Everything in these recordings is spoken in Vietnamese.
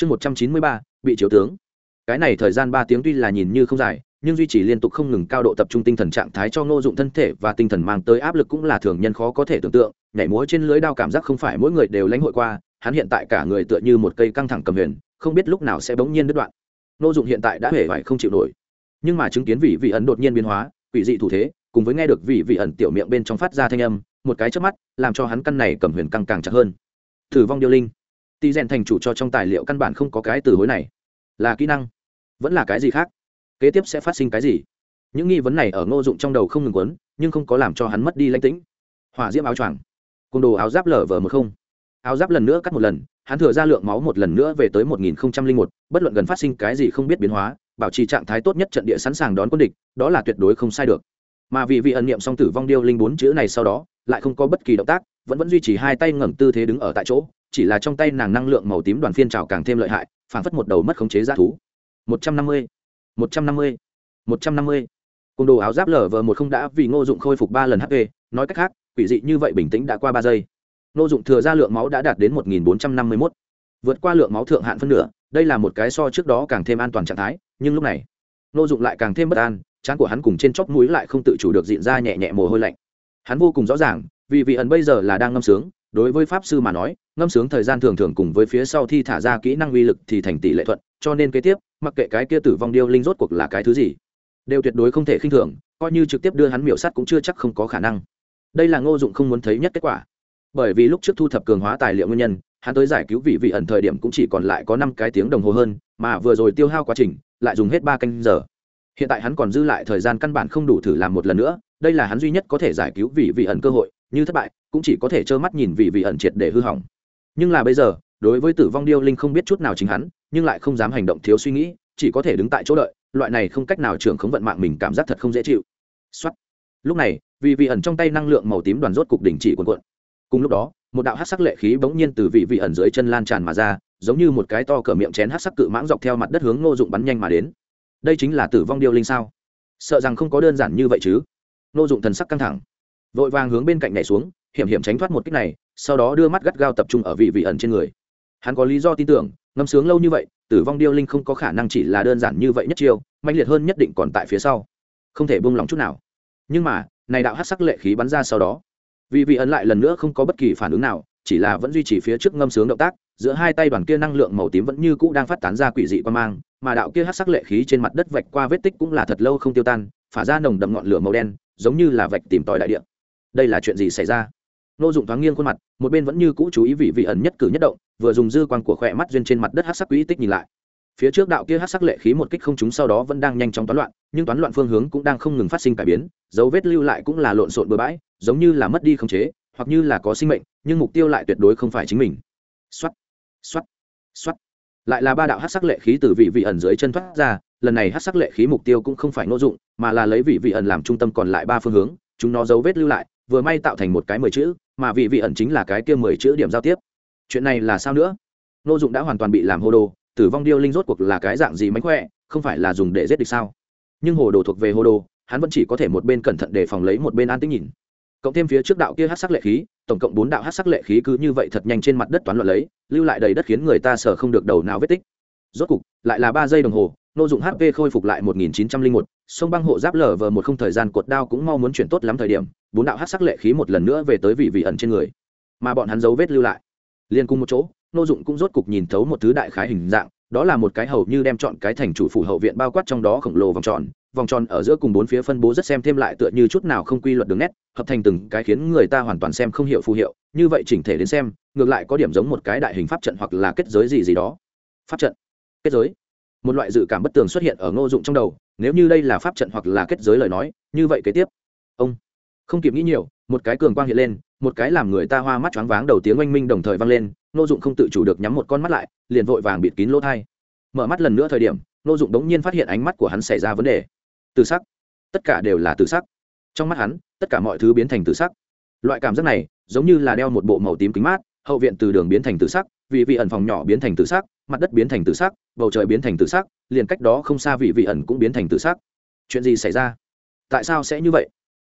chương một trăm chín mươi ba, bị chiếu tướng. Cái này thời gian ba tiếng tuy là nhìn như không dài, nhưng duy trì liên tục không ngừng cao độ tập trung tinh thần trạng thái cho ngô dụng thân thể và tinh thần mang tới áp lực cũng là thường nhân khó có thể tưởng tượng. Nhảy múa trên lưới đao cảm giác không phải mỗi người đều lãnh hội qua, hắn hiện tại cả người tựa như một cây căng thẳng cầm huyền, không biết lúc nào sẽ bỗng nhiên đứt đoạn. Ngô dụng hiện tại đã hề phải không chịu nổi. Nhưng mà chứng kiến vị vị ẩn đột nhiên biến hóa, quỷ dị thủ thế, cùng với nghe được vị vị ẩn tiểu miệng bên trong phát ra thanh âm, một cái trước mắt, làm cho hắn căn này cầm huyền căng càng chặt hơn. Thử vong điêu linh. Tỷ rèn thành chủ cho trong tài liệu căn bản không có cái từ hối này. Là kỹ năng. Vẫn là cái gì khác? Kế tiếp sẽ phát sinh cái gì? Những nghi vấn này ở ngô dụng trong đầu không ngừng quấn, nhưng không có làm cho hắn mất đi lãnh tĩnh. Hỏa diễm áo choàng. Côn đồ áo giáp lở vờ một không. Áo giáp lần nữa cắt một lần, hắn thừa ra lượng máu một lần nữa về tới một nghìn một, bất luận gần phát sinh cái gì không biết biến hóa, bảo trì trạng thái tốt nhất trận địa sẵn sàng đón quân địch, đó là tuyệt đối không sai được. Mà vì vị ẩn niệm song tử vong điêu linh bốn chữ này sau đó, lại không có bất kỳ động tác, vẫn vẫn duy trì hai tay ngẩng tư thế đứng ở tại chỗ chỉ là trong tay nàng năng lượng màu tím đoàn phiên trào càng thêm lợi hại, phảng phất một đầu mất khống chế g thú. Một trăm năm mươi, một trăm năm mươi, một trăm năm mươi. Côn đồ áo giáp lở vờ một không đã vì ngô dụng khôi phục ba lần hp nói cách khác, quỷ dị như vậy bình tĩnh đã qua ba giây. Ngô dụng thừa ra lượng máu đã đạt đến một nghìn bốn trăm năm mươi mốt. Vượt qua lượng máu thượng hạn phân nửa, đây là một cái so trước đó càng thêm an toàn trạng thái, nhưng lúc này, ngô dụng lại càng thêm bất an trán của hắn cùng trên chóp mũi lại không tự chủ được diện ra nhẹ nhẹ mồ hôi lạnh. Hắn vô cùng rõ ràng, vì vị ẩn bây giờ là đang ngâm sướng, đối với pháp sư mà nói ngâm sướng thời gian thường thường cùng với phía sau thi thả ra kỹ năng uy lực thì thành tỷ lệ thuận, cho nên kế tiếp, mặc kệ cái kia tử vong điêu linh rốt cuộc là cái thứ gì, đều tuyệt đối không thể khinh thường, coi như trực tiếp đưa hắn miểu sắt cũng chưa chắc không có khả năng. Đây là ngô dụng không muốn thấy nhất kết quả. Bởi vì lúc trước thu thập cường hóa tài liệu nguyên nhân, hắn tới giải cứu vị vị ẩn thời điểm cũng chỉ còn lại có năm cái tiếng đồng hồ hơn, mà vừa rồi tiêu hao quá trình, lại dùng hết ba canh giờ. Hiện tại hắn còn dư lại thời gian căn bản không đủ thử làm một lần nữa, đây là hắn duy nhất có thể giải cứu vị vị ẩn cơ hội, như thất bại, cũng chỉ có thể trơ mắt nhìn vị vị ẩn triệt để hư hỏng nhưng là bây giờ, đối với tử vong điêu linh không biết chút nào chính hắn, nhưng lại không dám hành động thiếu suy nghĩ, chỉ có thể đứng tại chỗ đợi, loại này không cách nào trưởng khống vận mạng mình cảm giác thật không dễ chịu. Xuất lúc này, vì vị ẩn trong tay năng lượng màu tím đoàn rốt cục đỉnh chỉ cuộn cuộn. Cùng lúc đó, một đạo hát sắc lệ khí bỗng nhiên từ vị vị ẩn dưới chân lan tràn mà ra, giống như một cái to cỡ miệng chén hát sắc cự mãng dọc theo mặt đất hướng ngô dụng bắn nhanh mà đến. Đây chính là tử vong điêu linh sao? Sợ rằng không có đơn giản như vậy chứ. Ngô dụng thần sắc căng thẳng. Vội vàng hướng bên cạnh nhảy xuống, hiểm hiểm tránh thoát một cách này sau đó đưa mắt gắt gao tập trung ở vị vị ẩn trên người. Hắn có lý do tin tưởng, ngâm sướng lâu như vậy, tử vong điêu linh không có khả năng chỉ là đơn giản như vậy nhất chiêu mạnh liệt hơn nhất định còn tại phía sau. Không thể buông lỏng chút nào. Nhưng mà, này đạo hát sắc lệ khí bắn ra sau đó, vị vị ẩn lại lần nữa không có bất kỳ phản ứng nào, chỉ là vẫn duy trì phía trước ngâm sướng động tác, giữa hai tay đoàn kia năng lượng màu tím vẫn như cũ đang phát tán ra quỷ dị quan mang, mà đạo kia hát sắc lệ khí trên mặt đất vạch qua vết tích cũng là thật lâu không tiêu tan, phả ra nồng đậm ngọn lửa màu đen, giống như là vạch tìm tòi đại địa. Đây là chuyện gì xảy ra? Nô dụng thoáng nghiêng khuôn mặt, một bên vẫn như cũ chú ý vị vị ẩn nhất cử nhất động, vừa dùng dư quan của khỏe mắt duyên trên mặt đất hát sắc quỹ tích nhìn lại. Phía trước đạo kia hát sắc lệ khí một kích không chúng sau đó vẫn đang nhanh chóng toán loạn, nhưng toán loạn phương hướng cũng đang không ngừng phát sinh cải biến, dấu vết lưu lại cũng là lộn xộn bừa bãi, giống như là mất đi khống chế, hoặc như là có sinh mệnh, nhưng mục tiêu lại tuyệt đối không phải chính mình. Xoắt xoắt xoắt lại là ba đạo hát sắc lệ khí từ vị vị ẩn dưới chân thoát ra, lần này hát sắc lệ khí mục tiêu cũng không phải nô dụng, mà là lấy vị vị ẩn làm trung tâm còn lại ba phương hướng, chúng nó dấu vết lưu lại, vừa may tạo thành một cái mười chữ mà vị vị ẩn chính là cái kia mười chữ điểm giao tiếp. Chuyện này là sao nữa? Nô dụng đã hoàn toàn bị làm hồ đồ, tử vong điêu linh rốt cuộc là cái dạng gì mánh khỏe, không phải là dùng để giết địch sao? Nhưng hồ đồ thuộc về hồ đồ, hắn vẫn chỉ có thể một bên cẩn thận để phòng lấy một bên an tĩnh nhìn. Cộng thêm phía trước đạo kia hát sắc lệ khí, tổng cộng bốn đạo hát sắc lệ khí cứ như vậy thật nhanh trên mặt đất toán loạn lấy, lưu lại đầy đất khiến người ta sờ không được đầu nào vết tích. Rốt cục, lại là ba giây đồng hồ nô dụng hp khôi phục lại một nghìn chín trăm linh một, sông băng hộ giáp lở vờ một không thời gian cột đao cũng mau muốn chuyển tốt lắm thời điểm, bốn đạo hát sắc lệ khí một lần nữa về tới vị vị ẩn trên người. Mà bọn hắn dấu vết lưu lại. Liên cùng một chỗ, nô dụng cũng rốt cục nhìn thấu một thứ đại khái hình dạng, đó là một cái hầu như đem chọn cái thành chủ phủ hậu viện bao quát trong đó khổng lồ vòng tròn. Vòng tròn ở giữa cùng bốn phía phân bố rất xem thêm lại tựa như chút nào không quy luật đường nét, hợp thành từng cái khiến người ta hoàn toàn xem không hiểu phù hiệu. Như vậy chỉnh thể đến xem, ngược lại có điểm giống một cái đại hình pháp trận hoặc là kết giới gì gì đó. Pháp trận. Kết giới một loại dự cảm bất tường xuất hiện ở ngô dụng trong đầu, nếu như đây là pháp trận hoặc là kết giới lời nói, như vậy kế tiếp. Ông. Không kịp nghĩ nhiều, một cái cường quang hiện lên, một cái làm người ta hoa mắt choáng váng đầu tiếng oanh minh đồng thời vang lên, ngô dụng không tự chủ được nhắm một con mắt lại, liền vội vàng bịt kín lỗ thai. Mở mắt lần nữa thời điểm, ngô dụng đống nhiên phát hiện ánh mắt của hắn xảy ra vấn đề. Từ sắc. Tất cả đều là từ sắc. Trong mắt hắn, tất cả mọi thứ biến thành từ sắc. Loại cảm giác này, giống như là đeo một bộ màu tím kính mát hậu viện từ đường biến thành từ sắc vì vị ẩn phòng nhỏ biến thành tự sắc, mặt đất biến thành tự sắc, bầu trời biến thành tự sắc, liền cách đó không xa vị vị ẩn cũng biến thành tự sắc. Chuyện gì xảy ra? Tại sao sẽ như vậy?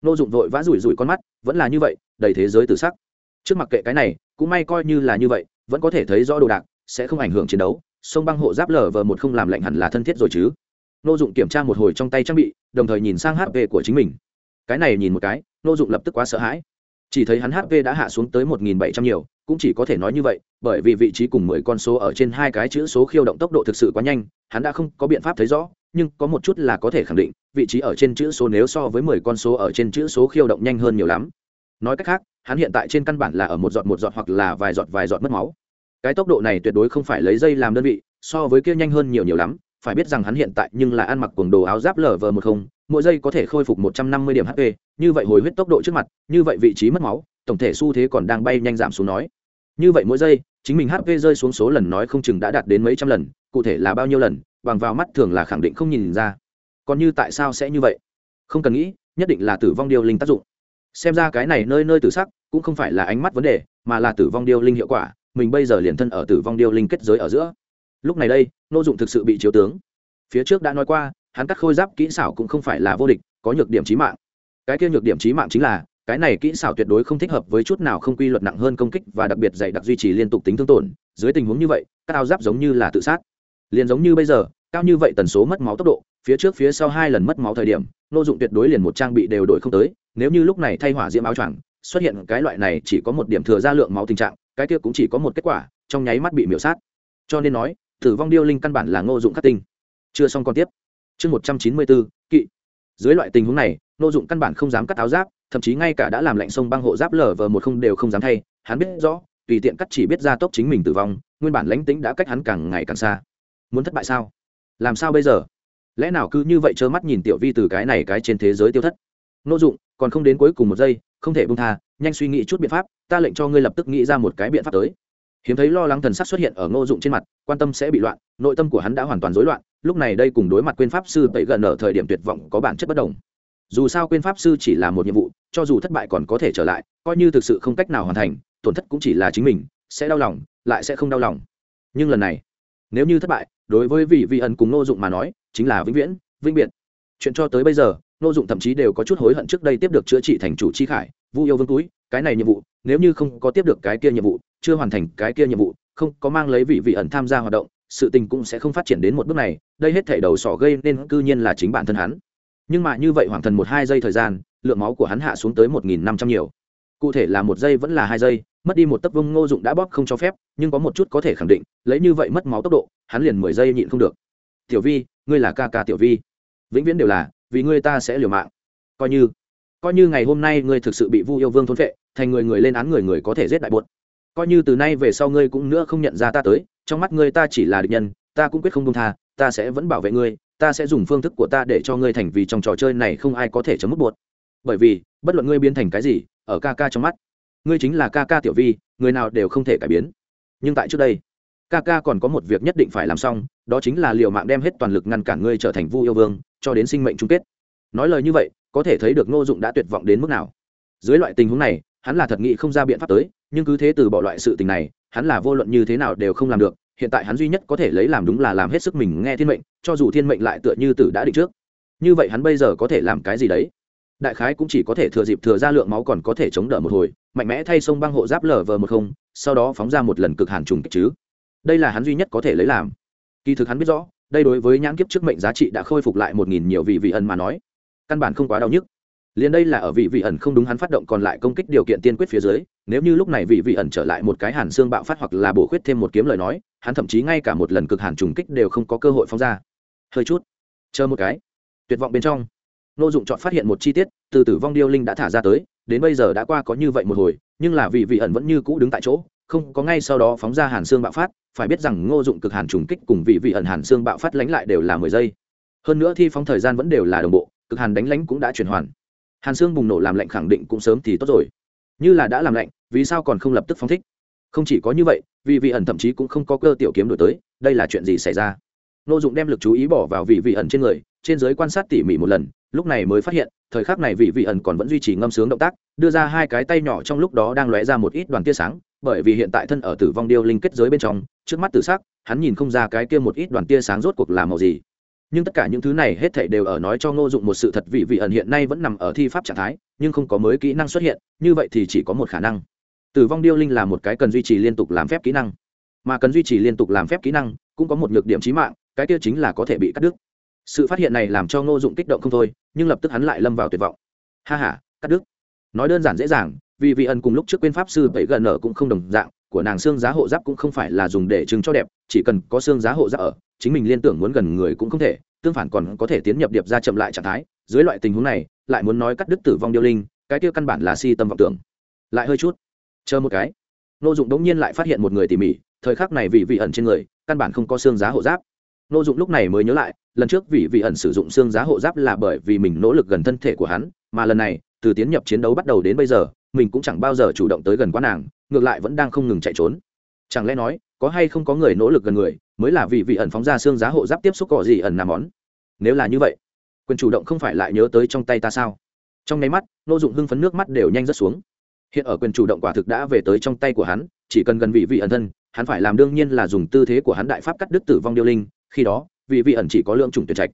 Nô dụng vội vã rủi rủi con mắt, vẫn là như vậy, đầy thế giới tự sắc. Trước mặt kệ cái này, cũng may coi như là như vậy, vẫn có thể thấy rõ đồ đạc, sẽ không ảnh hưởng chiến đấu. Sông băng hộ giáp lở vờ một không làm lạnh hẳn là thân thiết rồi chứ. Nô dụng kiểm tra một hồi trong tay trang bị, đồng thời nhìn sang hp của chính mình. Cái này nhìn một cái, nô dụng lập tức quá sợ hãi. Chỉ thấy hắn hp đã hạ xuống tới một nghìn bảy trăm nhiều cũng chỉ có thể nói như vậy, bởi vì vị trí cùng mười con số ở trên hai cái chữ số khiêu động tốc độ thực sự quá nhanh, hắn đã không có biện pháp thấy rõ, nhưng có một chút là có thể khẳng định, vị trí ở trên chữ số nếu so với mười con số ở trên chữ số khiêu động nhanh hơn nhiều lắm. Nói cách khác, hắn hiện tại trên căn bản là ở một giọt một giọt hoặc là vài giọt vài giọt mất máu. Cái tốc độ này tuyệt đối không phải lấy dây làm đơn vị, so với kia nhanh hơn nhiều nhiều lắm, phải biết rằng hắn hiện tại nhưng là ăn mặc quần đồ áo giáp lở vờ một không, mỗi giây có thể khôi phục một trăm năm mươi điểm hp như vậy hồi huyết tốc độ trước mặt, như vậy vị trí mất máu, tổng thể xu thế còn đang bay nhanh giảm xuống nói như vậy mỗi giây, chính mình hp rơi xuống số lần nói không chừng đã đạt đến mấy trăm lần, cụ thể là bao nhiêu lần, bằng vào mắt thường là khẳng định không nhìn ra. Còn như tại sao sẽ như vậy? Không cần nghĩ, nhất định là tử vong điêu linh tác dụng. Xem ra cái này nơi nơi tử sắc, cũng không phải là ánh mắt vấn đề, mà là tử vong điêu linh hiệu quả, mình bây giờ liền thân ở tử vong điêu linh kết giới ở giữa. Lúc này đây, nô dụng thực sự bị chiếu tướng. Phía trước đã nói qua, hắn cắt khôi giáp kỹ xảo cũng không phải là vô địch, có nhược điểm trí mạng. Cái kia nhược điểm trí mạng chính là cái này kỹ xảo tuyệt đối không thích hợp với chút nào không quy luật nặng hơn công kích và đặc biệt dày đặc duy trì liên tục tính thương tổn. Dưới tình huống như vậy, các áo giáp giống như là tự sát. Liền giống như bây giờ, cao như vậy tần số mất máu tốc độ, phía trước phía sau hai lần mất máu thời điểm, nô dụng tuyệt đối liền một trang bị đều đổi không tới. Nếu như lúc này thay hỏa diễm áo choàng, xuất hiện cái loại này chỉ có một điểm thừa ra lượng máu tình trạng, cái kia cũng chỉ có một kết quả, trong nháy mắt bị miễu sát. Cho nên nói, tử vong điêu linh căn bản là ngô dụng khắc tinh. Chưa xong còn tiếp. Chương một trăm chín mươi bốn, kỵ. Dưới loại tình huống này, ngô dụng căn bản không dám cắt áo giáp thậm chí ngay cả đã làm lạnh sông băng hộ giáp lở vờ một không đều không dám thay, hắn biết rõ, tùy tiện cắt chỉ biết ra tốc chính mình tử vong, nguyên bản lãnh tính đã cách hắn càng ngày càng xa. Muốn thất bại sao? Làm sao bây giờ? Lẽ nào cứ như vậy trơ mắt nhìn tiểu vi từ cái này cái trên thế giới tiêu thất? N ô dụng, còn không đến cuối cùng một giây, không thể bung tha, nhanh suy nghĩ chút biện pháp, ta lệnh cho ngươi lập tức nghĩ ra một cái biện pháp tới. Hiếm thấy lo lắng thần sắc xuất hiện ở ngô dụng trên mặt, quan tâm sẽ bị loạn, nội tâm của hắn đã hoàn toàn rối loạn, lúc này đây cùng đối mặt quên pháp sư tẩy gần ở thời điểm tuyệt vọng có bản chất bất đồng dù sao quên pháp sư chỉ là một nhiệm vụ, cho dù thất bại còn có thể trở lại, coi như thực sự không cách nào hoàn thành, tổn thất cũng chỉ là chính mình, sẽ đau lòng, lại sẽ không đau lòng. Nhưng lần này, nếu như thất bại, đối với vị vị ẩn cùng nô dụng mà nói, chính là vĩnh viễn, vĩnh biệt. Chuyện cho tới bây giờ nô dụng thậm chí đều có chút hối hận trước đây tiếp được chữa trị thành chủ chi khải, vu yêu vương túi, cái này nhiệm vụ, nếu như không có tiếp được cái kia nhiệm vụ, chưa hoàn thành cái kia nhiệm vụ, không có mang lấy vị vị ẩn tham gia hoạt động, sự tình cũng sẽ không phát triển đến một bước này, đây hết thể đầu sỏ gây nên cư nhiên là chính bản thân hắn nhưng mà như vậy hoàng thần một hai giây thời gian, lượng máu của hắn hạ xuống tới một nghìn năm trăm nhiều. Cụ thể là một giây vẫn là hai giây, mất đi một tấc vông ngô dụng đã bóp không cho phép, nhưng có một chút có thể khẳng định, lấy như vậy mất máu tốc độ, hắn liền mười giây nhịn không được. Tiểu vi, ngươi là ca ca tiểu vi. Vĩnh viễn đều là, vì ngươi ta sẽ liều mạng. Coi như coi như ngày hôm nay ngươi thực sự bị vu yêu vương thôn vệ thành người người lên án người người có thể giết đại buột coi như từ nay về sau ngươi cũng nữa không nhận ra ta tới, trong mắt ngươi ta chỉ là địch nhân, ta cũng quyết không công tha, ta sẽ vẫn bảo vệ ngươi ta sẽ dùng phương thức của ta để cho ngươi thành vì trong trò chơi này không ai có thể chấm mất buột bởi vì, bất luận ngươi biến thành cái gì, ở ca ca trong mắt, ngươi chính là ca ca tiểu vi, người nào đều không thể cải biến. Nhưng tại trước đây, ca ca còn có một việc nhất định phải làm xong, đó chính là liều mạng đem hết toàn lực ngăn cản ngươi trở thành vu yêu vương, cho đến sinh mệnh chung kết. Nói lời như vậy, có thể thấy được ngô dụng đã tuyệt vọng đến mức nào. Dưới loại tình huống này, hắn là thật nghị không ra biện pháp tới, nhưng cứ thế từ bỏ loại sự tình này, hắn là vô luận như thế nào đều không làm được hiện tại hắn duy nhất có thể lấy làm đúng là làm hết sức mình nghe thiên mệnh, cho dù thiên mệnh lại tựa như tử đã định trước. Như vậy hắn bây giờ có thể làm cái gì đấy? Đại khái cũng chỉ có thể thừa dịp thừa ra lượng máu còn có thể chống đỡ một hồi, mạnh mẽ thay sông băng hộ giáp lở vờ một không, sau đó phóng ra một lần cực hàn trùng kích chứ. Đây là hắn duy nhất có thể lấy làm. Kỳ thực hắn biết rõ, đây đối với nhãn kiếp trước mệnh giá trị đã khôi phục lại một nghìn nhiều vị vị ẩn mà nói, căn bản không quá đau nhức liền đây là ở vị vị ẩn không đúng hắn phát động còn lại công kích điều kiện tiên quyết phía dưới, nếu như lúc này vị vị ẩn trở lại một cái hàn xương bạo phát hoặc là bổ khuyết thêm một kiếm lời nói, hắn thậm chí ngay cả một lần cực hàn trùng kích đều không có cơ hội phóng ra. Hơi chút. Chờ một cái. Tuyệt vọng bên trong. Nô dụng chọn phát hiện một chi tiết, từ tử vong điêu linh đã thả ra tới, đến bây giờ đã qua có như vậy một hồi, nhưng là vị vị ẩn vẫn như cũ đứng tại chỗ, không có ngay sau đó phóng ra hàn xương bạo phát, phải biết rằng ngô dụng cực hàn trùng kích cùng vị vị ẩn hàn xương bạo phát lánh lại đều là mười giây. Hơn nữa thi phóng thời gian vẫn đều là đồng bộ, cực hàn đánh lánh cũng đã chuyển hoàn hàn xương bùng nổ làm lạnh khẳng định cũng sớm thì tốt rồi. Như là đã làm lạnh, vì sao còn không lập tức phóng thích? Không chỉ có như vậy vị vị ẩn thậm chí cũng không có cơ tiểu kiếm đổi tới, đây là chuyện gì xảy ra? Nô dụng đem lực chú ý bỏ vào vị vị ẩn trên người, trên giới quan sát tỉ mỉ một lần, lúc này mới phát hiện, thời khắc này vị vị ẩn còn vẫn duy trì ngâm sướng động tác, đưa ra hai cái tay nhỏ trong lúc đó đang lóe ra một ít đoàn tia sáng, bởi vì hiện tại thân ở tử vong điêu linh kết giới bên trong, trước mắt tử sắc, hắn nhìn không ra cái kia một ít đoàn tia sáng rốt cuộc là màu gì nhưng tất cả những thứ này hết thảy đều ở nói cho ngô dụng một sự thật vị vị ẩn hiện nay vẫn nằm ở thi pháp trạng thái, nhưng không có mới kỹ năng xuất hiện, như vậy thì chỉ có một khả năng. Tử vong điêu linh là một cái cần duy trì liên tục làm phép kỹ năng. Mà cần duy trì liên tục làm phép kỹ năng, cũng có một nhược điểm trí mạng, cái kia chính là có thể bị cắt đứt. Sự phát hiện này làm cho ngô dụng kích động không thôi, nhưng lập tức hắn lại lâm vào tuyệt vọng. Ha h a cắt đứt. Nói đơn giản dễ dàng, vì vị ẩn cùng lúc trước quên pháp sư bảy gần ở cũng không đồng dạng, của nàng xương giá hộ giáp cũng không phải là dùng để trưng cho đẹp, chỉ cần có xương giá hộ giáp ở chính mình liên tưởng muốn gần người cũng không thể, tương phản còn có thể tiến nhập điệp ra chậm lại trạng thái. Dưới loại tình huống này, lại muốn nói cắt đứt tử vong điêu linh, cái kia căn bản là si tâm vọng tưởng. Lại hơi chút, chờ một cái. Nô dụng đống nhiên lại phát hiện một người tỉ mỉ, thời khắc này vì vị ẩn trên người, căn bản không có xương giá hộ giáp. Nô dụng lúc này mới nhớ lại, lần trước vì vị ẩn sử dụng xương giá hộ giáp là bởi vì mình nỗ lực gần thân thể của hắn, mà lần này, từ tiến nhập chiến đấu bắt đầu đến bây giờ, mình cũng chẳng bao giờ chủ động tới gần quá nàng, ngược lại vẫn đang không ngừng chạy trốn. Chẳng lẽ nói có hay không có người nỗ lực gần người, mới là vì vị ẩn phóng ra xương giá hộ giáp tiếp xúc cỏ gì ẩn nằm món. Nếu là như vậy, quyền chủ động không phải lại nhớ tới trong tay ta sao? Trong nháy mắt, nô dụng hưng phấn nước mắt đều nhanh rớt xuống. Hiện ở quyền chủ động quả thực đã về tới trong tay của hắn, chỉ cần gần vị vị ẩn thân, hắn phải làm đương nhiên là dùng tư thế của hắn đại pháp cắt đứt tử vong điêu linh, khi đó, vị vị ẩn chỉ có lượng chủng tuyệt trạch.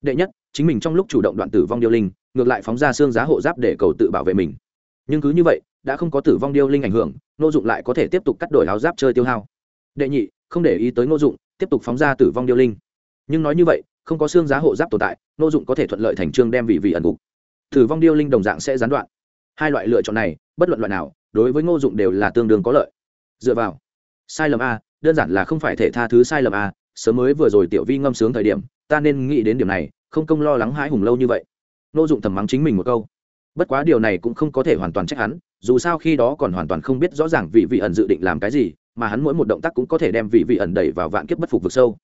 Đệ nhất, chính mình trong lúc chủ động đoạn tử vong điêu linh, ngược lại phóng ra xương giá hộ giáp để cầu tự bảo vệ mình. Nhưng cứ như vậy, đã không có tử vong điêu linh ảnh hưởng, nô dụng lại có thể tiếp tục cắt đổi áo giáp chơi tiêu hao đệ nhị, không để ý tới Ngô dụng, tiếp tục phóng ra tử vong điêu linh. Nhưng nói như vậy, không có xương giá hộ giáp tồn tại, Ngô dụng có thể thuận lợi thành trương đem vị vị ẩn gục tử vong điêu linh đồng dạng sẽ gián đoạn. Hai loại lựa chọn này, bất luận loại nào, đối với ngô dụng đều là tương đương có lợi. Dựa vào, sai lầm a, đơn giản là không phải thể tha thứ sai lầm a, sớm mới vừa rồi tiểu vi ngâm sướng thời điểm, ta nên nghĩ đến điểm này, không công lo lắng hãi hùng lâu như vậy. Ngô dụng thầm mắng chính mình một câu. Bất quá điều này cũng không có thể hoàn toàn trách hắn dù sao khi đó còn hoàn toàn không biết rõ ràng vị vị ẩn dự định làm cái gì, mà hắn mỗi một động tác cũng có thể đem vị vị ẩn đẩy vào vạn kiếp bất phục vực sâu.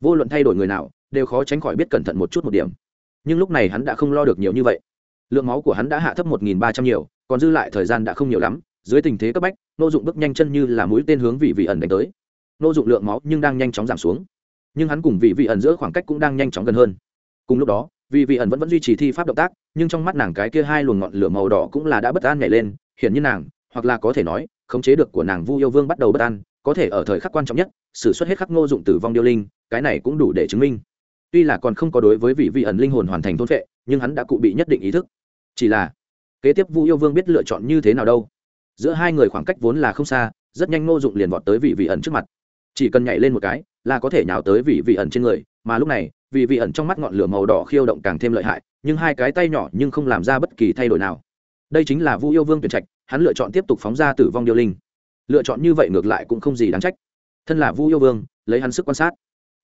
Vô luận thay đổi người nào, đều khó tránh khỏi biết cẩn thận một chút một điểm. Nhưng lúc này hắn đã không lo được nhiều như vậy. Lượng máu của hắn đã hạ thấp một nghìn ba trăm nhiều, còn dư lại thời gian đã không nhiều lắm, dưới tình thế cấp bách, nô dụng bước nhanh chân như là mũi tên hướng vị vị ẩn đánh tới. Nô dụng lượng máu nhưng đang nhanh chóng giảm xuống. Nhưng hắn cùng vị vị ẩn giữa khoảng cách cũng đang nhanh chóng gần hơn. Cùng lúc đó, vị vị ẩn vẫn vẫn duy trì thi pháp động tác, nhưng trong mắt nàng cái kia hai luồng ngọn lửa màu đỏ cũng là đã bất an nhảy lên hiển như nàng, hoặc là có thể nói, khống chế được của nàng vu yêu vương bắt đầu bất an, có thể ở thời khắc quan trọng nhất s ử suất hết khắc ngô dụng tử vong điêu linh, cái này cũng đủ để chứng minh. Tuy là còn không có đối với vị vị ẩn linh hồn hoàn thành thôn vệ nhưng hắn đã cụ bị nhất định ý thức. Chỉ là, kế tiếp vu yêu vương biết lựa chọn như thế nào đâu. Giữa hai người khoảng cách vốn là không xa, rất nhanh ngô dụng liền vọt tới vị vị ẩn trước mặt. Chỉ cần nhảy lên một cái, là có thể nhào tới vị vị ẩn trên người, mà lúc này, vị vị ẩn trong mắt ngọn lửa màu đỏ khiêu động càng thêm lợi hại, nhưng hai cái tay nhỏ nhưng không làm ra bất kỳ thay đổi nào đây chính là vu yêu vương tuyển trạch, hắn lựa chọn tiếp tục phóng ra tử vong điêu linh. Lựa chọn như vậy ngược lại cũng không gì đáng trách. Thân là vu yêu vương, lấy hắn sức quan sát,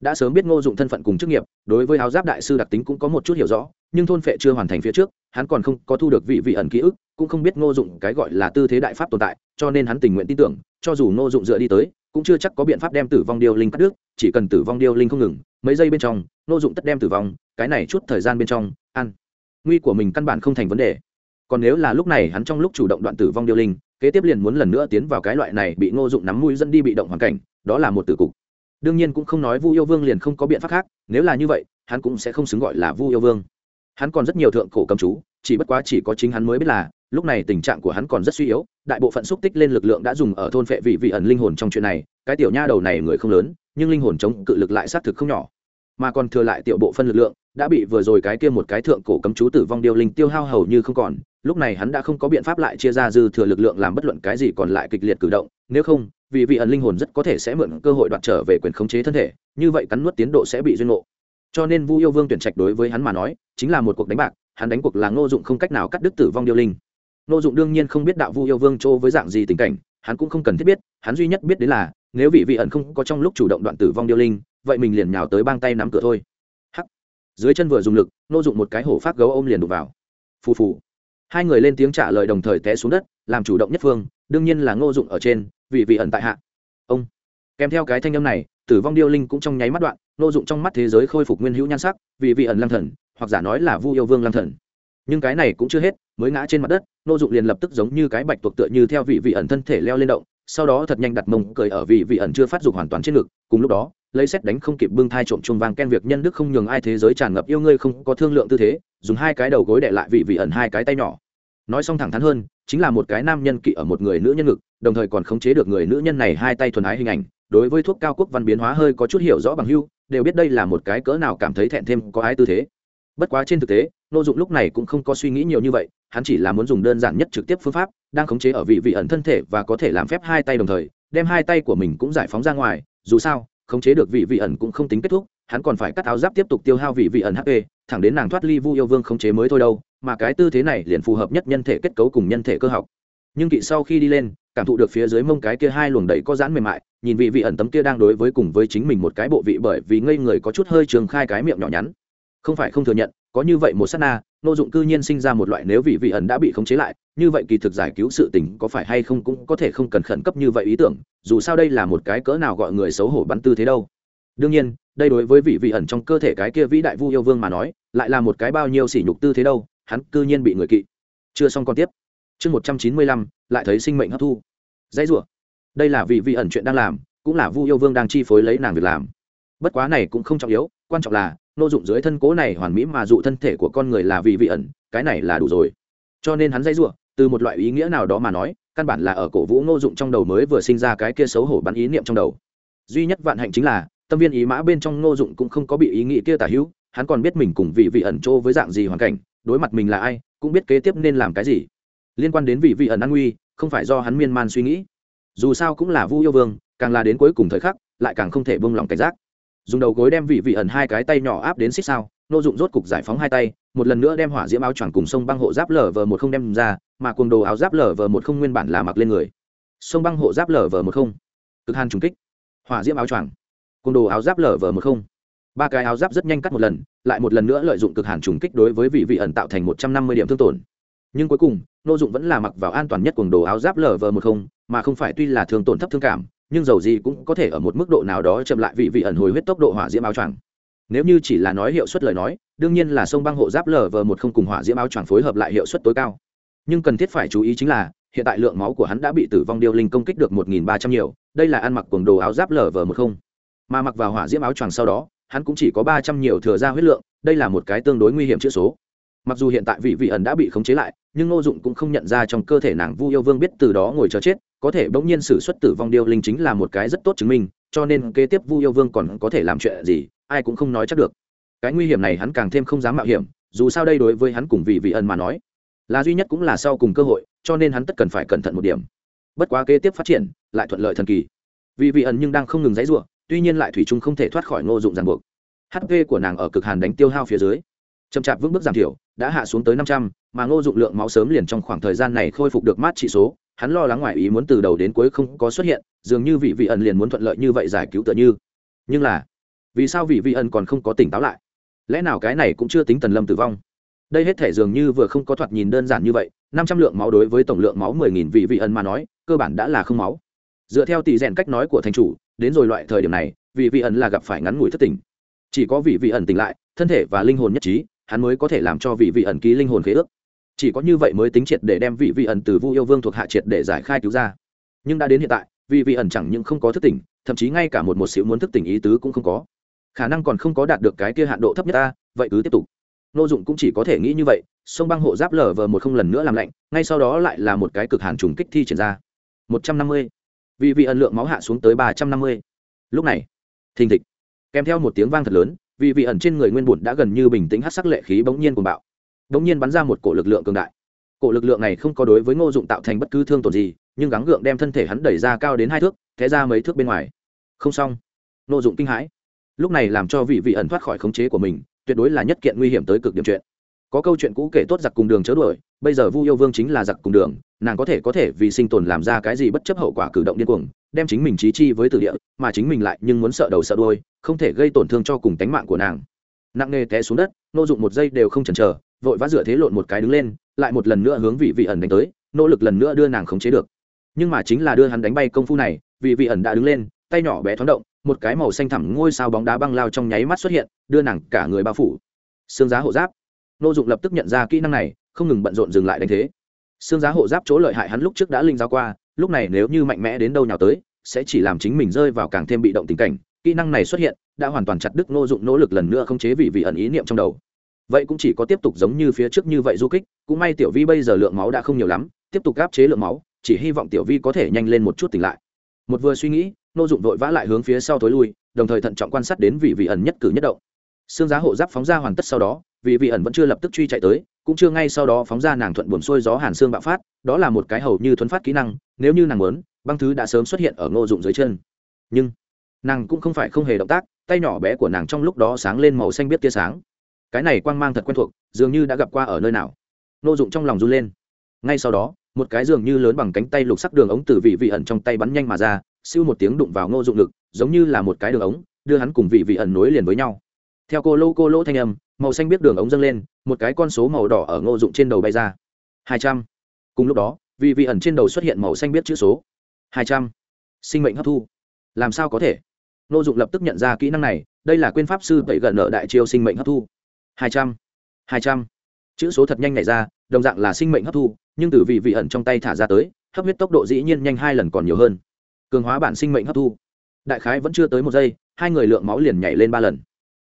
đã sớm biết ngô dụng thân phận cùng chức nghiệp, đối với áo giáp đại sư đặc tính cũng có một chút hiểu rõ, nhưng thôn phệ chưa hoàn thành phía trước, hắn còn không có thu được vị vị ẩn ký ức, cũng không biết ngô dụng cái gọi là tư thế đại pháp tồn tại, cho nên hắn tình nguyện tin tưởng, cho dù ngô dụng dựa đi tới, cũng chưa chắc có biện pháp đem tử vong điêu linh cắt đứt, chỉ cần tử vong điêu linh không ngừng, mấy giây bên trong, ngô dụng tất đem tử vong, cái này chút thời gian bên trong, ăn. Nguy của mình căn bản không thành vấn đề còn nếu là lúc này hắn trong lúc chủ động đoạn tử vong điêu linh, kế tiếp liền muốn lần nữa tiến vào cái loại này bị ngô dụng nắm mũi dẫn đi bị động hoàn cảnh, đó là một tử cục. Đương nhiên cũng không nói vu yêu vương liền không có biện pháp khác, nếu là như vậy, hắn cũng sẽ không xứng gọi là vu yêu vương. Hắn còn rất nhiều thượng cổ cầm chú, chỉ bất quá chỉ có chính hắn mới biết là, lúc này tình trạng của hắn còn rất suy yếu, đại bộ phận xúc tích lên lực lượng đã dùng ở thôn phệ vị vị ẩn linh hồn trong chuyện này, cái tiểu nha đầu này người không lớn, nhưng linh hồn chống cự lực lại xác thực không nhỏ. Mà còn thừa lại tiểu bộ phân lực lượng, đã bị vừa rồi cái kia một cái thượng cổ cấm chú tử vong điêu linh tiêu hao hầu như không còn lúc này hắn đã không có biện pháp lại chia ra dư thừa lực lượng làm bất luận cái gì còn lại kịch liệt cử động, nếu không, vì vị ẩn linh hồn rất có thể sẽ mượn cơ hội đoạt trở về quyền khống chế thân thể, như vậy cắn nuốt tiến độ sẽ bị duyên ngộ. Cho nên vu yêu vương tuyển trạch đối với hắn mà nói, chính là một cuộc đánh bạc, hắn đánh cuộc là ngô dụng không cách nào cắt đứt tử vong điêu linh. Ngô dụng đương nhiên không biết đạo vu yêu vương chỗ với dạng gì tình cảnh, hắn cũng không cần thiết biết, hắn duy nhất biết đến là, nếu vị vị ẩn không có trong lúc chủ động đoạn tử vong điêu linh, vậy mình liền nhào tới bang tay nắm cửa thôi. Hắc. Dưới chân vừa dùng lực, ngô dụng một cái hổ phát gấu ôm liền đục vào. Phù phù hai người lên tiếng trả lời đồng thời té xuống đất, làm chủ động nhất phương, đương nhiên là ngô dụng ở trên vị vị ẩn tại hạ. Ông. Kèm theo cái thanh âm này, tử vong điêu linh cũng trong nháy mắt đoạn, ngô dụng trong mắt thế giới khôi phục nguyên hữu nhan sắc vị vị ẩn lang thần, hoặc giả nói là vu yêu vương lang thần. Nhưng cái này cũng chưa hết, mới ngã trên mặt đất, ngô dụng liền lập tức giống như cái bạch tuộc tựa như theo vị vị ẩn thân thể leo lên động, sau đó thật nhanh đặt mông cười ở vị vị ẩn chưa phát dục hoàn toàn trên ngực, cùng lúc đó lấy xét đánh không kịp bưng thai trộm chuông vàng ken việc nhân đức không nhường ai thế giới tràn ngập yêu ngươi không có thương lượng tư thế, dùng hai cái đầu gối đệ lại vị vị ẩn hai cái tay nhỏ. Nói xong thẳng thắn hơn, chính là một cái nam nhân kỵ ở một người nữ nhân ngực, đồng thời còn khống chế được người nữ nhân này hai tay thuần ái hình ảnh, đối với thuốc cao quốc văn biến hóa hơi có chút hiểu rõ bằng hưu, đều biết đây là một cái cỡ nào cảm thấy thẹn thêm có ái tư thế. Bất quá trên thực tế, nô dụng lúc này cũng không có suy nghĩ nhiều như vậy, hắn chỉ là muốn dùng đơn giản nhất trực tiếp phương pháp, đang khống chế ở vị vị ẩn thân thể và có thể làm phép hai tay đồng thời, đem hai tay của mình cũng giải phóng ra ngoài, dù sao khống chế được vị vị ẩn cũng không tính kết thúc, hắn còn phải cắt áo giáp tiếp tục tiêu hao vị vị ẩn hp thẳng đến nàng thoát ly vu yêu vương khống chế mới thôi đâu, mà cái tư thế này liền phù hợp nhất nhân thể kết cấu cùng nhân thể cơ học. Nhưng kỵ sau khi đi lên, cảm thụ được phía dưới mông cái kia hai luồng đầy có giãn mềm mại, nhìn vị vị ẩn tấm kia đang đối với cùng với chính mình một cái bộ vị bởi vì ngây người có chút hơi trường khai cái miệng nhỏ nhắn. Không phải không thừa nhận có như vậy một sát na nô dụng cư nhiên sinh ra một loại nếu vị vị ẩn đã bị khống chế lại, như vậy kỳ thực giải cứu sự tình có phải hay không cũng có thể không cần khẩn cấp như vậy ý tưởng, dù sao đây là một cái cỡ nào gọi người xấu hổ bắn tư thế đâu. Đương nhiên, đây đối với vị vị ẩn trong cơ thể cái kia vĩ đại vu yêu vương mà nói, lại là một cái bao nhiêu sỉ nhục tư thế đâu, hắn cư nhiên bị người kỵ. Chưa xong còn tiếp. Chương một trăm chín mươi lăm, lại thấy sinh mệnh hấp thu. Dãy rủa. Đây là vị vị ẩn chuyện đang làm, cũng là vu yêu vương đang chi phối lấy nàng việc làm. Bất quá này cũng không trọng yếu, quan trọng là nô dụng dưới thân cố này hoàn mỹ mà dụ thân thể của con người là vì vị ẩn, cái này là đủ rồi. Cho nên hắn dãy rủa từ một loại ý nghĩa nào đó mà nói, căn bản là ở cổ vũ nô dụng trong đầu mới vừa sinh ra cái kia xấu hổ bắn ý niệm trong đầu. Duy nhất vạn hạnh chính là, tâm viên ý mã bên trong nô dụng cũng không có bị ý nghĩ kia tả hữu, hắn còn biết mình cùng vị vị ẩn chỗ với dạng gì hoàn cảnh, đối mặt mình là ai, cũng biết kế tiếp nên làm cái gì. Liên quan đến vị vị ẩn an nguy, không phải do hắn miên man suy nghĩ. Dù sao cũng là vu yêu vương, càng là đến cuối cùng thời khắc, lại càng không thể bông lòng cảnh giác dùng đầu gối đem vị vị ẩn hai cái tay nhỏ áp đến xích sao, nô dụng rốt cục giải phóng hai tay, một lần nữa đem hỏa diễm áo choàng cùng sông băng hộ giáp lở vờ một không đem ra, mà cuồng đồ áo giáp lở vờ một không nguyên bản là mặc lên người. Sông băng hộ giáp lở vờ một không. Cực hàn trùng kích. Hỏa diễm áo choàng. Cuồng đồ áo giáp lở vờ một không. Ba cái áo giáp rất nhanh cắt một lần, lại một lần nữa lợi dụng cực hàn trùng kích đối với vị vị ẩn tạo thành một trăm năm mươi điểm thương tổn. Nhưng cuối cùng, nô dụng vẫn là mặc vào an toàn nhất cuồng đồ áo giáp lở vờ một không, mà không phải tuy là thương tổn thấp thương cảm nhưng dầu gì cũng có thể ở một mức độ nào đó chậm lại vị vị ẩn hồi huyết tốc độ hỏa diễm áo choàng. Nếu như chỉ là nói hiệu suất lời nói, đương nhiên là sông băng hộ giáp lở vờ một không cùng hỏa diễm áo choàng phối hợp lại hiệu suất tối cao. Nhưng cần thiết phải chú ý chính là, hiện tại lượng máu của hắn đã bị tử vong điêu linh công kích được một nghìn ba trăm nhiều, đây là ăn mặc quần đồ áo giáp lở vờ một không. Mà mặc vào hỏa diễm áo choàng sau đó, hắn cũng chỉ có ba trăm nhiều thừa ra huyết lượng, đây là một cái tương đối nguy hiểm chữ số. Mặc dù hiện tại vị vị ẩn đã bị khống chế lại, nhưng ngô dụng cũng không nhận ra trong cơ thể nàng vu yêu vương biết từ đó ngồi chờ chết có thể bỗng nhiên xử xuất tử vong điêu linh chính là một cái rất tốt chứng minh, cho nên kế tiếp vu yêu vương còn có thể làm chuyện gì, ai cũng không nói chắc được. Cái nguy hiểm này hắn càng thêm không dám mạo hiểm, dù sao đây đối với hắn cùng vị vị ẩn mà nói, là duy nhất cũng là sau cùng cơ hội, cho nên hắn tất cần phải cẩn thận một điểm. Bất quá kế tiếp phát triển, lại thuận lợi thần kỳ. Vị vị ẩn nhưng đang không ngừng dãy ruộng tuy nhiên lại thủy chung không thể thoát khỏi ngô dụng ràng buộc. Hp của nàng ở cực hàn đánh tiêu hao phía dưới, chậm chạp vững bước giảm thiểu, đã hạ xuống tới năm trăm, mà ngô dụng lượng máu sớm liền trong khoảng thời gian này khôi phục được mát trị số hắn lo lắng ngoài ý muốn từ đầu đến cuối không có xuất hiện, dường như vị vị ẩn liền muốn thuận lợi như vậy giải cứu tựa như. Nhưng là, vì sao vị vị ẩn còn không có tỉnh táo lại? Lẽ nào cái này cũng chưa tính tần lâm tử vong? Đây hết thể dường như vừa không có thoạt nhìn đơn giản như vậy, năm trăm lượng máu đối với tổng lượng máu mười nghìn vị vị ẩn mà nói, cơ bản đã là không máu. Dựa theo tỷ rèn cách nói của thành chủ, đến rồi loại thời điểm này, vị vị ẩn là gặp phải ngắn ngủi thất tình chỉ có vị vị ẩn tỉnh lại, thân thể và linh hồn nhất trí, hắn mới có thể làm cho vị vị ẩn ký linh hồn khế ước chỉ có như vậy mới tính triệt để đem vị vị ẩn từ vu yêu vương thuộc hạ triệt để giải khai cứu ra. Nhưng đã đến hiện tại, vị vị ẩn chẳng những không có thức tỉnh, thậm chí ngay cả một một xíu muốn thức tỉnh ý tứ cũng không có. Khả năng còn không có đạt được cái kia hạn độ thấp nhất ta, vậy cứ tiếp tục. Nô dụng cũng chỉ có thể nghĩ như vậy, sông băng hộ giáp lở vờ một không lần nữa làm lạnh, ngay sau đó lại là một cái cực hàn trùng kích thi triển ra. một trăm năm mươi. Vị vị ẩn lượng máu hạ xuống tới ba trăm năm mươi. Lúc này, thình thịch. Kèm theo một tiếng vang thật lớn, vị vị ẩn trên người nguyên bùn đã gần như bình tĩnh hát sắc lệ khí bỗng nhiên cuồng bạo bỗng nhiên bắn ra một cổ lực lượng cường đại. Cổ lực lượng này không có đối với ngô dụng tạo thành bất cứ thương tổn gì, nhưng gắng gượng đem thân thể hắn đẩy ra cao đến hai thước thế ra mấy thước bên ngoài. Không xong. Ngô dụng kinh hãi. Lúc này làm cho vị vị ẩn thoát khỏi khống chế của mình, tuyệt đối là nhất kiện nguy hiểm tới cực điểm chuyện. Có câu chuyện cũ kể tốt giặc cùng đường chớ đuổi, bây giờ vu yêu vương chính là giặc cùng đường, nàng có thể có thể vì sinh tồn làm ra cái gì bất chấp hậu quả cử động điên cuồng, đem chính mình trí chi với từ địa, mà chính mình lại nhưng muốn sợ đầu sợ đuôi, không thể gây tổn thương cho cùng tánh mạng của nàng. Nặng nề té xuống đất nô dụng một giây đều không chần chờ vội vã dựa thế lộn một cái đứng lên, lại một lần nữa hướng vị vị ẩn đánh tới, nỗ lực lần nữa đưa nàng khống chế được. Nhưng mà chính là đưa hắn đánh bay công phu này, vị vị ẩn đã đứng lên, tay nhỏ bé thoáng động, một cái màu xanh thẳm ngôi sao bóng đá băng lao trong nháy mắt xuất hiện, đưa nàng cả người bao phủ. Xương giá hộ giáp. Nô dụng lập tức nhận ra kỹ năng này, không ngừng bận rộn dừng lại đánh thế. Xương giá hộ giáp chỗ lợi hại hắn lúc trước đã linh giao qua, lúc này nếu như mạnh mẽ đến đâu nhào tới, sẽ chỉ làm chính mình rơi vào càng thêm bị động tình cảnh. Kỹ năng này xuất hiện, đã hoàn toàn chặt đứt nô dụng nỗ lực lần nữa không chế vị vị ẩn ý niệm trong đầu vậy cũng chỉ có tiếp tục giống như phía trước như vậy du kích, cũng may tiểu vi bây giờ lượng máu đã không nhiều lắm, tiếp tục áp chế lượng máu, chỉ hy vọng tiểu vi có thể nhanh lên một chút tỉnh lại. Một vừa suy nghĩ, nô dụng vội vã lại hướng phía sau thối lui, đồng thời thận trọng quan sát đến vị vị ẩn nhất cử nhất động. Xương giá hộ giáp phóng ra hoàn tất sau đó, vị vị ẩn vẫn chưa lập tức truy chạy tới, cũng chưa ngay sau đó phóng ra nàng thuận buồn xuôi gió hàn xương bạo phát, đó là một cái hầu như thuấn phát kỹ năng, nếu như nàng muốn, băng thứ đã sớm xuất hiện ở ngô dụng dưới chân. Nhưng, nàng cũng không phải không hề động tác, tay nhỏ bé của nàng trong lúc đó sáng lên màu xanh biết tia sáng cái này quang mang thật quen thuộc, dường như đã gặp qua ở nơi nào. Ngô dụng trong lòng run lên. Ngay sau đó, một cái dường như lớn bằng cánh tay lục sắc đường ống từ vị vị ẩn trong tay bắn nhanh mà ra, siêu một tiếng đụng vào ngô dụng lực giống như là một cái đường ống, đưa hắn cùng vị vị ẩn nối liền với nhau. Theo cô lô cô lô thanh âm, màu xanh biết đường ống dâng lên, một cái con số màu đỏ ở ngô dụng trên đầu bay ra. Hai trăm. Cùng lúc đó, vị vị ẩn trên đầu xuất hiện màu xanh biết chữ số. Hai trăm. Sinh mệnh hấp thu. Làm sao có thể? Ngô dụng lập tức nhận ra kỹ năng này, đây là quyên pháp sư tẩy gần nợ đại chiêu sinh mệnh hấp thu hai trăm hai trăm. Chữ số thật nhanh nhảy ra đồng dạng là sinh mệnh hấp thu nhưng từ vị vị ẩn trong tay thả ra tới hấp huyết tốc độ dĩ nhiên nhanh hai lần còn nhiều hơn. Cường hóa bản sinh mệnh hấp thu. Đại khái vẫn chưa tới một giây hai người lượng máu liền nhảy lên ba lần.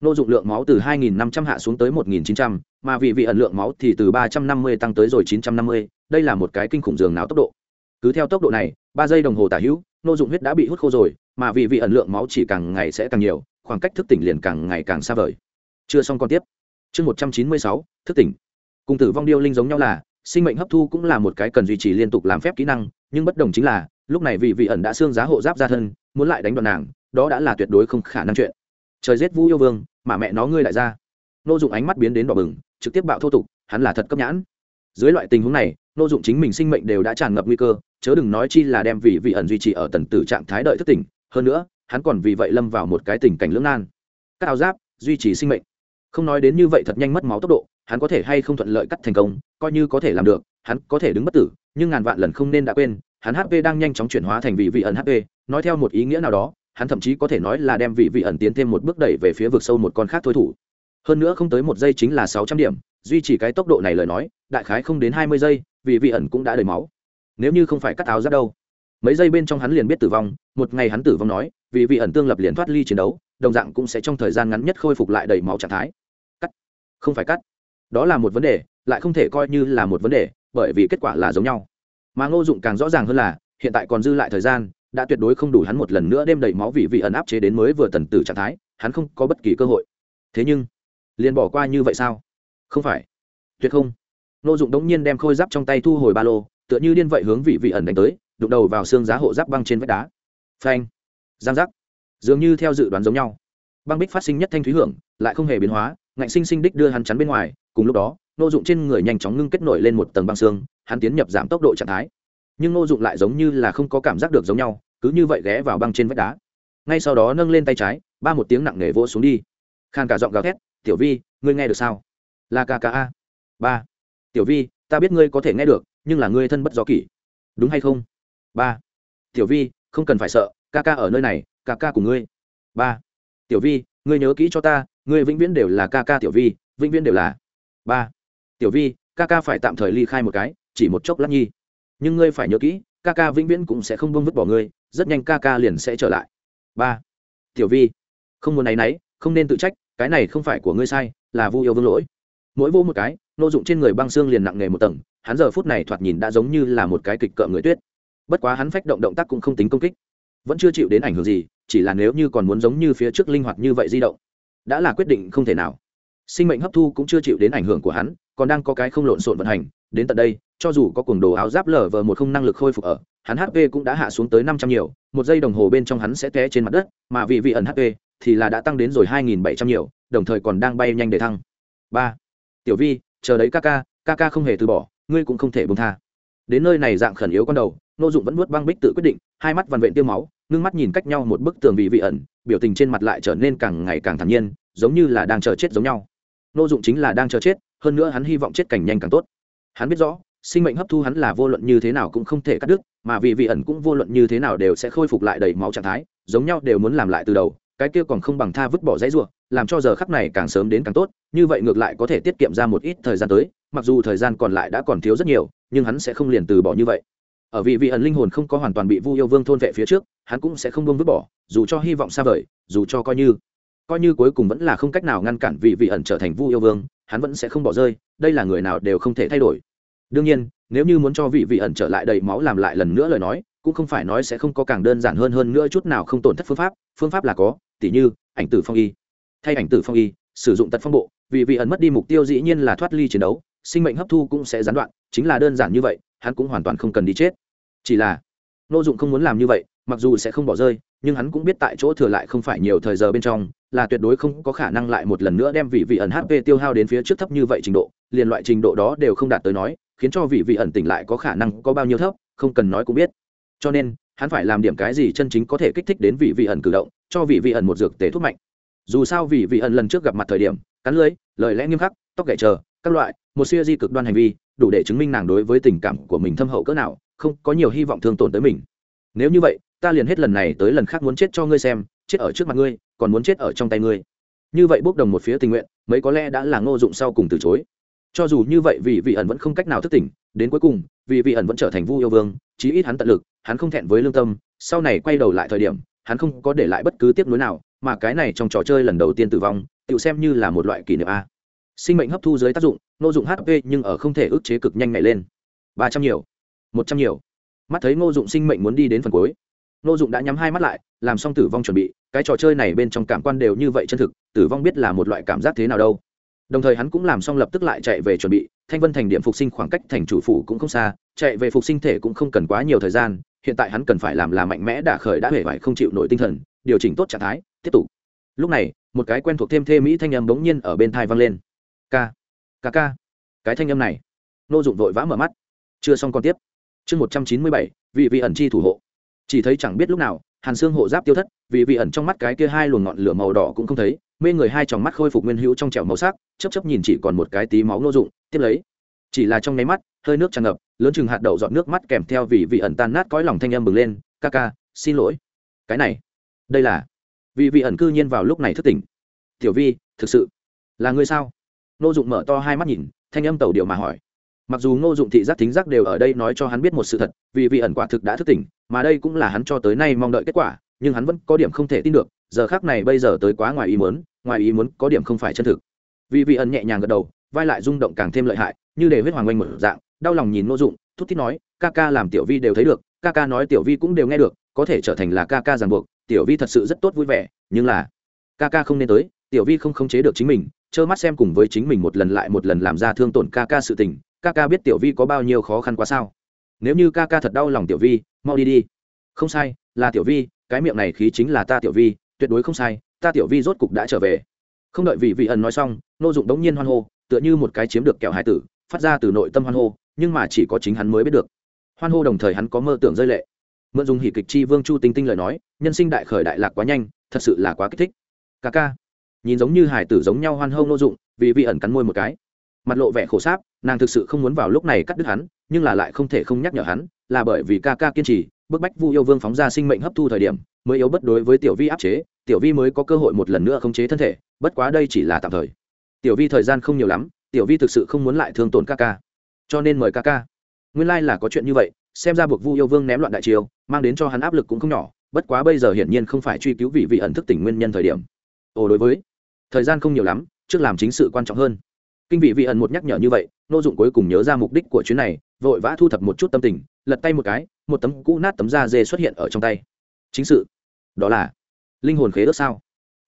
Nô dụng lượng máu từ 2.500 hạ xuống tới 1.900, mà vị vị ẩn lượng máu thì từ 350 tăng tới rồi 950, đây là một cái kinh khủng dường nào tốc độ. Cứ theo tốc độ này ba giây đồng hồ tả hữu nô dụng huyết đã bị hút khô rồi mà vị vị ẩn lượng máu chỉ càng ngày sẽ càng nhiều khoảng cách thức tỉnh liền càng ngày càng xa vời. Chưa xong còn tiếp chương 196, thức tỉnh. Cùng tử vong điêu linh giống nhau là sinh mệnh hấp thu cũng là một cái cần duy trì liên tục làm phép kỹ năng nhưng bất đồng chính là lúc này vị vị ẩn đã xương giá hộ giáp ra thân muốn lại đánh đoạn nàng đó đã là tuyệt đối không khả năng chuyện. Trời giết vũ yêu vương mà mẹ nó ngươi lại ra. Nô dụng ánh mắt biến đến đỏ bừng trực tiếp bạo thô tục hắn là thật cấp nhãn. Dưới loại tình huống này nô dụng chính mình sinh mệnh đều đã tràn ngập nguy cơ chớ đừng nói chi là đem vị vị ẩn duy trì ở tần tử trạng thái đợi thức tỉnh hơn nữa hắn còn vì vậy lâm vào một cái tình cảnh lưỡng nan. Các áo giáp duy trì sinh mệnh không nói đến như vậy thật nhanh mất máu tốc độ, hắn có thể hay không thuận lợi cắt thành công, coi như có thể làm được, hắn có thể đứng bất tử, nhưng ngàn vạn lần không nên đã quên, hắn hp đang nhanh chóng chuyển hóa thành vị vị ẩn hp nói theo một ý nghĩa nào đó, hắn thậm chí có thể nói là đem vị vị ẩn tiến thêm một bước đẩy về phía vực sâu một con khác thôi thủ. Hơn nữa không tới một giây chính là sáu trăm điểm, duy trì cái tốc độ này lời nói, đại khái không đến hai mươi giây, vị vị ẩn cũng đã đầy máu. Nếu như không phải cắt áo ra đâu. Mấy giây bên trong hắn liền biết tử vong, một ngày hắn tử vong nói vị vị ẩn tương lập liền thoát ly chiến đấu, đồng dạng cũng sẽ trong thời gian ngắn nhất khôi phục lại đầy máu trạng thái. Cắt. Không phải cắt. Đó là một vấn đề, lại không thể coi như là một vấn đề, bởi vì kết quả là giống nhau. Mà ngô dụng càng rõ ràng hơn là, hiện tại còn dư lại thời gian, đã tuyệt đối không đủ hắn một lần nữa đem đầy máu vị vị ẩn áp chế đến mới vừa tần tử trạng thái, hắn không có bất kỳ cơ hội. Thế nhưng, liền bỏ qua như vậy sao? Không phải. Tuyệt không. Ngô dụng đống nhiên đem khôi giáp trong tay thu hồi ba lô, tựa như điên vậy hướng vị vị ẩn đánh tới, đụng đầu vào xương giá hộ giáp băng trên vách đá. Phanh giang giác. Dường như theo dự đoán giống nhau. Băng bích phát sinh nhất thanh thúy hưởng, lại không hề biến hóa, ngạnh sinh sinh đích đưa hắn chắn bên ngoài, cùng lúc đó nô dụng trên người nhanh chóng ngưng kết nổi lên một tầng băng xương, hắn tiến nhập giảm tốc độ trạng thái. Nhưng nô dụng lại giống như là không có cảm giác được giống nhau, cứ như vậy ghé vào băng trên vách đá. Ngay sau đó nâng lên tay trái, ba một tiếng nặng nề vỗ xuống đi. Khan cả giọng gào thét, tiểu vi, ngươi nghe được sao? Là kka ba. Tiểu vi, ta biết ngươi có thể nghe được, nhưng là ngươi thân bất do kỷ. Đúng hay không? Ba. Tiểu vi, không cần phải sợ ca ca ở nơi này, ca ca của ngươi. Ba. Tiểu vi, ngươi nhớ kỹ cho ta, ngươi vĩnh viễn đều là ca ca tiểu vi, vĩnh viễn đều là. Ba. Tiểu vi, ca ca phải tạm thời ly khai một cái, chỉ một chốc lát nhi. Nhưng ngươi phải nhớ kỹ, ca ca vĩnh viễn cũng sẽ không bông vứt bỏ ngươi, rất nhanh ca ca liền sẽ trở lại. Ba. Tiểu vi, không muốn náy náy, không nên tự trách, cái này không phải của ngươi sai, là vu yêu vương lỗi. Mỗi vô một cái, nô dụng trên người băng xương liền nặng nề một tầng, hắn giờ phút này thoạt nhìn đã giống như là một cái kịch cợ người tuyết. Bất quá hắn phách động động tác cũng không tính công kích vẫn chưa chịu đến ảnh hưởng gì, chỉ là nếu như còn muốn giống như phía trước linh hoạt như vậy di động, đã là quyết định không thể nào. Sinh mệnh hấp thu cũng chưa chịu đến ảnh hưởng của hắn, còn đang có cái không lộn xộn vận hành, đến tận đây, cho dù có cuồng đồ áo giáp lở vờ một không năng lực khôi phục ở, hắn hp cũng đã hạ xuống tới năm trăm nhiều, một giây đồng hồ bên trong hắn sẽ té trên mặt đất, mà vị vị ẩn hp thì là đã tăng đến rồi hai nghìn bảy trăm nhiều, đồng thời còn đang bay nhanh để thăng. Ba. Tiểu vi, chờ đấy ca ca ca ca không hề từ bỏ, ngươi cũng không thể bông tha. Đến nơi này dạng khẩn yếu con đầu nô dụng vẫn nuốt băng bích tự quyết định, hai mắt vằn vện tiêu máu, ngưng mắt nhìn cách nhau một bức tường vị vị ẩn, biểu tình trên mặt lại trở nên càng ngày càng thản nhiên, giống như là đang chờ chết giống nhau. Nô dụng chính là đang chờ chết, hơn nữa hắn hy vọng chết cảnh nhanh càng tốt. Hắn biết rõ, sinh mệnh hấp thu hắn là vô luận như thế nào cũng không thể cắt đứt, mà vì vị ẩn cũng vô luận như thế nào đều sẽ khôi phục lại đầy máu trạng thái, giống nhau đều muốn làm lại từ đầu, cái kia còn không bằng tha vứt bỏ dãy ruộng làm cho giờ khắc này càng sớm đến càng tốt, như vậy ngược lại có thể tiết kiệm ra một ít thời gian tới, mặc dù thời gian còn lại đã còn thiếu rất nhiều, nhưng hắn sẽ không liền từ bỏ như vậy ở vị vị ẩn linh hồn không có hoàn toàn bị vu yêu vương thôn vệ phía trước, hắn cũng sẽ không bông vứt bỏ, dù cho hy vọng xa vời, dù cho coi như coi như cuối cùng vẫn là không cách nào ngăn cản vị vị ẩn trở thành vu yêu vương, hắn vẫn sẽ không bỏ rơi, đây là người nào đều không thể thay đổi. Đương nhiên, nếu như muốn cho vị vị ẩn trở lại đầy máu làm lại lần nữa lời nói, cũng không phải nói sẽ không có càng đơn giản hơn hơn nữa chút nào không tổn thất phương pháp phương pháp là có, tỉ như, ảnh tử phong y. Thay ảnh tử phong y, sử dụng tật phong bộ vì vị ẩn mất đi mục tiêu dĩ nhiên là thoát ly chiến đấu, sinh mệnh hấp thu cũng sẽ gián đoạn, chính là đơn giản như vậy hắn cũng hoàn toàn không cần đi chết. Chỉ là nô dụng không muốn làm như vậy, mặc dù sẽ không bỏ rơi, nhưng hắn cũng biết tại chỗ thừa lại không phải nhiều thời giờ bên trong, là tuyệt đối không có khả năng lại một lần nữa đem vị vị ẩn hp tiêu hao đến phía trước thấp như vậy trình độ, liền loại trình độ đó đều không đạt tới nói, khiến cho vị vị ẩn tỉnh lại có khả năng có bao nhiêu thấp, không cần nói cũng biết. Cho nên, hắn phải làm điểm cái gì chân chính có thể kích thích đến vị vị ẩn cử động, cho vị vị ẩn một dược tế thuốc mạnh. Dù sao vị vị ẩn lần trước gặp mặt thời điểm, cắn lưới, lời lẽ nghiêm khắc, tóc gậy chờ, các loại, một siêu di cực đoan hành vi đủ để chứng minh nàng đối với tình cảm của mình thâm hậu cỡ nào, không có nhiều hy vọng thương tổn tới mình. Nếu như vậy, ta liền hết lần này tới lần khác muốn chết cho ngươi xem, chết ở trước mặt ngươi, còn muốn chết ở trong tay ngươi. Như vậy bốc đồng một phía tình nguyện, mấy có lẽ đã là ngô dụng sau cùng từ chối. Cho dù như vậy vì vị ẩn vẫn không cách nào thức tỉnh, đến cuối cùng, vì vị ẩn vẫn trở thành vu yêu vương, chí ít hắn tận lực, hắn không thẹn với lương tâm, sau này quay đầu lại thời điểm, hắn không có để lại bất cứ tiếp nối nào, mà cái này trong trò chơi lần đầu tiên tử vong tự xem như là một loại kỷ niệm a sinh mệnh hấp thu dưới tác dụng, ngô dụng hp nhưng ở không thể ức chế cực nhanh nhảy lên. Ba trăm nhiều, một trăm nhiều. Mắt thấy ngô dụng sinh mệnh muốn đi đến phần cuối. Ngô dụng đã nhắm hai mắt lại, làm xong tử vong chuẩn bị, cái trò chơi này bên trong cảm quan đều như vậy chân thực, tử vong biết là một loại cảm giác thế nào đâu. Đồng thời hắn cũng làm xong lập tức lại chạy về chuẩn bị, thanh vân thành điểm phục sinh khoảng cách thành chủ phủ cũng không xa, chạy về phục sinh thể cũng không cần quá nhiều thời gian, hiện tại hắn cần phải làm là mạnh mẽ đả khởi đã hề vải không chịu nổi tinh thần, điều chỉnh tốt trạng thái, tiếp tục. Lúc này, một cái quen thuộc thêm thê mỹ thanh âm bỗng nhiên ở bên thai vang lên ca ca ca cái thanh âm này. Nô dụng vội vã mở mắt. Chưa xong còn tiếp. Chương một trăm chín mươi bảy, vị vị ẩn chi thủ hộ. Chỉ thấy chẳng biết lúc nào, hàn xương hộ giáp tiêu thất vì vị ẩn trong mắt cái kia hai luồng ngọn lửa màu đỏ cũng không thấy, mê người hai tròng mắt khôi phục nguyên hữu trong trẻo màu sắc chấp chấp nhìn chỉ còn một cái tí máu nô dụng, tiếp lấy. Chỉ là trong nháy mắt, hơi nước tràn ngập, lớn chừng hạt đậu dọn nước mắt kèm theo vì vị ẩn tan nát cõi lòng thanh âm bừng lên, ca ca, xin lỗi. Cái này, đây là. Vì vị ẩn cư nhiên vào lúc này thức tỉnh. Tiểu vi, thực sự là ngươi sao? Nô dụng mở to hai mắt nhìn, thanh âm tẩu điệu mà hỏi. Mặc dù ngô dụng thị giác thính giác đều ở đây nói cho hắn biết một sự thật, vì vị ẩn quả thực đã thức tỉnh, mà đây cũng là hắn cho tới nay mong đợi kết quả, nhưng hắn vẫn có điểm không thể tin được, giờ khác này bây giờ tới quá ngoài ý muốn, ngoài ý muốn có điểm không phải chân thực. Vì vị ẩn nhẹ nhàng gật đầu, vai lại rung động càng thêm lợi hại, như để huyết hoàng oanh một dạng, đau lòng nhìn ngô dụng, thút thít nói, ca ca làm tiểu vi đều thấy được, ca ca nói tiểu vi cũng đều nghe được, có thể trở thành là ca ca ràng buộc, tiểu vi thật sự rất tốt vui vẻ, nhưng là, ca ca không nên tới, tiểu vi không khống chế được chính mình trơ mắt xem cùng với chính mình một lần lại một lần làm ra thương tổn ca ca sự tình, ca ca biết tiểu vi có bao nhiêu khó khăn quá sao? Nếu như ca ca thật đau lòng tiểu vi, mau đi đi. Không sai, là tiểu vi, cái miệng này khí chính là ta tiểu vi, tuyệt đối không sai, ta tiểu vi rốt cục đã trở về. Không đợi vị vị ẩn nói xong, nô dụng đống nhiên hoan hô, tựa như một cái chiếm được kẹo hải tử, phát ra từ nội tâm hoan hô, nhưng mà chỉ có chính hắn mới biết được. Hoan hô đồng thời hắn có mơ tưởng rơi lệ. Mượn dùng hỉ kịch chi vương chu tinh tinh lời nói, nhân sinh đại khởi đại lạc quá nhanh, thật sự là quá kích thích. Ca ca nhìn giống như hải tử giống nhau hoan hô nô dụng, vì vị ẩn cắn môi một cái. Mặt lộ vẻ khổ sáp, nàng thực sự không muốn vào lúc này cắt đứt hắn, nhưng là lại không thể không nhắc nhở hắn, là bởi vì ca ca kiên trì, bức bách vu yêu vương phóng ra sinh mệnh hấp thu thời điểm, mới yếu bất đối với tiểu vi áp chế, tiểu vi mới có cơ hội một lần nữa khống chế thân thể, bất quá đây chỉ là tạm thời. Tiểu vi thời gian không nhiều lắm, tiểu vi thực sự không muốn lại thương tổn ca ca. Cho nên mời ca ca. Nguyên lai、like、là có chuyện như vậy, xem ra buộc vu yêu vương ném loạn đại triều mang đến cho hắn áp lực cũng không nhỏ, bất quá bây giờ hiển nhiên không phải truy cứu vị vị ẩn thức tỉnh nguyên nhân thời điểm. Ồ, đối với thời gian không nhiều lắm, trước làm chính sự quan trọng hơn. Kinh vị vị ẩn một nhắc nhở như vậy, nô dụng cuối cùng nhớ ra mục đích của chuyến này, vội vã thu thập một chút tâm tình, lật tay một cái, một tấm cũ nát tấm da dê xuất hiện ở trong tay. Chính sự? Đó là linh hồn khế ước sao?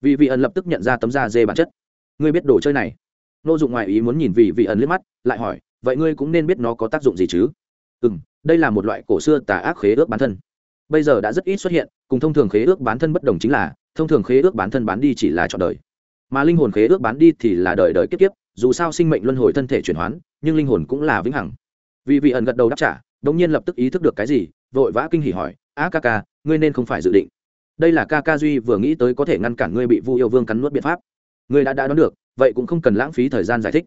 Vị vị ẩn lập tức nhận ra tấm da dê bản chất. Ngươi biết đồ chơi này? Nô dụng ngoại ý muốn nhìn vị vị ẩn liếc mắt, lại hỏi, vậy ngươi cũng nên biết nó có tác dụng gì chứ? Ừ m đây là một loại cổ xưa tà ác khế ước bán thân. Bây giờ đã rất ít xuất hiện, cùng thông thường khế ước bán thân bất đồng chính là, thông thường khế ước bán thân bán đi chỉ là chọn đời mà linh hồn khế ước bán đi thì là đời đời kiếp kiếp, dù sao sinh mệnh luân hồi thân thể chuyển hoán, nhưng linh hồn cũng là vĩnh hằng. Vì vị ẩn gật đầu đáp trả, đống nhiên lập tức ý thức được cái gì, vội vã kinh hỉ hỏi á ca ca, ngươi nên không phải dự định. Đây là ca ca duy vừa nghĩ tới có thể ngăn cản ngươi bị vu yêu vương cắn nuốt biện pháp. Ngươi đã đã đoán được, vậy cũng không cần lãng phí thời gian giải thích.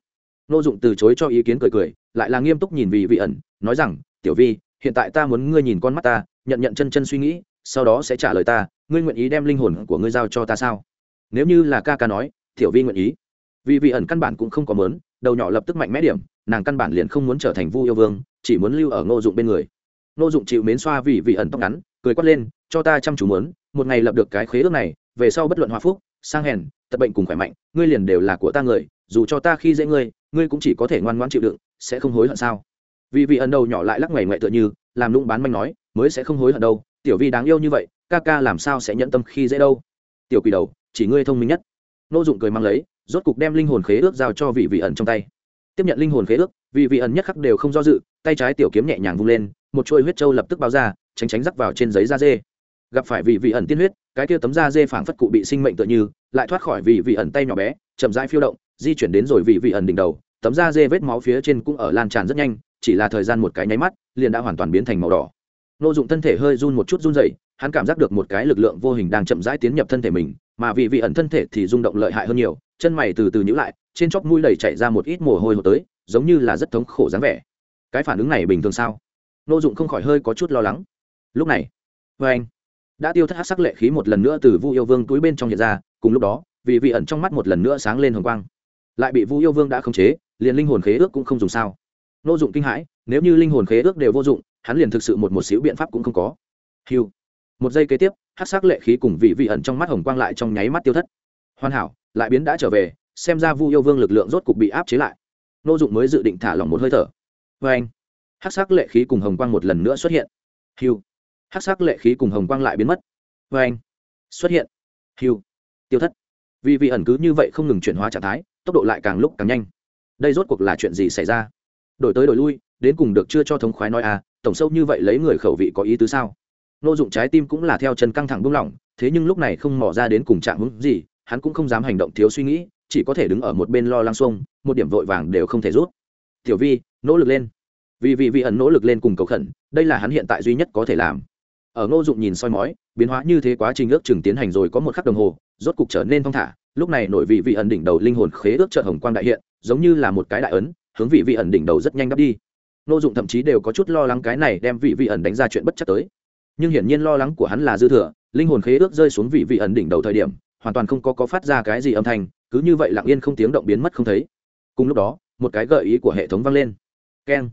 Nô dụng từ chối cho ý kiến cười cười, lại là nghiêm túc nhìn vì vị ẩn, nói rằng, tiểu vi, hiện tại ta muốn ngươi nhìn con mắt ta, nhận nhận chân chân suy nghĩ, sau đó sẽ trả lời ta, ngươi nguyện ý đem linh hồn của ngươi giao cho ta sao? Nếu như là ca ca nói, tiểu vi nguyện ý. Vì vị ẩn căn bản cũng không có mớn đầu nhỏ lập tức mạnh mẽ điểm, nàng căn bản liền không muốn trở thành vu yêu vương, chỉ muốn lưu ở ngô dụng bên người. Ngô dụng chịu mến xoa vì vị ẩn tóc ngắn, cười quát lên, cho ta chăm chú mớn một ngày lập được cái khế ước này, về sau bất luận hòa phúc, sang hèn, tật bệnh cùng khỏe mạnh, ngươi liền đều là của ta người, dù cho ta khi dễ ngươi ngươi cũng chỉ có thể ngoan ngoãn chịu đựng, sẽ không hối hận sao? Vì vị ẩn đầu nhỏ lại lắc ngoảy ngoại tựa như, làm lũng bán manh nói, mới sẽ không hối hận đâu, tiểu vi đáng yêu như vậy, ca ca làm sao sẽ nhẫn tâm khi dễ đâu? Tiểu quỷ đầu chỉ ngươi thông minh nhất. Nô dụng cười mang lấy, rốt cục đem linh hồn khế ước giao cho vị vị ẩn trong tay. Tiếp nhận linh hồn khế ước, vị vị ẩn nhất khắc đều không do dự, tay trái tiểu kiếm nhẹ nhàng vung lên, một chuôi huyết châu lập tức báo ra, tránh tránh rắc vào trên giấy da dê. Gặp phải vị vị ẩn tiên huyết, cái kia tấm da dê phảng phất cụ bị sinh mệnh tựa như, lại thoát khỏi vị vị ẩn tay nhỏ bé, chậm rãi phiêu động, di chuyển đến rồi vị vị ẩn đỉnh đầu. Tấm da dê vết máu phía trên cũng ở lan tràn rất nhanh, chỉ là thời gian một cái nháy mắt, liền đã hoàn toàn biến thành màu đỏ. Nô dụng thân thể hơi run một chút run dậy hắn cảm giác được một cái lực lượng vô hình đang chậm rãi tiến nhập thân thể mình mà vị vị ẩn thân thể thì rung động lợi hại hơn nhiều, chân mày từ từ nhữ lại, trên chóp mũi đầy chảy ra một ít mồ hôi hột tới, giống như là rất thống khổ dáng vẻ. Cái phản ứng này bình thường sao? Nô dụng không khỏi hơi có chút lo lắng. Lúc này vê anh, đã tiêu thất hát sắc lệ khí một lần nữa từ vu yêu vương túi bên trong hiện ra, cùng lúc đó vị vị ẩn trong mắt một lần nữa sáng lên hồng quang. Lại bị vu yêu vương đã khống chế, liền linh hồn khế ước cũng không dùng sao. Nô dụng kinh hãi, nếu như linh hồn khế ước đều vô dụng, hắn liền thực sự một một xíu biện pháp cũng không có. Hiu một giây kế tiếp hát sắc lệ khí cùng vị vị ẩn trong mắt hồng quang lại trong nháy mắt tiêu thất. Hoàn hảo, lại biến đã trở về, xem ra vu yêu vương lực lượng rốt cục bị áp chế lại. Nô dụng mới dự định thả lỏng một hơi thở. Vê anh, hát sắc lệ khí cùng hồng quang một lần nữa xuất hiện. Hiu, hát sắc lệ khí cùng hồng quang lại biến mất. Vê anh, xuất hiện. Hiu, tiêu thất. Vì vị ẩn cứ như vậy không ngừng chuyển hóa trạng thái, tốc độ lại càng lúc càng nhanh. Đây rốt cuộc là chuyện gì xảy ra? Đổi tới đổi lui, đến cùng được chưa cho thống khoái nói à tổng sâu như vậy lấy người khẩu vị có ý tứ sao? Nô dụng trái tim cũng là theo chân căng thẳng buông lỏng, thế nhưng lúc này không mỏ ra đến cùng trạng hướng gì, hắn cũng không dám hành động thiếu suy nghĩ, chỉ có thể đứng ở một bên lo lăng xuông, một điểm vội vàng đều không thể rút. Tiểu vi, nỗ lực lên. Vì vì vị ẩn nỗ lực lên cùng cầu khẩn, đây là hắn hiện tại duy nhất có thể làm. Ở ngô dụng nhìn soi mói, biến hóa như thế quá trình ước chừng tiến hành rồi có một khắc đồng hồ, rốt cục trở nên thong thả, lúc này nội vị vị ẩn đỉnh đầu linh hồn khế ước trợ hồng quang đại hiện, giống như là một cái đại ấn, hướng vị vị ẩn đỉnh đầu rất nhanh đắp đi. Ngô dụng thậm chí đều có chút lo lắng cái này đem vị vị ẩn đánh ra chuyện bất chắc tới nhưng hiển nhiên lo lắng của hắn là dư thừa, linh hồn khế ước rơi xuống vị vị ẩn đỉnh đầu thời điểm, hoàn toàn không có có phát ra cái gì âm thanh, cứ như vậy lặng yên không tiếng động biến mất không thấy. Cùng lúc đó, một cái gợi ý của hệ thống vang lên. Keng.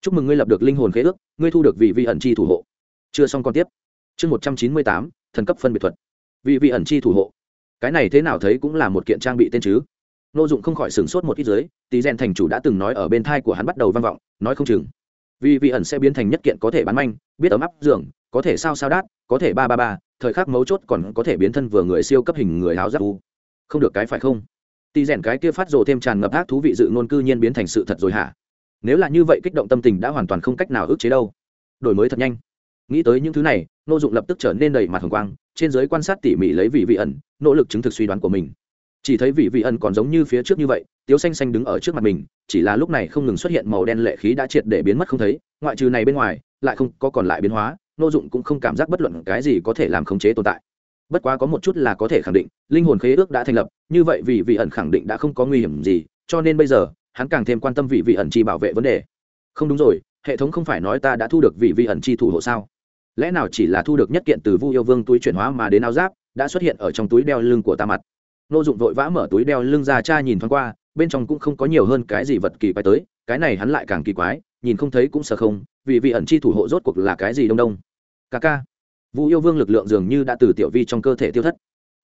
Chúc mừng ngươi lập được linh hồn khế ước, ngươi thu được vị vị ẩn chi thủ hộ. Chưa xong còn tiếp. Chương một trăm chín mươi tám, thần cấp phân biệt thuật. Vị vị ẩn chi thủ hộ. Cái này thế nào thấy cũng là một kiện trang bị tên chứ. N ô dụng không khỏi sửng sốt một ít giới tí rèn thành chủ đã từng nói ở bên thai của hắn bắt đầu vang vọng, nói không chừng. Vì vị ẩn sẽ biến thành nhất kiện có thể bán manh, biết ấm áp dường có thể sao sao đát, có thể ba ba ba, thời khắc mấu chốt còn có thể biến thân vừa người siêu cấp hình người háo giáp u. Không được cái phải không? Tì rèn cái kia phát rồ thêm tràn ngập ác thú vị dự ngôn cư nhiên biến thành sự thật rồi hả? Nếu là như vậy kích động tâm tình đã hoàn toàn không cách nào ức chế đâu. Đổi mới thật nhanh. Nghĩ tới những thứ này, nô dụng lập tức trở nên đầy mặt hồng quang, trên giới quan sát tỉ mỉ lấy vị vị ẩn, nỗ lực chứng thực suy đoán của mình. Chỉ thấy vị vị ẩn còn giống như phía trước như vậy, tiếu xanh xanh đứng ở trước mặt mình, chỉ là lúc này không ngừng xuất hiện màu đen lệ khí đã triệt để biến mất không thấy, ngoại trừ này bên ngoài, lại không có còn lại biến hóa nô dụng cũng không cảm giác bất luận cái gì có thể làm khống chế tồn tại. Bất quá có một chút là có thể khẳng định, linh hồn khế ước đã thành lập, như vậy vì vị ẩn khẳng định đã không có nguy hiểm gì, cho nên bây giờ, hắn càng thêm quan tâm vị vị ẩn chi bảo vệ vấn đề. Không đúng rồi, hệ thống không phải nói ta đã thu được vị vị ẩn chi thủ hộ sao? Lẽ nào chỉ là thu được nhất kiện từ vu yêu vương túi chuyển hóa mà đến áo giáp, đã xuất hiện ở trong túi đeo lưng của ta mặt? Nô dụng vội vã mở túi đeo lưng ra cha nhìn thoáng qua, bên trong cũng không có nhiều hơn cái gì vật kỳ quái tới, cái này hắn lại càng kỳ quái, nhìn không thấy cũng sợ không vì vị ẩn chi thủ hộ rốt cuộc là cái gì đông đông? Ca ca. Vu yêu vương lực lượng dường như đã từ tiểu vi trong cơ thể tiêu thất.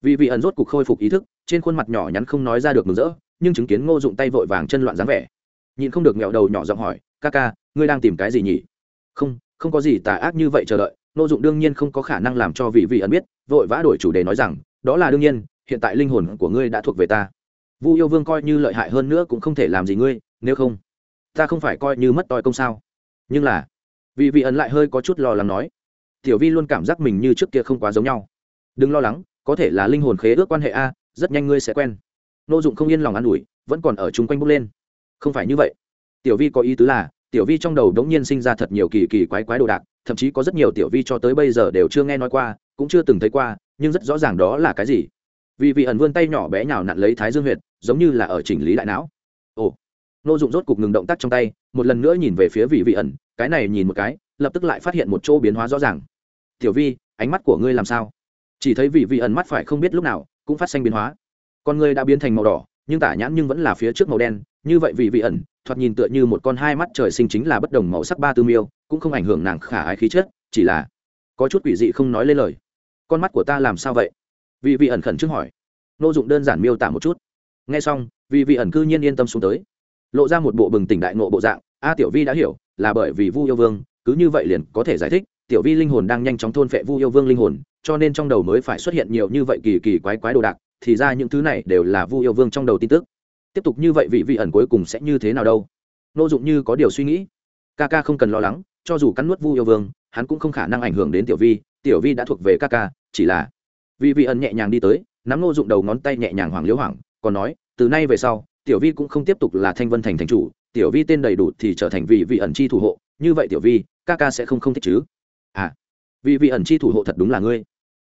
Vì vị ẩn rốt cuộc khôi phục ý thức, trên khuôn mặt nhỏ nhắn không nói ra được mừng rỡ, nhưng chứng kiến ngô dụng tay vội vàng chân loạn dáng vẻ. Nhìn không được nghẹo đầu nhỏ giọng hỏi, ca ca, ngươi đang tìm cái gì nhỉ? Không không có gì, tà ác như vậy chờ đợi. Ngô dụng đương nhiên không có khả năng làm cho vị vị ẩn biết, vội vã đổi chủ đề nói rằng, đó là đương nhiên, hiện tại linh hồn của ngươi đã thuộc về ta. Vu yêu vương coi như lợi hại hơn nữa cũng không thể làm gì ngươi, nếu không, ta không phải coi như mất toi công sao? Nhưng là, vị vị ẩn lại hơi có chút lo lắng nói, tiểu vi luôn cảm giác mình như trước kia không quá giống nhau. Đừng lo lắng, có thể là linh hồn khế ước quan hệ a, rất nhanh ngươi sẽ quen. Nô dụng không yên lòng an ủi, vẫn còn ở chung quanh bốc lên. Không phải như vậy. Tiểu vi có ý tứ là, tiểu vi trong đầu đống nhiên sinh ra thật nhiều kỳ kỳ quái quái đồ đạc, thậm chí có rất nhiều tiểu vi cho tới bây giờ đều chưa nghe nói qua, cũng chưa từng thấy qua, nhưng rất rõ ràng đó là cái gì. Vì vị ẩn vươn tay nhỏ bé nhào nặn lấy thái dương huyệt, giống như là ở chỉnh lý đại não. Ồ. Nô dụng rốt cục ngừng động tác trong tay một lần nữa nhìn về phía vị vị ẩn, cái này nhìn một cái, lập tức lại phát hiện một chỗ biến hóa rõ ràng. Tiểu vi, ánh mắt của ngươi làm sao? Chỉ thấy vị vị ẩn mắt phải không biết lúc nào, cũng phát sinh biến hóa. Con ngươi đã biến thành màu đỏ, nhưng tả nhãn nhưng vẫn là phía trước màu đen, như vậy vị vị ẩn, thoạt nhìn tựa như một con hai mắt trời sinh chính là bất đồng màu sắc ba tư miêu, cũng không ảnh hưởng nàng khả ái khí chất, chỉ là có chút quỷ dị không nói lên lời. Con mắt của ta làm sao vậy? Vị vị ẩn khẩn trước hỏi. Nô dụng đơn giản miêu tả một chút. Nghe xong, vị vị ẩn cư nhiên yên tâm xuống tới, lộ ra một bộ bừng tỉnh đại nộ bộ dạng a tiểu vi đã hiểu, là bởi vì vu yêu vương, cứ như vậy liền có thể giải thích, tiểu vi linh hồn đang nhanh chóng thôn phệ vu yêu vương linh hồn, cho nên trong đầu mới phải xuất hiện nhiều như vậy kỳ kỳ quái quái đồ đạc, thì ra những thứ này đều là vu yêu vương trong đầu tin tức. Tiếp tục như vậy vị vị ẩn cuối cùng sẽ như thế nào đâu? Nô dụng như có điều suy nghĩ. Ca ca không cần lo lắng, cho dù cắn nuốt vu yêu vương, hắn cũng không khả năng ảnh hưởng đến tiểu vi tiểu vi đã thuộc về ca ca, chỉ là vị vị ẩn nhẹ nhàng đi tới, nắm nô dụng đầu ngón tay nhẹ nhàng hoàng liễu hoảng, còn nói, từ nay về sau, tiểu vi cũng không tiếp tục là thanh vân thành thành chủ tiểu vi tên đầy đủ thì trở thành vị vị ẩn chi thủ hộ, như vậy tiểu vi, ca ca sẽ không không thích chứ? À vị vị ẩn chi thủ hộ thật đúng là ngươi.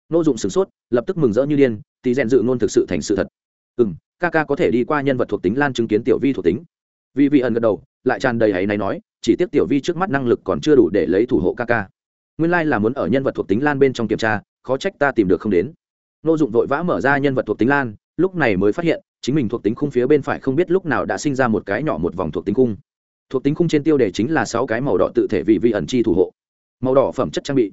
Nô dụng sửng sốt, lập tức mừng rỡ như điên thì rèn dự ngôn thực sự thành sự thật. Ừ m ca ca có thể đi qua nhân vật thuộc tính lan chứng kiến tiểu vi thuộc tính. Vị vị ẩn gật đầu, lại tràn đầy hãy này nói, chỉ tiếc tiểu vi trước mắt năng lực còn chưa đủ để lấy thủ hộ ca ca. Nguyên lai là muốn ở nhân vật thuộc tính lan bên trong kiểm tra, khó trách ta tìm được không đến. Nô dụng vội vã mở ra nhân vật thuộc tính lan, lúc này mới phát hiện chính mình thuộc tính khung phía bên phải không biết lúc nào đã sinh ra một cái nhỏ một vòng thuộc tính khung. Thuộc tính khung trên tiêu đề chính là sáu cái màu đỏ tự thể vị vi ẩn chi thủ hộ. Màu đỏ phẩm chất trang bị.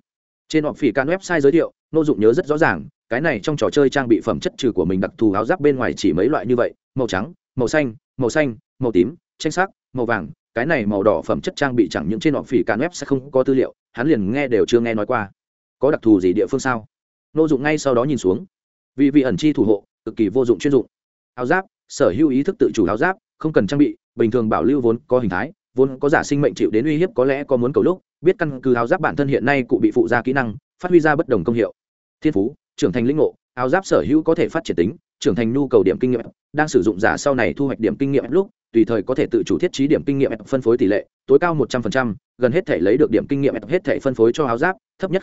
Trên họ phỉ can website giới thiệu, nô dụng nhớ rất rõ ràng, cái này trong trò chơi trang bị phẩm chất trừ của mình đặc thù áo giáp bên ngoài chỉ mấy loại như vậy, màu trắng, màu xanh màu xanh, màu tím, tranh sắc, màu vàng. Cái này màu đỏ phẩm chất trang bị chẳng những trên họ phỉ can web sẽ không có tư liệu, hắn liền nghe đều chưa nghe nói qua. Có đặc thù gì địa phương sao? Nô dụng ngay sau đó nhìn xuống. Vì vị ẩn chi thủ hộ, cực kỳ vô dụng chuyên dụng áo giáp, sở hữu ý thức tự chủ áo giáp, không cần trang bị, bình thường bảo lưu vốn có hình thái, vốn có giả sinh mệnh chịu đến uy hiếp có lẽ có muốn cầu lúc, biết căn cứ áo giáp bản thân hiện nay cụ bị phụ gia kỹ năng, phát huy ra bất đồng công hiệu. Thiên phú, trưởng thành lĩnh ngộ, áo giáp sở hữu có thể phát triển tính, trưởng thành nhu cầu điểm kinh nghiệm, đang sử dụng giả sau này thu hoạch điểm kinh nghiệm lúc, tùy thời có thể tự chủ thiết trí điểm kinh nghiệm phân phối tỷ lệ, tối cao một trăm linh gần hết thể lấy được điểm kinh nghiệm hết thể phân phối cho áo giáp, thấp nhất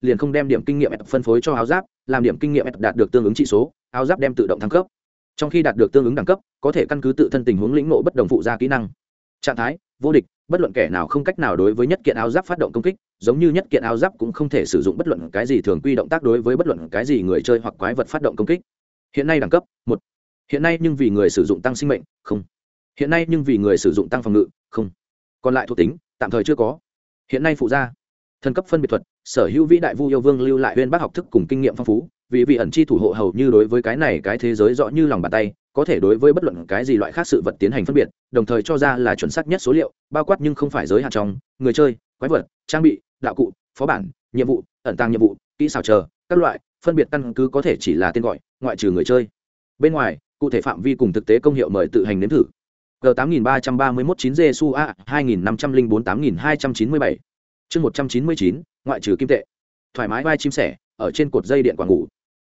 liền không đem điểm kinh nghiệm phân phối cho áo giáp, làm điểm kinh nghiệm đạt được tương ứng trị số, áo giáp đem tự động thăng cấp trong khi đạt được tương ứng đẳng cấp, có thể căn cứ tự thân tình huống lĩnh nộ bất đồng phụ gia kỹ năng. Trạng thái, vô địch, bất luận kẻ nào không cách nào đối với nhất kiện áo giáp phát động công kích, giống như nhất kiện áo giáp cũng không thể sử dụng bất luận cái gì thường quy động tác đối với bất luận cái gì người chơi hoặc quái vật phát động công kích. Hiện nay đẳng cấp, một. Hiện nay nhưng vì người sử dụng tăng sinh mệnh, không. Hiện nay nhưng vì người sử dụng tăng phòng ngự, không. Còn lại thuộc tính, tạm thời chưa có. Hiện nay phụ gia thần cấp phân biệt thuật, sở hữu vĩ đại vu yêu vương lưu lại huyên bác học thức cùng kinh nghiệm phong phú vì vị ẩn chi thủ hộ hầu như đối với cái này cái thế giới rõ như lòng bàn tay, có thể đối với bất luận cái gì loại khác sự vật tiến hành phân biệt, đồng thời cho ra là chuẩn xác nhất số liệu, bao quát nhưng không phải giới hạn trong, người chơi, quái vật, trang bị, đạo cụ, phó bản, nhiệm vụ, ẩn tăng nhiệm vụ, kỹ xảo chờ, các loại, phân biệt căn cứ có thể chỉ là tên gọi, ngoại trừ người chơi. Bên ngoài, cụ thể phạm vi cùng thực tế công hiệu mời tự hành nếm thử. G tám nghìn ba trăm ba mươi mốt chín jesu a, hai nghìn năm trăm linh bốn, tám nghìn hai trăm chín mươi bảy. Chương một trăm chín mươi chín, ngoại trừ kim tệ. Thoải mái vai chim sẻ, ở trên cột dây điện quảng ngủ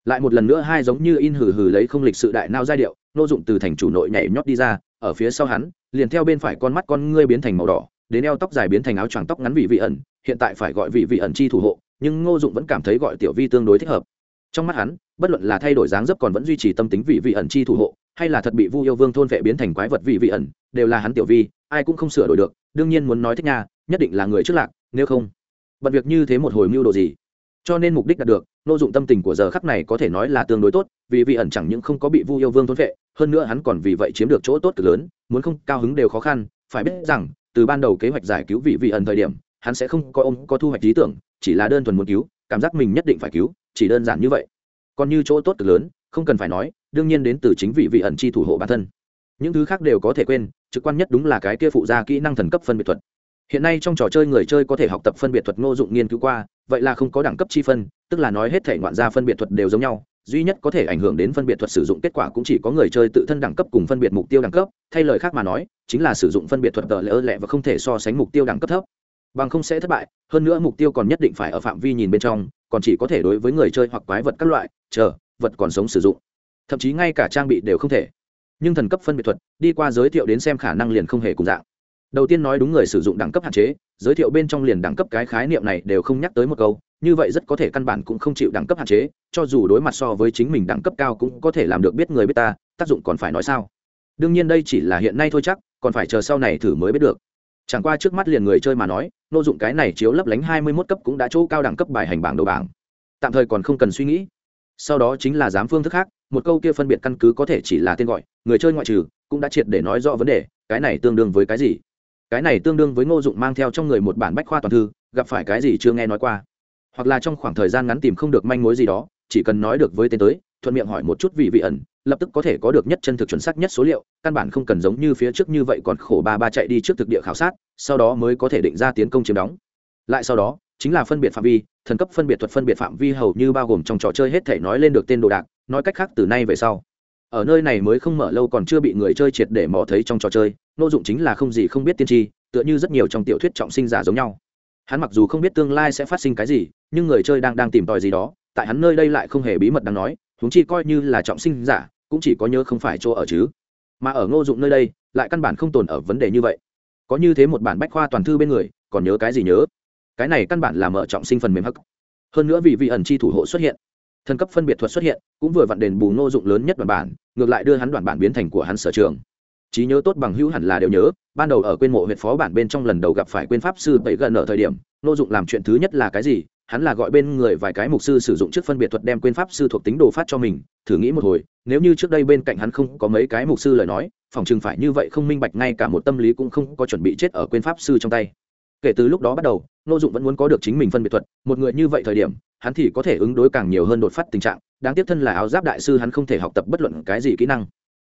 lại một lần nữa hai giống như in hừ hừ lấy không lịch sự đại nao giai điệu, nô dụng từ thành chủ nội nhảy nhót đi ra, ở phía sau hắn, liền theo bên phải con mắt con ngươi biến thành màu đỏ, đến eo tóc dài biến thành áo choàng tóc ngắn vị vị ẩn, hiện tại phải gọi vị vị ẩn chi thủ hộ, nhưng ngô dụng vẫn cảm thấy gọi tiểu vi tương đối thích hợp. Trong mắt hắn, bất luận là thay đổi dáng dấp còn vẫn duy trì tâm tính vị vị ẩn chi thủ hộ, hay là thật bị vu yêu vương thôn vệ biến thành quái vật vị vị ẩn, đều là hắn tiểu vi, ai cũng không sửa đổi được, đương nhiên muốn nói thích nha, nhất định là người trước lạc, nếu không. Bận việc như thế một hồi mưu đồ gì? Cho nên mục đích đạt được, nô dụng tâm tình của giờ khắc này có thể nói là tương đối tốt, vì vị ẩn chẳng những không có bị vu yêu vương thôn vệ hơn nữa hắn còn vì vậy chiếm được chỗ tốt cực lớn, muốn không, cao hứng đều khó khăn, phải biết rằng, từ ban đầu kế hoạch giải cứu vị vị ẩn thời điểm, hắn sẽ không có ông có thu hoạch lý tưởng, chỉ là đơn thuần muốn cứu, cảm giác mình nhất định phải cứu, chỉ đơn giản như vậy. Còn như chỗ tốt cực lớn, không cần phải nói, đương nhiên đến từ chính vị vị ẩn chi thủ hộ bản thân. Những thứ khác đều có thể quên, trực quan nhất đúng là cái kia phụ ra kỹ năng thần cấp phân biệt thuật. Hiện nay trong trò chơi người chơi có thể học tập phân biệt thuật ngô dụng nghiên cứu qua vậy là không có đẳng cấp chi phân, tức là nói hết thể ngoạn gia phân biệt thuật đều giống nhau, duy nhất có thể ảnh hưởng đến phân biệt thuật sử dụng kết quả cũng chỉ có người chơi tự thân đẳng cấp cùng phân biệt mục tiêu đẳng cấp, thay lời khác mà nói, chính là sử dụng phân biệt thuật tờ lỡ lẹ và không thể so sánh mục tiêu đẳng cấp thấp. Bằng không sẽ thất bại, hơn nữa mục tiêu còn nhất định phải ở phạm vi nhìn bên trong, còn chỉ có thể đối với người chơi hoặc quái vật các loại, chờ, vật còn sống sử dụng. Thậm chí ngay cả trang bị đều không thể. Nhưng thần cấp phân biệt thuật, đi qua giới thiệu đến xem khả năng liền không hề cùng dạng. Đầu tiên nói đúng người sử dụng đẳng cấp hạn chế giới thiệu bên trong liền đẳng cấp cái khái niệm này đều không nhắc tới một câu, như vậy rất có thể căn bản cũng không chịu đẳng cấp hạn chế, cho dù đối mặt so với chính mình đẳng cấp cao cũng có thể làm được biết người biết ta, tác dụng còn phải nói sao? Đương nhiên đây chỉ là hiện nay thôi chắc, còn phải chờ sau này thử mới biết được. Chẳng qua trước mắt liền người chơi mà nói n ô dụng cái này chiếu lấp lánh hai mươi mốt cấp cũng đã chỗ cao đẳng cấp bài hành bảng đầu bảng. Tạm thời còn không cần suy nghĩ. Sau đó chính là giám phương thức khác, một câu kia phân biệt căn cứ có thể chỉ là tên gọi, người chơi ngoại trừ cũng đã triệt để nói rõ vấn đề, cái này tương đương với cái gì? Cái này tương đương với ngô dụng mang theo trong người một bản bách khoa toàn thư, gặp phải cái gì chưa nghe nói qua. Hoặc là trong khoảng thời gian ngắn tìm không được manh mối gì đó, chỉ cần nói được với tên tới, thuận miệng hỏi một chút vị vị ẩn, lập tức có thể có được nhất chân thực chuẩn xác nhất số liệu, căn bản không cần giống như phía trước như vậy còn khổ ba ba chạy đi trước thực địa khảo sát, sau đó mới có thể định ra tiến công chiếm đóng. Lại sau đó, chính là phân biệt phạm vi, thần cấp phân biệt thuật phân biệt phạm vi hầu như bao gồm trong trò chơi hết thể nói lên được tên đồ đạc, nói cách khác từ nay về sau. Ở nơi này mới không mở lâu còn chưa bị người chơi triệt để mò thấy trong trò chơi nô dụng chính là không gì không biết tiên tri, tựa như rất nhiều trong tiểu thuyết trọng sinh giả giống nhau. Hắn mặc dù không biết tương lai sẽ phát sinh cái gì, nhưng người chơi đang đang tìm tòi gì đó, tại hắn nơi đây lại không hề bí mật đáng nói húng chi coi như là trọng sinh giả, cũng chỉ có nhớ không phải chỗ ở chứ. Mà ở ngô dụng nơi đây, lại căn bản không tồn ở vấn đề như vậy. Có như thế một bản bách khoa toàn thư bên người, còn nhớ cái gì nhớ? Cái này căn bản là mở trọng sinh phần mềm hắc. Hơn nữa vì vị ẩn chi thủ hộ xuất hiện, thần cấp phân biệt thuật xuất hiện, cũng vừa vặn đền bù ngô dụng lớn nhất đoàn bản, ngược lại đưa hắn đoàn bản biến thành của hắn sở trường trí nhớ tốt bằng hữu hẳn là đều nhớ. Ban đầu ở quên mộ huyện phó bản bên trong lần đầu gặp phải quên pháp sư bảy gần ở thời điểm, nô dụng làm chuyện thứ nhất là cái gì? Hắn là gọi bên người vài cái mục sư sử dụng trước phân biệt thuật đem quên pháp sư thuộc tính đồ phát cho mình. Thử nghĩ một hồi, nếu như trước đây bên cạnh hắn không có mấy cái mục sư lời nói, phòng chừng phải như vậy không minh bạch ngay cả một tâm lý cũng không có chuẩn bị chết ở quên pháp sư trong tay. Kể từ lúc đó bắt đầu, nô dụng vẫn muốn có được chính mình phân biệt thuật. Một người như vậy thời điểm, hắn thì có thể ứng đối càng nhiều hơn đột phát tình trạng. Đáng tiếc thân là áo giáp đại sư, hắn không thể học tập bất luận cái gì kỹ năng.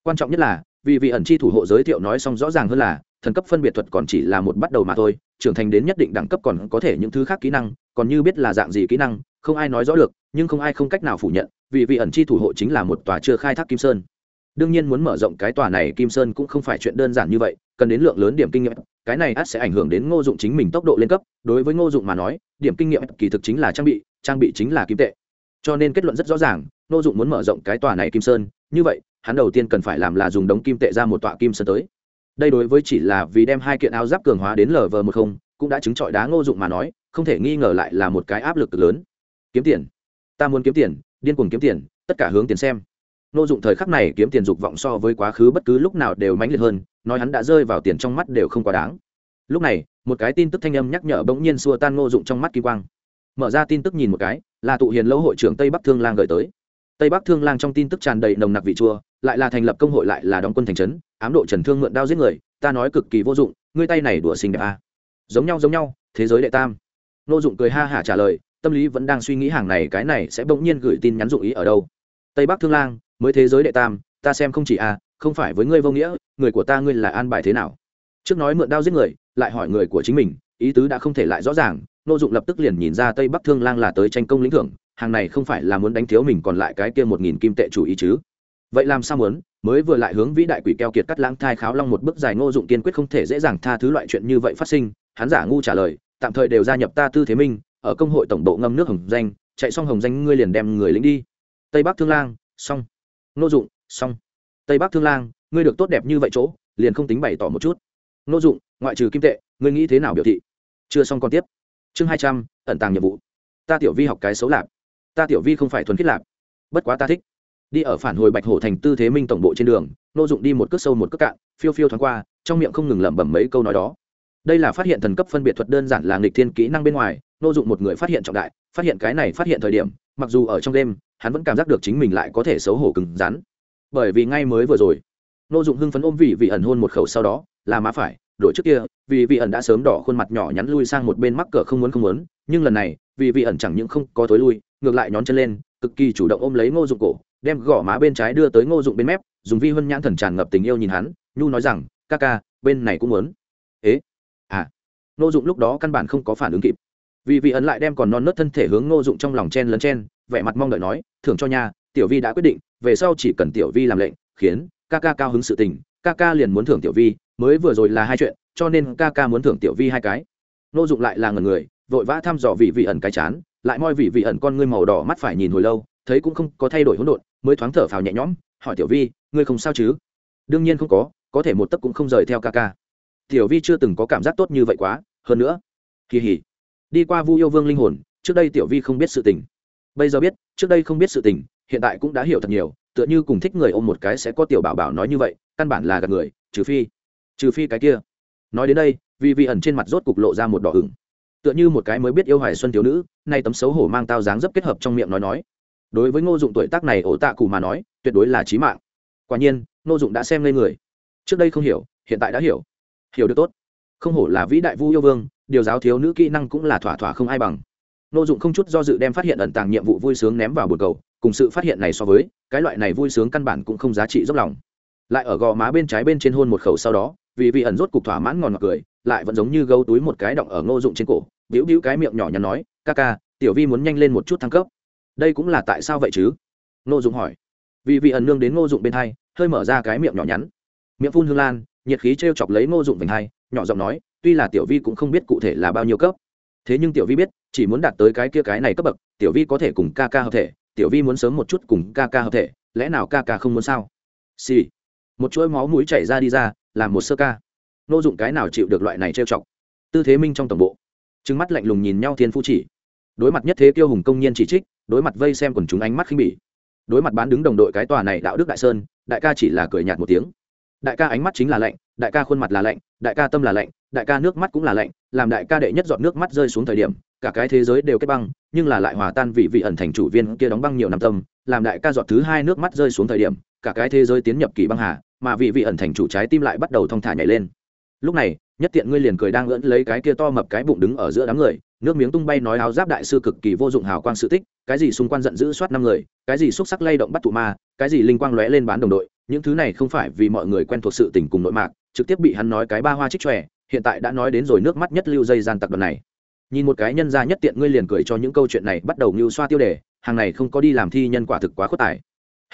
Quan trọng nhất là vì vị ẩn chi thủ hộ giới thiệu nói xong rõ ràng hơn là, thần cấp phân biệt thuật còn chỉ là một bắt đầu mà thôi, trưởng thành đến nhất định đẳng cấp còn có thể những thứ khác kỹ năng, còn như biết là dạng gì kỹ năng, không ai nói rõ được, nhưng không ai không cách nào phủ nhận, vì vị ẩn chi thủ hộ chính là một tòa chưa khai thác kim sơn. Đương nhiên muốn mở rộng cái tòa này kim sơn cũng không phải chuyện đơn giản như vậy, cần đến lượng lớn điểm kinh nghiệm, cái này ắt sẽ ảnh hưởng đến ngô dụng chính mình tốc độ lên cấp, đối với ngô dụng mà nói, điểm kinh nghiệm kỳ thực chính là trang bị trang bị chính là kim tệ. Cho nên kết luận rất rõ ràng, ngô dụng muốn mở rộng cái tòa này kim sơn, như vậy hắn đầu tiên cần phải làm là dùng đống kim tệ ra một tọa kim sơn tới. Đây đối với chỉ là vì đem hai kiện áo giáp cường hóa đến lv một không, cũng đã chứng chọi đá ngô dụng mà nói, không thể nghi ngờ lại là một cái áp lực lớn. Kiếm tiền. Ta muốn kiếm tiền, điên cuồng kiếm tiền, tất cả hướng tiền xem. Ngô dụng thời khắc này kiếm tiền dục vọng so với quá khứ bất cứ lúc nào đều mãnh liệt hơn, nói hắn đã rơi vào tiền trong mắt đều không quá đáng. Lúc này, một cái tin tức thanh âm nhắc nhở bỗng nhiên xua tan ngô dụng trong mắt kỳ quang. Mở ra tin tức nhìn một cái, là tụ hiền lâu hội trưởng tây bắc thương lang gửi tới. Tây bắc thương lang trong tin tức tràn đầy nồng nặc vị chua lại là thành lập công hội lại là đóng quân thành trấn, ám độ trần thương mượn đao giết người, ta nói cực kỳ vô dụng, ngươi tay này đùa xinh đẹp à. giống nhau giống nhau, thế giới đệ tam. Nô dụng cười ha hả trả lời, tâm lý vẫn đang suy nghĩ hàng này, cái này sẽ bỗng nhiên gửi tin nhắn dụng ý ở đâu. Tây bắc thương lang, mới thế giới đệ tam, ta xem không chỉ à không phải với ngươi vô nghĩa, người của ta ngươi là an bài thế nào? Trước nói mượn đao giết người, lại hỏi người của chính mình, ý tứ đã không thể lại rõ ràng, nô dụng lập tức liền nhìn ra tây bắc thương lang là tới tranh công lĩnh thưởng, hàng này không phải là muốn đánh thiếu mình còn lại cái kia một nghìn kim tệ chủ ý chứ vậy làm sao muốn? Mới vừa lại hướng vĩ đại quỷ keo kiệt cắt lãng thai kháo long một bức dài ngô dụng kiên quyết không thể dễ dàng tha thứ loại chuyện như vậy phát sinh. Hắn giả ngu trả lời, tạm thời đều gia nhập ta tư thế minh, ở công hội tổng bộ ngâm nước hồng danh, chạy xong hồng danh ngươi liền đem người lính đi. Tây bắc thương lang, xong. Ngô dụng, xong. Tây bắc thương lang, ngươi được tốt đẹp như vậy chỗ, liền không tính bày tỏ một chút. Ngô dụng, ngoại trừ kim tệ, ngươi nghĩ thế nào biểu thị? Chưa xong còn tiếp. Chương hai trăm, ẩn tàng nhiệm vụ. Ta tiểu vi học cái xấu lạp. Ta tiểu vi không phải thuần khiết lạp. Bất quá ta thích đi ở phản hồi bạch hổ thành tư thế minh tổng bộ trên đường, nô dụng đi một cước sâu một cước cạn, phiêu phiêu thoáng qua, trong miệng không ngừng lẩm bẩm mấy câu nói đó. Đây là phát hiện thần cấp phân biệt thuật đơn giản là nghịch thiên kỹ năng bên ngoài, nô dụng một người phát hiện trọng đại, phát hiện cái này phát hiện thời điểm, mặc dù ở trong đêm, hắn vẫn cảm giác được chính mình lại có thể xấu hổ cứng rắn. Bởi vì ngay mới vừa rồi, nô dụng hưng phấn ôm vị vị ẩn hôn một khẩu sau đó, là má phải, đổi trước kia vì vị ẩn đã sớm đỏ khuôn mặt nhỏ nhắn lui sang một bên mắc cỡ không muốn không muốn, nhưng lần này vì vị ẩn chẳng những không có tối lui, ngược lại nhón chân lên, cực kỳ chủ động ôm lấy ngô dụng cổ đem gõ má bên trái đưa tới ngô dụng bên mép, dùng vi huân nhãn thần tràn ngập tình yêu nhìn hắn, nhu nói rằng, ca ca, bên này cũng muốn. Ế? À. Ngô dụng lúc đó căn bản không có phản ứng kịp. Vì vị ẩn lại đem còn non nớt thân thể hướng ngô dụng trong lòng chen lấn chen, vẻ mặt mong đợi nói, thưởng cho nhà tiểu vi đã quyết định, về sau chỉ cần tiểu vi làm lệnh, khiến ca ca cao hứng sự tình, ca ca liền muốn thưởng tiểu vi, mới vừa rồi là hai chuyện, cho nên ca ca muốn thưởng tiểu vi hai cái. Ngô dụng lại là ngần người, vội vã thăm dò vị vị ẩn cái chán, lại moi vị vị ẩn con ngươi màu đỏ mắt phải nhìn hồi lâu, thấy cũng không có thay đổi hỗn độn mới thoáng thở phào nhẹ nhõm, hỏi tiểu vi, ngươi không sao chứ? Đương nhiên không có có thể một tấc cũng không rời theo ca ca. Tiểu vi chưa từng có cảm giác tốt như vậy quá, hơn nữa, kỳ hỉ. Đi qua vu yêu vương linh hồn, trước đây tiểu vi không biết sự tình. Bây giờ biết, trước đây không biết sự tình, hiện tại cũng đã hiểu thật nhiều, tựa như cùng thích người ôm một cái sẽ có tiểu bảo bảo nói như vậy, căn bản là gạt người, trừ phi trừ phi cái kia. Nói đến đây vì vi ẩn trên mặt rốt cục lộ ra một đỏ ửng. Tựa như một cái mới biết yêu hoài xuân thiếu nữ, nay tấm xấu hổ mang tao dáng dấp kết hợp trong miệng nói nói đối với ngô dụng tuổi tác này ổ tạ cụ mà nói, tuyệt đối là trí mạng. Quả nhiên, ngô dụng đã xem lên người. Trước đây không hiểu, hiện tại đã hiểu. Hiểu được tốt. Không hổ là vĩ đại vu yêu vương, điều giáo thiếu nữ kỹ năng cũng là thỏa thỏa không ai bằng. Ngô dụng không chút do dự đem phát hiện ẩn tàng nhiệm vụ vui sướng ném vào bột cầu, cùng sự phát hiện này so với, cái loại này vui sướng căn bản cũng không giá trị dốc lòng. Lại ở gò má bên trái bên trên hôn một khẩu sau đó, vì vị ẩn rốt cục thỏa mãn ngòn ngọt cười, lại vẫn giống như gấu túi một cái động ở ngô dụng trên cổ, bĩu bĩu cái miệng nhỏ nhắn nói, ca ca, tiểu vi muốn nhanh lên một chút thăng cấp đây cũng là tại sao vậy chứ? Ngô dụng hỏi. Vì vị ẩn nương đến ngô dụng bên hai, hơi mở ra cái miệng nhỏ nhắn. Miệng phun hương lan, nhiệt khí t r e o chọc lấy ngô dụng vành hai, nhỏ giọng nói, tuy là tiểu vi cũng không biết cụ thể là bao nhiêu cấp. Thế nhưng tiểu vi biết, chỉ muốn đạt tới cái kia cái này cấp bậc, tiểu vi có thể cùng ca ca hợp thể, tiểu vi muốn sớm một chút cùng ca ca hợp thể, lẽ nào ca ca không muốn sao? Xì、sì. một chuỗi máu mũi chảy ra đi ra, làm một sơ ca. Ngô dụng cái nào chịu được loại này trêu chọc? Tư thế minh trong tổng bộ. Trứng mắt lạnh lùng nhìn nhau thiên phu chỉ. Đối mặt nhất thế tiêu hùng công nhiên chỉ trích đối mặt vây xem quần chúng ánh mắt khinh bỉ. Đối mặt bán đứng đồng đội cái tòa này đạo đức đại sơn, đại ca chỉ là cười nhạt một tiếng. Đại ca ánh mắt chính là lạnh, đại ca khuôn mặt là lạnh, đại ca tâm là lạnh, đại ca nước mắt cũng là lạnh, làm đại ca đệ nhất giọt nước mắt rơi xuống thời điểm, cả cái thế giới đều kết băng, nhưng là lại hòa tan vị vị ẩn thành chủ viên kia đóng băng nhiều năm tâm, làm đại ca giọt thứ hai nước mắt rơi xuống thời điểm, cả cái thế giới tiến nhập kỳ băng hà, mà vị vị ẩn thành chủ trái tim lại bắt đầu thong thả nhảy lên. Lúc này, nhất tiện ngươi liền cười đang lẫn lấy cái kia to mập cái bụng đứng ở giữa đám người nước miếng tung bay nói áo giáp đại sư cực kỳ vô dụng hào quang sự tích, cái gì xung quanh giận dữ soát năm người, cái gì xúc sắc lay động bắt tụ ma, cái gì linh quang lóe lên bán đồng đội, những thứ này không phải vì mọi người quen thuộc sự tình cùng nội mạc, trực tiếp bị hắn nói cái ba hoa trích tròe hiện tại đã nói đến rồi nước mắt nhất lưu dây gian tặc đoạn này. Nhìn một cái nhân ra nhất tiện ngươi liền cười cho những câu chuyện này, bắt đầu như xoa tiêu đề, hàng này không có đi làm thi nhân quả thực quá khuất tài.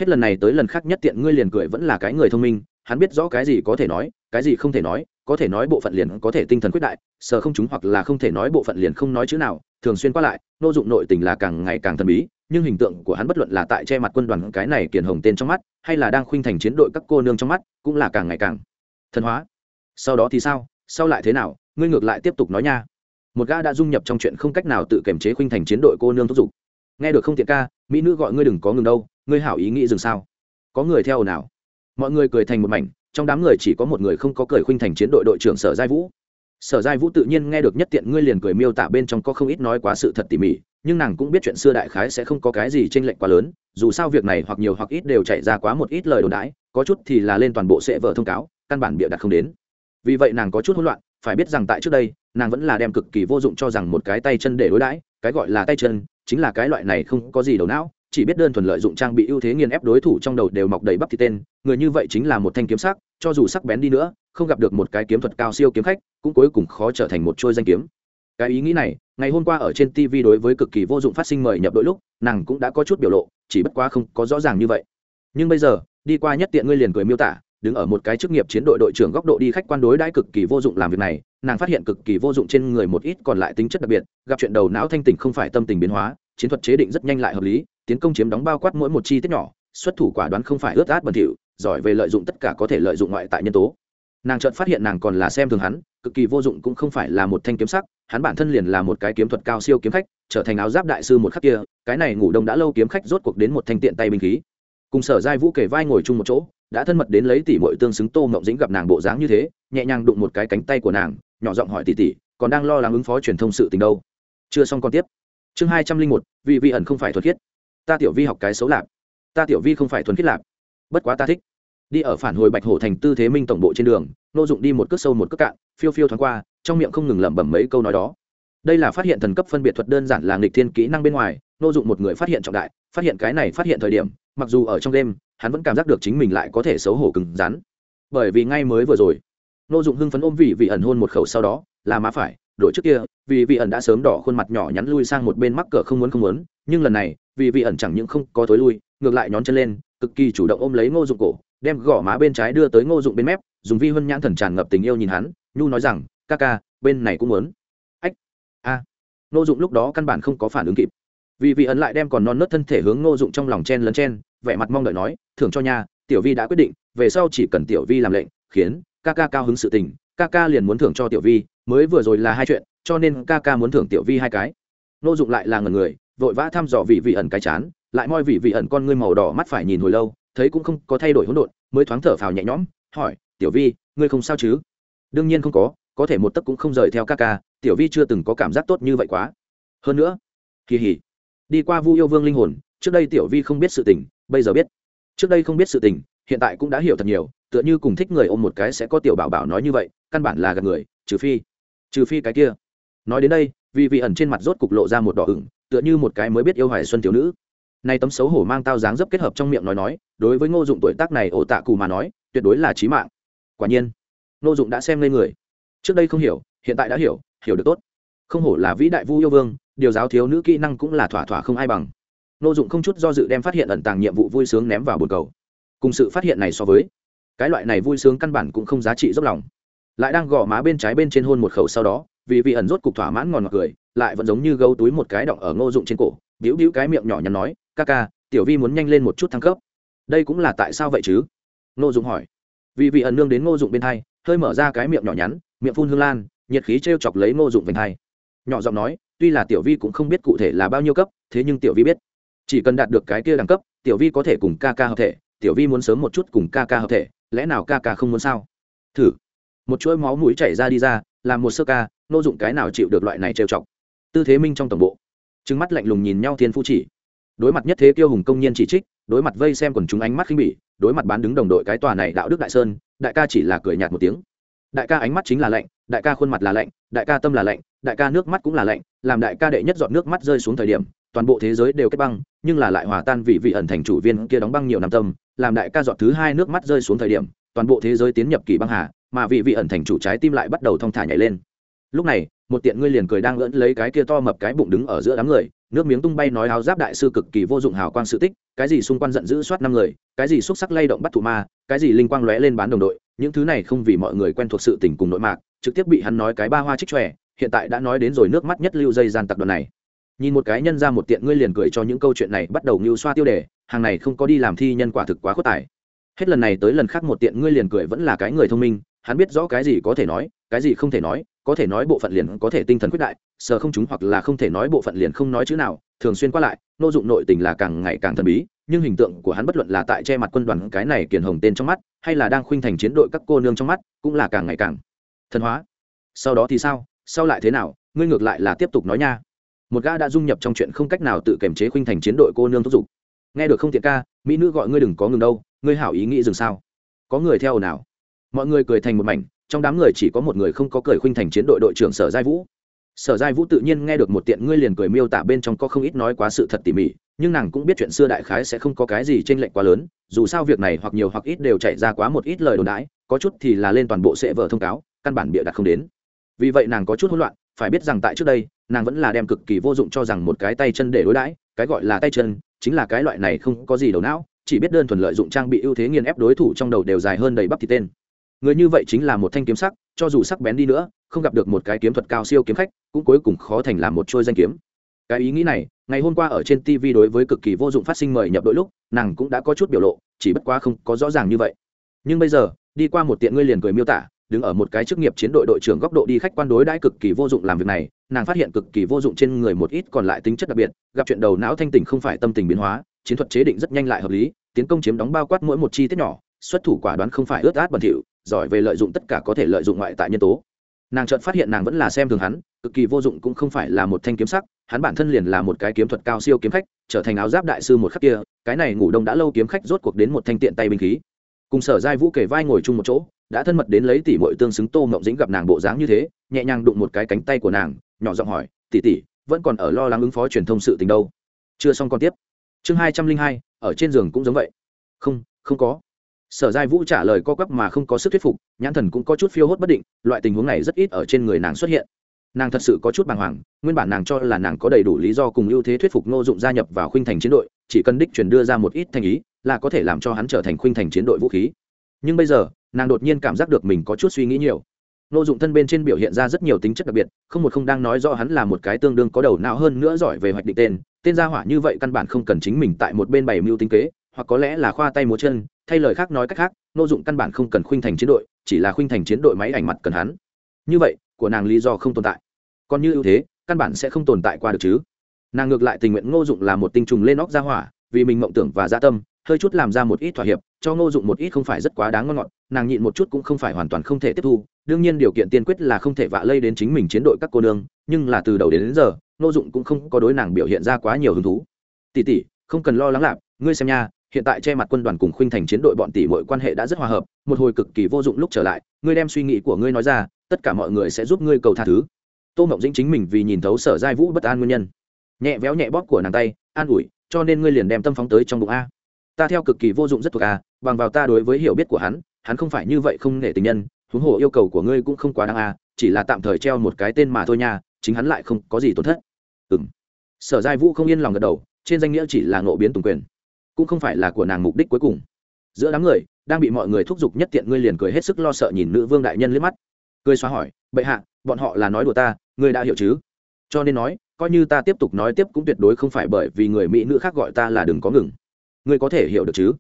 Hết lần này tới lần khác nhất tiện ngươi liền cười vẫn là cái người thông minh, hắn biết rõ cái gì có thể nói, cái gì không thể nói có thể nói bộ phận liền có thể tinh thần quyết đại, sờ không chúng hoặc là không thể nói bộ phận liền không nói chữ nào, thường xuyên qua lại, nô dụng nội tình là càng ngày càng thần bí, nhưng hình tượng của hắn bất luận là tại che mặt quân đoàn cái này kiền hồng tên trong mắt, hay là đang khuynh thành chiến đội các cô nương trong mắt, cũng là càng ngày càng thần hóa. Sau đó thì sao? Sau lại thế nào? Ngươi ngược lại tiếp tục nói nha. Một gã đã dung nhập trong chuyện không cách nào tự kiềm chế khuynh thành chiến đội cô nương thúc giục. Nghe được không tiện ca, mỹ nữ gọi ngươi đừng có ngừng đâu, ngươi hảo ý nghĩ dừng sao? Có người theo nào? Mọi người cười thành một mảnh, trong đám người chỉ có một người không có cười khuynh thành chiến đội đội trưởng sở giai vũ. Sở giai vũ tự nhiên nghe được nhất tiện ngươi liền cười miêu tả bên trong có không ít nói quá sự thật tỉ mỉ, nhưng nàng cũng biết chuyện xưa đại khái sẽ không có cái gì tranh lệch quá lớn, dù sao việc này hoặc nhiều hoặc ít đều chạy ra quá một ít lời đồn đãi, có chút thì là lên toàn bộ sẽ vở thông cáo, căn bản bịa đặt không đến. Vì vậy nàng có chút hỗn loạn, phải biết rằng tại trước đây, nàng vẫn là đem cực kỳ vô dụng cho rằng một cái tay chân để đối đãi, cái gọi là tay chân, chính là cái loại này không có gì đầu não chỉ biết đơn thuần lợi dụng trang bị ưu thế nghiền ép đối thủ trong đầu đều mọc đầy bắp thịt tên, người như vậy chính là một thanh kiếm sắc, cho dù sắc bén đi nữa, không gặp được một cái kiếm thuật cao siêu kiếm khách, cũng cuối cùng khó trở thành một trôi danh kiếm. Cái ý nghĩ này, ngày hôm qua ở trên tv đối với cực kỳ vô dụng phát sinh mời nhập đội lúc, nàng cũng đã có chút biểu lộ, chỉ bất quá không có rõ ràng như vậy. Nhưng bây giờ, đi qua nhất tiện ngươi liền cười miêu tả, đứng ở một cái chức nghiệp chiến đội đội trưởng góc độ đi khách quan đối đãi cực kỳ vô dụng làm việc này, nàng phát hiện cực kỳ vô dụng trên người một ít còn lại tính chất đặc biệt, gặp chuyện đầu não thanh tỉnh không phải tâm tình biến hóa, chiến thuật chế định rất nhanh lại hợp lý tiến công chiếm đóng bao quát mỗi một chi tiết nhỏ, xuất thủ quả đoán không phải ướt át bẩn thỉu, giỏi về lợi dụng tất cả có thể lợi dụng ngoại tại nhân tố. Nàng chợt phát hiện nàng còn là xem thường hắn, cực kỳ vô dụng cũng không phải là một thanh kiếm sắc, hắn bản thân liền là một cái kiếm thuật cao siêu kiếm khách, trở thành áo giáp đại sư một khắc kia, cái này ngủ đông đã lâu kiếm khách rốt cuộc đến một thanh tiện tay binh khí. Cùng sở giai vũ kể vai ngồi chung một chỗ, đã thân mật đến lấy tỷ muội tương xứng tô ngộng dĩnh gặp nàng bộ dáng như thế, nhẹ nhàng đụng một cái cánh tay của nàng, nhỏ giọng hỏi tỷ tỷ, còn đang lo lắng ứng phó truyền thông sự tình đâu? Chưa xong còn tiếp. Chương hai trăm linh một, vị vị ẩn không phải thuật khiết ta tiểu vi học cái xấu lạp. Ta tiểu vi không phải thuần khiết lạp. Bất quá ta thích. Đi ở phản hồi bạch hổ thành tư thế minh tổng bộ trên đường, nô dụng đi một cước sâu một cước cạn, phiêu phiêu thoáng qua, trong miệng không ngừng lẩm bẩm mấy câu nói đó. Đây là phát hiện thần cấp phân biệt thuật đơn giản là nghịch thiên kỹ năng bên ngoài, nô dụng một người phát hiện trọng đại, phát hiện cái này phát hiện thời điểm, mặc dù ở trong đêm, hắn vẫn cảm giác được chính mình lại có thể xấu hổ cứng rắn. Bởi vì ngay mới vừa rồi, nô dụng hưng phấn ôm vị vị ẩn hôn một khẩu sau đó, là má phải đội trước kia vì vị ẩn đã sớm đỏ khuôn mặt nhỏ nhắn lui sang một bên mắc cỡ không muốn không muốn, nhưng lần này vì vị ẩn chẳng những không có thối lui, ngược lại nhón chân lên, cực kỳ chủ động ôm lấy ngô dụng cổ, đem gõ má bên trái đưa tới ngô dụng bên mép, dùng vi huân nhãn thần tràn ngập tình yêu nhìn hắn, nhu nói rằng, ca ca, bên này cũng muốn. Ách, a. Ngô dụng lúc đó căn bản không có phản ứng kịp. Vì vị ẩn lại đem còn non nớt thân thể hướng ngô dụng trong lòng chen lấn chen, vẻ mặt mong đợi nói, thưởng cho nhà tiểu vi đã quyết định, về sau chỉ cần tiểu vi làm lệnh, khiến ca ca cao hứng sự tình, ca ca liền muốn thưởng cho tiểu vi, mới vừa rồi là hai chuyện, cho nên ca ca muốn thưởng tiểu vi hai cái. Ngô dụng lại là ngần người vội vã thăm dò vị vị ẩn cái chán, lại moi vị vị ẩn con ngươi màu đỏ mắt phải nhìn hồi lâu, thấy cũng không có thay đổi hỗn độn, mới thoáng thở phào nhẹ nhõm, hỏi, tiểu vi, ngươi không sao chứ? Đương nhiên không có có thể một tấc cũng không rời theo ca ca, tiểu vi chưa từng có cảm giác tốt như vậy quá. Hơn nữa? Kỳ hỉ. Đi qua vu yêu vương linh hồn, trước đây tiểu vi không biết sự tình, bây giờ biết. Trước đây không biết sự tình, hiện tại cũng đã hiểu thật nhiều, tựa như cùng thích người ôm một cái sẽ có tiểu bảo bảo nói như vậy, căn bản là gặp người, trừ phi trừ phi cái kia. Nói đến đây vì vị ẩn trên mặt rốt cục lộ ra một đỏ ửng tựa như một cái mới biết yêu hoài xuân thiếu nữ. Nay tấm xấu hổ mang tao dáng dấp kết hợp trong miệng nói nói, đối với ngô dụng tuổi tác này ổ tạ cù mà nói, tuyệt đối là trí mạng. Quả nhiên, ngô dụng đã xem lên người. Trước đây không hiểu, hiện tại đã hiểu hiểu được tốt. Không hổ là vĩ đại vu yêu vương, điều giáo thiếu nữ kỹ năng cũng là thỏa thỏa không ai bằng. Ngô dụng không chút do dự đem phát hiện ẩn tàng nhiệm vụ vui sướng ném vào bồn cầu. Cùng sự phát hiện này so với, cái loại này vui sướng căn bản cũng không giá trị dốc lòng. Lại đang gõ má bên trái bên trên hôn một khẩu sau đó, vì vị ẩn rốt cục thỏa mãn ngon ngọt cười lại vẫn giống như gấu túi một cái động ở ngô dụng trên cổ, bĩu bĩu cái miệng nhỏ nhắn nói, ca ca, tiểu vi muốn nhanh lên một chút thăng cấp. Đây cũng là tại sao vậy chứ? Ngô dụng hỏi. Vì vị ẩn nương đến ngô dụng bên hai, hơi mở ra cái miệng nhỏ nhắn, miệng phun hương lan, nhiệt khí t r e o chọc lấy ngô dụng vành hai. Nhỏ giọng nói, tuy là tiểu vi cũng không biết cụ thể là bao nhiêu cấp, thế nhưng tiểu vi biết. Chỉ cần đạt được cái kia đẳng cấp, tiểu vi có thể cùng ca ca hợp thể, tiểu vi muốn sớm một chút cùng ca ca hợp thể, lẽ nào ca ca không muốn sao? Thử. Một chuỗi máu mũi chảy ra đi ra, làm một sơ ca nô dụng cái nào chịu được loại này trêu chọc? Tư thế minh trong tổng bộ. Trứng mắt lạnh lùng nhìn nhau thiên phu chỉ. Đối mặt nhất thế kiêu hùng công nhiên chỉ trích, đối mặt vây xem quần chúng ánh mắt khinh bỉ, đối mặt bán đứng đồng đội cái tòa này đạo đức đại sơn, đại ca chỉ là cười nhạt một tiếng. Đại ca ánh mắt chính là lạnh, đại ca khuôn mặt là lạnh, đại ca tâm là lạnh, đại ca nước mắt cũng là lạnh, làm đại ca đệ nhất dọn nước mắt rơi xuống thời điểm, toàn bộ thế giới đều kết băng, nhưng là lại hòa tan vì vị ẩn thành chủ viên kia đóng băng nhiều năm tâm, làm đại ca dọn thứ hai nước mắt rơi xuống thời điểm, toàn bộ thế giới tiến nhập kỳ băng hà, mà vị vị ẩn thành chủ trái tim lại bắt đầu thong thả nhảy lên lúc này, một tiện ngươi liền cười đang lẫn lấy cái kia to mập cái bụng đứng ở giữa đám người, nước miếng tung bay nói áo giáp đại sư cực kỳ vô dụng hào quang sự tích, cái gì xung quanh giận dữ soát năm người, cái gì xúc sắc lay động bắt thủ ma, cái gì linh quang lóe lên bán đồng đội, những thứ này không vì mọi người quen thuộc sự tình cùng nội mạc, trực tiếp bị hắn nói cái ba hoa trích tròe hiện tại đã nói đến rồi nước mắt nhất lưu dây gian tặc đoạn này. Nhìn một cái nhân ra một tiện ngươi liền cười cho những câu chuyện này bắt đầu như xoa tiêu đề, hàng này không có đi làm thi nhân quả thực quá khuất tài. Hết lần này tới lần khác một tiện ngươi liền cười vẫn là cái người thông minh, hắn biết rõ cái gì có thể nói cái gì không thể nói, có thể nói bộ phận liền có thể tinh thần quyết đại, sờ không chúng hoặc là không thể nói bộ phận liền không nói chữ nào, thường xuyên qua lại, nô dụng nội tình là càng ngày càng thần bí, nhưng hình tượng của hắn bất luận là tại che mặt quân đoàn cái này kiền hồng tên trong mắt, hay là đang khuynh thành chiến đội các cô nương trong mắt, cũng là càng ngày càng thần hóa. Sau đó thì sao? Sau lại thế nào? Ngươi ngược lại là tiếp tục nói nha. Một gã đã dung nhập trong chuyện không cách nào tự kiềm chế khuynh thành chiến đội cô nương thúc giục. Nghe được không tiện ca, mỹ nữ gọi ngươi đừng có ngừng đâu, ngươi hảo ý nghĩ dừng sao? Có người theo nào? Mọi người cười thành một mảnh trong đám người chỉ có một người không có cười khuynh thành chiến đội đội trưởng sở giai vũ sở giai vũ tự nhiên nghe được một tiện ngươi liền cười miêu tả bên trong có không ít nói quá sự thật tỉ mỉ nhưng nàng cũng biết chuyện xưa đại khái sẽ không có cái gì t r ê n lệch quá lớn dù sao việc này hoặc nhiều hoặc ít đều chạy ra quá một ít lời đồn đãi có chút thì là lên toàn bộ sẽ vở thông cáo căn bản bịa đặt không đến vì vậy nàng có chút hỗn loạn phải biết rằng tại trước đây nàng vẫn là đem cực kỳ vô dụng cho rằng một cái tay chân để đối đãi cái gọi là tay chân chính là cái loại này không có gì đầu não chỉ biết đơn thuần lợi dụng trang bị ưu thế nghiền ép đối thủ trong đầu đều dài hơn đầy bắp thì tên người như vậy chính là một thanh kiếm sắc, cho dù sắc bén đi nữa, không gặp được một cái kiếm thuật cao siêu kiếm khách, cũng cuối cùng khó thành làm một trôi danh kiếm. Cái ý nghĩ này, ngày hôm qua ở trên tv đối với cực kỳ vô dụng phát sinh mời nhập đội lúc, nàng cũng đã có chút biểu lộ, chỉ bất quá không có rõ ràng như vậy. Nhưng bây giờ, đi qua một tiện ngươi liền cười miêu tả, đứng ở một cái chức nghiệp chiến đội đội trưởng góc độ đi khách quan đối đãi cực kỳ vô dụng làm việc này, nàng phát hiện cực kỳ vô dụng trên người một ít còn lại tính chất đặc biệt, gặp chuyện đầu não thanh tỉnh không phải tâm tình biến hóa, chiến thuật chế định rất nhanh lại hợp lý, tiến công chiếm đóng bao quát mỗi một chi tiết nhỏ, xuất thủ quả đoán không phải ướt át bẩn thỉu giỏi về lợi dụng tất cả có thể lợi dụng ngoại tại nhân tố. Nàng chợt phát hiện nàng vẫn là xem thường hắn, cực kỳ vô dụng cũng không phải là một thanh kiếm sắc, hắn bản thân liền là một cái kiếm thuật cao siêu kiếm khách, trở thành áo giáp đại sư một khắc kia, cái này ngủ đông đã lâu kiếm khách rốt cuộc đến một thanh tiện tay binh khí. Cùng sở giai vũ kể vai ngồi chung một chỗ, đã thân mật đến lấy tỷ muội tương xứng tô mộng dĩnh gặp nàng bộ dáng như thế, nhẹ nhàng đụng một cái cánh tay của nàng, nhỏ giọng hỏi, tỷ tỷ, vẫn còn ở lo lắng ứng phó truyền thông sự tình đâu? Chưa xong còn tiếp. Chương hai trăm linh hai, ở trên giường cũng giống vậy. Không không có sở giai vũ trả lời co quắp mà không có sức thuyết phục, nhãn thần cũng có chút phiêu hốt bất định, loại tình huống này rất ít ở trên người nàng xuất hiện. Nàng thật sự có chút bàng hoàng, nguyên bản nàng cho là nàng có đầy đủ lý do cùng ưu thế thuyết phục ngô dụng gia nhập vào khuynh thành chiến đội, chỉ cần đích truyền đưa ra một ít thành ý, là có thể làm cho hắn trở thành khuynh thành chiến đội vũ khí. Nhưng bây giờ, nàng đột nhiên cảm giác được mình có chút suy nghĩ nhiều. Ngô dụng thân bên trên biểu hiện ra rất nhiều tính chất đặc biệt, không một không đang nói rõ hắn là một cái tương đương có đầu não hơn nữa giỏi về hoạch định tên tên gia hỏa như vậy căn bản không cần chính mình tại một bên bày mưu tính kế hoặc có lẽ là khoa tay múa chân thay lời khác nói cách khác nô dụng căn bản không cần khuynh thành chiến đội chỉ là khuynh thành chiến đội máy ảnh mặt cần hắn. Như vậy của nàng lý do không tồn tại. Còn như ưu thế căn bản sẽ không tồn tại qua được chứ. Nàng ngược lại tình nguyện ngô dụng là một tinh trùng lên óc ra hỏa vì mình mộng tưởng và gia tâm hơi chút làm ra một ít thỏa hiệp cho ngô dụng một ít không phải rất quá đáng ngon ngọt nàng nhịn một chút cũng không phải hoàn toàn không thể tiếp thu đương nhiên điều kiện tiên quyết là không thể vạ lây đến chính mình chiến đội các cô nương nhưng là từ đầu đến, đến giờ ngô dụng cũng không có đối nàng biểu hiện ra quá nhiều hứng thú. Tỷ tỷ không cần lo lắng lạp ngươi xem nha hiện tại che mặt quân đoàn cùng khuynh thành chiến đội bọn tỷ mọi quan hệ đã rất hòa hợp, một hồi cực kỳ vô dụng lúc trở lại, ngươi đem suy nghĩ của ngươi nói ra, tất cả mọi người sẽ giúp ngươi cầu tha thứ. Tô mộng dĩnh chính mình vì nhìn thấu sở giai vũ bất an nguyên nhân. Nhẹ véo nhẹ bóp của nàng tay, an ủi, cho nên ngươi liền đem tâm phóng tới trong bụng a. Ta theo cực kỳ vô dụng rất thuộc a, bằng vào ta đối với hiểu biết của hắn hắn không phải như vậy không nể tình nhân, huống hồ yêu cầu của ngươi cũng không quá đáng a, chỉ là tạm thời treo một cái tên mà thôi nha, chính hắn lại không có gì tổn thất. Ừ m sở giai vũ không yên lòng gật đầu, trên danh nghĩa chỉ là ngộ biến tùng quyền cũng không phải là của nàng mục đích cuối cùng. Giữa đám người, đang bị mọi người thúc giục nhất tiện ngươi liền cười hết sức lo sợ nhìn nữ vương đại nhân liếc mắt. Cười xóa hỏi, bệ hạ, bọn họ là nói đùa ta, ngươi đã hiểu chứ? Cho nên nói, coi như ta tiếp tục nói tiếp cũng tuyệt đối không phải bởi vì người mỹ nữ khác gọi ta là đừng có ngừng. Ngươi có thể hiểu được chứ?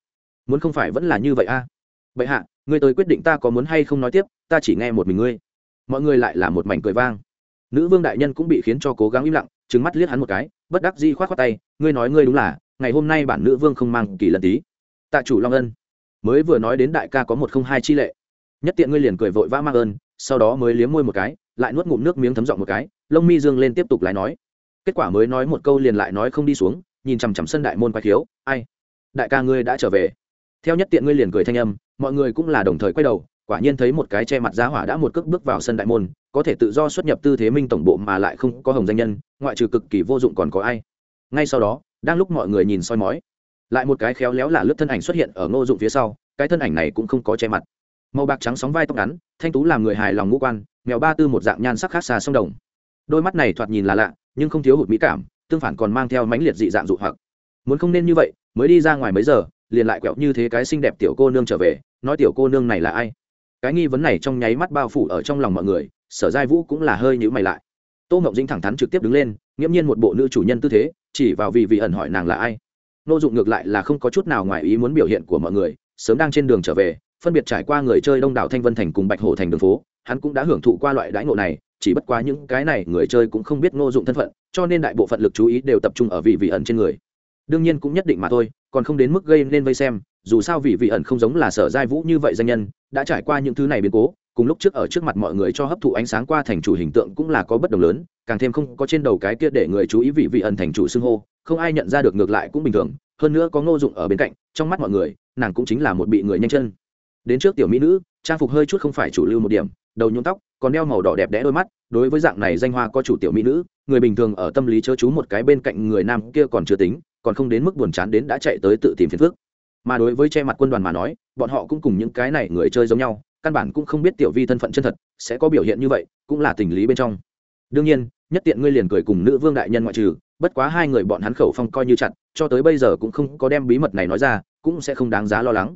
Muốn không phải vẫn là như vậy a? À? bệ hạ, ngươi tới quyết định ta có muốn hay không nói tiếp, ta chỉ nghe một mình ngươi. Mọi người lại là một mảnh cười vang. Nữ vương đại nhân cũng bị khiến cho cố gắng im lặng, trừng mắt liếc hắn một cái, bất đắc di khoát khoát tay, ngươi nói ngươi đúng là ngày hôm nay bản nữ vương không mang kỳ lần tí. Tạ chủ long ân mới vừa nói đến đại ca có một không hai chi lệ. Nhất tiện ngươi liền cười vội vã mang ơn sau đó mới liếm môi một cái lại nuốt ngụm nước miếng thấm giọng một cái lông mi dương lên tiếp tục lại nói. Kết quả mới nói một câu liền lại nói không đi xuống nhìn chằm chằm sân đại môn quay thiếu, ai đại ca ngươi đã trở về. Theo nhất tiện ngươi liền cười thanh âm mọi người cũng là đồng thời quay đầu quả nhiên thấy một cái che mặt giá hỏa đã một cước bước vào sân đại môn có thể tự do xuất nhập tư thế minh tổng bộ mà lại không có hồng danh nhân ngoại trừ cực kỳ vô dụng còn có ai. Ngay sau đó đang lúc mọi người nhìn soi mói, lại một cái khéo léo là lướt thân ảnh xuất hiện ở ngô dụng phía sau, cái thân ảnh này cũng không có che mặt. Màu bạc trắng sóng vai tóc ngắn, thanh tú làm người hài lòng ngũ quan, mèo ba tư một dạng nhan sắc khác xa sông đồng. Đôi mắt này thoạt nhìn là lạ, nhưng không thiếu hụt mỹ cảm, tương phản còn mang theo mãnh liệt dị dạng dụ hoặc. Muốn không nên như vậy, mới đi ra ngoài mấy giờ, liền lại quẹo như thế cái xinh đẹp tiểu cô nương trở về, nói tiểu cô nương này là ai? Cái nghi vấn này trong nháy mắt bao phủ ở trong lòng mọi người, sở giai vũ cũng là hơi nhữ mày lại. Tô Mộng dĩnh thẳng thắn trực tiếp đứng lên nghiễm nhiên một bộ nữ chủ nhân tư thế, chỉ vào vì vị ẩn hỏi nàng là ai. Nô dụng ngược lại là không có chút nào ngoài ý muốn biểu hiện của mọi người, sớm đang trên đường trở về, phân biệt trải qua người chơi đông đảo thanh vân thành cùng bạch hổ thành đường phố, hắn cũng đã hưởng thụ qua loại đãi ngộ này, chỉ bất quá những cái này người chơi cũng không biết ngô dụng thân phận, cho nên đại bộ phận lực chú ý đều tập trung ở vị vị ẩn trên người. Đương nhiên cũng nhất định mà thôi, còn không đến mức gây nên vây xem, dù sao vị vị ẩn không giống là sở giai vũ như vậy danh nhân, đã trải qua những thứ này biến cố cùng lúc trước ở trước mặt mọi người cho hấp thụ ánh sáng qua thành chủ hình tượng cũng là có bất đồng lớn, càng thêm không có trên đầu cái kia để người chú ý vị vị ẩn thành chủ xưng hô, không ai nhận ra được ngược lại cũng bình thường, hơn nữa có ngô dụng ở bên cạnh, trong mắt mọi người, nàng cũng chính là một bị người nhanh chân. Đến trước tiểu mỹ nữ, trang phục hơi chút không phải chủ lưu một điểm, đầu nhuộm tóc, còn đeo màu đỏ đẹp đẽ đôi mắt, đối với dạng này danh hoa có chủ tiểu mỹ nữ, người bình thường ở tâm lý chớ chú một cái bên cạnh người nam kia còn chưa tính, còn không đến mức buồn chán đến đã chạy tới tự tìm phiền phức. Mà đối với che mặt quân đoàn mà nói, bọn họ cũng cùng những cái này người chơi giống nhau căn bản cũng không biết tiểu vi thân phận chân thật, sẽ có biểu hiện như vậy, cũng là tình lý bên trong. Đương nhiên, nhất tiện ngươi liền cười cùng nữ vương đại nhân ngoại trừ, bất quá hai người bọn hắn khẩu phong coi như chặt, cho tới bây giờ cũng không có đem bí mật này nói ra, cũng sẽ không đáng giá lo lắng.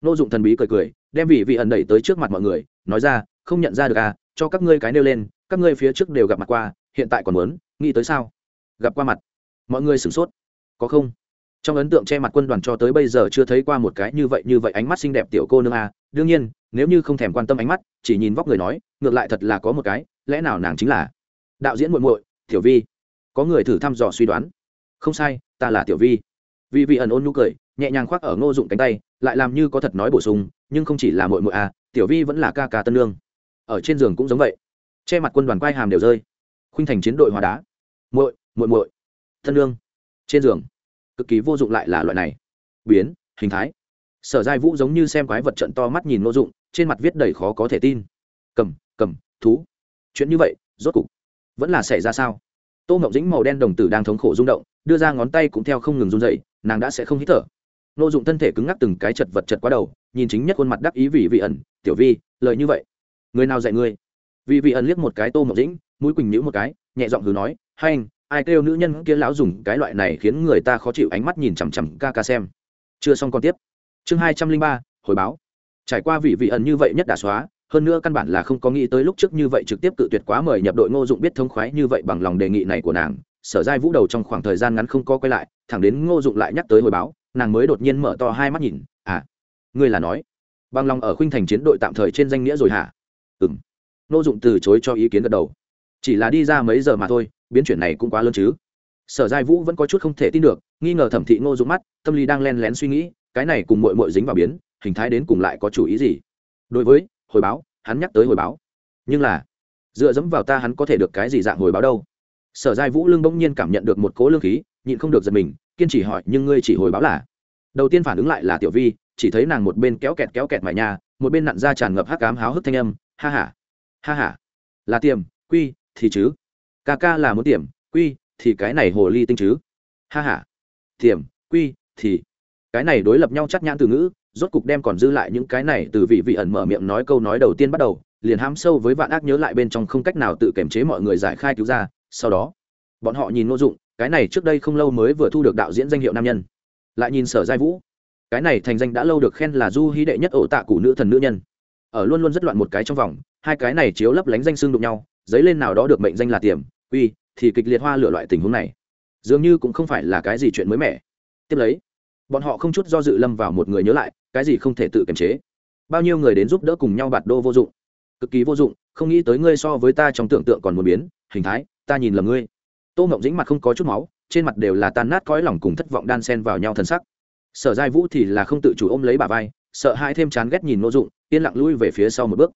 Nô dụng thần bí cười cười, đem vị vị ẩn đẩy tới trước mặt mọi người, nói ra, không nhận ra được à cho các ngươi cái nêu lên, các ngươi phía trước đều gặp mặt qua, hiện tại còn muốn, nghĩ tới sao? Gặp qua mặt. Mọi người sửng sốt. Có không? Trong ấn tượng che mặt quân đoàn cho tới bây giờ chưa thấy qua một cái như vậy như vậy ánh mắt xinh đẹp tiểu cô nương à đương nhiên, nếu như không thèm quan tâm ánh mắt, chỉ nhìn vóc người nói, ngược lại thật là có một cái, lẽ nào nàng chính là đạo diễn muội muội, tiểu vi? Có người thử thăm dò suy đoán. Không sai, ta là tiểu vi. Vì vị ẩn ôn nhu cười, nhẹ nhàng khoác ở ngô dụng cánh tay, lại làm như có thật nói bổ sung, nhưng không chỉ là muội muội à tiểu vi vẫn là ca ca tân lương. Ở trên giường cũng giống vậy. Che mặt quân đoàn quai hàm đều rơi. Khuynh thành chiến đội hóa đá. Muội muội muội. Tân lương. Trên giường. Cực kỳ vô dụng lại là loại này. Biến, hình thái sở giai vũ giống như xem quái vật trận to mắt nhìn ngô dụng, trên mặt viết đầy khó có thể tin. Cầm cầm, thú. Chuyện như vậy, rốt cục vẫn là xảy ra sao? Tô ngọc dĩnh màu đen đồng tử đang thống khổ rung động, đưa ra ngón tay cũng theo không ngừng run dậy nàng đã sẽ không hít thở. Nô dụng thân thể cứng ngắc từng cái chật vật chật quá đầu, nhìn chính nhất khuôn mặt đắc ý vì vị ẩn, tiểu vi, lời như vậy, người nào dạy ngươi? Vì vị ẩn liếc một cái tô ngọc dĩnh, mũi quỳnh nhữ một cái, nhẹ giọng hừ nói, hay anh ai kêu nữ nhân kia lão dùng cái loại này khiến người ta khó chịu ánh mắt nhìn chằm chằm ca ca xem. Chưa xong còn tiếp chương hai trăm linh ba, hồi báo. Trải qua vị vị ẩn như vậy nhất đã xóa, hơn nữa căn bản là không có nghĩ tới lúc trước như vậy trực tiếp cự tuyệt quá mời nhập đội ngô dụng biết thông khoái như vậy bằng lòng đề nghị này của nàng, sở giai vũ đầu trong khoảng thời gian ngắn không có quay lại, thẳng đến ngô dụng lại nhắc tới hồi báo, nàng mới đột nhiên mở to hai mắt nhìn à ngươi là nói bằng lòng ở khuynh thành chiến đội tạm thời trên danh nghĩa rồi hả? Ừ m ngô dụng từ chối cho ý kiến gật đầu. Chỉ là đi ra mấy giờ mà thôi, biến chuyển này cũng quá lớn chứ. Sở giai vũ vẫn có chút không thể tin được, nghi ngờ thẩm thị ngô dụng mắt, tâm lý đang len lén suy nghĩ cái này cùng mội mội dính vào biến, hình thái đến cùng lại có chủ ý gì? Đối với, hồi báo, hắn nhắc tới hồi báo. Nhưng là, dựa dẫm vào ta hắn có thể được cái gì dạng hồi báo đâu? Sở giai vũ lương bỗng nhiên cảm nhận được một cố lương khí, nhịn không được giật mình, kiên trì hỏi, nhưng ngươi chỉ hồi báo là? Đầu tiên phản ứng lại là tiểu vi, chỉ thấy nàng một bên kéo kẹt kéo kẹt mải nhà, một bên nặn ra tràn ngập hắc cám háo hức thanh âm, ha ha ha ha. Là tiềm, quy, thì chứ. Ca ca là muốn tiềm, quy, thì cái này hồ ly tinh chứ. Ha ha. Tiềm, quy, thì cái này đối lập nhau chắc nhãn từ ngữ, rốt cục đem còn dư lại những cái này từ vị vị ẩn mở miệng nói câu nói đầu tiên bắt đầu, liền hám sâu với vạn ác nhớ lại bên trong không cách nào tự kiềm chế mọi người giải khai cứu ra. Sau đó, bọn họ nhìn ngô dụng, cái này trước đây không lâu mới vừa thu được đạo diễn danh hiệu nam nhân. Lại nhìn sở giai vũ, cái này thành danh đã lâu được khen là du hí đệ nhất ổ tạ cụ nữ thần nữ nhân. Ở luôn luôn rất loạn một cái trong vòng, hai cái này chiếu lấp lánh danh xương đụng nhau dấy lên nào đó được mệnh danh là tiềm uy thì kịch liệt hoa lửa loại tình huống này. Dường như cũng không phải là cái gì chuyện mới mẻ. Tiếp lấy bọn họ không chút do dự lâm vào một người nhớ lại, cái gì không thể tự kiềm chế. Bao nhiêu người đến giúp đỡ cùng nhau bạt đô vô dụng. Cực kỳ vô dụng, không nghĩ tới ngươi so với ta trong tưởng tượng còn muốn biến, hình thái, ta nhìn lầm ngươi. Tô ngộng dĩnh mặt không có chút máu, trên mặt đều là tan nát cõi lòng cùng thất vọng đan sen vào nhau thân sắc. Sở giai vũ thì là không tự chủ ôm lấy bà vai, sợ hãi thêm chán ghét nhìn n ô dụng, yên lặng lui về phía sau một bước.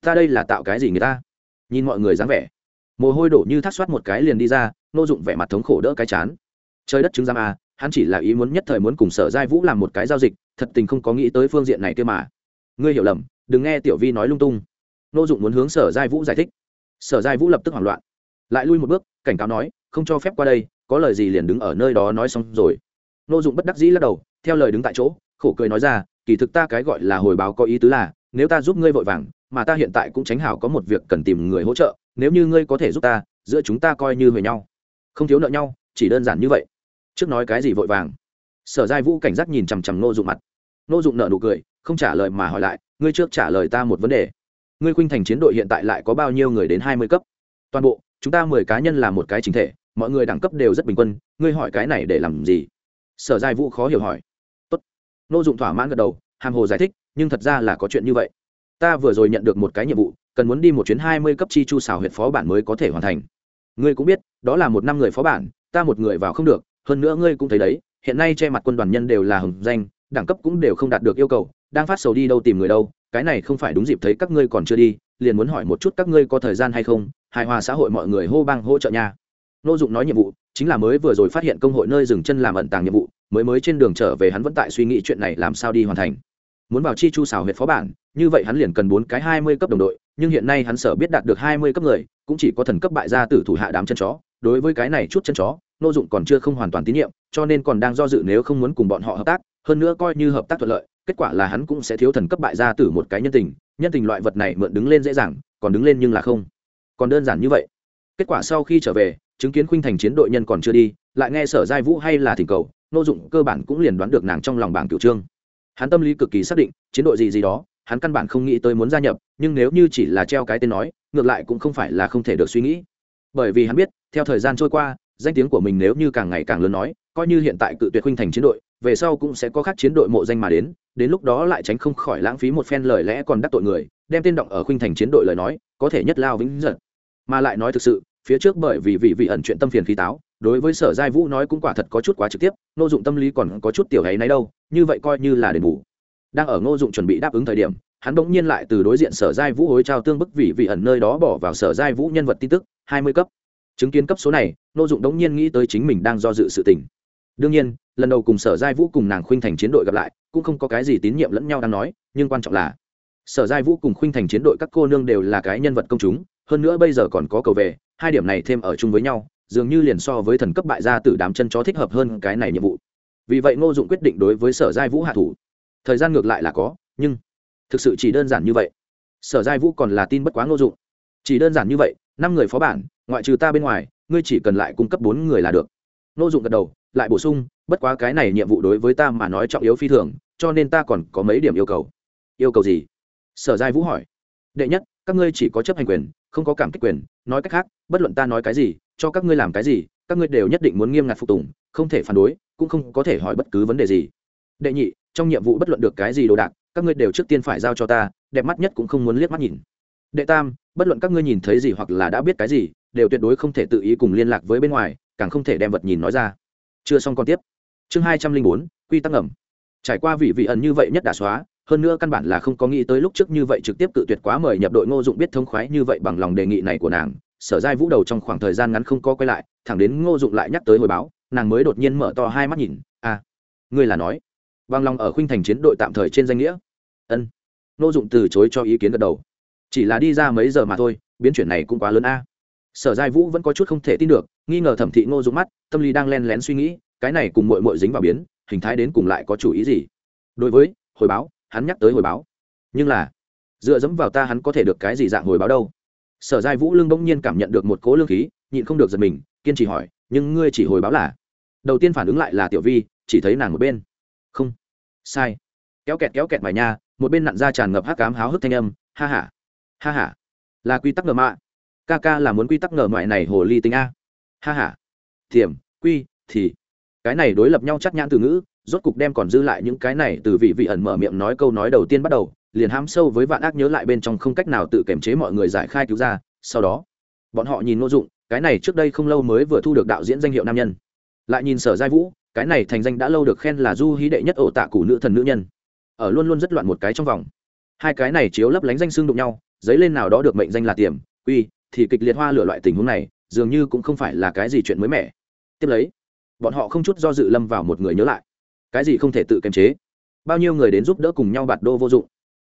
Ta đây là tạo cái gì người ta? Nhìn mọi người dáng vẻ. Mồ hôi đổ như thác soát một cái liền đi ra n ô dụng vẻ mặt thống khổ đỡ cái chán. Trời đất chứng giam à hắn chỉ là ý muốn nhất thời muốn cùng sở giai vũ làm một cái giao dịch, thật tình không có nghĩ tới phương diện này kia mà. Ngươi hiểu lầm, đừng nghe tiểu vi nói lung tung. Nô dụng muốn hướng sở giai vũ giải thích. Sở giai vũ lập tức hoảng loạn. Lại lui một bước, cảnh cáo nói, không cho phép qua đây, có lời gì liền đứng ở nơi đó nói xong rồi. Nô dụng bất đắc dĩ lắc đầu, theo lời đứng tại chỗ, khổ cười nói ra, kỳ thực ta cái gọi là hồi báo có ý tứ là, nếu ta giúp ngươi vội vàng, mà ta hiện tại cũng tránh hảo có một việc cần tìm người hỗ trợ, nếu như ngươi có thể giúp ta, giữa chúng ta coi như về nhau. Không thiếu nợ nhau, chỉ đơn giản như vậy trước nói cái gì vội vàng. Sở giai vũ cảnh giác nhìn chằm chằm nô dụng mặt. Nô dụng nợ nụ cười, không trả lời mà hỏi lại, ngươi trước trả lời ta một vấn đề. Ngươi khuynh thành chiến đội hiện tại lại có bao nhiêu người đến hai mươi cấp? Toàn bộ, chúng ta mười cá nhân là một cái chính thể, mọi người đẳng cấp đều rất bình quân, ngươi hỏi cái này để làm gì? Sở giai vũ khó hiểu hỏi. Tốt. nô dụng thỏa mãn gật đầu, hàm hồ giải thích, nhưng thật ra là có chuyện như vậy. Ta vừa rồi nhận được một cái nhiệm vụ, cần muốn đi một chuyến hai mươi cấp chi chu xào huyện phó bản mới có thể hoàn thành. Ngươi cũng biết, đó là một năm người phó bản, ta một người vào không được hơn nữa ngươi cũng thấy đấy, hiện nay che mặt quân đoàn nhân đều là hồng danh, đẳng cấp cũng đều không đạt được yêu cầu, đang phát sầu đi đâu tìm người đâu, cái này không phải đúng dịp thấy các ngươi còn chưa đi, liền muốn hỏi một chút các ngươi có thời gian hay không, hài hòa xã hội mọi người hô bang hỗ trợ nha. Nô dụng nói nhiệm vụ, chính là mới vừa rồi phát hiện công hội nơi dừng chân làm ẩn tàng nhiệm vụ, mới mới trên đường trở về hắn vẫn tại suy nghĩ chuyện này làm sao đi hoàn thành. Muốn vào chi chu xào huyện phó bản, như vậy hắn liền cần bốn cái hai mươi cấp đồng đội, nhưng hiện nay hắn sở biết đạt được hai mươi cấp người, cũng chỉ có thần cấp bại gia tử thủ hạ đám chân chó, đối với cái này chút chân chó nô dụng còn chưa không hoàn toàn tín nhiệm, cho nên còn đang do dự nếu không muốn cùng bọn họ hợp tác, hơn nữa coi như hợp tác thuận lợi, kết quả là hắn cũng sẽ thiếu thần cấp bại gia tử một cái nhân tình nhân tình loại vật này mượn đứng lên dễ dàng, còn đứng lên nhưng là không. Còn đơn giản như vậy. Kết quả sau khi trở về, chứng kiến khuynh thành chiến đội nhân còn chưa đi, lại nghe sở giai vũ hay là thỉnh cầu, nô dụng cơ bản cũng liền đoán được nàng trong lòng bảng tiểu trương. Hắn tâm lý cực kỳ xác định, chiến đội gì gì đó, hắn căn bản không nghĩ tới muốn gia nhập, nhưng nếu như chỉ là treo cái tên nói, ngược lại cũng không phải là không thể được suy nghĩ. Bởi vì hắn biết, theo thời gian trôi qua danh tiếng của mình nếu như càng ngày càng lớn nói, coi như hiện tại cự tuyệt huynh thành chiến đội, về sau cũng sẽ có khác chiến đội mộ danh mà đến đến lúc đó lại tránh không khỏi lãng phí một phen lời lẽ còn đắc tội người, đem tên động ở khuynh thành chiến đội lời nói, có thể nhất lao vĩnh giật mà lại nói thực sự, phía trước bởi vì vị vị ẩn chuyện tâm phiền khí táo, đối với sở giai vũ nói cũng quả thật có chút quá trực tiếp, ngô dụng tâm lý còn có chút tiểu hay nấy đâu, như vậy coi như là đền bù. Đang ở ngô dụng chuẩn bị đáp ứng thời điểm, hắn bỗng nhiên lại từ đối diện sở giai vũ hối trao tương bức vị vị ẩn nơi đó bỏ vào sở giai vũ nhân vật tin tức, hai mươi cấp chứng kiến cấp số này ngô dụng đống nhiên nghĩ tới chính mình đang do dự sự tình. Đương nhiên, lần đầu cùng sở giai vũ cùng nàng khuynh thành chiến đội gặp lại, cũng không có cái gì tín nhiệm lẫn nhau đang nói, nhưng quan trọng là, sở giai vũ cùng khuynh thành chiến đội các cô nương đều là cái nhân vật công chúng, hơn nữa bây giờ còn có cầu về, hai điểm này thêm ở chung với nhau, dường như liền so với thần cấp bại gia tử đám chân chó thích hợp hơn cái này nhiệm vụ. Vì vậy ngô dụng quyết định đối với sở giai vũ hạ thủ. Thời gian ngược lại là có, nhưng thực sự chỉ đơn giản như vậy. Sở giai vũ còn là tin bất quá ngô dụng. Chỉ đơn giản như vậy, năm người phó bản ngoại trừ ta bên ngoài, ngươi chỉ cần lại cung cấp bốn người là được. Nô dụng gật đầu, lại bổ sung, bất quá cái này nhiệm vụ đối với ta mà nói trọng yếu phi thường, cho nên ta còn có mấy điểm yêu cầu. Yêu cầu gì? Sở giai vũ hỏi. Đệ nhất, các ngươi chỉ có chấp hành quyền, không có cảm kích quyền, nói cách khác, bất luận ta nói cái gì, cho các ngươi làm cái gì, các ngươi đều nhất định muốn nghiêm ngặt phục tùng, không thể phản đối, cũng không có thể hỏi bất cứ vấn đề gì. Đệ nhị, trong nhiệm vụ bất luận được cái gì đồ đạc, các ngươi đều trước tiên phải giao cho ta, đẹp mắt nhất cũng không muốn liếc mắt nhìn. Đệ tam, bất luận các ngươi nhìn thấy gì hoặc là đã biết cái gì đều tuyệt đối không thể tự ý cùng liên lạc với bên ngoài, càng không thể đem vật nhìn nói ra. Chưa xong còn tiếp. Chương hai trăm linh bốn, quy tắc ngầm. Trải qua vị vị ẩn như vậy nhất đã xóa, hơn nữa căn bản là không có nghĩ tới lúc trước như vậy trực tiếp cự tuyệt quá mời nhập đội ngô dụng biết thông khoái như vậy bằng lòng đề nghị này của nàng, sở giai vũ đầu trong khoảng thời gian ngắn không có quay lại, thẳng đến ngô dụng lại nhắc tới hồi báo, nàng mới đột nhiên mở to hai mắt nhìn à ngươi là nói bằng lòng ở khuynh thành chiến đội tạm thời trên danh nghĩa? Ân. Ngô dụng từ chối cho ý kiến gật đầu. Chỉ là đi ra mấy giờ mà thôi, biến chuyển này cũng quá lớn a sở giai vũ vẫn có chút không thể tin được, nghi ngờ thẩm thị ngô dụng mắt, tâm lý đang len lén suy nghĩ, cái này cùng mội mội dính vào biến, hình thái đến cùng lại có chủ ý gì? Đối với, hồi báo, hắn nhắc tới hồi báo. Nhưng là, dựa dẫm vào ta hắn có thể được cái gì dạng hồi báo đâu? Sở giai vũ lương bỗng nhiên cảm nhận được một cố lương khí, nhịn không được giật mình, kiên trì hỏi, nhưng ngươi chỉ hồi báo là? Đầu tiên phản ứng lại là tiểu vi, chỉ thấy nàng một bên. Không. Sai. Kéo kẹt kéo kẹt mài nha, một bên nặn ra tràn ngập hắc cám háo hức thanh âm, ha hả ha hả là quy tắc ngờ mạ ca ca là muốn quy tắc ngờ ngoại này hồ ly tính a. Ha h a thiểm, quy, thì. Cái này đối lập nhau chắc nhãn từ ngữ, rốt cục đem còn dư lại những cái này từ vị vị ẩn mở miệng nói câu nói đầu tiên bắt đầu, liền ham sâu với vạn ác nhớ lại bên trong không cách nào tự kiểm chế mọi người giải khai cứu ra, sau đó, bọn họ nhìn ngô dụng, cái này trước đây không lâu mới vừa thu được đạo diễn danh hiệu nam nhân. Lại nhìn sở giai vũ, cái này thành danh đã lâu được khen là du hí đệ nhất ổ tạ cụ nữ thần nữ nhân. Ở luôn luôn rất loạn một cái trong vòng. Hai cái này chiếu lấp lánh danh xương đụng nhau, giấy lên nào đó được mệnh danh là tiềm uy thì kịch liệt hoa lửa loại tình huống này, dường như cũng không phải là cái gì chuyện mới mẻ. Tiếp lấy, bọn họ không chút do dự lâm vào một người nhớ lại. Cái gì không thể tự kiềm chế? Bao nhiêu người đến giúp đỡ cùng nhau bạt đô vô dụng.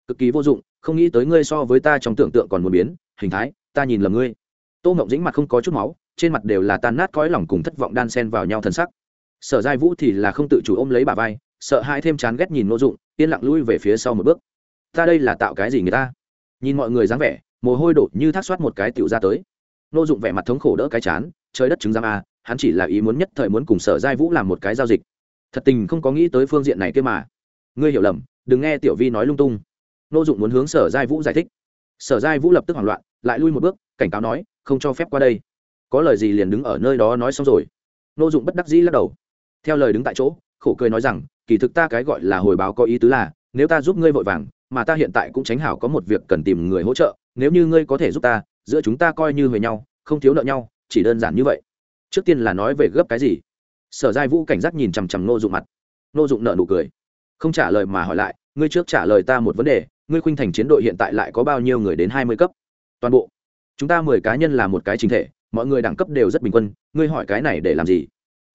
Cực kỳ vô dụng, không nghĩ tới ngươi so với ta trong tưởng tượng còn muốn biến, hình thái, ta nhìn lầm ngươi. Tô ngộng dĩnh mặt không có chút máu, trên mặt đều là tan nát cõi lòng cùng thất vọng đan sen vào nhau thân sắc. Sở giai vũ thì là không tự chủ ôm lấy bà vai, sợ hãi thêm chán ghét nhìn n ô dụng, yên lặng lui về phía sau một bước. Ta đây là tạo cái gì người ta? Nhìn mọi người dáng vẻ mồ hôi đổ như thác soát một cái tiểu ra tới. Nô dụng vẻ mặt thống khổ đỡ cái chán, trời đất chứng giam a, hắn chỉ là ý muốn nhất thời muốn cùng sở giai vũ làm một cái giao dịch. Thật tình không có nghĩ tới phương diện này kia mà. Ngươi hiểu lầm, đừng nghe tiểu vi nói lung tung. Nô dụng muốn hướng sở giai vũ giải thích. Sở giai vũ lập tức hoảng loạn, lại lui một bước, cảnh cáo nói, không cho phép qua đây. Có lời gì liền đứng ở nơi đó nói xong rồi. Nô dụng bất đắc dĩ lắc đầu. Theo lời đứng tại chỗ, khổ cười nói rằng, kỳ thực ta cái gọi là hồi báo có ý tứ là, nếu ta giúp ngươi vội vàng, mà ta hiện tại cũng tránh hảo có một việc cần tìm người hỗ trợ nếu như ngươi có thể giúp ta, giữa chúng ta coi như về nhau, không thiếu nợ nhau, chỉ đơn giản như vậy. Trước tiên là nói về gấp cái gì? Sở giai vũ cảnh giác nhìn chằm chằm nô dụng mặt. Nô dụng nợ nụ cười. Không trả lời mà hỏi lại, ngươi trước trả lời ta một vấn đề, ngươi khuynh thành chiến đội hiện tại lại có bao nhiêu người đến hai mươi cấp? Toàn bộ. Chúng ta mười cá nhân là một cái chính thể, mọi người đẳng cấp đều rất bình quân, ngươi hỏi cái này để làm gì?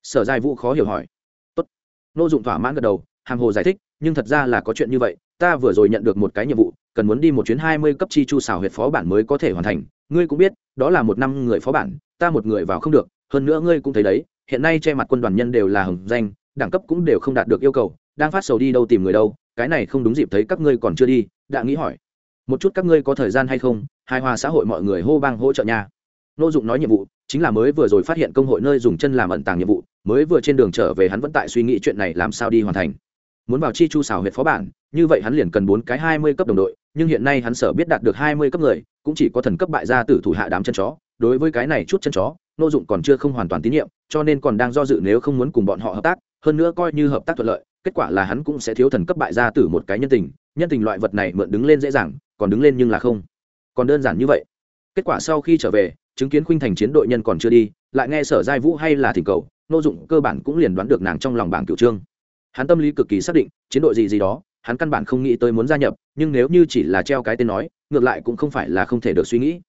Sở giai vũ khó hiểu hỏi. Tốt. Nô dụng thỏa mãn gật đầu hàng hồ giải thích, nhưng thật ra là có chuyện như vậy, ta vừa rồi nhận được một cái nhiệm vụ cần muốn đi một chuyến hai mươi cấp chi chu xào huyệt phó bản mới có thể hoàn thành. Ngươi cũng biết, đó là một năm người phó bản, ta một người vào không được. Hơn nữa ngươi cũng thấy đấy, hiện nay che mặt quân đoàn nhân đều là hồng danh, đẳng cấp cũng đều không đạt được yêu cầu, đang phát sầu đi đâu tìm người đâu, cái này không đúng dịp thấy các ngươi còn chưa đi, đã nghĩ hỏi. Một chút các ngươi có thời gian hay không? Hài hòa xã hội mọi người hô bang hỗ trợ nhà nô dụng nói nhiệm vụ, chính là mới vừa rồi phát hiện công hội nơi dùng chân làm ẩn tàng nhiệm vụ, mới vừa trên đường trở về hắn vẫn tại suy nghĩ chuyện này làm sao đi hoàn thành. Muốn vào chi chu xảo huyệt phó bản, như vậy hắn liền cần bốn cái hai mươi cấp đồng đội nhưng hiện nay hắn sở biết đạt được hai mươi cấp người, cũng chỉ có thần cấp bại gia tử thủ hạ đám chân chó. Đối với cái này chút chân chó nô dụng còn chưa không hoàn toàn tín nhiệm, cho nên còn đang do dự nếu không muốn cùng bọn họ hợp tác, hơn nữa coi như hợp tác thuận lợi, kết quả là hắn cũng sẽ thiếu thần cấp bại gia tử một cái nhân tình. Nhân tình loại vật này mượn đứng lên dễ dàng, còn đứng lên nhưng là không. Còn đơn giản như vậy. Kết quả sau khi trở về, chứng kiến khuynh thành chiến đội nhân còn chưa đi, lại nghe sở giai vũ hay là thỉnh cầu nô dụng cơ bản cũng liền đoán được nàng trong lòng bảng cựu trương. Hắn tâm lý cực kỳ xác định, chiến đội gì gì đó hắn căn bản không nghĩ tới muốn gia nhập, nhưng nếu như chỉ là treo cái tên nói, ngược lại cũng không phải là không thể được suy nghĩ.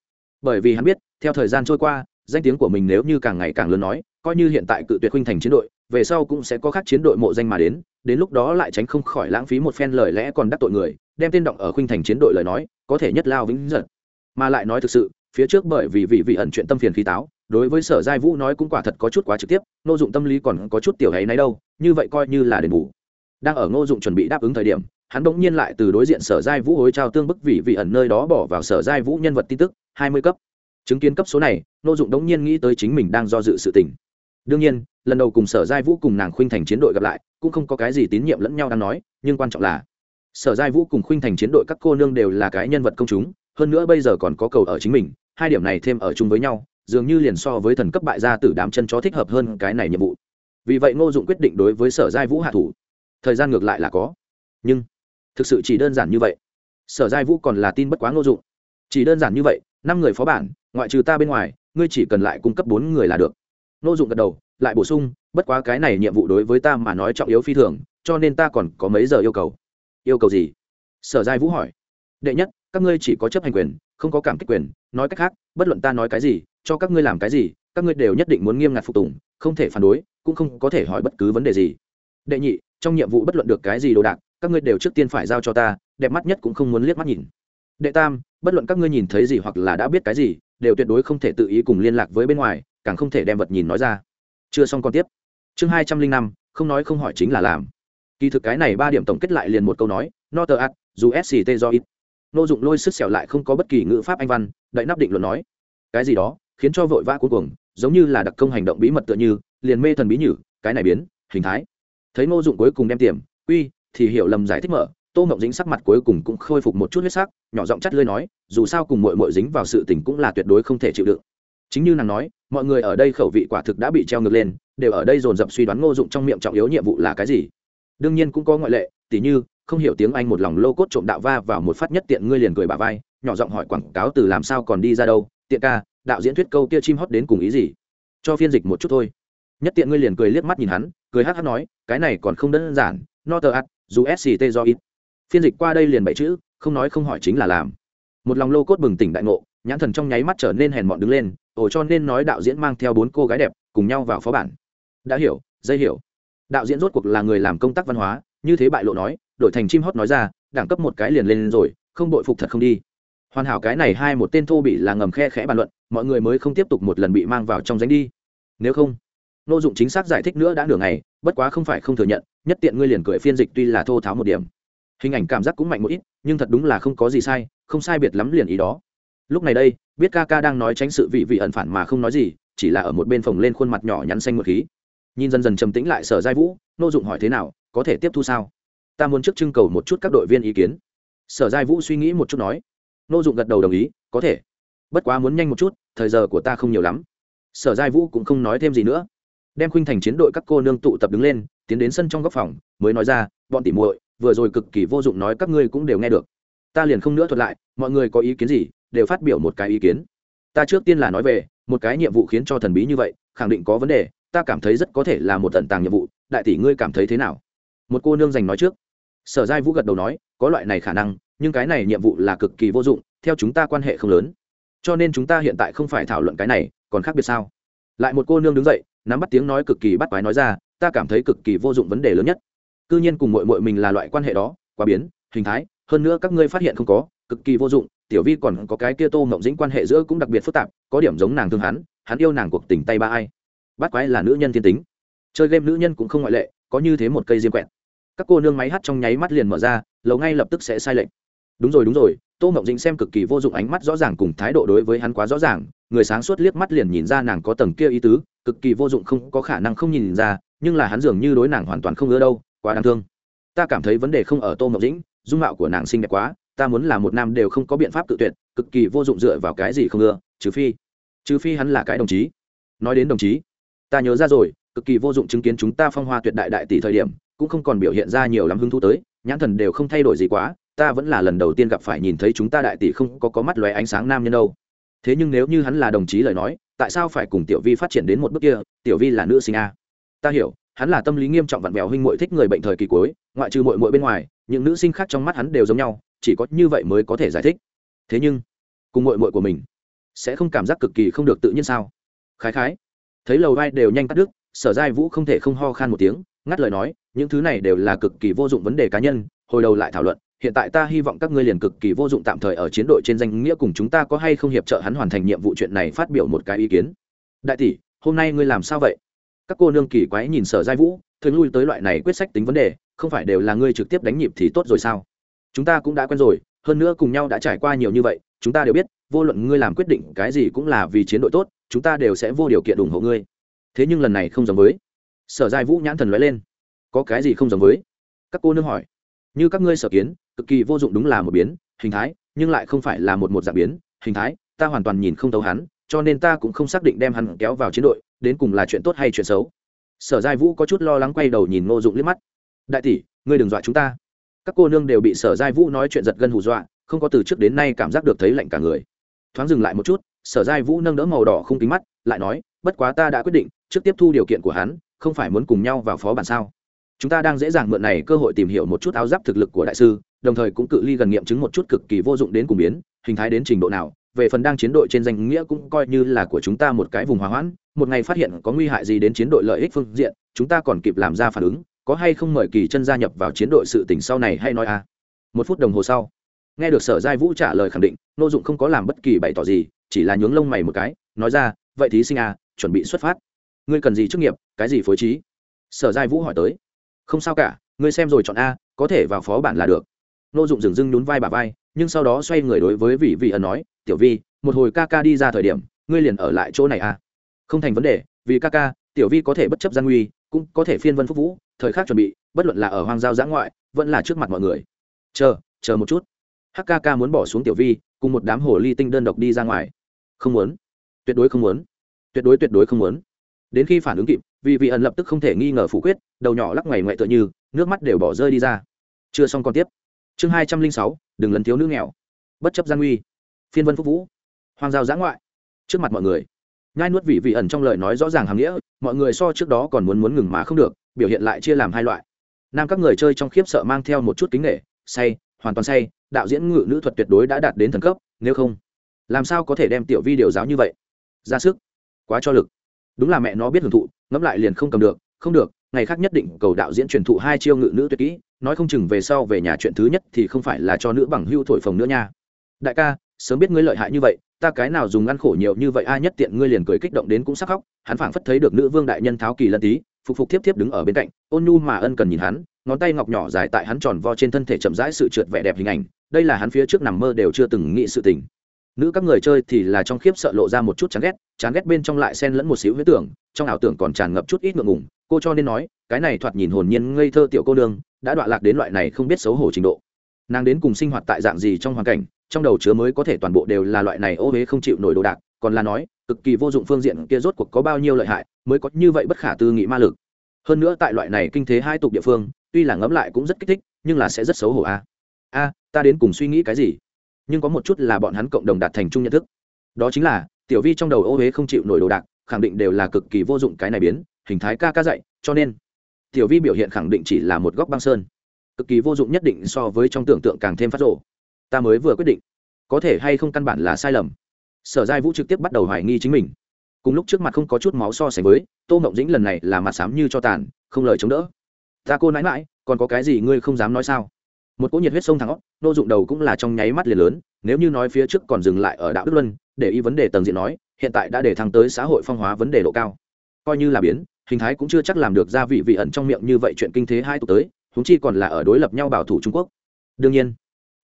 Bởi vì hắn biết, theo thời gian trôi qua, danh tiếng của mình nếu như càng ngày càng lớn nói, coi như hiện tại cự tuyệt huynh thành chiến đội, về sau cũng sẽ có khác chiến đội mộ danh mà đến đến lúc đó lại tránh không khỏi lãng phí một phen lời lẽ còn đắc tội người, đem tên động ở khuynh thành chiến đội lời nói, có thể nhất lao vĩnh giật. Mà lại nói thực sự, phía trước bởi vì vị vị ẩn chuyện tâm phiền khí táo, đối với sở giai vũ nói cũng quả thật có chút quá trực tiếp, nô dụng tâm lý còn có chút tiểu hay nấy đâu, như vậy coi như là đền bù đang ở ngô dụng chuẩn bị đáp ứng thời điểm, hắn bỗng nhiên lại từ đối diện sở giai vũ hối trao tương bức vị vị ẩn nơi đó bỏ vào sở giai vũ nhân vật tin tức, hai mươi cấp. Chứng kiến cấp số này, ngô dụng đống nhiên nghĩ tới chính mình đang do dự sự tình. Đương nhiên, lần đầu cùng sở giai vũ cùng nàng khuynh thành chiến đội gặp lại, cũng không có cái gì tín nhiệm lẫn nhau đang nói, nhưng quan trọng là, sở giai vũ cùng khuynh thành chiến đội các cô nương đều là cái nhân vật công chúng, hơn nữa bây giờ còn có cầu ở chính mình, hai điểm này thêm ở chung với nhau, dường như liền so với thần cấp bại gia tử đám chân chó thích hợp hơn cái này nhiệm vụ. Vì vậy ngô dụng quyết định đối với sở giai vũ hạ thủ thời gian ngược lại là có. Nhưng, thực sự chỉ đơn giản như vậy. Sở giai vũ còn là tin bất quá ngô dụng. Chỉ đơn giản như vậy, năm người phó bản, ngoại trừ ta bên ngoài, ngươi chỉ cần lại cung cấp bốn người là được. Ngô dụng gật đầu, lại bổ sung, bất quá cái này nhiệm vụ đối với ta mà nói trọng yếu phi thường, cho nên ta còn có mấy giờ yêu cầu. Yêu cầu gì? Sở giai vũ hỏi. Đệ nhất, các ngươi chỉ có chấp hành quyền, không có cảm kích quyền, nói cách khác, bất luận ta nói cái gì, cho các ngươi làm cái gì, các ngươi đều nhất định muốn nghiêm ngặt phục tùng, không thể phản đối, cũng không có thể hỏi bất cứ vấn đề gì. Đệ nhị trong nhiệm vụ bất luận được cái gì đồ đạc, các ngươi đều trước tiên phải giao cho ta, đẹp mắt nhất cũng không muốn liếc mắt nhìn. Đệ tam, bất luận các ngươi nhìn thấy gì hoặc là đã biết cái gì, đều tuyệt đối không thể tự ý cùng liên lạc với bên ngoài, càng không thể đem vật nhìn nói ra. Chưa xong còn tiếp. Chương hai trăm linh năm, không nói không hỏi chính là làm. Kỳ thực cái này ba điểm tổng kết lại liền một câu nói, no tờ ạt, dù sct do ít. Nô dụng lôi sức xẻo lại không có bất kỳ ngữ pháp anh văn, đậy nắp định luận nói, cái gì đó khiến cho vội vã cuối cùng giống như là đặc công hành động bí mật tựa như, liền mê thần bí nhử, cái này biến, hình thái thấy Ngô dụng cuối cùng đem tiềm, uy, thì hiểu lầm giải thích mở, tô mộng dính sắc mặt cuối cùng cũng khôi phục một chút huyết sắc, nhỏ giọng chắt lơi nói, dù sao cùng mội mội dính vào sự tình cũng là tuyệt đối không thể chịu đựng. Chính như nàng nói, mọi người ở đây khẩu vị quả thực đã bị treo ngược lên, đều ở đây dồn dập suy đoán ngô dụng trong miệng trọng yếu nhiệm vụ là cái gì. Đương nhiên cũng có ngoại lệ, tỉ như, không hiểu tiếng anh một lòng lô cốt trộm đạo va vào một phát nhất tiện ngươi liền cười bà vai, nhỏ giọng hỏi quảng cáo từ làm sao còn đi ra đâu, tiện ca, đạo diễn thuyết câu kia chim hót đến cùng ý gì? Cho phiên dịch một chút thôi nhất tiện ngươi liền cười liếc mắt nhìn hắn, cười hát hát nói, cái này còn không đơn giản no tờ ắt dù sct do ít. Phiên dịch qua đây liền bảy chữ, không nói không hỏi chính là làm. Một lòng lô cốt bừng tỉnh đại ngộ, nhãn thần trong nháy mắt trở nên hèn mọn đứng lên ổ cho nên nói đạo diễn mang theo bốn cô gái đẹp cùng nhau vào phó bản. Đã hiểu, dây hiểu. Đạo diễn rốt cuộc là người làm công tác văn hóa, như thế bại lộ nói, đổi thành chim hót nói ra, đẳng cấp một cái liền lên rồi, không bội phục thật không đi. Hoàn hảo cái này hai một tên thô bị là ngầm khe khẽ bàn luận, mọi người mới không tiếp tục một lần bị mang vào trong danh đi. Nếu không nô dụng chính xác giải thích nữa đã nửa ngày, bất quá không phải không thừa nhận, nhất tiện ngươi liền cười phiên dịch tuy là thô tháo một điểm. Hình ảnh cảm giác cũng mạnh một ít, nhưng thật đúng là không có gì sai, không sai biệt lắm liền ý đó. Lúc này đây, biết ca ca đang nói tránh sự vị vị ẩn phản mà không nói gì, chỉ là ở một bên phòng lên khuôn mặt nhỏ nhắn xanh một khí. Nhìn dần dần trầm tĩnh lại sở giai vũ, nô dụng hỏi thế nào, có thể tiếp thu sao? Ta muốn trước trưng cầu một chút các đội viên ý kiến. Sở giai vũ suy nghĩ một chút nói. Nô dụng gật đầu đồng ý, có thể. Bất quá muốn nhanh một chút, thời giờ của ta không nhiều lắm. Sở giai vũ cũng không nói thêm gì nữa đem khuynh thành chiến đội các cô nương tụ tập đứng lên, tiến đến sân trong góc phòng, mới nói ra, bọn tỉ muội, vừa rồi cực kỳ vô dụng nói các ngươi cũng đều nghe được. Ta liền không nữa thuật lại, mọi người có ý kiến gì, đều phát biểu một cái ý kiến. Ta trước tiên là nói về, một cái nhiệm vụ khiến cho thần bí như vậy, khẳng định có vấn đề, ta cảm thấy rất có thể là một tận tàng nhiệm vụ, đại tỷ ngươi cảm thấy thế nào? Một cô nương giành nói trước. Sở giai vũ gật đầu nói, có loại này khả năng, nhưng cái này nhiệm vụ là cực kỳ vô dụng, theo chúng ta quan hệ không lớn. Cho nên chúng ta hiện tại không phải thảo luận cái này, còn khác biệt sao? Lại một cô nương đứng dậy nắm bắt tiếng nói cực kỳ bắt quái nói ra, ta cảm thấy cực kỳ vô dụng vấn đề lớn nhất. C nhiên cùng mội mội mình là loại quan hệ đó, quá biến, hình thái, hơn nữa các ngươi phát hiện không có, cực kỳ vô dụng, tiểu vi còn có cái kia tô mộng dĩnh quan hệ giữa cũng đặc biệt phức tạp, có điểm giống nàng thương hắn hắn yêu nàng cuộc tình tay ba ai. Bắt quái là nữ nhân thiên tính. Chơi game nữ nhân cũng không ngoại lệ, có như thế một cây diêm quẹt. Các cô nương máy hát trong nháy mắt liền mở ra, lầu ngay lập tức sẽ sai lệnh đúng rồi đúng rồi, tô mộng dĩnh xem cực kỳ vô dụng ánh mắt rõ ràng cùng thái độ đối với hắn quá rõ ràng, người sáng suốt liếc mắt liền nhìn ra nàng có tầng kia ý tứ cực kỳ vô dụng không có khả năng không nhìn ra, nhưng là hắn dường như đối nàng hoàn toàn không ưa đâu, quá đáng thương. Ta cảm thấy vấn đề không ở tô mộng dĩnh, dung mạo của nàng xinh đẹp quá, ta muốn là một nam đều không có biện pháp tự tuyệt, cực kỳ vô dụng dựa vào cái gì không ưa, trừ phi trừ phi hắn là cái đồng chí. Nói đến đồng chí, ta nhớ ra rồi, cực kỳ vô dụng chứng kiến chúng ta phong hoa tuyệt đại đại tỷ thời điểm, cũng không còn biểu hiện ra nhiều lắm hứng thú tới, nhãn thần đều không thay đổi gì quá, ta vẫn là lần đầu tiên gặp phải nhìn thấy chúng ta đại tỷ không có có mắt lóe ánh sáng nam nhân đâu. Thế nhưng nếu như hắn là đồng chí lời nói tại sao phải cùng tiểu vi phát triển đến một bước kia, tiểu vi là nữ sinh a? Ta hiểu, hắn là tâm lý nghiêm trọng vặn vẹo huynh muội thích người bệnh thời kỳ cuối, ngoại trừ muội muội bên ngoài, những nữ sinh khác trong mắt hắn đều giống nhau, chỉ có như vậy mới có thể giải thích. Thế nhưng, cùng muội muội của mình, sẽ không cảm giác cực kỳ không được tự nhiên sao? Khái khái, thấy lầu vai đều nhanh cắt đứt, sở giai vũ không thể không ho khan một tiếng, ngắt lời nói, những thứ này đều là cực kỳ vô dụng vấn đề cá nhân, hồi đầu lại thảo luận hiện tại ta hy vọng các ngươi liền cực kỳ vô dụng tạm thời ở chiến đội trên danh nghĩa cùng chúng ta có hay không hiệp trợ hắn hoàn thành nhiệm vụ chuyện này phát biểu một cái ý kiến. Đại tỷ, hôm nay ngươi làm sao vậy? Các cô nương kỳ quái nhìn sở giai vũ, thường lui tới loại này quyết sách tính vấn đề, không phải đều là ngươi trực tiếp đánh nhịp thì tốt rồi sao? Chúng ta cũng đã quen rồi, hơn nữa cùng nhau đã trải qua nhiều như vậy, chúng ta đều biết, vô luận ngươi làm quyết định cái gì cũng là vì chiến đội tốt, chúng ta đều sẽ vô điều kiện ủng hộ ngươi. Thế nhưng lần này không giống với. Sở giai vũ nhãn thần nói lên. Có cái gì không giống với? Các cô nương hỏi. Như các ngươi sở kiến cực kỳ vô dụng đúng là một biến, hình thái, nhưng lại không phải là một một dạng biến, hình thái, ta hoàn toàn nhìn không thấu hắn, cho nên ta cũng không xác định đem hắn kéo vào chiến đội, đến cùng là chuyện tốt hay chuyện xấu. Sở giai vũ có chút lo lắng quay đầu nhìn ngô dụng liếc mắt. Đại tỷ, ngươi đừng dọa chúng ta. Các cô nương đều bị sở giai vũ nói chuyện giật gân hù dọa, không có từ trước đến nay cảm giác được thấy lạnh cả người. Thoáng dừng lại một chút, sở giai vũ nâng đỡ màu đỏ không kính mắt, lại nói, bất quá ta đã quyết định, trước tiếp thu điều kiện của hắn, không phải muốn cùng nhau vào phó bản sao? Chúng ta đang dễ dàng mượn này cơ hội tìm hiểu một chút áo giáp thực lực của đại sư đồng thời cũng cự ly gần nghiệm chứng một chút cực kỳ vô dụng đến cùng biến, hình thái đến trình độ nào, về phần đang chiến đội trên danh nghĩa cũng coi như là của chúng ta một cái vùng hòa hoãn, một ngày phát hiện có nguy hại gì đến chiến đội lợi ích phương diện, chúng ta còn kịp làm ra phản ứng, có hay không mời kỳ chân gia nhập vào chiến đội sự tình sau này hay nói à? Một phút đồng hồ sau, nghe được sở giai vũ trả lời khẳng định, nô dụng không có làm bất kỳ bày tỏ gì, chỉ là nhướng lông mày một cái, nói ra, vậy thí sinh à chuẩn bị xuất phát. Ngươi cần gì chức nghiệp, cái gì phối trí? Sở giai vũ hỏi tới, không sao cả, ngươi xem rồi chọn a, có thể vào phó bản là được nô dụng dừng dưng nhún vai bà vai, nhưng sau đó xoay người đối với vị vị ẩn nói, tiểu vi, một hồi ca ca đi ra thời điểm, ngươi liền ở lại chỗ này a không thành vấn đề, vì ca ca, tiểu vi có thể bất chấp gian nguy, cũng có thể phiên vân phúc vũ, thời khắc chuẩn bị, bất luận là ở hoang giao giã ngoại, vẫn là trước mặt mọi người. Chờ chờ một chút. Hkk muốn bỏ xuống tiểu vi, cùng một đám hồ ly tinh đơn độc đi ra ngoài. Không muốn. Tuyệt đối không muốn. Tuyệt đối tuyệt đối không muốn. Đến khi phản ứng kịp vì vị ẩn lập tức không thể nghi ngờ phủ quyết, đầu nhỏ lắc ngày ngoại tựa như, nước mắt đều bỏ rơi đi ra. Chưa xong còn tiếp chương hai trăm linh sáu, đừng lần thiếu nữ nghèo. Bất chấp gian nguy. Phiên vân phúc vũ. Hoàng giao giã ngoại. Trước mặt mọi người. Nhai nuốt vị vị ẩn trong lời nói rõ ràng hàm nghĩa, mọi người so trước đó còn muốn muốn ngừng mà không được, biểu hiện lại chia làm hai loại. Nam các người chơi trong khiếp sợ mang theo một chút kính nghệ say, hoàn toàn say, đạo diễn ngự nữ thuật tuyệt đối đã đạt đến thần cấp, nếu không, làm sao có thể đem tiểu vi điều giáo như vậy? Ra sức. Quá cho lực. Đúng là mẹ nó biết hưởng thụ, ngẫm lại liền không cầm được, không được ngày khác nhất định cầu đạo diễn truyền thụ hai chiêu ngự nữ tuyệt kỹ, nói không chừng về sau về nhà chuyện thứ nhất thì không phải là cho nữ bằng hưu thổi phồng nữa nha. Đại ca, sớm biết ngươi lợi hại như vậy, ta cái nào dùng ăn khổ nhiều như vậy, ai nhất tiện ngươi liền cười kích động đến cũng sắc khóc. Hắn phảng phất thấy được nữ vương đại nhân tháo kỳ lân tí, phục phục tiếp tiếp đứng ở bên cạnh, ôn nhu mà ân cần nhìn hắn, ngón tay ngọc nhỏ dài tại hắn tròn vo trên thân thể chậm rãi sự trượt vẻ đẹp hình ảnh. Đây là hắn phía trước nằm mơ đều chưa từng nghĩ sự tình nữ các người chơi thì là trong khiếp sợ lộ ra một chút chán ghét chán ghét bên trong lại xen lẫn một xíu huyết tưởng, trong ảo tưởng còn tràn ngập chút ít ngượng ngùng. Cô cho nên nói, cái này thoạt nhìn hồn nhiên ngây thơ tiểu cô nương, đã đọa lạc đến loại này không biết xấu hổ trình độ. Nàng đến cùng sinh hoạt tại dạng gì trong hoàn cảnh, trong đầu chứa mới có thể toàn bộ đều là loại này ô huế không chịu nổi đồ đạc, còn là nói, cực kỳ vô dụng phương diện kia rốt cuộc có bao nhiêu lợi hại, mới có như vậy bất khả tư nghị ma lực. Hơn nữa tại loại này kinh thế hai tục địa phương, tuy là ngẫm lại cũng rất kích thích, nhưng là sẽ rất xấu hổ a a, ta đến cùng suy nghĩ cái gì? Nhưng có một chút là bọn hắn cộng đồng đạt thành chung nhận thức. Đó chính là, tiểu vi trong đầu ô huế không chịu nổi đồ đạc, khẳng định đều là cực kỳ vô dụng cái này biến, hình thái ca ca dạy, cho nên, tiểu vi biểu hiện khẳng định chỉ là một góc băng sơn. Cực kỳ vô dụng nhất định so với trong tưởng tượng càng thêm phát rộ ta mới vừa quyết định, có thể hay không căn bản là sai lầm. Sở giai vũ trực tiếp bắt đầu hoài nghi chính mình. Cùng lúc trước mặt không có chút máu so sánh với, tô mộng dĩnh lần này là mặt sám như cho tàn, không lời chống đỡ. Ta cô nãi mãi còn có cái gì ngươi không dám nói sao? Một cỗ nhiệt huyết sông thẳng óc, nô dụng đầu cũng là trong nháy mắt liền lớn, nếu như nói phía trước còn dừng lại ở đạo đức luân, để ý vấn đề tầng diện nói, hiện tại đã để thăng tới xã hội phong hóa vấn đề độ cao. Coi như là biến, hình thái cũng chưa chắc làm được gia vị vị ẩn trong miệng như vậy chuyện kinh thế hai tục tới húng chi còn là ở đối lập nhau bảo thủ trung quốc. Đương nhiên,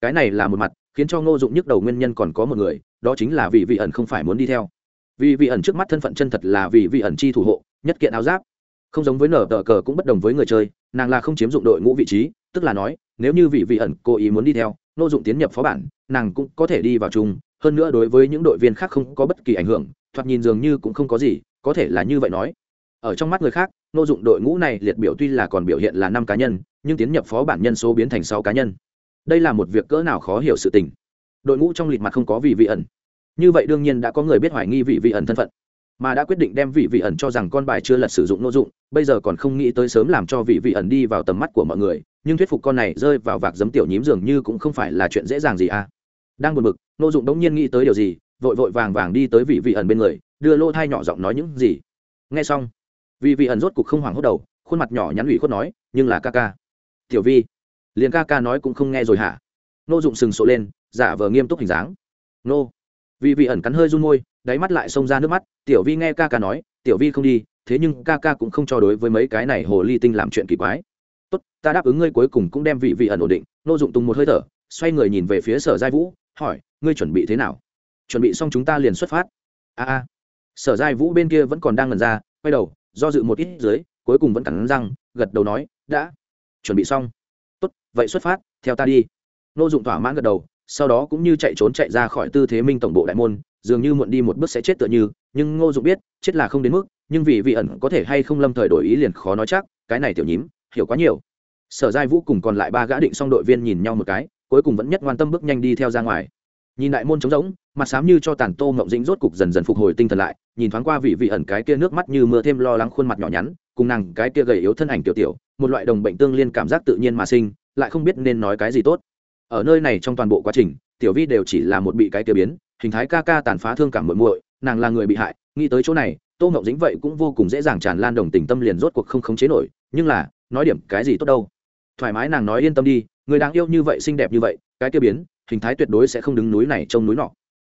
cái này là một mặt, khiến cho ngô dụng nhức đầu nguyên nhân còn có một người, đó chính là vị vị ẩn không phải muốn đi theo. Vì vị ẩn trước mắt thân phận chân thật là vì vị ẩn chi thủ hộ, nhất kiện áo giáp. Không giống với nở tờ cờ cũng bất đồng với người chơi, nàng là không chiếm dụng đội ngũ vị trí, tức là nói nếu như vị vị ẩn cố ý muốn đi theo nô dụng tiến nhập phó bản, nàng cũng có thể đi vào chung. Hơn nữa đối với những đội viên khác không có bất kỳ ảnh hưởng, thoạt nhìn dường như cũng không có gì, có thể là như vậy nói. Ở trong mắt người khác nô dụng đội ngũ này liệt biểu tuy là còn biểu hiện là năm cá nhân, nhưng tiến nhập phó bản nhân số biến thành sáu cá nhân. Đây là một việc cỡ nào khó hiểu sự tình. Đội ngũ trong lịch mặt không có vị vị ẩn. Như vậy đương nhiên đã có người biết hoài nghi vị vị ẩn thân phận. Mà đã quyết định đem vị vị ẩn cho rằng con bài chưa lật sử dụng nô dụng, bây giờ còn không nghĩ tới sớm làm cho vị vị ẩn đi vào tầm mắt của mọi người nhưng thuyết phục con này rơi vào vạc giấm tiểu nhím dường như cũng không phải là chuyện dễ dàng gì à. Đang buồn bực nô dụng đống nhiên nghĩ tới điều gì, vội vội vàng vàng đi tới vị vị ẩn bên người, đưa lô thai nhỏ giọng nói những gì. Nghe xong, vị vị ẩn rốt cục không hoảng hốt đầu, khuôn mặt nhỏ nhắn ủy khuất nói, nhưng là ca ca. Tiểu vi, liền ca ca nói cũng không nghe rồi hả? Nô dụng sừng sộ lên, giả vờ nghiêm túc hình dáng. Nô vị vị ẩn cắn hơi run môi, đáy mắt lại xông ra nước mắt, tiểu vi nghe ca ca nói, tiểu vi không đi, thế nhưng ca ca cũng không cho đối với mấy cái này hồ ly tinh làm chuyện kỳ quái tốt, ta đáp ứng ngươi cuối cùng cũng đem vị vị ẩn ổn định. Nô dụng tung một hơi thở, xoay người nhìn về phía sở giai vũ, hỏi, ngươi chuẩn bị thế nào? Chuẩn bị xong chúng ta liền xuất phát. A a. Sở giai vũ bên kia vẫn còn đang ngần ra, quay đầu, do dự một ít dưới, cuối cùng vẫn cắn răng, gật đầu nói, đã. Chuẩn bị xong. Tốt, vậy xuất phát, theo ta đi. Nô dụng thỏa mãn gật đầu, sau đó cũng như chạy trốn chạy ra khỏi tư thế minh tổng bộ đại môn, dường như muộn đi một bước sẽ chết tựa như, nhưng ngô dụng biết, chết là không đến mức, nhưng vì vị ẩn có thể hay không lâm thời đổi ý liền khó nói chắc, cái này tiểu nhím hiểu quá nhiều. Sở giai vũ cùng còn lại ba gã định xong đội viên nhìn nhau một cái, cuối cùng vẫn nhất quan tâm bước nhanh đi theo ra ngoài. Nhìn đại môn trống rỗng, mặt xám như cho tàn tô mộng dĩnh rốt cục dần dần phục hồi tinh thần lại, nhìn thoáng qua vị vị ẩn cái kia nước mắt như mưa thêm lo lắng khuôn mặt nhỏ nhắn, cùng nàng cái kia gầy yếu thân ảnh tiểu tiểu, một loại đồng bệnh tương liên cảm giác tự nhiên mà sinh, lại không biết nên nói cái gì tốt. Ở nơi này trong toàn bộ quá trình, tiểu vi đều chỉ là một bị cái kia biến, hình thái ca ca tàn phá thương cảm muội muội, nàng là người bị hại, nghĩ tới chỗ này, tô mộng dĩnh vậy cũng vô cùng dễ dàng tràn lan đồng tình tâm liền rốt cuộc không khống chế nổi, nhưng là nói điểm cái gì tốt đâu. Thoải mái nàng nói yên tâm đi, người đáng yêu như vậy, xinh đẹp như vậy, cái kia biến, hình thái tuyệt đối sẽ không đứng núi này trông núi nọ.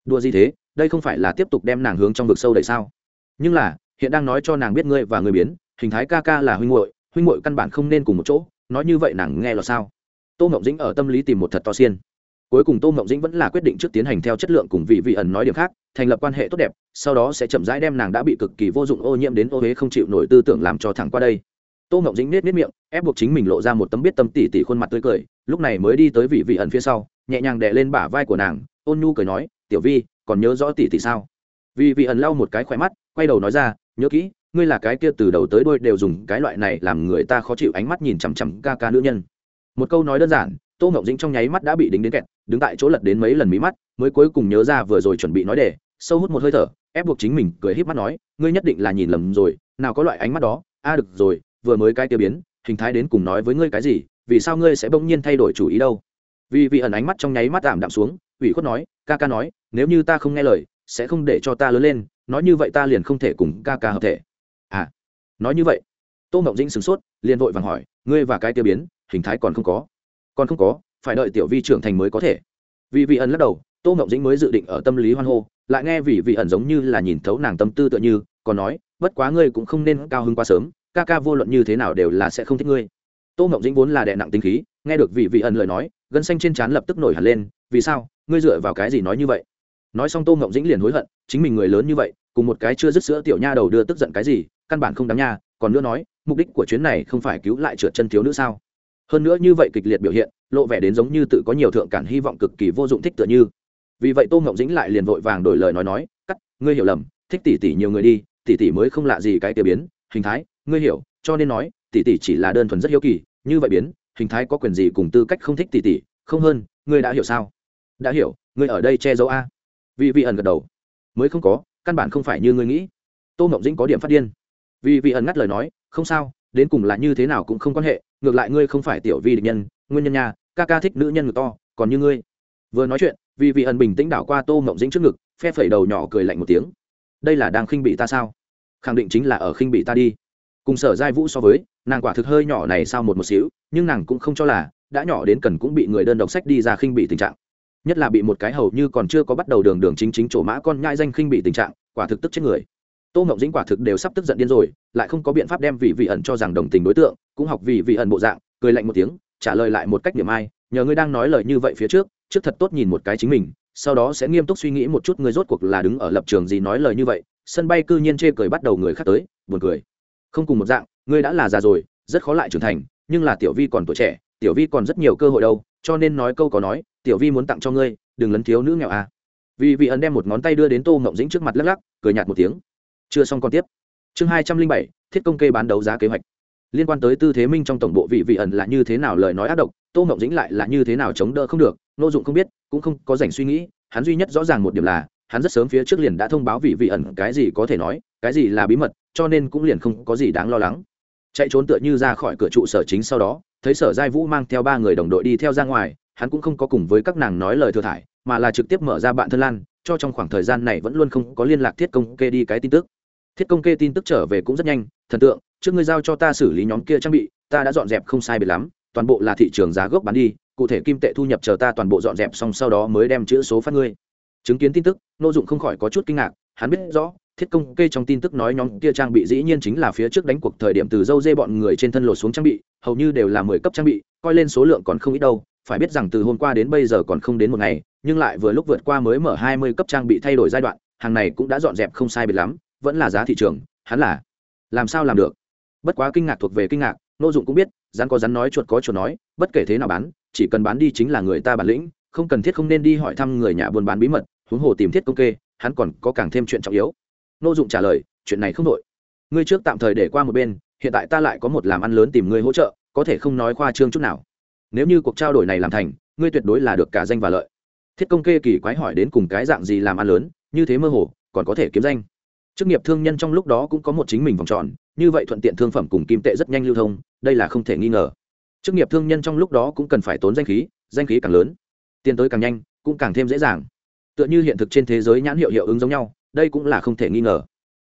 Đùa gì thế, đây không phải là tiếp tục đem nàng hướng trong vực sâu đầy sao? Nhưng là, hiện đang nói cho nàng biết ngươi và người biến, hình thái ca ca là huynh muội huynh muội căn bản không nên cùng một chỗ, nói như vậy nàng nghe là sao? Tô ngộng dĩnh ở tâm lý tìm một thật to xiên. Cuối cùng tô ngộng dĩnh vẫn là quyết định trước tiến hành theo chất lượng cùng vị vị ẩn nói điểm khác, thành lập quan hệ tốt đẹp, sau đó sẽ chậm rãi đem nàng đã bị cực kỳ vô dụng ô nhiễm đến ô huế không chịu nổi tư tưởng làm cho thẳng qua đây tô ngọc dĩnh nết nết miệng, ép buộc chính mình lộ ra một tấm biết tâm tỉ tỉ khuôn mặt tươi cười, lúc này mới đi tới vị vị ẩn phía sau, nhẹ nhàng đè lên bả vai của nàng, ôn nhu cười nói, tiểu vi, còn nhớ rõ tỉ tỉ sao? Vì vị ẩn lau một cái khỏe mắt, quay đầu nói ra, nhớ kỹ, ngươi là cái kia từ đầu tới đôi đều dùng cái loại này làm người ta khó chịu ánh mắt nhìn chằm chằm ca ca nữ nhân. Một câu nói đơn giản, tô ngậu dĩnh trong nháy mắt đã bị đính đến kẹt, đứng tại chỗ lật đến mấy lần mí mắt, mới cuối cùng nhớ ra vừa rồi chuẩn bị nói để sâu hút một hơi thở, ép buộc chính mình cười híp mắt nói, ngươi nhất định là nhìn lầm rồi, nào có loại ánh mắt đó, a được rồi vừa mới cái tiêu biến, hình thái đến cùng nói với ngươi cái gì, vì sao ngươi sẽ bỗng nhiên thay đổi chủ ý đâu? Vì vị ẩn ánh mắt trong nháy mắt tạm đạm xuống, ủy khuất nói, ca ca nói, nếu như ta không nghe lời, sẽ không để cho ta lớn lên, nói như vậy ta liền không thể cùng ca ca hợp thể. À nói như vậy, tô mộng dĩnh sửng sốt, liền vội vàng hỏi, ngươi và cái tiêu biến, hình thái còn không có? Còn không có, phải đợi tiểu vi trưởng thành mới có thể. Vì vị ẩn lắc đầu, tô mộng dĩnh mới dự định ở tâm lý hoan hô, lại nghe vì vị ẩn giống như là nhìn thấu nàng tâm tư tựa như, còn nói, bất quá ngươi cũng không nên cao hứng quá sớm ca ca vô luận như thế nào đều là sẽ không thích ngươi. Tô mộng dĩnh vốn là đệ nặng tính khí, nghe được vị vị ẩn lời nói, gân xanh trên trán lập tức nổi hẳn lên, vì sao? Ngươi dựa vào cái gì nói như vậy? Nói xong tô mộng dĩnh liền hối hận, chính mình người lớn như vậy, cùng một cái chưa dứt sữa tiểu nha đầu đưa tức giận cái gì, căn bản không đáng nha, còn nữa nói, mục đích của chuyến này không phải cứu lại trượt chân thiếu nữ sao? Hơn nữa như vậy kịch liệt biểu hiện, lộ vẻ đến giống như tự có nhiều thượng cản hy vọng cực kỳ vô dụng thích tựa như. Vì vậy tô mộng dĩnh lại liền vội vàng đổi lời nói nói, cắt, ngươi hiểu lầm, thích tỷ tỷ nhiều người đi, tỷ tỷ mới không lạ gì cái tiêu biến, hình thái ngươi hiểu, cho nên nói, tỷ tỷ chỉ là đơn thuần rất hiếu kỳ, như vậy biến, hình thái có quyền gì cùng tư cách không thích tỷ tỷ, không hơn, ngươi đã hiểu sao? Đã hiểu, ngươi ở đây che giấu a. Vì vị ẩn gật đầu. Mới không có, căn bản không phải như ngươi nghĩ. Tô ngọc dĩnh có điểm phát điên. Vì vị ẩn ngắt lời nói, không sao, đến cùng là như thế nào cũng không quan hệ, ngược lại ngươi không phải tiểu vi địch nhân, nguyên nhân nha, ca ca thích nữ nhân ngực to, còn như ngươi. Vừa nói chuyện vì vị ẩn bình tĩnh đảo qua tô mộng dĩnh trước ngực, phe phẩy đầu nhỏ cười lạnh một tiếng. Đây là đang khinh bị ta sao? Khẳng định chính là ở khinh bị ta đi cùng sở giai vũ so với, nàng quả thực hơi nhỏ này sao một một xíu, nhưng nàng cũng không cho là, đã nhỏ đến cần cũng bị người đơn độc sách đi ra khinh bị tình trạng. Nhất là bị một cái hầu như còn chưa có bắt đầu đường đường chính chính chỗ mã con nhai danh khinh bị tình trạng, quả thực tức chết người. Tô mộng dĩnh quả thực đều sắp tức giận điên rồi, lại không có biện pháp đem vị vị ẩn cho rằng đồng tình đối tượng, cũng học vị vị ẩn bộ dạng, cười lạnh một tiếng, trả lời lại một cách điểm ai, nhờ ngươi đang nói lời như vậy phía trước trước thật tốt nhìn một cái chính mình, sau đó sẽ nghiêm túc suy nghĩ một chút ngươi rốt cuộc là đứng ở lập trường gì nói lời như vậy. Sân bay cư nhiên chê cười bắt đầu người khác tới, buồn cười không cùng một dạng, ngươi đã là già rồi, rất khó lại trưởng thành, nhưng là tiểu vi còn tuổi trẻ, tiểu vi còn rất nhiều cơ hội đâu, cho nên nói câu có nói, tiểu vi muốn tặng cho ngươi, đừng lấn thiếu nữ nghèo à. Vì vị ẩn đem một ngón tay đưa đến tô ngộng dĩnh trước mặt lắc lắc, cười nhạt một tiếng. Chưa xong còn tiếp. Chương hai trăm linh bảy, thiết công kê bán đấu giá kế hoạch. Liên quan tới tư thế minh trong tổng bộ vị vị ẩn là như thế nào lời nói ác độc, tô mộng dĩnh lại là như thế nào chống đỡ không được, nô dụng không biết, cũng không có dành suy nghĩ, hắn duy nhất rõ ràng một điểm là, hắn rất sớm phía trước liền đã thông báo vị vị ẩn cái gì có thể nói, cái gì là bí mật cho nên cũng liền không có gì đáng lo lắng. Chạy trốn tựa như ra khỏi cửa trụ sở chính sau đó, thấy sở giai vũ mang theo ba người đồng đội đi theo ra ngoài, hắn cũng không có cùng với các nàng nói lời thừa thải, mà là trực tiếp mở ra bạn thân lan, cho trong khoảng thời gian này vẫn luôn không có liên lạc thiết công kê đi cái tin tức. Thiết công kê tin tức trở về cũng rất nhanh, thần tượng, trước ngươi giao cho ta xử lý nhóm kia trang bị, ta đã dọn dẹp không sai biệt lắm, toàn bộ là thị trường giá gốc bán đi, cụ thể kim tệ thu nhập chờ ta toàn bộ dọn dẹp xong sau đó mới đem chữ số phát ngươi. Chứng kiến tin tức, nô dụng không khỏi có chút kinh ngạc, hắn biết rõ thiết công kê trong tin tức nói nhóm kia trang bị dĩ nhiên chính là phía trước đánh cuộc thời điểm từ dâu dê bọn người trên thân lột xuống trang bị, hầu như đều là mười cấp trang bị, coi lên số lượng còn không ít đâu, phải biết rằng từ hôm qua đến bây giờ còn không đến một ngày, nhưng lại vừa lúc vượt qua mới mở hai mươi cấp trang bị thay đổi giai đoạn, hàng này cũng đã dọn dẹp không sai biệt lắm, vẫn là giá thị trường, hắn là làm sao làm được? Bất quá kinh ngạc thuộc về kinh ngạc, nô dụng cũng biết, rắn có rắn nói chuột có chuột nói, bất kể thế nào bán, chỉ cần bán đi chính là người ta bản lĩnh, không cần thiết không nên đi hỏi thăm người nhà buôn bán bí mật, huống hồ tìm thiết công kê, hắn còn có càng thêm chuyện trọng yếu nô dụng trả lời, chuyện này không đội ngươi trước tạm thời để qua một bên, hiện tại ta lại có một làm ăn lớn tìm ngươi hỗ trợ, có thể không nói khoa trương chút nào. Nếu như cuộc trao đổi này làm thành, ngươi tuyệt đối là được cả danh và lợi. Thiết công kê kỳ quái hỏi đến cùng cái dạng gì làm ăn lớn, như thế mơ hồ, còn có thể kiếm danh. Chức nghiệp thương nhân trong lúc đó cũng có một chính mình vòng tròn, như vậy thuận tiện thương phẩm cùng kim tệ rất nhanh lưu thông, đây là không thể nghi ngờ. Chức nghiệp thương nhân trong lúc đó cũng cần phải tốn danh khí danh khí càng lớn. Tiền tới càng nhanh, cũng càng thêm dễ dàng. Tựa như hiện thực trên thế giới nhãn hiệu hiệu ứng giống nhau đây cũng là không thể nghi ngờ.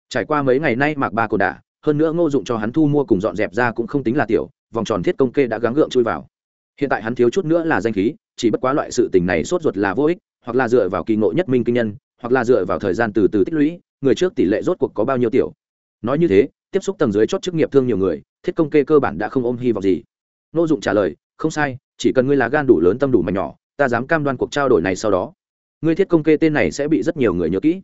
Trải qua mấy ngày nay mạc ba cồn đả, hơn nữa ngô dụng cho hắn thu mua cùng dọn dẹp ra cũng không tính là tiểu, vòng tròn thiết công kê đã gắng gượng chui vào. Hiện tại hắn thiếu chút nữa là danh khí, chỉ bất quá loại sự tình này sốt ruột là vô ích, hoặc là dựa vào kỳ ngộ nhất minh kinh nhân, hoặc là dựa vào thời gian từ từ tích lũy, người trước tỷ lệ rốt cuộc có bao nhiêu tiểu. Nói như thế, tiếp xúc tầng dưới chót chức nghiệp thương nhiều người, thiết công kê cơ bản đã không ôm hy vọng gì. Ngô dụng trả lời, không sai, chỉ cần ngươi là gan đủ lớn tâm đủ mạnh nhỏ, ta dám cam đoan cuộc trao đổi này sau đó. Ngươi thiết công kê tên này sẽ bị rất nhiều người nhớ kỹ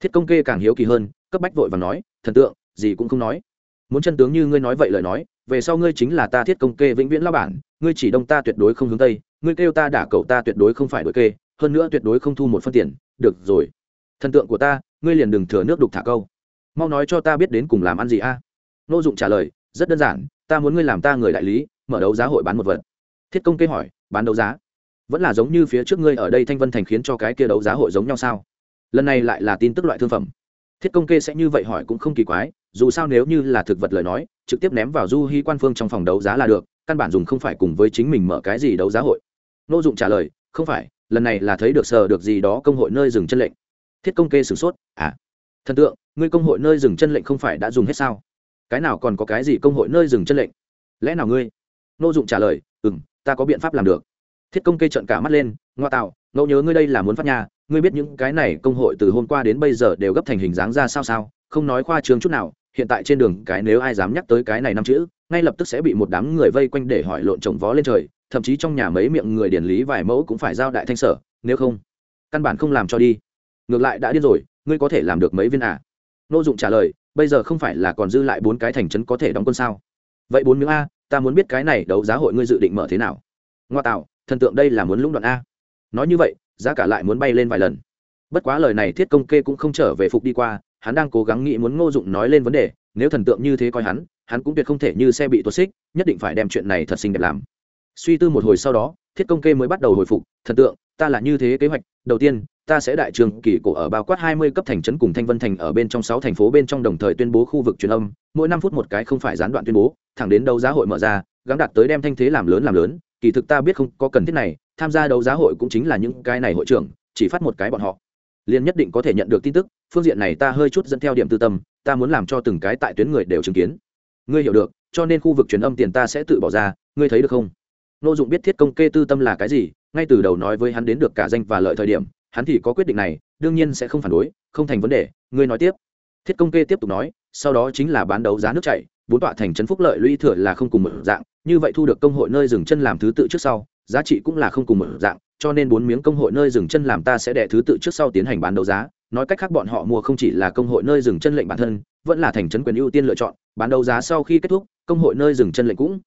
thiết công kê càng hiếu kỳ hơn, cấp bách vội và nói, thần tượng, gì cũng không nói. Muốn chân tướng như ngươi nói vậy lời nói, về sau ngươi chính là ta thiết công kê vĩnh viễn lao bản, ngươi chỉ đông ta tuyệt đối không hướng tây, ngươi kêu ta đả cậu ta tuyệt đối không phải đội kê, hơn nữa tuyệt đối không thu một phân tiền, được rồi. Thần tượng của ta, ngươi liền đừng thừa nước đục thả câu. Mau nói cho ta biết đến cùng làm ăn gì a? Nô dụng trả lời, rất đơn giản, ta muốn ngươi làm ta người đại lý, mở đấu giá hội bán một vật. Thiết công kê hỏi, bán đấu giá? Vẫn là giống như phía trước ngươi ở đây thanh vân thành khiến cho cái kia đấu giá hội giống nhau sao? Lần này lại là tin tức loại thương phẩm. Thiết công kê sẽ như vậy hỏi cũng không kỳ quái, dù sao nếu như là thực vật lời nói, trực tiếp ném vào du hy quan phương trong phòng đấu giá là được, căn bản dùng không phải cùng với chính mình mở cái gì đấu giá hội. Nô dụng trả lời, không phải, lần này là thấy được sờ được gì đó công hội nơi dừng chân lệnh. Thiết công kê sửng sốt à thần tượng, ngươi công hội nơi dừng chân lệnh không phải đã dùng hết sao? Cái nào còn có cái gì công hội nơi dừng chân lệnh? Lẽ nào ngươi? Nô dụng trả lời ừ m ta có biện pháp làm được. Thiết công kê trợn cả mắt lên, ngoa tạo, ngẫu nhớ ngươi đây là muốn phát nhà ngươi biết những cái này công hội từ hôm qua đến bây giờ đều gấp thành hình dáng ra sao sao? Không nói khoa trương chút nào, hiện tại trên đường cái nếu ai dám nhắc tới cái này năm chữ, ngay lập tức sẽ bị một đám người vây quanh để hỏi lộn trồng vó lên trời, thậm chí trong nhà mấy miệng người điển lý vài mẫu cũng phải giao đại thanh sở, nếu không, căn bản không làm cho đi. Ngược lại đã điên rồi, ngươi có thể làm được mấy viên à? Nô dụng trả lời, bây giờ không phải là còn dư lại bốn cái thành trấn có thể đóng quân sao? Vậy bốn miếng a, ta muốn biết cái này đấu giá hội ngươi dự định mở thế nào. Ngoa tạo, thần tượng đây là muốn lũng đoạn a. Nói như vậy giá cả lại muốn bay lên vài lần. Bất quá lời này thiết công kê cũng không trở về phục đi qua, hắn đang cố gắng nghĩ muốn ngô dụng nói lên vấn đề, nếu thần tượng như thế coi hắn hắn cũng tuyệt không thể như xe bị tuột xích, nhất định phải đem chuyện này thật xinh đẹp làm. Suy tư một hồi sau đó, thiết công kê mới bắt đầu hồi phục, thần tượng, ta là như thế kế hoạch, đầu tiên, ta sẽ đại trường kỳ cổ ở bao quát hai mươi cấp thành trấn cùng thanh vân thành ở bên trong sáu thành phố bên trong đồng thời tuyên bố khu vực truyền âm, mỗi năm phút một cái không phải gián đoạn tuyên bố, thẳng đến đấu giá hội mở ra gắn đặt tới đem thanh thế làm lớn làm lớn kỳ thực ta biết không có cần thiết này, tham gia đấu giá hội cũng chính là những cái này hội trưởng, chỉ phát một cái bọn họ. Liền nhất định có thể nhận được tin tức, phương diện này ta hơi chút dẫn theo điểm tư tâm, ta muốn làm cho từng cái tại tuyến người đều chứng kiến. Ngươi hiểu được, cho nên khu vực truyền âm tiền ta sẽ tự bỏ ra, ngươi thấy được không? Nô dụng biết thiết công kê tư tâm là cái gì, ngay từ đầu nói với hắn đến được cả danh và lợi thời điểm, hắn thì có quyết định này, đương nhiên sẽ không phản đối, không thành vấn đề, ngươi nói tiếp. Thiết công kê tiếp tục nói, sau đó chính là bán đấu giá nước chảy bốn tọa thành trấn phúc lợi lũy thừa là không cùng một dạng, như vậy thu được công hội nơi dừng chân làm thứ tự trước sau, giá trị cũng là không cùng một dạng, cho nên bốn miếng công hội nơi dừng chân làm ta sẽ đẻ thứ tự trước sau tiến hành bán đấu giá. Nói cách khác bọn họ mua không chỉ là công hội nơi dừng chân lệnh bản thân, vẫn là thành trấn quyền ưu tiên lựa chọn, bán đấu giá sau khi kết thúc, công hội nơi dừng chân lệnh cũng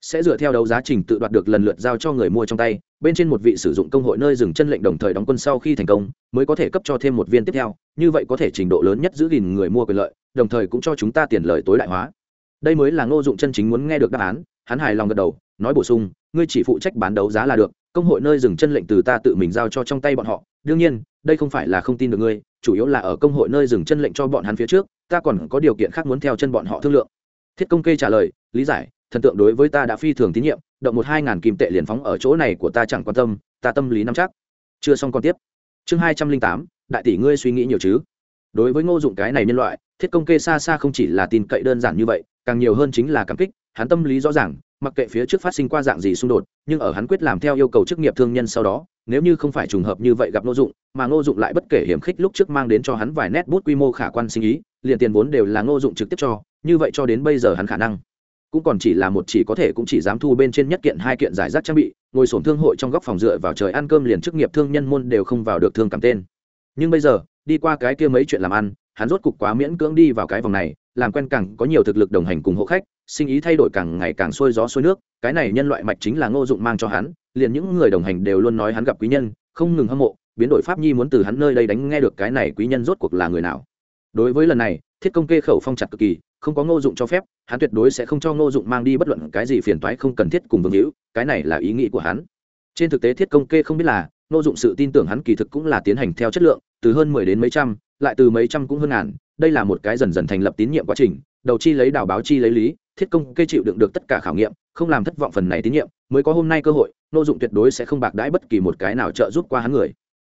sẽ dựa theo đấu giá trình tự đoạt được lần lượt giao cho người mua trong tay, bên trên một vị sử dụng công hội nơi dừng chân lệnh đồng thời đóng quân sau khi thành công, mới có thể cấp cho thêm một viên tiếp theo, như vậy có thể trình độ lớn nhất giữ gìn người mua quyền lợi, đồng thời cũng cho chúng ta tiền lợi tối đại hóa đây mới là ngô dụng chân chính muốn nghe được đáp án, hắn hài lòng gật đầu, nói bổ sung, ngươi chỉ phụ trách bán đấu giá là được, công hội nơi dừng chân lệnh từ ta tự mình giao cho trong tay bọn họ. Đương nhiên, đây không phải là không tin được ngươi, chủ yếu là ở công hội nơi dừng chân lệnh cho bọn hắn phía trước, ta còn có điều kiện khác muốn theo chân bọn họ thương lượng. Thiết công kê trả lời, lý giải, thần tượng đối với ta đã phi thường tín nhiệm, động một hai ngàn kim tệ liền phóng ở chỗ này của ta chẳng quan tâm, ta tâm lý nắm chắc. Chưa xong còn tiếp. Chương hai trăm linh tám, đại tỷ ngươi suy nghĩ nhiều chứ? Đối với ngô dụng cái này nhân loại, thiết công kê xa xa không chỉ là tin cậy đơn giản như vậy càng nhiều hơn chính là cảm kích, hắn tâm lý rõ ràng, mặc kệ phía trước phát sinh qua dạng gì xung đột, nhưng ở hắn quyết làm theo yêu cầu chức nghiệp thương nhân sau đó, nếu như không phải trùng hợp như vậy gặp ngô dụng, mà ngô dụng lại bất kể hiểm khích lúc trước mang đến cho hắn vài nét bút quy mô khả quan sinh ý, liền tiền vốn đều là ngô dụng trực tiếp cho, như vậy cho đến bây giờ hắn khả năng cũng còn chỉ là một chỉ có thể cũng chỉ dám thu bên trên nhất kiện hai kiện giải rác trang bị, ngồi sổn thương hội trong góc phòng dựa vào trời ăn cơm liền chức nghiệp thương nhân môn đều không vào được thương cảm tên. Nhưng bây giờ, đi qua cái kia mấy chuyện làm ăn, hắn rốt cục quá miễn cưỡng đi vào cái vòng này làm quen càng có nhiều thực lực đồng hành cùng hộ khách, sinh ý thay đổi càng ngày càng sôi gió sôi nước, cái này nhân loại mạch chính là ngô dụng mang cho hắn, liền những người đồng hành đều luôn nói hắn gặp quý nhân, không ngừng hâm mộ, biến đổi pháp nhi muốn từ hắn nơi đây đánh nghe được cái này quý nhân rốt cuộc là người nào. Đối với lần này, thiết công kê khẩu phong chặt cực kỳ, không có ngô dụng cho phép, hắn tuyệt đối sẽ không cho ngô dụng mang đi bất luận cái gì phiền toái không cần thiết cùng vương hữu, cái này là ý nghĩ của hắn. Trên thực tế thiết công kê không biết là, ngô dụng sự tin tưởng hắn kỳ thực cũng là tiến hành theo chất lượng, từ hơn mười đến mấy trăm, lại từ mấy trăm cũng hơn ngàn đây là một cái dần dần thành lập tín nhiệm quá trình, đầu chi lấy đào báo chi lấy lý, thiết công kê chịu đựng được tất cả khảo nghiệm, không làm thất vọng phần này tín nhiệm, mới có hôm nay cơ hội Nô dụng tuyệt đối sẽ không bạc đãi bất kỳ một cái nào trợ giúp qua hắn người.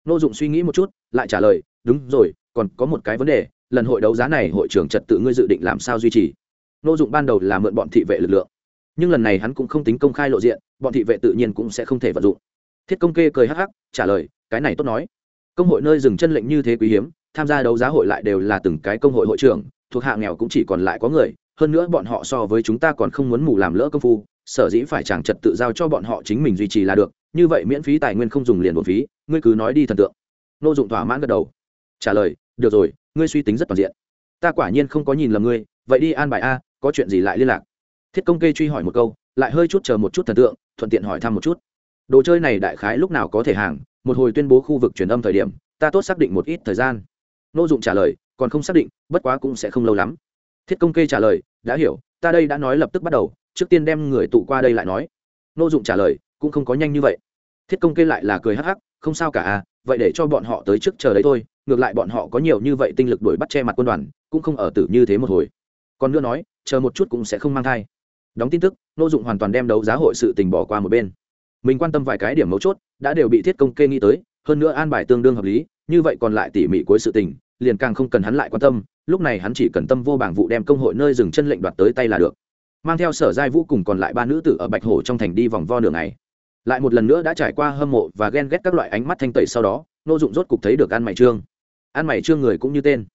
Nô dụng suy nghĩ một chút, lại trả lời, đúng rồi, còn có một cái vấn đề, lần hội đấu giá này hội trưởng trật tự ngươi dự định làm sao duy trì? Nô dụng ban đầu là mượn bọn thị vệ lực lượng, nhưng lần này hắn cũng không tính công khai lộ diện, bọn thị vệ tự nhiên cũng sẽ không thể vận dụng. Thiết công kê cười hắc hắc, trả lời, cái này tốt nói. Công hội nơi dừng chân lệnh như thế quý hiếm tham gia đấu giá hội lại đều là từng cái công hội hội trưởng, thuộc hạ nghèo cũng chỉ còn lại có người, hơn nữa bọn họ so với chúng ta còn không muốn mù làm lỡ công phu, sở dĩ phải chẳng trật tự giao cho bọn họ chính mình duy trì là được, như vậy miễn phí tài nguyên không dùng liền một phí, ngươi cứ nói đi thần tượng. Nô dụng thỏa mãn gật đầu. Trả lời, được rồi, ngươi suy tính rất toàn diện. Ta quả nhiên không có nhìn lầm ngươi, vậy đi an bài a, có chuyện gì lại liên lạc. Thiết công kê truy hỏi một câu, lại hơi chút chờ một chút thần tượng, thuận tiện hỏi thăm một chút. Đồ chơi này đại khái lúc nào có thể hàng, một hồi tuyên bố khu vực truyền âm thời điểm, ta tốt xác định một ít thời gian nô dụng trả lời, còn không xác định, bất quá cũng sẽ không lâu lắm. Thiết công kê trả lời, đã hiểu, ta đây đã nói lập tức bắt đầu, trước tiên đem người tụ qua đây lại nói. Nô dụng trả lời, cũng không có nhanh như vậy. Thiết công kê lại là cười hắc hắc, không sao cả à vậy để cho bọn họ tới trước chờ đấy thôi, ngược lại bọn họ có nhiều như vậy tinh lực đuổi bắt che mặt quân đoàn, cũng không ở tử như thế một hồi. Còn nữa nói, chờ một chút cũng sẽ không mang thai. Đóng tin tức, nô dụng hoàn toàn đem đấu giá hội sự tình bỏ qua một bên. Mình quan tâm vài cái điểm mấu chốt, đã đều bị thiết công kê nghĩ tới, hơn nữa an bài tương đương hợp lý như vậy còn lại tỉ mỉ cuối sự tình, liền càng không cần hắn lại quan tâm, lúc này hắn chỉ cần tâm vô bảng vụ đem công hội nơi dừng chân lệnh đoạt tới tay là được. Mang theo sở giai vũ cùng còn lại ba nữ tử ở bạch hổ trong thành đi vòng vo đường này lại một lần nữa đã trải qua hâm mộ và ghen ghét các loại ánh mắt thanh tẩy sau đó nô dụng rốt cục thấy được ăn mày trương. Ăn mày trương người cũng như tên.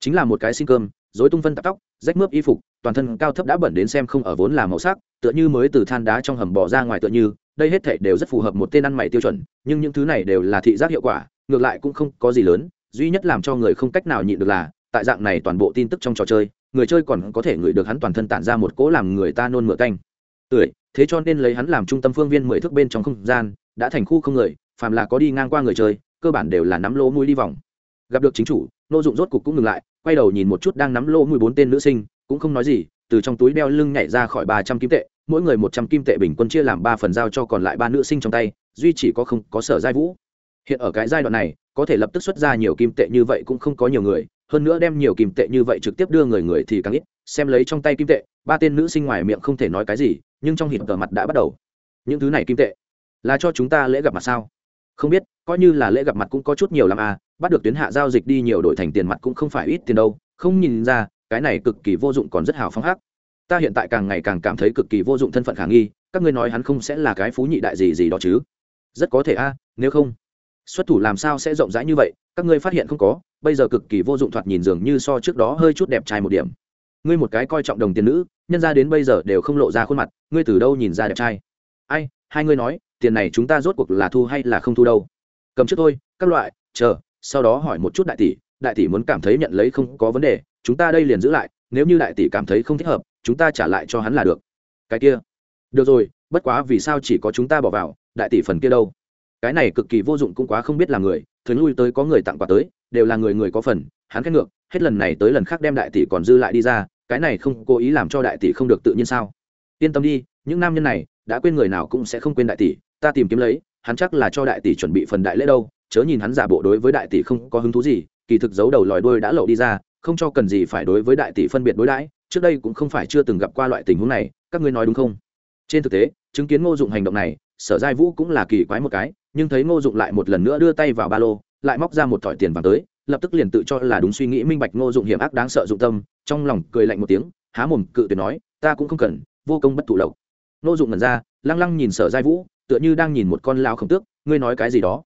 Chính là một cái xin cơm dối tung phân tạp tóc, rách mướp y phục, toàn thân cao thấp đã bẩn đến xem không ở vốn là màu sắc, tựa như mới từ than đá trong hầm bỏ ra ngoài tựa như, đây hết thể đều rất phù hợp một tên ăn mày tiêu chuẩn, nhưng những thứ này đều là thị giác hiệu quả ngược lại cũng không có gì lớn, duy nhất làm cho người không cách nào nhịn được là, tại dạng này toàn bộ tin tức trong trò chơi, người chơi còn có thể ngửi được hắn toàn thân tản ra một cỗ làm người ta nôn mửa canh tưởi thế cho nên lấy hắn làm trung tâm phương viên mười thước bên trong không gian, đã thành khu không người, phàm là có đi ngang qua người chơi, cơ bản đều là nắm lỗ mũi đi vòng. Gặp được chính chủ, nô dụng rốt cục cũng ngừng lại, quay đầu nhìn một chút đang nắm lỗ mũi bốn tên nữ sinh, cũng không nói gì, từ trong túi đeo lưng nhảy ra khỏi ba trăm kim tệ, mỗi người một trăm kim tệ bình quân chia làm ba phần giao cho còn lại ba nữ sinh trong tay, duy chỉ có không có sở giai vũ hiện ở cái giai đoạn này, có thể lập tức xuất ra nhiều kim tệ như vậy cũng không có nhiều người, hơn nữa đem nhiều kim tệ như vậy trực tiếp đưa người người thì càng ít, xem lấy trong tay kim tệ, ba tên nữ sinh ngoài miệng không thể nói cái gì, nhưng trong hiện tờ mặt đã bắt đầu. Những thứ này kim tệ, là cho chúng ta lễ gặp mặt sao? Không biết, coi như là lễ gặp mặt cũng có chút nhiều l à bắt được tuyến hạ giao dịch đi nhiều đổi thành tiền mặt cũng không phải ít tiền đâu, không nhìn ra, cái này cực kỳ vô dụng còn rất hào phóng hắc. Ta hiện tại càng ngày càng cảm thấy cực kỳ vô dụng thân phận khả nghi, các ngươi nói hắn không sẽ là cái phú nhị đại gì gì đó chứ? Rất có thể a, nếu không xuất thủ làm sao sẽ rộng rãi như vậy, các ngươi phát hiện không có, bây giờ cực kỳ vô dụng thoạt nhìn dường như so trước đó hơi chút đẹp trai một điểm. Ngươi một cái coi trọng đồng tiền nữ, nhân ra đến bây giờ đều không lộ ra khuôn mặt, ngươi từ đâu nhìn ra đẹp trai? Ai, hai ngươi nói, tiền này chúng ta rốt cuộc là thu hay là không thu đâu? Cầm trước thôi, các loại, chờ, sau đó hỏi một chút đại tỷ đại tỷ muốn cảm thấy nhận lấy không có vấn đề, chúng ta đây liền giữ lại, nếu như đại tỷ cảm thấy không thích hợp, chúng ta trả lại cho hắn là được. Cái kia, được rồi, bất quá vì sao chỉ có chúng ta bỏ vào, đại tỷ phần kia đâu? Cái này cực kỳ vô dụng cũng quá không biết là người, thường lui tới có người tặng quà tới, đều là người người có phần, hắn khét ngược, hết lần này tới lần khác đem đại tỷ còn dư lại đi ra, cái này không cố ý làm cho đại tỷ không được tự nhiên sao? Yên tâm đi, những nam nhân này, đã quên người nào cũng sẽ không quên đại tỷ, ta tìm kiếm lấy, hắn chắc là cho đại tỷ chuẩn bị phần đại lễ đâu, chớ nhìn hắn giả bộ đối với đại tỷ không có hứng thú gì, kỳ thực giấu đầu lòi đôi đã lộ đi ra, không cho cần gì phải đối với đại tỷ phân biệt đối đãi, trước đây cũng không phải chưa từng gặp qua loại tình huống này, các ngươi nói đúng không? Trên thực tế, chứng kiến ngô dụng hành động này, sở giai vũ cũng là kỳ quái một cái nhưng thấy ngô dụng lại một lần nữa đưa tay vào ba lô, lại móc ra một thỏi tiền vàng tới, lập tức liền tự cho là đúng suy nghĩ minh bạch ngô dụng hiểm ác đáng sợ dụng tâm, trong lòng cười lạnh một tiếng, há mồm cự tuyệt nói, ta cũng không cần, vô công bất thụ lộc. Ngô dụng ngẩn ra, lăng lăng nhìn sở giai vũ, tựa như đang nhìn một con lao khổng tước, ngươi nói cái gì đó?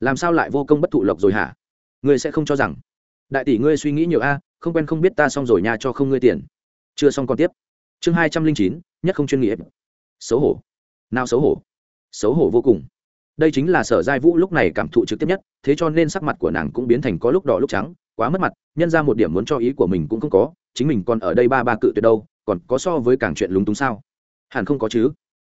Làm sao lại vô công bất thụ lộc rồi hả? Ngươi sẽ không cho rằng đại tỷ ngươi suy nghĩ nhiều a, không quen không biết ta xong rồi nha cho không ngươi tiền. Chưa xong còn tiếp. Chương hai trăm linh chín, nhất không chuyên nghiệp. Xấu hổ. Nào xấu hổ? Xấu hổ vô cùng đây chính là sở giai vũ lúc này cảm thụ trực tiếp nhất thế cho nên sắc mặt của nàng cũng biến thành có lúc đỏ lúc trắng quá mất mặt nhân ra một điểm muốn cho ý của mình cũng không có chính mình còn ở đây ba ba cự tuyệt đâu còn có so với càng chuyện lúng túng sao? Hẳn không có chứ.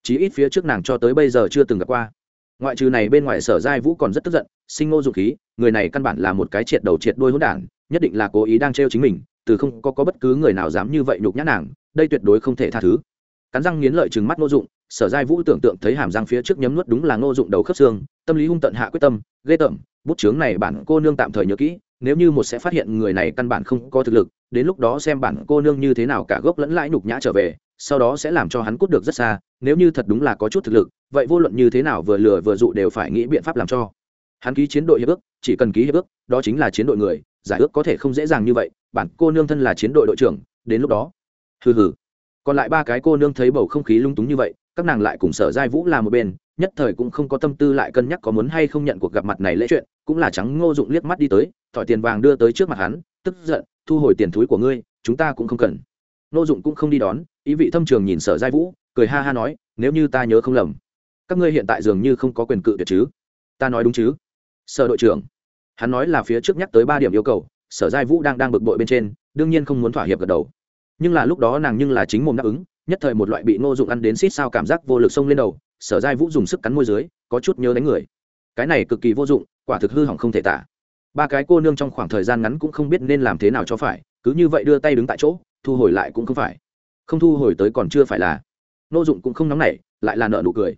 Chí ít phía trước nàng cho tới bây giờ chưa từng gặp qua. Ngoại trừ này bên ngoài sở giai vũ còn rất tức giận sinh ngô dụng khí người này căn bản là một cái triệt đầu triệt đôi hỗn đản nhất định là cố ý đang trêu chính mình từ không có, có bất cứ người nào dám như vậy nhục nhã nàng đây tuyệt đối không thể tha thứ. Cắn răng nghiến lợi chừng mắt ngô dụng sở giai vũ tưởng tượng thấy hàm răng phía trước nhấm nuốt đúng là ngô dụng đầu khớp xương, tâm lý hung tận hạ quyết tâm, ghê tởm, bút chướng này bản cô nương tạm thời nhớ kỹ, nếu như một sẽ phát hiện người này căn bản không có thực lực, đến lúc đó xem bản cô nương như thế nào cả gốc lẫn lãi nhục nhã trở về, sau đó sẽ làm cho hắn cút được rất xa, nếu như thật đúng là có chút thực lực, vậy vô luận như thế nào vừa lừa vừa dụ đều phải nghĩ biện pháp làm cho. Hắn ký chiến đội hiệp ước, chỉ cần ký hiệp ước, đó chính là chiến đội người, giải ước có thể không dễ dàng như vậy, bản cô nương thân là chiến đội đội trưởng, đến lúc đó, hừ hừ. Còn lại ba cái cô nương thấy bầu không khí lung túng như vậy các nàng lại cùng sở giai vũ làm một bên, nhất thời cũng không có tâm tư lại cân nhắc có muốn hay không nhận cuộc gặp mặt này lễ chuyện, cũng là trắng ngô dụng liếc mắt đi tới, thỏi tiền vàng đưa tới trước mặt hắn, tức giận, thu hồi tiền túi của ngươi, chúng ta cũng không cần. Ngô dụng cũng không đi đón, ý vị thâm trường nhìn sở giai vũ, cười ha ha nói, nếu như ta nhớ không lầm, các ngươi hiện tại dường như không có quyền cự tuyệt chứ? Ta nói đúng chứ? Sở đội trưởng, hắn nói là phía trước nhắc tới ba điểm yêu cầu, sở giai vũ đang đang bực bội bên trên, đương nhiên không muốn thỏa hiệp gật đầu. Nhưng là lúc đó nàng nhưng là chính mồm đáp ứng nhất thời một loại bị ngô dụng ăn đến xít sao cảm giác vô lực xông lên đầu, sở giai vũ dùng sức cắn môi dưới, có chút nhớ đánh người. Cái này cực kỳ vô dụng, quả thực hư hỏng không thể tả. Ba cái cô nương trong khoảng thời gian ngắn cũng không biết nên làm thế nào cho phải, cứ như vậy đưa tay đứng tại chỗ, thu hồi lại cũng không phải. Không thu hồi tới còn chưa phải là. Ngô dụng cũng không nóng nảy, lại là nợ nụ cười.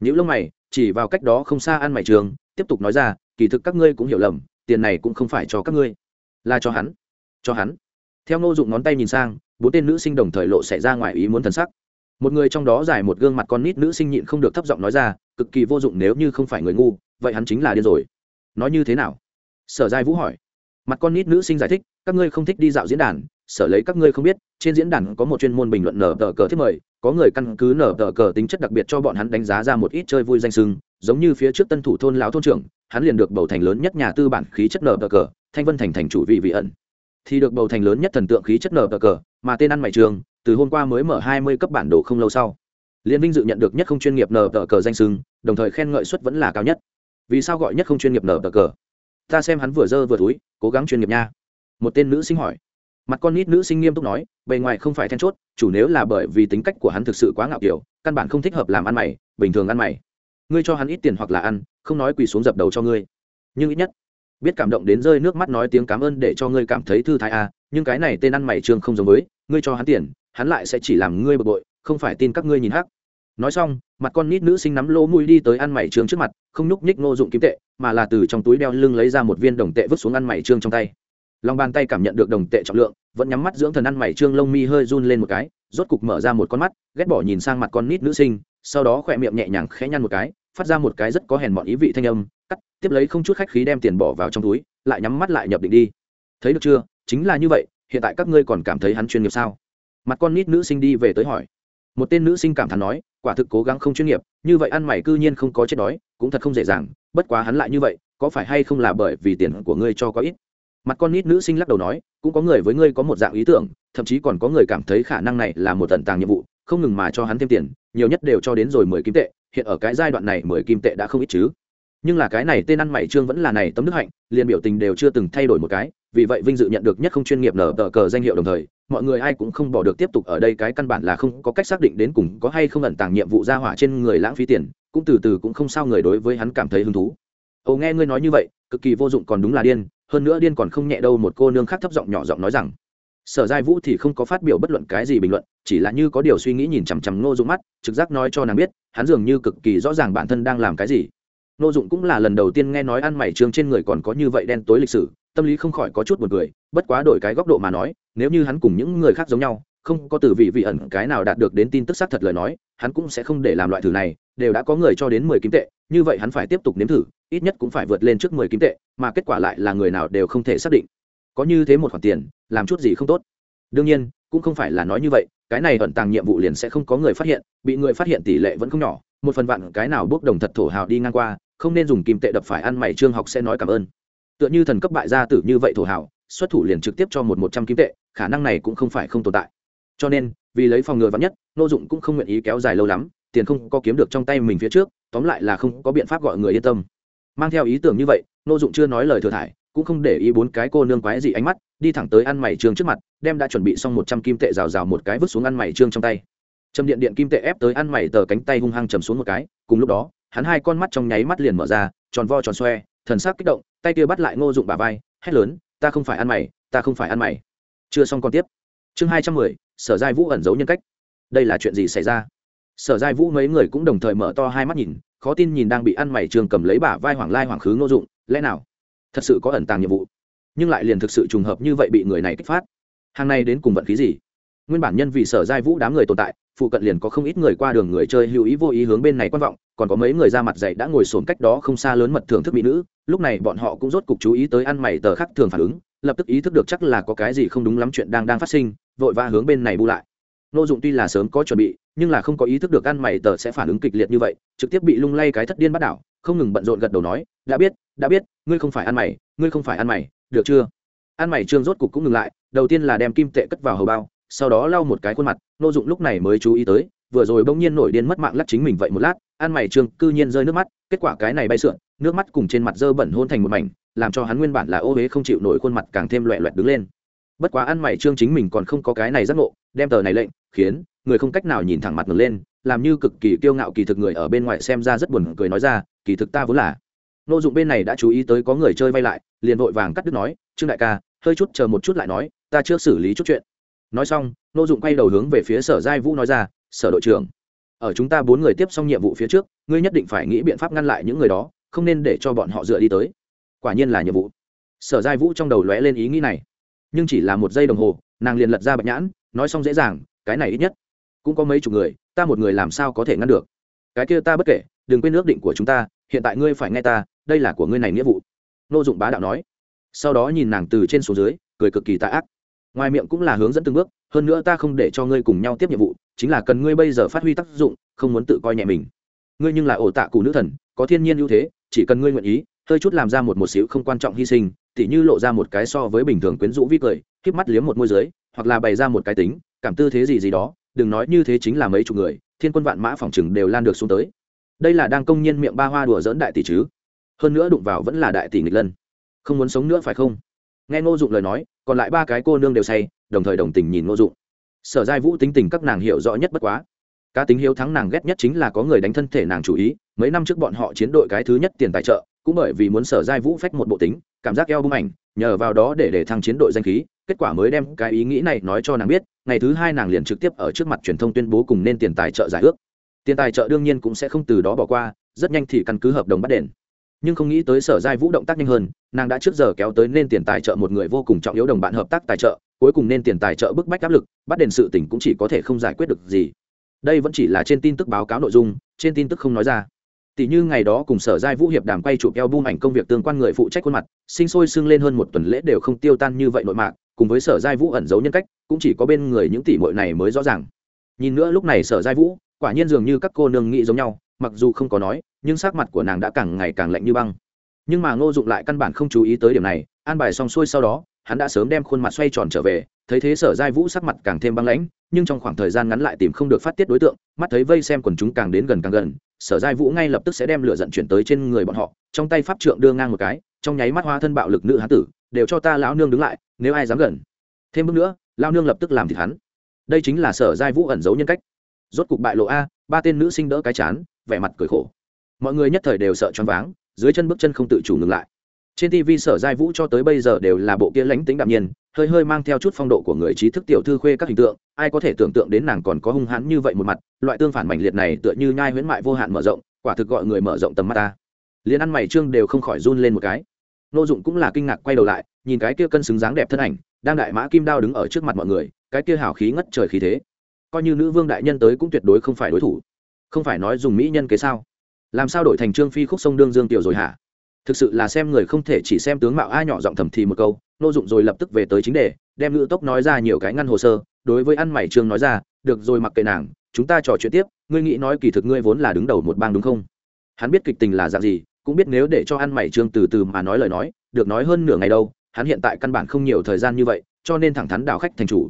Những lông mày, chỉ vào cách đó không xa ăn mày trường, tiếp tục nói ra, kỳ thực các ngươi cũng hiểu lầm, tiền này cũng không phải cho các ngươi, là cho hắn cho hắn. Theo Ngô dụng ngón tay nhìn sang bốn tên nữ sinh đồng thời lộ xảy ra ngoài ý muốn thần sắc. Một người trong đó giải một gương mặt con nít nữ sinh nhịn không được thấp giọng nói ra, cực kỳ vô dụng nếu như không phải người ngu, vậy hắn chính là điên rồi. Nói như thế nào? Sở giai vũ hỏi. Mặt con nít nữ sinh giải thích, các ngươi không thích đi dạo diễn đàn, sở lấy các ngươi không biết, trên diễn đàn có một chuyên môn bình luận nở tờ cờ thiết mời, có người căn cứ nở tờ cờ tính chất đặc biệt cho bọn hắn đánh giá ra một ít chơi vui danh sưng, giống như phía trước tân thủ thôn lão thôn trưởng, hắn liền được bầu thành lớn nhất nhà tư bản khí chất nở tờ cờ, thanh vân thành thành chủ vị vị ẩn thì được bầu thành lớn nhất thần tượng khí chất nở tờ cờ, mà tên ăn mày trường, từ hôm qua mới mở hai mươi cấp bản đồ không lâu sau. Liên vinh dự nhận được nhất không chuyên nghiệp nở tờ cờ danh sưng đồng thời khen ngợi suất vẫn là cao nhất. Vì sao gọi nhất không chuyên nghiệp nở tờ cờ? Ta xem hắn vừa dơ vừa túi, cố gắng chuyên nghiệp nha. Một tên nữ sinh hỏi. Mặt con nít nữ sinh nghiêm túc nói, bề ngoài không phải then chốt, chủ nếu là bởi vì tính cách của hắn thực sự quá ngạo kiểu, căn bản không thích hợp làm ăn mày, bình thường ăn mày. Ngươi cho hắn ít tiền hoặc là ăn, không nói quỳ xuống dập đầu cho ngươi. Nhưng ít nhất biết cảm động đến rơi nước mắt nói tiếng cảm ơn để cho ngươi cảm thấy thư thái à nhưng cái này tên ăn mày trương không giống với, ngươi cho hắn tiền, hắn lại sẽ chỉ làm ngươi bực bội, không phải tin các ngươi nhìn hắc. Nói xong, mặt con nít nữ sinh nắm lỗ mũi đi tới ăn mày trương trước mặt, không nhúc nhích ngô dụng kiếm tệ, mà là từ trong túi đeo lưng lấy ra một viên đồng tệ vứt xuống ăn mày trương trong tay. Lòng bàn tay cảm nhận được đồng tệ trọng lượng, vẫn nhắm mắt dưỡng thần ăn mày trương lông mi hơi run lên một cái, rốt cục mở ra một con mắt, ghét bỏ nhìn sang mặt con nít nữ sinh, sau đó khỏe miệng nhẹ nhàng khẽ nhăn một cái phát ra một cái rất có hèn mọn ý vị thanh âm, cắt, tiếp lấy không chút khách khí đem tiền bỏ vào trong túi, lại nhắm mắt lại nhập định đi. Thấy được chưa? Chính là như vậy, hiện tại các ngươi còn cảm thấy hắn chuyên nghiệp sao? Mặt con nít nữ sinh đi về tới hỏi. Một tên nữ sinh cảm thán nói, quả thực cố gắng không chuyên nghiệp, như vậy ăn mày cư nhiên không có chết đói, cũng thật không dễ dàng, bất quá hắn lại như vậy, có phải hay không là bởi vì tiền của ngươi cho có ít? Mặt con nít nữ sinh lắc đầu nói, cũng có người với ngươi có một dạng ý tưởng, thậm chí còn có người cảm thấy khả năng này là một tận tàng nhiệm vụ, không ngừng mà cho hắn thêm tiền, nhiều nhất đều cho đến rồi mười kim tệ hiện ở cái giai đoạn này mười kim tệ đã không ít chứ. Nhưng là cái này tên ăn mày trương vẫn là này tấm đức hạnh, liền biểu tình đều chưa từng thay đổi một cái, vì vậy vinh dự nhận được nhất không chuyên nghiệp nở tờ cờ danh hiệu đồng thời, mọi người ai cũng không bỏ được tiếp tục ở đây cái căn bản là không có cách xác định đến cùng có hay không ẩn tàng nhiệm vụ ra hỏa trên người lãng phí tiền, cũng từ từ cũng không sao người đối với hắn cảm thấy hứng thú. Ồ, nghe ngươi nói như vậy, cực kỳ vô dụng còn đúng là điên, hơn nữa điên còn không nhẹ đâu, một cô nương khác thấp giọng nhỏ giọng nói rằng sở giai vũ thì không có phát biểu bất luận cái gì bình luận, chỉ là như có điều suy nghĩ nhìn chằm chằm ngô dụng mắt, trực giác nói cho nàng biết, hắn dường như cực kỳ rõ ràng bản thân đang làm cái gì. Ngô dụng cũng là lần đầu tiên nghe nói ăn mày trương trên người còn có như vậy đen tối lịch sử, tâm lý không khỏi có chút buồn cười, bất quá đổi cái góc độ mà nói, nếu như hắn cùng những người khác giống nhau, không có từ vị vị ẩn cái nào đạt được đến tin tức xác thật lời nói, hắn cũng sẽ không để làm loại thử này, đều đã có người cho đến mười kim tệ, như vậy hắn phải tiếp tục nếm thử, ít nhất cũng phải vượt lên trước mười kim tệ, mà kết quả lại là người nào đều không thể xác định có như thế một khoản tiền, làm chút gì không tốt. Đương nhiên, cũng không phải là nói như vậy, cái này ẩn tàng nhiệm vụ liền sẽ không có người phát hiện, bị người phát hiện tỷ lệ vẫn không nhỏ, một phần vạn cái nào bước đồng thật thổ hào đi ngang qua, không nên dùng kim tệ đập phải ăn mày trương học sẽ nói cảm ơn. Tựa như thần cấp bại gia tử như vậy thổ hào, xuất thủ liền trực tiếp cho một một trăm kim tệ, khả năng này cũng không phải không tồn tại. Cho nên, vì lấy phòng ngừa vắn nhất, nô dụng cũng không nguyện ý kéo dài lâu lắm, tiền không có kiếm được trong tay mình phía trước, tóm lại là không có biện pháp gọi người yên tâm. Mang theo ý tưởng như vậy, nô dụng chưa nói lời thừa thải cũng không để ý bốn cái cô nương quái gì ánh mắt, đi thẳng tới ăn mày trương trước mặt, đem đã chuẩn bị xong một trăm kim tệ rào rào một cái vứt xuống ăn mày trương trong tay. Châm điện điện kim tệ ép tới ăn mày tờ cánh tay hung hăng chầm xuống một cái, cùng lúc đó, hắn hai con mắt trong nháy mắt liền mở ra, tròn vo tròn xoe, thần sắc kích động, tay kia bắt lại ngô dụng bà vai, hét lớn, ta không phải ăn mày, ta không phải ăn mày. Chưa xong còn tiếp. Chương hai trăm mười, sở giai vũ ẩn giấu nhân cách. Đây là chuyện gì xảy ra? Sở giai vũ mấy người cũng đồng thời mở to hai mắt nhìn, khó tin nhìn đang bị ăn mày trường cầm lấy bả vai hoàng lai hoàng khứ ngô dụng, lẽ nào thật sự có ẩn tàng nhiệm vụ, nhưng lại liền thực sự trùng hợp như vậy bị người này kích phát. Hàng này đến cùng vận khí gì? Nguyên bản nhân vì sở giai vũ đám người tồn tại, phụ cận liền có không ít người qua đường người chơi hữu ý vô ý hướng bên này quan vọng, còn có mấy người ra mặt dậy đã ngồi sồn cách đó không xa lớn mật thưởng thức mỹ nữ, lúc này bọn họ cũng rốt cục chú ý tới ăn mày tờ khắc thường phản ứng, lập tức ý thức được chắc là có cái gì không đúng lắm chuyện đang đang phát sinh, vội vã hướng bên này bu lại. Nô dụng tuy là sớm có chuẩn bị, nhưng là không có ý thức được ăn mày tờ sẽ phản ứng kịch liệt như vậy, trực tiếp bị lung lay cái thất điên bắt đảo, không ngừng bận rộn gật đầu nói, đã biết đã biết, ngươi không phải ăn mày, ngươi không phải ăn mày, được chưa? Ăn mày trương rốt cục cũng ngừng lại, đầu tiên là đem kim tệ cất vào hầu bao, sau đó lau một cái khuôn mặt nô dụng lúc này mới chú ý tới, vừa rồi bỗng nhiên nổi điên mất mạng lắc chính mình vậy một lát, ăn mày trương cư nhiên rơi nước mắt, kết quả cái này bay sượn, nước mắt cùng trên mặt dơ bẩn hôn thành một mảnh, làm cho hắn nguyên bản là ô huế không chịu nổi khuôn mặt càng thêm loẹ loẹt đứng lên. Bất quá ăn mày trương chính mình còn không có cái này giác ngộ, đem tờ này lệnh, khiến người không cách nào nhìn thẳng mặt ngừng lên, làm như cực kỳ kiêu ngạo kỳ thực người ở bên ngoài xem ra rất buồn cười nói ra, kỳ thực ta vốn là nô dụng bên này đã chú ý tới có người chơi vay lại, liền vội vàng cắt đứt nói, trương đại ca, hơi chút chờ một chút lại nói, ta chưa xử lý chút chuyện. Nói xong, nô dụng quay đầu hướng về phía sở giai vũ nói ra, sở đội trưởng, ở chúng ta bốn người tiếp xong nhiệm vụ phía trước, ngươi nhất định phải nghĩ biện pháp ngăn lại những người đó, không nên để cho bọn họ dựa đi tới. Quả nhiên là nhiệm vụ. Sở giai vũ trong đầu lóe lên ý nghĩ này. Nhưng chỉ là một giây đồng hồ, nàng liền lật ra bạch nhãn, nói xong dễ dàng, cái này ít nhất, cũng có mấy chục người, ta một người làm sao có thể ngăn được? Cái kia ta bất kể, đừng quên ước định của chúng ta, hiện tại ngươi phải nghe ta đây là của ngươi này nghĩa vụ. Nô dụng bá đạo nói. Sau đó nhìn nàng từ trên xuống dưới, cười cực kỳ tạ ác. Ngoài miệng cũng là hướng dẫn từng bước, hơn nữa ta không để cho ngươi cùng nhau tiếp nhiệm vụ, chính là cần ngươi bây giờ phát huy tác dụng, không muốn tự coi nhẹ mình. Ngươi nhưng là ổ tạ cụ nữ thần, có thiên nhiên ưu thế, chỉ cần ngươi nguyện ý, hơi chút làm ra một một xíu không quan trọng hy sinh, tỉ như lộ ra một cái so với bình thường quyến rũ vi cười, híp mắt liếm một môi giới hoặc là bày ra một cái tính, cảm tư thế gì gì đó, đừng nói như thế chính là mấy chục người, thiên quân vạn mã phòng chừng đều lan được xuống tới. Đây là đang công nhiên miệng ba hoa đùa dỡn đại tỷ chứ hơn nữa đụng vào vẫn là đại tỷ nghịch lân. Không muốn sống nữa phải không? Nghe ngô dụng lời nói, còn lại ba cái cô nương đều say, đồng thời đồng tình nhìn ngô dụng. Sở giai vũ tính tình các nàng hiểu rõ nhất bất quá. Cá tính hiếu thắng nàng ghét nhất chính là có người đánh thân thể nàng chủ ý, mấy năm trước bọn họ chiến đội cái thứ nhất tiền tài trợ, cũng bởi vì muốn sở giai vũ phách một bộ tính, cảm giác eo bung ảnh, nhờ vào đó để để thăng chiến đội danh khí, kết quả mới đem cái ý nghĩ này nói cho nàng biết, ngày thứ hai nàng liền trực tiếp ở trước mặt truyền thông tuyên bố cùng nên tiền tài trợ giải ước. Tiền tài trợ đương nhiên cũng sẽ không từ đó bỏ qua, rất nhanh thì căn cứ hợp đồng bắt đền nhưng không nghĩ tới sở giai vũ động tác nhanh hơn, nàng đã trước giờ kéo tới nên tiền tài trợ một người vô cùng trọng yếu đồng bạn hợp tác tài trợ, cuối cùng nên tiền tài trợ bức bách áp lực, bắt đền sự tỉnh cũng chỉ có thể không giải quyết được gì. Đây vẫn chỉ là trên tin tức báo cáo nội dung, trên tin tức không nói ra. Tỷ như ngày đó cùng sở giai vũ hiệp đàm quay chụp eo bung ảnh công việc tương quan người phụ trách khuôn mặt, sinh sôi sưng lên hơn một tuần lễ đều không tiêu tan như vậy nội mạc, cùng với sở giai vũ ẩn giấu nhân cách, cũng chỉ có bên người những tỷ muội này mới rõ ràng. Nhìn nữa lúc này sở giai vũ, quả nhiên dường như các cô nương nghĩ giống nhau mặc dù không có nói, nhưng sắc mặt của nàng đã càng ngày càng lạnh như băng. Nhưng mà ngô dụng lại căn bản không chú ý tới điểm này, an bài xong xuôi sau đó, hắn đã sớm đem khuôn mặt xoay tròn trở về, thấy thế sở giai vũ sắc mặt càng thêm băng lãnh, nhưng trong khoảng thời gian ngắn lại tìm không được phát tiết đối tượng, mắt thấy vây xem quần chúng càng đến gần càng gần, sở giai vũ ngay lập tức sẽ đem lửa giận chuyển tới trên người bọn họ, trong tay pháp trượng đưa ngang một cái, trong nháy mắt hoa thân bạo lực nữ hán tử, đều cho ta lão nương đứng lại, nếu ai dám gần. Thêm bước nữa lao nương lập tức làm thịt hắn. Đây chính là sở giai vũ ẩn giấu nhân cách. Rốt cục bại lộ a, ba tên nữ sinh đỡ cái chán vẻ mặt cười khổ. Mọi người nhất thời đều sợ choáng váng, dưới chân bước chân không tự chủ ngừng lại. Trên tv sở giai vũ cho tới bây giờ đều là bộ kia lánh tính đạm nhiên, hơi hơi mang theo chút phong độ của người trí thức tiểu thư khuê các hình tượng, ai có thể tưởng tượng đến nàng còn có hung hãn như vậy một mặt, loại tương phản mảnh liệt này tựa như nhai huyễn mại vô hạn mở rộng, quả thực gọi người mở rộng tầm mắt ta. Liền ăn mày trương đều không khỏi run lên một cái. Nô dụng cũng là kinh ngạc quay đầu lại, nhìn cái kia cân xứng dáng đẹp thân ảnh, đang đại mã kim đao đứng ở trước mặt mọi người, cái kia hào khí ngất trời khí thế. Coi như nữ vương đại nhân tới cũng tuyệt đối không phải đối thủ không phải nói dùng mỹ nhân kế sao? Làm sao đổi thành trương phi khúc sông đương dương tiểu rồi hả? Thực sự là xem người không thể chỉ xem tướng mạo a nhỏ giọng thầm thì một câu, nô dụng rồi lập tức về tới chính đề, đem ngữ tốc nói ra nhiều cái ngăn hồ sơ, đối với ăn mày trương nói ra, được rồi mặc kệ nàng, chúng ta trò chuyện tiếp, ngươi nghĩ nói kỳ thực ngươi vốn là đứng đầu một bang đúng không? Hắn biết kịch tình là dạng gì, cũng biết nếu để cho ăn mày trương từ từ mà nói lời nói, được nói hơn nửa ngày đâu, hắn hiện tại căn bản không nhiều thời gian như vậy, cho nên thẳng thắn đảo khách thành chủ.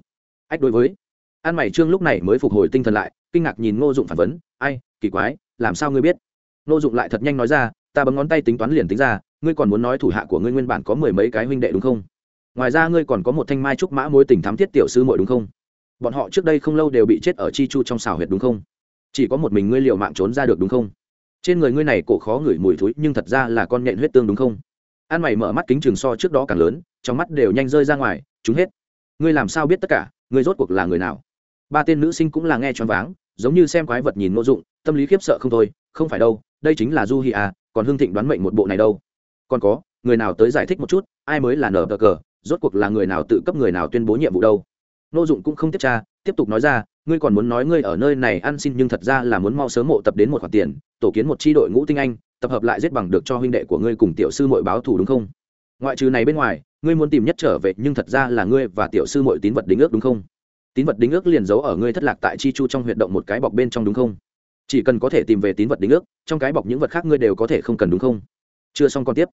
Ách, đối với An mày trương lúc này mới phục hồi tinh thần lại, kinh ngạc nhìn ngô dụng phản vấn, ai, kỳ quái, làm sao ngươi biết? Ngô dụng lại thật nhanh nói ra, ta bấm ngón tay tính toán liền tính ra, ngươi còn muốn nói thủ hạ của ngươi nguyên bản có mười mấy cái huynh đệ đúng không? Ngoài ra ngươi còn có một thanh mai trúc mã mối tình thám thiết tiểu sư muội đúng không? Bọn họ trước đây không lâu đều bị chết ở chi chu trong xào huyệt đúng không? Chỉ có một mình ngươi liệu mạng trốn ra được đúng không? Trên người ngươi này cổ khó ngửi mùi thối, nhưng thật ra là con nhện huyết tương đúng không? An mày mở mắt kính trường so trước đó càng lớn, trong mắt đều nhanh rơi ra ngoài, chúng hết. Ngươi làm sao biết tất cả? Ngươi rốt cuộc là người nào? Ba tên nữ sinh cũng là nghe choáng váng, giống như xem quái vật nhìn ngô dụng, tâm lý khiếp sợ không thôi, không phải đâu, đây chính là du hi à còn hưng thịnh đoán mệnh một bộ này đâu. Còn có, người nào tới giải thích một chút, ai mới là nở cờ, rốt cuộc là người nào tự cấp người nào tuyên bố nhiệm vụ đâu. Ngô dụng cũng không tiếp tra, tiếp tục nói ra, ngươi còn muốn nói ngươi ở nơi này ăn xin nhưng thật ra là muốn mau sớm mộ tập đến một khoản tiền, tổ kiến một tri đội ngũ tinh anh, tập hợp lại giết bằng được cho huynh đệ của ngươi cùng tiểu sư mội báo thù đúng không? Ngoại trừ này bên ngoài, ngươi muốn tìm nhất trở về nhưng thật ra là ngươi và tiểu sư mội tín vật đính ước đúng không? Tín vật đính ước liền giấu ở ngươi thất lạc tại chi chu trong huyệt động một cái bọc bên trong đúng không? Chỉ cần có thể tìm về tín vật đính ước, trong cái bọc những vật khác ngươi đều có thể không cần đúng không? Chưa xong còn tiếp.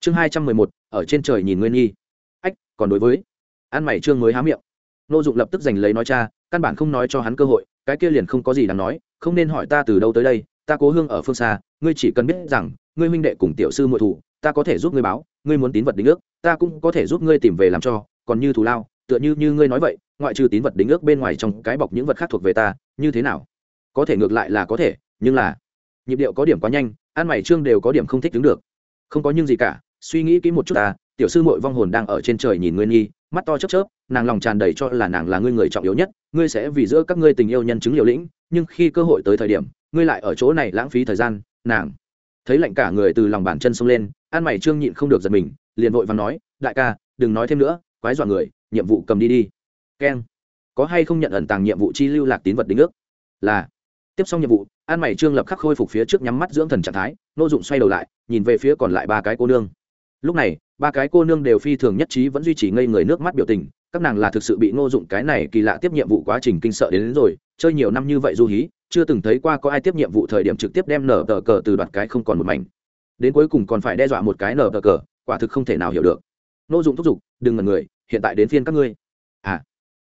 Chương hai trăm mười một, ở trên trời nhìn ngươi nghi. Ách, còn đối với. Ăn mày trương mới há miệng. Nô dụng lập tức giành lấy nói cha, căn bản không nói cho hắn cơ hội, cái kia liền không có gì đáng nói, không nên hỏi ta từ đâu tới đây, ta cố hương ở phương xa, ngươi chỉ cần biết rằng, ngươi huynh đệ cùng tiểu sư muội thủ, ta có thể giúp ngươi báo, ngươi muốn tín vật đính ước, ta cũng có thể giúp ngươi tìm về làm cho, còn như thù lao, tựa như như ngươi nói vậy ngoại trừ tín vật đính ước bên ngoài trong cái bọc những vật khác thuộc về ta, như thế nào? Có thể ngược lại là có thể, nhưng là, nhịp điệu có điểm quá nhanh, ăn mày trương đều có điểm không thích đứng được. Không có nhưng gì cả, suy nghĩ kỹ một chút ta, tiểu sư mội vong hồn đang ở trên trời nhìn ngươi nhi mắt to chớp chớp, nàng lòng tràn đầy cho là nàng là ngươi người trọng yếu nhất, ngươi sẽ vì giữa các ngươi tình yêu nhân chứng liều lĩnh, nhưng khi cơ hội tới thời điểm, ngươi lại ở chỗ này lãng phí thời gian, nàng. Thấy lạnh cả người từ lòng bàn chân xông lên an mày trương nhịn không được giật mình, liền vội và nói, đại ca, đừng nói thêm nữa, quái dọa người, nhiệm vụ cầm đi đi keng có hay không nhận ẩn tàng nhiệm vụ chi lưu lạc tín vật đính ước? Là. Tiếp xong nhiệm vụ an mày trương lập khắc khôi phục phía trước nhắm mắt dưỡng thần trạng thái nô dụng xoay đầu lại nhìn về phía còn lại ba cái cô nương. Lúc này ba cái cô nương đều phi thường nhất trí vẫn duy trì ngây người nước mắt biểu tình các nàng là thực sự bị ngô dụng cái này kỳ lạ tiếp nhiệm vụ quá trình kinh sợ đến, đến rồi chơi nhiều năm như vậy du hí chưa từng thấy qua có ai tiếp nhiệm vụ thời điểm trực tiếp đem nở tờ cờ từ đoạt cái không còn một mảnh. Đến cuối cùng còn phải đe dọa một cái nở tờ cờ quả thực không thể nào hiểu được. Ngô dụng thúc giục đừng ngần người hiện tại đến phiên các ngươi. À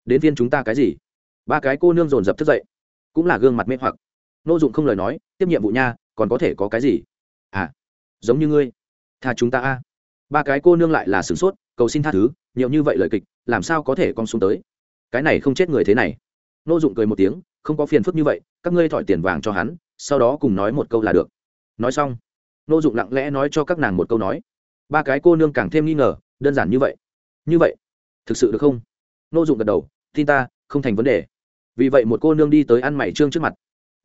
đến viên chúng ta cái gì? Ba cái cô nương dồn dập thức dậy, cũng là gương mặt mê hoặc. Nô dụng không lời nói, tiếp nhiệm vụ nha, còn có thể có cái gì? À giống như ngươi, tha chúng ta a. Ba cái cô nương lại là sửng sốt, cầu xin tha thứ, nhiều như vậy lời kịch, làm sao có thể con xuống tới? Cái này không chết người thế này. Nô dụng cười một tiếng, không có phiền phức như vậy, các ngươi thỏi tiền vàng cho hắn, sau đó cùng nói một câu là được. Nói xong, nô dụng lặng lẽ nói cho các nàng một câu nói. Ba cái cô nương càng thêm nghi ngờ, đơn giản như vậy. Như vậy, thực sự được không? Nô dụng gật đầu tin ta, không thành vấn đề. Vì vậy một cô nương đi tới ăn mày trương trước mặt,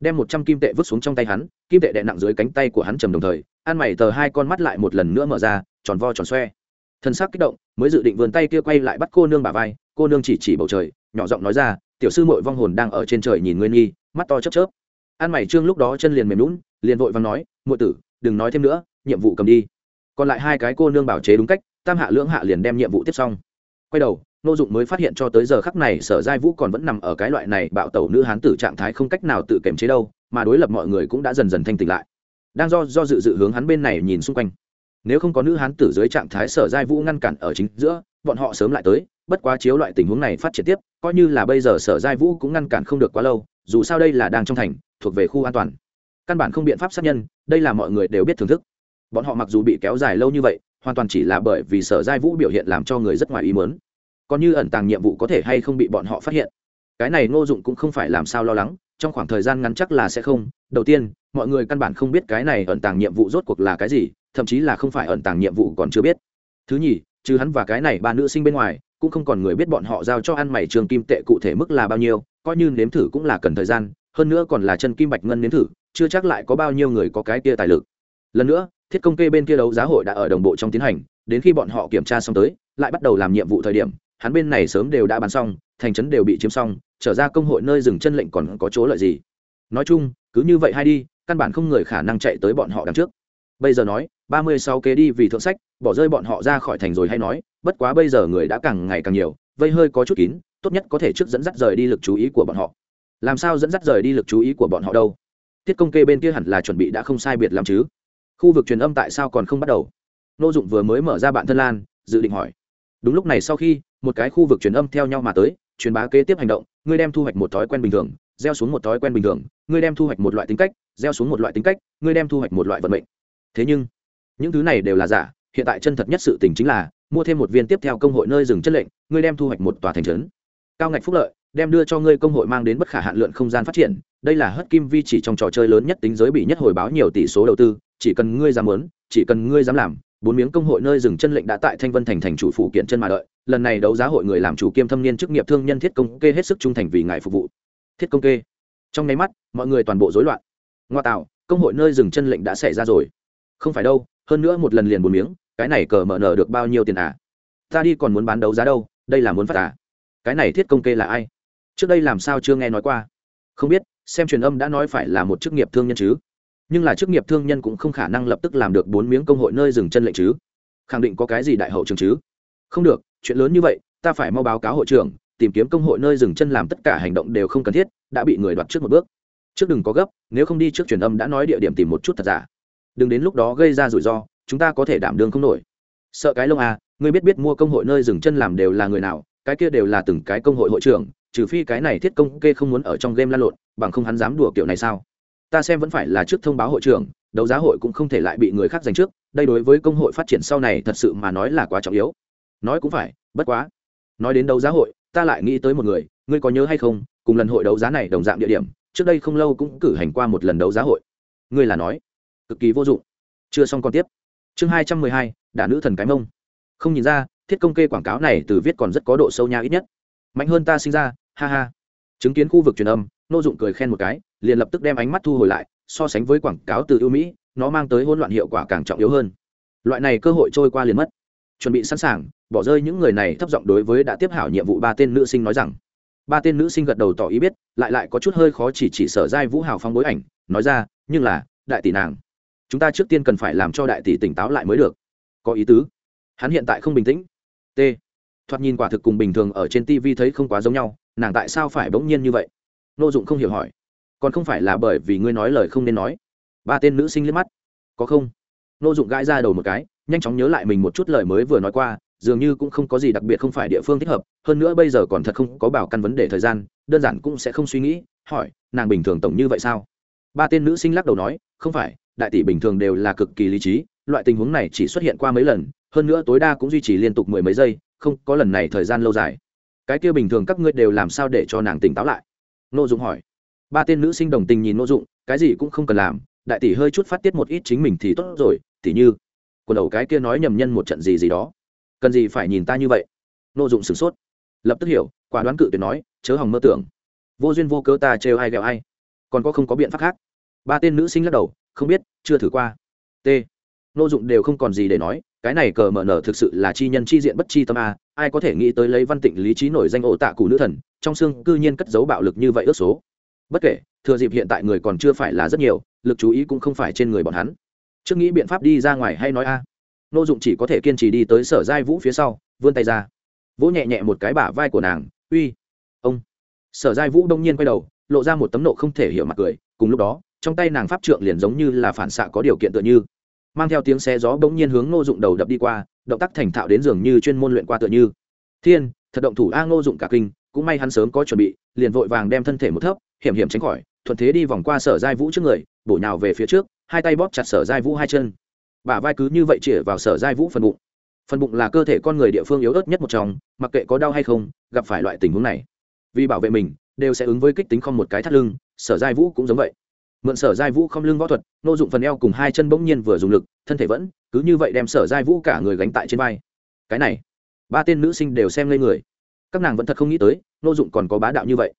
đem một trăm kim tệ vứt xuống trong tay hắn, kim tệ đè nặng dưới cánh tay của hắn trầm đồng thời ăn mày tờ hai con mắt lại một lần nữa mở ra, tròn vo tròn xoe. Thân sắc kích động, mới dự định vườn tay kia quay lại bắt cô nương bà vai, cô nương chỉ chỉ bầu trời, nhỏ giọng nói ra, tiểu sư mội vong hồn đang ở trên trời nhìn nguyên nghi, mắt to chớp chớp. An mày trương lúc đó chân liền mềm lún liền vội và nói, muội tử, đừng nói thêm nữa, nhiệm vụ cầm đi. Còn lại hai cái cô nương bảo chế đúng cách, tam hạ lưỡng hạ liền đem nhiệm vụ tiếp xong. Quay đầu nô dụng mới phát hiện cho tới giờ khắc này sở giai vũ còn vẫn nằm ở cái loại này bạo tẩu nữ hán tử trạng thái không cách nào tự kiềm chế đâu, mà đối lập mọi người cũng đã dần dần thanh tỉnh lại. Đang do do dự dự hướng hắn bên này nhìn xung quanh. Nếu không có nữ hán tử dưới trạng thái sở giai vũ ngăn cản ở chính giữa, bọn họ sớm lại tới, bất quá chiếu loại tình huống này phát triển tiếp, coi như là bây giờ sở giai vũ cũng ngăn cản không được quá lâu, dù sao đây là đang trong thành, thuộc về khu an toàn. Căn bản không biện pháp sát nhân, đây là mọi người đều biết thưởng thức. Bọn họ mặc dù bị kéo dài lâu như vậy, hoàn toàn chỉ là bởi vì sở giai vũ biểu hiện làm cho người rất ngoài ý mớn còn như ẩn tàng nhiệm vụ có thể hay không bị bọn họ phát hiện. Cái này ngô dụng cũng không phải làm sao lo lắng, trong khoảng thời gian ngắn chắc là sẽ không. Đầu tiên, mọi người căn bản không biết cái này ẩn tàng nhiệm vụ rốt cuộc là cái gì, thậm chí là không phải ẩn tàng nhiệm vụ còn chưa biết. Thứ nhì, trừ hắn và cái này ba nữ sinh bên ngoài, cũng không còn người biết bọn họ giao cho ăn mày trường kim tệ cụ thể mức là bao nhiêu, coi như nếm thử cũng là cần thời gian, hơn nữa còn là chân kim bạch ngân nếm thử, chưa chắc lại có bao nhiêu người có cái kia tài lực. Lần nữa, thiết công kê bên kia đấu giá hội đã ở đồng bộ trong tiến hành, đến khi bọn họ kiểm tra xong tới, lại bắt đầu làm nhiệm vụ thời điểm hắn bên này sớm đều đã bán xong, thành trấn đều bị chiếm xong, trở ra công hội nơi dừng chân lệnh còn có chỗ lợi gì? Nói chung, cứ như vậy hay đi, căn bản không người khả năng chạy tới bọn họ đằng trước. Bây giờ nói, ba mươi sáu kế đi vì thượng sách, bỏ rơi bọn họ ra khỏi thành rồi hay nói, bất quá bây giờ người đã càng ngày càng nhiều, vây hơi có chút kín, tốt nhất có thể trước dẫn dắt rời đi lực chú ý của bọn họ. Làm sao dẫn dắt rời đi lực chú ý của bọn họ đâu? Thiết công kê bên kia hẳn là chuẩn bị đã không sai biệt làm chứ. Khu vực truyền âm tại sao còn không bắt đầu? Nô dụng vừa mới mở ra bạn thân lan, dự định hỏi. Đúng lúc này sau khi một cái khu vực truyền âm theo nhau mà tới, truyền bá kế tiếp hành động, ngươi đem thu hoạch một thói quen bình thường, gieo xuống một thói quen bình thường, ngươi đem thu hoạch một loại tính cách, gieo xuống một loại tính cách, ngươi đem thu hoạch một loại vận mệnh. Thế nhưng, những thứ này đều là giả, hiện tại chân thật nhất sự tình chính là, mua thêm một viên tiếp theo công hội nơi dừng chất lệnh, ngươi đem thu hoạch một tòa thành trấn. Cao ngạch phúc lợi, đem đưa cho ngươi công hội mang đến bất khả hạn lượng không gian phát triển, đây là hất kim vi chỉ trong trò chơi lớn nhất tính giới bị nhất hồi báo nhiều tỷ số đầu tư, chỉ cần ngươi dám muốn, chỉ cần ngươi dám làm, bốn miếng công hội nơi dừng chân lệnh đã tại thanh vân thành thành chủ phụ kiện chân mà đợi lần này đấu giá hội người làm chủ kiêm thâm niên chức nghiệp thương nhân thiết công kê hết sức trung thành vì ngài phục vụ. Thiết công kê. Trong nháy mắt, mọi người toàn bộ rối loạn. Ngoa tạo, công hội nơi dừng chân lệnh đã xảy ra rồi. Không phải đâu, hơn nữa một lần liền bốn miếng, cái này cờ mở nở được bao nhiêu tiền à? Ta đi còn muốn bán đấu giá đâu, đây là muốn phát à? Cái này thiết công kê là ai? Trước đây làm sao chưa nghe nói qua? Không biết, xem truyền âm đã nói phải là một chức nghiệp thương nhân chứ. Nhưng là chức nghiệp thương nhân cũng không khả năng lập tức làm được bốn miếng công hội nơi dừng chân lệnh chứ. Khẳng định có cái gì đại hậu trường chứ? Không được chuyện lớn như vậy, ta phải mau báo cáo hội trưởng, tìm kiếm công hội nơi dừng chân làm tất cả hành động đều không cần thiết, đã bị người đoạt trước một bước. Trước đừng có gấp, nếu không đi trước truyền âm đã nói địa điểm tìm một chút thật giả. Đừng đến lúc đó gây ra rủi ro, chúng ta có thể đảm đương không nổi. Sợ cái lông à ngươi biết biết mua công hội nơi dừng chân làm đều là người nào, cái kia đều là từng cái công hội hội trưởng, trừ phi cái này thiết công kê không muốn ở trong game lan lộn, bằng không hắn dám đùa kiểu này sao? Ta xem vẫn phải là trước thông báo hội trưởng, đấu giá hội cũng không thể lại bị người khác giành trước, đây đối với công hội phát triển sau này thật sự mà nói là quá trọng yếu nói cũng phải, bất quá. Nói đến đấu giá hội, ta lại nghĩ tới một người, ngươi có nhớ hay không, cùng lần hội đấu giá này đồng dạng địa điểm, trước đây không lâu cũng cử hành qua một lần đấu giá hội. Ngươi là nói, cực kỳ vô dụng. Chưa xong còn tiếp. Chương hai trăm mười hai, đả nữ thần cái mông. Không nhìn ra, thiết công kê quảng cáo này từ viết còn rất có độ sâu nha ít nhất. Mạnh hơn ta sinh ra, ha ha. Chứng kiến khu vực truyền âm, nô dụng cười khen một cái, liền lập tức đem ánh mắt thu hồi lại, so sánh với quảng cáo từ ưu mỹ, nó mang tới hỗn loạn hiệu quả càng trọng yếu hơn. Loại này cơ hội trôi qua liền mất chuẩn bị sẵn sàng, bỏ rơi những người này thấp giọng đối với đã tiếp hảo nhiệm vụ ba tên nữ sinh nói rằng. Ba tên nữ sinh gật đầu tỏ ý biết, lại lại có chút hơi khó chỉ chỉ sở giai vũ hào phong bối ảnh, nói ra, nhưng là, đại tỷ nàng, chúng ta trước tiên cần phải làm cho đại tỷ tỉnh táo lại mới được. Có ý tứ. Hắn hiện tại không bình tĩnh. T. Thoạt nhìn quả thực cùng bình thường ở trên tv thấy không quá giống nhau, nàng tại sao phải bỗng nhiên như vậy? N ô dụng không hiểu hỏi. Còn không phải là bởi vì ngươi nói lời không nên nói. Ba tên nữ sinh liếc mắt. Có không? N ô dụng gãi ra đầu một cái nhanh chóng nhớ lại mình một chút lời mới vừa nói qua, dường như cũng không có gì đặc biệt không phải địa phương thích hợp, hơn nữa bây giờ còn thật không có bảo căn vấn đề thời gian, đơn giản cũng sẽ không suy nghĩ, hỏi, nàng bình thường tổng như vậy sao? Ba tên nữ sinh lắc đầu nói, không phải, đại tỷ bình thường đều là cực kỳ lý trí, loại tình huống này chỉ xuất hiện qua mấy lần, hơn nữa tối đa cũng duy trì liên tục mười mấy giây, không có lần này thời gian lâu dài. Cái kia bình thường các ngươi đều làm sao để cho nàng tỉnh táo lại? N ô dụng hỏi. Ba tên nữ sinh đồng tình nhìn n ô dụng cái gì cũng không cần làm, đại tỷ hơi chút phát tiết một ít chính mình thì tốt rồi tỷ như quần đầu cái kia nói nhầm nhân một trận gì gì đó. Cần gì phải nhìn ta như vậy? Nô dụng sửng sốt. Lập tức hiểu, quả đoán cự tuyệt nói, chớ hỏng mơ tưởng. Vô duyên vô cớ ta trêu ai ghẹo ai. Còn có không có biện pháp khác. Ba tên nữ sinh lắc đầu, không biết, chưa thử qua. T. Nô dụng đều không còn gì để nói, cái này cờ mở nở thực sự là chi nhân chi diện bất chi tâm a, ai có thể nghĩ tới lấy văn tịnh lý trí nổi danh ổ tạ cụ nữ thần, trong xương cư nhiên cất giấu bạo lực như vậy ước số. Bất kể, thừa dịp hiện tại người còn chưa phải là rất nhiều, lực chú ý cũng không phải trên người bọn hắn trước nghĩ biện pháp đi ra ngoài hay nói a? N ô dụng chỉ có thể kiên trì đi tới sở giai vũ phía sau, vươn tay ra. Vỗ nhẹ nhẹ một cái bả vai của nàng, uy, ông. Sở giai vũ đông nhiên quay đầu, lộ ra một tấm nộ không thể hiểu mặt cười, cùng lúc đó, trong tay nàng pháp trượng liền giống như là phản xạ có điều kiện tựa như. Mang theo tiếng xe gió bỗng nhiên hướng ngô dụng đầu đập đi qua, động tác thành thạo đến dường như chuyên môn luyện qua tựa như. Thiên, thật động thủ a ngô dụng cả kinh, cũng may hắn sớm có chuẩn bị, liền vội vàng đem thân thể một thấp, hiểm hiểm tránh khỏi, thuận thế đi vòng qua sở giai vũ trước người, bổ nhào về phía trước hai tay bóp chặt sở giai vũ hai chân. Bả vai cứ như vậy chĩa vào sở giai vũ phần bụng. Phần bụng là cơ thể con người địa phương yếu ớt nhất một trong, mặc kệ có đau hay không, gặp phải loại tình huống này, vì bảo vệ mình, đều sẽ ứng với kích tính không một cái thắt lưng, sở giai vũ cũng giống vậy. Mượn sở giai vũ không lưng võ thuật, nô dụng phần eo cùng hai chân bỗng nhiên vừa dùng lực, thân thể vẫn cứ như vậy đem sở giai vũ cả người gánh tại trên vai. Cái này, ba tên nữ sinh đều xem lên người. Các nàng vẫn thật không nghĩ tới, nô dụng còn có bá đạo như vậy.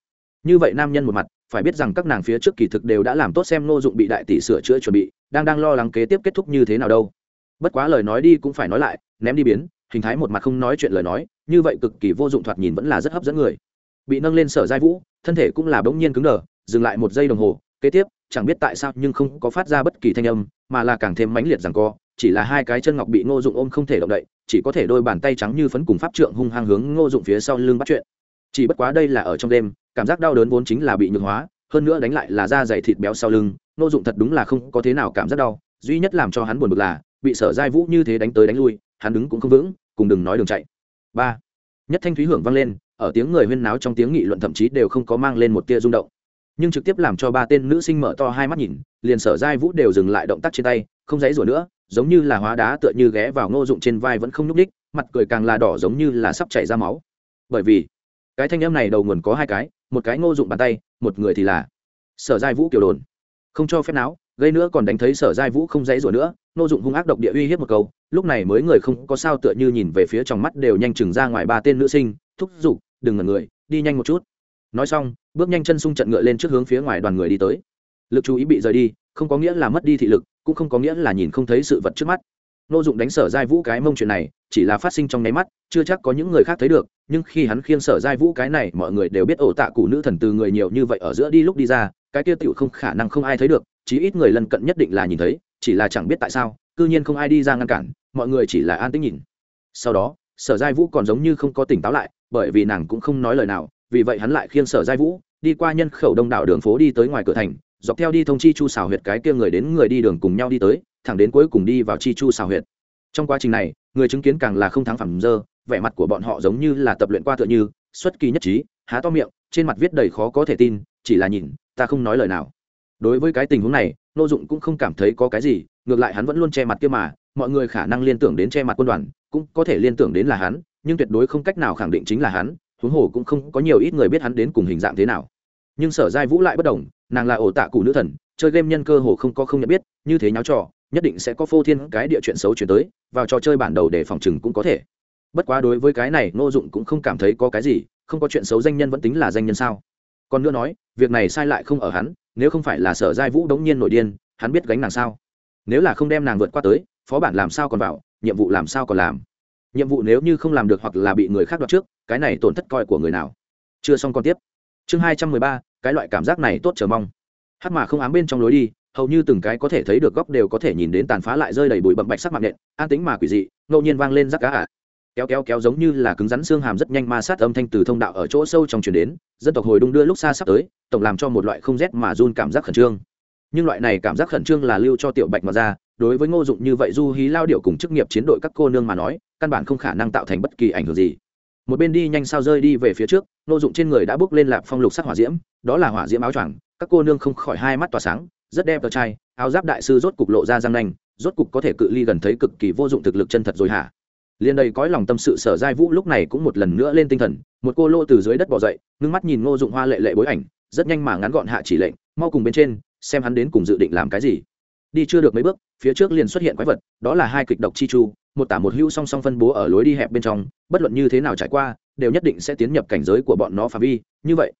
Như vậy nam nhân một mặt phải biết rằng các nàng phía trước kỳ thực đều đã làm tốt xem nô dụng bị đại tỷ sửa chữa chuẩn bị, đang đang lo lắng kế tiếp kết thúc như thế nào đâu. Bất quá lời nói đi cũng phải nói lại, ném đi biến, hình thái một mặt không nói chuyện lời nói, như vậy cực kỳ vô dụng thoạt nhìn vẫn là rất hấp dẫn người. Bị nâng lên sở giai vũ, thân thể cũng là bỗng nhiên cứng đờ, dừng lại một giây đồng hồ, kế tiếp, chẳng biết tại sao nhưng không có phát ra bất kỳ thanh âm, mà là càng thêm mãnh liệt rằng co, chỉ là hai cái chân ngọc bị ngô dụng ôm không thể động đậy, chỉ có thể đôi bàn tay trắng như phấn cùng pháp trượng hung hăng hướng ngô dụng phía sau lưng bắt chuyện. Chỉ bất quá đây là ở trong đêm cảm giác đau đớn vốn chính là bị nhược hóa, hơn nữa đánh lại là da dày thịt béo sau lưng ngô dụng thật đúng là không có thế nào cảm giác đau, duy nhất làm cho hắn buồn bực là, bị sở giai vũ như thế đánh tới đánh lui, hắn đứng cũng không vững, cùng đừng nói đường chạy. Ba. Nhất thanh thúy hưởng vang lên, ở tiếng người huyên náo trong tiếng nghị luận thậm chí đều không có mang lên một tia rung động. Nhưng trực tiếp làm cho ba tên nữ sinh mở to hai mắt nhìn, liền sở giai vũ đều dừng lại động tác trên tay, không dãy rủa nữa, giống như là hóa đá tựa như ghé vào ngô dụng trên vai vẫn không nhúc đích mặt cười càng là đỏ giống như là sắp chảy ra máu. Bởi vì cái thanh âm này đầu nguồn có hai cái, một cái ngô dụng bàn tay, một người thì là sở giai vũ kiểu đồn. Không cho phép não gây nữa còn đánh thấy sở giai vũ không dãy rủa nữa, ngô dụng hung ác độc địa uy hiếp một câu, lúc này mới người không có sao tựa như nhìn về phía trong mắt đều nhanh chừng ra ngoài ba tên nữ sinh, thúc giục, đừng ngần người, đi nhanh một chút. Nói xong, bước nhanh chân sung trận ngựa lên trước hướng phía ngoài đoàn người đi tới. Lực chú ý bị rời đi, không có nghĩa là mất đi thị lực, cũng không có nghĩa là nhìn không thấy sự vật trước mắt nô dụng đánh sở giai vũ cái mông chuyện này, chỉ là phát sinh trong nháy mắt, chưa chắc có những người khác thấy được, nhưng khi hắn khiêng sở giai vũ cái này, mọi người đều biết ổ tạ cụ nữ thần từ người nhiều như vậy ở giữa đi lúc đi ra, cái kia tựu không khả năng không ai thấy được, chí ít người lân cận nhất định là nhìn thấy, chỉ là chẳng biết tại sao, cư nhiên không ai đi ra ngăn cản, mọi người chỉ là an tĩnh nhìn. Sau đó, sở giai vũ còn giống như không có tỉnh táo lại, bởi vì nàng cũng không nói lời nào, vì vậy hắn lại khiêng sở giai vũ, đi qua nhân khẩu đông đảo đường phố đi tới ngoài cửa thành, dọc theo đi thông chi chu xào huyệt cái kia người đến người đi đường cùng nhau đi tới thẳng đến cuối cùng đi vào chi chu xào huyệt. Trong quá trình này, người chứng kiến càng là không thắng phẩm dơ, vẻ mặt của bọn họ giống như là tập luyện qua tựa như, xuất kỳ nhất trí, há to miệng, trên mặt viết đầy khó có thể tin, chỉ là nhìn, ta không nói lời nào. Đối với cái tình huống này, nô dụng cũng không cảm thấy có cái gì, ngược lại hắn vẫn luôn che mặt kia mà, mọi người khả năng liên tưởng đến che mặt quân đoàn, cũng có thể liên tưởng đến là hắn, nhưng tuyệt đối không cách nào khẳng định chính là hắn, huống hồ cũng không có nhiều ít người biết hắn đến cùng hình dạng thế nào. Nhưng sở giai vũ lại bất đồng, nàng là ổ tạ cụ nữ thần, chơi game nhân cơ hồ không có không nhận biết, như thế nháo trò nhất định sẽ có phô thiên cái địa chuyện xấu chuyển tới, vào trò chơi bản đầu để phòng chừng cũng có thể. Bất quá đối với cái này, ngô dụng cũng không cảm thấy có cái gì, không có chuyện xấu danh nhân vẫn tính là danh nhân sao. Còn nữa nói, việc này sai lại không ở hắn, nếu không phải là sở giai vũ đống nhiên nổi điên, hắn biết gánh nàng sao? Nếu là không đem nàng vượt qua tới, phó bản làm sao còn vào, nhiệm vụ làm sao còn làm? Nhiệm vụ nếu như không làm được hoặc là bị người khác đoạt trước, cái này tổn thất coi của người nào? Chưa xong còn tiếp. Chương hai trăm mười ba, cái loại cảm giác này tốt chờ mong hát mà không ám bên trong lối đi, hầu như từng cái có thể thấy được góc đều có thể nhìn đến tàn phá lại rơi đầy bụi bậm bạch sắc mạng nện, an tính mà quỷ dị, ngẫu nhiên vang lên rắc cá ạ. Kéo kéo kéo giống như là cứng rắn xương hàm rất nhanh ma sát âm thanh từ thông đạo ở chỗ sâu trong chuyển đến, dân tộc hồi đung đưa lúc xa sắp tới, tổng làm cho một loại không rét mà run cảm giác khẩn trương. Nhưng loại này cảm giác khẩn trương là lưu cho tiểu bạch mà ra, đối với ngô dụng như vậy du hí lao điệu cùng chức nghiệp chiến đội các cô nương mà nói, căn bản không khả năng tạo thành bất kỳ ảnh hưởng gì. Một bên đi nhanh sao rơi đi về phía trước, ngô dụng trên người đã bước lên lạp phong lục sắc hỏa diễm, đó là hỏa diễm áo choàng các cô nương không khỏi hai mắt tỏa sáng, rất đẹp tờ trai, áo giáp đại sư rốt cục lộ ra răng nanh, rốt cục có thể cự ly gần thấy cực kỳ vô dụng thực lực chân thật rồi hả? Liền đầy cõi lòng tâm sự sở giai vũ lúc này cũng một lần nữa lên tinh thần, một cô lô từ dưới đất bỏ dậy, ngưng mắt nhìn ngô dụng hoa lệ lệ bối ảnh, rất nhanh mà ngắn gọn hạ chỉ lệnh, mau cùng bên trên, xem hắn đến cùng dự định làm cái gì. Đi chưa được mấy bước, phía trước liền xuất hiện quái vật, đó là hai kịch độc chi chu, một tả một hữu song song phân bố ở lối đi hẹp bên trong, bất luận như thế nào trải qua, đều nhất định sẽ tiến nhập cảnh giới của bọn nó phạm vi, như vậy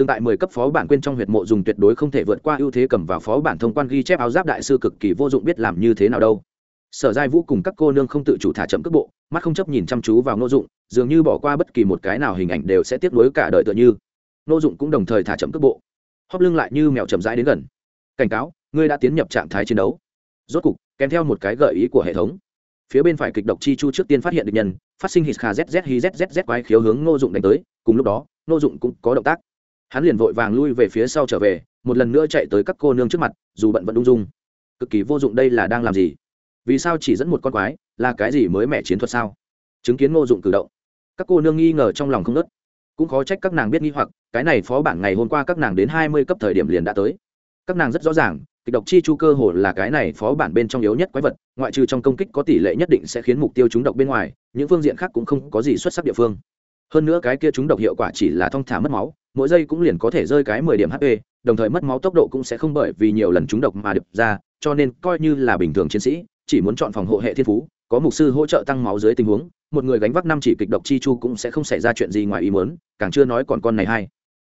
tương tại mười cấp phó bản quên trong huyệt mộ dùng tuyệt đối không thể vượt qua ưu thế cầm vào phó bản thông quan ghi chép áo giáp đại sư cực kỳ vô dụng biết làm như thế nào đâu. Sở giai vũ cùng các cô nương không tự chủ thả chậm cước bộ, mắt không chấp nhìn chăm chú vào ngô dụng, dường như bỏ qua bất kỳ một cái nào hình ảnh đều sẽ tiếp nối cả đời tựa như. Ngô dụng cũng đồng thời thả chậm cước bộ, hóp lưng lại như mèo chậm rãi đến gần. Cảnh cáo, ngươi đã tiến nhập trạng thái chiến đấu. Rốt cục, kèm theo một cái gợi ý của hệ thống. Phía bên phải kịch độc chi chu trước tiên phát hiện được nhân, phát sinh hít kha zz hi quái khiếu hướng ngô dụng đánh tới, cùng lúc đó, ngô dụng cũng có động tác hắn liền vội vàng lui về phía sau trở về, một lần nữa chạy tới các cô nương trước mặt, dù bận vẫn ung dung. Cực kỳ vô dụng đây là đang làm gì? Vì sao chỉ dẫn một con quái, là cái gì mới mẻ chiến thuật sao? Chứng kiến ngô dụng cử động. Các cô nương nghi ngờ trong lòng không ngớt. Cũng khó trách các nàng biết nghi hoặc, cái này phó bản ngày hôm qua các nàng đến hai mươi cấp thời điểm liền đã tới. Các nàng rất rõ ràng, kịch độc chi chu cơ hồ là cái này phó bản bên trong yếu nhất quái vật, ngoại trừ trong công kích có tỷ lệ nhất định sẽ khiến mục tiêu chúng độc bên ngoài, những phương diện khác cũng không có gì xuất sắc địa phương hơn nữa cái kia chúng độc hiệu quả chỉ là thong thả mất máu, mỗi giây cũng liền có thể rơi cái mười điểm hp đồng thời mất máu tốc độ cũng sẽ không bởi vì nhiều lần chúng độc mà đập ra, cho nên coi như là bình thường chiến sĩ, chỉ muốn chọn phòng hộ hệ thiên phú, có mục sư hỗ trợ tăng máu dưới tình huống, một người gánh vác năm chỉ kịch độc chi chu cũng sẽ không xảy ra chuyện gì ngoài ý muốn, càng chưa nói còn con này hay.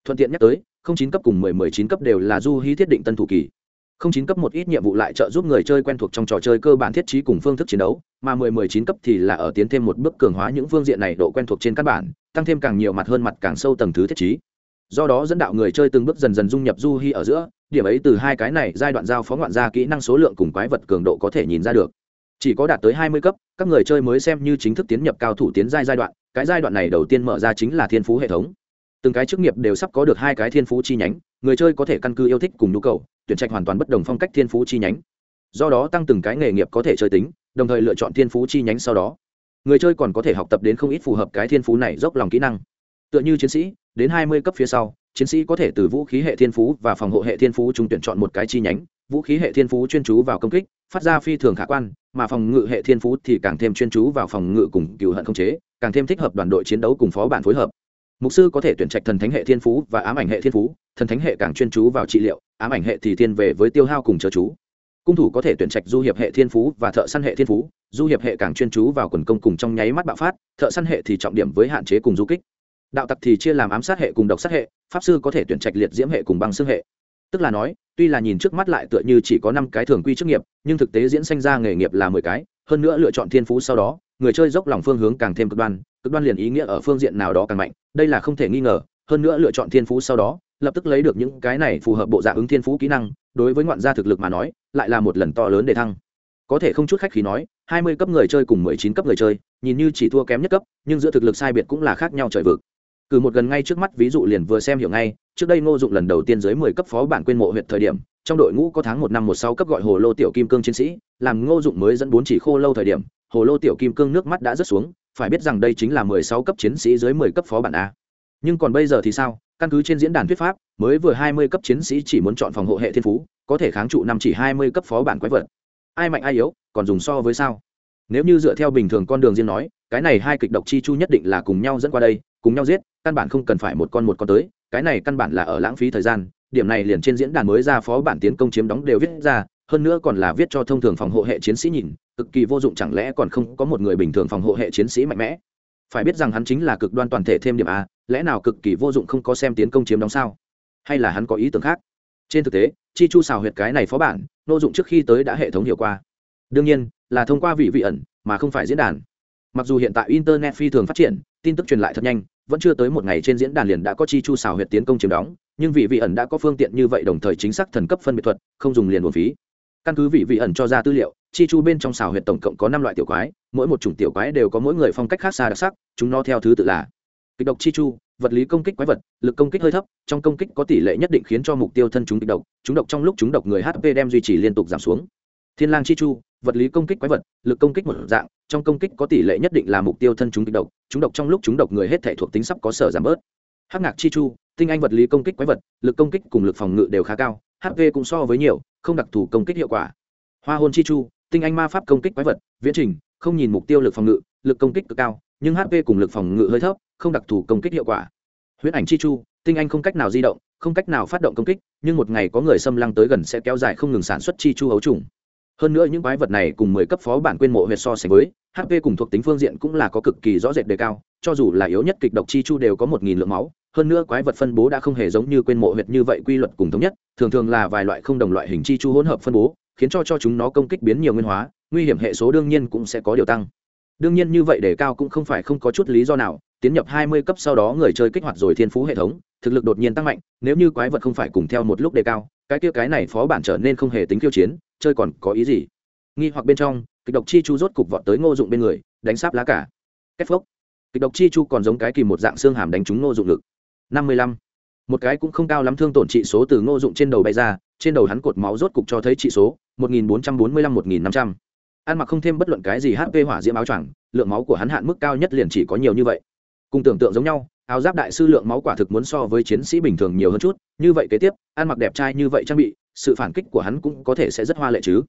Thuận tiện nhắc tới, không chín cấp cùng mười mười chín cấp đều là du hí thiết định tân thủ kỳ không chín cấp một ít nhiệm vụ lại trợ giúp người chơi quen thuộc trong trò chơi cơ bản thiết trí cùng phương thức chiến đấu, mà mười mười chín cấp thì là ở tiến thêm một bước cường hóa những phương diện này độ quen thuộc trên căn bản, tăng thêm càng nhiều mặt hơn mặt càng sâu tầng thứ thiết trí. Do đó dẫn đạo người chơi từng bước dần dần dung nhập du hi ở giữa, điểm ấy từ hai cái này giai đoạn giao phó ngoạn ra kỹ năng số lượng cùng quái vật cường độ có thể nhìn ra được. Chỉ có đạt tới hai mươi cấp, các người chơi mới xem như chính thức tiến nhập cao thủ tiến giai giai đoạn, cái giai đoạn này đầu tiên mở ra chính là thiên phú hệ thống. Từng cái chức nghiệp đều sắp có được hai cái thiên phú chi nhánh người chơi có thể căn cứ yêu thích cùng nhu cầu, tuyển trạch hoàn toàn bất đồng phong cách thiên phú chi nhánh. Do đó tăng từng cái nghề nghiệp có thể chơi tính, đồng thời lựa chọn thiên phú chi nhánh sau đó. Người chơi còn có thể học tập đến không ít phù hợp cái thiên phú này dốc lòng kỹ năng. Tựa như chiến sĩ, đến hai mươi cấp phía sau, chiến sĩ có thể từ vũ khí hệ thiên phú và phòng hộ hệ thiên phú chúng tuyển chọn một cái chi nhánh. Vũ khí hệ thiên phú chuyên chú vào công kích, phát ra phi thường khả quan, mà phòng ngự hệ thiên phú thì càng thêm chuyên chú vào phòng ngự cùng cựu hận không chế, càng thêm thích hợp đoàn đội chiến đấu cùng phó bản phối hợp mục sư có thể tuyển trạch thần thánh hệ thiên phú và ám ảnh hệ thiên phú, thần thánh hệ càng chuyên chú vào trị liệu, ám ảnh hệ thì thiên về với tiêu hao cùng chờ chú. Cung thủ có thể tuyển trạch du hiệp hệ thiên phú và thợ săn hệ thiên phú, du hiệp hệ càng chuyên chú vào quần công cùng trong nháy mắt bạo phát, thợ săn hệ thì trọng điểm với hạn chế cùng du kích. Đạo tặc thì chia làm ám sát hệ cùng độc sát hệ, pháp sư có thể tuyển trạch liệt diễm hệ cùng băng xương hệ. Tức là nói, tuy là nhìn trước mắt lại tựa như chỉ có năm cái thường quy chức nghiệp, nhưng thực tế diễn sanh ra nghề nghiệp là mười cái, hơn nữa lựa chọn thiên phú sau đó, người chơi dốc lòng phương hướng càng thêm cực đoan cực đoan liền ý nghĩa ở phương diện nào đó càng mạnh, đây là không thể nghi ngờ, hơn nữa lựa chọn thiên phú sau đó, lập tức lấy được những cái này phù hợp bộ dạng ứng thiên phú kỹ năng, đối với ngoạn gia thực lực mà nói, lại là một lần to lớn để thăng. Có thể không chút khách khí nói, hai mươi cấp người chơi cùng mười chín cấp người chơi, nhìn như chỉ thua kém nhất cấp, nhưng giữa thực lực sai biệt cũng là khác nhau trời vực. Cử một gần ngay trước mắt ví dụ liền vừa xem hiểu ngay, trước đây ngô dụng lần đầu tiên dưới mười cấp phó bản quyên mộ huyện thời điểm, trong đội ngũ có tháng một năm một sáu cấp gọi hồ lô tiểu kim cương chiến sĩ, làm ngô dụng mới dẫn bốn chỉ khô lâu thời điểm, hồ lô tiểu kim cương nước mắt đã rớt xuống phải biết rằng đây chính là mười sáu cấp chiến sĩ dưới mười cấp phó bản a. Nhưng còn bây giờ thì sao? Căn cứ trên diễn đàn thuyết pháp, mới vừa hai mươi cấp chiến sĩ chỉ muốn chọn phòng hộ hệ thiên phú, có thể kháng trụ năm chỉ hai mươi cấp phó bản quái vật. Ai mạnh ai yếu, còn dùng so với sao? Nếu như dựa theo bình thường con đường riêng nói, cái này hai kịch độc chi chu nhất định là cùng nhau dẫn qua đây, cùng nhau giết, căn bản không cần phải một con một con tới, cái này căn bản là ở lãng phí thời gian, điểm này liền trên diễn đàn mới ra phó bản tiến công chiếm đóng đều viết ra hơn nữa còn là viết cho thông thường phòng hộ hệ chiến sĩ nhìn, cực kỳ vô dụng, chẳng lẽ còn không có một người bình thường phòng hộ hệ chiến sĩ mạnh mẽ? Phải biết rằng hắn chính là cực đoan toàn thể thêm điểm a, lẽ nào cực kỳ vô dụng không có xem tiến công chiếm đóng sao? Hay là hắn có ý tưởng khác? Trên thực tế, chi chu xào huyệt cái này phó bản, nô dụng trước khi tới đã hệ thống hiệu qua. Đương nhiên, là thông qua vị vị ẩn, mà không phải diễn đàn. Mặc dù hiện tại internet phi thường phát triển, tin tức truyền lại thật nhanh, vẫn chưa tới một ngày trên diễn đàn liền đã có chi chu xào huyệt tiến công chiếm đóng, nhưng vị vị ẩn đã có phương tiện như vậy đồng thời chính xác thần cấp phân biệt thuật, không dùng liền buồn phí căn cứ vị vị ẩn cho ra tư liệu, chi chu bên trong xào huyệt tổng cộng có năm loại tiểu quái, mỗi một chủng tiểu quái đều có mỗi người phong cách khác xa đặc sắc, chúng nó theo thứ tự là kịch độc chi chu, vật lý công kích quái vật, lực công kích hơi thấp, trong công kích có tỷ lệ nhất định khiến cho mục tiêu thân chúng kịch độc, chúng độc trong lúc chúng độc người hp đem duy trì liên tục giảm xuống. Thiên lang chi chu, vật lý công kích quái vật, lực công kích một dạng, trong công kích có tỷ lệ nhất định là mục tiêu thân chúng kịch độc, chúng độc trong lúc chúng độc người hết thể thuộc tính sắp có sở giảm bớt. Hắc ngạc chi chu, tinh anh vật lý công kích quái vật, lực công kích cùng lực phòng ngự đều khá cao hp cũng so với nhiều không đặc thù công kích hiệu quả. Hoa hôn chi chu, tinh anh ma pháp công kích quái vật, viễn trình, không nhìn mục tiêu lực phòng ngự, lực công kích cực cao, nhưng hp cùng lực phòng ngự hơi thấp, không đặc thù công kích hiệu quả. Huyễn ảnh chi chu, tinh anh không cách nào di động, không cách nào phát động công kích, nhưng một ngày có người xâm lăng tới gần sẽ kéo dài không ngừng sản xuất chi chu ấu trùng. Hơn nữa những quái vật này cùng mười cấp phó bản quên mộ huyệt so sánh với hp cùng thuộc tính phương diện cũng là có cực kỳ rõ rệt đề cao, cho dù là yếu nhất kịch độc chi chu đều có một nghìn lượng máu hơn nữa quái vật phân bố đã không hề giống như quên mộ huyệt như vậy quy luật cùng thống nhất, thường thường là vài loại không đồng loại hình chi chu hỗn hợp phân bố, khiến cho cho chúng nó công kích biến nhiều nguyên hóa, nguy hiểm hệ số đương nhiên cũng sẽ có điều tăng. Đương nhiên như vậy đề cao cũng không phải không có chút lý do nào, tiến nhập hai mươi cấp sau đó người chơi kích hoạt rồi thiên phú hệ thống, thực lực đột nhiên tăng mạnh, nếu như quái vật không phải cùng theo một lúc đề cao, cái kia cái này phó bản trở nên không hề tính khiêu chiến, chơi còn có ý gì? Nghi hoặc bên trong, kịch độc chi chu rốt cục vọt tới ngô dụng bên người, đánh sáp lá cả. Kết phốc. Kịch độc chi chu còn giống cái kìm một dạng xương hàm đánh trúng ngô dụng lực năm mươi lăm. Một cái cũng không cao lắm thương tổn trị số từ ngô dụng trên đầu bay ra, trên đầu hắn cột máu rốt cục cho thấy trị số, một nghìn bốn trăm bốn mươi lăm, một nghìn năm trăm. Ăn mặc không thêm bất luận cái gì hp hỏa diễm áo choàng, lượng máu của hắn hạn mức cao nhất liền chỉ có nhiều như vậy. Cùng tưởng tượng giống nhau, áo giáp đại sư lượng máu quả thực muốn so với chiến sĩ bình thường nhiều hơn chút, như vậy kế tiếp, ăn mặc đẹp trai như vậy trang bị, sự phản kích của hắn cũng có thể sẽ rất hoa lệ chứ.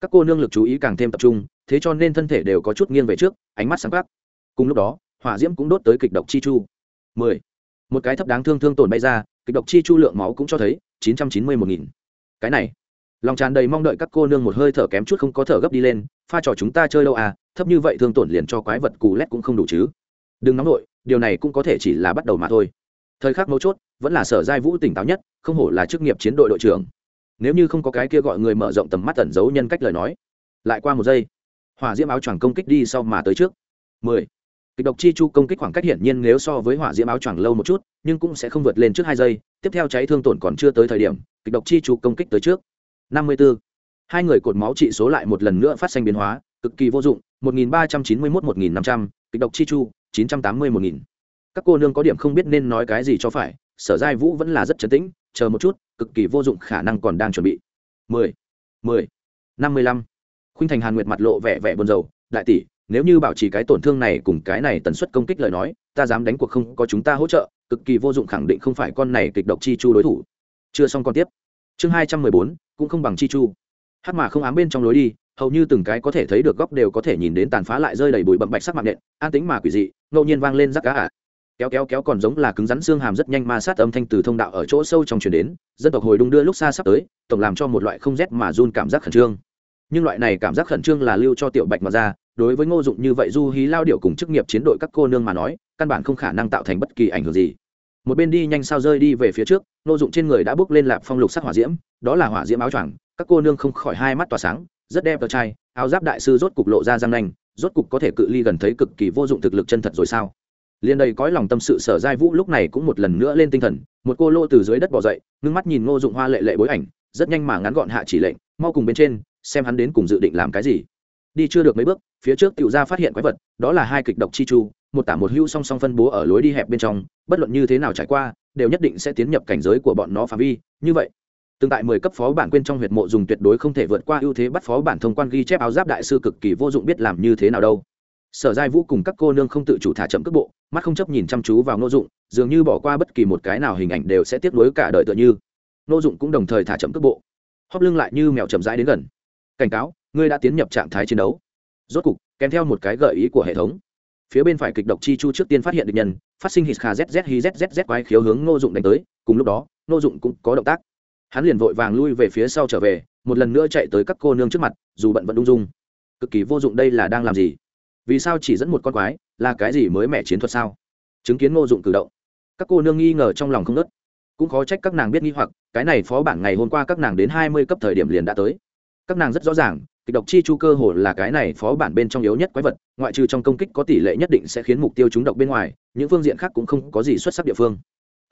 Các cô nương lực chú ý càng thêm tập trung, thế cho nên thân thể đều có chút nghiêng về trước, ánh mắt sáng khắc cùng lúc đó, hỏa diễm cũng đốt tới kịch độc chi chu. Mười một cái thấp đáng thương thương tổn bay ra, kịch độc chi chu lượng máu cũng cho thấy chín trăm chín mươi một nghìn. Cái này, lòng tràn đầy mong đợi các cô nương một hơi thở kém chút không có thở gấp đi lên, pha trò chúng ta chơi lâu à thấp như vậy thương tổn liền cho quái vật cù lét cũng không đủ chứ. Đừng nóng nổi điều này cũng có thể chỉ là bắt đầu mà thôi. Thời khắc mấu chốt, vẫn là sở giai vũ tỉnh táo nhất, không hổ là chức nghiệp chiến đội đội trưởng. Nếu như không có cái kia gọi người mở rộng tầm mắt tẩn giấu nhân cách lời nói. Lại qua một giây, hỏa diễm áo choàng công kích đi sau mà tới trước. Mười kịch độc chi chu công kích khoảng cách hiển nhiên nếu so với hỏa diễm áo choàng lâu một chút, nhưng cũng sẽ không vượt lên trước hai giây. Tiếp theo cháy thương tổn còn chưa tới thời điểm, kịch độc chi chu công kích tới trước. Năm mươi b ố hai người cột máu trị số lại một lần nữa phát sinh biến hóa, cực kỳ vô dụng. một nghìn ba trăm chín mươi mốt, một nghìn năm trăm. Kịch độc chi chu, chín trăm tám mươi một nghìn. Các cô nương có điểm không biết nên nói cái gì cho phải. Sở giai vũ vẫn là rất chấn tĩnh, chờ một chút, cực kỳ vô dụng khả năng còn đang chuẩn bị. mười. mười. năm mươi lăm. Khuynh thành hàn nguyệt mặt lộ vẻ vẻ buồn rầu, đại tỷ nếu như bảo trì cái tổn thương này cùng cái này tần suất công kích lời nói, ta dám đánh cuộc không có chúng ta hỗ trợ, cực kỳ vô dụng khẳng định không phải con này kịch độc chi chu đối thủ. Chưa xong con tiếp. Chương hai trăm mười bốn, cũng không bằng chi chu. Hát mà không ám bên trong lối đi, hầu như từng cái có thể thấy được góc đều có thể nhìn đến tàn phá lại rơi đầy bụi bậm bạch sắc mạng nện, an tính mà quỷ dị, ngẫu nhiên vang lên rắc cá ả kéo kéo kéo còn giống là cứng rắn xương hàm rất nhanh ma sát âm thanh từ thông đạo ở chỗ sâu trong truyền đến, dân tộc hồi đung đưa lúc xa sắp tới, tổng làm cho một loại không rét mà run cảm giác khẩn trương. Nhưng loại này cảm giác khẩn trương là lưu cho tiểu bạch mà ra đối với ngô dụng như vậy du hí lao điệu cùng chức nghiệp chiến đội các cô nương mà nói, căn bản không khả năng tạo thành bất kỳ ảnh hưởng gì. Một bên đi nhanh sao rơi đi về phía trước, ngô dụng trên người đã bước lên lạp phong lục sắc hỏa diễm, đó là hỏa diễm áo choàng, các cô nương không khỏi hai mắt tỏa sáng, rất đẹp tờ trai, áo giáp đại sư rốt cục lộ ra răng nanh, rốt cục có thể cự ly gần thấy cực kỳ vô dụng thực lực chân thật rồi sao? Liền đầy cõi lòng tâm sự sở giai vũ lúc này cũng một lần nữa lên tinh thần, một cô lô từ dưới đất bỏ dậy, ngưng mắt nhìn ngô dụng hoa lệ lệ bối ảnh, rất nhanh mà ngắn gọn hạ chỉ lệnh, mau cùng bên trên, xem hắn đến cùng dự định làm cái gì đi chưa được mấy bước, phía trước tiểu ra phát hiện quái vật, đó là hai kịch độc chi chu, một tả một hưu song song phân bố ở lối đi hẹp bên trong, bất luận như thế nào trải qua, đều nhất định sẽ tiến nhập cảnh giới của bọn nó phạm vi, như vậy. Tương tại mười cấp phó bản quên trong huyệt mộ dùng tuyệt đối không thể vượt qua ưu thế bắt phó bản thông quan ghi chép áo giáp đại sư cực kỳ vô dụng biết làm như thế nào đâu. Sở giai vũ cùng các cô nương không tự chủ thả chậm cước bộ, mắt không chấp nhìn chăm chú vào n ô dụng, dường như bỏ qua bất kỳ một cái nào hình ảnh đều sẽ tiếp nối cả đời tựa như. N ô dụng cũng đồng thời thả chậm cước bộ. Hóp lưng lại như mèo chậm rãi đến gần. Cảnh cáo ngươi đã tiến nhập trạng thái chiến đấu. Rốt cục, kèm theo một cái gợi ý của hệ thống. Phía bên phải kịch độc chi chu trước tiên phát hiện được nhân, phát sinh hít khà zz hi zz quái khiếu hướng ngô dụng đánh tới, cùng lúc đó, ngô dụng cũng có động tác. Hắn liền vội vàng lui về phía sau trở về, một lần nữa chạy tới các cô nương trước mặt, dù bận vẫn ung dung. Cực kỳ vô dụng đây là đang làm gì? Vì sao chỉ dẫn một con quái, là cái gì mới mẻ chiến thuật sao? Chứng kiến ngô dụng cử động, các cô nương nghi ngờ trong lòng không nớt cũng khó trách các nàng biết nghi hoặc, cái này phó bản ngày hôm qua các nàng đến hai mươi cấp thời điểm liền đã tới. Các nàng rất rõ ràng kịch độc chi chu cơ hồ là cái này phó bản bên trong yếu nhất quái vật, ngoại trừ trong công kích có tỷ lệ nhất định sẽ khiến mục tiêu chúng độc bên ngoài, những phương diện khác cũng không có gì xuất sắc địa phương.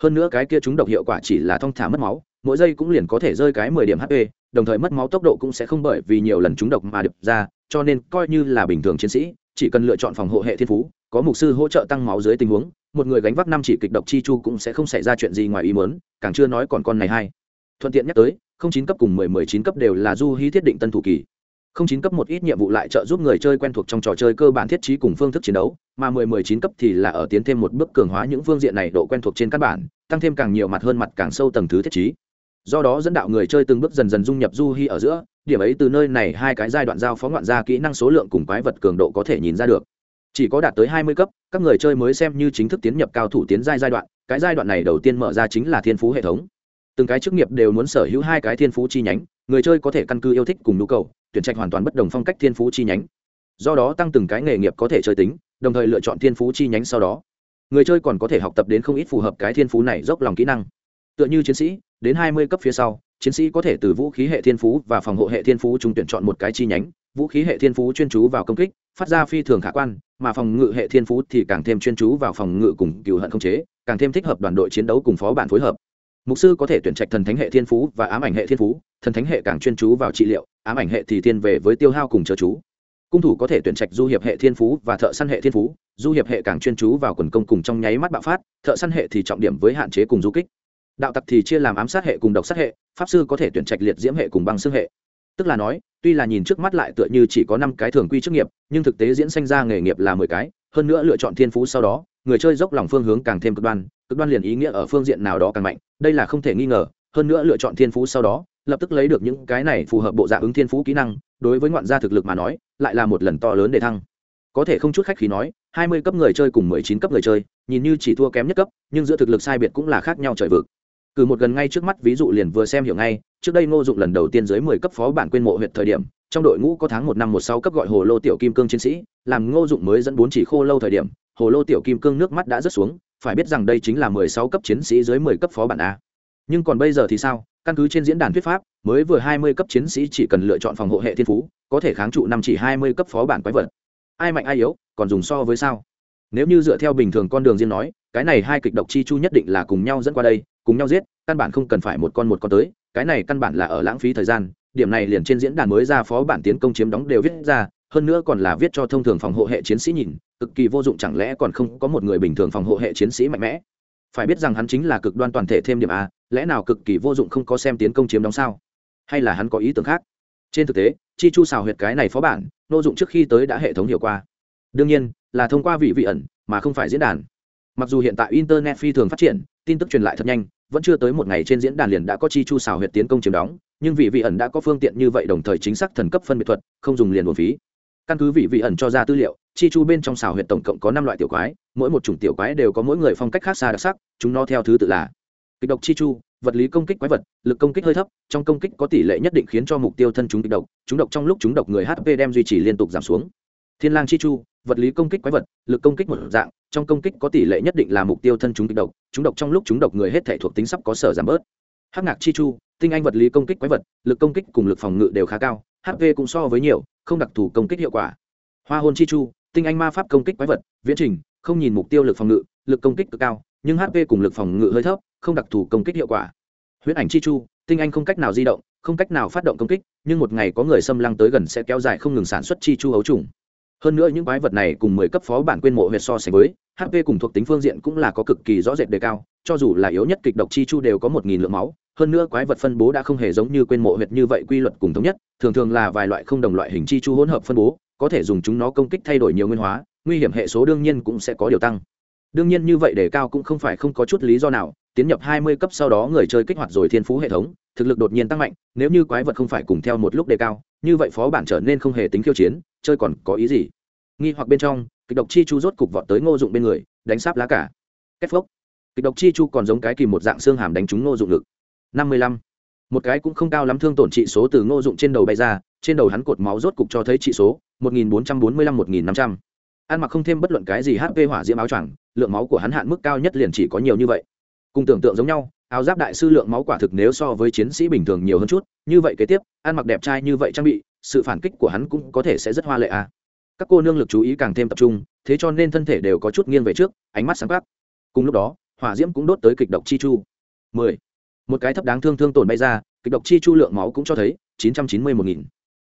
Hơn nữa cái kia chúng độc hiệu quả chỉ là thong thả mất máu, mỗi giây cũng liền có thể rơi cái mười điểm hp đồng thời mất máu tốc độ cũng sẽ không bởi vì nhiều lần chúng độc mà đập ra, cho nên coi như là bình thường chiến sĩ, chỉ cần lựa chọn phòng hộ hệ thiên phú, có mục sư hỗ trợ tăng máu dưới tình huống, một người gánh vác năm chỉ kịch độc chi chu cũng sẽ không xảy ra chuyện gì ngoài ý muốn, càng chưa nói còn con này hay. Thuận tiện nhắc tới, không chín cấp cùng mười mười chín cấp đều là du hí thiết định tân thủ kỳ không chín cấp một ít nhiệm vụ lại trợ giúp người chơi quen thuộc trong trò chơi cơ bản thiết trí cùng phương thức chiến đấu, mà mười mười chín cấp thì là ở tiến thêm một bước cường hóa những phương diện này độ quen thuộc trên căn bản, tăng thêm càng nhiều mặt hơn mặt càng sâu tầng thứ thiết trí. Do đó dẫn đạo người chơi từng bước dần dần dung nhập du hi ở giữa, điểm ấy từ nơi này hai cái giai đoạn giao phó ngoạn ra kỹ năng số lượng cùng quái vật cường độ có thể nhìn ra được. Chỉ có đạt tới hai mươi cấp, các người chơi mới xem như chính thức tiến nhập cao thủ tiến giai giai đoạn, cái giai đoạn này đầu tiên mở ra chính là thiên phú hệ thống. Từng cái chức nghiệp đều muốn sở hữu hai cái thiên phú chi nhánh người chơi có thể căn cứ yêu thích cùng nhu cầu, tuyển trạch hoàn toàn bất đồng phong cách thiên phú chi nhánh. Do đó tăng từng cái nghề nghiệp có thể chơi tính, đồng thời lựa chọn thiên phú chi nhánh sau đó. Người chơi còn có thể học tập đến không ít phù hợp cái thiên phú này dốc lòng kỹ năng. Tựa như chiến sĩ, đến hai mươi cấp phía sau, chiến sĩ có thể từ vũ khí hệ thiên phú và phòng hộ hệ thiên phú trung tuyển chọn một cái chi nhánh, vũ khí hệ thiên phú chuyên chú vào công kích, phát ra phi thường khả quan, mà phòng ngự hệ thiên phú thì càng thêm chuyên chú vào phòng ngự cùng cựu hận không chế, càng thêm thích hợp đoàn đội chiến đấu cùng phó bản phối hợp mục sư có thể tuyển trạch thần thánh hệ thiên phú và ám ảnh hệ thiên phú, thần thánh hệ càng chuyên chú vào trị liệu, ám ảnh hệ thì thiên về với tiêu hao cùng chờ chú. Cung thủ có thể tuyển trạch du hiệp hệ thiên phú và thợ săn hệ thiên phú, du hiệp hệ càng chuyên chú vào quần công cùng trong nháy mắt bạo phát, thợ săn hệ thì trọng điểm với hạn chế cùng du kích. Đạo tặc thì chia làm ám sát hệ cùng độc sát hệ, pháp sư có thể tuyển trạch liệt diễm hệ cùng băng xương hệ. Tức là nói, tuy là nhìn trước mắt lại tựa như chỉ có năm cái thường quy chức nghiệp, nhưng thực tế diễn sanh ra nghề nghiệp là mười cái, hơn nữa lựa chọn thiên phú sau đó, người chơi dốc lòng phương hướng càng thêm cực đoan cực đoan liền ý nghĩa ở phương diện nào đó càng mạnh, đây là không thể nghi ngờ, hơn nữa lựa chọn thiên phú sau đó, lập tức lấy được những cái này phù hợp bộ dạ ứng thiên phú kỹ năng, đối với ngoạn gia thực lực mà nói, lại là một lần to lớn để thăng. Có thể không chút khách khí nói, hai mươi cấp người chơi cùng mười chín cấp người chơi, nhìn như chỉ thua kém nhất cấp, nhưng giữa thực lực sai biệt cũng là khác nhau trời vực. Cử một gần ngay trước mắt ví dụ liền vừa xem hiểu ngay, trước đây ngô dụng lần đầu tiên dưới mười cấp phó bản quên mộ huyện thời điểm, trong đội ngũ có tháng một năm một sáu cấp gọi hồ lô tiểu kim cương chiến sĩ, làm ngô dụng mới dẫn bốn chỉ khô lâu thời điểm, hồ lô tiểu kim cương nước mắt đã rớt xuống phải biết rằng đây chính là mười sáu cấp chiến sĩ dưới mười cấp phó bản a. Nhưng còn bây giờ thì sao? Căn cứ trên diễn đàn thuyết pháp, mới vừa hai mươi cấp chiến sĩ chỉ cần lựa chọn phòng hộ hệ thiên phú, có thể kháng trụ năm chỉ hai mươi cấp phó bản quái vật. Ai mạnh ai yếu, còn dùng so với sao? Nếu như dựa theo bình thường con đường riêng nói, cái này hai kịch độc chi chu nhất định là cùng nhau dẫn qua đây, cùng nhau giết, căn bản không cần phải một con một con tới, cái này căn bản là ở lãng phí thời gian, điểm này liền trên diễn đàn mới ra phó bản tiến công chiếm đóng đều viết ra hơn nữa còn là viết cho thông thường phòng hộ hệ chiến sĩ nhìn, cực kỳ vô dụng chẳng lẽ còn không có một người bình thường phòng hộ hệ chiến sĩ mạnh mẽ? Phải biết rằng hắn chính là cực đoan toàn thể thêm điểm a, lẽ nào cực kỳ vô dụng không có xem tiến công chiếm đóng sao? Hay là hắn có ý tưởng khác? Trên thực tế, chi chu xào huyệt cái này phó bản, nô dụng trước khi tới đã hệ thống hiểu qua. Đương nhiên, là thông qua vị vị ẩn, mà không phải diễn đàn. Mặc dù hiện tại internet phi thường phát triển, tin tức truyền lại thật nhanh, vẫn chưa tới một ngày trên diễn đàn liền đã có chi chu xào huyệt tiến công chiếm đóng, nhưng vị vị ẩn đã có phương tiện như vậy đồng thời chính xác thần cấp phân biệt thuật, không dùng liền buồn phí căn cứ vị vị ẩn cho ra tư liệu, chi chu bên trong xào huyệt tổng cộng có năm loại tiểu quái, mỗi một chủng tiểu quái đều có mỗi người phong cách khác xa đặc sắc, chúng nó theo thứ tự là kịch độc chi chu, vật lý công kích quái vật, lực công kích hơi thấp, trong công kích có tỷ lệ nhất định khiến cho mục tiêu thân chúng kịch độc, chúng độc trong lúc chúng độc người hp đem duy trì liên tục giảm xuống. Thiên lang chi chu, vật lý công kích quái vật, lực công kích một dạng, trong công kích có tỷ lệ nhất định là mục tiêu thân chúng kịch độc, chúng độc trong lúc chúng độc người hết thể thuộc tính sắp có sở giảm bớt. Hắc ngạc chi chu, tinh anh vật lý công kích quái vật, lực công kích cùng lực phòng ngự đều khá cao hp cũng so với nhiều không đặc thù công kích hiệu quả. Hoa hôn chi chu, tinh anh ma pháp công kích quái vật, viễn trình, không nhìn mục tiêu lực phòng ngự, lực công kích cực cao, nhưng hp cùng lực phòng ngự hơi thấp, không đặc thù công kích hiệu quả. Huyễn ảnh chi chu, tinh anh không cách nào di động, không cách nào phát động công kích, nhưng một ngày có người xâm lăng tới gần sẽ kéo dài không ngừng sản xuất chi chu ấu trùng hơn nữa những quái vật này cùng mười cấp phó bản quên mộ huyệt so sánh với hp cùng thuộc tính phương diện cũng là có cực kỳ rõ rệt đề cao, cho dù là yếu nhất kịch độc chi chu đều có một nghìn lượng máu. Hơn nữa quái vật phân bố đã không hề giống như quên mộ huyệt như vậy quy luật cùng thống nhất, thường thường là vài loại không đồng loại hình chi chu hỗn hợp phân bố, có thể dùng chúng nó công kích thay đổi nhiều nguyên hóa, nguy hiểm hệ số đương nhiên cũng sẽ có điều tăng. Đương nhiên như vậy đề cao cũng không phải không có chút lý do nào, tiến nhập hai mươi cấp sau đó người chơi kích hoạt rồi thiên phú hệ thống thực lực đột nhiên tăng mạnh, nếu như quái vật không phải cùng theo một lúc đề cao, như vậy phó bản trở nên không hề tính khiêu chiến, chơi còn có ý gì? Nghi hoặc bên trong, kịch độc chi chu rốt cục vọt tới ngô dụng bên người, đánh sáp lá cả. Kết phốc. Kịch độc chi chu còn giống cái kìm một dạng xương hàm đánh trúng ngô dụng ngực. Năm mươi lăm. Một cái cũng không cao lắm thương tổn trị số từ ngô dụng trên đầu bay ra, trên đầu hắn cột máu rốt cục cho thấy trị số, một nghìn bốn trăm bốn mươi lăm một nghìn năm trăm. Ăn mặc không thêm bất luận cái gì hp hỏa diễm áo choàng, lượng máu của hắn hạn mức cao nhất liền chỉ có nhiều như vậy. Cùng tưởng tượng giống nhau áo giáp đại sư lượng máu quả thực nếu so với chiến sĩ bình thường nhiều hơn chút, như vậy kế tiếp, ăn mặc đẹp trai như vậy trang bị, sự phản kích của hắn cũng có thể sẽ rất hoa lệ à. các cô nương lực chú ý càng thêm tập trung, thế cho nên thân thể đều có chút nghiêng về trước, ánh mắt sáng khắc cùng lúc đó, hỏa diễm cũng đốt tới kịch độc chi chu 10. một cái thấp đáng thương thương tổn bay ra, kịch độc chi chu lượng máu cũng cho thấy chín trăm chín mươi một nghìn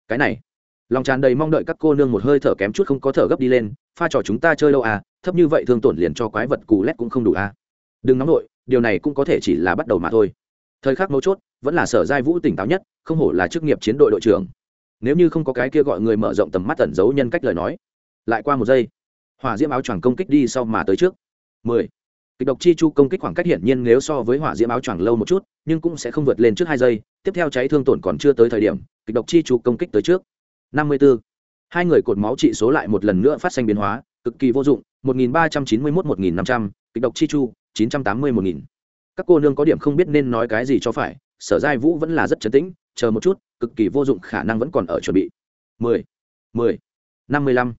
cái này, lòng tràn đầy mong đợi các cô nương một hơi thở kém chút không có thở gấp đi lên, pha trò chúng ta chơi lâu à thấp như vậy thương tổn liền cho quái vật cù lét cũng không đủ à đừng nóng nổi điều này cũng có thể chỉ là bắt đầu mà thôi. Thời khắc mấu chốt, vẫn là sở giai vũ tỉnh táo nhất, không hổ là chức nghiệp chiến đội đội trưởng. Nếu như không có cái kia gọi người mở rộng tầm mắt tẩn giấu nhân cách lời nói, lại qua một giây, hỏa diễm áo choàng công kích đi sau mà tới trước. Mười. Kịch độc chi chu công kích khoảng cách hiển nhiên nếu so với hỏa diễm áo choàng lâu một chút, nhưng cũng sẽ không vượt lên trước hai giây, tiếp theo cháy thương tổn còn chưa tới thời điểm, kịch độc chi chu công kích tới trước. Năm mươi b ố hai người cột máu trị số lại một lần nữa phát sinh biến hóa, cực kỳ vô dụng, một nghìn ba trăm chín mươi mốt, một nghìn năm trăm, kịch độc chi chu chín trăm tám mươi một nghìn. Các cô nương có điểm không biết nên nói cái gì cho phải, sở giai vũ vẫn là rất chấn tĩnh, chờ một chút, cực kỳ vô dụng khả năng vẫn còn ở chuẩn bị. Mười mười, năm mươi lăm.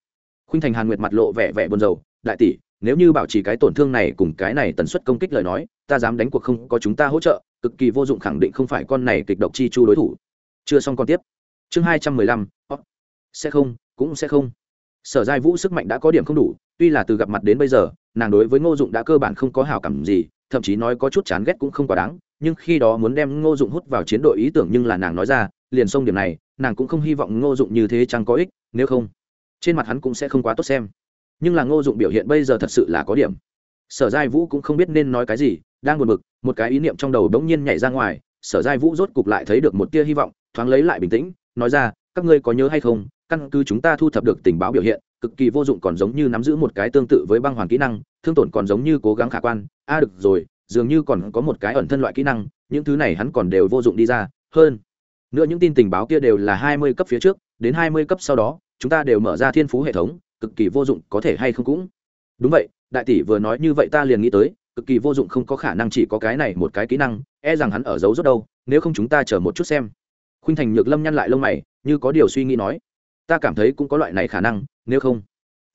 Khuynh thành hàn nguyệt mặt lộ vẻ vẻ buồn rầu, đại tỷ, nếu như bảo trì cái tổn thương này cùng cái này tần suất công kích lời nói, ta dám đánh cuộc không có chúng ta hỗ trợ, cực kỳ vô dụng khẳng định không phải con này kịch độc chi chu đối thủ. Chưa xong con tiếp. Chương hai trăm mười lăm sẽ không, cũng sẽ không. Sở giai vũ sức mạnh đã có điểm không đủ tuy là từ gặp mặt đến bây giờ, nàng đối với ngô dụng đã cơ bản không có hảo cảm gì, thậm chí nói có chút chán ghét cũng không quá đáng, nhưng khi đó muốn đem ngô dụng hút vào chiến đội ý tưởng nhưng là nàng nói ra, liền xông điểm này, nàng cũng không hy vọng ngô dụng như thế chẳng có ích, nếu không, trên mặt hắn cũng sẽ không quá tốt xem. Nhưng là ngô dụng biểu hiện bây giờ thật sự là có điểm. Sở giai vũ cũng không biết nên nói cái gì, đang buồn bực, một cái ý niệm trong đầu bỗng nhiên nhảy ra ngoài, sở giai vũ rốt cục lại thấy được một tia hy vọng, thoáng lấy lại bình tĩnh, nói ra, các ngươi có nhớ hay không căn cứ chúng ta thu thập được tình báo biểu hiện, cực kỳ vô dụng còn giống như nắm giữ một cái tương tự với băng hoàn kỹ năng, thương tổn còn giống như cố gắng khả quan. A, được rồi, dường như còn có một cái ẩn thân loại kỹ năng, những thứ này hắn còn đều vô dụng đi ra. Hơn nữa những tin tình báo kia đều là hai mươi cấp phía trước, đến hai mươi cấp sau đó, chúng ta đều mở ra thiên phú hệ thống, cực kỳ vô dụng, có thể hay không cũng. Đúng vậy, đại tỷ vừa nói như vậy ta liền nghĩ tới, cực kỳ vô dụng không có khả năng chỉ có cái này một cái kỹ năng e rằng hắn ở giấu rất đâu, nếu không chúng ta chờ một chút xem. Khuynh thành nhược lâm nhăn lại lông mày, như có điều suy nghĩ nói ta cảm thấy cũng có loại này khả năng, nếu không,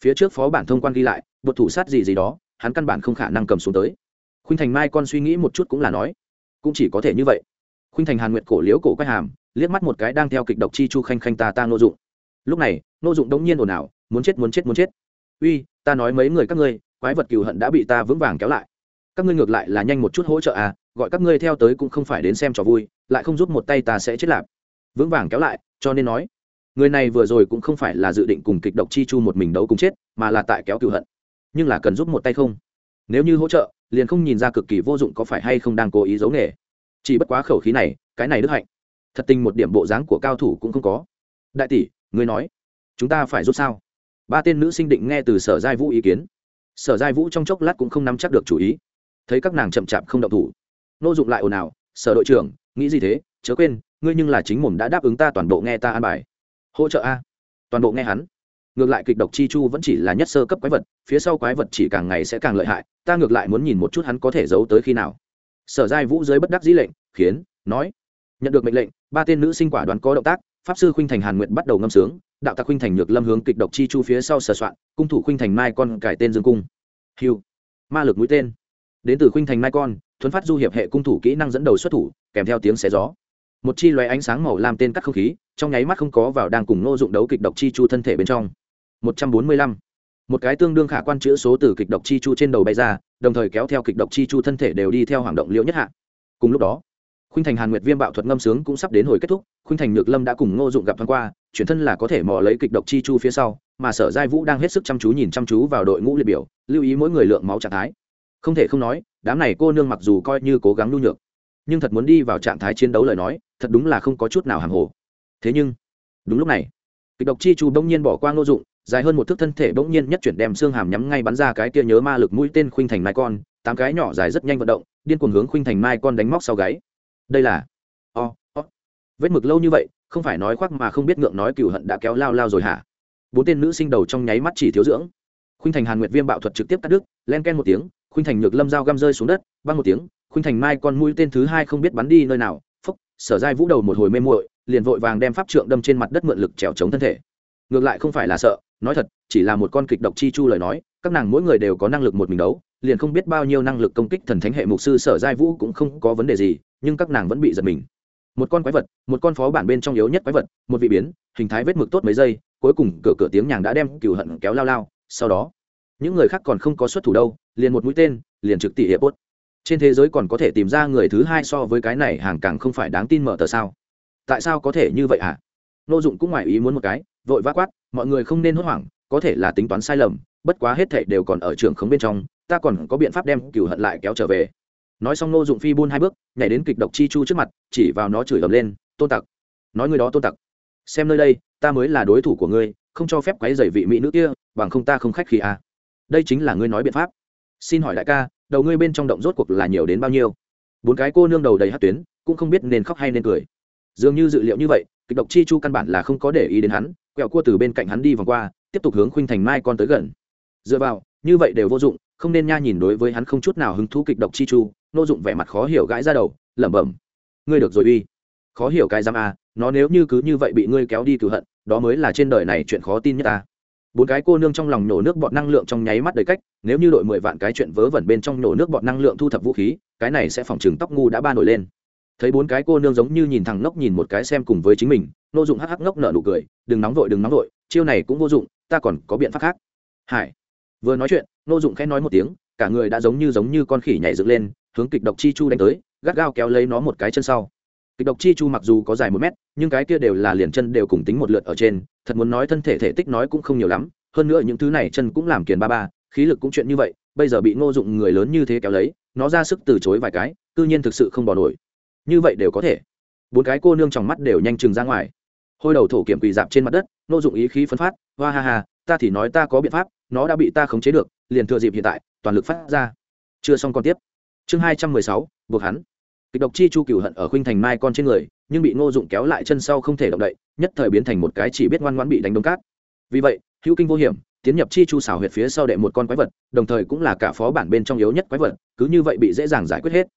phía trước phó bản thông quan ghi lại, bột thủ sát gì gì đó, hắn căn bản không khả năng cầm xuống tới. Khuynh thành mai con suy nghĩ một chút cũng là nói, cũng chỉ có thể như vậy. Khuynh thành hàn nguyệt cổ liếu cổ quay hàm, liếc mắt một cái đang theo kịch độc chi chu khanh khanh ta ta nô dụng. Lúc này, nô dụng đống nhiên ồn ào, muốn chết muốn chết muốn chết. Uy, ta nói mấy người các ngươi, quái vật cừu hận đã bị ta vững vàng kéo lại. Các ngươi ngược lại là nhanh một chút hỗ trợ à gọi các ngươi theo tới cũng không phải đến xem trò vui, lại không giúp một tay ta sẽ chết lạp. Vững vàng kéo lại, cho nên nói người này vừa rồi cũng không phải là dự định cùng kịch độc chi chu một mình đấu cùng chết, mà là tại kéo cựu hận. Nhưng là cần giúp một tay không? Nếu như hỗ trợ, liền không nhìn ra cực kỳ vô dụng có phải hay không đang cố ý giấu nghề. Chỉ bất quá khẩu khí này, cái này đức hạnh. Thật tình một điểm bộ dáng của cao thủ cũng không có. Đại tỷ, ngươi nói, chúng ta phải rút sao? Ba tên nữ sinh định nghe từ sở giai vũ ý kiến. Sở giai vũ trong chốc lát cũng không nắm chắc được chủ ý. Thấy các nàng chậm chạp không động thủ. Nô dụng lại ồn ào, sở đội trưởng, nghĩ gì thế? Chớ quên, ngươi nhưng là chính mồm đã đáp ứng ta toàn bộ nghe ta an bài hỗ trợ a. Toàn bộ nghe hắn. Ngược lại kịch độc chi chu vẫn chỉ là nhất sơ cấp quái vật, phía sau quái vật chỉ càng ngày sẽ càng lợi hại, ta ngược lại muốn nhìn một chút hắn có thể giấu tới khi nào. Sở giai vũ dưới bất đắc dĩ lệnh, khiến, nói. Nhận được mệnh lệnh, ba tên nữ sinh quả đoán có động tác, pháp sư khuynh thành hàn nguyện bắt đầu ngâm sướng, đạo tạc khuynh thành nhược lâm hướng kịch độc chi chu phía sau sờ soạn, cung thủ khuynh thành mai con cải tên dương cung. Hiu ma lực mũi tên. Đến từ khuynh thành mai con, thuấn phát du hiệp hệ cung thủ kỹ năng dẫn đầu xuất thủ, kèm theo tiếng xé gió. Một chi loé ánh sáng màu làm tên cắt không khí trong nháy mắt không có vào đang cùng nô dụng đấu kịch độc chi chu thân thể bên trong. Một trăm bốn mươi lăm. Một cái tương đương khả quan chữ số từ kịch độc chi chu trên đầu bay ra, đồng thời kéo theo kịch độc chi chu thân thể đều đi theo hoàng động liễu nhất hạ. Cùng lúc đó, khuynh thành hàn nguyệt viêm bạo thuật ngâm sướng cũng sắp đến hồi kết thúc, khuynh thành nhược lâm đã cùng ngô dụng gặp thoáng qua, chuyển thân là có thể mò lấy kịch độc chi chu phía sau, mà sở giai vũ đang hết sức chăm chú nhìn chăm chú vào đội ngũ liệt biểu, lưu ý mỗi người lượng máu trạng thái. Không thể không nói, đám này cô nương mặc dù coi như cố gắng nhu nhược, nhưng thật muốn đi vào trạng thái chiến đấu lời nói, thật đúng là không có chút nào hàng hồ thế nhưng đúng lúc này kịch độc chi chu bỗng nhiên bỏ qua ngô dụng dài hơn một thước thân thể bỗng nhiên nhất chuyển đem xương hàm nhắm ngay bắn ra cái kia nhớ ma lực mũi tên khuynh thành mai con tám cái nhỏ dài rất nhanh vận động điên cuồng hướng khuynh thành mai con đánh móc sau gáy. Đây là o、oh, o、oh. vết mực lâu như vậy không phải nói khoác mà không biết ngượng nói cựu hận đã kéo lao lao rồi hả? Bốn tên nữ sinh đầu trong nháy mắt chỉ thiếu dưỡng. Khuynh thành hàn nguyệt viêm bạo thuật trực tiếp cắt đứt len ken một tiếng khuynh thành nhược lâm dao găm rơi xuống đất băng một tiếng khuynh thành mai con mũi tên thứ hai không biết bắn đi nơi nào sở giai vũ đầu một hồi mê muội, liền vội vàng đem pháp trượng đâm trên mặt đất mượn lực trèo chống thân thể. Ngược lại không phải là sợ, nói thật, chỉ là một con kịch độc chi chu lời nói, các nàng mỗi người đều có năng lực một mình đấu, liền không biết bao nhiêu năng lực công kích thần thánh hệ mục sư sở giai vũ cũng không có vấn đề gì, nhưng các nàng vẫn bị giật mình. Một con quái vật, một con phó bản bên trong yếu nhất quái vật, một vị biến, hình thái vết mực tốt mấy giây, cuối cùng cửa cửa tiếng nhàng đã đem cửu hận kéo lao lao, sau đó, những người khác còn không có xuất thủ đâu, liền một mũi tên, liền trực tỷ hiệp bốt trên thế giới còn có thể tìm ra người thứ hai so với cái này hàng càng không phải đáng tin mở tờ sao? Tại sao có thể như vậy hả? À? nô dụng cũng ngoài ý muốn một cái, vội vã quát, mọi người không nên hốt hoảng, có thể là tính toán sai lầm, bất quá hết thảy đều còn ở trường khống bên trong, ta còn có biện pháp đem cửu hận lại kéo trở về. Nói xong nô dụng phi buôn hai bước, nhảy đến kịch độc chi chu trước mặt, chỉ vào nó chửi ầm lên, tôn tặc! Nói người đó tôn tặc! Xem nơi đây, ta mới là đối thủ của ngươi, không cho phép quấy dày vị mỹ nữ kia, bằng không ta không khách khi à. đây chính là ngươi nói biện pháp. Xin hỏi đại ca đầu ngươi bên trong động rốt cuộc là nhiều đến bao nhiêu? Bốn cái cô nương đầu đầy hát tuyến, cũng không biết nên khóc hay nên cười. Dường như dự liệu như vậy, kịch độc chi chu căn bản là không có để ý đến hắn, quẹo cua từ bên cạnh hắn đi vòng qua, tiếp tục hướng khuynh thành mai con tới gần. Dựa vào, như vậy đều vô dụng, không nên nha nhìn đối với hắn không chút nào hứng thú kịch độc chi chu, nô dụng vẻ mặt khó hiểu gãi ra đầu, lẩm bẩm, ngươi được rồi uy. Khó hiểu cái giam a à, nó nếu như cứ như vậy bị ngươi kéo đi cửu hận, đó mới là trên đời này chuyện khó tin nhất ta bốn cái cô nương trong lòng nổ nước bọt năng lượng trong nháy mắt đầy cách, nếu như đội mười vạn cái chuyện vớ vẩn bên trong nổ nước bọt năng lượng thu thập vũ khí, cái này sẽ phòng chừng tóc ngu đã ba nổi lên. Thấy bốn cái cô nương giống như nhìn thằng ngốc nhìn một cái xem cùng với chính mình, nô dụng hắc hắc ngốc nở nụ cười, đừng nóng vội, đừng nóng vội, chiêu này cũng vô dụng, ta còn có biện pháp khác. Hải. Vừa nói chuyện, nô dụng khẽ nói một tiếng, cả người đã giống như giống như con khỉ nhảy dựng lên, hướng kịch độc chi chu đánh tới, gắt gao kéo lấy nó một cái chân sau kịch độc chi chu mặc dù có dài một mét, nhưng cái kia đều là liền chân đều cùng tính một lượt ở trên, thật muốn nói thân thể thể tích nói cũng không nhiều lắm, hơn nữa những thứ này chân cũng làm kiền ba ba, khí lực cũng chuyện như vậy, bây giờ bị ngô dụng người lớn như thế kéo lấy, nó ra sức từ chối vài cái, cư nhiên thực sự không bỏ nổi. Như vậy đều có thể. Bốn cái cô nương trong mắt đều nhanh chừng ra ngoài. Hôi đầu thổ kiểm quỳ dạp trên mặt đất, ngô dụng ý khí phân phát, hoa ha ha, ta thì nói ta có biện pháp, nó đã bị ta khống chế được, liền thừa dịp hiện tại, toàn lực phát ra. Chưa xong còn tiếp. Chương hai trăm mười sáu, buộc hắn kịch độc chi chu cửu hận ở khuynh thành mai con trên người, nhưng bị ngô dụng kéo lại chân sau không thể động đậy, nhất thời biến thành một cái chỉ biết ngoan ngoãn bị đánh đông cát. Vì vậy, hữu kinh vô hiểm, tiến nhập chi chu xảo huyệt phía sau đệ một con quái vật, đồng thời cũng là cả phó bản bên trong yếu nhất quái vật, cứ như vậy bị dễ dàng giải quyết hết.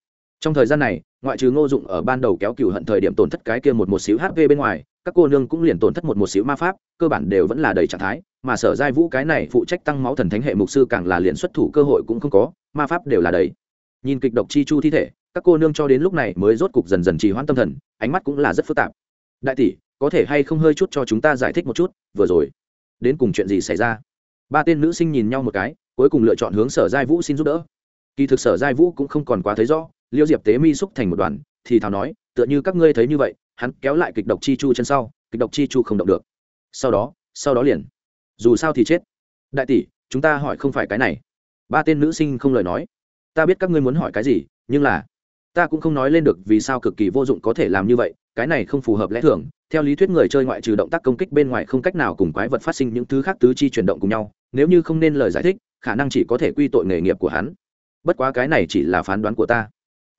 Trong thời gian này, ngoại trừ ngô dụng ở ban đầu kéo cửu hận thời điểm tổn thất cái kia một một xíu hp bên ngoài, các cô nương cũng liền tổn thất một một xíu ma pháp, cơ bản đều vẫn là đầy trạng thái, mà sở giai vũ cái này phụ trách tăng máu thần thánh hệ mục sư càng là liền xuất thủ cơ hội cũng không có, ma pháp đều là đầy. Nhìn kịch độc chi chu thi thể các cô nương cho đến lúc này mới rốt cục dần dần trì hoãn tâm thần, ánh mắt cũng là rất phức tạp. Đại tỷ, có thể hay không hơi chút cho chúng ta giải thích một chút, vừa rồi, đến cùng chuyện gì xảy ra? Ba tên nữ sinh nhìn nhau một cái, cuối cùng lựa chọn hướng sở giai vũ xin giúp đỡ. Kỳ thực sở giai vũ cũng không còn quá thấy rõ, liêu diệp tế mi xúc thành một đoàn, thì thào nói, tựa như các ngươi thấy như vậy, hắn kéo lại kịch độc chi chu chân sau, kịch độc chi chu không động được. Sau đó sau đó liền. Dù sao thì chết. Đại tỷ, chúng ta hỏi không phải cái này. Ba tên nữ sinh không lời nói. Ta biết các ngươi muốn hỏi cái gì, nhưng là ta cũng không nói lên được vì sao cực kỳ vô dụng có thể làm như vậy, cái này không phù hợp lẽ thường. Theo lý thuyết người chơi ngoại trừ động tác công kích bên ngoài không cách nào cùng quái vật phát sinh những thứ khác tứ chi chuyển động cùng nhau, nếu như không nên lời giải thích, khả năng chỉ có thể quy tội nghề nghiệp của hắn. Bất quá cái này chỉ là phán đoán của ta.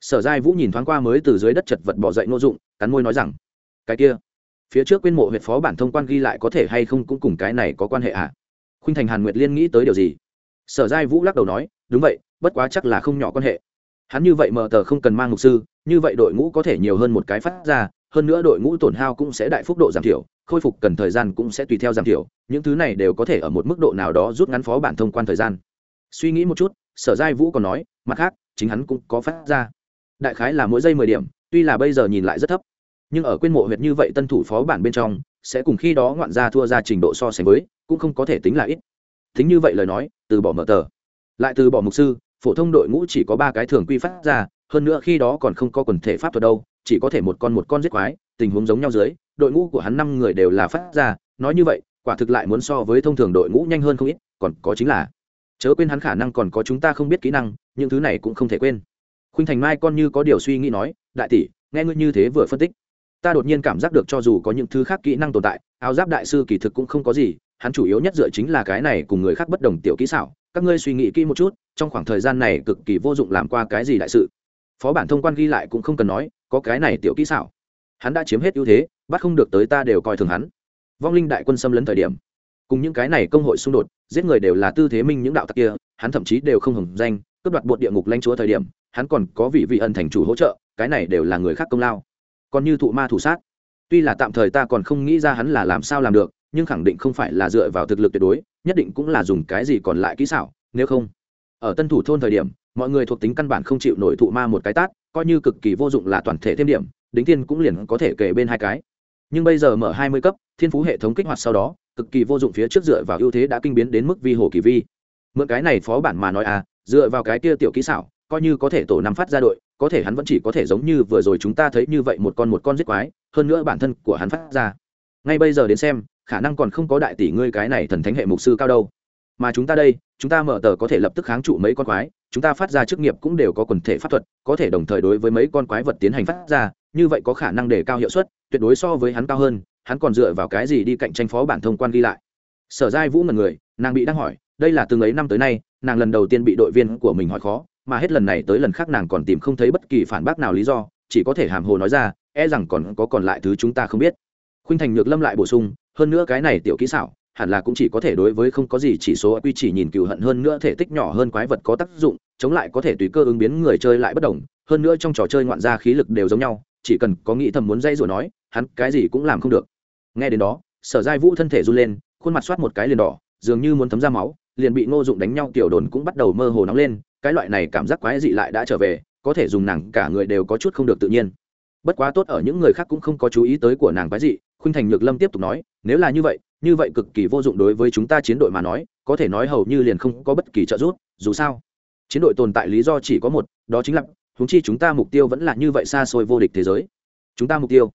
Sở giai vũ nhìn thoáng qua mới từ dưới đất chật vật bỏ dậy ngô dụng, cắn môi nói rằng, cái kia, phía trước quyên mộ huyện phó bản thông quan ghi lại có thể hay không cũng cùng cái này có quan hệ ạ à? khuynh thành hàn nguyệt liên nghĩ tới điều gì? Sở giai vũ lắc đầu nói, đúng vậy, bất quá chắc là không nhỏ quan hệ hắn như vậy mờ tờ không cần mang mục sư, như vậy đội ngũ có thể nhiều hơn một cái phát ra, hơn nữa đội ngũ tổn hao cũng sẽ đại phúc độ giảm thiểu, khôi phục cần thời gian cũng sẽ tùy theo giảm thiểu, những thứ này đều có thể ở một mức độ nào đó rút ngắn phó bản thông quan thời gian. Suy nghĩ một chút, sở giai vũ còn nói, mặt khác, chính hắn cũng có phát ra. Đại khái là mỗi giây mười điểm, tuy là bây giờ nhìn lại rất thấp, nhưng ở quyên mộ huyệt như vậy tân thủ phó bản bên trong, sẽ cùng khi đó ngoạn ra thua ra trình độ so sánh với, cũng không có thể tính là ít. Tính như vậy lời nói, từ bỏ mở tờ. Lại từ bỏ mục sư phổ thông đội ngũ chỉ có ba cái thường quy phát ra, hơn nữa khi đó còn không có quần thể pháp thuật đâu, chỉ có thể một con một con giết quái, tình huống giống nhau dưới, đội ngũ của hắn năm người đều là phát ra, nói như vậy, quả thực lại muốn so với thông thường đội ngũ nhanh hơn không ít, còn có chính là, chớ quên hắn khả năng còn có chúng ta không biết kỹ năng, những thứ này cũng không thể quên. Khuynh thành mai con như có điều suy nghĩ nói, đại tỷ, nghe ngươi như thế vừa phân tích, ta đột nhiên cảm giác được cho dù có những thứ khác kỹ năng tồn tại, áo giáp đại sư kỳ thực cũng không có gì, hắn chủ yếu nhất dựa chính là cái này cùng người khác bất đồng tiểu kỹ xảo các ngươi suy nghĩ kỹ một chút, trong khoảng thời gian này cực kỳ vô dụng làm qua cái gì đại sự. Phó bản thông quan ghi lại cũng không cần nói, có cái này tiểu kỹ xảo. Hắn đã chiếm hết ưu thế, bắt không được tới ta đều coi thường hắn. Vong linh đại quân xâm lấn thời điểm, cùng những cái này công hội xung đột, giết người đều là tư thế minh những đạo tặc kia, hắn thậm chí đều không hưởng danh, cướp đoạt bột địa ngục lãnh chúa thời điểm, hắn còn có vị vị ân thành chủ hỗ trợ, cái này đều là người khác công lao. Còn như thụ ma thủ sát, tuy là tạm thời ta còn không nghĩ ra hắn là làm sao làm được, nhưng khẳng định không phải là dựa vào thực lực tuyệt đối nhất định cũng là dùng cái gì còn lại kỹ xảo, nếu không, ở tân thủ thôn thời điểm, mọi người thuộc tính căn bản không chịu nổi thụ ma một cái tát, coi như cực kỳ vô dụng là toàn thể thêm điểm, đính thiên cũng liền có thể kể bên hai cái. Nhưng bây giờ mở hai mươi cấp, thiên phú hệ thống kích hoạt sau đó, cực kỳ vô dụng phía trước dựa vào ưu thế đã kinh biến đến mức vi hồ kỳ vi. Mượn cái này phó bản mà nói à dựa vào cái kia tiểu kỹ xảo, coi như có thể tổ năm phát ra đội, có thể hắn vẫn chỉ có thể giống như vừa rồi chúng ta thấy như vậy một con một con giết quái, hơn nữa bản thân của hắn phát ra. Ngay bây giờ đến xem khả năng còn không có đại tỷ ngươi cái này thần thánh hệ mục sư cao đâu. Mà chúng ta đây, chúng ta mở tờ có thể lập tức kháng trụ mấy con quái, chúng ta phát ra chức nghiệp cũng đều có quần thể pháp thuật, có thể đồng thời đối với mấy con quái vật tiến hành phát ra, như vậy có khả năng để cao hiệu suất, tuyệt đối so với hắn cao hơn, hắn còn dựa vào cái gì đi cạnh tranh phó bản thông quan ghi lại. Sở giai vũ ngần người, nàng bị đang hỏi, đây là từng ấy năm tới nay, nàng lần đầu tiên bị đội viên của mình hỏi khó, mà hết lần này tới lần khác nàng còn tìm không thấy bất kỳ phản bác nào lý do, chỉ có thể hàm hồ nói ra e rằng còn có còn lại thứ chúng ta không biết. Khuynh thành nhược lâm lại bổ sung hơn nữa cái này tiểu kỹ xảo, hẳn là cũng chỉ có thể đối với không có gì chỉ số quy chỉ nhìn cựu hận hơn nữa thể tích nhỏ hơn quái vật có tác dụng, chống lại có thể tùy cơ ứng biến người chơi lại bất đồng, hơn nữa trong trò chơi ngoạn gia khí lực đều giống nhau, chỉ cần có nghĩ thầm muốn dây rồi nói, hắn cái gì cũng làm không được. Nghe đến đó, sở giai vũ thân thể run lên, khuôn mặt soát một cái liền đỏ, dường như muốn thấm ra máu, liền bị ngô dụng đánh nhau tiểu đồn cũng bắt đầu mơ hồ nóng lên, cái loại này cảm giác quái dị lại đã trở về, có thể dùng nàng cả người đều có chút không được tự nhiên. Bất quá tốt ở những người khác cũng không có chú ý tới của nàng quái dị, khuynh thành nhược lâm tiếp tục nói nếu là như vậy như vậy cực kỳ vô dụng đối với chúng ta chiến đội mà nói có thể nói hầu như liền không có bất kỳ trợ giúp dù sao. Chiến đội tồn tại lý do chỉ có một đó chính là húng chi chúng ta mục tiêu vẫn là như vậy xa xôi vô địch thế giới. Chúng ta mục tiêu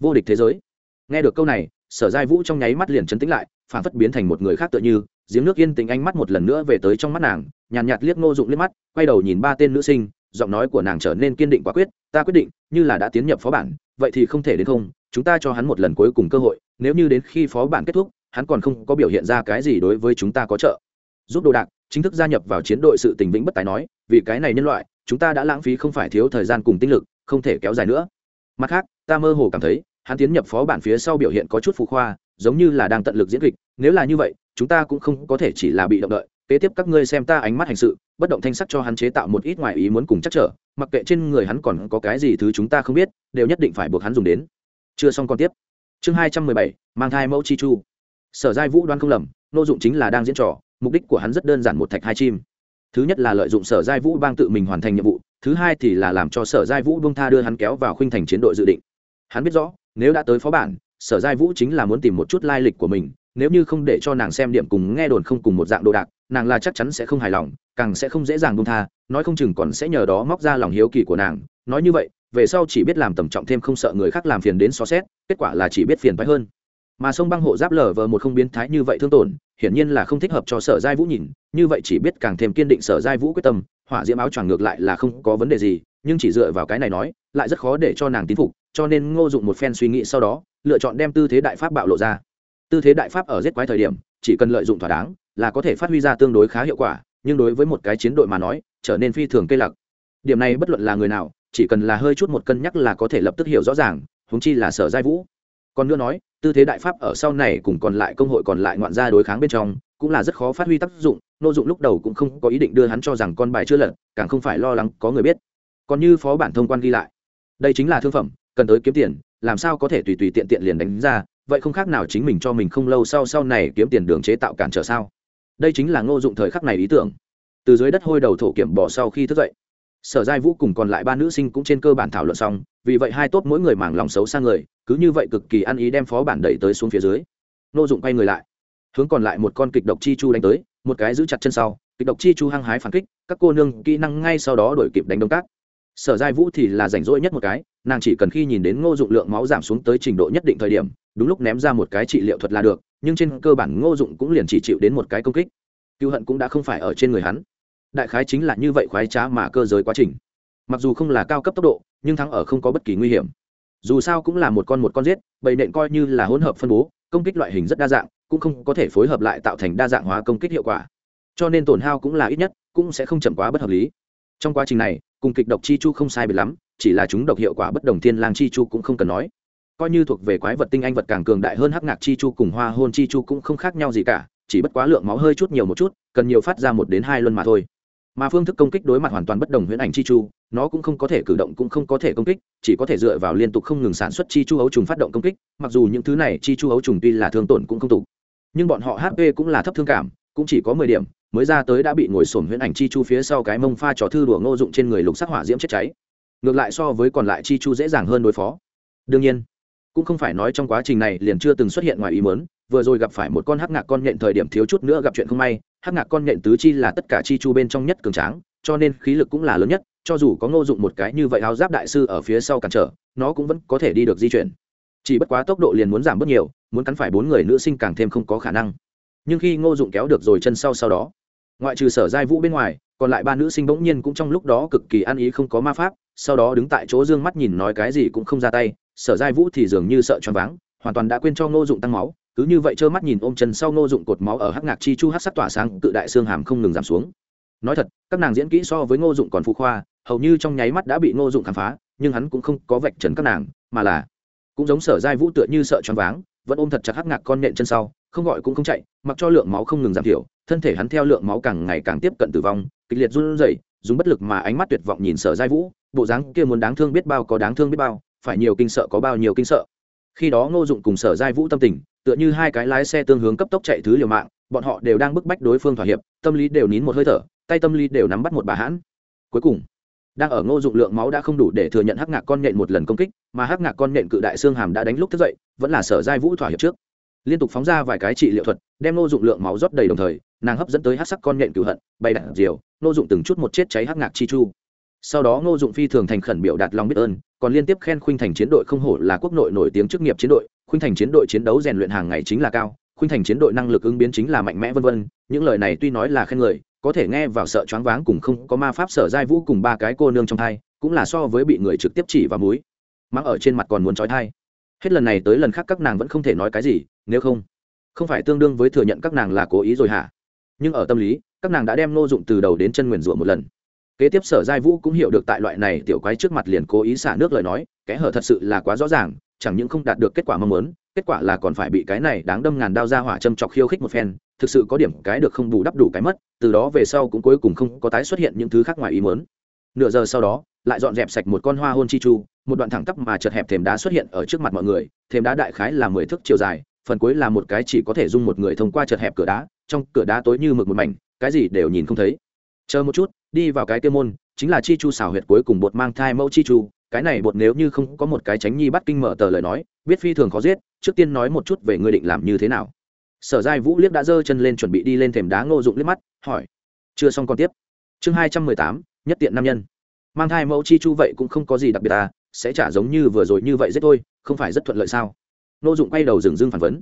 vô địch thế giới. Nghe được câu này sở giai vũ trong nháy mắt liền chấn tĩnh lại phản phất biến thành một người khác tựa như giếng nước yên tĩnh ánh mắt một lần nữa về tới trong mắt nàng nhàn nhạt, nhạt liếc ngô dụng liếc mắt quay đầu nhìn ba tên nữ sinh giọng nói của nàng trở nên kiên định quả quyết, ta quyết định, như là đã tiến nhập phó bản, vậy thì không thể đến không, chúng ta cho hắn một lần cuối cùng cơ hội, nếu như đến khi phó bản kết thúc, hắn còn không có biểu hiện ra cái gì đối với chúng ta có trợ. Giúp đồ đạc, chính thức gia nhập vào chiến đội sự tình vĩnh bất tài nói, vì cái này nhân loại, chúng ta đã lãng phí không phải thiếu thời gian cùng tinh lực, không thể kéo dài nữa. Mặt khác, ta mơ hồ cảm thấy, hắn tiến nhập phó bản phía sau biểu hiện có chút phụ khoa, giống như là đang tận lực diễn kịch, nếu là như vậy, chúng ta cũng không có thể chỉ là bị động đợi kế tiếp các ngươi xem ta ánh mắt hành sự, bất động thanh sắc cho hắn chế tạo một ít ngoại ý muốn cùng chắc trở, mặc kệ trên người hắn còn có cái gì thứ chúng ta không biết, đều nhất định phải buộc hắn dùng đến. Chưa xong còn tiếp. Chương hai trăm mười bảy, mang thai mẫu chi chu. Sở giai vũ đoan không lầm, nô dụng chính là đang diễn trò, mục đích của hắn rất đơn giản một thạch hai chim. Thứ nhất là lợi dụng sở giai vũ bang tự mình hoàn thành nhiệm vụ, thứ hai thì là làm cho sở giai vũ bông tha đưa hắn kéo vào khuynh thành chiến đội dự định. Hắn biết rõ, nếu đã tới phó bản, sở giai vũ chính là muốn tìm một chút lai lịch của mình nếu như không để cho nàng xem điểm cùng nghe đồn không cùng một dạng đồ đạc, nàng là chắc chắn sẽ không hài lòng, càng sẽ không dễ dàng bông tha, nói không chừng còn sẽ nhờ đó móc ra lòng hiếu kỳ của nàng. Nói như vậy, về sau chỉ biết làm tầm trọng thêm không sợ người khác làm phiền đến xó xét, kết quả là chỉ biết phiền phái hơn. Mà sông băng hộ giáp lở vờ một không biến thái như vậy thương tổn, hiển nhiên là không thích hợp cho sở giai vũ nhìn, như vậy chỉ biết càng thêm kiên định sở giai vũ quyết tâm, hỏa diễm áo choàng ngược lại là không có vấn đề gì, nhưng chỉ dựa vào cái này nói, lại rất khó để cho nàng tín phục, cho nên ngô dụng một phen suy nghĩ sau đó, lựa chọn đem tư thế đại pháp bạo lộ ra tư thế đại pháp ở giết quái thời điểm, chỉ cần lợi dụng thỏa đáng, là có thể phát huy ra tương đối khá hiệu quả, nhưng đối với một cái chiến đội mà nói, trở nên phi thường cây lặc. Điểm này bất luận là người nào, chỉ cần là hơi chút một cân nhắc là có thể lập tức hiểu rõ ràng húng chi là sở giai vũ. Còn nữa nói, tư thế đại pháp ở sau này cùng còn lại công hội còn lại ngoạn gia đối kháng bên trong, cũng là rất khó phát huy tác dụng, nô dụng lúc đầu cũng không có ý định đưa hắn cho rằng con bài chưa lật, càng không phải lo lắng có người biết. Còn như phó bản thông quan ghi lại, đây chính là thương phẩm, cần tới kiếm tiền, làm sao có thể tùy tùy tiện tiện liền đánh ra vậy không khác nào chính mình cho mình không lâu sau sau này kiếm tiền đường chế tạo cản trở sao? Đây chính là ngô dụng thời khắc này ý tưởng. Từ dưới đất hôi đầu thổ kiểm bỏ sau khi thức dậy, sở giai vũ cùng còn lại ba nữ sinh cũng trên cơ bản thảo luận xong, vì vậy hai tốt mỗi người màng lòng xấu sang người, cứ như vậy cực kỳ ăn ý đem phó bản đẩy tới xuống phía dưới. Ngô dụng quay người lại, hướng còn lại một con kịch độc chi chu đánh tới, một cái giữ chặt chân sau, kịch độc chi chu hăng hái phản kích, các cô nương kỹ năng ngay sau đó đổi kịp đánh đông cát sở giai vũ thì là rảnh rỗi nhất một cái, nàng chỉ cần khi nhìn đến ngô dụng lượng máu giảm xuống tới trình độ nhất định thời điểm, đúng lúc ném ra một cái trị liệu thuật là được, nhưng trên cơ bản ngô dụng cũng liền chỉ chịu đến một cái công kích. Cựu hận cũng đã không phải ở trên người hắn. Đại khái chính là như vậy khoái trá mà cơ giới quá trình. Mặc dù không là cao cấp tốc độ, nhưng thắng ở không có bất kỳ nguy hiểm. Dù sao cũng là một con một con giết, bầy nện coi như là hỗn hợp phân bố, công kích loại hình rất đa dạng, cũng không có thể phối hợp lại tạo thành đa dạng hóa công kích hiệu quả. Cho nên tổn hao cũng là ít nhất, cũng sẽ không chậm quá bất hợp lý. Trong quá trình này cùng kịch độc chi chu không sai biệt lắm, chỉ là chúng độc hiệu quả bất đồng thiên lang chi chu cũng không cần nói. Coi như thuộc về quái vật tinh anh vật càng cường đại hơn hắc ngạc chi chu cùng hoa hôn chi chu cũng không khác nhau gì cả, chỉ bất quá lượng máu hơi chút nhiều một chút, cần nhiều phát ra một đến hai luân mà thôi. Mà phương thức công kích đối mặt hoàn toàn bất đồng huyễn ảnh chi chu, nó cũng không có thể cử động cũng không có thể công kích, chỉ có thể dựa vào liên tục không ngừng sản xuất chi chu ấu trùng phát động công kích, mặc dù những thứ này chi chu ấu trùng tuy là thương tổn cũng không tục nhưng bọn họ hp cũng là thấp thương cảm, cũng chỉ có mười điểm mới ra tới đã bị ngồi sổm huyễn ảnh chi chu phía sau cái mông pha trò thư đùa ngô dụng trên người lục sắc hỏa diễm chết cháy. Ngược lại so với còn lại chi chu dễ dàng hơn đối phó. Đương nhiên, cũng không phải nói trong quá trình này liền chưa từng xuất hiện ngoài ý muốn, vừa rồi gặp phải một con hắc ngạc con nhện thời điểm thiếu chút nữa gặp chuyện không may. Hắc ngạc con nhện tứ chi là tất cả chi chu bên trong nhất cường tráng, cho nên khí lực cũng là lớn nhất, cho dù có ngô dụng một cái như vậy áo giáp đại sư ở phía sau cản trở, nó cũng vẫn có thể đi được di chuyển. Chỉ bất quá tốc độ liền muốn giảm bớt nhiều, muốn cắn phải bốn người nữ sinh càng thêm không có khả năng. Nhưng khi ngô dụng kéo được rồi chân sau sau đó ngoại trừ sở giai vũ bên ngoài, còn lại ba nữ sinh bỗng nhiên cũng trong lúc đó cực kỳ ăn ý không có ma pháp, sau đó đứng tại chỗ dương mắt nhìn nói cái gì cũng không ra tay, sở giai vũ thì dường như sợ choáng váng, hoàn toàn đã quên cho ngô dụng tăng máu, cứ như vậy trơ mắt nhìn ôm chân sau ngô dụng cột máu ở hắc ngạc chi chu hát sắc tỏa sáng tự đại xương hàm không ngừng giảm xuống. Nói thật, các nàng diễn kỹ so với ngô dụng còn phụ khoa, hầu như trong nháy mắt đã bị ngô dụng khám phá, nhưng hắn cũng không có vạch trần các nàng, mà là cũng giống sở giai vũ tựa như sợ choáng váng, vẫn ôm thật chặt hắc ngạc con nện chân sau không gọi cũng không chạy, mặc cho lượng máu không ngừng giảm thiểu, thân thể hắn theo lượng máu càng ngày càng tiếp cận tử vong, kịch liệt run rẩy, dùng bất lực mà ánh mắt tuyệt vọng nhìn sở giai vũ, bộ dáng kia muốn đáng thương biết bao có đáng thương biết bao, phải nhiều kinh sợ có bao nhiêu kinh sợ. Khi đó ngô dụng cùng sở giai vũ tâm tình, tựa như hai cái lái xe tương hướng cấp tốc chạy thứ liều mạng, bọn họ đều đang bức bách đối phương thỏa hiệp, tâm lý đều nín một hơi thở, tay tâm lý đều nắm bắt một bà hãn. Cuối cùng, đang ở ngô dụng lượng máu đã không đủ để thừa nhận hắc ngạc con nhện một lần công kích, mà hắc ngạc con nhện cự đại xương hàm đã đánh lúc thức dậy, vẫn là sở giai vũ thỏa hiệp trước liên tục phóng ra vài cái trị liệu thuật, đem ngô dụng lượng máu rót đầy đồng thời, nàng hấp dẫn tới hát sắc con nhện cửu hận, bay đạn diều ngô dụng từng chút một chết cháy hắc ngạc chi chu. Sau đó ngô dụng phi thường thành khẩn biểu đạt lòng biết ơn, còn liên tiếp khen khuynh thành chiến đội không hổ là quốc nội nổi tiếng chức nghiệp chiến đội, khuynh thành chiến đội chiến đấu rèn luyện hàng ngày chính là cao, khuynh thành chiến đội năng lực ứng biến chính là mạnh mẽ vân vân, những lời này tuy nói là khen người, có thể nghe vào sợ choáng váng cùng không có ma pháp sở giai vũ cùng ba cái cô nương trong thai, cũng là so với bị người trực tiếp chỉ vào múi mắng ở trên mặt còn muốn trói thai. Hết lần này tới lần khác các nàng vẫn không thể nói cái gì nếu không không phải tương đương với thừa nhận các nàng là cố ý rồi hả? Nhưng ở tâm lý, các nàng đã đem nô dụng từ đầu đến chân nguyền rủa một lần. Kế tiếp sở giai vũ cũng hiểu được tại loại này tiểu quái trước mặt liền cố ý xả nước lời nói, kẽ hở thật sự là quá rõ ràng, chẳng những không đạt được kết quả mong muốn, kết quả là còn phải bị cái này đáng đâm ngàn đao ra hỏa châm chọc khiêu khích một phen, thực sự có điểm cái được không bù đắp đủ cái mất, từ đó về sau cũng cuối cùng không có tái xuất hiện những thứ khác ngoài ý muốn. Nửa giờ sau đó, lại dọn dẹp sạch một con hoa hôn chi chu, một đoạn thẳng tắp mà chật hẹp thềm đá xuất hiện ở trước mặt mọi người, thềm đá đại khái là mười thước chiều dài phần cuối là một cái chỉ có thể dung một người thông qua chật hẹp cửa đá, trong cửa đá tối như mực một mảnh, cái gì đều nhìn không thấy. Chờ một chút, đi vào cái tiêu môn, chính là chi chu xào huyệt cuối cùng bột mang thai mẫu chi chu, cái này bột nếu như không có một cái tránh nhi bắt kinh mở tờ lời nói, biết phi thường khó giết, trước tiên nói một chút về ngươi định làm như thế nào. Sở giai vũ liếc đã giơ chân lên chuẩn bị đi lên thềm đá ngô dụng liếc mắt, hỏi, chưa xong còn tiếp. Chương hai trăm mười tám, nhất tiện nam nhân. Mang thai mẫu chi chu vậy cũng không có gì đặc biệt à sẽ trả giống như vừa rồi như vậy giết thôi, không phải rất thuận lợi sao? Ngô dụng quay đầu dừng dưng phản vấn.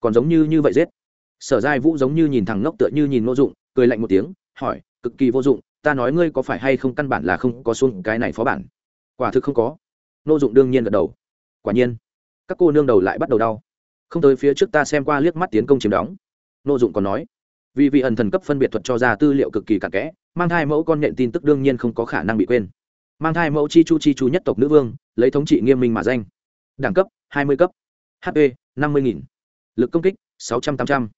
Còn giống như như vậy giết. Sở giai vũ giống như nhìn thằng ngốc tựa như nhìn ngô dụng, cười lạnh một tiếng, hỏi, cực kỳ vô dụng, ta nói ngươi có phải hay không căn bản là không có xuống cái này phó bản? Quả thực không có. Ngô dụng đương nhiên gật đầu. Quả nhiên. Các cô nương đầu lại bắt đầu đau. Không tới phía trước ta xem qua liếc mắt tiến công chiếm đóng. Ngô dụng còn nói, vì vị ẩn thần cấp phân biệt thuật cho ra tư liệu cực kỳ cặn kẽ, mang thai mẫu con nhện tin tức đương nhiên không có khả năng bị quên. Mang thai mẫu chi chu chi chu nhất tộc nữ vương, lấy thống trị nghiêm minh mà danh. Đẳng cấp, hai mươi cấp hp năm mươi nghìn. Lực công kích, sáu trăm tám trăm.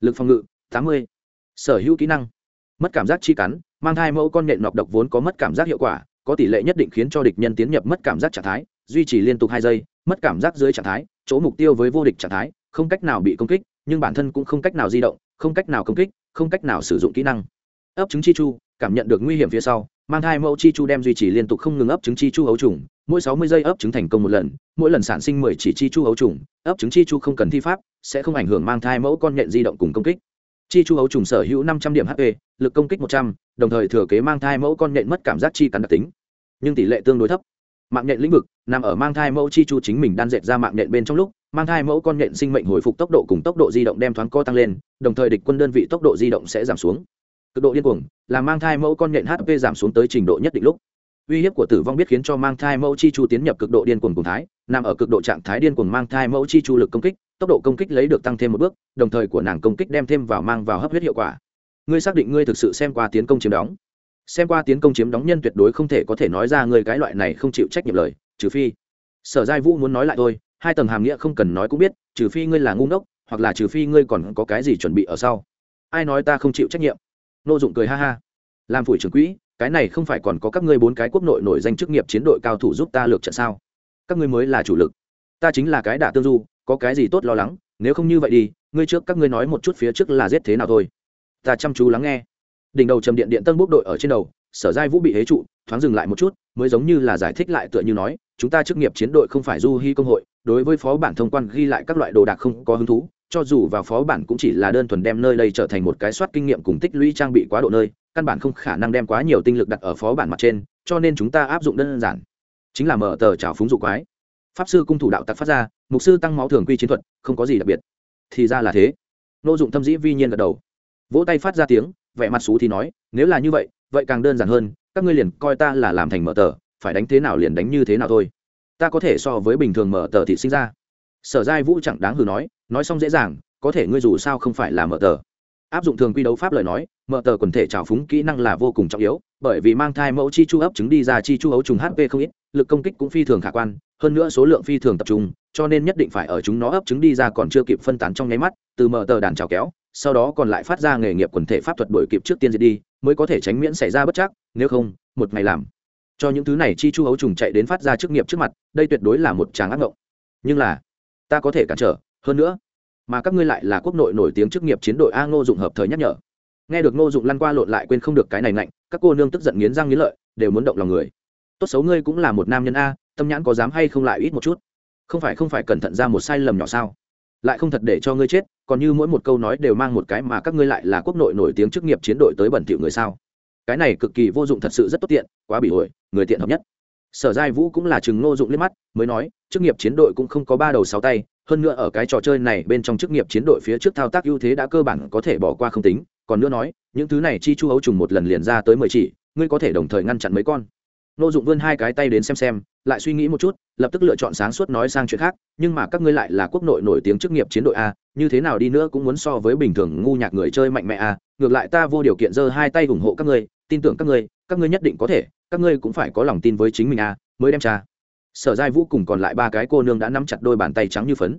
L ự c phòng ngự, tám mươi. Sở hữu kỹ năng. Mất cảm giác chi cắn, mang thai mẫu con nhện nọc độc vốn có mất cảm giác hiệu quả, có tỷ lệ nhất định khiến cho địch nhân tiến nhập mất cảm giác trạng thái, duy trì liên tục hai giây, mất cảm giác dưới trạng thái, chỗ mục tiêu với vô địch trạng thái, không cách nào bị công kích, nhưng bản thân cũng không cách nào di động, không cách nào công kích, không cách nào sử dụng kỹ năng. Ấp trứng chi chu, cảm nhận được nguy hiểm phía sau, mang thai mẫu chi chu đem duy trì liên tục không ngừng ấp trứng chi chu ấu trùng mỗi sáu mươi giây ấp trứng thành công một lần, mỗi lần sản sinh mười chỉ chi chu ấu trùng, ấp trứng chi chu không cần thi pháp, sẽ không ảnh hưởng mang thai mẫu con nhện di động cùng công kích. Chi chu ấu trùng sở hữu năm trăm điểm hp lực công kích một trăm, đồng thời thừa kế mang thai mẫu con nhện mất cảm giác chi cắn đặc tính. Nhưng tỷ lệ tương đối thấp. Mạng nhện lĩnh vực nằm ở mang thai mẫu chi chu chính mình đan dệt ra mạng nhện bên trong lúc, mang thai mẫu con nhện sinh mệnh hồi phục tốc độ cùng tốc độ di động đem thoáng co tăng lên, đồng thời địch quân đơn vị tốc độ di động sẽ giảm xuống. Cực độ điên cuồng là mang thai mẫu con nhện hp giảm xuống tới trình độ nhất định lúc uy hiếp của tử vong biết khiến cho mang thai mẫu chi chu tiến nhập cực độ điên cuồng cùng thái, nằm ở cực độ trạng thái điên cuồng mang thai mẫu chi chu lực công kích, tốc độ công kích lấy được tăng thêm một bước, đồng thời của nàng công kích đem thêm vào mang vào hấp huyết hiệu quả. Ngươi xác định ngươi thực sự xem qua tiến công chiếm đóng. Xem qua tiến công chiếm đóng nhân tuyệt đối không thể có thể nói ra ngươi cái loại này không chịu trách nhiệm lời, trừ phi. Sở giai vũ muốn nói lại thôi, hai tầng hàm nghĩa không cần nói cũng biết, trừ phi ngươi là ngu ngốc, hoặc là trừ phi ngươi còn có cái gì chuẩn bị ở sau. Ai nói ta không chịu trách nhiệm? Nô dụng cười ha ha. Làm phủi trưởng quỹ cái này không phải còn có các ngươi bốn cái quốc nội nổi danh chức nghiệp chiến đội cao thủ giúp ta lược trận sao? Các ngươi mới là chủ lực. Ta chính là cái đả tương du, có cái gì tốt lo lắng, nếu không như vậy đi, ngươi trước các ngươi nói một chút phía trước là giết thế nào thôi. Ta chăm chú lắng nghe. Đỉnh đầu trầm điện điện tân bốc đội ở trên đầu, sở giai vũ bị hế trụ, thoáng dừng lại một chút, mới giống như là giải thích lại tựa như nói, chúng ta chức nghiệp chiến đội không phải du hy công hội, đối với phó bản thông quan ghi lại các loại đồ đạc không có hứng thú cho dù vào phó bản cũng chỉ là đơn thuần đem nơi đây trở thành một cái soát kinh nghiệm cùng tích lũy trang bị quá độ nơi, căn bản không khả năng đem quá nhiều tinh lực đặt ở phó bản mặt trên, cho nên chúng ta áp dụng đơn giản. Chính là mở tờ trào phúng dụ quái. Pháp sư cung thủ đạo tặc phát ra, mục sư tăng máu thường quy chiến thuật, không có gì đặc biệt. Thì ra là thế. Nô dụng thâm dĩ vi nhiên gật đầu. Vỗ tay phát ra tiếng, vẻ mặt xú thì nói, nếu là như vậy vậy càng đơn giản hơn, các ngươi liền coi ta là làm thành mở tờ, phải đánh thế nào liền đánh như thế nào thôi. Ta có thể so với bình thường mở tờ thị sinh ra sở giai vũ chẳng đáng hừ nói nói xong dễ dàng, có thể ngươi dù sao không phải là mở tờ. Áp dụng thường quy đấu pháp lời nói, mở tờ quần thể trào phúng kỹ năng là vô cùng trọng yếu, bởi vì mang thai mẫu chi chu ấp trứng đi ra chi chu ấu trùng hp không ít, lực công kích cũng phi thường khả quan, hơn nữa số lượng phi thường tập trung, cho nên nhất định phải ở chúng nó ấp trứng đi ra còn chưa kịp phân tán trong nháy mắt, từ mở tờ đàn trào kéo, sau đó còn lại phát ra nghề nghiệp quần thể pháp thuật đổi kịp trước tiên diệt đi, mới có thể tránh miễn xảy ra bất chắc, nếu không, một ngày làm. Cho những thứ này chi chu ấu trùng chạy đến phát ra chức nghiệp trước mặt, đây tuyệt đối là một tràng ác ngộng. Nhưng là ta có thể cản trở, hơn nữa, mà các ngươi lại là quốc nội nổi tiếng chức nghiệp chiến đội a ngô dụng hợp thời nhắc nhở. Nghe được ngô dụng lăn qua lộn lại quên không được cái này mạnh các cô nương tức giận nghiến răng nghiến lợi, đều muốn động lòng người. Tốt xấu ngươi cũng là một nam nhân a, tâm nhãn có dám hay không lại ít một chút? Không phải không phải cẩn thận ra một sai lầm nhỏ sao? Lại không thật để cho ngươi chết, còn như mỗi một câu nói đều mang một cái mà các ngươi lại là quốc nội nổi tiếng chức nghiệp chiến đội tới bẩn thỉu người sao? Cái này cực kỳ vô dụng thật sự rất tốt tiện, quá bị ổi người tiện hợp nhất sở giai vũ cũng là chừng ngô dụng liếc mắt, mới nói, chức nghiệp chiến đội cũng không có ba đầu sáu tay, hơn nữa ở cái trò chơi này bên trong chức nghiệp chiến đội phía trước thao tác ưu thế đã cơ bản có thể bỏ qua không tính. Còn nữa nói, những thứ này chi chu hấu trùng một lần liền ra tới mười chỉ, ngươi có thể đồng thời ngăn chặn mấy con. Ngô dụng vươn hai cái tay đến xem xem, lại suy nghĩ một chút, lập tức lựa chọn sáng suốt nói sang chuyện khác, nhưng mà các ngươi lại là quốc nội nổi tiếng chức nghiệp chiến đội a, như thế nào đi nữa cũng muốn so với bình thường ngu nhạc người chơi mạnh mẽ a, ngược lại ta vô điều kiện giơ hai tay ủng hộ các ngươi tin tưởng các ngươi các ngươi nhất định có thể, các ngươi cũng phải có lòng tin với chính mình a mới đem cha. Sở giai vũ cùng còn lại ba cái cô nương đã nắm chặt đôi bàn tay trắng như phấn.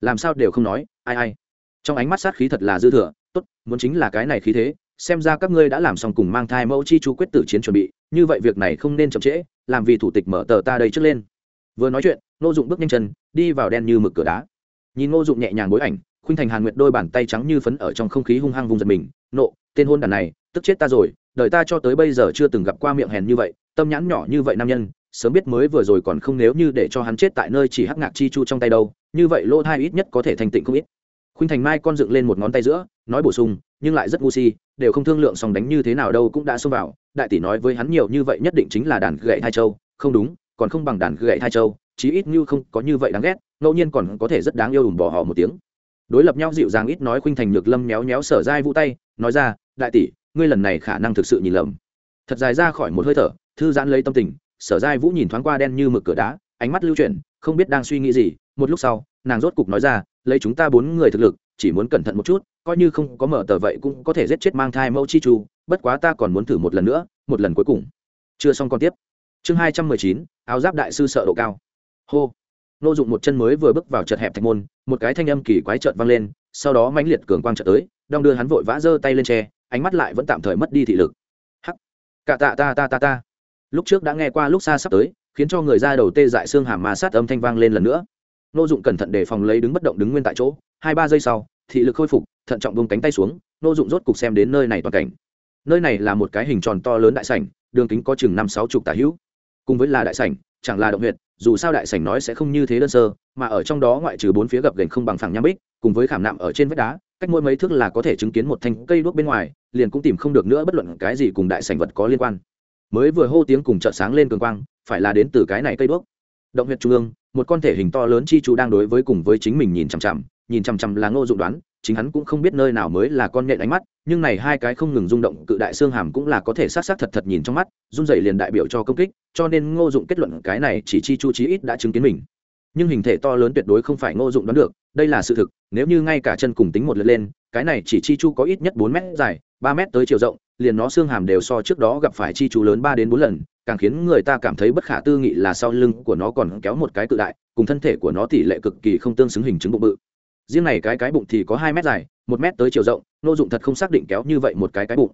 Làm sao đều không nói, ai ai. Trong ánh mắt sát khí thật là dư thừa, tốt, muốn chính là cái này khí thế, xem ra các ngươi đã làm xong cùng mang thai mẫu chi chú quyết tử chiến chuẩn bị, như vậy việc này không nên chậm trễ, làm vì thủ tịch mở tờ ta đây trước lên. Vừa nói chuyện, ngô dụng bước nhanh chân, đi vào đen như mực cửa đá. Nhìn ngô dụng nhẹ nhàng bối ảnh, khuynh thành hàn nguyệt đôi bàn tay trắng như phấn ở trong không khí hung hăng vùng giật mình, nộ, tên hôn đàn này, tức chết ta rồi đời ta cho tới bây giờ chưa từng gặp qua miệng hèn như vậy, tâm nhãn nhỏ như vậy nam nhân, sớm biết mới vừa rồi còn không nếu như để cho hắn chết tại nơi chỉ hắc ngạc chi chu trong tay đâu, như vậy lỗ thai ít nhất có thể thành tịnh không ít. Khuynh thành mai con dựng lên một ngón tay giữa, nói bổ sung, nhưng lại rất ngu si, đều không thương lượng xong đánh như thế nào đâu cũng đã xông vào, đại tỷ nói với hắn nhiều như vậy nhất định chính là đàn gậy hai châu, không đúng, còn không bằng đàn gậy hai châu, chí ít như không có như vậy đáng ghét, ngẫu nhiên còn có thể rất đáng yêu đùm bỏ họ một tiếng. Đối lập nhau dịu dàng ít nói khuynh thành nhược lâm méo méo sở dai vũ tay, nói ra, đại tỷ ngươi lần này khả năng thực sự nhìn lầm. Thật dài ra khỏi một hơi thở, thư giãn lấy tâm tình, sở dai vũ nhìn thoáng qua đen như mực cửa đá, ánh mắt lưu chuyển, không biết đang suy nghĩ gì. Một lúc sau, nàng rốt cục nói ra, lấy chúng ta bốn người thực lực, chỉ muốn cẩn thận một chút, coi như không có mở tờ vậy cũng có thể giết chết mang thai mẫu chi chu bất quá ta còn muốn thử một lần nữa, một lần cuối cùng. Chưa xong còn tiếp. Chương hai trăm mười chín, áo giáp đại sư sợ độ cao. Hô. Nô dụng một chân mới vừa bước vào chật hẹp thạch môn, một cái thanh âm kỳ quái trợt vang lên, sau đó mãnh liệt cường quang trợt tới, đong đưa hắn vội vã giơ tay lên tre ánh mắt lại vẫn tạm thời mất đi thị lực. Hắc. Cả tạ ta ta ta ta. Lúc trước đã nghe qua lúc xa sắp tới khiến cho người ra đầu tê dại xương hàm mà sát âm thanh vang lên lần nữa. Nô dụng cẩn thận để phòng lấy đứng bất động đứng nguyên tại chỗ hai ba giây sau thị lực khôi phục thận trọng bông cánh tay xuống nô dụng rốt cục xem đến nơi này toàn cảnh. Nơi này là một cái hình tròn to lớn đại sảnh đường kính có chừng năm sáu chục tả hữu. Cùng với là đại sảnh chẳng là động huyện, dù sao đại sảnh nói sẽ không như thế đơn sơ mà ở trong đó ngoại trừ bốn phía gập gành không bằng phẳng nham bích cùng với khảm nạm ở trên vách đá cách mỗi mấy thước là có thể chứng kiến một thanh cây đuốc bên ngoài, liền cũng tìm không được nữa bất luận cái gì cùng đại sảnh vật có liên quan. Mới vừa hô tiếng cùng chợt sáng lên cường quang, phải là đến từ cái này cây đuốc. Động huyệt trung ương, một con thể hình to lớn chi chú đang đối với cùng với chính mình nhìn chằm chằm, nhìn chằm chằm là ngô dụng đoán, chính hắn cũng không biết nơi nào mới là con nhện ánh mắt, nhưng này hai cái không ngừng rung động cự đại xương hàm cũng là có thể sát sát thật thật nhìn trong mắt, run dậy liền đại biểu cho công kích, cho nên ngô dụng kết luận cái này chỉ chi chu chí ít đã chứng kiến mình nhưng hình thể to lớn tuyệt đối không phải ngô dụng đoán được, đây là sự thực, nếu như ngay cả chân cùng tính một lượt lên, cái này chỉ chi chu có ít nhất bốn mét dài, ba mét tới chiều rộng, liền nó xương hàm đều so trước đó gặp phải chi chu lớn ba đến bốn lần, càng khiến người ta cảm thấy bất khả tư nghị là sau lưng của nó còn kéo một cái cự đại, cùng thân thể của nó tỷ lệ cực kỳ không tương xứng hình chứng bụng bự. Riêng này cái cái bụng thì có hai mét dài, một mét tới chiều rộng, Ngô dụng thật không xác định kéo như vậy một cái cái bụng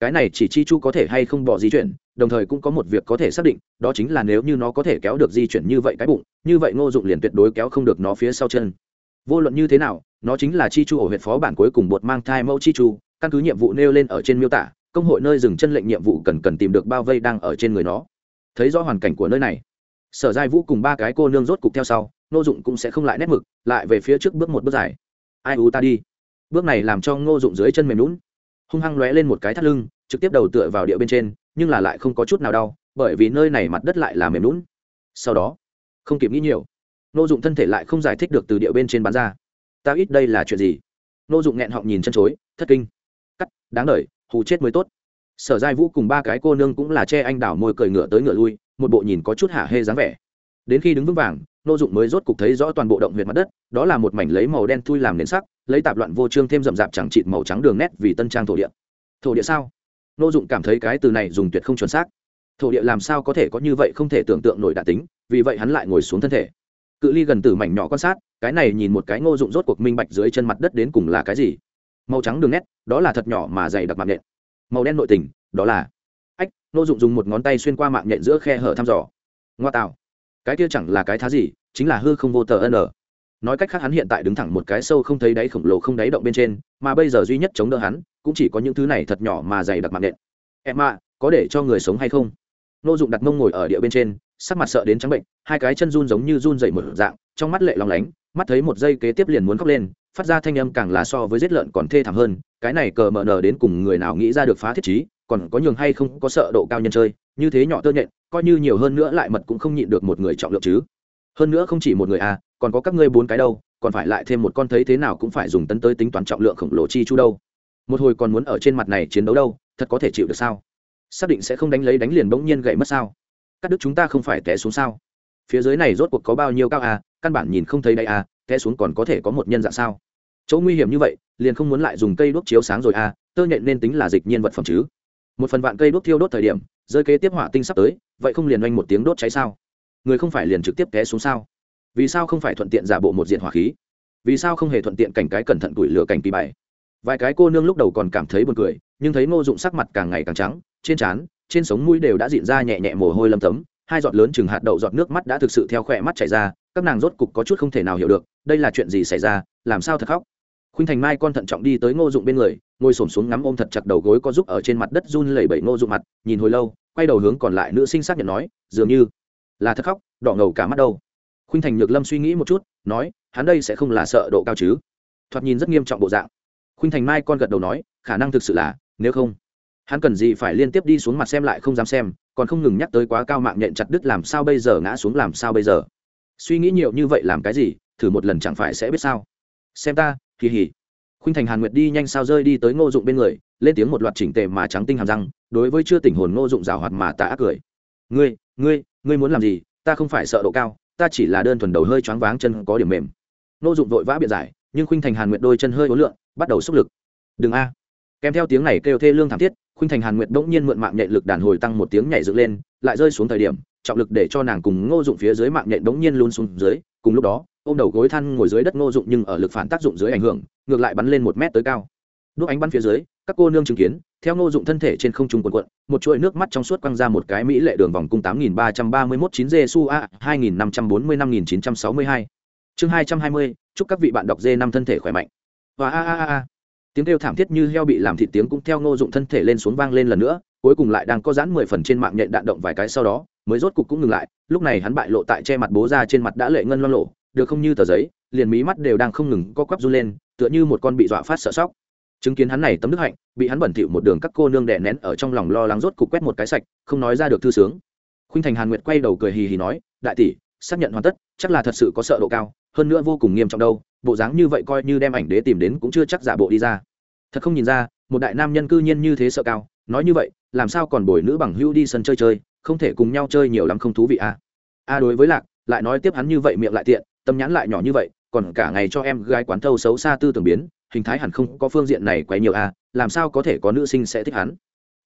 cái này chỉ chi chu có thể hay không bỏ di chuyển, đồng thời cũng có một việc có thể xác định, đó chính là nếu như nó có thể kéo được di chuyển như vậy cái bụng, như vậy ngô dụng liền tuyệt đối kéo không được nó phía sau chân. Vô luận như thế nào, nó chính là chi chu ở huyện phó bản cuối cùng bột mang thai mẫu chi chu, căn cứ nhiệm vụ nêu lên ở trên miêu tả, công hội nơi dừng chân lệnh nhiệm vụ cần cần tìm được bao vây đang ở trên người nó. Thấy rõ hoàn cảnh của nơi này, sở giai vũ cùng ba cái cô nương rốt cục theo sau, ngô dụng cũng sẽ không lại nét mực, lại về phía trước bước một bước dài. Ai u ta đi. Bước này làm cho ngô dụng dưới chân mềm lún hung hăng lóe lên một cái thắt lưng, trực tiếp đầu tựa vào địa bên trên, nhưng là lại không có chút nào đau, bởi vì nơi này mặt đất lại là mềm lún sau đó, không kịp nghĩ nhiều, nô dụng thân thể lại không giải thích được từ địa bên trên bán ra. Ta ít đây là chuyện gì? Nô dụng nghẹn họng nhìn chân chối, thất kinh. Cắt, đáng đ hù chết mới tốt. Sở giai vũ cùng ba cái cô nương cũng là che anh đảo môi cười ngựa tới ngựa lui, một bộ nhìn có chút hả hê dáng vẻ. Đến khi đứng vững vàng nô dụng mới rốt cục thấy rõ toàn bộ động huyệt mặt đất, đó là một mảnh lấy màu đen thui làm nền sắc, lấy tạp loạn vô trương thêm rậm rạp chẳng trịt màu trắng đường nét vì tân trang thổ địa. Thổ địa sao? Nô dụng cảm thấy cái từ này dùng tuyệt không chuẩn xác. Thổ địa làm sao có thể có như vậy không thể tưởng tượng nổi đạt tính, vì vậy hắn lại ngồi xuống thân thể. Cự ly gần từ mảnh nhỏ quan sát, cái này nhìn một cái ngô dụng rốt cuộc minh bạch dưới chân mặt đất đến cùng là cái gì. Màu trắng đường nét, đó là thật nhỏ mà dày đặc mạng nhện màu đen nội tình, đó là. Ách, ngô dụng dùng một ngón tay xuyên qua mạng nhện giữa khe hở thăm dò. Ngoa tạo cái kia chẳng là cái thá gì, chính là hư không vô tờ n nói cách khác hắn hiện tại đứng thẳng một cái sâu không thấy đáy khổng lồ không đáy động bên trên, mà bây giờ duy nhất chống đỡ hắn, cũng chỉ có những thứ này thật nhỏ mà dày đặc mạng nện. Em ạ, có để cho người sống hay không? Nô dụng đặt mông ngồi ở địa bên trên, sắc mặt sợ đến trắng bệnh, hai cái chân run giống như run dậy một dạng, trong mắt lệ lòng lánh, mắt thấy một giây kế tiếp liền muốn khóc lên, phát ra thanh âm càng là so với giết lợn còn thê thảm hơn, cái này cờ mờ nờ đến cùng người nào nghĩ ra được phá thiết trí, còn có nhường hay không có sợ độ cao nhân chơi như thế nhỏ tơ nhện, coi như nhiều hơn nữa lại mật cũng không nhịn được một người trọng lượng chứ. Hơn nữa không chỉ một người à còn có các ngươi bốn cái đâu, còn phải lại thêm một con thấy thế nào cũng phải dùng tấn tới tính toán trọng lượng khổng lồ chi chu đâu. Một hồi còn muốn ở trên mặt này chiến đấu đâu, thật có thể chịu được sao? Xác định sẽ không đánh lấy đánh liền bỗng nhiên gậy mất sao? Các đức chúng ta không phải té xuống sao? Phía dưới này rốt cuộc có bao nhiêu cao à căn bản nhìn không thấy đây à té xuống còn có thể có một nhân dạng sao? Chỗ nguy hiểm như vậy, liền không muốn lại dùng cây đuốc chiếu sáng rồi à tơ nhện nên tính là dịch nhiên vật phẩm chứ. Một phần vạn cây đuốc thiêu đốt thời điểm rơi kế tiếp hỏa tinh sắp tới, vậy không liền oanh một tiếng đốt cháy sao? Người không phải liền trực tiếp té xuống sao? Vì sao không phải thuận tiện giả bộ một diện hỏa khí? Vì sao không hề thuận tiện cảnh cái cẩn thận tuổi lửa cảnh kỳ bài? vài cái cô nương lúc đầu còn cảm thấy buồn cười, nhưng thấy ngô dụng sắc mặt càng ngày càng trắng, trên trán, trên sống mũi đều đã diện ra nhẹ nhẹ mồ hôi lâm tấm, hai giọt lớn chừng hạt đậu giọt nước mắt đã thực sự theo khỏe mắt chảy ra, các nàng rốt cục có chút không thể nào hiểu được, đây là chuyện gì xảy ra, làm sao thật khóc? Khuynh thành mai con thận trọng đi tới ngô dụng bên người, ngồi xổm xuống ngắm ôm thật chặt đầu gối có giúp ở trên mặt đất run lẩy bẩy ngô dụng mặt, nhìn hồi lâu quay đầu hướng còn lại nữ sinh xác nhận nói, dường như là thật khóc, đỏ ngầu cả mắt đâu. Khuynh thành nhược lâm suy nghĩ một chút, nói, hắn đây sẽ không là sợ độ cao chứ? Thoạt nhìn rất nghiêm trọng bộ dạng. Khuynh thành mai con gật đầu nói, khả năng thực sự là, nếu không, hắn cần gì phải liên tiếp đi xuống mặt xem lại không dám xem, còn không ngừng nhắc tới quá cao mạng nhện chặt đứt làm sao bây giờ ngã xuống làm sao bây giờ. Suy nghĩ nhiều như vậy làm cái gì, thử một lần chẳng phải sẽ biết sao. Xem ta, kỳ hỉ. Khuynh thành hàn nguyệt đi nhanh sao rơi đi tới ngô dụng bên người lên tiếng một loạt chỉnh tề mà trắng tinh hàm răng, đối với chưa tỉnh hồn ngô dụng rào hoạt mà tạ ác cười. Ngươi ngươi ngươi muốn làm gì? Ta không phải sợ độ cao, ta chỉ là đơn thuần đầu hơi choáng váng chân có điểm mềm. Ngô dụng vội vã biện giải, nhưng khuynh thành hàn nguyệt đôi chân hơi ố lượn, bắt đầu xúc lực. Đừng a. Kèm theo tiếng này kêu thê lương thảm thiết, khuynh thành hàn nguyệt bỗng nhiên mượn mạng nhện lực đàn hồi tăng một tiếng nhảy dựng lên, lại rơi xuống thời điểm, trọng lực để cho nàng cùng ngô dụng phía dưới mạng nhện bỗng nhiên luôn xuống dưới, cùng lúc đó, ôm đầu gối than ngồi dưới đất ngô dụng nhưng ở lực phản tác dụng dưới ảnh hưởng, ngược lại bắn lên một mét tới cao. Đúc ánh bắn phía dưới các cô nương chứng kiến, theo ngô dụng thân thể trên không trung quần quận một chuỗi nước mắt trong suốt quăng ra một cái mỹ lệ đường vòng cung tám nghìn ba trăm ba mươi mốt chín dê su a, hai nghìn năm trăm bốn mươi năm nghìn chín trăm sáu mươi hai. Chương hai trăm hai mươi, chúc các vị bạn đọc dê năm thân thể khỏe mạnh. Và a a a a. Tiếng kêu thảm thiết như heo bị làm thịt tiếng cũng theo ngô dụng thân thể lên xuống vang lên lần nữa, cuối cùng lại đang có giãn mười phần trên mạng nhện đạn động vài cái sau đó, mới rốt cục cũng ngừng lại, lúc này hắn bại lộ tại che mặt bố ra trên mặt đã lệ ngân loan lộ, được không như tờ giấy, liền mí mắt đều đang không ngừng co quắp run lên, tựa như một con bị dọa phát sợ sóc chứng kiến hắn này tấm đức hạnh, bị hắn bẩn thỉu một đường các cô nương đè nén ở trong lòng lo lắng rốt cục quét một cái sạch, không nói ra được thư sướng. Khuynh thành hàn nguyệt quay đầu cười hì hì nói, đại tỷ, xác nhận hoàn tất, chắc là thật sự có sợ độ cao, hơn nữa vô cùng nghiêm trọng đâu, bộ dáng như vậy coi như đem ảnh đế tìm đến cũng chưa chắc giả bộ đi ra. Thật không nhìn ra, một đại nam nhân cư nhiên như thế sợ cao, nói như vậy, làm sao còn bồi nữ bằng hữu đi sân chơi chơi, không thể cùng nhau chơi nhiều lắm không thú vị à? A đối với lạc, lại nói tiếp hắn như vậy miệng lại tiện, tâm nhãn lại nhỏ như vậy, còn cả ngày cho em gái quán thâu xấu xa tư tưởng biến hình thái hẳn không có phương diện này quấy nhiều à làm sao có thể có nữ sinh sẽ thích hắn?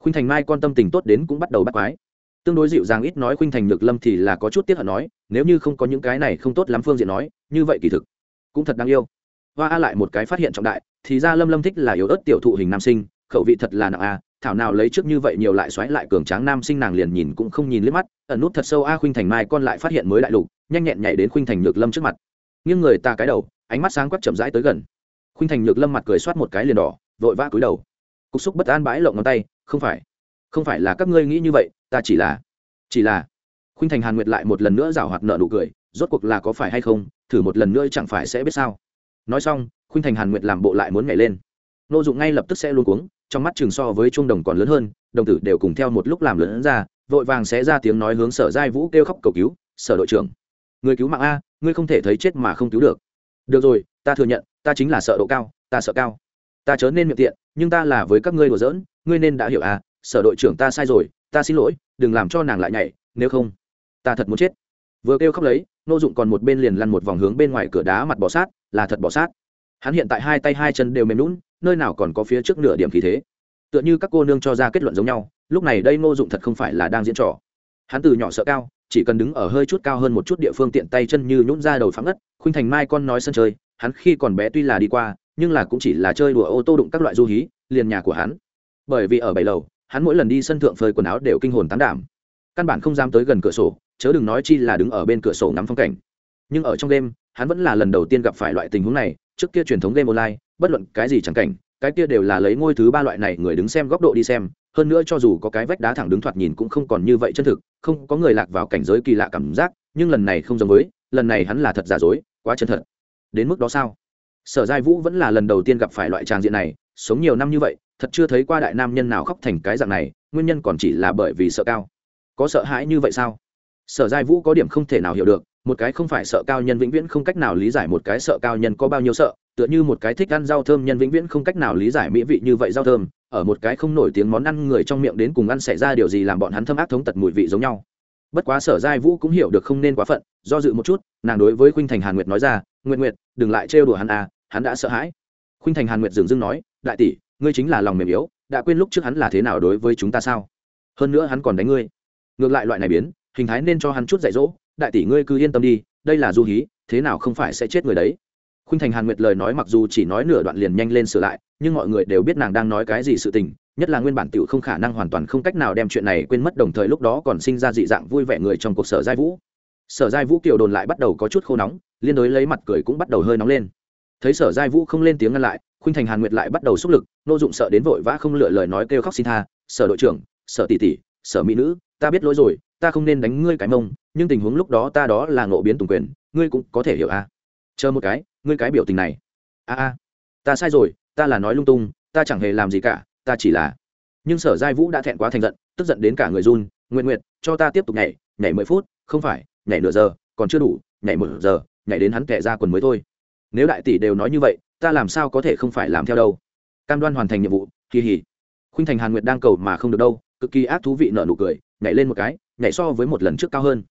Khuynh thành mai con tâm tình tốt đến cũng bắt đầu bắt quái. Tương đối dịu dàng ít nói khuynh thành nhược lâm thì là có chút tiếc hận nói, nếu như không có những cái này không tốt lắm phương diện nói, như vậy kỳ thực cũng thật đáng yêu. Hoa a lại một cái phát hiện trọng đại, thì ra lâm lâm thích là yếu ớt tiểu thụ hình nam sinh, khẩu vị thật là nặng a thảo nào lấy trước như vậy nhiều lại xoáy lại cường tráng nam sinh nàng liền nhìn cũng không nhìn liếc mắt, ẩn nút thật sâu a khuynh thành mai con lại phát hiện mới đại lục, nhanh nhẹn nhảy đến khuynh thành nhược lâm trước mặt. Nghiêng người ta cái đầu, ánh mắt sáng quắc chậm rãi tới gần khuynh thành nhược lâm mặt cười soát một cái liền đỏ, vội vã cúi đầu. Cục xúc bất an bãi lộng ngón tay, không phải không phải là các ngươi nghĩ như vậy, ta chỉ là chỉ là. Khuynh thành hàn nguyệt lại một lần nữa rảo hoạt nợ nụ cười, rốt cuộc là có phải hay không, thử một lần nữa chẳng phải sẽ biết sao? Nói xong, khuynh thành hàn nguyệt làm bộ lại muốn nhảy lên. N ô dụng ngay lập tức sẽ luôn cuống, trong mắt chừng so với trung đồng còn lớn hơn, đồng tử đều cùng theo một lúc làm lớn ra, vội vàng sẽ ra tiếng nói hướng sở giai vũ kêu khóc cầu cứu, sở đội trưởng, người cứu mạng a, ngươi không thể thấy chết mà không cứu được. Được rồi ta thừa nhận, ta chính là sợ độ cao, ta sợ cao. Ta chớ nên miệng tiện, nhưng ta là với các ngươi đùa giỡn, ngươi nên đã hiểu à sở đội trưởng ta sai rồi, ta xin lỗi, đừng làm cho nàng lại nhảy, nếu không, ta thật muốn chết. Vừa kêu khóc lấy, nô dụng còn một bên liền lăn một vòng hướng bên ngoài cửa đá mặt bỏ sát, là thật bỏ sát. Hắn hiện tại hai tay hai chân đều mềm lún nơi nào còn có phía trước nửa điểm khí thế. Tựa như các cô nương cho ra kết luận giống nhau, lúc này đây nô dụng thật không phải là đang diễn trò. Hắn từ nhỏ sợ cao, chỉ cần đứng ở hơi chút cao hơn một chút địa phương tiện tay chân như nhún ra đầu phẳng ngất, khuynh thành mai con nói sân chơi hắn khi còn bé tuy là đi qua, nhưng là cũng chỉ là chơi đùa ô tô đụng các loại du hí, liền nhà của hắn. Bởi vì ở bảy lầu, hắn mỗi lần đi sân thượng phơi quần áo đều kinh hồn tán đảm. Căn bản không dám tới gần cửa sổ, chớ đừng nói chi là đứng ở bên cửa sổ ngắm phong cảnh. Nhưng ở trong đêm, hắn vẫn là lần đầu tiên gặp phải loại tình huống này, trước kia truyền thống game online, bất luận cái gì chẳng cảnh, cái kia đều là lấy ngôi thứ ba loại này người đứng xem góc độ đi xem, hơn nữa cho dù có cái vách đá thẳng đứng thoạt nhìn cũng không còn như vậy chân thực, không có người lạc vào cảnh giới kỳ lạ cảm giác, nhưng lần này không giống với, lần này hắn là thật giả dối, quá chân thật đến mức đó sao? Sở giai vũ vẫn là lần đầu tiên gặp phải loại tràng diện này, sống nhiều năm như vậy, thật chưa thấy qua đại nam nhân nào khóc thành cái dạng này, nguyên nhân còn chỉ là bởi vì sợ cao. Có sợ hãi như vậy sao? Sở giai vũ có điểm không thể nào hiểu được, một cái không phải sợ cao nhân vĩnh viễn không cách nào lý giải một cái sợ cao nhân có bao nhiêu sợ, tựa như một cái thích ăn rau thơm nhân vĩnh viễn không cách nào lý giải mỹ vị như vậy rau thơm, ở một cái không nổi tiếng món ăn người trong miệng đến cùng ăn xảy ra điều gì làm bọn hắn thâm ác thống tật mùi vị giống nhau. Bất quá sở giai vũ cũng hiểu được không nên quá phận, do dự một chút, nàng đối với khuynh thành hàn nguyệt nói ra nguyện nguyệt, đừng lại trêu đùa hắn à hắn đã sợ hãi. Khuynh thành hàn nguyệt dừng dưng nói, đại tỷ, ngươi chính là lòng mềm yếu, đã quên lúc trước hắn là thế nào đối với chúng ta sao? Hơn nữa hắn còn đánh ngươi. Ngược lại loại này biến, hình thái nên cho hắn chút dạy dỗ, đại tỷ ngươi cứ yên tâm đi, đây là du hí, thế nào không phải sẽ chết người đấy. Khuynh thành hàn nguyệt lời nói mặc dù chỉ nói nửa đoạn liền nhanh lên sửa lại, nhưng mọi người đều biết nàng đang nói cái gì sự tình, nhất là nguyên bản tiểu không khả năng hoàn toàn không cách nào đem chuyện này quên mất, đồng thời lúc đó còn sinh ra dị dạng vui vẻ người trong cuộc sở giai vũ sở giai vũ kiều đồn lại bắt đầu có chút khô nóng, liên đối lấy mặt cười cũng bắt đầu hơi nóng lên thấy sở giai vũ không lên tiếng ngăn lại, khuynh thành hàn nguyệt lại bắt đầu xúc lực, nô dụng sợ đến vội vã không lựa lời nói kêu khóc xin tha, sở đội trưởng, sở tỷ tỷ, sở mỹ nữ, ta biết lỗi rồi, ta không nên đánh ngươi cái mông, nhưng tình huống lúc đó ta đó là ngộ biến tùng quyền, ngươi cũng có thể hiểu a à. chờ một cái, ngươi cái biểu tình này a a, ta sai rồi, ta là nói lung tung, ta chẳng hề làm gì cả, ta chỉ là nhưng sở giai vũ đã thẹn quá thành giận, tức giận đến cả người run nguyện nguyện cho ta tiếp tục nhảy nhảy mười phút, không phải nhảy nửa giờ, còn chưa đủ, nhảy một giờ, nhảy đến hắn kẻ ra quần mới thôi. Nếu đại tỷ đều nói như vậy, ta làm sao có thể không phải làm theo đâu? Cam đoan hoàn thành nhiệm vụ, kỳ hỉ. Khuynh thành hàn nguyệt đang cầu mà không được đâu, cực kỳ ác thú vị nợ nụ cười, nhảy lên một cái, nhảy so với một lần trước cao hơn.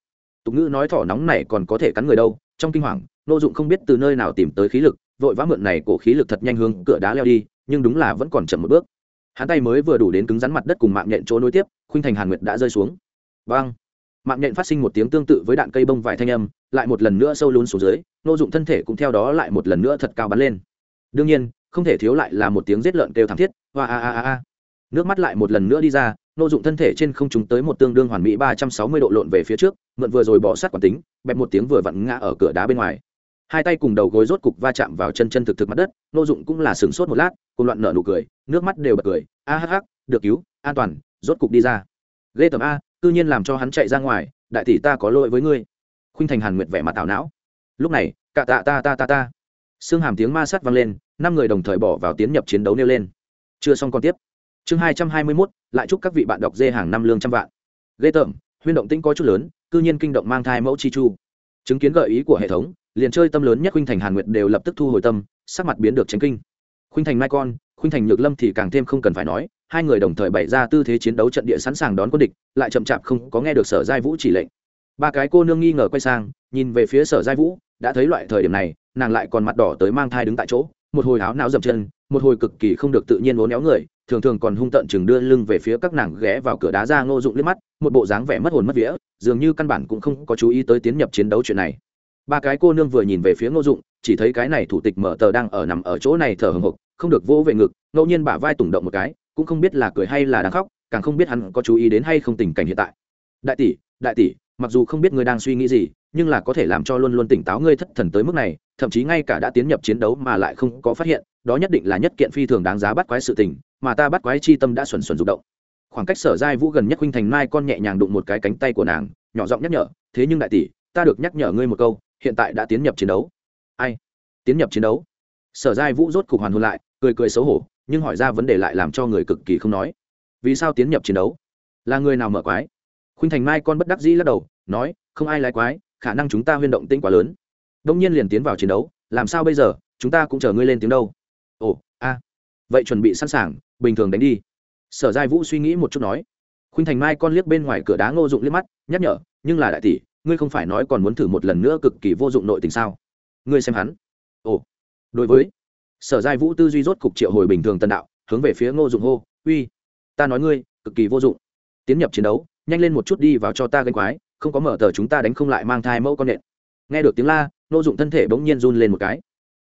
Tục ngữ nói thỏ nóng này còn có thể cắn người đâu, trong kinh hoàng, nô dụng không biết từ nơi nào tìm tới khí lực, vội vã mượn này cổ khí lực thật nhanh hướng cửa đá leo đi, nhưng đúng là vẫn còn chậm một bước. Hắn tay mới vừa đủ đến cứng rắn mặt đất cùng mạng nhện chỗ nối tiếp, khuynh thành hàn nguyệt đã rơi xuống. Vang mạng nhện phát sinh một tiếng tương tự với đạn cây bông vài thanh âm, lại một lần nữa sâu lún xuống dưới, nô dụng thân thể cũng theo đó lại một lần nữa thật cao bắn lên. Đương nhiên, không thể thiếu lại là một tiếng giết lợn kêu thảm thiết, hoa a a a a. Nước mắt lại một lần nữa đi ra, nô dụng thân thể trên không chúng tới một tương đương hoàn mỹ ba trăm sáu mươi độ lộn về phía trước, mượn vừa rồi bỏ sát quản tính, bẹp một tiếng vừa vặn ngã ở cửa đá bên ngoài. Hai tay cùng đầu gối rốt cục va chạm vào chân chân thực thực mặt đất, nô dụng cũng là sửng sốt một lát cùng loạn nở nụ cười, nước mắt đều bật cười. A hh được cứu, an toàn, rốt cục đi ra. Ghê tầm a cư nhiên làm cho hắn chạy ra ngoài, đại tỷ ta có lỗi với ngươi. Khuynh thành hàn nguyệt vẻ mặt tào não. Lúc này cạ tạ ta ta ta ta. Xương hàm tiếng ma sát vang lên, năm người đồng thời bỏ vào tiến nhập chiến đấu nêu lên. Chưa xong còn tiếp. Chương hai trăm hai mươi mốt, lại chúc các vị bạn đọc dê hàng năm lương trăm vạn. Ghê tởm, huyên động tĩnh có chút lớn, cư nhiên kinh động mang thai mẫu chi chu. Chứng kiến gợi ý của hệ thống, liền chơi tâm lớn nhất khuynh thành hàn nguyệt đều lập tức thu hồi tâm, sắc mặt biến được tránh kinh. Khuynh thành mai con, khuynh thành nhược lâm thì càng thêm không cần phải nói hai người đồng thời bày ra tư thế chiến đấu trận địa sẵn sàng đón quân địch, lại chậm chạp không có nghe được sở giai vũ chỉ lệnh. Ba cái cô nương nghi ngờ quay sang, nhìn về phía sở giai vũ, đã thấy loại thời điểm này, nàng lại còn mặt đỏ tới mang thai đứng tại chỗ, một hồi áo não dậm chân, một hồi cực kỳ không được tự nhiên uốn éo người, thường thường còn hung tợn chừng đưa lưng về phía các nàng ghé vào cửa đá ra ngô dụng liếc mắt, một bộ dáng vẻ mất hồn mất vía, dường như căn bản cũng không có chú ý tới tiến nhập chiến đấu chuyện này. Ba cái cô nương vừa nhìn về phía ngô dụng, chỉ thấy cái này thủ tịch mở tờ đang ở nằm ở chỗ này thở hồng hộc, không được vỗ về ngực, ngẫu nhiên bả vai tùng động một cái cũng không biết là cười hay là đang khóc, càng không biết hắn có chú ý đến hay không tình cảnh hiện tại. Đại tỷ đại tỷ, mặc dù không biết ngươi đang suy nghĩ gì, nhưng là có thể làm cho luôn luôn tỉnh táo ngươi thất thần tới mức này, thậm chí ngay cả đã tiến nhập chiến đấu mà lại không có phát hiện, đó nhất định là nhất kiện phi thường đáng giá bắt quái sự tình, mà ta bắt quái chi tâm đã xuẩn xuẩn rụng động. Khoảng cách sở giai vũ gần nhất huynh thành mai con nhẹ nhàng đụng một cái cánh tay của nàng, nhỏ giọng nhắc nhở, thế nhưng đại tỷ, ta được nhắc nhở ngươi một câu, hiện tại đã tiến nhập chiến đấu. Ai? Tiến nhập chiến đấu? Sở giai vũ rốt cục hoàn hôn lại, cười cười xấu hổ nhưng hỏi ra vấn đề lại làm cho người cực kỳ không nói. Vì sao tiến nhập chiến đấu? Là người nào mở quái? Khuynh thành mai con bất đắc dĩ lắc đầu, nói, không ai lái quái, khả năng chúng ta huyên động tĩnh quá lớn. Đông nhiên liền tiến vào chiến đấu, làm sao bây giờ, chúng ta cũng chờ ngươi lên tiếng đâu. Ồ, a, vậy chuẩn bị sẵn sàng, bình thường đánh đi. Sở giai vũ suy nghĩ một chút nói. Khuynh thành mai con liếc bên ngoài cửa đá ngô dụng liếc mắt, nhắc nhở, nhưng là đại tỷ, ngươi không phải nói còn muốn thử một lần nữa cực kỳ vô dụng nội tình sao? Ngươi xem hắn. Ồ, đối với sở giai vũ tư duy rốt cục triệu hồi bình thường tần đạo, hướng về phía ngô dụng hô, uy, ta nói ngươi, cực kỳ vô dụng. Tiến nhập chiến đấu, nhanh lên một chút đi vào cho ta gánh quái, không có mở tờ chúng ta đánh không lại mang thai mẫu con nện. Nghe được tiếng la, ngô dụng thân thể bỗng nhiên run lên một cái.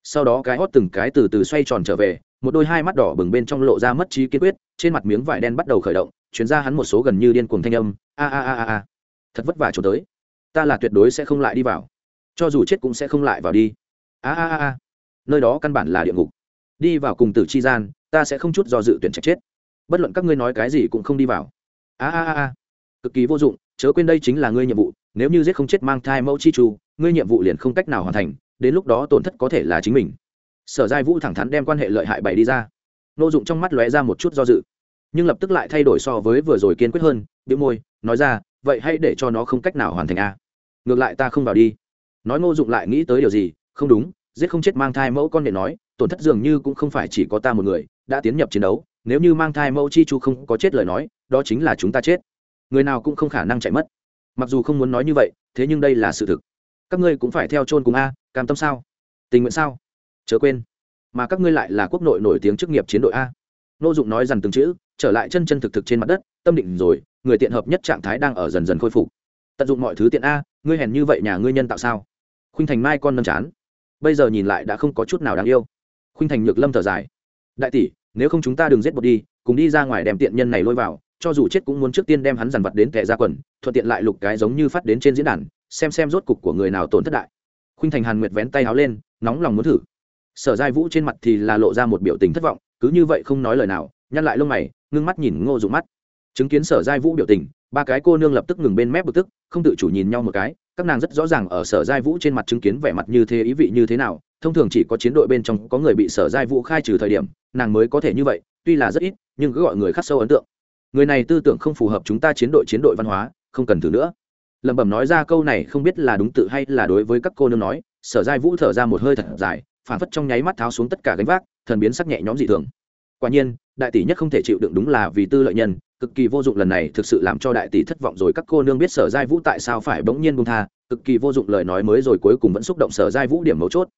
Sau đó cái hót từng cái từ từ xoay tròn trở về, một đôi hai mắt đỏ bừng bên trong lộ ra mất trí kiên quyết, trên mặt miếng vải đen bắt đầu khởi động chuyển ra hắn một số gần như điên cuồng thanh âm, a a a a a, thật vất vả trốn tới. Ta là tuyệt đối sẽ không lại đi vào. Cho dù chết cũng sẽ không lại vào đi. A a a a nơi đó căn bản là địa ngục. Đi vào cùng tử chi gian, ta sẽ không chút do dự tuyển trạch chết. Bất luận các ngươi nói cái gì cũng không đi vào. A a a a. Cực kỳ vô dụng, chớ quên đây chính là ngươi nhiệm vụ, nếu như giết không chết mang thai mẫu chi chu, ngươi nhiệm vụ liền không cách nào hoàn thành, đến lúc đó tổn thất có thể là chính mình. Sở giai vũ thẳng thắn đem quan hệ lợi hại bày đi ra. Nô dụng trong mắt lóe ra một chút do dự, nhưng lập tức lại thay đổi so với vừa rồi kiên quyết hơn biếu môi, nói ra, vậy hãy để cho nó không cách nào hoàn thành a. Ngược lại ta không vào đi. Nói ngô dụng lại nghĩ tới điều gì, không đúng giết không chết mang thai mẫu con để nói, tổn thất dường như cũng không phải chỉ có ta một người, đã tiến nhập chiến đấu, nếu như mang thai mẫu chi chu không có chết lời nói, đó chính là chúng ta chết. Người nào cũng không khả năng chạy mất. Mặc dù không muốn nói như vậy, thế nhưng đây là sự thực. Các ngươi cũng phải theo chôn cùng a, cam tâm sao? Tình nguyện sao? Chớ quên. Mà các ngươi lại là quốc nội nổi tiếng chức nghiệp chiến đội a. Nô dụng nói dằn từng chữ, trở lại chân chân thực thực trên mặt đất, tâm định rồi, người tiện hợp nhất trạng thái đang ở dần dần khôi phục. Tận dụng mọi thứ tiện a, ngươi hèn như vậy nhà ngươi nhân tạo sao? Khuynh thành mai con nâm chán bây giờ nhìn lại đã không có chút nào đáng yêu. Khuynh thành nhược lâm thở dài. Đại tỷ, nếu không chúng ta đừng giết bột đi, cùng đi ra ngoài đem tiện nhân này lôi vào, cho dù chết cũng muốn trước tiên đem hắn dằn vặt đến kẻ ra quần, thuận tiện lại lục cái giống như phát đến trên diễn đàn, xem xem rốt cục của người nào tổn thất đại. Khuynh thành hàn nguyệt vén tay áo lên, nóng lòng muốn thử. Sở giai vũ trên mặt thì là lộ ra một biểu tình thất vọng, cứ như vậy không nói lời nào, nhăn lại lông mày, ngưng mắt nhìn ngô dụng mắt. Chứng kiến sở giai vũ biểu tình, ba cái cô nương lập tức ngừng bên mép bực tức, không tự chủ nhìn nhau một cái các nàng rất rõ ràng ở sở giai vũ trên mặt chứng kiến vẻ mặt như thế ý vị như thế nào, thông thường chỉ có chiến đội bên trong có người bị sở giai vũ khai trừ thời điểm, nàng mới có thể như vậy, tuy là rất ít, nhưng cứ gọi người khắc sâu ấn tượng. Người này tư tưởng không phù hợp chúng ta chiến đội chiến đội văn hóa, không cần thử nữa. Lẩm bẩm nói ra câu này không biết là đúng tự hay là đối với các cô nương nói, sở giai vũ thở ra một hơi thật dài phản phất trong nháy mắt tháo xuống tất cả gánh vác, thần biến sắc nhẹ nhõm dị thường. Quả nhiên, đại tỷ nhất không thể chịu đựng đúng là vì tư lợi nhân cực kỳ vô dụng lần này thực sự làm cho đại tỷ thất vọng rồi. Các cô nương biết sở giai vũ tại sao phải bỗng nhiên buông tha, cực kỳ vô dụng lời nói mới rồi cuối cùng vẫn xúc động sở giai vũ điểm mấu chốt.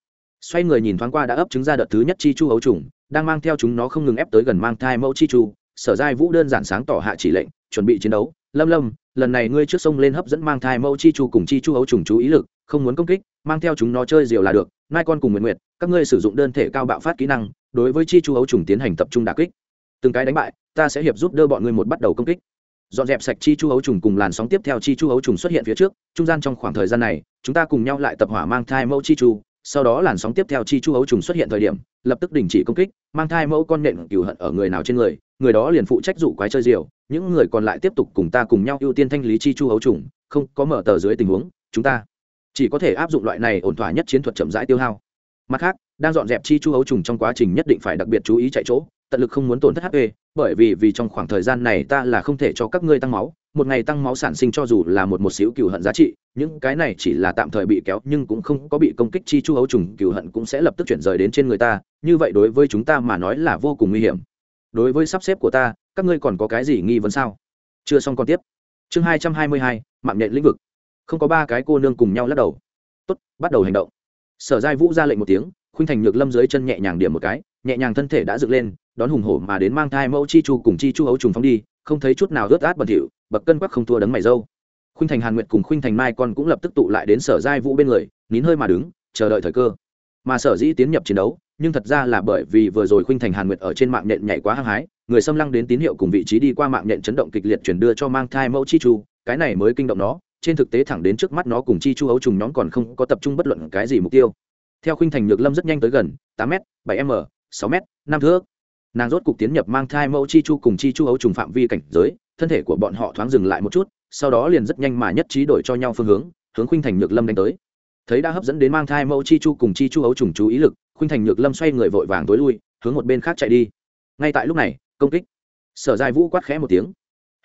Xoay người nhìn thoáng qua đã ấp trứng ra đợt thứ nhất chi chu ấu trùng, đang mang theo chúng nó không ngừng ép tới gần mang thai mẫu chi chu. Sở giai vũ đơn giản sáng tỏ hạ chỉ lệnh, chuẩn bị chiến đấu. Lâm lâm, lần này ngươi trước sông lên hấp dẫn mang thai mẫu chi chu cùng chi chu ấu trùng chú ý lực, không muốn công kích, mang theo chúng nó chơi diều là được. Nai con cùng nguyện nguyện các ngươi sử dụng đơn thể cao bạo phát kỹ năng, đối với chi chu ấu trùng tiến hành tập trung đà kích. Từng cái đánh bại ta sẽ hiệp giúp đỡ bọn ngươi một bắt đầu công kích. Dọn dẹp sạch chi chu hấu trùng cùng làn sóng tiếp theo chi chu hấu trùng xuất hiện phía trước, trung gian trong khoảng thời gian này, chúng ta cùng nhau lại tập hỏa mang thai mẫu chi chu. Sau đó làn sóng tiếp theo chi chu hấu trùng xuất hiện thời điểm, lập tức đình chỉ công kích, mang thai mẫu con nện cừu hận ở người nào trên người người đó liền phụ trách dụ quái chơi diều, những người còn lại tiếp tục cùng ta cùng nhau ưu tiên thanh lý chi chu hấu trùng, không có mở tờ dưới tình huống, chúng ta chỉ có thể áp dụng loại này ổn thỏa nhất chiến thuật chậm rãi tiêu hao. Mặt khác, đang dọn dẹp chi chu hấu trùng trong quá trình nhất định phải đặc biệt chú ý chạy chỗ, tận lực không muốn tổn thất hp bởi vì vì trong khoảng thời gian này ta là không thể cho các ngươi tăng máu, một ngày tăng máu sản sinh cho dù là một một xíu cừu hận giá trị, những cái này chỉ là tạm thời bị kéo, nhưng cũng không có bị công kích chi chu hấu trùng, cừu hận cũng sẽ lập tức chuyển rời đến trên người ta, như vậy đối với chúng ta mà nói là vô cùng nguy hiểm. Đối với sắp xếp của ta, các ngươi còn có cái gì nghi vấn sao? Chưa xong còn tiếp. Chương hai trăm hai mươi hai, mạng nhện lĩnh vực. Không có ba cái cô nương cùng nhau lắc đầu. Tốt, bắt đầu hành động. Sở giai vũ ra lệnh một tiếng, khuynh thành nhược lâm dưới chân nhẹ nhàng điểm một cái, nhẹ nhàng thân thể đã dựng lên đón hùng hổ mà đến mang thai mẫu chi chu cùng chi chu ấu trùng phóng đi, không thấy chút nào rớt át bẩn thỉu, bậc cân quắc không thua đấng mày dâu. Khuynh thành hàn nguyệt cùng khuynh thành mai con cũng lập tức tụ lại đến sở giai vũ bên người, nín hơi mà đứng, chờ đợi thời cơ. Mà sở dĩ tiến nhập chiến đấu, nhưng thật ra là bởi vì vừa rồi khuynh thành hàn nguyệt ở trên mạng nhện nhảy quá hăng hái, người xâm lăng đến tín hiệu cùng vị trí đi qua mạng nhện chấn động kịch liệt chuyển đưa cho mang thai mẫu chi chu, cái này mới kinh động nó, trên thực tế thẳng đến trước mắt nó cùng chi chu ấu trùng nhóm còn không có tập trung bất luận cái gì mục tiêu. Theo khuynh thành nhược lâm rất nhanh tới gần, tám m bảy m, sáu m năm thước nàng rốt cục tiến nhập mang thai mẫu chi chu cùng chi chu ấu trùng phạm vi cảnh giới, thân thể của bọn họ thoáng dừng lại một chút, sau đó liền rất nhanh mà nhất trí đổi cho nhau phương hướng hướng khuynh thành nhược lâm đánh tới. Thấy đã hấp dẫn đến mang thai mẫu chi chu cùng chi chu ấu trùng chú ý lực, khuynh thành nhược lâm xoay người vội vàng tối lui, hướng một bên khác chạy đi. Ngay tại lúc này, công kích. Sở dài vũ quát khẽ một tiếng.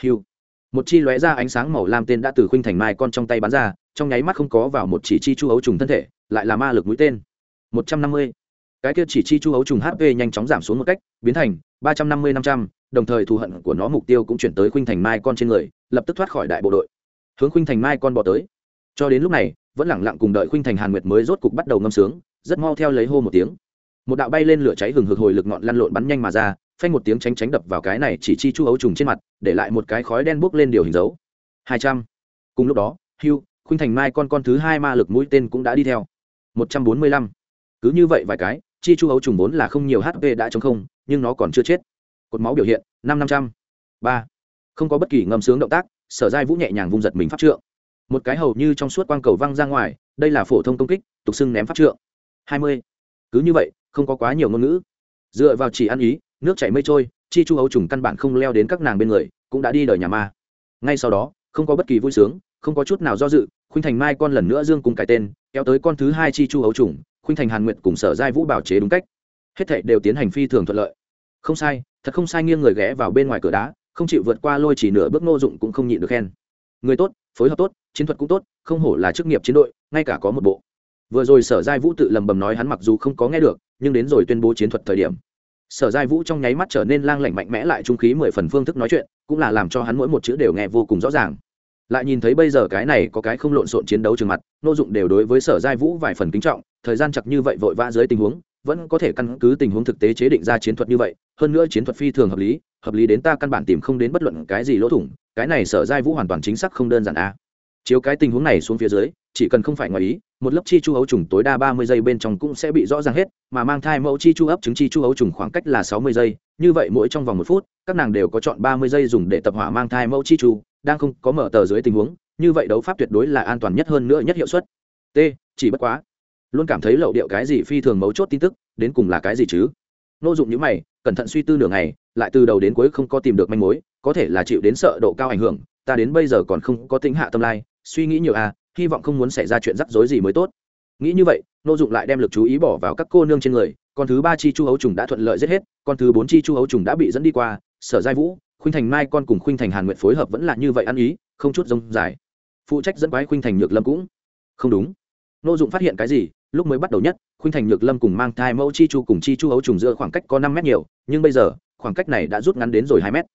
Hiu một chi lóe ra ánh sáng màu lam tên đã từ khuynh thành mai con trong tay bắn ra, trong nháy mắt không có vào một chỉ chi chu ấu trùng thân thể, lại là ma lực mũi tên. Một trăm năm mươi cái kia chỉ chi chu ấu trùng hp nhanh chóng giảm xuống một cách, biến thành ba trăm năm mươi năm trăm, đồng thời thù hận của nó mục tiêu cũng chuyển tới khuynh thành mai con trên người, lập tức thoát khỏi đại bộ đội. Hướng khuynh thành mai con bỏ tới. Cho đến lúc này, vẫn lẳng lặng cùng đợi khuynh thành hàn nguyệt mới rốt cục bắt đầu ngâm sướng, rất mau theo lấy hô một tiếng. Một đạo bay lên lửa cháy hừng hực hồi lực ngọn lăn lộn bắn nhanh mà ra, phanh một tiếng tránh tránh đập vào cái này chỉ chi chu ấu trùng trên mặt, để lại một cái khói đen bốc lên điều hình dấu. Hai trăm. Cùng lúc đó hưu khuynh thành mai con con thứ hai ma lực mũi tên cũng đã đi theo. Một trăm bốn mươi lăm. Cứ như vậy vài cái chi chu ấu trùng vốn là không nhiều hp đã chống không, nhưng nó còn chưa chết. Cột máu biểu hiện, năm năm trăm. Ba. Không có bất kỳ ngâm sướng động tác, sở giai vũ nhẹ nhàng vung giật mình pháp trượng. Một cái hầu như trong suốt quang cầu văng ra ngoài, đây là phổ thông công kích, tục xưng ném pháp trượng. Hai mươi. Cứ như vậy, không có quá nhiều ngôn ngữ. Dựa vào chỉ ăn ý, nước chảy mây trôi, chi chu ấu trùng căn bản không leo đến các nàng bên người, cũng đã đi đời nhà ma. Ngay sau đó, không có bất kỳ vui sướng, không có chút nào do dự, khuynh thành mai con lần nữa dương cùng cái tên, kéo tới con thứ hai chi chu ấu trùng khuynh thành, hàn nguyện cùng sở giai vũ bảo chế đúng cách. Hết thảy đều tiến hành phi thường thuận lợi. Không sai, thật không sai, nghiêng người ghé vào bên ngoài cửa đá, không chịu vượt qua lôi chỉ nửa bước nô dụng cũng không nhịn được khen. Người tốt, phối hợp tốt, chiến thuật cũng tốt, không hổ là chức nghiệp chiến đội, ngay cả có một bộ. Vừa rồi sở giai vũ tự lầm bầm nói hắn mặc dù không có nghe được, nhưng đến rồi tuyên bố chiến thuật thời điểm, sở giai vũ trong nháy mắt trở nên lang lạnh mạnh mẽ lại trung khí mười phần phương thức nói chuyện, cũng là làm cho hắn mỗi một chữ đều nghe vô cùng rõ ràng lại nhìn thấy bây giờ cái này có cái không lộn xộn chiến đấu trường mặt nô dụng đều đối với sở giai vũ vài phần kính trọng, thời gian chặt như vậy vội vã dưới tình huống, vẫn có thể căn cứ tình huống thực tế chế định ra chiến thuật như vậy, hơn nữa chiến thuật phi thường hợp lý hợp lý đến ta căn bản tìm không đến bất luận cái gì lỗ thủng, cái này sở giai vũ hoàn toàn chính xác không đơn giản a chiếu cái tình huống này xuống phía dưới, chỉ cần không phải ngoài ý, một lớp chi chu ấu trùng tối đa ba mươi giây bên trong cũng sẽ bị rõ ràng hết, mà mang thai mẫu chi chu ấp trứng chi chu ấu trùng khoảng cách là sáu mươi giây. Như vậy mỗi trong vòng một phút, các nàng đều có chọn ba mươi giây dùng để tập hỏa mang thai mẫu chi chu, đang không có mở tờ dưới tình huống, như vậy đấu pháp tuyệt đối là an toàn nhất hơn nữa nhất hiệu suất. T, chỉ bất quá, luôn cảm thấy lậu điệu cái gì phi thường mấu chốt tin tức, đến cùng là cái gì chứ? Nô dụng những mày, cẩn thận suy tư nửa ngày, lại từ đầu đến cuối không có tìm được manh mối, có thể là chịu đến sợ độ cao ảnh hưởng, ta đến bây giờ còn không có tính hạ tâm lai suy nghĩ nhiều à hy vọng không muốn xảy ra chuyện rắc rối gì mới tốt. Nghĩ như vậy, nô dụng lại đem lực chú ý bỏ vào các cô nương trên người, con thứ ba chi chu hấu trùng đã thuận lợi giết hết, con thứ bốn chi chu hấu trùng đã bị dẫn đi qua, sở giai vũ, khuynh thành mai con cùng khuynh thành hàn nguyện phối hợp vẫn là như vậy ăn ý, không chút rông dài. Phụ trách dẫn quái khuynh thành nhược lâm cũng không đúng. Nô dụng phát hiện cái gì, lúc mới bắt đầu nhất, khuynh thành nhược lâm cùng mang thai mẫu chi chu cùng chi chu hấu trùng giữa khoảng cách có năm mét nhiều, nhưng bây giờ, khoảng cách này đã rút ngắn đến rồi hai mét.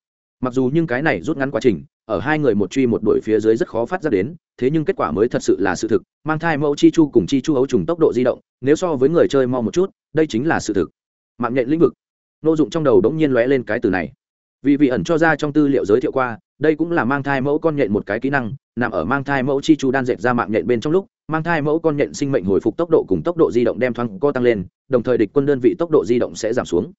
Mặc dù nhưng cái này rút ngắn quá trình ở hai người một truy một đuổi phía dưới rất khó phát ra đến, thế nhưng kết quả mới thật sự là sự thực, mang thai mẫu chi chu cùng chi chu ấu trùng tốc độ di động, nếu so với người chơi mau một chút, đây chính là sự thực. Mạng nhện lĩnh vực. Nô dụng trong đầu đ ố n g nhiên lóe lên cái từ này. Vì vị ẩn cho ra trong tư liệu giới thiệu qua, đây cũng là mang thai mẫu con nhện một cái kỹ năng, nằm ở mang thai mẫu chi chu đan dệt ra mạng nhện bên trong lúc, mang thai mẫu con nhện sinh mệnh hồi phục tốc độ cùng tốc độ di động đem thoáng co tăng lên, đồng thời địch quân đơn vị tốc độ di động sẽ giảm xuống.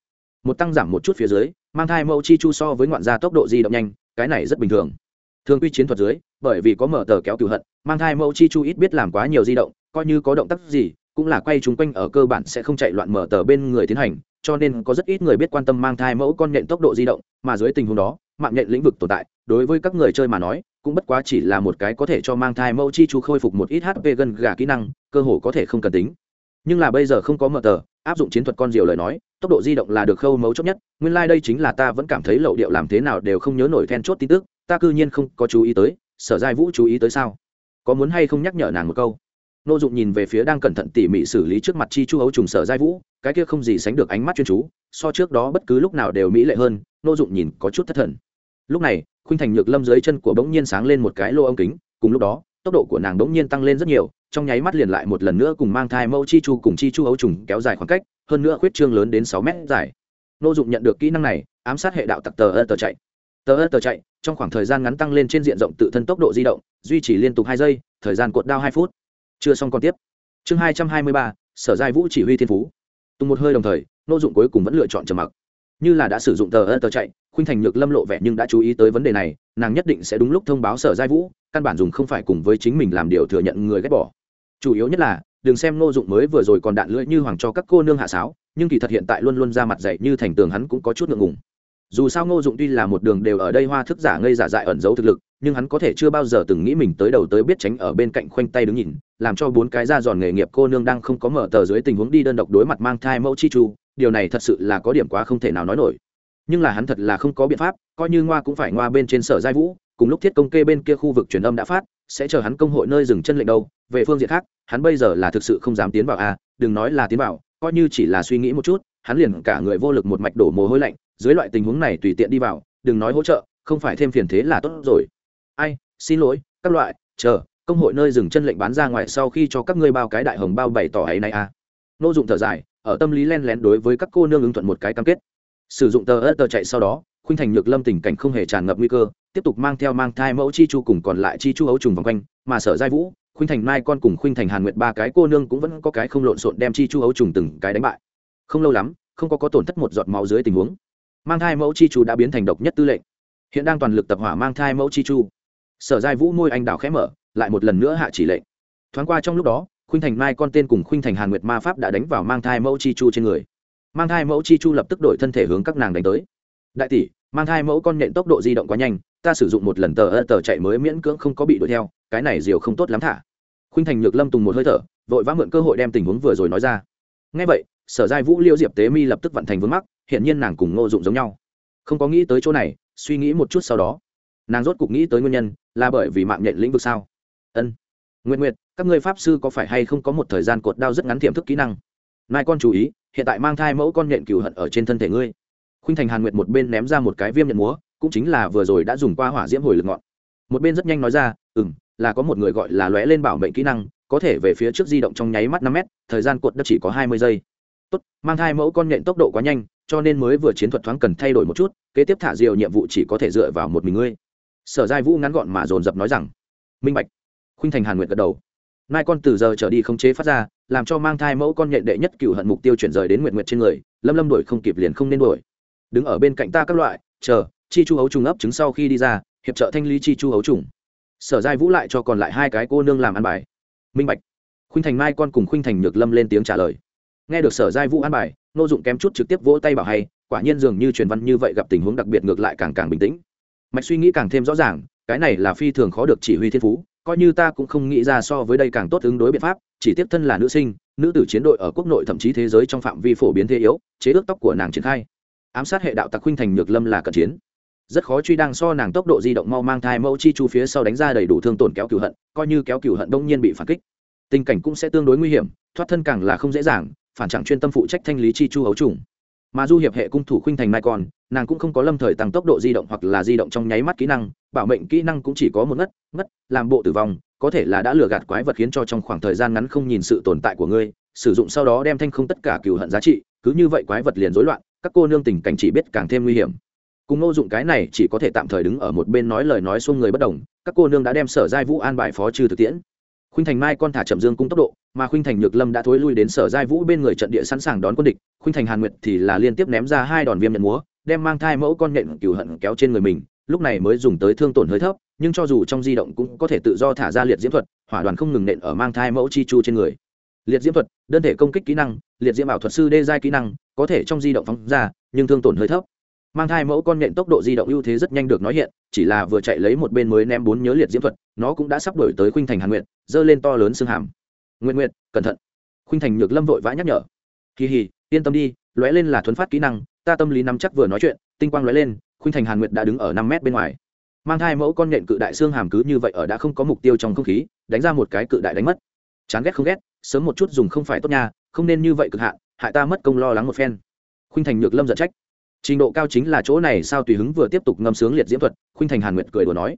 Một tăng giảm một chút phía dưới mang thai mẫu chi chu so với ngoạn gia tốc độ di động nhanh, cái này rất bình thường. Thường quy chiến thuật dưới, bởi vì có mở tờ kéo cửu hận, mang thai mẫu chi chu ít biết làm quá nhiều di động, coi như có động tác gì, cũng là quay chung quanh ở cơ bản sẽ không chạy loạn mở tờ bên người tiến hành, cho nên có rất ít người biết quan tâm mang thai mẫu con nhện tốc độ di động, mà dưới tình huống đó, mạng nhện lĩnh vực tồn tại, đối với các người chơi mà nói, cũng bất quá chỉ là một cái có thể cho mang thai mẫu chi chu khôi phục một ít hp gần gà kỹ năng, cơ hồ có thể không cần tính. Nhưng là bây giờ không có mở tờ, áp dụng chiến thuật con diều lời nói tốc độ di động là được khâu mấu chốt nhất, nguyên lai、like、đây chính là ta vẫn cảm thấy lậu điệu làm thế nào đều không nhớ nổi then chốt tin tức, ta cư nhiên không có chú ý tới, sở giai vũ chú ý tới sao? Có muốn hay không nhắc nhở nàng một câu? Nô dụng nhìn về phía đang cẩn thận tỉ mỉ xử lý trước mặt chi chu hấu trùng sở giai vũ, cái kia không gì sánh được ánh mắt chuyên chú, so trước đó bất cứ lúc nào đều mỹ lệ hơn, nô dụng nhìn có chút thất thần. Lúc này, khuynh thành nhược lâm dưới chân của bỗng nhiên sáng lên một cái lô ống kính, cùng lúc đó, tốc độ của nàng bỗng nhiên tăng lên rất nhiều, trong nháy mắt liền lại một lần nữa cùng mang thai mẫu chi chu cùng chi chu ấu trùng kéo dài khoảng cách hơn nữa khuyết trương lớn đến sáu mét dài. Nô dụng nhận được kỹ năng này, ám sát hệ đạo tặc tờ ơ tờ chạy. Tờ ơ tờ chạy, trong khoảng thời gian ngắn tăng lên trên diện rộng tự thân tốc độ di động, duy trì liên tục hai giây, thời gian cuộn đao hai phút. Chưa xong còn tiếp. Chương hai trăm hai mươi ba, sở giai vũ chỉ huy thiên phú. Tùng một hơi đồng thời, nô dụng cuối cùng vẫn lựa chọn trầm mặc. Như là đã sử dụng tờ ơ tờ chạy, khuynh thành nhược lâm lộ vẻ nhưng đã chú ý tới vấn đề này, nàng nhất định sẽ đúng lúc thông báo sở giai vũ, căn bản dùng không phải cùng với chính mình làm điều thừa nhận người ghét bỏ. Chủ yếu nhất là đừng xem ngô dụng mới vừa rồi còn đạn lưỡi như hoàng cho các cô nương hạ sáo, nhưng kỳ thật hiện tại luôn luôn ra mặt dạy như thành tường hắn cũng có chút ngượng ngùng. Dù sao ngô dụng tuy là một đường đều ở đây hoa thức giả ngây giả dại ẩn giấu thực lực, nhưng hắn có thể chưa bao giờ từng nghĩ mình tới đầu tới biết tránh ở bên cạnh khoanh tay đứng nhìn, làm cho bốn cái da giòn nghề nghiệp cô nương đang không có mở tờ dưới tình huống đi đơn độc đối mặt mang thai mẫu chi chu, điều này thật sự là có điểm quá không thể nào nói nổi. Nhưng là hắn thật là không có biện pháp, coi như ngoa cũng phải ngoa bên trên sở giai vũ, cùng lúc thiết công kê bên kia khu vực truyền âm đã phát, sẽ chờ hắn công hội nơi dừng chân lệnh đâu về phương diện khác hắn bây giờ là thực sự không dám tiến vào a à, đừng nói là tiến vào coi như chỉ là suy nghĩ một chút hắn liền cả người vô lực một mạch đổ mồ hôi lạnh dưới loại tình huống này tùy tiện đi vào đừng nói hỗ trợ không phải thêm phiền thế là tốt rồi ai xin lỗi các loại chờ công hội nơi dừng chân lệnh bán ra ngoài sau khi cho các ngươi bao cái đại hồng bao bày tỏ ấy này a à. nô dụng thở dài ở tâm lý len lén đối với các cô nương ứng thuận một cái cam kết sử dụng tờ ớt tờ chạy sau đó khuynh thành nhược lâm tình cảnh không hề tràn ngập nguy cơ tiếp tục mang theo mang thai mẫu chi chu cùng còn lại chi chu ấu trùng vòng quanh mà sở giai vũ khuynh thành mai con cùng khuynh thành hàn nguyệt ba cái cô nương cũng vẫn có cái không lộn xộn đem chi chu ấu trùng từng cái đánh bại. Không lâu lắm, không có có tổn thất một giọt máu dưới tình huống. Mang thai mẫu chi chu đã biến thành độc nhất tư lệnh. Hiện đang toàn lực tập hỏa mang thai mẫu chi chu. Sở giai vũ môi anh đào khẽ mở, lại một lần nữa hạ chỉ lệnh. Thoáng qua trong lúc đó, khuynh thành mai con tên cùng khuynh thành hàn nguyệt ma pháp đã đánh vào mang thai mẫu chi chu trên người. Mang thai mẫu chi chu lập tức đổi thân thể hướng các nàng đánh tới. Đại tỷ, mang thai mẫu con nhện tốc độ di động quá nhanh, ta sử dụng một lần tờ ơ tờ chạy mới miễn cưỡng không có bị đuổi theo, cái này diều không tốt lắm thả khuynh thành nhược lâm tùng một hơi thở, vội vã mượn cơ hội đem tình huống vừa rồi nói ra. Ngay vậy, sở giai vũ liêu diệp tế mi lập tức vận thành vướng mắc hiện nhiên nàng cùng ngô dụng giống nhau. Không có nghĩ tới chỗ này, suy nghĩ một chút sau đó, nàng rốt cục nghĩ tới nguyên nhân, là bởi vì mạng nhện lĩnh vực sao? Ân. Nguyện nguyện các ngươi pháp sư có phải hay không có một thời gian cột đao rất ngắn tiềm thức kỹ năng? Nai con chú ý, hiện tại mang thai mẫu con nhện cừu hận ở trên thân thể ngươi. Khuynh thành hàn nguyệt một bên ném ra một cái viêm nhận múa, cũng chính là vừa rồi đã dùng qua hỏa diễm hồi lực ngọn. Một bên rất nhanh nói ra ừ m là có một người gọi là lóe lên bảo mệnh kỹ năng, có thể về phía trước di động trong nháy mắt năm mét, thời gian cuộn đất chỉ có hai mươi giây. Tốt, mang thai mẫu con nhện tốc độ quá nhanh, cho nên mới vừa chiến thuật thoáng cần thay đổi một chút, kế tiếp thả diều nhiệm vụ chỉ có thể dựa vào một mình ngươi. Sở giai vũ ngắn gọn mà dồn dập nói rằng, minh bạch. Khuynh thành hàn nguyệt gật đầu. Nay con từ giờ trở đi không chế phát ra, làm cho mang thai mẫu con nhện đệ nhất cựu hận mục tiêu chuyển rời đến nguyện nguyện trên người, lâm lâm đuổi không kịp liền không nên đuổi. Đứng ở bên cạnh ta các loại, chờ, chi chu hấu trùng ấp trứng sau khi đi ra, hiệp trợ thanh lý chi chu hấu trùng sở giai vũ lại cho còn lại hai cái cô nương làm ăn bài. Minh bạch, khuynh thành mai con cùng khuynh thành nhược lâm lên tiếng trả lời. Nghe được sở giai vũ ăn bài, nô dụng kém chút trực tiếp vỗ tay bảo hay, quả nhiên dường như truyền văn như vậy gặp tình huống đặc biệt ngược lại càng càng bình tĩnh. Mạch suy nghĩ càng thêm rõ ràng, cái này là phi thường khó được chỉ huy thiên phú, coi như ta cũng không nghĩ ra so với đây càng tốt ứng đối biện pháp, chỉ tiếp thân là nữ sinh, nữ tử chiến đội ở quốc nội thậm chí thế giới trong phạm vi phổ biến thế yếu, chế ước tóc của nàng triển khai. Ám sát hệ đạo tặc khuynh thành nhược lâm là cận chiến rất khó truy đang so nàng tốc độ di động mau mang thai mẫu chi chu phía sau đánh ra đầy đủ thương tổn kéo cửu hận, coi như kéo cửu hận đông nhiên bị phản kích. Tình cảnh cũng sẽ tương đối nguy hiểm, thoát thân càng là không dễ dàng, phản trạng chuyên tâm phụ trách thanh lý chi chu ấu trùng. Mà du hiệp hệ cung thủ khuynh thành mai còn nàng cũng không có lâm thời tăng tốc độ di động hoặc là di động trong nháy mắt kỹ năng, bảo mệnh kỹ năng cũng chỉ có một ngất ngất, làm bộ tử vong, có thể là đã lừa gạt quái vật khiến cho trong khoảng thời gian ngắn không nhìn sự tồn tại của ngươi, sử dụng sau đó đem thanh không tất cả cừu hận giá trị, cứ như vậy quái vật liền rối loạn, các cô nương tình cảnh chỉ biết càng thêm nguy hiểm cùng ngô dụng cái này chỉ có thể tạm thời đứng ở một bên nói lời nói xuông người bất đồng, các cô nương đã đem sở giai vũ an bài phó trừ thực tiễn. Khuynh thành mai con thả chậm dương cung tốc độ, mà khuynh thành nhược lâm đã thối lui đến sở giai vũ bên người trận địa sẵn sàng đón quân địch, khuynh thành hàn nguyệt thì là liên tiếp ném ra hai đòn viêm nhận múa, đem mang thai mẫu con nhện cừu hận kéo trên người mình, lúc này mới dùng tới thương tổn hơi thấp, nhưng cho dù trong di động cũng có thể tự do thả ra liệt diễm thuật, hỏa đoàn không ngừng nện ở mang thai mẫu chi chu trên người. Liệt diễm thuật, đơn thể công kích kỹ năng, liệt diễm ảo thuật sư đê giai kỹ năng, có thể trong di động phóng ra, nhưng thương tổn hơi thấp mang thai mẫu con nện tốc độ di động ưu thế rất nhanh được nói hiện, chỉ là vừa chạy lấy một bên mới ném bốn nhớ liệt diễm thuật, nó cũng đã sắp đổi tới khuynh thành hàn nguyện dơ lên to lớn xương hàm. Nguyện nguyện cẩn thận. Khuynh thành nhược lâm vội vã nhắc nhở. Kỳ hì, yên tâm đi, lóe lên là thuấn phát kỹ năng, ta tâm lý nắm chắc vừa nói chuyện, tinh quang lóe lên, khuynh thành hàn nguyệt đã đứng ở năm mét bên ngoài. Mang thai mẫu con nện cự đại xương hàm cứ như vậy ở đã không có mục tiêu trong không khí, đánh ra một cái cự đại đánh mất. Chán ghét không ghét, sớm một chút dùng không phải tốt nha, không nên như vậy cực hạn, hại ta mất công lo lắng một phen. Khuynh thành nhược lâm giận trách trình độ cao chính là chỗ này sao tùy hứng vừa tiếp tục ngâm sướng liệt diễm thuật, khuynh thành hàn nguyệt cười đùa nói.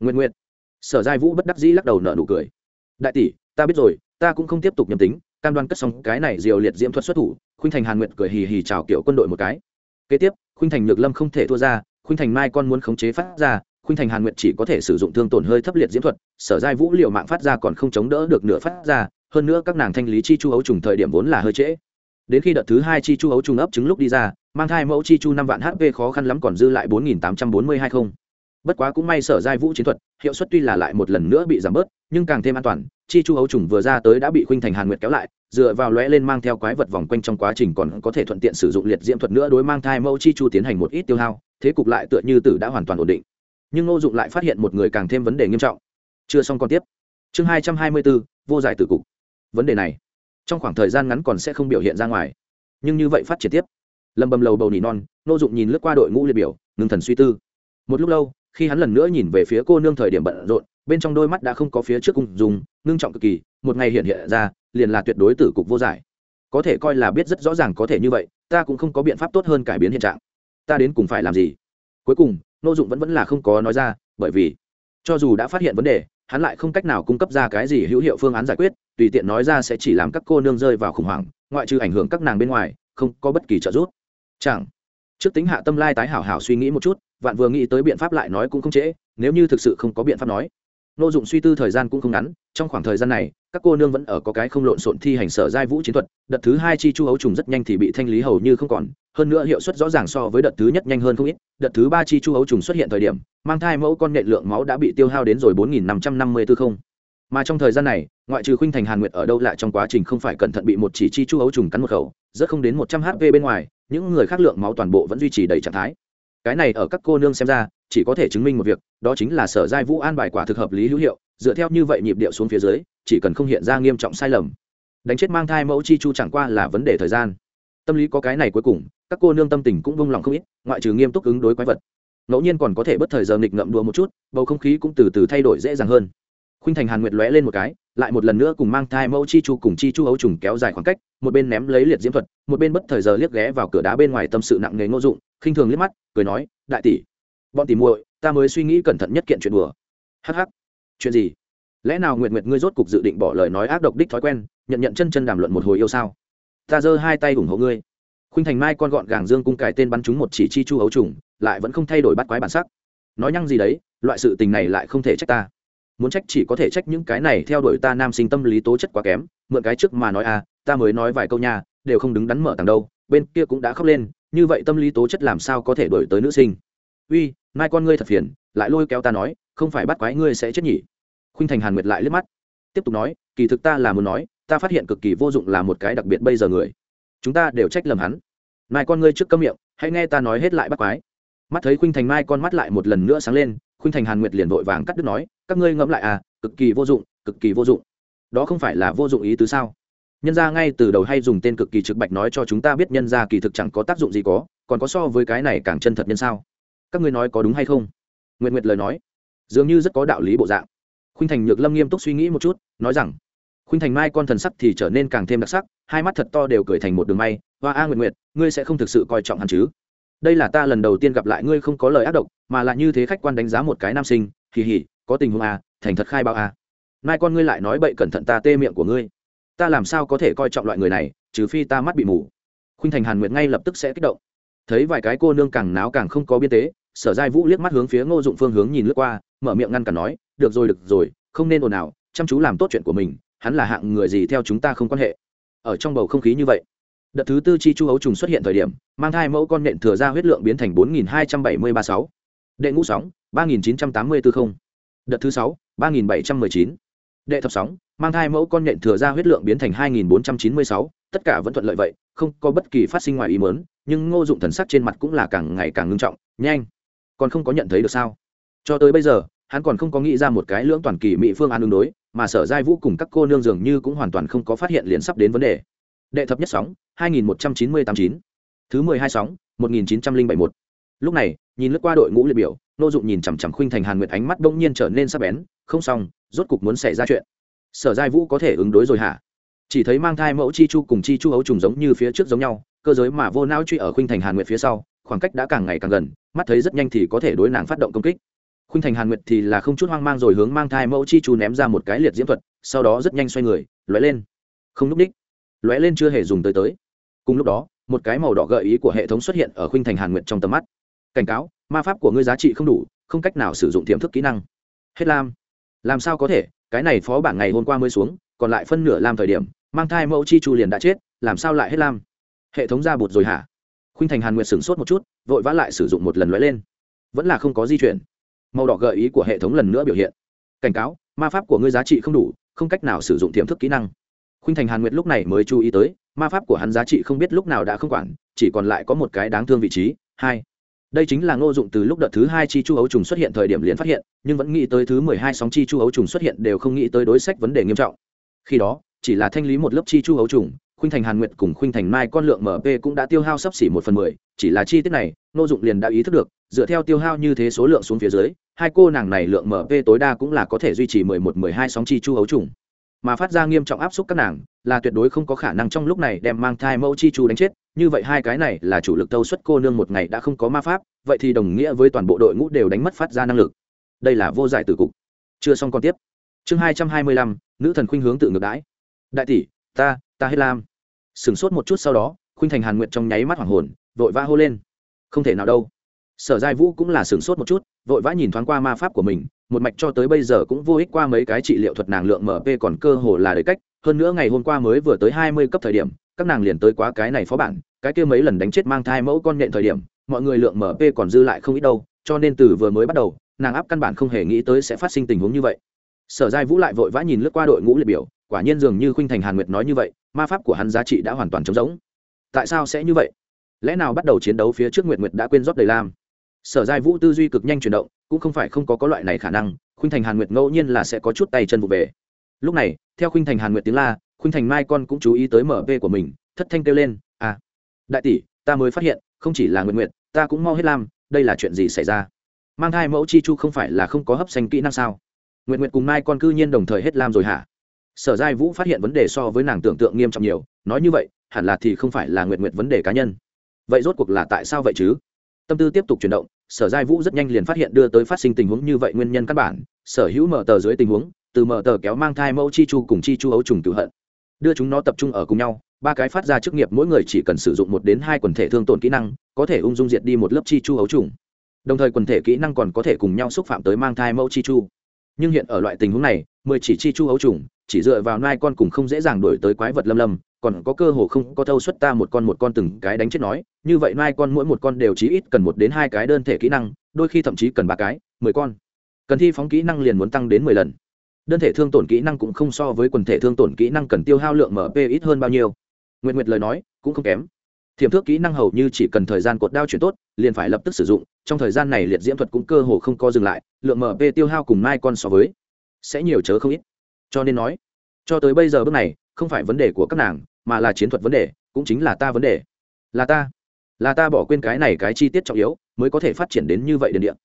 Nguyện nguyện sở giai vũ bất đắc dĩ lắc đầu nợ nụ cười. Đại tỷ, ta biết rồi, ta cũng không tiếp tục nhầm tính, cam đoan cất xong cái này diều liệt diễm thuật xuất thủ, khuynh thành hàn nguyệt cười hì hì chào kiểu quân đội một cái. Kế tiếp, khuynh thành nhược lâm không thể thua ra, khuynh thành mai con muốn khống chế phát ra, khuynh thành hàn nguyệt chỉ có thể sử dụng thương tổn hơi thấp liệt diễm thuật, sở giai vũ liệu mạng phát ra còn không chống đỡ được nửa phát ra, hơn nữa các nàng thanh lý chi chu ấu trùng thời điểm vốn là hơi trễ. Đến khi đợt thứ hai chi chu ấu trùng ấp trứng lúc đi ra mang thai mẫu chi chu năm vạn hp khó khăn lắm còn dư lại bốn nghìn tám trăm bốn mươi hai không. Bất quá cũng may sở giai vũ chiến thuật, hiệu suất tuy là lại một lần nữa bị giảm bớt, nhưng càng thêm an toàn, chi chu ấu trùng vừa ra tới đã bị khuynh thành hàn nguyệt kéo lại, dựa vào lóe lên mang theo quái vật vòng quanh trong quá trình còn có thể thuận tiện sử dụng liệt diễm thuật nữa đối mang thai mẫu chi chu tiến hành một ít tiêu hao, thế cục lại tựa như tử đã hoàn toàn ổn định. Nhưng ngô dụng lại phát hiện một người càng thêm vấn đề nghiêm trọng. Chưa xong còn tiếp. Chương hai trăm hai mươi bốn vô giải tử cục. Vấn đề này, trong khoảng thời gian ngắn còn sẽ không biểu hiện ra ngoài. Nhưng như vậy phát triển tiếp lầm bầm lầu bầu nỉ non nô dụng nhìn lướt qua đội ngũ liệt biểu, ngưng thần suy tư. Một lúc lâu, khi hắn lần nữa nhìn về phía cô nương thời điểm bận rộn, bên trong đôi mắt đã không có phía trước cung dùng ngưng trọng cực kỳ, một ngày hiện hiện ra, liền là tuyệt đối tử cục vô giải. Có thể coi là biết rất rõ ràng có thể như vậy, ta cũng không có biện pháp tốt hơn cải biến hiện trạng. Ta đến cùng phải làm gì? Cuối cùng nô dụng vẫn vẫn là không có nói ra, bởi vì, cho dù đã phát hiện vấn đề, hắn lại không cách nào cung cấp ra cái gì hữu hiệu phương án giải quyết, tùy tiện nói ra sẽ chỉ làm các cô nương rơi vào khủng hoảng, ngoại trừ ảnh hưởng các nàng bên ngoài, không có bất kỳ trợ giúp chẳng. Trước tính hạ tâm lai tái hảo hảo suy nghĩ một chút, vạn vừa nghĩ tới biện pháp lại nói cũng không trễ, nếu như thực sự không có biện pháp nói. Nô dụng suy tư thời gian cũng không ngắn, trong khoảng thời gian này, các cô nương vẫn ở có cái không lộn xộn thi hành sở giai vũ chiến thuật, đợt thứ hai chi chu hấu trùng rất nhanh thì bị thanh lý hầu như không còn, hơn nữa hiệu suất rõ ràng so với đợt thứ nhất nhanh hơn không ít, đợt thứ ba chi chu hấu trùng xuất hiện thời điểm, mang thai mẫu con nghệ lượng máu đã bị tiêu hao đến rồi bốn nghìn năm trăm năm mươi tư không. Mà trong thời gian này, ngoại trừ khuynh thành hàn nguyệt ở đâu lại trong quá trình không phải cẩn thận bị một chỉ chi chu hấu trùng cắn một khẩu, rất không đến một trăm hp bên ngoài những người khác lượng máu toàn bộ vẫn duy trì đầy trạng thái. Cái này ở các cô nương xem ra, chỉ có thể chứng minh một việc, đó chính là sở giai vũ an bài quả thực hợp lý hữu hiệu, dựa theo như vậy nhịp điệu xuống phía dưới, chỉ cần không hiện ra nghiêm trọng sai lầm. Đánh chết mang thai mẫu chi chu chẳng qua là vấn đề thời gian. Tâm lý có cái này cuối cùng, các cô nương tâm tình cũng vung lòng không ít, ngoại trừ nghiêm túc ứng đối quái vật. Ngẫu nhiên còn có thể bất thời giờ nghịch ngậm đùa một chút, bầu không khí cũng từ từ thay đổi dễ dàng hơn khuynh thành hàn nguyệt lóe lên một cái, lại một lần nữa cùng mang thai mẫu chi chu cùng chi chu ấu trùng kéo dài khoảng cách, một bên ném lấy liệt diễm thuật, một bên bất thời giờ liếc ghé vào cửa đá bên ngoài tâm sự nặng nề ngô dụng, khinh thường liếc mắt, cười nói, đại tỷ, bọn tỷ muội, ta mới suy nghĩ cẩn thận nhất kiện chuyện đùa. Hh chuyện gì? Lẽ nào nguyệt nguyệt ngươi rốt cục dự định bỏ lời nói ác độc đích thói quen, nhận nhận chân chân đàm luận một hồi yêu sao? Ta giơ hai tay ủng hộ ngươi. Khuynh thành mai con gọn gàng dương cung cài tên bắn chúng một chỉ chi chu ấu trùng, lại vẫn không thay đổi bắt quái bản sắc. Nói nhăng gì đấy, loại sự tình này lại không thể trách ta muốn trách chỉ có thể trách những cái này theo đuổi ta nam sinh tâm lý tố chất quá kém, mượn cái trước mà nói à ta mới nói vài câu nha, đều không đứng đắn mở tàng đâu, bên kia cũng đã khóc lên, như vậy tâm lý tố chất làm sao có thể đổi tới nữ sinh? Uy, mai con ngươi thật phiền, lại lôi kéo ta nói, không phải bắt quái ngươi sẽ chết nhỉ? Khuynh thành hàn nguyệt lại liếc mắt, tiếp tục nói, kỳ thực ta là muốn nói, ta phát hiện cực kỳ vô dụng là một cái đặc biệt bây giờ người. Chúng ta đều trách lầm hắn. Mai con ngươi trước cấm miệng, hãy nghe ta nói hết lại bắt quái. Mắt thấy khuynh thành mai con mắt lại một lần nữa sáng lên khuynh thành hàn nguyệt liền vội vàng cắt đứt nói, các ngươi ngẫm lại à cực kỳ vô dụng, cực kỳ vô dụng. Đó không phải là vô dụng ý tứ sao? Nhân ra ngay từ đầu hay dùng tên cực kỳ trực bạch nói cho chúng ta biết nhân ra kỳ thực chẳng có tác dụng gì có, còn có so với cái này càng chân thật nhân sao? Các ngươi nói có đúng hay không? Nguyện nguyệt lời nói, dường như rất có đạo lý bộ dạng. Khuynh thành nhược lâm nghiêm túc suy nghĩ một chút, nói rằng, khuynh thành mai con thần sắc thì trở nên càng thêm đặc sắc, hai mắt thật to đều cười thành một đường may. Hoa a nguyện nguyệt, ngươi sẽ không thực sự coi trọng hắn chứ? Đây là ta lần đầu tiên gặp lại ngươi không có lời ác độc mà là như thế khách quan đánh giá một cái nam sinh kỳ hỉ có tình huống à thành thật khai báo à. Mai con ngươi lại nói bậy cẩn thận ta tê miệng của ngươi. Ta làm sao có thể coi trọng loại người này, trừ phi ta mắt bị mù. Khuynh thành hàn nguyệt ngay lập tức sẽ kích động. Thấy vài cái cô nương càng náo càng không có biên tế, sở giai vũ liếc mắt hướng phía ngô dụng phương hướng nhìn lướt qua, mở miệng ngăn cản nói, được rồi được rồi, không nên ồn ào, chăm chú làm tốt chuyện của mình, hắn là hạng người gì theo chúng ta không quan hệ. Ở trong bầu không khí như vậy, đợt thứ tư chi chu hấu trùng xuất hiện thời điểm, mang thai mẫu con nện thừa ra huyết lượng biến thành bốn nghìn hai trăm bảy mươi ba sáu đệ ngũ sóng, ba nghìn chín trăm tám mươi bốn không. Đợt thứ sáu, ba nghìn bảy trăm mười chín. Đệ thập sóng, mang thai mẫu con nhện thừa ra huyết lượng biến thành hai nghìn bốn trăm chín mươi sáu. Tất cả vẫn thuận lợi vậy, không có bất kỳ phát sinh ngoài ý mớn nhưng ngô dụng thần sắc trên mặt cũng là càng ngày càng ngưng trọng, nhanh. Còn không có nhận thấy được sao? Cho tới bây giờ, hắn còn không có nghĩ ra một cái lưỡng toàn kỳ mỹ phương án ứng đối, mà sở giai vũ cùng các cô nương dường như cũng hoàn toàn không có phát hiện liền sắp đến vấn đề. Đệ thập nhất sóng, hai nghìn một trăm chín mươi tám chín. Thứ mười hai sóng, một nghìn chín trăm linh bảy một. Lúc này nhìn lướt qua đội ngũ liệt biểu, nô dụng nhìn chằm chằm khuynh thành hàn nguyệt ánh mắt đông nhiên trở nên sắc bén, không xong, rốt cục muốn xảy ra chuyện. Sở giai vũ có thể ứng đối rồi hả? Chỉ thấy mang thai mẫu chi chu cùng chi chu ấu trùng giống như phía trước giống nhau, cơ giới mà vô não truy ở khuynh thành hàn nguyệt phía sau, khoảng cách đã càng ngày càng gần, mắt thấy rất nhanh thì có thể đối nàng phát động công kích. Khuynh thành hàn nguyệt thì là không chút hoang mang rồi hướng mang thai mẫu chi chu ném ra một cái liệt diễm thuật, sau đó rất nhanh xoay người, lóe lên. Không núp đích, lóe lên chưa hề dùng tới tới. Cùng lúc đó, một cái màu đỏ gợi ý của hệ thống xuất hiện ở khuynh thành hàn nguyệt trong tầm mắt cảnh cáo, ma pháp của ngươi giá trị không đủ, không cách nào sử dụng tiềm thức kỹ năng. Hết lam. Làm sao có thể? Cái này phó bản ngày hôm qua mới xuống, còn lại phân nửa lam thời điểm, mang thai mẫu chi chu liền đã chết, làm sao lại hết lam? Hệ thống ra bụt rồi hả? Khuynh thành hàn nguyệt sửng sốt một chút, vội vã lại sử dụng một lần loại lên. Vẫn là không có di chuyển. Màu đỏ gợi ý của hệ thống lần nữa biểu hiện. Cảnh cáo, ma pháp của ngươi giá trị không đủ, không cách nào sử dụng tiềm thức kỹ năng. Khuynh thành hàn nguyệt lúc này mới chú ý tới, ma pháp của hắn giá trị không biết lúc nào đã không quản, chỉ còn lại có một cái đáng thương vị trí, hai đây chính là ngô dụng từ lúc đợt thứ hai chi chu ấu trùng xuất hiện thời điểm liền phát hiện, nhưng vẫn nghĩ tới thứ mười hai sóng chi chu ấu trùng xuất hiện đều không nghĩ tới đối sách vấn đề nghiêm trọng. Khi đó, chỉ là thanh lý một lớp chi chu ấu trùng, khuynh thành hàn nguyệt cùng khuynh thành mai con lượng mp cũng đã tiêu hao sấp xỉ một phần mười, chỉ là chi tiết này, ngô dụng liền đã ý thức được, dựa theo tiêu hao như thế số lượng xuống phía dưới, hai cô nàng này lượng mp tối đa cũng là có thể duy trì mười một, mười hai sóng chi chu ấu trùng mà phát ra nghiêm trọng áp suất các nàng, là tuyệt đối không có khả năng trong lúc này đem mang thai mẫu chi chu đánh chết. Như vậy hai cái này là chủ lực tâu suất cô nương một ngày đã không có ma pháp, vậy thì đồng nghĩa với toàn bộ đội ngũ đều đánh mất phát ra năng lực. Đây là vô giải tử cục. Chưa xong còn tiếp. Chương hai trăm hai mươi lăm, nữ thần khuynh hướng tự ngược đãi. Đại tỷ, ta ta hết lam. Sửng sốt một chút sau đó, khuynh thành hàn nguyện trong nháy mắt hoảng hồn, vội vã hô lên. Không thể nào đâu. Sở giai vũ cũng là sửng sốt một chút, vội vã nhìn thoáng qua ma pháp của mình một mạch cho tới bây giờ cũng vô ích qua mấy cái trị liệu thuật nàng lượng mp còn cơ hồ là đầy cách, hơn nữa ngày hôm qua mới vừa tới hai mươi cấp thời điểm, các nàng liền tới quá cái này phó bản, cái kia mấy lần đánh chết mang thai mẫu con nhện thời điểm, mọi người lượng mp còn dư lại không ít đâu, cho nên từ vừa mới bắt đầu, nàng áp căn bản không hề nghĩ tới sẽ phát sinh tình huống như vậy. Sở giai vũ lại vội vã nhìn lướt qua đội ngũ liệt biểu, quả nhiên dường như khuynh thành hàn nguyệt nói như vậy, ma pháp của hắn giá trị đã hoàn toàn trống rỗng. Tại sao sẽ như vậy? Lẽ nào bắt đầu chiến đấu phía trước nguyệt nguyệt đã quên rót đầy lam? Sở giai vũ tư duy cực nhanh chuyển động, cũng không phải không có có loại này khả năng, khuynh thành hàn nguyệt ngẫu nhiên là sẽ có chút tay chân vụ về. Lúc này, theo khuynh thành hàn nguyệt tiếng la, khuynh thành mai con cũng chú ý tới mp của mình, thất thanh kêu lên à đại tỷ, ta mới phát hiện, không chỉ là nguyệt nguyệt, ta cũng mau hết lam, đây là chuyện gì xảy ra? Mang thai mẫu chi chu không phải là không có hấp xanh kỹ năng sao? Nguyệt nguyệt cùng mai con cư nhiên đồng thời hết lam rồi hả? Sở giai vũ phát hiện vấn đề so với nàng tưởng tượng nghiêm trọng nhiều, nói như vậy, hẳn là thì không phải là nguyệt nguyệt vấn đề cá nhân. Vậy rốt cuộc là tại sao vậy chứ? Tâm tư tiếp tục chuyển động sở giai vũ rất nhanh liền phát hiện đưa tới phát sinh tình huống như vậy nguyên nhân căn bản, sở hữu mở tờ dưới tình huống, từ mở tờ kéo mang thai mẫu chi chu cùng chi chu ấu trùng cựu hận. Đưa chúng nó tập trung ở cùng nhau, ba cái phát ra chức nghiệp mỗi người chỉ cần sử dụng một đến hai quần thể thương tổn kỹ năng, có thể ung dung diệt đi một lớp chi chu ấu trùng. Đồng thời quần thể kỹ năng còn có thể cùng nhau xúc phạm tới mang thai mẫu chi chu. Nhưng hiện ở loại tình huống này, mười chỉ chi chu ấu trùng, chỉ dựa vào nai con cùng không dễ dàng đổi tới quái vật lâm lâm còn có cơ hồ không có thâu xuất ta một con một con từng cái đánh chết nói, như vậy mai con mỗi một con đều chỉ ít cần một đến hai cái đơn thể kỹ năng, đôi khi thậm chí cần ba cái, mười con. Cần thi phóng kỹ năng liền muốn tăng đến mười lần. Đơn thể thương tổn kỹ năng cũng không so với quần thể thương tổn kỹ năng cần tiêu hao lượng mp ít hơn bao nhiêu. Nguyện nguyệt lời nói, cũng không kém. Thiểm thước kỹ năng hầu như chỉ cần thời gian cột đao chuyển tốt, liền phải lập tức sử dụng, trong thời gian này liệt diễm thuật cũng cơ hồ không co dừng lại, lượng mp tiêu hao cùng mai con so với sẽ nhiều chớ không ít. Cho nên nói, cho tới bây giờ bước này, không phải vấn đề của các nàng mà là chiến thuật vấn đề, cũng chính là ta vấn đề. Là ta. Là ta bỏ quên cái này cái chi tiết trọng yếu, mới có thể phát triển đến như vậy đền điện.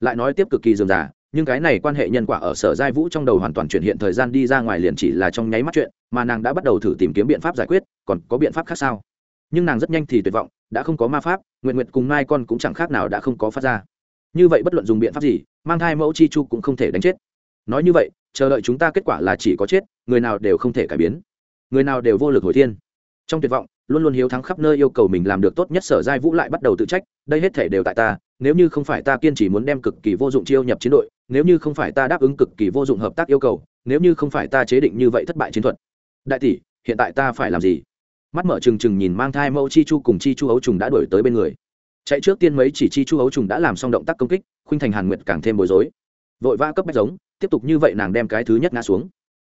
Lại nói tiếp cực kỳ dườm già, nhưng cái này quan hệ nhân quả ở sở giai vũ trong đầu hoàn toàn chuyển hiện thời gian đi ra ngoài liền chỉ là trong nháy mắt chuyện, mà nàng đã bắt đầu thử tìm kiếm biện pháp giải quyết, còn có biện pháp khác sao? Nhưng nàng rất nhanh thì tuyệt vọng, đã không có ma pháp nguyện nguyện cùng mai con cũng chẳng khác nào đã không có phát ra. Như vậy bất luận dùng biện pháp gì, mang thai mẫu chi chu cũng không thể đánh chết. Nói như vậy, chờ đợi chúng ta kết quả là chỉ có chết, người nào đều không thể cải biến người nào đều vô lực hồi thiên. Trong tuyệt vọng, luôn luôn hiếu thắng khắp nơi yêu cầu mình làm được tốt nhất sở giai vũ lại bắt đầu tự trách, đây hết thể đều tại ta, nếu như không phải ta kiên trì muốn đem cực kỳ vô dụng chiêu nhập chiến đội, nếu như không phải ta đáp ứng cực kỳ vô dụng hợp tác yêu cầu, nếu như không phải ta chế định như vậy thất bại chiến thuật. Đại tỷ, hiện tại ta phải làm gì? Mắt mở trừng trừng nhìn mang thai mẫu chi chu cùng chi chu ấu trùng đã đổi tới bên người. Chạy trước tiên mấy chỉ chi chu ấu trùng đã làm xong động tác công kích, khuynh thành hàn nguyệt càng thêm bối rối. Vội vã cấp bách giống, tiếp tục như vậy nàng đem cái thứ nhất ngã xuống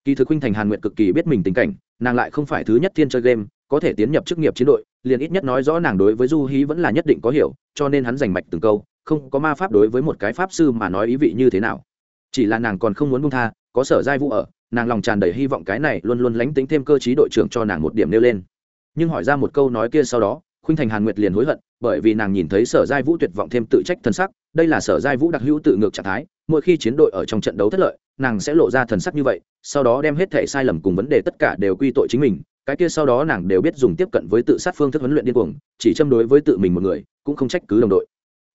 kỳ thực khuynh thành hàn nguyệt cực kỳ biết mình tình cảnh, nàng lại không phải thứ nhất thiên chơi game, có thể tiến nhập chức nghiệp chiến đội, liền ít nhất nói rõ nàng đối với du hí vẫn là nhất định có hiểu, cho nên hắn giành mạch từng câu, không có ma pháp đối với một cái pháp sư mà nói ý vị như thế nào. Chỉ là nàng còn không muốn buông tha, có sở giai vũ ở, nàng lòng tràn đầy hy vọng cái này luôn luôn lánh tính thêm cơ chí đội trưởng cho nàng một điểm nêu lên. Nhưng hỏi ra một câu nói kia sau đó khuynh thành hàn nguyệt liền hối hận bởi vì nàng nhìn thấy sở giai vũ tuyệt vọng thêm tự trách thân sắc, đây là sở giai vũ đặc hữu tự ngược trạng thái, mỗi khi chiến đội ở trong trận đấu thất lợi, nàng sẽ lộ ra thần sắc như vậy, sau đó đem hết thể sai lầm cùng vấn đề tất cả đều quy tội chính mình, cái kia sau đó nàng đều biết dùng tiếp cận với tự sát phương thức huấn luyện điên cuồng, chỉ châm đối với tự mình một người, cũng không trách cứ đồng đội.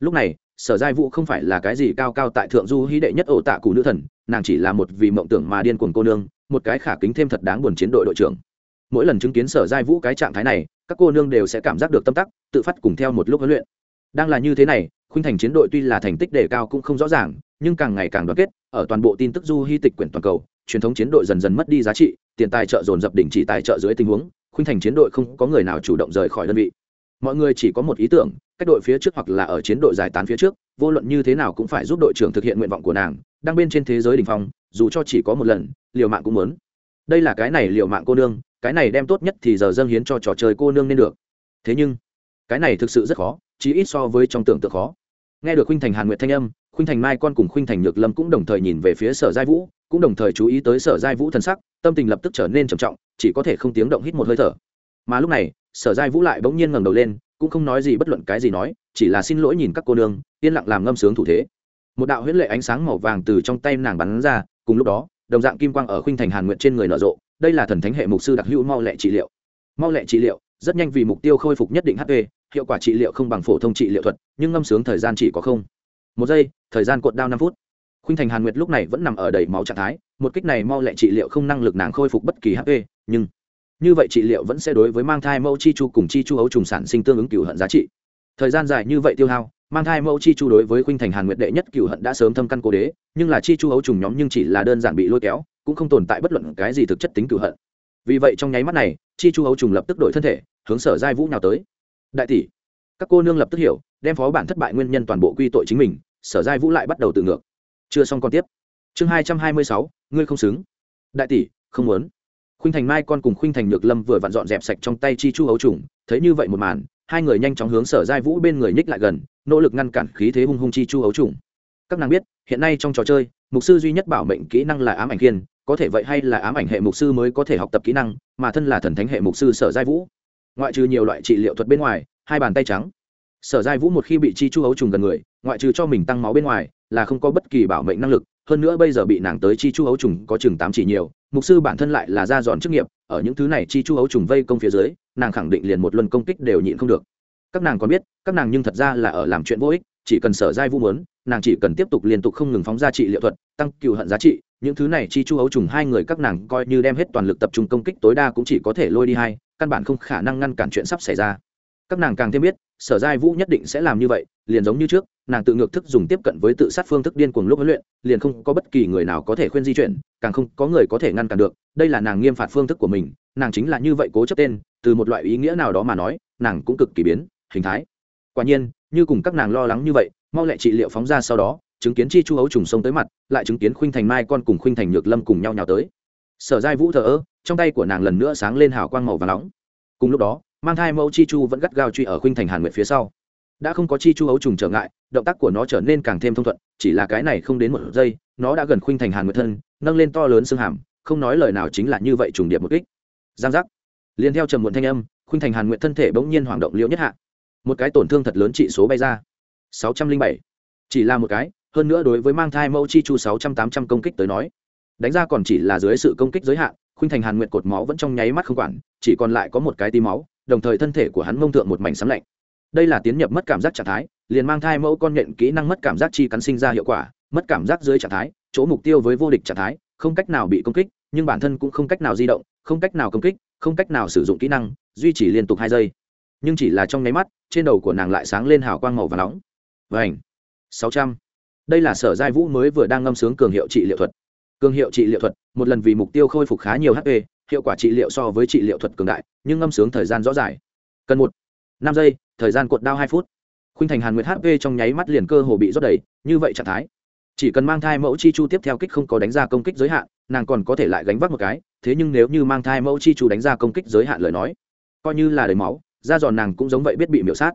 Lúc này, sở giai vũ không phải là cái gì cao cao tại thượng du hí đệ nhất ổ tạ cụ nữ thần, nàng chỉ là một vì mộng tưởng mà điên cuồng cô nương, một cái khả kính thêm thật đáng buồn chiến đội đội trưởng mỗi lần chứng kiến sở giai vũ cái trạng thái này, các cô nương đều sẽ cảm giác được tâm tắc, tự phát cùng theo một lúc huấn luyện. Đang là như thế này, khuynh thành chiến đội tuy là thành tích đề cao cũng không rõ ràng, nhưng càng ngày càng đoàn kết, ở toàn bộ tin tức du hy tịch quyển toàn cầu, truyền thống chiến đội dần dần mất đi giá trị, tiền tài trợ dồn dập đỉnh chỉ tài trợ dưới tình huống, khuynh thành chiến đội không có người nào chủ động rời khỏi đơn vị. Mọi người chỉ có một ý tưởng, cách đội phía trước hoặc là ở chiến đội giải tán phía trước, vô luận như thế nào cũng phải giúp đội trưởng thực hiện nguyện vọng của nàng, đang bên trên thế giới đ ỉ n h phong, dù cho chỉ có một lần, liều mạng cũng muốn. Đây là cái này liều mạng cô nương cái này đem tốt nhất thì giờ dâng hiến cho trò chơi cô nương nên được. Thế nhưng, cái này thực sự rất khó, chí ít so với trong tưởng tượng khó. Nghe được khuynh thành hàn nguyệt thanh âm, khuynh thành mai con cùng khuynh thành nhược lâm cũng đồng thời nhìn về phía sở giai vũ, cũng đồng thời chú ý tới sở giai vũ thân sắc, tâm tình lập tức trở nên trầm trọng, chỉ có thể không tiếng động hít một hơi thở. Mà lúc này, sở giai vũ lại bỗng nhiên ngẩng đầu lên, cũng không nói gì bất luận cái gì nói, chỉ là xin lỗi nhìn các cô nương, yên lặng làm ngâm sướng thủ thế. Một đạo huyễn lệ ánh sáng màu vàng từ trong tay nàng bắn ra, cùng lúc đó đồng dạng kim quang ở khuynh thành hàn nguyện trên người nở rộ, đây là thần thánh hệ mục sư đặc hữu mau lẹ trị liệu. Mau lẹ trị liệu, rất nhanh vì mục tiêu khôi phục nhất định hp hiệu quả trị liệu không bằng phổ thông trị liệu thuật, nhưng ngâm sướng thời gian chỉ có không. Một giây, thời gian cuộn đao năm phút. Khuynh thành hàn nguyệt lúc này vẫn nằm ở đầy máu trạng thái, một kích này mau lẹ trị liệu không năng lực nàng khôi phục bất kỳ hp nhưng như vậy trị liệu vẫn sẽ đối với mang thai mẫu chi chu cùng chi chu ấu trùng sản sinh tương ứng cửu hận giá trị. Thời gian dài như vậy tiêu hao mang thai mẫu chi chu đối với khuynh thành hàn nguyệt đệ nhất cửu hận đã sớm thâm căn cố đế, nhưng là chi chu ấu trùng nhóm nhưng chỉ là đơn giản bị lôi kéo, cũng không tồn tại bất luận cái gì thực chất tính cửu hận. Vì vậy trong nháy mắt này, chi chu ấu trùng lập tức đổi thân thể, hướng sở giai vũ nào tới. Đại tỷ, các cô nương lập tức hiểu, đem phó bản thất bại nguyên nhân toàn bộ quy tội chính mình. Sở giai vũ lại bắt đầu tự ngược. Chưa xong còn tiếp. Chương hai trăm hai mươi sáu, ngươi không xứng. Đại tỷ, không muốn. Khuynh thành mai con cùng khuynh thành nhược lâm vừa vặn dọn dẹp sạch trong tay chi chu ấu trùng, thấy như vậy một màn hai người nhanh chóng hướng sở giai vũ bên người nhích lại gần, nỗ lực ngăn cản khí thế hung hung chi chu ấu trùng. Các nàng biết, hiện nay trong trò chơi, mục sư duy nhất bảo mệnh kỹ năng là ám ảnh kiên có thể vậy hay là ám ảnh hệ mục sư mới có thể học tập kỹ năng, mà thân là thần thánh hệ mục sư sở giai vũ. Ngoại trừ nhiều loại trị liệu thuật bên ngoài, hai bàn tay trắng. Sở giai vũ một khi bị chi chu ấu trùng gần người, ngoại trừ cho mình tăng máu bên ngoài, là không có bất kỳ bảo mệnh năng lực hơn nữa bây giờ bị nàng tới chi chu ấu trùng có chừng tám chỉ nhiều, mục sư bản thân lại là ra dọn chức nghiệp, ở những thứ này chi chu ấu trùng vây công phía dưới, nàng khẳng định liền một luân công kích đều nhịn không được. Các nàng còn biết, các nàng nhưng thật ra là ở làm chuyện vô ích, chỉ cần sở giai vũ muốn, nàng chỉ cần tiếp tục liên tục không ngừng phóng ra trị liệu thuật, tăng cựu hận giá trị, những thứ này chi chu ấu trùng hai người các nàng coi như đem hết toàn lực tập trung công kích tối đa cũng chỉ có thể lôi đi hai, căn bản không khả năng ngăn cản chuyện sắp xảy ra. Các nàng càng thêm biết, sở giai vũ nhất định sẽ làm như vậy, liền giống như trước nàng tự ngược thức dùng tiếp cận với tự sát phương thức điên cuồng lúc huấn luyện, liền không có bất kỳ người nào có thể khuyên di chuyển, càng không có người có thể ngăn cản được. Đây là nàng nghiêm phạt phương thức của mình, nàng chính là như vậy cố chấp tên, từ một loại ý nghĩa nào đó mà nói, nàng cũng cực kỳ biến, hình thái. Quả nhiên, như cùng các nàng lo lắng như vậy, mau lẹ trị liệu phóng ra sau đó, chứng kiến chi chu ấu trùng sông tới mặt, lại chứng kiến khuynh thành mai con cùng khuynh thành nhược lâm cùng nhau nhào tới. Sở giai vũ thờ ơ, trong tay của nàng lần nữa sáng lên hào quang màu và nóng. Cùng lúc đó, mang thai mẫu chi chu vẫn gắt gao truy ở khuynh thành hàn nguyệt phía sau đã không có chi chu ấu trùng trở ngại, động tác của nó trở nên càng thêm thông thuận, chỉ là cái này không đến một giây, nó đã gần khuynh thành hàn nguyệt thân, nâng lên to lớn xương hàm, không nói lời nào chính là như vậy trùng điệp một kích. Giang giác. Liền theo trầm muộn thanh âm, khuynh thành hàn nguyệt thân thể bỗng nhiên hoảng động liễu nhất hạ. Một cái tổn thương thật lớn trị số bay ra. Sáu trăm linh bảy. Chỉ là một cái, hơn nữa đối với mang thai mẫu chi chu sáu trăm tám trăm công kích tới nói, đánh ra còn chỉ là dưới sự công kích giới hạn, khuynh thành hàn nguyệt cột máu vẫn trong nháy mắt không quản, chỉ còn lại có một cái tí máu, đồng thời thân thể của hắn mông thượng một mảnh sấm lạnh đây là tiến nhập mất cảm giác trạng thái, liền mang thai mẫu con nhện kỹ năng mất cảm giác chi cắn sinh ra hiệu quả, mất cảm giác dưới trạng thái, chỗ mục tiêu với vô địch trạng thái, không cách nào bị công kích, nhưng bản thân cũng không cách nào di động, không cách nào công kích, không cách nào sử dụng kỹ năng, duy trì liên tục hai giây. Nhưng chỉ là trong nháy mắt, trên đầu của nàng lại sáng lên hào quang màu và nóng. Vảnh sáu trăm. Đây là sở giai vũ mới vừa đang ngâm sướng cường hiệu trị liệu thuật. Cường hiệu trị liệu thuật, một lần vì mục tiêu khôi phục khá nhiều hp hiệu quả trị liệu so với trị liệu thuật cường đại, nhưng ngâm sướng thời gian rõ dài. cần một năm giây, thời gian cuộn đao hai phút. Khuynh thành hàn nguyệt hp trong nháy mắt liền cơ hồ bị rót đầy, như vậy trạng thái. Chỉ cần mang thai mẫu chi chu tiếp theo kích không có đánh ra công kích giới hạn, nàng còn có thể lại gánh vác một cái, thế nhưng nếu như mang thai mẫu chi chu đánh ra công kích giới hạn lời nói, coi như là đầy máu, da giòn nàng cũng giống vậy biết bị miễu sát.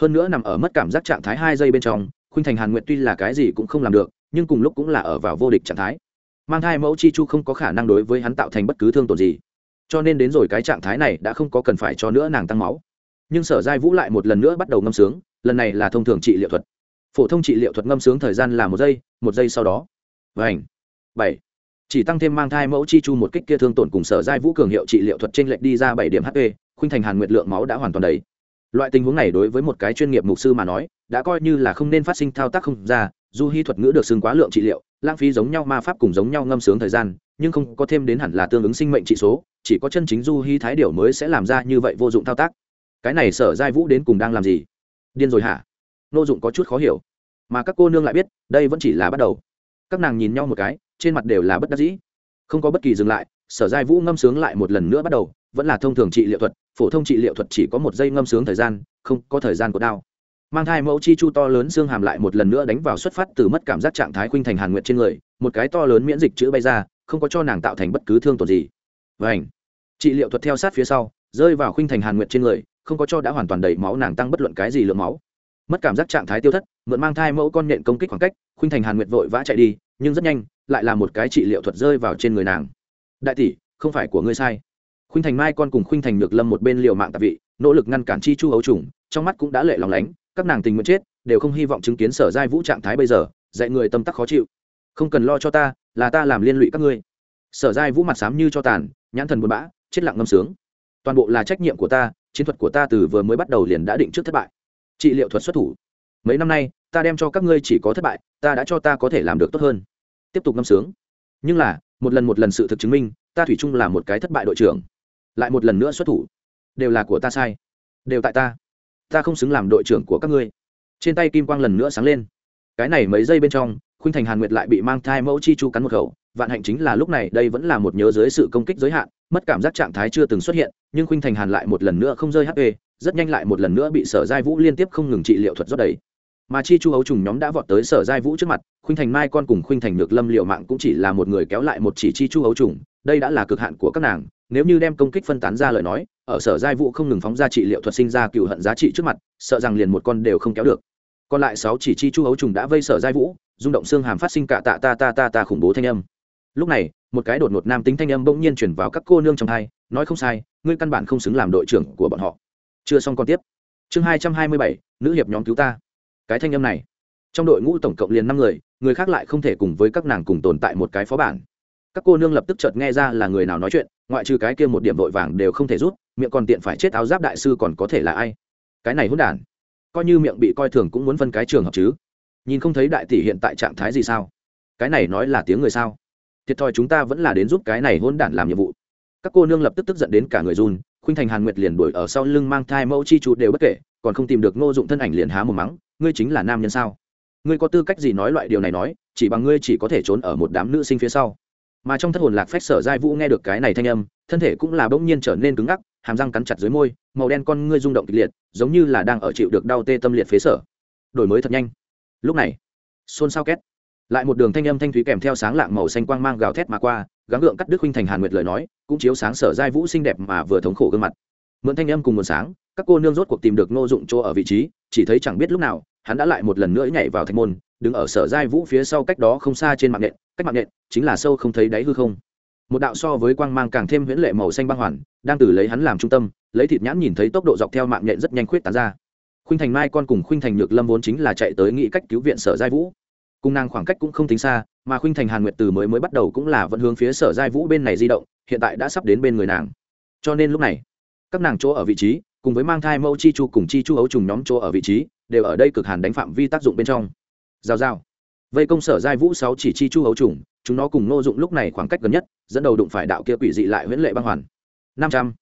Hơn nữa nằm ở mất cảm giác trạng thái hai giây bên trong, khuynh thành hàn nguyệt tuy là cái gì cũng không làm được, nhưng cùng lúc cũng là ở vào vô địch trạng thái. Mang thai mẫu chi chu không có khả năng đối với hắn tạo thành bất cứ thương tổn gì. Cho nên đến rồi cái trạng thái này đã không có cần phải cho nữa nàng tăng máu nhưng sở giai vũ lại một lần nữa bắt đầu ngâm sướng, lần này là thông thường trị liệu thuật. Phổ thông trị liệu thuật ngâm sướng thời gian là một giây một giây sau đó. Vảnh bảy. Chỉ tăng thêm mang thai mẫu chi chu một kích kia thương tổn cùng sở giai vũ cường hiệu trị liệu thuật trên lệch đi ra bảy điểm hp khuynh thành hàn nguyệt lượng máu đã hoàn toàn đầy. Loại tình huống này đối với một cái chuyên nghiệp mục sư mà nói, đã coi như là không nên phát sinh thao tác không ra du hy thuật ngữ được xưng quá lượng trị liệu, lãng phí giống nhau ma pháp cùng giống nhau ngâm sướng thời gian, nhưng không có thêm đến hẳn là tương ứng sinh mệnh trị số, chỉ có chân chính du hy thái điều mới sẽ làm ra như vậy vô dụng thao tác cái này sở giai vũ đến cùng đang làm gì? Điên rồi hả? Nô dụng có chút khó hiểu. Mà các cô nương lại biết, đây vẫn chỉ là bắt đầu. Các nàng nhìn nhau một cái, trên mặt đều là bất đắc dĩ. Không có bất kỳ dừng lại, sở giai vũ ngâm sướng lại một lần nữa bắt đầu, vẫn là thông thường trị liệu thuật, phổ thông trị liệu thuật chỉ có một giây ngâm sướng thời gian, không có thời gian của đao. Mang thai mẫu chi chu to lớn xương hàm lại một lần nữa đánh vào xuất phát từ mất cảm giác trạng thái khuynh thành hàn nguyệt trên người, một cái to lớn miễn dịch chữ bay ra, không có cho nàng tạo thành bất cứ thương tổn gì. Vảnh trị liệu thuật theo sát phía sau, rơi vào khuynh thành hàn nguyệt trên người không có cho đã hoàn toàn đầy máu nàng tăng bất luận cái gì lượng máu. Mất cảm giác trạng thái tiêu thất, mượn mang thai mẫu con nhện công kích khoảng cách, khuynh thành hàn nguyệt vội vã chạy đi, nhưng rất nhanh, lại là một cái trị liệu thuật rơi vào trên người nàng. Đại tỷ, không phải của ngươi sai. Khuynh thành mai con cùng khuynh thành nhược lâm một bên liều mạng tạp vị, nỗ lực ngăn cản chi chu ấu trùng, trong mắt cũng đã lệ lòng lánh, các nàng tình nguyện chết, đều không hy vọng chứng kiến sở giai vũ trạng thái bây giờ, dạy người tâm tắc khó chịu. Không cần lo cho ta, là ta làm liên lụy các ngươi. Sở giai vũ mặt xám như cho tàn, nhãn thần buồn bã, chết lặng ngâm sướng. Toàn bộ là trách nhiệm của ta chiến thuật của ta từ vừa mới bắt đầu liền đã định trước thất bại. Trị liệu thuật xuất thủ. Mấy năm nay, ta đem cho các ngươi chỉ có thất bại, ta đã cho ta có thể làm được tốt hơn. Tiếp tục ngâm sướng. Nhưng là, một lần một lần sự thực chứng minh, ta thủy chung là một cái thất bại đội trưởng. Lại một lần nữa xuất thủ. Đều là của ta sai. Đều tại ta. Ta không xứng làm đội trưởng của các ngươi. Trên tay kim quang lần nữa sáng lên. Cái này mấy giây bên trong, khuynh thành hàn nguyệt lại bị mang thai mẫu chi chu cắn một khẩu vạn hạnh chính là lúc này, đây vẫn là một nhớ dưới sự công kích giới hạn, mất cảm giác trạng thái chưa từng xuất hiện, nhưng khuynh thành hàn lại một lần nữa không rơi hp rất nhanh lại một lần nữa bị sở giai vũ liên tiếp không ngừng trị liệu thuật rót đầy. Mà chi chu ấu trùng nhóm đã vọt tới sở giai vũ trước mặt, khuynh thành mai con cùng khuynh thành được lâm liệu mạng cũng chỉ là một người kéo lại một chỉ chi chu ấu trùng, đây đã là cực hạn của các nàng, nếu như đem công kích phân tán ra lời nói, ở sở giai vũ không ngừng phóng ra trị liệu thuật sinh ra cựu hận giá trị trước mặt, sợ rằng liền một con đều không kéo được. Còn lại sáu chỉ chi chu ấu trùng đã vây sở giai vũ, rung động xương hàm phát sinh cả tạ ta ta ta ta khủng bố thanh âm lúc này, một cái đột ngột nam tính thanh âm bỗng nhiên chuyển vào các cô nương trong hai nói không sai, ngươi căn bản không xứng làm đội trưởng của bọn họ. Chưa xong còn tiếp. Chương hai trăm hai mươi bảy, nữ hiệp nhóm cứu ta. Cái thanh âm này, trong đội ngũ tổng cộng liền năm người người khác lại không thể cùng với các nàng cùng tồn tại một cái phó bản. Các cô nương lập tức chợt nghe ra là người nào nói chuyện, ngoại trừ cái kia một điểm vội vàng đều không thể rút, miệng còn tiện phải chết áo giáp đại sư còn có thể là ai? Cái này hỗn đản, coi như miệng bị coi thường cũng muốn phân cái trường hợp chứ. Nhìn không thấy đại tỷ hiện tại trạng thái gì sao? Cái này nói là tiếng người sao? Thiệt thòi chúng ta vẫn là đến giúp cái này hỗn đản làm nhiệm vụ. Các cô nương lập tức tức giận đến cả người run, khuynh thành hàn nguyệt liền đuổi ở sau lưng mang thai mẫu chi trụ đều bất kể, còn không tìm được ngô dụng thân ảnh liền há một mắng, ngươi chính là nam nhân sao? Ngươi có tư cách gì nói loại điều này nói, chỉ bằng ngươi chỉ có thể trốn ở một đám nữ sinh phía sau. Mà trong thất hồn lạc phách sở giai vũ nghe được cái này thanh âm, thân thể cũng là bỗng nhiên trở nên cứng ngắc, hàm răng cắn chặt dưới môi, màu đen con ngươi rung động kịch liệt, giống như là đang ở chịu được đau tê tâm liệt phế sở. Đổi mới thật nhanh. Lúc này, xôn xao két lại một đường thanh âm thanh thúy kèm theo sáng lạng màu xanh quang mang gào thét mà qua, gắng gượng cắt đứt huynh thành hàn nguyệt lời nói, cũng chiếu sáng sở giai vũ xinh đẹp mà vừa thống khổ gương mặt. Mượn thanh âm cùng một sáng, các cô nương rốt cuộc tìm được ngô dụng chỗ ở vị trí, chỉ thấy chẳng biết lúc nào, hắn đã lại một lần nữa nhảy vào thạch môn, đứng ở sở giai vũ phía sau cách đó không xa trên mạng nện cách mạng nện chính là sâu không thấy đáy hư không. Một đạo so với quang mang càng thêm huyễn lệ màu xanh băng hoàn, đang từ lấy hắn làm trung tâm, lấy thịt nhãn nhìn thấy tốc độ dọc theo mạng nhện rất nhanh khuyết tán ra. Khuynh thành mai con cùng khuynh thành nhược lâm vốn chính là chạy tới nghĩ cách cứu viện sở giai vũ cung nàng khoảng cách cũng không tính xa, mà khuynh thành, hàn nguyệt từ mới mới bắt đầu cũng là vẫn hướng phía sở giai vũ bên này di động, hiện tại đã sắp đến bên người nàng. Cho nên lúc này, các nàng chỗ ở vị trí, cùng với mang thai mẫu chi chu cùng chi chu ấu trùng nhóm chỗ ở vị trí, đều ở đây cực hàn đánh phạm vi tác dụng bên trong. Giao giao. Vây công sở giai vũ sáu chỉ chi chu ấu trùng, chúng nó cùng nô dụng lúc này khoảng cách gần nhất, dẫn đầu đụng phải đạo kia quỷ dị lại huyễn lệ băng hoàn. Năm trăm.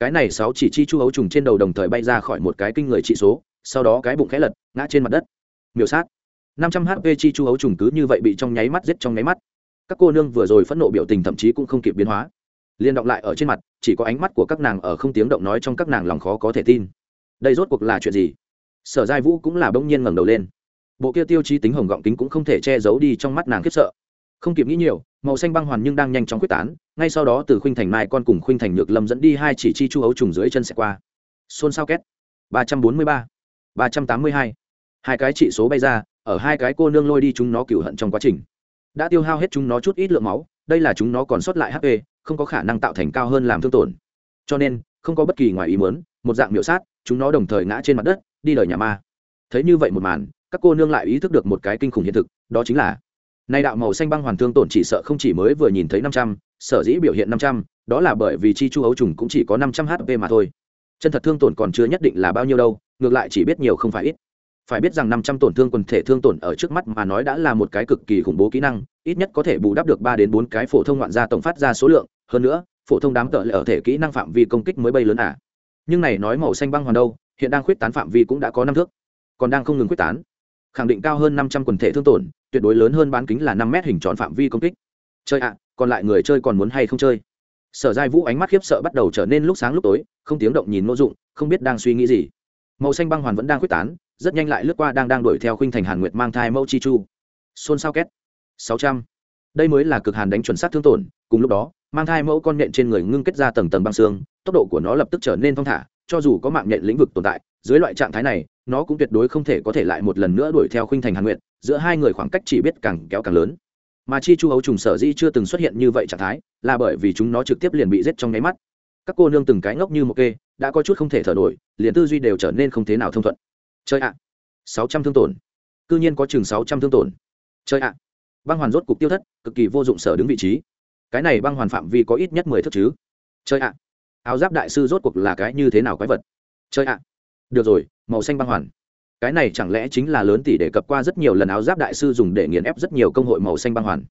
Cái này sáu chỉ chi chu ấu trùng trên đầu đồng thời bay ra khỏi một cái kinh người trị số, sau đó cái bụng khẽ lật, ngã trên mặt đất. Miểu sát năm trăm hp chi chu ấu trùng cứ như vậy bị trong nháy mắt giết trong nháy mắt. Các cô nương vừa rồi phẫn nộ biểu tình thậm chí cũng không kịp biến hóa. Liên động lại ở trên mặt, chỉ có ánh mắt của các nàng ở không tiếng động nói trong các nàng lòng khó có thể tin. Đây rốt cuộc là chuyện gì? Sở giai vũ cũng là bỗng nhiên ngẩng đầu lên. Bộ kia tiêu chí tính hồng gọng kính cũng không thể che giấu đi trong mắt nàng khiếp sợ. Không kịp nghĩ nhiều, màu xanh băng hoàn nhưng đang nhanh chóng quyết tán, ngay sau đó từ khuynh thành mai con cùng khuynh thành nhược lâm dẫn đi hai chỉ chi chu ấu trùng dưới chân sẽ qua. Xôn xao két. Ba trăm bốn mươi ba ba trăm tám mươi hai. Hai cái trị số bay ra ở hai cái cô nương lôi đi chúng nó cửu hận trong quá trình. Đã tiêu hao hết chúng nó chút ít lượng máu, đây là chúng nó còn sót lại hp không có khả năng tạo thành cao hơn làm thương tổn. Cho nên, không có bất kỳ ngoài ý muốn, một dạng miểu sát, chúng nó đồng thời ngã trên mặt đất, đi đời nhà ma. Thấy như vậy một màn, các cô nương lại ý thức được một cái kinh khủng hiện thực, đó chính là, nay đạo màu xanh băng hoàn thương tổn chỉ sợ không chỉ mới vừa nhìn thấy năm trăm, sở dĩ biểu hiện năm trăm, đó là bởi vì chi chu ấu trùng cũng chỉ có năm trăm hp mà thôi. Chân thật thương tổn còn chưa nhất định là bao nhiêu đâu, ngược lại chỉ biết nhiều không phải ít phải biết rằng năm trăm tổn thương quần thể thương tổn ở trước mắt mà nói đã là một cái cực kỳ khủng bố kỹ năng, ít nhất có thể bù đắp được ba đến bốn cái phổ thông ngoạn gia tổng phát ra số lượng, hơn nữa, phổ thông đám tợ lệ ở thể kỹ năng phạm vi công kích mới bay lớn à. Nhưng này nói màu xanh băng hoàn đâu, hiện đang khuyết tán phạm vi cũng đã có năm thước, còn đang không ngừng quyết tán. Khẳng định cao hơn năm trăm quần thể thương tổn, tuyệt đối lớn hơn bán kính là năm mét hình tròn phạm vi công kích. Chơi ạ à, còn lại người chơi còn muốn hay không chơi? Sở giai vũ ánh mắt khiếp sợ bắt đầu trở nên lúc sáng lúc tối, không tiếng động nhìn ngô dụng, không biết đang suy nghĩ gì. Màu xanh băng hoàn vẫn đang quyết tán rất nhanh lại lướt qua đang đang đuổi theo khuynh thành hàn nguyệt mang thai mẫu chi chu. Xôn xao két. Sáu trăm. Đây mới là cực hàn đánh chuẩn xác thương tổn, cùng lúc đó, mang thai mẫu con nhện trên người ngưng kết ra tầng tầng băng xương, tốc độ của nó lập tức trở nên thong thả, cho dù có mạng nhện lĩnh vực tồn tại, dưới loại trạng thái này, nó cũng tuyệt đối không thể có thể lại một lần nữa đuổi theo khuynh thành hàn nguyệt, giữa hai người khoảng cách chỉ biết càng kéo càng lớn. Mà chi chu ấu trùng sở dĩ chưa từng xuất hiện như vậy trạng thái, là bởi vì chúng nó trực tiếp liền bị giết trong nháy mắt. Các cô nương từng cái ngốc như một kê, đã có chút không thể thở nổi, liền tư duy đều trở nên không thế nào thông thuận chơi ạ, sáu trăm thương tổn. Cư nhiên có chừng sáu trăm thương tổn. Chơi ạ, băng hoàn rốt cục tiêu thất, cực kỳ vô dụng sở đứng vị trí. Cái này băng hoàn phạm vi có ít nhất mười thước chứ? Chơi ạ, áo giáp đại sư rốt cuộc là cái như thế nào quái vật? Chơi ạ, được rồi, màu xanh băng hoàn. Cái này chẳng lẽ chính là lớn tỷ đề cập qua rất nhiều lần áo giáp đại sư dùng để nghiền ép rất nhiều công hội màu xanh băng hoàn?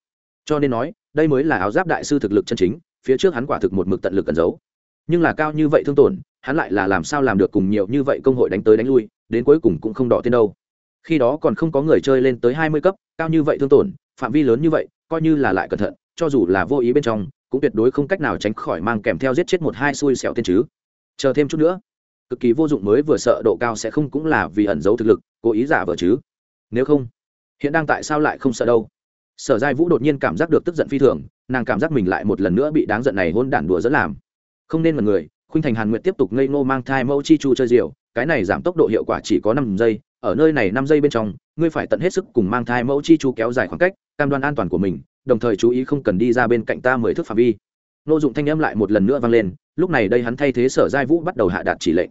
Cho nên nói, đây mới là áo giáp đại sư thực lực chân chính, phía trước hắn quả thực một mực tận lực cẩn giấu. Nhưng là cao như vậy thương tổn, hắn lại là làm sao làm được cùng nhiều như vậy công hội đánh tới đánh lui? Đến cuối cùng cũng không đỏ tên đâu. Khi đó còn không có người chơi lên tới hai mươi cấp, cao như vậy thương tổn, phạm vi lớn như vậy, coi như là lại cẩn thận, cho dù là vô ý bên trong, cũng tuyệt đối không cách nào tránh khỏi mang kèm theo giết chết một hai xui xẻo tên chứ. Chờ thêm chút nữa, cực kỳ vô dụng mới vừa sợ độ cao sẽ không cũng là vì ẩn giấu thực lực, cố ý giả vờ chứ. Nếu không, hiện đang tại sao lại không sợ đâu? Sở giai vũ đột nhiên cảm giác được tức giận phi thường, nàng cảm giác mình lại một lần nữa bị đáng giận này hôn đản đùa dẫn làm. Không nên mật người, khuynh thành hàn nguyện tiếp tục ngây ngô mang thai mẫu chi chu chơi diều cái này giảm tốc độ hiệu quả chỉ có năm giây, ở nơi này năm giây bên trong, ngươi phải tận hết sức cùng mang thai mẫu chi chu kéo dài khoảng cách, cam đoan an toàn của mình, đồng thời chú ý không cần đi ra bên cạnh ta mười thước phạm vi. Nô dụng thanh âm lại một lần nữa vang lên, lúc này đây hắn thay thế sở giai vũ bắt đầu hạ đạt chỉ lệnh.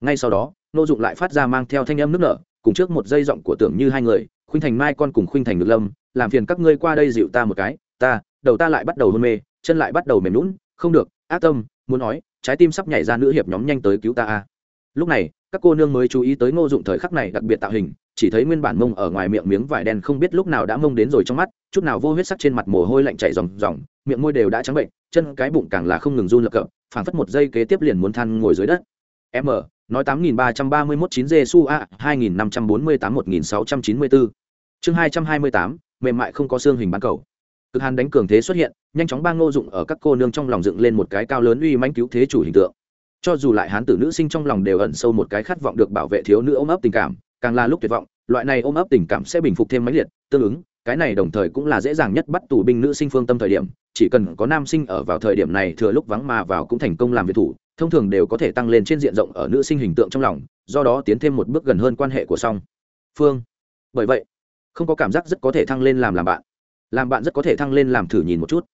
Ngay sau đó, nô dụng lại phát ra mang theo thanh âm nước nở, cùng trước một dây giọng của tưởng như hai người, khuynh thành mai con cùng khuynh thành ngược lâm, làm phiền các ngươi qua đây dịu ta một cái, ta, đầu ta lại bắt đầu hôn mê, chân lại bắt đầu mềm lún không được, ác tâm, muốn nói, trái tim sắp nhảy ra nữ hiệp nhóm nhanh tới cứu ta a. Lúc này các cô nương mới chú ý tới ngô dụng thời khắc này đặc biệt tạo hình, chỉ thấy nguyên bản mông ở ngoài miệng miếng vải đen không biết lúc nào đã mông đến rồi trong mắt, chút nào vô huyết sắc trên mặt mồ hôi lạnh chảy ròng ròng, miệng môi đều đã trắng bệnh, chân cái bụng càng là không ngừng run lập cập, phảng phất một giây kế tiếp liền muốn than ngồi dưới đất. M, nói tám nghìn ba trăm ba mươi mốt chín giê a, hai nghìn năm trăm bốn mươi tám một nghìn sáu trăm chín mươi bốn. Chương hai trăm hai mươi tám, mềm mại không có xương hình bán cầu. Cực hàn đánh cường thế xuất hiện, nhanh chóng ba ngô dụng ở các cô nương trong lòng dựng lên một cái cao lớn uy manh cứu thế chủ hình tượng cho dù lại hán tử nữ sinh trong lòng đều ẩn sâu một cái khát vọng được bảo vệ thiếu nữ ôm ấp tình cảm, càng là lúc tuyệt vọng, loại này ôm ấp tình cảm sẽ bình phục thêm mãnh liệt, tương ứng, cái này đồng thời cũng là dễ dàng nhất bắt tù binh nữ sinh phương tâm thời điểm, chỉ cần có nam sinh ở vào thời điểm này thừa lúc vắng mà vào cũng thành công làm việc thủ, thông thường đều có thể tăng lên trên diện rộng ở nữ sinh hình tượng trong lòng, do đó tiến thêm một bước gần hơn quan hệ của song phương. Bởi vậy, không có cảm giác rất có thể thăng lên làm làm bạn làm bạn rất có thể thăng lên làm thử nhìn một chút.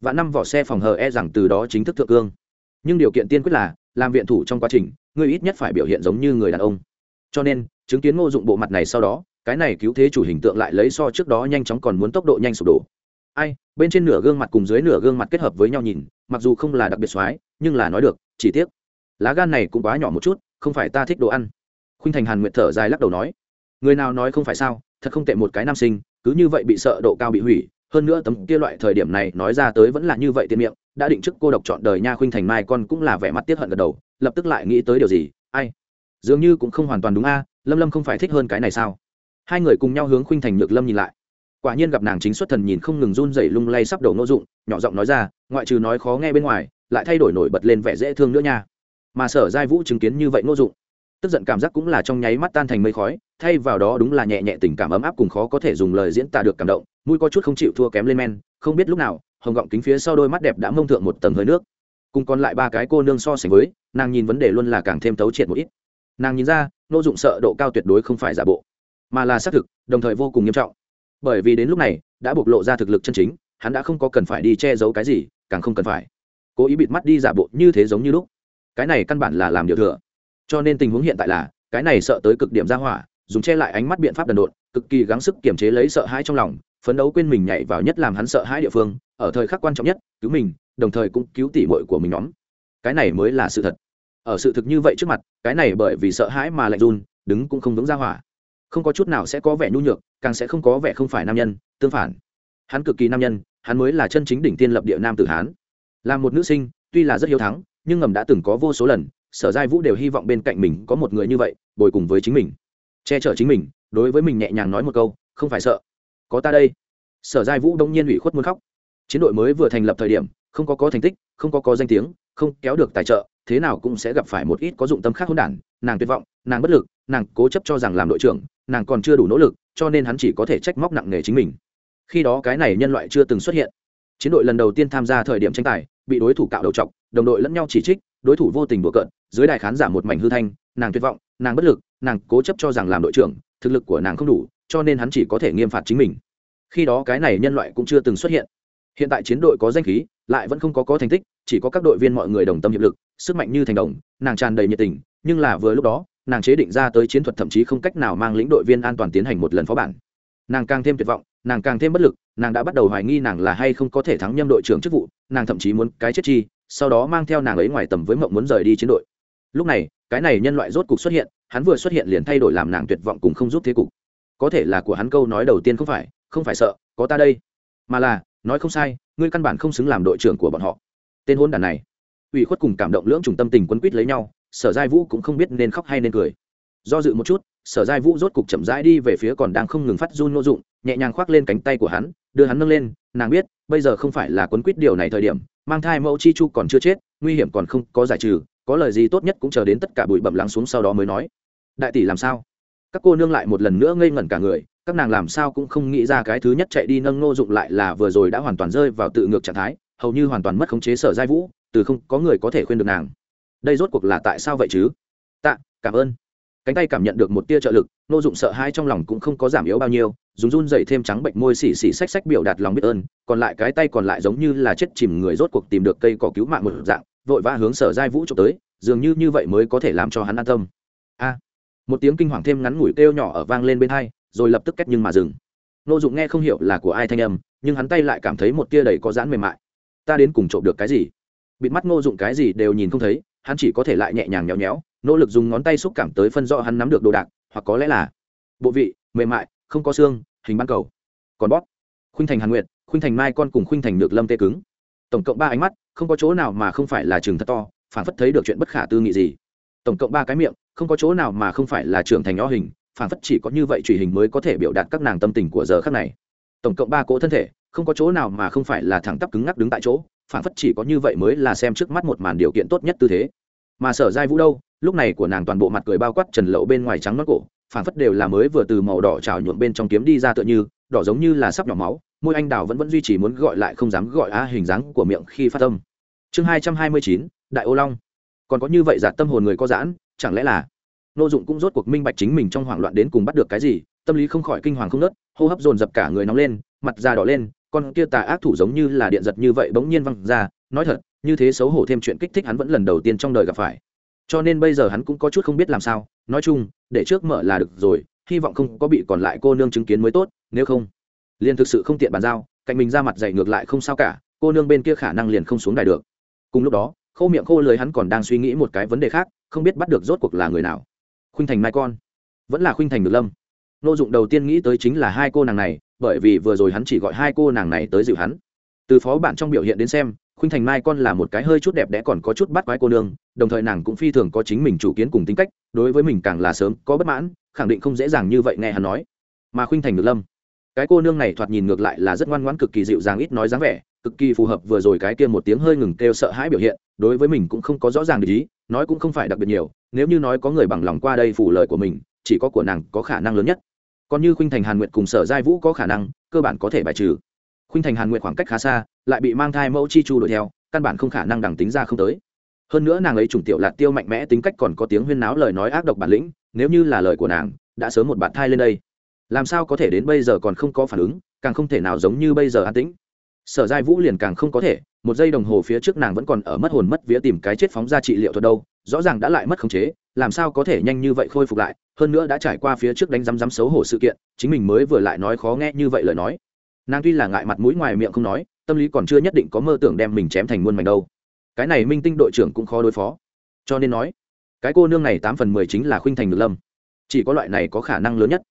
Và năm vỏ xe phòng hờ e rằng từ đó chính thức thượng cương. Nhưng điều kiện tiên quyết là làm viện thủ trong quá trình người ít nhất phải biểu hiện giống như người đàn ông. Cho nên, chứng kiến ngô dụng bộ mặt này sau đó, cái này cứu thế chủ hình tượng lại lấy so trước đó nhanh chóng còn muốn tốc độ nhanh sụp đổ. Ai, bên trên nửa gương mặt cùng dưới nửa gương mặt kết hợp với nhau nhìn, mặc dù không là đặc biệt soái, nhưng là nói được, chỉ tiếc, lá gan này cũng quá nhỏ một chút, không phải ta thích đồ ăn. Khuynh thành hàn nguyệt thở dài lắc đầu nói, người nào nói không phải sao, thật không tệ một cái nam sinh, cứ như vậy bị sợ độ cao bị hủy hơn nữa tấm kia loại thời điểm này nói ra tới vẫn là như vậy tiên miệng, đã định trước cô độc chọn đời nha khuynh thành mai con cũng là vẻ mặt tiết hận gật đầu, lập tức lại nghĩ tới điều gì, ai? Dường như cũng không hoàn toàn đúng a, lâm lâm không phải thích hơn cái này sao? Hai người cùng nhau hướng khuynh thành nhược lâm nhìn lại. Quả nhiên gặp nàng chính xuất thần nhìn không ngừng run rẩy lung lay sắp đổ nô dụng, nhỏ giọng nói ra, ngoại trừ nói khó nghe bên ngoài, lại thay đổi nổi bật lên vẻ dễ thương nữa nha. Mà sở giai vũ chứng kiến như vậy nô dụng tức giận cảm giác cũng là trong nháy mắt tan thành mây khói, thay vào đó đúng là nhẹ nhẹ tình cảm ấm áp cùng khó có thể dùng lời diễn tả được cảm động, mũi có chút không chịu thua kém lên men, không biết lúc nào, hồng gọng kính phía sau đôi mắt đẹp đã mông thượng một tầng hơi nước. Cùng còn lại ba cái cô nương so sánh với, nàng nhìn vấn đề luôn là càng thêm tấu triệt một ít. Nàng nhìn ra, nô dụng sợ độ cao tuyệt đối không phải giả bộ, mà là xác thực, đồng thời vô cùng nghiêm trọng. Bởi vì đến lúc này, đã bộc lộ ra thực lực chân chính, hắn đã không có cần phải đi che giấu cái gì, càng không cần phải cố ý bịt mắt đi giả bộ như thế giống như lúc. Cái này căn bản là làm điều thừa cho nên tình huống hiện tại là, cái này sợ tới cực điểm ra hỏa, dùng che lại ánh mắt biện pháp đần độn, cực kỳ gắng sức kiềm chế lấy sợ hãi trong lòng, phấn đấu quên mình nhảy vào nhất làm hắn sợ hãi địa phương, ở thời khắc quan trọng nhất, cứu mình, đồng thời cũng cứu tỉ mội của mình nhóm. Cái này mới là sự thật. Ở sự thực như vậy trước mặt, cái này bởi vì sợ hãi mà lạnh run, đứng cũng không vững ra hỏa. Không có chút nào sẽ có vẻ nhu nhược, càng sẽ không có vẻ không phải nam nhân, tương phản. Hắn cực kỳ nam nhân, hắn mới là chân chính đỉnh tiên lập địa nam tử hán. Là một nữ sinh, tuy là rất hiếu thắng, nhưng ngầm đã từng có vô số lần sở giai vũ đều hy vọng bên cạnh mình có một người như vậy, bồi cùng với chính mình. Che chở chính mình, đối với mình nhẹ nhàng nói một câu, không phải sợ, có ta đây. Sở giai vũ đông nhiên ủy khuất muốn khóc. Chiến đội mới vừa thành lập thời điểm, không có có thành tích, không có có danh tiếng, không kéo được tài trợ, thế nào cũng sẽ gặp phải một ít có dụng tâm khác hỗn đản, nàng tuyệt vọng, nàng bất lực, nàng cố chấp cho rằng làm đội trưởng, nàng còn chưa đủ nỗ lực, cho nên hắn chỉ có thể trách móc nặng nề chính mình. Khi đó cái này nhân loại chưa từng xuất hiện. Chiến đội lần đầu tiên tham gia thời điểm tranh tài, bị đối thủ cạo đầu trọc đồng đội lẫn nhau chỉ trích, đối thủ vô tình bừa cợt dưới đài khán giả một mảnh hư thanh, nàng tuyệt vọng, nàng bất lực, nàng cố chấp cho rằng làm đội trưởng, thực lực của nàng không đủ, cho nên hắn chỉ có thể nghiêm phạt chính mình. Khi đó cái này nhân loại cũng chưa từng xuất hiện. Hiện tại chiến đội có danh khí, lại vẫn không có có thành tích, chỉ có các đội viên mọi người đồng tâm hiệp lực, sức mạnh như thành đồng, nàng tràn đầy nhiệt tình, nhưng là vừa lúc đó, nàng chế định ra tới chiến thuật thậm chí không cách nào mang lĩnh đội viên an toàn tiến hành một lần phó bản. Nàng càng thêm tuyệt vọng, nàng càng thêm bất lực, nàng đã bắt đầu hoài nghi nàng là hay không có thể thắng nhâm đội trưởng chức vụ, nàng thậm chí muốn cái chết chi, sau đó mang theo nàng ấy ngoài tầm với mộng muốn rời đi chiến đội lúc này, cái này nhân loại rốt cục xuất hiện, hắn vừa xuất hiện liền thay đổi làm nàng tuyệt vọng cùng không giúp thế cục. Có thể là của hắn câu nói đầu tiên không phải không phải sợ, có ta đây. Mà là, nói không sai, ngươi căn bản không xứng làm đội trưởng của bọn họ. Tên hôn đàn này. Ủy khuất cùng cảm động lưỡng trùng tâm tình quấn quýt lấy nhau, sở giai vũ cũng không biết nên khóc hay nên cười. Do dự một chút, sở giai vũ rốt cục chậm rãi đi về phía còn đang không ngừng phát run nô dụng, nhẹ nhàng khoác lên cánh tay của hắn, đưa hắn nâng lên, nàng biết, bây giờ không phải là quấn quýt điều này thời điểm, mang thai mẫu chi chu còn chưa chết, nguy hiểm còn không có giải trừ có lời gì tốt nhất cũng chờ đến tất cả bụi bẩm lắng xuống sau đó mới nói. Đại tỷ làm sao? Các cô nương lại một lần nữa ngây ngẩn cả người, các nàng làm sao cũng không nghĩ ra cái thứ nhất chạy đi nâng nô dụng lại là vừa rồi đã hoàn toàn rơi vào tự ngược trạng thái, hầu như hoàn toàn mất khống chế sở giai vũ, từ không có người có thể khuyên được nàng. Đây rốt cuộc là tại sao vậy chứ? Tạ, cảm ơn. Cánh tay cảm nhận được một tia trợ lực, nô dụng sợ hai trong lòng cũng không có giảm yếu bao nhiêu, dùng run dậy thêm trắng bệnh môi xỉ xỉ xách xách biểu đạt lòng biết ơn, còn lại cái tay còn lại giống như là chết chìm người rốt cuộc tìm được cây cỏ cứu mạng một dạng vội vã hướng sở giai vũ trộm tới, dường như như vậy mới có thể làm cho hắn an tâm. A, một tiếng kinh hoàng thêm ngắn ngủi kêu nhỏ ở vang lên bên hai, rồi lập tức kết nhưng mà dừng. Nô dụng nghe không hiểu là của ai thanh âm, nhưng hắn tay lại cảm thấy một tia đầy có dãn mềm mại. Ta đến cùng trộm được cái gì? Bịt mắt nô dụng cái gì đều nhìn không thấy, hắn chỉ có thể lại nhẹ nhàng nhéo nhéo, nỗ lực dùng ngón tay xúc cảm tới phân rõ hắn nắm được đồ đạc, hoặc có lẽ là bộ vị, mềm mại, không có xương, hình ban cầu. Còn bóp. Khuynh thành hàn nguyệt, khuynh thành mai con cùng khuynh thành được lâm tê cứng tổng cộng ba ánh mắt, không có chỗ nào mà không phải là trường thật to phản phất thấy được chuyện bất khả tư nghị gì. Tổng cộng ba cái miệng, không có chỗ nào mà không phải là trưởng thành nhỏ hình phản phất chỉ có như vậy truy hình mới có thể biểu đạt các nàng tâm tình của giờ khắc này. Tổng cộng ba cỗ thân thể, không có chỗ nào mà không phải là thẳng tắp cứng ngắc đứng tại chỗ phản phất chỉ có như vậy mới là xem trước mắt một màn điều kiện tốt nhất tư thế. Mà sở giai vũ đâu? Lúc này của nàng toàn bộ mặt cười bao quát trần lậu bên ngoài trắng nót cổ phản phất đều là mới vừa từ màu đỏ trào nhuộm bên trong kiếm đi ra tựa như, đỏ giống như là sắp nhỏ máu môi anh đào vẫn vẫn duy trì muốn gọi lại không dám gọi a hình dáng của miệng khi phát tâm chương hai trăm hai mươi chín, đại ô long. Còn có như vậy giạt tâm hồn người có giãn, chẳng lẽ là nô dụng cũng rốt cuộc minh bạch chính mình trong hoảng loạn đến cùng bắt được cái gì, tâm lý không khỏi kinh hoàng không nớt, hô hấp dồn dập cả người nóng lên, mặt da đỏ lên, con kia tà ác thủ giống như là điện giật như vậy bỗng nhiên văng ra, nói thật, như thế xấu hổ thêm chuyện kích thích hắn vẫn lần đầu tiên trong đời gặp phải. Cho nên bây giờ hắn cũng có chút không biết làm sao, nói chung, để trước mở là được rồi, hy vọng không có bị còn lại cô nương chứng kiến mới tốt, nếu không liền thực sự không tiện bàn giao, cạnh mình ra mặt dày ngược lại không sao cả, cô nương bên kia khả năng liền không xuống đài được. Cùng lúc đó, khô miệng khô lời hắn còn đang suy nghĩ một cái vấn đề khác, không biết bắt được rốt cuộc là người nào. Khuynh thành mai con. Vẫn là khuynh thành được lâm. Nô dụng đầu tiên nghĩ tới chính là hai cô nàng này, bởi vì vừa rồi hắn chỉ gọi hai cô nàng này tới dịu hắn. Từ phó bản trong biểu hiện đến xem, khuynh thành mai con là một cái hơi chút đẹp đẽ còn có chút bắt quái cô nương, đồng thời nàng cũng phi thường có chính mình chủ kiến cùng tính cách, đối với mình càng là sớm, có bất mãn, khẳng định không dễ dàng như vậy, nghe hắn nói. Mà khuynh thành được lâm cái cô nương này thoạt nhìn ngược lại là rất ngoan ngoãn, cực kỳ dịu dàng, ít nói dáng vẻ, cực kỳ phù hợp vừa rồi cái kia một tiếng hơi ngừng kêu sợ hãi biểu hiện, đối với mình cũng không có rõ ràng để ý, nói cũng không phải đặc biệt nhiều, nếu như nói có người bằng lòng qua đây phủ lời của mình, chỉ có của nàng có khả năng lớn nhất. Còn như khuynh thành hàn nguyệt cùng sở giai vũ có khả năng, cơ bản có thể bài trừ. Khuynh thành hàn nguyệt khoảng cách khá xa, lại bị mang thai mẫu chi chu đuổi theo, căn bản không khả năng đẳng tính ra không tới. Hơn nữa nàng ấy chủng tiểu lạt tiêu mạnh mẽ, tính cách còn có tiếng huyên náo lời nói ác độc bản lĩnh, nếu như là lời của nàng, đã sớm một bạn thai lên đây làm sao có thể đến bây giờ còn không có phản ứng, càng không thể nào giống như bây giờ an tĩnh. Sở giai vũ liền càng không có thể, một giây đồng hồ phía trước nàng vẫn còn ở mất hồn mất vía tìm cái chết phóng ra trị liệu thuật đâu, rõ ràng đã lại mất khống chế, làm sao có thể nhanh như vậy khôi phục lại, hơn nữa đã trải qua phía trước đánh rắm rắm xấu hổ sự kiện, chính mình mới vừa lại nói khó nghe như vậy lời nói. Nàng tuy là ngại mặt mũi ngoài miệng không nói, tâm lý còn chưa nhất định có mơ tưởng đem mình chém thành muôn mảnh đâu. Cái này minh tinh đội trưởng cũng khó đối phó. Cho nên nói, cái cô nương này tám phần mười chính là khuynh thành ngược lâm. Chỉ có loại này có khả năng lớn nhất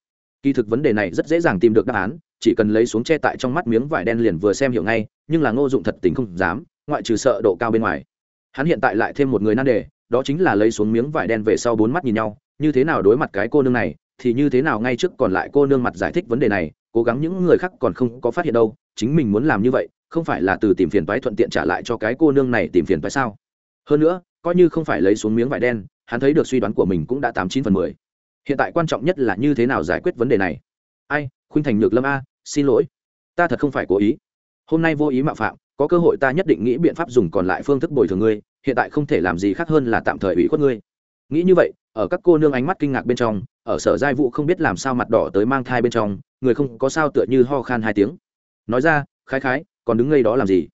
kỳ thực vấn đề này rất dễ dàng tìm được đáp án, chỉ cần lấy xuống che tại trong mắt miếng vải đen liền vừa xem hiểu ngay, nhưng là ngô dụng thật tình không dám, ngoại trừ sợ độ cao bên ngoài. Hắn hiện tại lại thêm một người nan đề, đó chính là lấy xuống miếng vải đen về sau bốn mắt nhìn nhau, như thế nào đối mặt cái cô nương này, thì như thế nào ngay trước còn lại cô nương mặt giải thích vấn đề này, cố gắng những người khác còn không có phát hiện đâu, chính mình muốn làm như vậy, không phải là từ tìm phiền toái thuận tiện trả lại cho cái cô nương này tìm phiền toái sao? Hơn nữa, coi như không phải lấy xuống miếng vải đen, hắn thấy được suy đoán của mình cũng đã tám chín phần mười hiện tại quan trọng nhất là như thế nào giải quyết vấn đề này. Ai, khuynh thành nhược lâm a, xin lỗi. Ta thật không phải cố ý. Hôm nay vô ý mạo phạm, có cơ hội ta nhất định nghĩ biện pháp dùng còn lại phương thức bồi thường ngươi, hiện tại không thể làm gì khác hơn là tạm thời ủy khuất ngươi. Nghĩ như vậy, ở các cô nương ánh mắt kinh ngạc bên trong, ở sở giai vụ không biết làm sao mặt đỏ tới mang thai bên trong, người không có sao tựa như ho khan hai tiếng. Nói ra, khái khái, còn đứng ngây đó làm gì?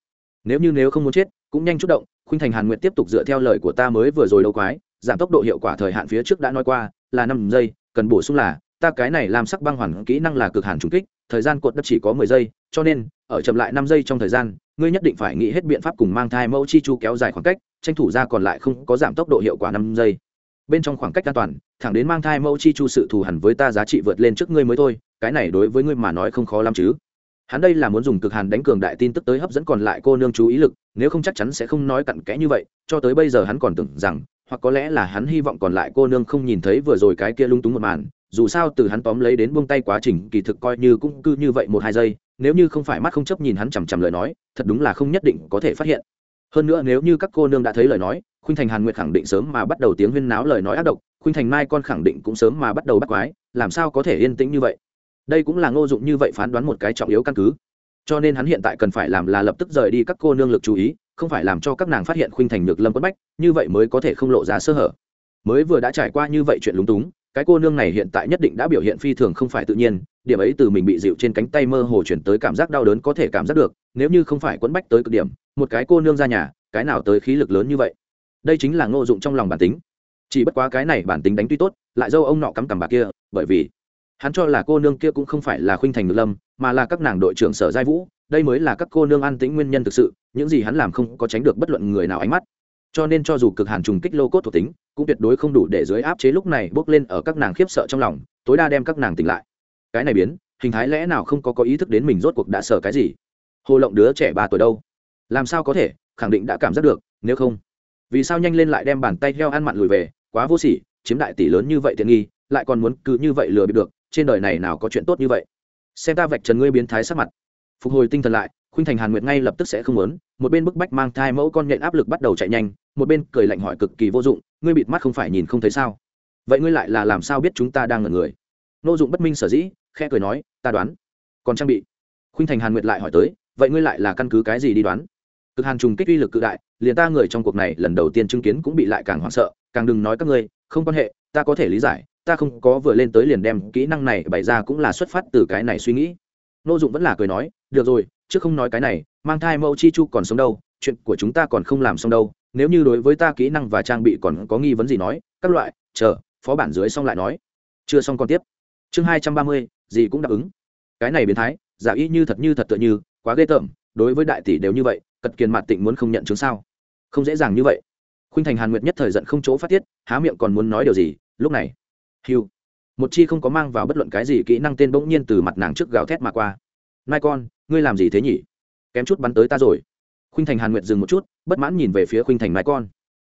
Nếu như nếu không muốn chết, cũng nhanh chút động, khuynh thành hàn nguyện tiếp tục dựa theo lời của ta mới vừa rồi đâu quái giảm tốc độ hiệu quả thời hạn phía trước đã nói qua, là năm giây, cần bổ sung là, ta cái này làm sắc băng hoàn kỹ năng là cực hàn trùng kích, thời gian cột đất chỉ có mười giây, cho nên, ở chậm lại năm giây trong thời gian, ngươi nhất định phải nghĩ hết biện pháp cùng mang thai mẫu chi chu kéo dài khoảng cách, tranh thủ ra còn lại không có giảm tốc độ hiệu quả năm giây. Bên trong khoảng cách an toàn, thẳng đến mang thai mẫu chi chu sự thù hẳn với ta giá trị vượt lên trước ngươi mới thôi, cái này đối với ngươi mà nói không khó lắm chứ. Hắn đây là muốn dùng cực hàn đánh cường đại tin tức tới hấp dẫn còn lại cô nương chú ý lực, nếu không chắc chắn sẽ không nói cặn kẽ như vậy, cho tới bây giờ hắn còn tưởng rằng hoặc có lẽ là hắn hy vọng còn lại cô nương không nhìn thấy vừa rồi cái kia lung túng một màn, dù sao từ hắn tóm lấy đến buông tay quá trình kỳ thực coi như cũng cứ như vậy một hai giây, nếu như không phải mắt không chấp nhìn hắn chằm chằm lời nói, thật đúng là không nhất định có thể phát hiện. Hơn nữa nếu như các cô nương đã thấy lời nói, khuynh thành hàn nguyệt khẳng định sớm mà bắt đầu tiếng huyên náo lời nói ác độc, khuynh thành mai con khẳng định cũng sớm mà bắt đầu bắt quái, làm sao có thể yên tĩnh như vậy? Đây cũng là ngô dụng như vậy phán đoán một cái trọng yếu căn cứ. Cho nên hắn hiện tại cần phải làm là lập tức rời đi các cô nương lực chú ý không phải làm cho các nàng phát hiện khuynh thành nhược lâm quất bách, như vậy mới có thể không lộ ra sơ hở. Mới vừa đã trải qua như vậy chuyện lúng túng, cái cô nương này hiện tại nhất định đã biểu hiện phi thường không phải tự nhiên, điểm ấy từ mình bị dịu trên cánh tay mơ hồ chuyển tới cảm giác đau đớn có thể cảm giác được, nếu như không phải quẫn bách tới cực điểm, một cái cô nương ra nhà, cái nào tới khí lực lớn như vậy? Đây chính là ngộ dụng trong lòng bản tính. Chỉ bất quá cái này bản tính đánh tuy tốt, lại dâu ông nọ cắm cằm bà kia, bởi vì hắn cho là cô nương kia cũng không phải là khuynh thành ngự lâm, mà là các nàng đội trưởng sở giai vũ. Đây mới là các cô nương an tĩnh nguyên nhân thực sự, những gì hắn làm không có tránh được bất luận người nào ánh mắt. Cho nên cho dù cực hàn trùng kích lô cốt thuộc tính, cũng tuyệt đối không đủ để dưới áp chế lúc này bước lên ở các nàng khiếp sợ trong lòng, tối đa đem các nàng tỉnh lại. Cái này biến, hình thái lẽ nào không có có ý thức đến mình rốt cuộc đã sợ cái gì? Hồ lộng đứa trẻ ba tuổi đâu? Làm sao có thể, khẳng định đã cảm giác được, nếu không. Vì sao nhanh lên lại đem bàn tay heo ăn mặn lùi về, quá vô sỉ, chiếm đại tỷ lớn như vậy tiện nghi, lại còn muốn cứ như vậy lừa bị được trên đời này nào có chuyện tốt như vậy? Xem ta vạch trần ngươi biến thái sắc mặt. Phục hồi tinh thần lại, khuynh thành hàn nguyệt ngay lập tức sẽ không muốn. Một bên bức bách mang thai mẫu con nhện áp lực bắt đầu chạy nhanh, một bên cười lạnh hỏi cực kỳ vô dụng, ngươi bịt mắt không phải nhìn không thấy sao? Vậy ngươi lại là làm sao biết chúng ta đang ngẩn người? Nô dụng bất minh sở dĩ, khẽ cười nói, ta đoán. Còn trang bị. Khuynh thành hàn nguyệt lại hỏi tới, vậy ngươi lại là căn cứ cái gì đi đoán? Cực hàn trùng kích uy lực cự đại, liền ta người trong cuộc này lần đầu tiên chứng kiến cũng bị lại càng hoảng sợ, càng đừng nói các ngươi, không quan hệ, ta có thể lý giải ta không có vừa lên tới liền đem kỹ năng này bày ra cũng là xuất phát từ cái này suy nghĩ. Nô dụng vẫn là cười nói, được rồi chứ không nói cái này, mang thai mẫu chi chu còn sống đâu, chuyện của chúng ta còn không làm xong đâu, nếu như đối với ta kỹ năng và trang bị còn có nghi vấn gì nói, các loại, chờ, phó bản dưới xong lại nói. Chưa xong còn tiếp. Chương hai trăm ba mươi, gì cũng đáp ứng. Cái này biến thái, giả y như thật như thật tựa như, quá ghê tởm, đối với đại tỷ đều như vậy, cật kiền mạt tịnh muốn không nhận chứng sao? Không dễ dàng như vậy. Khuynh thành hàn nguyệt nhất thời giận không chỗ phát tiết, há miệng còn muốn nói điều gì, lúc này hiu một chi không có mang vào bất luận cái gì kỹ năng tên bỗng nhiên từ mặt nàng trước gào thét mà qua. Mai con, ngươi làm gì thế nhỉ? Kém chút bắn tới ta rồi. Khuynh thành hàn nguyệt dừng một chút, bất mãn nhìn về phía khuynh thành mai con.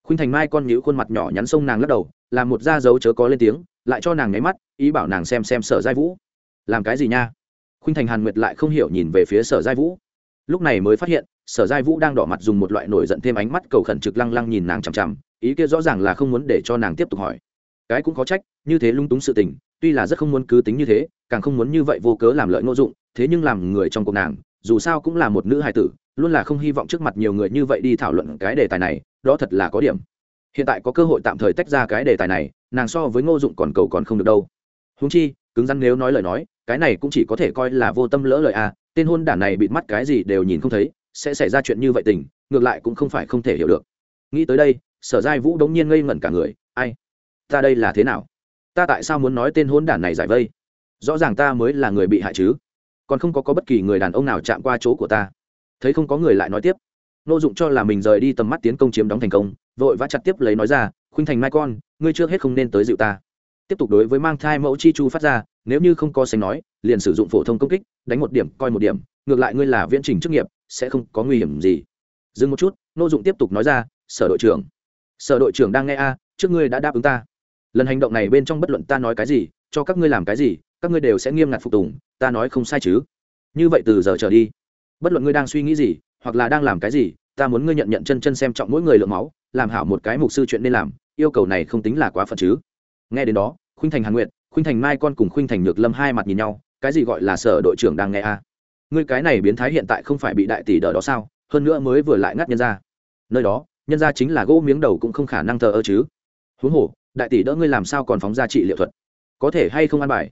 Khuynh thành mai con nhíu khuôn mặt nhỏ nhắn sông nàng lắc đầu, làm một da dấu chớ có lên tiếng, lại cho nàng nháy mắt, ý bảo nàng xem xem sở giai vũ. Làm cái gì nha? Khuynh thành hàn nguyệt lại không hiểu nhìn về phía sở giai vũ. Lúc này mới phát hiện, sở giai vũ đang đỏ mặt dùng một loại nổi giận thêm ánh mắt cầu khẩn trực lăng lăng nhìn nàng chằm chằm, ý kia rõ ràng là không muốn để cho nàng tiếp tục hỏi cái cũng có trách, như thế lung túng sự tình, tuy là rất không muốn cứ tính như thế, càng không muốn như vậy vô cớ làm lợi ngô dụng, thế nhưng làm người trong cuộc nàng, dù sao cũng là một nữ hài tử, luôn là không hy vọng trước mặt nhiều người như vậy đi thảo luận cái đề tài này, đó thật là có điểm. Hiện tại có cơ hội tạm thời tách ra cái đề tài này, nàng so với ngô dụng còn cầu còn không được đâu. Húng chi, cứng rắn nếu nói lời nói, cái này cũng chỉ có thể coi là vô tâm lỡ lời à tên hôn đản này bịt mắt cái gì đều nhìn không thấy, sẽ xảy ra chuyện như vậy tình, ngược lại cũng không phải không thể hiểu được. Nghĩ tới đây, sở giai vũ đống nhiên ngây ngẩn cả người, ai? Ta đây là thế nào? Ta tại sao muốn nói tên hôn đản này giải vây? Rõ ràng ta mới là người bị hại chứ. Còn không có, có bất kỳ người đàn ông nào chạm qua chỗ của ta. Thấy không có người lại nói tiếp. Nô dụng cho là mình rời đi tầm mắt tiến công chiếm đóng thành công vội vã chặt tiếp lấy nói ra khuynh thành mai con ngươi trước hết không nên tới dịu ta. Tiếp tục đối với mang thai mẫu chi chu phát ra nếu như không có sánh nói liền sử dụng phổ thông công kích đánh một điểm coi một điểm ngược lại ngươi là viễn trình chức nghiệp sẽ không có nguy hiểm gì. Dừng một chút nô dụng tiếp tục nói ra sở đội trưởng sở đội trưởng đang nghe a trước ngươi đã đáp ứng ta lần hành động này bên trong bất luận ta nói cái gì, cho các ngươi làm cái gì, các ngươi đều sẽ nghiêm ngặt phục tùng, ta nói không sai chứ? Như vậy từ giờ trở đi, bất luận ngươi đang suy nghĩ gì, hoặc là đang làm cái gì, ta muốn ngươi nhận nhận chân chân xem trọng mỗi người lượng máu, làm hảo một cái mục sư chuyện nên làm, yêu cầu này không tính là quá phận chứ? Nghe đến đó, khuynh thành hàn nguyệt, khuynh thành mai con cùng khuynh thành nhược lâm hai mặt nhìn nhau, cái gì gọi là sở đội trưởng đang nghe a? À? ngươi cái này biến thái hiện tại không phải bị đại tỷ đỡ đó sao? Hơn nữa mới vừa lại ngắt nhân ra. Nơi đó, nhân ra chính là gỗ miếng đầu cũng không khả năng thờ ơ chứ. Huống hồ đại tỷ đỡ ngươi làm sao còn phóng ra trị liệu thuật? Có thể hay không ăn bài?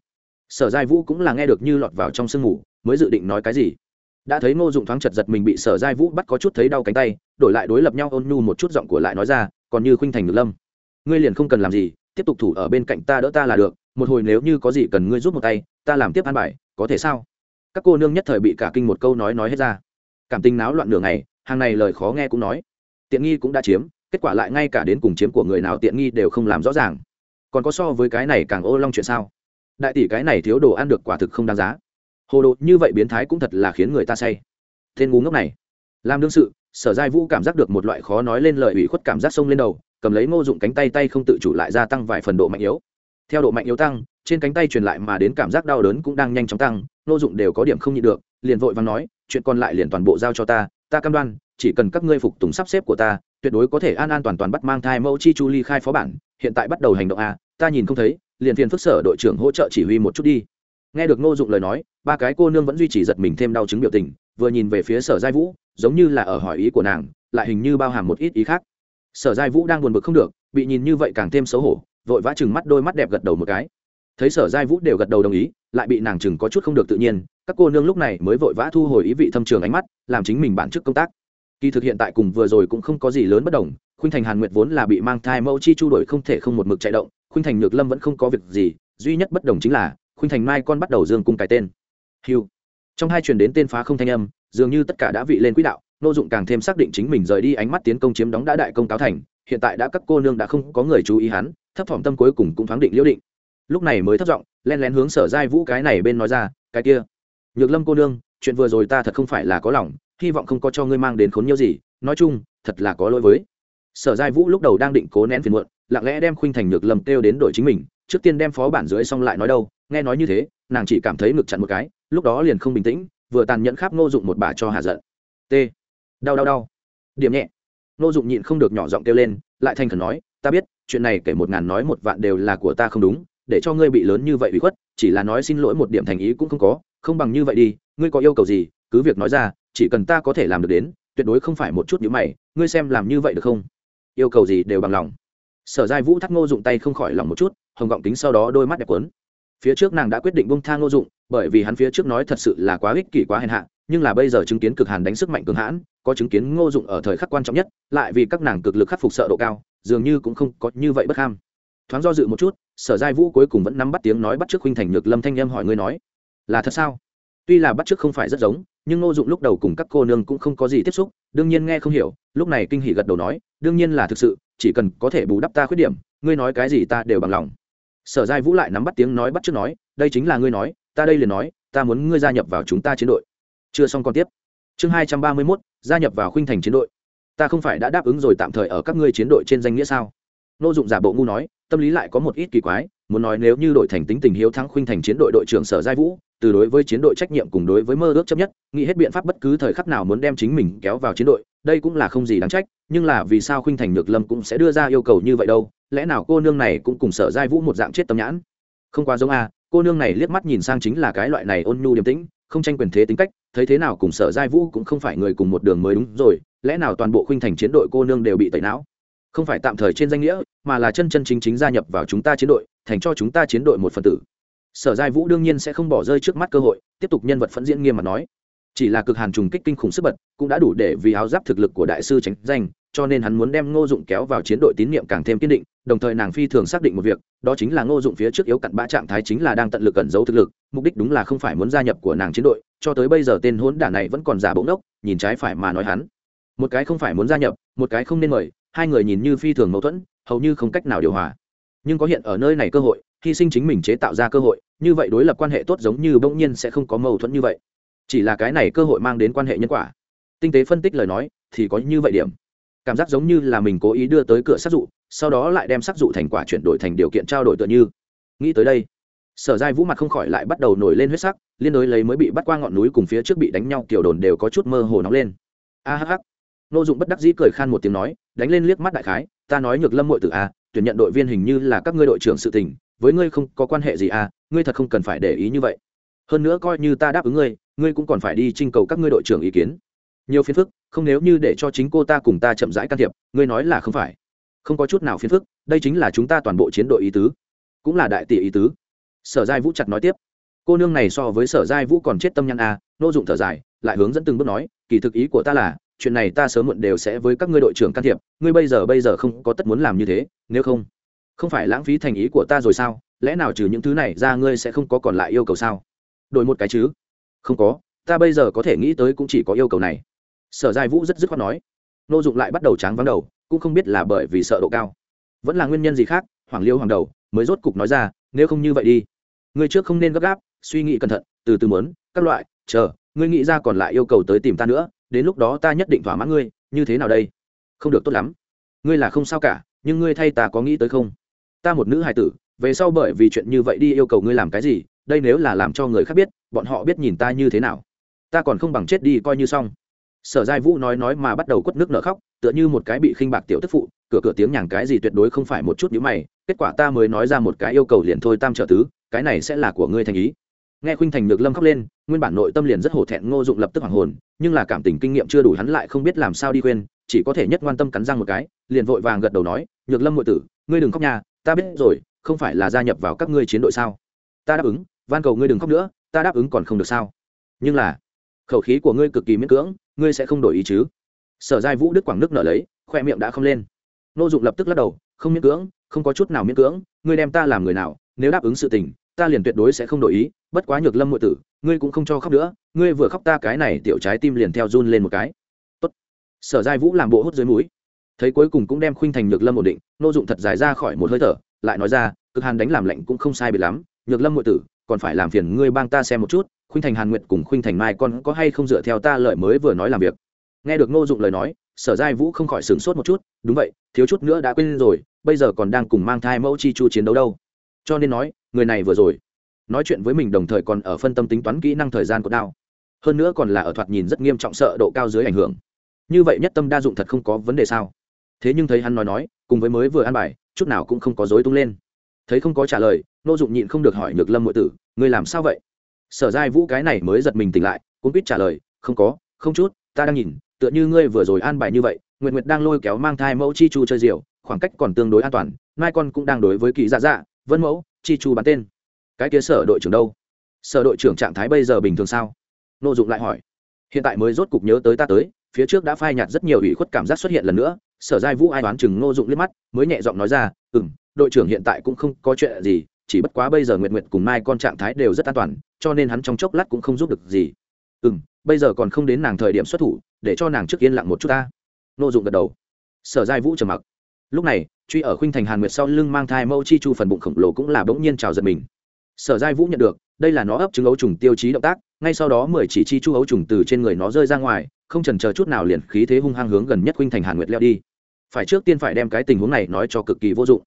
Sở giai vũ cũng là nghe được như lọt vào trong sương ngủ, mới dự định nói cái gì. Đã thấy ngô dụng thoáng chật giật mình bị sở giai vũ bắt có chút thấy đau cánh tay, đổi lại đối lập nhau ôn nhu một chút giọng của lại nói ra, còn như khuynh thành ngược lâm. Ngươi liền không cần làm gì, tiếp tục thủ ở bên cạnh ta đỡ ta là được, một hồi nếu như có gì cần ngươi giúp một tay, ta làm tiếp ăn bài, có thể sao? Các cô nương nhất thời bị cả kinh một câu nói nói hết ra. Cảm tình náo loạn nửa ngày, hàng này lời khó nghe cũng nói. Tiện nghi cũng đã chiếm kết quả lại ngay cả đến cùng chiếm của người nào tiện nghi đều không làm rõ ràng. Còn có so với cái này càng ô long chuyện sao? Đại tỷ cái này thiếu đồ ăn được quả thực không đáng giá. Hồ đồ như vậy biến thái cũng thật là khiến người ta say. Tên ngu ngốc này. Làm đương sự, sở giai vũ cảm giác được một loại khó nói lên lời ủy khuất cảm giác sông lên đầu, cầm lấy ngô dụng cánh tay tay không tự chủ lại gia tăng vài phần độ mạnh yếu. Theo độ mạnh yếu tăng, trên cánh tay truyền lại mà đến cảm giác đau đớn cũng đang nhanh chóng tăng, ngô dụng đều có điểm không nhịn được, liền vội và nói, chuyện còn lại liền toàn bộ giao cho ta ta cam đoan, chỉ cần các ngươi phục tùng sắp xếp của ta tuyệt đối có thể an an toàn toàn bắt mang thai mẫu chi chu ly khai phó bản, hiện tại bắt đầu hành động a, ta nhìn không thấy, liền phiền phức sở đội trưởng hỗ trợ chỉ huy một chút đi. Nghe được ngô dụng lời nói, ba cái cô nương vẫn duy trì giật mình thêm đau chứng biểu tình, vừa nhìn về phía sở giai vũ, giống như là ở hỏi ý của nàng, lại hình như bao hàm một ít ý khác. Sở giai vũ đang buồn bực không được, bị nhìn như vậy càng thêm xấu hổ, vội vã chừng mắt đôi mắt đẹp gật đầu một cái. Thấy sở giai vũ đều gật đầu đồng ý, lại bị nàng chừng có chút không được tự nhiên, các cô nương lúc này mới vội vã thu hồi ý vị thâm trường ánh mắt, làm chính mình bản chức công tác kỳ thực hiện tại cùng vừa rồi cũng không có gì lớn bất đồng, khuynh thành hàn nguyệt vốn là bị mang thai mẫu chi chu đổi không thể không một mực chạy động, khuynh thành nhược lâm vẫn không có việc gì, duy nhất bất đồng chính là, khuynh thành mai con bắt đầu dương cung cái tên. Hiu trong hai truyền đến tên phá không thanh âm, dường như tất cả đã vị lên quỹ đạo, nô dụng càng thêm xác định chính mình rời đi ánh mắt tiến công chiếm đóng đã đại công cáo thành, hiện tại đã các cô nương đã không có người chú ý hắn, thấp thỏm tâm cuối cùng cũng thoáng định liễu định. Lúc này mới thất giọng, len lén hướng sở giai vũ cái này bên nói ra, cái kia, nhược lâm cô nương, chuyện vừa rồi ta thật không phải là có lòng hy vọng không có cho ngươi mang đến khốn nhiều gì, nói chung, thật là có lỗi với. Sở giai vũ lúc đầu đang định cố nén phiền muộn, lặng lẽ đem khuynh thành nhược lầm kêu đến đội chính mình, trước tiên đem phó bản dưới xong lại nói đâu, nghe nói như thế, nàng chỉ cảm thấy ngực chặn một cái, lúc đó liền không bình tĩnh, vừa tàn nhẫn khắp ngô dụng một bà cho hạ giận. T. Đau đau đau. Điểm nhẹ. Ngô dụng nhịn không được nhỏ giọng kêu lên, lại thành khẩn nói, ta biết, chuyện này kể một ngàn nói một vạn đều là của ta không đúng, để cho ngươi bị lớn như vậy bị khuất, chỉ là nói xin lỗi một điểm thành ý cũng không có, không bằng như vậy đi, ngươi có yêu cầu gì, cứ việc nói ra chỉ cần ta có thể làm được đến, tuyệt đối không phải một chút nhữ mày, ngươi xem làm như vậy được không? Yêu cầu gì đều bằng lòng. Sở giai vũ thắt ngô dụng tay không khỏi lòng một chút, hồng gọng kính sau đó đôi mắt đẹp quấn phía trước nàng đã quyết định bông tha ngô dụng, bởi vì hắn phía trước nói thật sự là quá ích kỷ quá hèn hạ, nhưng là bây giờ chứng kiến cực hàn đánh sức mạnh cường hãn, có chứng kiến ngô dụng ở thời khắc quan trọng nhất, lại vì các nàng cực lực khắc phục sợ độ cao, dường như cũng không có như vậy bất ham. Thoáng do dự một chút, sở giai vũ cuối cùng vẫn nắm bắt tiếng nói bắt trước huynh thành nhược lâm thanh em hỏi ngươi nói, là thật sao? Tuy là bắt chước không phải rất giống, nhưng ngô dụng lúc đầu cùng các cô nương cũng không có gì tiếp xúc, đương nhiên nghe không hiểu, lúc này kinh hỉ gật đầu nói, đương nhiên là thực sự, chỉ cần có thể bù đắp ta khuyết điểm, ngươi nói cái gì ta đều bằng lòng. Sở giai vũ lại nắm bắt tiếng nói bắt chước nói, đây chính là ngươi nói, ta đây liền nói, ta muốn ngươi gia nhập vào chúng ta chiến đội. Chưa xong còn tiếp. Chương hai trăm ba mươi mốt, gia nhập vào khuynh thành chiến đội. Ta không phải đã đáp ứng rồi tạm thời ở các ngươi chiến đội trên danh nghĩa sao? Nô dụng giả bộ ngu nói, tâm lý lại có một ít kỳ quái muốn nói nếu như đội thành tính tình hiếu thắng khuynh thành chiến đội đội trưởng sở giai vũ từ đối với chiến đội trách nhiệm cùng đối với mơ ước chấp nhất nghĩ hết biện pháp bất cứ thời khắc nào muốn đem chính mình kéo vào chiến đội đây cũng là không gì đáng trách nhưng là vì sao khuynh thành nhược lâm cũng sẽ đưa ra yêu cầu như vậy đâu lẽ nào cô nương này cũng cùng sở giai vũ một dạng chết tâm nhãn? Không quá giống a à, cô nương này liếc mắt nhìn sang chính là cái loại này ôn nhu điềm tĩnh không tranh quyền thế tính cách thấy thế nào cùng sở giai vũ cũng không phải người cùng một đường mới đúng rồi lẽ nào toàn bộ khuynh thành chiến đội cô nương đều bị tẩy não? Không phải tạm thời trên danh nghĩa mà là chân chân chính chính gia nhập vào chúng ta chiến đội thành cho chúng ta chiến đội một phần tử. Sở giai vũ đương nhiên sẽ không bỏ rơi trước mắt cơ hội, tiếp tục nhân vật phẫn diễn nghiêm mà nói. Chỉ là cực hàn trùng kích kinh khủng sức bật, cũng đã đủ để vì áo giáp thực lực của đại sư tránh danh, cho nên hắn muốn đem ngô dụng kéo vào chiến đội tín nhiệm càng thêm kiên định, đồng thời nàng phi thường xác định một việc, đó chính là ngô dụng phía trước yếu cặn bã trạng thái chính là đang tận lực cẩn giấu thực lực, mục đích đúng là không phải muốn gia nhập của nàng chiến đội, cho tới bây giờ tên hỗn đản này vẫn còn giả bỗng đốc nhìn trái phải mà nói hắn. Một cái không phải muốn gia nhập, một cái không nên mời, hai người nhìn như phi thường mâu thuẫn, hầu như không cách nào điều hòa nhưng có hiện ở nơi này cơ hội, hy sinh chính mình chế tạo ra cơ hội, như vậy đối lập quan hệ tốt giống như bỗng nhiên sẽ không có mâu thuẫn như vậy. Chỉ là cái này cơ hội mang đến quan hệ nhân quả. Tinh tế phân tích lời nói, thì có như vậy điểm. Cảm giác giống như là mình cố ý đưa tới cửa sát dụ, sau đó lại đem sát dụ thành quả chuyển đổi thành điều kiện trao đổi tựa như. Nghĩ tới đây, sở giai vũ mặt không khỏi lại bắt đầu nổi lên huyết sắc, liên đối lấy mới bị bắt qua ngọn núi cùng phía trước bị đánh nhau kiểu đồn đều có chút mơ hồ nóng lên. A hh nô dụng bất đắc dĩ cười khan một tiếng nói, đánh lên liếc mắt đại khái, ta nói nhược lâm mội tử a tuyển nhận đội viên hình như là các ngươi đội trưởng sự tình với ngươi không có quan hệ gì à ngươi thật không cần phải để ý như vậy. Hơn nữa coi như ta đáp ứng ngươi ngươi cũng còn phải đi trinh cầu các ngươi đội trưởng ý kiến. Nhiều phiền phức không nếu như để cho chính cô ta cùng ta chậm rãi can thiệp ngươi nói là không phải. Không có chút nào phiền phức đây chính là chúng ta toàn bộ chiến đội ý tứ. Cũng là đại tỷ ý tứ. Sở giai vũ chặt nói tiếp. Cô nương này so với sở giai vũ còn chết tâm nhăn a à, nô dụng thở dài lại hướng dẫn từng bước nói kỳ thực ý của ta là chuyện này ta sớm muộn đều sẽ với các ngươi đội trưởng can thiệp, ngươi bây giờ bây giờ không có tất muốn làm như thế, nếu không không phải lãng phí thành ý của ta rồi sao? Lẽ nào trừ những thứ này ra ngươi sẽ không có còn lại yêu cầu sao? Đổi một cái chứ. Không có, ta bây giờ có thể nghĩ tới cũng chỉ có yêu cầu này. Sở giai vũ rất dứt khoát nói. Nô dụng lại bắt đầu tráng vắng đầu, cũng không biết là bởi vì sợ độ cao. Vẫn là nguyên nhân gì khác, hoàng liêu hoàng đầu mới rốt cục nói ra, nếu không như vậy đi. Ngươi trước không nên gấp gáp, suy nghĩ cẩn thận, từ từ mớn các loại, chờ, ngươi nghĩ ra còn lại yêu cầu tới tìm ta nữa đến lúc đó ta nhất định thỏa mãn ngươi, như thế nào đây? Không được tốt lắm. Ngươi là không sao cả, nhưng ngươi thay ta có nghĩ tới không? Ta một nữ hài tử, về sau bởi vì chuyện như vậy đi yêu cầu ngươi làm cái gì, đây nếu là làm cho người khác biết, bọn họ biết nhìn ta như thế nào. Ta còn không bằng chết đi coi như xong. Sở giai vũ nói nói mà bắt đầu quất nước nở khóc, tựa như một cái bị khinh bạc tiểu tức phụ, cửa cửa tiếng nhàng cái gì tuyệt đối không phải một chút nhữ mày, kết quả ta mới nói ra một cái yêu cầu liền thôi tam trợ tứ, cái này sẽ là của ngươi thành ý nghe khuynh thành nhược lâm khóc lên, nguyên bản nội tâm liền rất hổ thẹn ngô dụng lập tức hoàng hồn, nhưng là cảm tình kinh nghiệm chưa đủ hắn lại không biết làm sao đi quên chỉ có thể nhất quan tâm cắn răng một cái, liền vội vàng gật đầu nói, nhược lâm ngụy tử, ngươi đừng khóc nhà ta biết rồi, không phải là gia nhập vào các ngươi chiến đội sao? Ta đáp ứng, van cầu ngươi đừng khóc nữa, ta đáp ứng còn không được sao? Nhưng là, khẩu khí của ngươi cực kỳ miễn cưỡng, ngươi sẽ không đổi ý chứ? Sở giai vũ đức quảng đức nở lấy, khoe miệng đã không lên. Nô dụng lập tức lắc đầu, không miễn cưỡng, không có chút nào miễn cưỡng, ngươi đem ta làm người nào, nếu đáp ứng sự tình ta liền tuyệt đối sẽ không đổi ý, bất quá nhược lâm ngụy tử, ngươi cũng không cho khóc nữa, ngươi vừa khóc ta cái này tiểu trái tim liền theo run lên một cái. Tốt. sở giai vũ làm bộ hút dưới mũi. Thấy cuối cùng cũng đem khuynh thành nhược lâm ổn định, nô dụng thật dài ra khỏi một hơi thở, lại nói ra, cực hàn đánh làm lạnh cũng không sai biệt lắm, nhược lâm ngụy tử, còn phải làm phiền ngươi bang ta xem một chút, khuynh thành hàn nguyệt cùng khuynh thành mai con có hay không dựa theo ta lợi mới vừa nói làm việc. Nghe được nô dụng lời nói, sở giai vũ không khỏi sửng sốt một chút, đúng vậy, thiếu chút nữa đã quên rồi, bây giờ còn đang cùng mang thai mẫu chi chu chiến đấu đâu. Cho nên nói người này vừa rồi. Nói chuyện với mình đồng thời còn ở phân tâm tính toán kỹ năng thời gian của đao. Hơn nữa còn là ở thoạt nhìn rất nghiêm trọng sợ độ cao dưới ảnh hưởng. Như vậy nhất tâm đa dụng thật không có vấn đề sao? Thế nhưng thấy hắn nói nói, cùng với mới vừa ăn bài, chút nào cũng không có dối tung lên. Thấy không có trả lời, nô dụng nhịn không được hỏi nhược lâm ngụy tử, ngươi làm sao vậy? Sở giai vũ cái này mới giật mình tỉnh lại cũng biết trả lời, không có, không chút, ta đang nhìn, tựa như ngươi vừa rồi an bài như vậy, nguyệt nguyệt đang lôi kéo mang thai mẫu chi chu chơi diều, khoảng cách còn tương đối an toàn, mai con cũng đang đối với kỳ dạ dạ vân mẫu chi chu bắn tên. Cái kia sở đội trưởng đâu? Sở đội trưởng trạng thái bây giờ bình thường sao? Nô dụng lại hỏi. Hiện tại mới rốt cục nhớ tới ta tới, phía trước đã phai nhạt rất nhiều ủy khuất cảm giác xuất hiện lần nữa, sở giai vũ ai đoán chừng Nô dụng liếc mắt, mới nhẹ giọng nói ra ừ m đội trưởng hiện tại cũng không có chuyện gì, chỉ bất quá bây giờ nguyệt nguyệt cùng mai con trạng thái đều rất an toàn, cho nên hắn trong chốc lát cũng không giúp được gì. Ừ m bây giờ còn không đến nàng thời điểm xuất thủ, để cho nàng trước yên lặng một chút ta. Nô dụng gật đầu. Sở giai vũ trầm mặc. Lúc này truy ở khuynh thành hàn nguyệt sau lưng mang thai mẫu chi chu phần bụng khổng lồ cũng là bỗng nhiên trào giật mình. Sở giai vũ nhận được, đây là nó ấp trứng ấu trùng tiêu chí động tác, ngay sau đó mười chỉ chi chu ấu trùng từ trên người nó rơi ra ngoài, không trần chờ chút nào liền khí thế hung hăng hướng gần nhất khuynh thành hàn nguyệt leo đi. Phải trước tiên phải đem cái tình huống này nói cho cực kỳ vô dụng.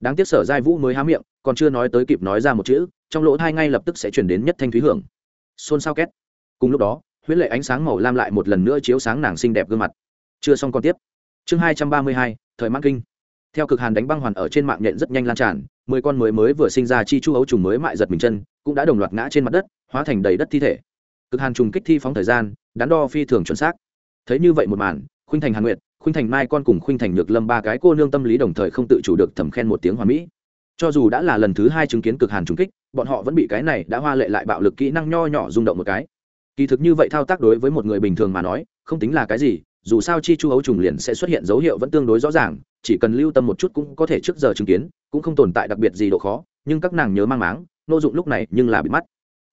Đáng tiếc sở giai vũ mới há miệng, còn chưa nói tới kịp nói ra một chữ, trong lỗ thai ngay lập tức sẽ chuyển đến nhất thanh thúy hưởng. Xôn xao két. Cùng lúc đó, huyễn lệ ánh sáng màu lam lại một lần nữa chiếu sáng nàng xinh đẹp gương mặt. Chưa xong còn tiếp. Chương hai trăm ba mươi hai, thời mãn kinh theo cực hàn đánh băng hoàn ở trên mạng nhện rất nhanh lan tràn, mười con mới mới vừa sinh ra chi chu ấu trùng mới mại giật mình chân, cũng đã đồng loạt ngã trên mặt đất, hóa thành đầy đất thi thể. Cực hàn trùng kích thi phóng thời gian, đắn đo phi thường chuẩn xác. Thấy như vậy một màn, khuynh thành hàn nguyệt, khuynh thành mai con cùng khuynh thành nhược lâm ba cái cô nương tâm lý đồng thời không tự chủ được thầm khen một tiếng hoàn mỹ. Cho dù đã là lần thứ hai chứng kiến cực hàn trùng kích, bọn họ vẫn bị cái này đã hoa lệ lại bạo lực kỹ năng nho nhỏ rung động một cái. Kỳ thực như vậy thao tác đối với một người bình thường mà nói, không tính là cái gì, dù sao chi chu ấu trùng liền sẽ xuất hiện dấu hiệu vẫn tương đối rõ ràng chỉ cần lưu tâm một chút cũng có thể trước giờ chứng kiến, cũng không tồn tại đặc biệt gì độ khó, nhưng các nàng nhớ mang máng, nô dụng lúc này nhưng là bị mắt.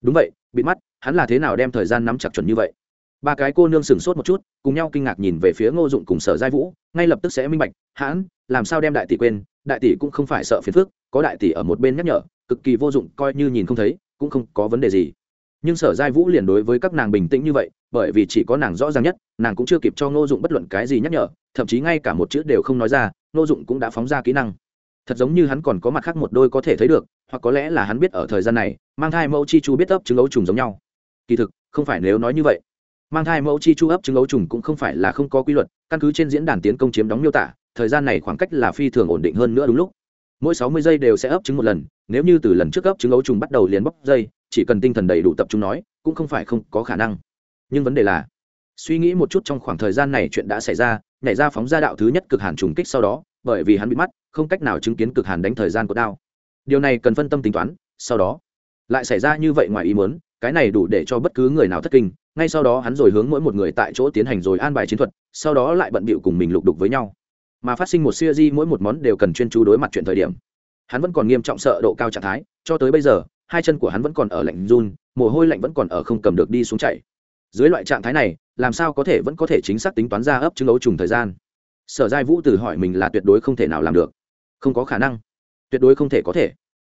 Đúng vậy, bị mắt, hắn là thế nào đem thời gian nắm chặt chuẩn như vậy? Ba cái cô nương sửng sốt một chút, cùng nhau kinh ngạc nhìn về phía ngô dụng cùng sở giai vũ, ngay lập tức sẽ minh bạch, hãn, làm sao đem đại tỷ quên? Đại tỷ cũng không phải sợ phiền phức, có đại tỷ ở một bên nhắc nhở, cực kỳ vô dụng, coi như nhìn không thấy, cũng không có vấn đề gì. Nhưng sở giai vũ liền đối với các nàng bình tĩnh như vậy, bởi vì chỉ có nàng rõ ràng nhất, nàng cũng chưa kịp cho ngô dụng bất luận cái gì nhắc nhở, thậm chí ngay cả một chữ đều không nói ra ngô dụng cũng đã phóng ra kỹ năng. Thật giống như hắn còn có mặt khác một đôi có thể thấy được, hoặc có lẽ là hắn biết ở thời gian này, mang thai mẫu chi chu biết ấp trứng ấu trùng giống nhau. Kỳ thực, không phải nếu nói như vậy. Mang thai mẫu chi chu ấp trứng ấu trùng cũng không phải là không có quy luật, căn cứ trên diễn đàn tiến công chiếm đóng miêu tả, thời gian này khoảng cách là phi thường ổn định hơn nữa đúng lúc. Mỗi sáu mươi giây đều sẽ ấp trứng một lần, nếu như từ lần trước ấp trứng ấu trùng bắt đầu liền bóc dây, chỉ cần tinh thần đầy đủ tập trung nói, cũng không phải không có khả năng. Nhưng vấn đề là suy nghĩ một chút trong khoảng thời gian này chuyện đã xảy ra, nhảy ra phóng ra đạo thứ nhất cực hàn trùng kích sau đó, bởi vì hắn bị mắt, không cách nào chứng kiến cực hàn đánh thời gian của đao. Điều này cần phân tâm tính toán, sau đó lại xảy ra như vậy ngoài ý muốn, cái này đủ để cho bất cứ người nào thất kinh. Ngay sau đó hắn rồi hướng mỗi một người tại chỗ tiến hành rồi an bài chiến thuật, sau đó lại bận bịu cùng mình lục đục với nhau. Mà phát sinh một siêu di mỗi một món đều cần chuyên chú đối mặt chuyện thời điểm. Hắn vẫn còn nghiêm trọng sợ độ cao trạng thái, cho tới bây giờ, hai chân của hắn vẫn còn ở lạnh run, mồ hôi lạnh vẫn còn ở không cầm được đi xuống chạy dưới loại trạng thái này, làm sao có thể vẫn có thể chính xác tính toán ra ấp chứng ấu trùng thời gian? Sở giai vũ từ hỏi mình là tuyệt đối không thể nào làm được. Không có khả năng. Tuyệt đối không thể có thể.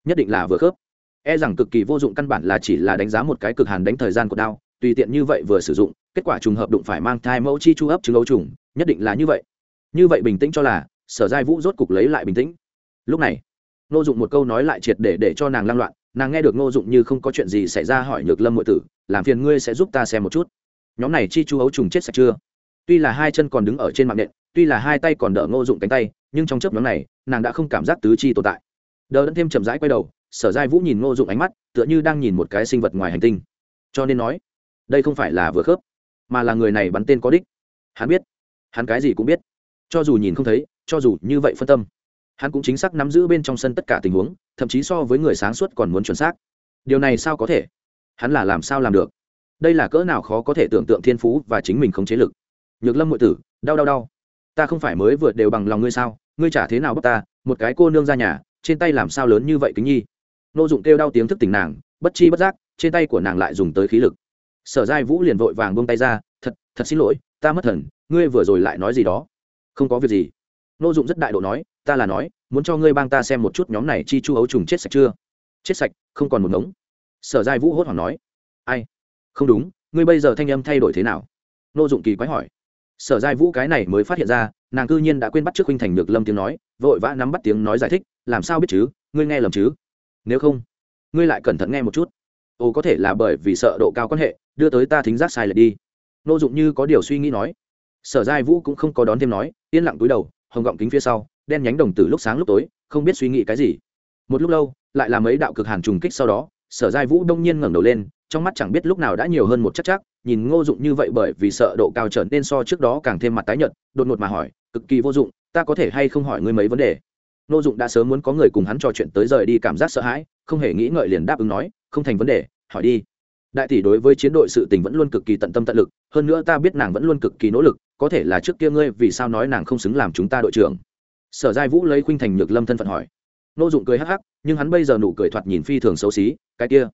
Nhất định là vừa khớp. E rằng cực kỳ vô dụng căn bản là chỉ là đánh giá một cái cực hàn đánh thời gian của đao, tùy tiện như vậy vừa sử dụng, kết quả trùng hợp đụng phải mang thai mẫu chi chu ấp chứng ấu trùng, nhất định là như vậy. Như vậy bình tĩnh cho là, sở giai vũ rốt cục lấy lại bình tĩnh. Lúc này, ngô dụng một câu nói lại triệt để để cho nàng lăng loạn, nàng nghe được ngô dụng như không có chuyện gì xảy ra hỏi nhược lâm ngụy tử làm phiền ngươi sẽ giúp ta xem một chút. Nhóm này chi chu ấu trùng chết sạch chưa? Tuy là hai chân còn đứng ở trên mạng nện, tuy là hai tay còn đỡ ngô dụng cánh tay, nhưng trong chớp nhóm này, nàng đã không cảm giác tứ chi tồn tại. Đờ đẫn thêm chậm rãi quay đầu, sở giai vũ nhìn ngô dụng ánh mắt, tựa như đang nhìn một cái sinh vật ngoài hành tinh. Cho nên nói, đây không phải là vừa khớp, mà là người này bắn tên có đích. Hắn biết, hắn cái gì cũng biết. Cho dù nhìn không thấy, cho dù như vậy phân tâm, hắn cũng chính xác nắm giữ bên trong sân tất cả tình huống, thậm chí so với người sáng suốt còn muốn chuẩn xác. Điều này sao có thể? Hắn là làm sao làm được? Đây là cỡ nào khó có thể tưởng tượng thiên phú và chính mình không chế lực. Nhược lâm ngụy tử, đau đau đau. Ta không phải mới vượt đều bằng lòng ngươi sao? Ngươi trả thế nào bắt ta? Một cái cô nương ra nhà, trên tay làm sao lớn như vậy kính nhi? Nô dụng kêu đau tiếng thức tỉnh nàng, bất chi bất giác, trên tay của nàng lại dùng tới khí lực. Sở giai vũ liền vội vàng buông tay ra, thật thật xin lỗi, ta mất thần, ngươi vừa rồi lại nói gì đó? Không có việc gì. Nô dụng rất đại độ nói, ta là nói, muốn cho ngươi bang ta xem một chút nhóm này chi chu ấu trùng chết sạch chưa? Chết sạch, không còn một ngống sở giai vũ hốt hoảng nói, ai? Không đúng, ngươi bây giờ thanh âm thay đổi thế nào? Nô dụng kỳ quái hỏi. Sở giai vũ cái này mới phát hiện ra, nàng cư nhiên đã quên bắt trước huynh thành được lâm tiếng nói, vội vã nắm bắt tiếng nói giải thích, làm sao biết chứ? Ngươi nghe lầm chứ? Nếu không, ngươi lại cẩn thận nghe một chút. Ồ, có thể là bởi vì sợ độ cao quan hệ, đưa tới ta thính giác sai lệch đi. Nô dụng như có điều suy nghĩ nói. Sở giai vũ cũng không có đón thêm nói, yên lặng túi đầu, hồng gọng kính phía sau, đen nhánh đồng tử lúc sáng lúc tối, không biết suy nghĩ cái gì. Một lúc lâu, lại là mấy đạo cực hàn trùng kích sau đó sở giai vũ đông nhiên ngẩng đầu lên, trong mắt chẳng biết lúc nào đã nhiều hơn một chắc chắc, nhìn ngô dụng như vậy bởi vì sợ độ cao trở nên so trước đó càng thêm mặt tái nhợt, đột ngột mà hỏi, cực kỳ vô dụng, ta có thể hay không hỏi ngươi mấy vấn đề? Ngô dụng đã sớm muốn có người cùng hắn trò chuyện tới rời đi cảm giác sợ hãi, không hề nghĩ ngợi liền đáp ứng nói, không thành vấn đề, hỏi đi. Đại tỷ đối với chiến đội sự tình vẫn luôn cực kỳ tận tâm tận lực, hơn nữa ta biết nàng vẫn luôn cực kỳ nỗ lực, có thể là trước kia ngươi vì sao nói nàng không xứng làm chúng ta đội trưởng? Sở giai vũ lấy khuynh thành nhược lâm thân phận hỏi nô dụng cười hắc hắc, nhưng hắn bây giờ nụ cười thoạt nhìn phi thường xấu xí, cái kia,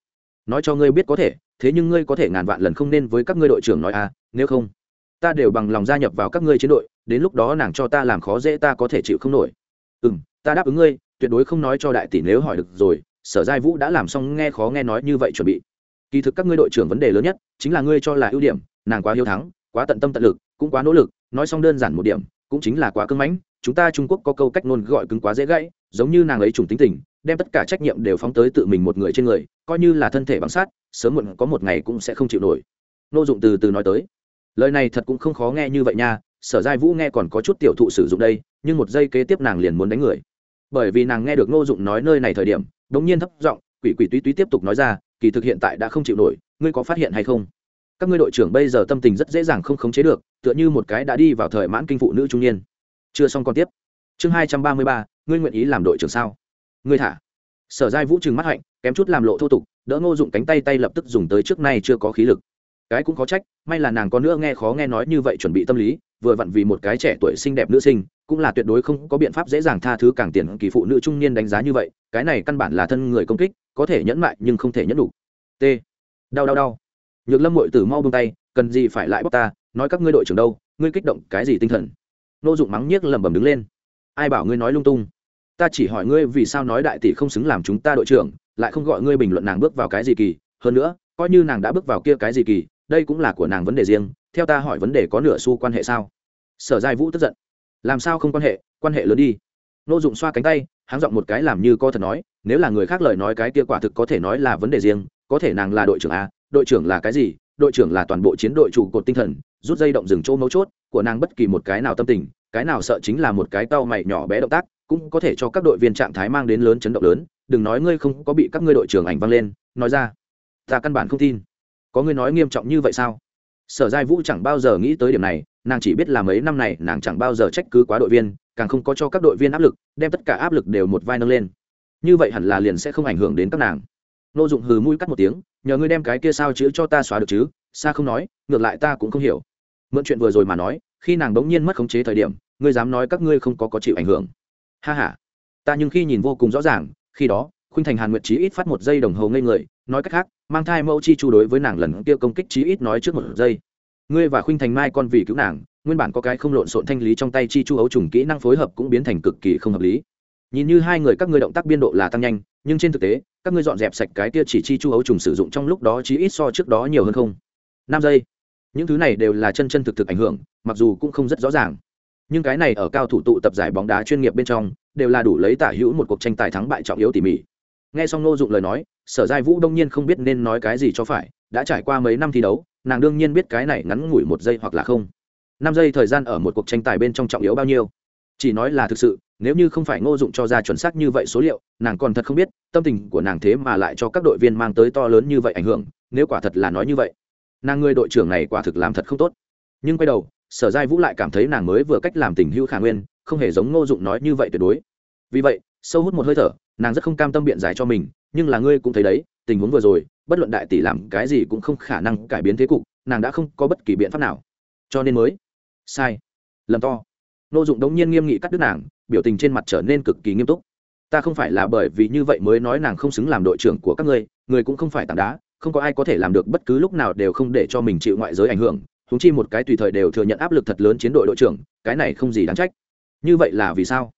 nói cho ngươi biết có thể, thế nhưng ngươi có thể ngàn vạn lần không nên với các ngươi đội trưởng nói à nếu không, ta đều bằng lòng gia nhập vào các ngươi chiến đội, đến lúc đó nàng cho ta làm khó dễ ta có thể chịu không nổi. Ừ m ta đáp ứng ngươi, tuyệt đối không nói cho đại tỷ nếu hỏi được rồi, sở giai vũ đã làm xong nghe khó nghe nói như vậy chuẩn bị. Kỳ thực các ngươi đội trưởng vấn đề lớn nhất chính là ngươi cho là ưu điểm, nàng quá hiếu thắng, quá tận tâm tận lực, cũng quá nỗ lực, nói xong đơn giản một điểm, cũng chính là quá cưng mãnh, chúng ta trung quốc có câu cách ngôn gọi cứng quá dễ gãy giống như nàng ấy trùng tính tình, đem tất cả trách nhiệm đều phóng tới tự mình một người trên người, coi như là thân thể bằng sát sớm muộn có một ngày cũng sẽ không chịu nổi. Nô dụng từ từ nói tới. Lời này thật cũng không khó nghe như vậy nha, sở giai vũ nghe còn có chút tiểu thụ sử dụng đây, nhưng một giây kế tiếp nàng liền muốn đánh người. Bởi vì nàng nghe được nô dụng nói nơi này thời điểm, đống nhiên thấp giọng, quỷ quỷ túy túy tiếp tục nói ra, kỳ thực hiện tại đã không chịu nổi, ngươi có phát hiện hay không? Các ngươi đội trưởng bây giờ tâm tình rất dễ dàng không khống chế được, tựa như một cái đã đi vào thời mãn kinh phụ nữ trung niên. Chưa xong còn tiếp. Chương hai trăm ba mươi ba ngươi nguyện ý làm đội trưởng sao? Ngươi thả. Sở giai vũ trừng mắt hạnh, kém chút làm lộ thô tục, đỡ ngô dụng cánh tay tay lập tức dùng tới trước nay chưa có khí lực. Cái cũng có trách, may là nàng có nữa nghe khó nghe nói như vậy chuẩn bị tâm lý, vừa vặn vì một cái trẻ tuổi xinh đẹp nữ sinh, cũng là tuyệt đối không có biện pháp dễ dàng tha thứ càng tiền kỳ phụ nữ trung niên đánh giá như vậy, cái này căn bản là thân người công kích, có thể nhẫn mại nhưng không thể nhẫn đủ. T. Đau đau đau. Nhược lâm mội tử mau bông tay, cần gì phải lại bóc ta, nói các ngươi đội trưởng đâu, ngươi kích động cái gì tinh thần? Nô dụng mắng nhiếc lẩm bẩm đứng lên. Ai bảo ngươi nói lung tung? Ta chỉ hỏi ngươi vì sao nói đại tỷ không xứng làm chúng ta đội trưởng, lại không gọi ngươi bình luận nàng bước vào cái gì kỳ. Hơn nữa, coi như nàng đã bước vào kia cái gì kỳ, đây cũng là của nàng vấn đề riêng, theo ta hỏi vấn đề có nửa xu quan hệ sao? Sở giai vũ tức giận. Làm sao không quan hệ quan hệ lớn đi. Nô dụng xoa cánh tay, háng giọng một cái làm như có thật nói, nếu là người khác lời nói cái kia quả thực có thể nói là vấn đề riêng, có thể nàng là đội trưởng a, đội trưởng là cái gì? Đội trưởng là toàn bộ chiến đội trụ cột tinh thần, rút dây động dừng chỗ mấu chốt, của nàng bất kỳ một cái nào tâm tình, cái nào sợ chính là một cái tao mày nhỏ bé động tác cũng có thể cho các đội viên trạng thái mang đến lớn chấn động lớn, đừng nói ngươi không có bị các ngươi đội trưởng ảnh văng lên, nói ra, ta căn bản không tin. Có ngươi nói nghiêm trọng như vậy sao? Sở giai vũ chẳng bao giờ nghĩ tới điểm này, nàng chỉ biết là mấy năm này nàng chẳng bao giờ trách cứ quá đội viên, càng không có cho các đội viên áp lực, đem tất cả áp lực đều một vai nâng lên. Như vậy hẳn là liền sẽ không ảnh hưởng đến các nàng. Nô dụng hừ mũi cắt một tiếng, nhờ ngươi đem cái kia sao chữ cho ta xóa được chứ xa không nói, ngược lại ta cũng không hiểu. Mượn chuyện vừa rồi mà nói, khi nàng bỗng nhiên mất khống chế thời điểm, ngươi dám nói các ngươi không có có chịu ảnh hưởng ha ha. Ta nhưng khi nhìn vô cùng rõ ràng, khi đó, khuynh thành hàn nguyệt trí ít phát một giây đồng hồ ngây người, nói cách khác, mang thai mẫu chi chu đối với nàng lần kia công kích chí ít nói trước một giây. Ngươi và khuynh thành mai con vì cứu nàng, nguyên bản có cái không lộn xộn thanh lý trong tay chi chu ấu trùng kỹ năng phối hợp cũng biến thành cực kỳ không hợp lý. Nhìn như hai người các ngươi động tác biên độ là tăng nhanh, nhưng trên thực tế, các ngươi dọn dẹp sạch cái kia chỉ chi chu ấu trùng sử dụng trong lúc đó chí ít so trước đó nhiều hơn không. Năm giây. Những thứ này đều là chân chân thực thực ảnh hưởng, mặc dù cũng không rất rõ ràng nhưng cái này ở cao thủ tụ tập giải bóng đá chuyên nghiệp bên trong, đều là đủ lấy tả hữu một cuộc tranh tài thắng bại trọng yếu tỉ mỉ. Nghe xong ngô dụng lời nói, sở giai vũ đông nhiên không biết nên nói cái gì cho phải, đã trải qua mấy năm thi đấu, nàng đương nhiên biết cái này ngắn ngủi một giây hoặc là không. Năm giây thời gian ở một cuộc tranh tài bên trong trọng yếu bao nhiêu? Chỉ nói là thực sự, nếu như không phải ngô dụng cho ra chuẩn xác như vậy số liệu, nàng còn thật không biết, tâm tình của nàng thế mà lại cho các đội viên mang tới to lớn như vậy ảnh hưởng, nếu quả thật là nói như vậy, nàng người đội trưởng này quả thực làm thật không tốt. Nhưng quay đầu sở giai vũ lại cảm thấy nàng mới vừa cách làm tình hữu khả nguyên, không hề giống ngô dụng nói như vậy tuyệt đối. Vì vậy, sâu hút một hơi thở, nàng rất không cam tâm biện giải cho mình, nhưng là ngươi cũng thấy đấy, tình huống vừa rồi, bất luận đại tỷ làm cái gì cũng không khả năng cải biến thế cục, nàng đã không có bất kỳ biện pháp nào. Cho nên mới. Sai. Lầm to. Ngô dụng đống nhiên nghiêm nghị cắt đứt nàng, biểu tình trên mặt trở nên cực kỳ nghiêm túc. Ta không phải là bởi vì như vậy mới nói nàng không xứng làm đội trưởng của các ngươi, người cũng không phải tảng đá, không có ai có thể làm được bất cứ lúc nào đều không để cho mình chịu ngoại giới ảnh hưởng húng chi một cái tùy thời đều thừa nhận áp lực thật lớn chiến đội đội trưởng, cái này không gì đáng trách. Như vậy là vì sao?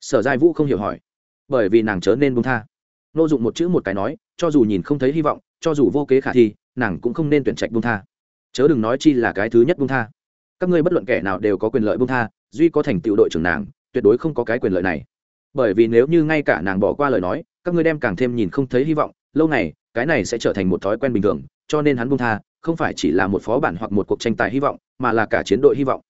Sở giai vũ không hiểu hỏi. Bởi vì nàng chớ nên bông tha. Nô dụng một chữ một cái nói, cho dù nhìn không thấy hy vọng, cho dù vô kế khả thi, nàng cũng không nên tuyển trạch bông tha. Chớ đừng nói chi là cái thứ nhất bông tha. Các ngươi bất luận kẻ nào đều có quyền lợi bông tha, duy có thành tựu đội trưởng nàng, tuyệt đối không có cái quyền lợi này. Bởi vì nếu như ngay cả nàng bỏ qua lời nói, các ngươi đem càng thêm nhìn không thấy hy vọng, lâu này cái này sẽ trở thành một thói quen bình thường, cho nên hắn bông tha không phải chỉ là một phó bản hoặc một cuộc tranh tài hy vọng, mà là cả chiến đội hy vọng.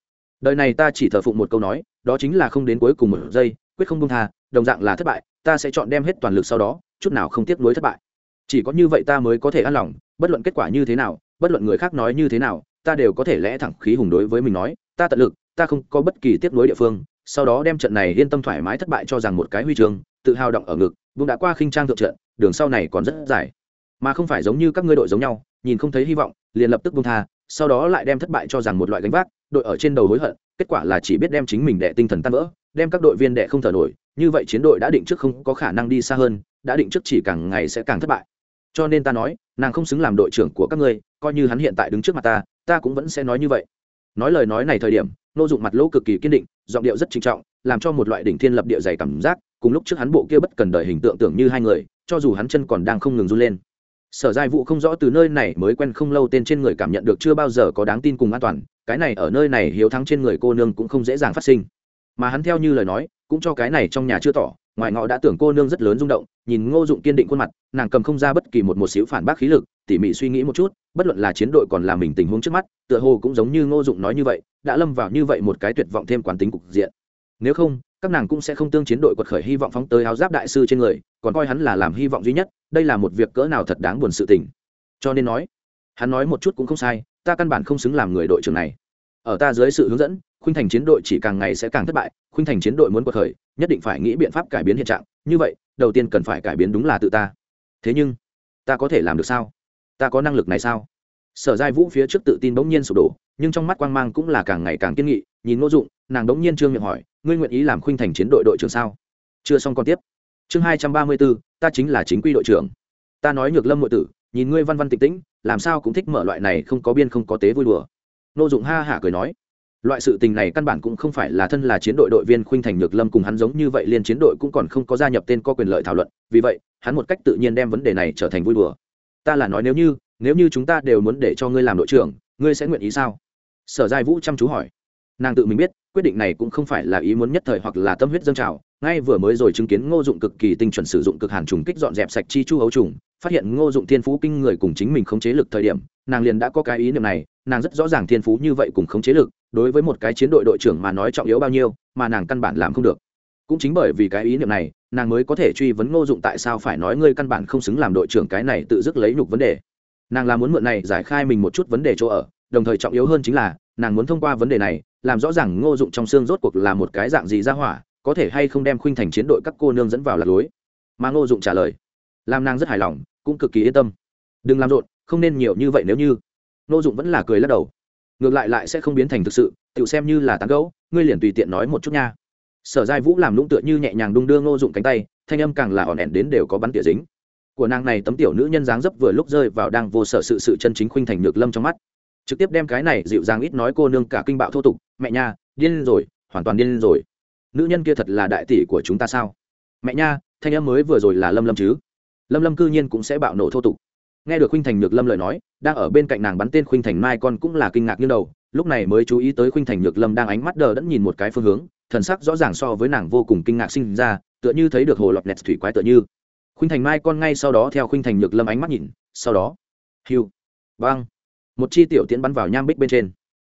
Đời này ta chỉ thờ phụng một câu nói, đó chính là không đến cuối cùng một giây, quyết không buông tha, đồng dạng là thất bại, ta sẽ chọn đem hết toàn lực sau đó, chút nào không tiếc nuối thất bại. Chỉ có như vậy ta mới có thể an lòng, bất luận kết quả như thế nào, bất luận người khác nói như thế nào, ta đều có thể lẽ thẳng khí hùng đối với mình nói, ta tận lực, ta không có bất kỳ tiếc nuối địa phương, sau đó đem trận này yên tâm thoải mái thất bại cho rằng một cái huy chương, tự hào động ở ngực, cũng đã qua khinh trang thượng trận, đường sau này còn rất dài. Mà không phải giống như các ngươi đội giống nhau, nhìn không thấy hy vọng liền lập tức buông tha, sau đó lại đem thất bại cho rằng một loại gánh vác, đội ở trên đầu hối hận, kết quả là chỉ biết đem chính mình đệ tinh thần tan vỡ, đem các đội viên đệ không thở nổi, như vậy chiến đội đã định trước không có khả năng đi xa hơn, đã định trước chỉ càng ngày sẽ càng thất bại. Cho nên ta nói, nàng không xứng làm đội trưởng của các ngươi, coi như hắn hiện tại đứng trước mặt ta ta cũng vẫn sẽ nói như vậy. Nói lời nói này thời điểm, nô dụng mặt lỗ cực kỳ kiên định, giọng điệu rất trinh trọng, làm cho một loại đỉnh thiên lập địa dày cảm giác, cùng lúc trước hắn bộ kia bất cần đời hình tượng tưởng như hai người, cho dù hắn chân còn đang không ngừng run lên sở giai vụ không rõ từ nơi này mới quen không lâu tên trên người cảm nhận được chưa bao giờ có đáng tin cùng an toàn, cái này ở nơi này hiếu thắng trên người cô nương cũng không dễ dàng phát sinh. Mà hắn theo như lời nói, cũng cho cái này trong nhà chưa tỏ, ngoài ngọ đã tưởng cô nương rất lớn rung động, nhìn ngô dụng kiên định khuôn mặt, nàng cầm không ra bất kỳ một một xíu phản bác khí lực, tỉ mỉ suy nghĩ một chút, bất luận là chiến đội còn là mình tình huống trước mắt, tựa hồ cũng giống như ngô dụng nói như vậy, đã lâm vào như vậy một cái tuyệt vọng thêm quán tính cục diện. Nếu không các nàng cũng sẽ không tương chiến đội quật khởi hy vọng phóng tới áo giáp đại sư trên người, còn coi hắn là làm hy vọng duy nhất, đây là một việc cỡ nào thật đáng buồn sự tình. Cho nên nói, hắn nói một chút cũng không sai, ta căn bản không xứng làm người đội trưởng này. Ở ta dưới sự hướng dẫn, khuynh thành chiến đội chỉ càng ngày sẽ càng thất bại, khuynh thành chiến đội muốn quật khởi, nhất định phải nghĩ biện pháp cải biến hiện trạng. Như vậy, đầu tiên cần phải cải biến đúng là tự ta. Thế nhưng, ta có thể làm được sao? Ta có năng lực này sao? Sở giai vũ phía trước tự tin bỗng nhiên sụp đổ, nhưng trong mắt quang mang cũng là càng ngày càng kiên nghị, nhìn ngô dụng, nàng bỗng nhiên trương miệng hỏi ngươi nguyện ý làm khuynh thành chiến đội đội trưởng sao? Chưa xong còn tiếp. Chương hai trăm ba mươi bốn, ta chính là chính quy đội trưởng. Ta nói nhược lâm ngụy tử, nhìn ngươi văn văn tịch tĩnh, làm sao cũng thích mở loại này không có biên không có tế vui đùa. Nô dụng ha hả cười nói, loại sự tình này căn bản cũng không phải là thân là chiến đội đội viên khuynh thành nhược lâm cùng hắn giống như vậy liên chiến đội cũng còn không có gia nhập tên có quyền lợi thảo luận, vì vậy, hắn một cách tự nhiên đem vấn đề này trở thành vui đùa. Ta là nói nếu như nếu như chúng ta đều muốn để cho ngươi làm đội trưởng, ngươi sẽ nguyện ý sao? Sở giai vũ chăm chú hỏi. Nàng tự mình biết quyết định này cũng không phải là ý muốn nhất thời hoặc là tâm huyết dâng trào, ngay vừa mới rồi chứng kiến ngô dụng cực kỳ tinh chuẩn sử dụng cực hàn trùng kích dọn dẹp sạch chi chu ấu trùng, phát hiện ngô dụng thiên phú kinh người cùng chính mình khống chế lực thời điểm, nàng liền đã có cái ý niệm này, nàng rất rõ ràng thiên phú như vậy cùng khống chế lực, đối với một cái chiến đội đội trưởng mà nói trọng yếu bao nhiêu, mà nàng căn bản làm không được. Cũng chính bởi vì cái ý niệm này, nàng mới có thể truy vấn ngô dụng tại sao phải nói ngươi căn bản không xứng làm đội trưởng cái này tự dứt lấy nhục vấn đề. Nàng là muốn mượn này giải khai mình một chút vấn đề chỗ ở, đồng thời trọng yếu hơn chính là, nàng muốn thông qua vấn đề này làm rõ ràng ngô dụng trong xương rốt cuộc là một cái dạng gì ra hỏa, có thể hay không đem khuynh thành chiến đội các cô nương dẫn vào lạc lối. Mà ngô dụng trả lời, làm nàng rất hài lòng, cũng cực kỳ yên tâm. Đừng làm rộn, không nên nhiều như vậy nếu như. Ngô dụng vẫn là cười lắc đầu. Ngược lại lại sẽ không biến thành thực sự tự xem như là tán gẫu, ngươi liền tùy tiện nói một chút nha. Sở giai vũ làm lũng tựa như nhẹ nhàng đung đưa ngô dụng cánh tay, thanh âm càng là ỏn ẻn đến đều có bắn tỉa dính. Của nàng này tấm tiểu nữ nhân dáng dấp vừa lúc rơi vào đang vô sở sự sự chân chính khuynh thành nhược lâm trong mắt trực tiếp đem cái này dịu dàng ít nói cô nương cả kinh bạo thô tục, mẹ nha, điên rồi, hoàn toàn điên rồi. Nữ nhân kia thật là đại tỷ của chúng ta sao? Mẹ nha, thanh em mới vừa rồi là lâm lâm chứ? Lâm lâm cư nhiên cũng sẽ bạo nổ thô tục. Nghe được khuynh thành nhược lâm lời nói, đang ở bên cạnh nàng bắn tên khuynh thành mai con cũng là kinh ngạc như đầu, lúc này mới chú ý tới khuynh thành nhược lâm đang ánh mắt đờ đẫn nhìn một cái phương hướng, thần sắc rõ ràng so với nàng vô cùng kinh ngạc sinh ra, tựa như thấy được hồ lọt nẹt thủy quái tựa như. Khuynh thành mai con ngay sau đó theo khuynh thành nhược lâm ánh mắt nhìn, sau đó, hiu băng một chi tiểu tiễn bắn vào nham bích bên trên.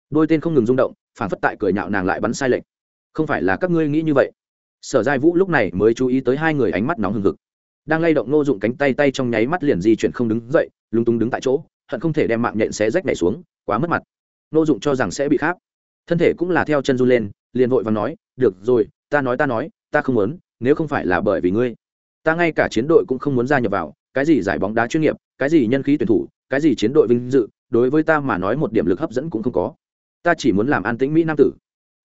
Đôi tên không ngừng rung động, phản phất tại cười nhạo nàng lại bắn sai lệch. Không phải là các ngươi nghĩ như vậy. Sở giai vũ lúc này mới chú ý tới hai người ánh mắt nóng hừng hực. Đang lay động nô dụng cánh tay tay trong nháy mắt liền di chuyển không đứng dậy, lúng túng đứng tại chỗ, hận không thể đem mạng nhện xé rách này xuống, quá mất mặt. Nô dụng cho rằng sẽ bị khác thân thể cũng là theo chân run lên, liền vội và nói, được rồi, ta nói ta nói, ta không muốn, nếu không phải là bởi vì ngươi, ta ngay cả chiến đội cũng không muốn gia nhập vào, cái gì giải bóng đá chuyên nghiệp, cái gì nhân khí tuyển thủ, cái gì chiến đội vinh dự đối với ta mà nói một điểm lực hấp dẫn cũng không có. Ta chỉ muốn làm an tĩnh mỹ nam tử.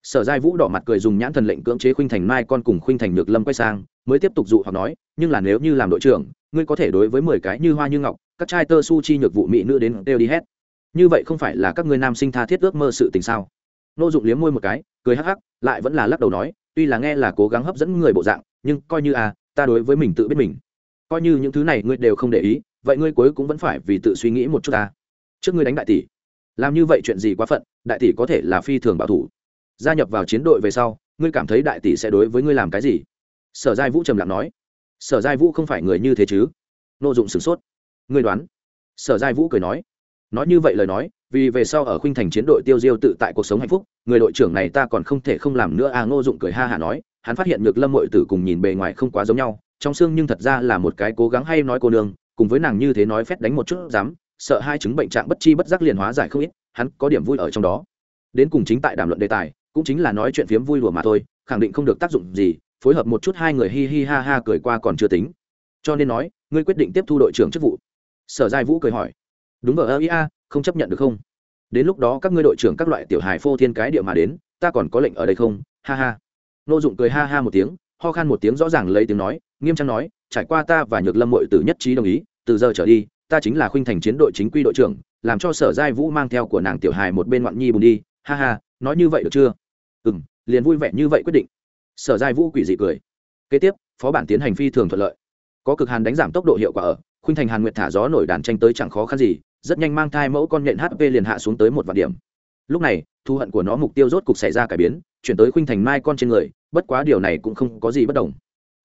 Sở giai vũ đỏ mặt cười dùng nhãn thần lệnh cưỡng chế khuynh thành mai con cùng khuynh thành nhược lâm quay sang, mới tiếp tục dụ hoặc nói, nhưng là nếu như làm đội trưởng, ngươi có thể đối với mười cái như hoa như ngọc, các trai tơ su chi nhược vụ mỹ nữ đến đều đi hết. Như vậy không phải là các ngươi nam sinh tha thiết ước mơ sự tình sao? Nô dụng liếm môi một cái, cười hắc hắc, lại vẫn là lắc đầu nói, tuy là nghe là cố gắng hấp dẫn người bộ dạng, nhưng coi như à ta đối với mình tự biết mình. Coi như những thứ này ngươi đều không để ý, vậy ngươi cuối cũng vẫn phải vì tự suy nghĩ một chút ta trước ngươi đánh đại tỷ. Làm như vậy chuyện gì quá phận, đại tỷ có thể là phi thường bảo thủ. Gia nhập vào chiến đội về sau, ngươi cảm thấy đại tỷ sẽ đối với ngươi làm cái gì? Sở giai vũ trầm lặng nói. Sở giai vũ không phải người như thế chứ? N ô dụng sửng sốt. Ngươi đoán? Sở giai vũ cười nói. Nói như vậy lời nói, vì về sau ở khuynh thành chiến đội tiêu diêu tự tại cuộc sống hạnh phúc, người đội trưởng này ta còn không thể không làm nữa à ngô dụng cười ha hả nói. Hắn phát hiện được lâm mội tử cùng nhìn bề ngoài không quá giống nhau, trong xương nhưng thật ra là một cái cố gắng hay nói cô nương, cùng với nàng như thế nói phét đánh một chút, dám sợ hai chứng bệnh trạng bất chi bất giác liền hóa giải không ít, hắn có điểm vui ở trong đó. Đến cùng chính tại đàm luận đề tài, cũng chính là nói chuyện phiếm vui lùa mà thôi, khẳng định không được tác dụng gì, phối hợp một chút hai người hi hi ha ha cười qua còn chưa tính. Cho nên nói, ngươi quyết định tiếp thu đội trưởng chức vụ. Sở giai vũ cười hỏi. Đúng vờ ơ ia không chấp nhận được không? Đến lúc đó các ngươi đội trưởng các loại tiểu hài phô thiên cái địa mà đến, ta còn có lệnh ở đây không? Ha ha. Nô dụng cười ha ha một tiếng, ho khan một tiếng rõ ràng lấy tiếng nói, nghiêm trang nói, trải qua ta và nhược lâm mội tử nhất trí đồng ý, từ giờ trở đi ta chính là khuynh thành chiến đội chính quy đội trưởng, làm cho sở giai vũ mang theo của nàng tiểu hài một bên ngoạn nhi bùn đi. Ha ha, nói như vậy được chưa? Ừ m liền vui vẻ như vậy quyết định. Sở giai vũ quỷ dị cười. Kế tiếp, phó bản tiến hành phi thường thuận lợi. Có cực hàn đánh giảm tốc độ hiệu quả ở, khuynh thành hàn nguyệt thả gió nổi đàn tranh tới chẳng khó khăn gì, rất nhanh mang thai mẫu con nhện hp liền hạ xuống tới một vạn điểm. Lúc này, thu hận của nó mục tiêu rốt cục xảy ra cải biến, chuyển tới khuynh thành mai con trên người, bất quá điều này cũng không có gì bất đồng.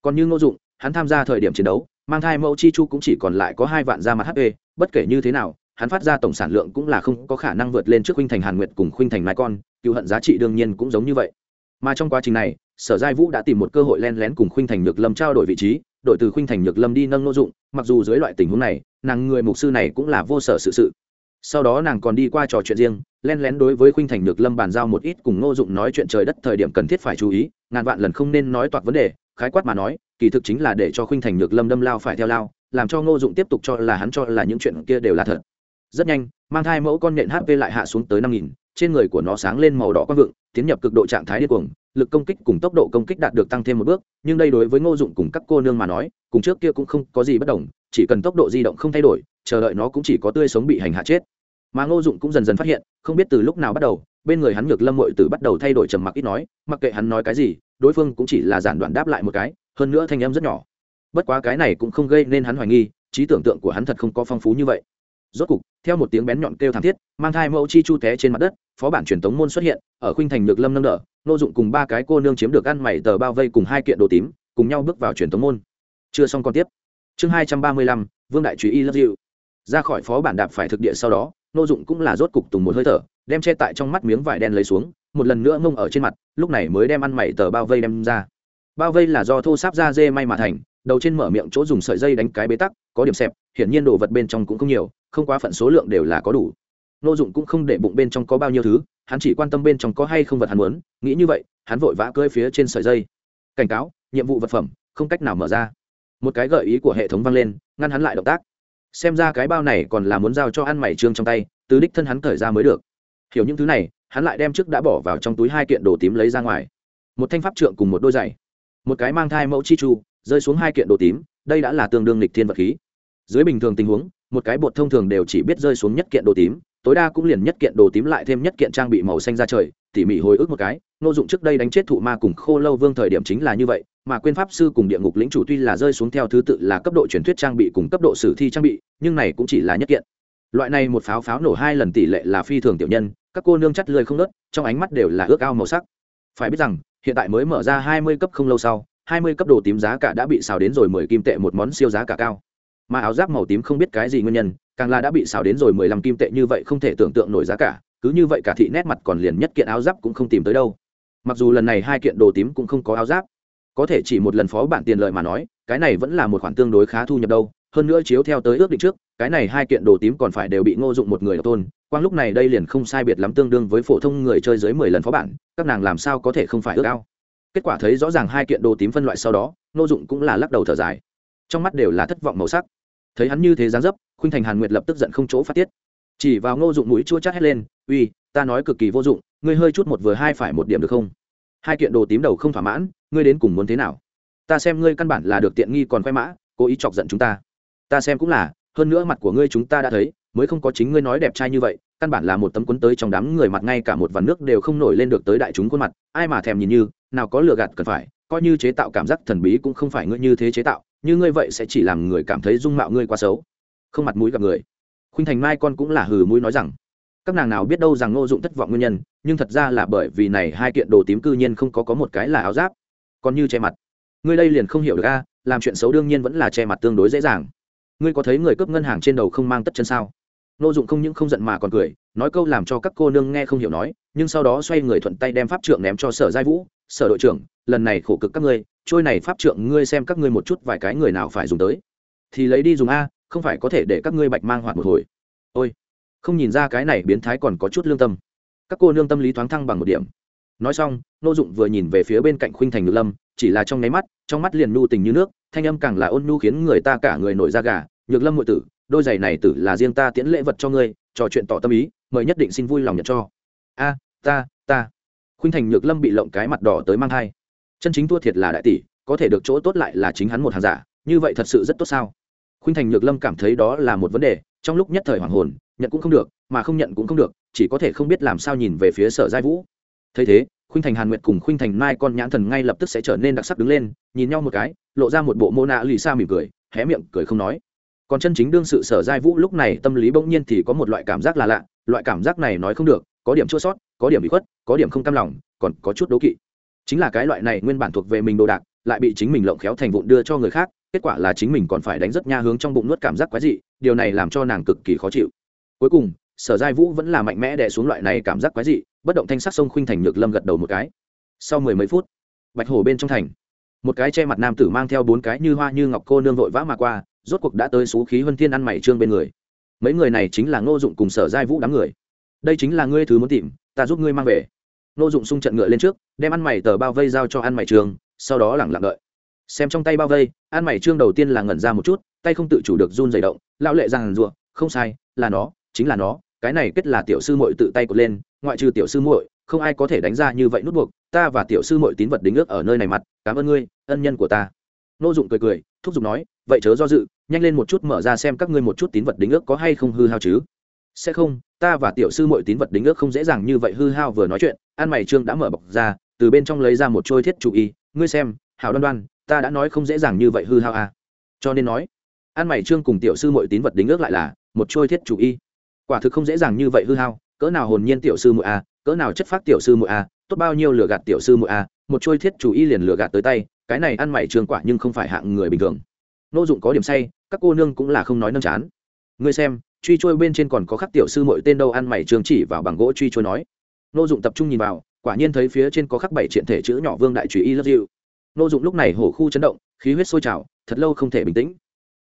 Còn như ngô dụng, hắn tham gia thời điểm chiến đấu mang thai mẫu chi chu cũng chỉ còn lại có hai vạn ra mặt hp bất kể như thế nào, hắn phát ra tổng sản lượng cũng là không có khả năng vượt lên trước khuynh thành hàn nguyệt cùng khuynh thành mai con, cựu hận giá trị đương nhiên cũng giống như vậy. Mà trong quá trình này, sở giai vũ đã tìm một cơ hội len lén cùng khuynh thành nhược lâm trao đổi vị trí, đổi từ khuynh thành nhược lâm đi nâng nô dụng, mặc dù dưới loại tình huống này, nàng người mục sư này cũng là vô sở sự sự. Sau đó nàng còn đi qua trò chuyện riêng len lén đối với khuynh thành nhược lâm bàn giao một ít cùng ngô dụng nói chuyện trời đất thời điểm cần thiết phải chú ý, ngàn vạn lần không nên nói toạc vấn đề, khái quát mà nói kỳ thực chính là để cho khuynh thành nhược lâm đâm lao phải theo lao, làm cho ngô dụng tiếp tục cho là hắn cho là những chuyện kia đều là thật. Rất nhanh, mang thai mẫu con nện hp lại hạ xuống tới năm nghìn, trên người của nó sáng lên màu đỏ quang vượng, tiến nhập cực độ trạng thái điên cuồng, lực công kích cùng tốc độ công kích đạt được tăng thêm một bước, nhưng đây đối với ngô dụng cùng các cô nương mà nói, cùng trước kia cũng không có gì bất đồng, chỉ cần tốc độ di động không thay đổi, chờ đợi nó cũng chỉ có tươi sống bị hành hạ chết. Mà ngô dụng cũng dần dần phát hiện, không biết từ lúc nào bắt đầu, bên người hắn ngược lâm mội từ bắt đầu thay đổi trầm mặc, ít nói, mặc kệ hắn nói cái gì, đối phương cũng chỉ là giản đoạn đáp lại một cái hơn nữa thanh âm rất nhỏ. Bất quá cái này cũng không gây nên hắn hoài nghi, trí tưởng tượng của hắn thật không có phong phú như vậy. Rốt cục, theo một tiếng bén nhọn kêu thảm thiết, mang thai mẫu chi chu té trên mặt đất, phó bản truyền tống môn xuất hiện, ở khuynh thành được lâm nâng đỡ, nô dụng cùng ba cái cô nương chiếm được ăn mày tờ bao vây cùng hai kiện đồ tím, cùng nhau bước vào truyền tống môn. Chưa xong còn tiếp. Chương hai trăm ba mươi lăm, vương đại chú y love you ra khỏi phó bản đạp phải thực địa sau đó, nô dụng cũng là rốt cục tùng một hơi thở, đem che tại trong mắt miếng vải đen lấy xuống, một lần nữa mông ở trên mặt, lúc này mới đem ăn mày tờ bao vây đem ra bao vây là do thô sáp da dê may mà thành, đầu trên mở miệng chỗ dùng sợi dây đánh cái bế tắc, có điểm xẹp, hiển nhiên đồ vật bên trong cũng không nhiều, không quá phận số lượng đều là có đủ. Nô dụng cũng không để bụng bên trong có bao nhiêu thứ, hắn chỉ quan tâm bên trong có hay không vật hắn muốn, nghĩ như vậy, hắn vội vã cơi phía trên sợi dây. Cảnh cáo, nhiệm vụ vật phẩm, không cách nào mở ra. Một cái gợi ý của hệ thống vang lên, ngăn hắn lại động tác. Xem ra cái bao này còn là muốn giao cho ăn mày trương trong tay, từ đích thân hắn thời ra mới được. Hiểu những thứ này, hắn lại đem trước đã bỏ vào trong túi hai kiện đồ tím lấy ra ngoài. Một thanh pháp trượng cùng một đôi giày một cái mang thai mẫu chi chu, rơi xuống hai kiện đồ tím, đây đã là tương đương lịch thiên vật khí. Dưới bình thường tình huống, một cái bột thông thường đều chỉ biết rơi xuống nhất kiện đồ tím, tối đa cũng liền nhất kiện đồ tím lại thêm nhất kiện trang bị màu xanh ra trời, tỉ mỉ hồi ức một cái, nô dụng trước đây đánh chết thụ ma cùng khô lâu vương thời điểm chính là như vậy, mà quên pháp sư cùng địa ngục lĩnh chủ tuy là rơi xuống theo thứ tự là cấp độ truyền thuyết trang bị cùng cấp độ sử thi trang bị, nhưng này cũng chỉ là nhất kiện. Loại này một pháo pháo nổ hai lần tỷ lệ là phi thường tiểu nhân, các cô nương chắt lười không nớt trong ánh mắt đều là ước ao màu sắc. Phải biết rằng hiện tại mới mở ra hai mươi cấp không lâu sau, hai mươi cấp đồ tím giá cả đã bị xào đến rồi mười kim tệ một món siêu giá cả cao. Mà áo giáp màu tím không biết cái gì nguyên nhân, càng là đã bị xào đến rồi mười lăm kim tệ như vậy không thể tưởng tượng nổi giá cả, cứ như vậy cả thị nét mặt còn liền nhất kiện áo giáp cũng không tìm tới đâu. Mặc dù lần này hai kiện đồ tím cũng không có áo giáp, có thể chỉ một lần phó bản tiền lợi mà nói, cái này vẫn là một khoản tương đối khá thu nhập đâu, hơn nữa chiếu theo tới ước định trước, cái này hai kiện đồ tím còn phải đều bị ngô dụng một người độc tôn quang lúc này đây liền không sai biệt lắm tương đương với phổ thông người chơi dưới mười lần phó bản, các nàng làm sao có thể không phải ước ao? Kết quả thấy rõ ràng hai kiện đồ tím phân loại sau đó ngô dụng cũng là lắc đầu thở dài. Trong mắt đều là thất vọng màu sắc. Thấy hắn như thế dáng dấp, khuynh thành hàn nguyệt lập tức giận không chỗ phát tiết. Chỉ vào ngô dụng mũi chua chát hét lên, uy, ta nói cực kỳ vô dụng, ngươi hơi chút một vừa hai phải một điểm được không? Hai kiện đồ tím đầu không thỏa mãn, ngươi đến cùng muốn thế nào? Ta xem ngươi căn bản là được tiện nghi còn khoe mã, cố ý chọc giận chúng ta. Ta xem cũng là, hơn nữa mặt của ngươi chúng ta đã thấy mới không có chính ngươi nói đẹp trai như vậy, căn bản là một tấm cuốn tới trong đám người mặt ngay cả một vạn nước đều không nổi lên được tới đại chúng khuôn mặt, ai mà thèm nhìn như, nào có lừa gạt cần phải, coi như chế tạo cảm giác thần bí cũng không phải ngươi như thế chế tạo, như ngươi vậy sẽ chỉ làm người cảm thấy dung mạo ngươi quá xấu. Không mặt mũi gặp người. Khuynh thành mai con cũng là hừ mũi nói rằng, các nàng nào biết đâu rằng ngô dụng thất vọng nguyên nhân, nhưng thật ra là bởi vì này hai kiện đồ tím cư nhiên không có có một cái là áo giáp. Còn như che mặt. Ngươi đây liền không hiểu được a, làm chuyện xấu đương nhiên vẫn là che mặt tương đối dễ dàng. Ngươi có thấy người cướp ngân hàng trên đầu không mang tất chân sao? Nô dụng không những không giận mà còn cười, nói câu làm cho các cô nương nghe không hiểu nói, nhưng sau đó xoay người thuận tay đem pháp trượng ném cho sở giai vũ. Sở đội trưởng, lần này khổ cực các ngươi, trôi này pháp trượng ngươi xem các ngươi một chút vài cái người nào phải dùng tới. Thì lấy đi dùng a, không phải có thể để các ngươi bạch mang hoạt một hồi. Ôi, không nhìn ra cái này biến thái còn có chút lương tâm. Các cô nương tâm lý thoáng thăng bằng một điểm. Nói xong, nô dụng vừa nhìn về phía bên cạnh khuynh thành ngự lâm, chỉ là trong nháy mắt, trong mắt liền nu tình như nước, thanh âm càng là ôn nhu khiến người ta cả người nổi da gà. Nhược lâm ngụy tử đôi giày này tử là riêng ta tiễn lễ vật cho ngươi, trò chuyện tỏ tâm ý, mời nhất định xin vui lòng nhận cho. A, ta ta. Khuynh thành nhược lâm bị lộng cái mặt đỏ tới mang thai. Chân chính thua thiệt là đại tỷ, có thể được chỗ tốt lại là chính hắn một hàng giả, như vậy thật sự rất tốt sao? Khuynh thành nhược lâm cảm thấy đó là một vấn đề, trong lúc nhất thời hoàng hồn, nhận cũng không được, mà không nhận cũng không được, chỉ có thể không biết làm sao nhìn về phía sở giai vũ. Thấy thế, khuynh thành hàn nguyệt cùng khuynh thành mai con nhãn thần ngay lập tức sẽ trở nên đặc sắc đứng lên, nhìn nhau một cái, lộ ra một bộ mô nạ lì xa mỉm cười, hé miệng cười không nói còn chân chính đương sự sở giai vũ lúc này tâm lý bỗng nhiên thì có một loại cảm giác là lạ, loại cảm giác này nói không được, có điểm chua sót, có điểm bị khuất, có điểm không cam lòng, còn có chút đố kỵ. Chính là cái loại này nguyên bản thuộc về mình đồ đạc, lại bị chính mình lộng khéo thành vụn đưa cho người khác, kết quả là chính mình còn phải đánh rất nha hướng trong bụng nuốt cảm giác quái dị, điều này làm cho nàng cực kỳ khó chịu. Cuối cùng, sở giai vũ vẫn là mạnh mẽ đè xuống loại này cảm giác quái dị, bất động thanh sắc sông khuynh thành nhược lâm gật đầu một cái. Sau mười mấy phút, bạch hồ bên trong thành, một cái che mặt nam tử mang theo bốn cái như hoa như ngọc cô nương vội vã mà qua rốt cuộc đã tới số khí huân thiên ăn mày trương bên người. Mấy người này chính là ngô dụng cùng sở giai vũ đám người. Đây chính là ngươi thứ muốn tìm ta giúp ngươi mang về. Ngô dụng xung trận ngựa lên trước đem ăn mày tờ bao vây giao cho ăn mày trương, sau đó lẳng lặng đợi. Xem trong tay bao vây ăn mày trương đầu tiên là ngẩn ra một chút tay không tự chủ được run dày động lão lệ rằng rùa không sai là nó chính là nó cái này kết là tiểu sư muội tự tay cột lên ngoại trừ tiểu sư muội không ai có thể đánh ra như vậy nút buộc ta và tiểu sư muội tín vật đính ước ở nơi này mặt cảm ơn ngươi ân nhân của ta. Nô dụng cười cười thúc giục nói vậy chớ do dự nhanh lên một chút mở ra xem các ngươi một chút tín vật đính ước có hay không hư hao chứ. Sẽ không, ta và tiểu sư muội tín vật đính ước không dễ dàng như vậy hư hao vừa nói chuyện, an mày trương đã mở bọc ra, từ bên trong lấy ra một trôi thiết chủ y, ngươi xem, hảo đoan đoan, ta đã nói không dễ dàng như vậy hư hao à. cho nên nói, an mày trương cùng tiểu sư muội tín vật đính ước lại là một trôi thiết chủ y. Quả thực không dễ dàng như vậy hư hao, cỡ nào hồn nhiên tiểu sư muội a cỡ nào chất phát tiểu sư muội a tốt bao nhiêu lừa gạt tiểu sư muội a một trôi thiết chủ y liền lừa gạt tới tay, cái này ăn mày trường quả nhưng không phải hạng người bình thường. Nô dụng có điểm say các cô nương cũng là không nói nâng chán. Ngươi xem, truy trôi bên trên còn có khắc tiểu sư muội tên đâu ăn mày trường chỉ vào bằng gỗ truy trôi nói. Nô dụng tập trung nhìn vào, quả nhiên thấy phía trên có khắc bảy triện thể chữ nhỏ vương đại trùy y love you nô dụng lúc này hổ khu chấn động, khí huyết sôi trào, thật lâu không thể bình tĩnh.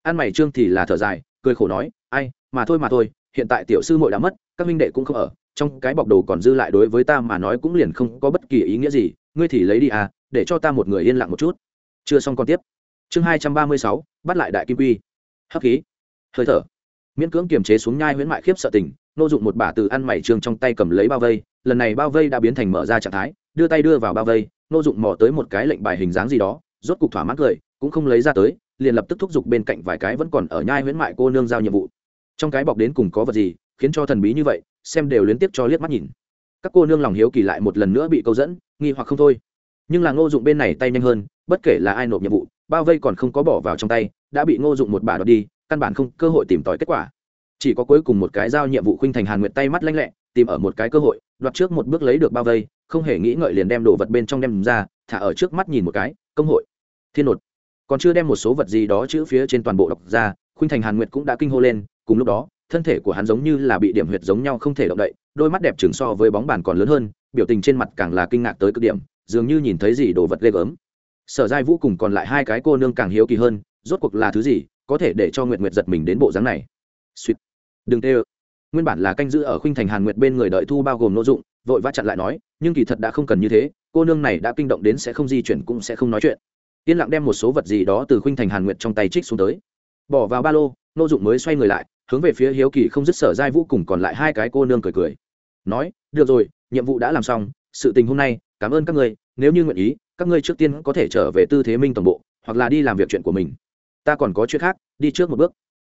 Ăn mày trương thì là thở dài, cười khổ nói, ai, mà thôi mà thôi, hiện tại tiểu sư muội đã mất, các minh đệ cũng không ở, trong cái bọc đồ còn dư lại đối với ta mà nói cũng liền không có bất kỳ ý nghĩa gì, ngươi thì lấy đi à để cho ta một người yên lặng một chút. Chưa xong còn tiếp. Chương hai trăm ba mươi sáu, bắt lại đại kim quy hấp khí. Hơi thở. Miễn cưỡng kiềm chế xuống nhai huyễn mại khiếp sợ tình, nô dụng một bả từ ăn mày trương trong tay cầm lấy bao vây, lần này bao vây đã biến thành mở ra trạng thái, đưa tay đưa vào bao vây, nô dụng mò tới một cái lệnh bài hình dáng gì đó, rốt cục thỏa mãn cười, cũng không lấy ra tới, liền lập tức thúc giục bên cạnh vài cái vẫn còn ở nhai huyễn mại cô nương giao nhiệm vụ. Trong cái bọc đến cùng có vật gì, khiến cho thần bí như vậy, xem đều liên tiếp cho liếc mắt nhìn. Các cô nương lòng hiếu kỳ lại một lần nữa bị câu dẫn, nghi hoặc không thôi. Nhưng là ngô dụng bên này tay nhanh hơn, bất kể là ai nộp nhiệm vụ, bao vây còn không có bỏ vào trong tay đã bị ngô dụng một bà đoạt đi, căn bản không cơ hội tìm tòi kết quả. Chỉ có cuối cùng một cái giao nhiệm vụ khuynh thành hàn nguyệt tay mắt lanh lẹ, tìm ở một cái cơ hội, đoạt trước một bước lấy được bao vây, không hề nghĩ ngợi liền đem đồ vật bên trong đem ra, thả ở trước mắt nhìn một cái, công hội. Thiên nột. Còn chưa đem một số vật gì đó chữ phía trên toàn bộ đọc ra, khuynh thành hàn nguyệt cũng đã kinh hô lên, cùng lúc đó, thân thể của hắn giống như là bị điểm huyệt giống nhau không thể động đậy, đôi mắt đẹp chừng so với bóng bàn còn lớn hơn, biểu tình trên mặt càng là kinh ngạc tới cực điểm, dường như nhìn thấy gì đồ vật ghê gớm. Sở giai vũ cùng còn lại hai cái cô nương càng hiếu kỳ hơn rốt cuộc là thứ gì có thể để cho nguyệt nguyệt giật mình đến bộ dáng này? Suýt đừng tê ơ. Nguyên bản là canh giữ ở khuynh thành hàn nguyệt bên người đợi thu bao gồm nội dụng, vội vã chặn lại nói, nhưng kỳ thật đã không cần như thế, cô nương này đã kinh động đến sẽ không di chuyển cũng sẽ không nói chuyện. Yên lặng đem một số vật gì đó từ khuynh thành hàn nguyệt trong tay trích xuống tới. Bỏ vào ba lô, nô dụng mới xoay người lại, hướng về phía hiếu kỳ không dứt sở giai vũ cùng còn lại hai cái cô nương cười cười. Nói, được rồi, nhiệm vụ đã làm xong, sự tình hôm nay, cảm ơn các ngươi, nếu như nguyện ý, các ngươi trước tiên có thể trở về tư thế minh toàn bộ, hoặc là đi làm việc chuyện của mình ta còn có chuyện khác, đi trước một bước.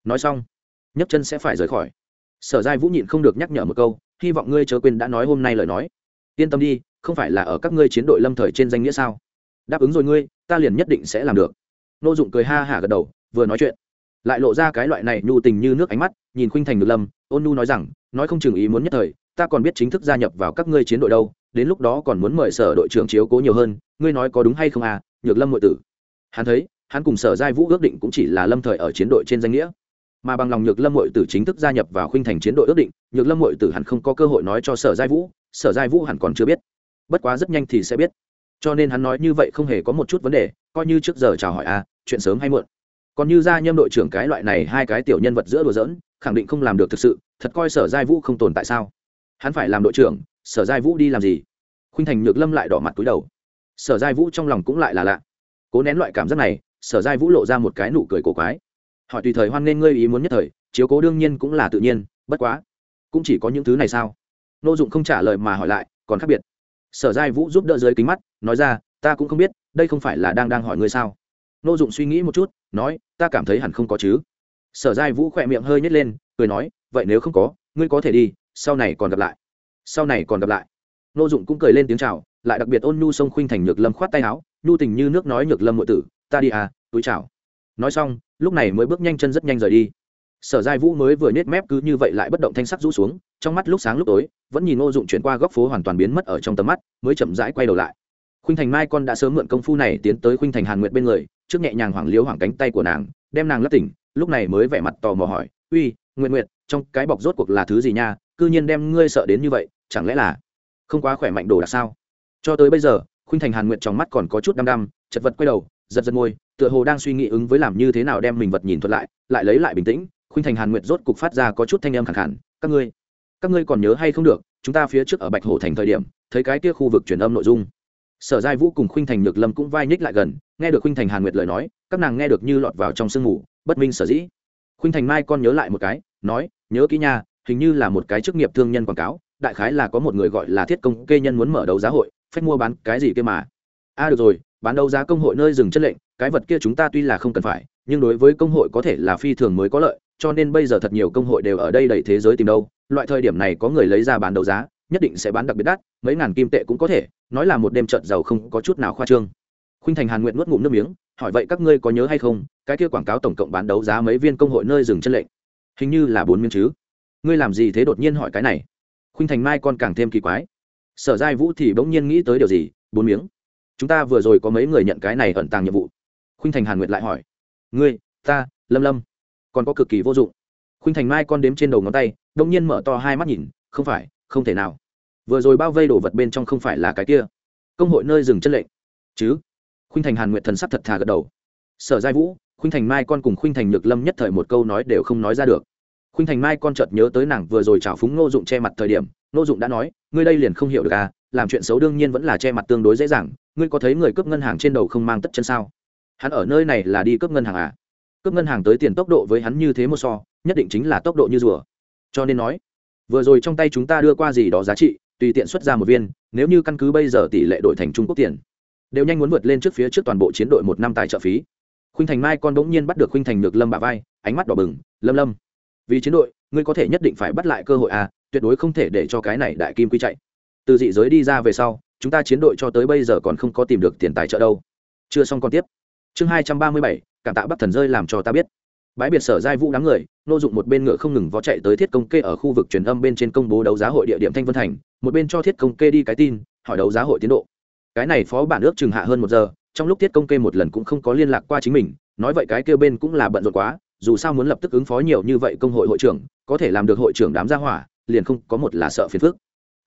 Nói xong, nhấc chân sẽ phải rời khỏi. Sở giai vũ nhịn không được nhắc nhở một câu, hy vọng ngươi chớ quên đã nói hôm nay lời nói. Yên tâm đi, không phải là ở các ngươi chiến đội lâm thời trên danh nghĩa sao? Đáp ứng rồi ngươi, ta liền nhất định sẽ làm được. Nô dụng cười ha hả gật đầu, vừa nói chuyện, lại lộ ra cái loại này nhu tình như nước ánh mắt, nhìn khuynh thành ngược lâm, ôn nu nói rằng, nói không chừng ý muốn nhất thời, ta còn biết chính thức gia nhập vào các ngươi chiến đội đâu, đến lúc đó còn muốn mời sở đội trưởng chiếu cố nhiều hơn, ngươi nói có đúng hay không à nhược lâm ngụy tử. Hắn thấy hắn cùng sở giai vũ ước định cũng chỉ là lâm thời ở chiến đội trên danh nghĩa. Mà bằng lòng nhược lâm ngụy tử chính thức gia nhập vào khuynh thành chiến đội ước định, nhược lâm ngụy tử hẳn không có cơ hội nói cho sở giai vũ, sở giai vũ hẳn còn chưa biết. Bất quá rất nhanh thì sẽ biết. Cho nên hắn nói như vậy không hề có một chút vấn đề, coi như trước giờ chào hỏi a, chuyện sớm hay muộn. Còn như gia nhâm đội trưởng cái loại này hai cái tiểu nhân vật giữa đùa dỡn khẳng định không làm được thực sự, thật coi sở giai vũ không tồn tại sao? Hắn phải làm đội trưởng, sở giai vũ đi làm gì? Khuynh thành nhược lâm lại đỏ mặt túi đầu. Sở giai vũ trong lòng cũng lại là lạ. Cố nén loại cảm giác này sở giai vũ lộ ra một cái nụ cười cổ quái. Hỏi tùy thời hoan nghênh ngươi ý muốn nhất thời, chiếu cố đương nhiên cũng là tự nhiên, bất quá, cũng chỉ có những thứ này sao? N ô dụng không trả lời mà hỏi lại, còn khác biệt. Sở giai vũ giúp đỡ dưới kính mắt, nói ra, ta cũng không biết, đây không phải là đang đang hỏi ngươi sao? N ô dụng suy nghĩ một chút, nói, ta cảm thấy hẳn không có chứ. Sở giai vũ khỏe miệng hơi nhét lên, cười nói, vậy nếu không có, ngươi có thể đi, sau này còn gặp lại. Sau này còn gặp lại. N ô dụng cũng cười lên tiếng c h à o lại đặc biệt ôn nhu sông khuynh thành nhược lâm khoát tay áo, nhu tình như nước nói nhược lâm ngụy tử ta đi à túi chào. Nói xong, lúc này mới bước nhanh chân rất nhanh rời đi. Sở giai vũ mới vừa nết mép cứ như vậy lại bất động thanh sắc rũ xuống, trong mắt lúc sáng lúc tối, vẫn nhìn ngô dụng chuyển qua góc phố hoàn toàn biến mất ở trong tầm mắt, mới chậm rãi quay đầu lại. Khuynh thành mai con đã sớm mượn công phu này tiến tới khuynh thành hàn nguyệt bên người, trước nhẹ nhàng hoảng liếu hoảng cánh tay của nàng, đem nàng lấp tỉnh, lúc này mới vẻ mặt tò mò hỏi, uy nguyện nguyện trong cái bọc rốt cuộc là thứ gì nha? Cư nhiên đem ngươi sợ đến như vậy, chẳng lẽ là không quá khỏe mạnh đồ đạc sao? Cho tới bây giờ, khuynh thành hàn nguyệt trong mắt còn có chút đăm đăm, chật vật quay đầu giật giật môi tựa hồ đang suy nghĩ ứng với làm như thế nào đem mình vật nhìn thuật lại lại lấy lại bình tĩnh khuynh thành hàn nguyệt rốt cục phát ra có chút thanh âm khẳng khẳng các ngươi các ngươi còn nhớ hay không được chúng ta phía trước ở bạch hổ thành thời điểm thấy cái kia khu vực truyền âm nội dung. Sở giai vũ cùng khuynh thành nhược lâm cũng vai nhích lại gần nghe được khuynh thành hàn nguyệt lời nói các nàng nghe được như lọt vào trong sương mù bất minh sở dĩ. Khuynh thành mai con nhớ lại một cái nói nhớ kỹ nha hình như là một cái chức nghiệp thương nhân quảng cáo đại khái là có một người gọi là thiết công kê nhân muốn mở đấu giá hội phách mua bán cái gì kia mà. A à, được rồi bán đấu giá công hội nơi dừng chất lệnh, cái vật kia chúng ta tuy là không cần phải, nhưng đối với công hội có thể là phi thường mới có lợi, cho nên bây giờ thật nhiều công hội đều ở đây đầy thế giới tìm đâu. Loại thời điểm này có người lấy ra bán đấu giá, nhất định sẽ bán đặc biệt đắt, mấy ngàn kim tệ cũng có thể, nói là một đêm trận giàu không có chút nào khoa trương. Khuynh thành hàn nguyện nuốt ngụm nước miếng, hỏi vậy các ngươi có nhớ hay không, cái kia quảng cáo tổng cộng bán đấu giá mấy viên công hội nơi dừng chân lệnh? Hình như là bốn miếng chứ. Ngươi làm gì thế đột nhiên hỏi cái này? Khuynh thành mai còn càng thêm kỳ quái. Sở giai vũ thì bỗng nhiên nghĩ tới điều gì, bốn miếng chúng ta vừa rồi có mấy người nhận cái này ẩn tàng nhiệm vụ? Khuynh thành hàn nguyệt lại hỏi. Ngươi, ta, lâm lâm. Còn có cực kỳ vô dụng. Khuynh thành mai con đếm trên đầu ngón tay, đông nhiên mở to hai mắt nhìn, không phải, không thể nào. Vừa rồi bao vây đổ vật bên trong không phải là cái kia. Công hội nơi dừng chân lệnh. Chứ? Khuynh thành hàn nguyệt thần sắc thật thà gật đầu. Sở giai vũ, khuynh thành mai con cùng khuynh thành nhược lâm nhất thời một câu nói đều không nói ra được. Khuynh thành mai con chợt nhớ tới nàng vừa rồi trào phúng ngô dụng che mặt thời điểm, ngô dụng đã nói, ngươi đây liền không hiểu được à làm chuyện xấu đương nhiên vẫn là che mặt tương đối dễ dàng. Ngươi có thấy người cướp ngân hàng trên đầu không mang tất chân sao? Hắn ở nơi này là đi cướp ngân hàng à? Cướp ngân hàng tới tiền tốc độ với hắn như thế một so, nhất định chính là tốc độ như rùa. Cho nên nói, vừa rồi trong tay chúng ta đưa qua gì đó giá trị, tùy tiện xuất ra một viên, nếu như căn cứ bây giờ tỷ lệ đổi thành trung quốc tiền, đều nhanh muốn vượt lên trước phía trước toàn bộ chiến đội một năm tài trợ phí. Khuynh thành mai con bỗng nhiên bắt được khuynh thành được lâm bả vai, ánh mắt đỏ bừng, lâm lâm, vì chiến đội, ngươi có thể nhất định phải bắt lại cơ hội à tuyệt đối không thể để cho cái này đại kim quy chạy từ dị giới đi ra về sau, chúng ta chiến đội cho tới bây giờ còn không có tìm được tiền tài trợ đâu. Chưa xong còn tiếp. Chương hai trăm ba mươi bảy, cảm tạ bắc thần rơi làm cho ta biết. Bãi biệt sở giai vũ đám người, nô dụng một bên ngựa không ngừng vó chạy tới thiết công kê ở khu vực truyền âm bên trên công bố đấu giá hội địa điểm thanh vân thành, một bên cho thiết công kê đi cái tin, hỏi đấu giá hội tiến độ. Cái này phó bản ước chừng hạ hơn một giờ, trong lúc thiết công kê một lần cũng không có liên lạc qua chính mình, nói vậy cái kêu bên cũng là bận rộn quá, dù sao muốn lập tức ứng phó nhiều như vậy công hội hội trưởng, có thể làm được hội trưởng đám gia hỏa, liền không có một là sợ phiền phức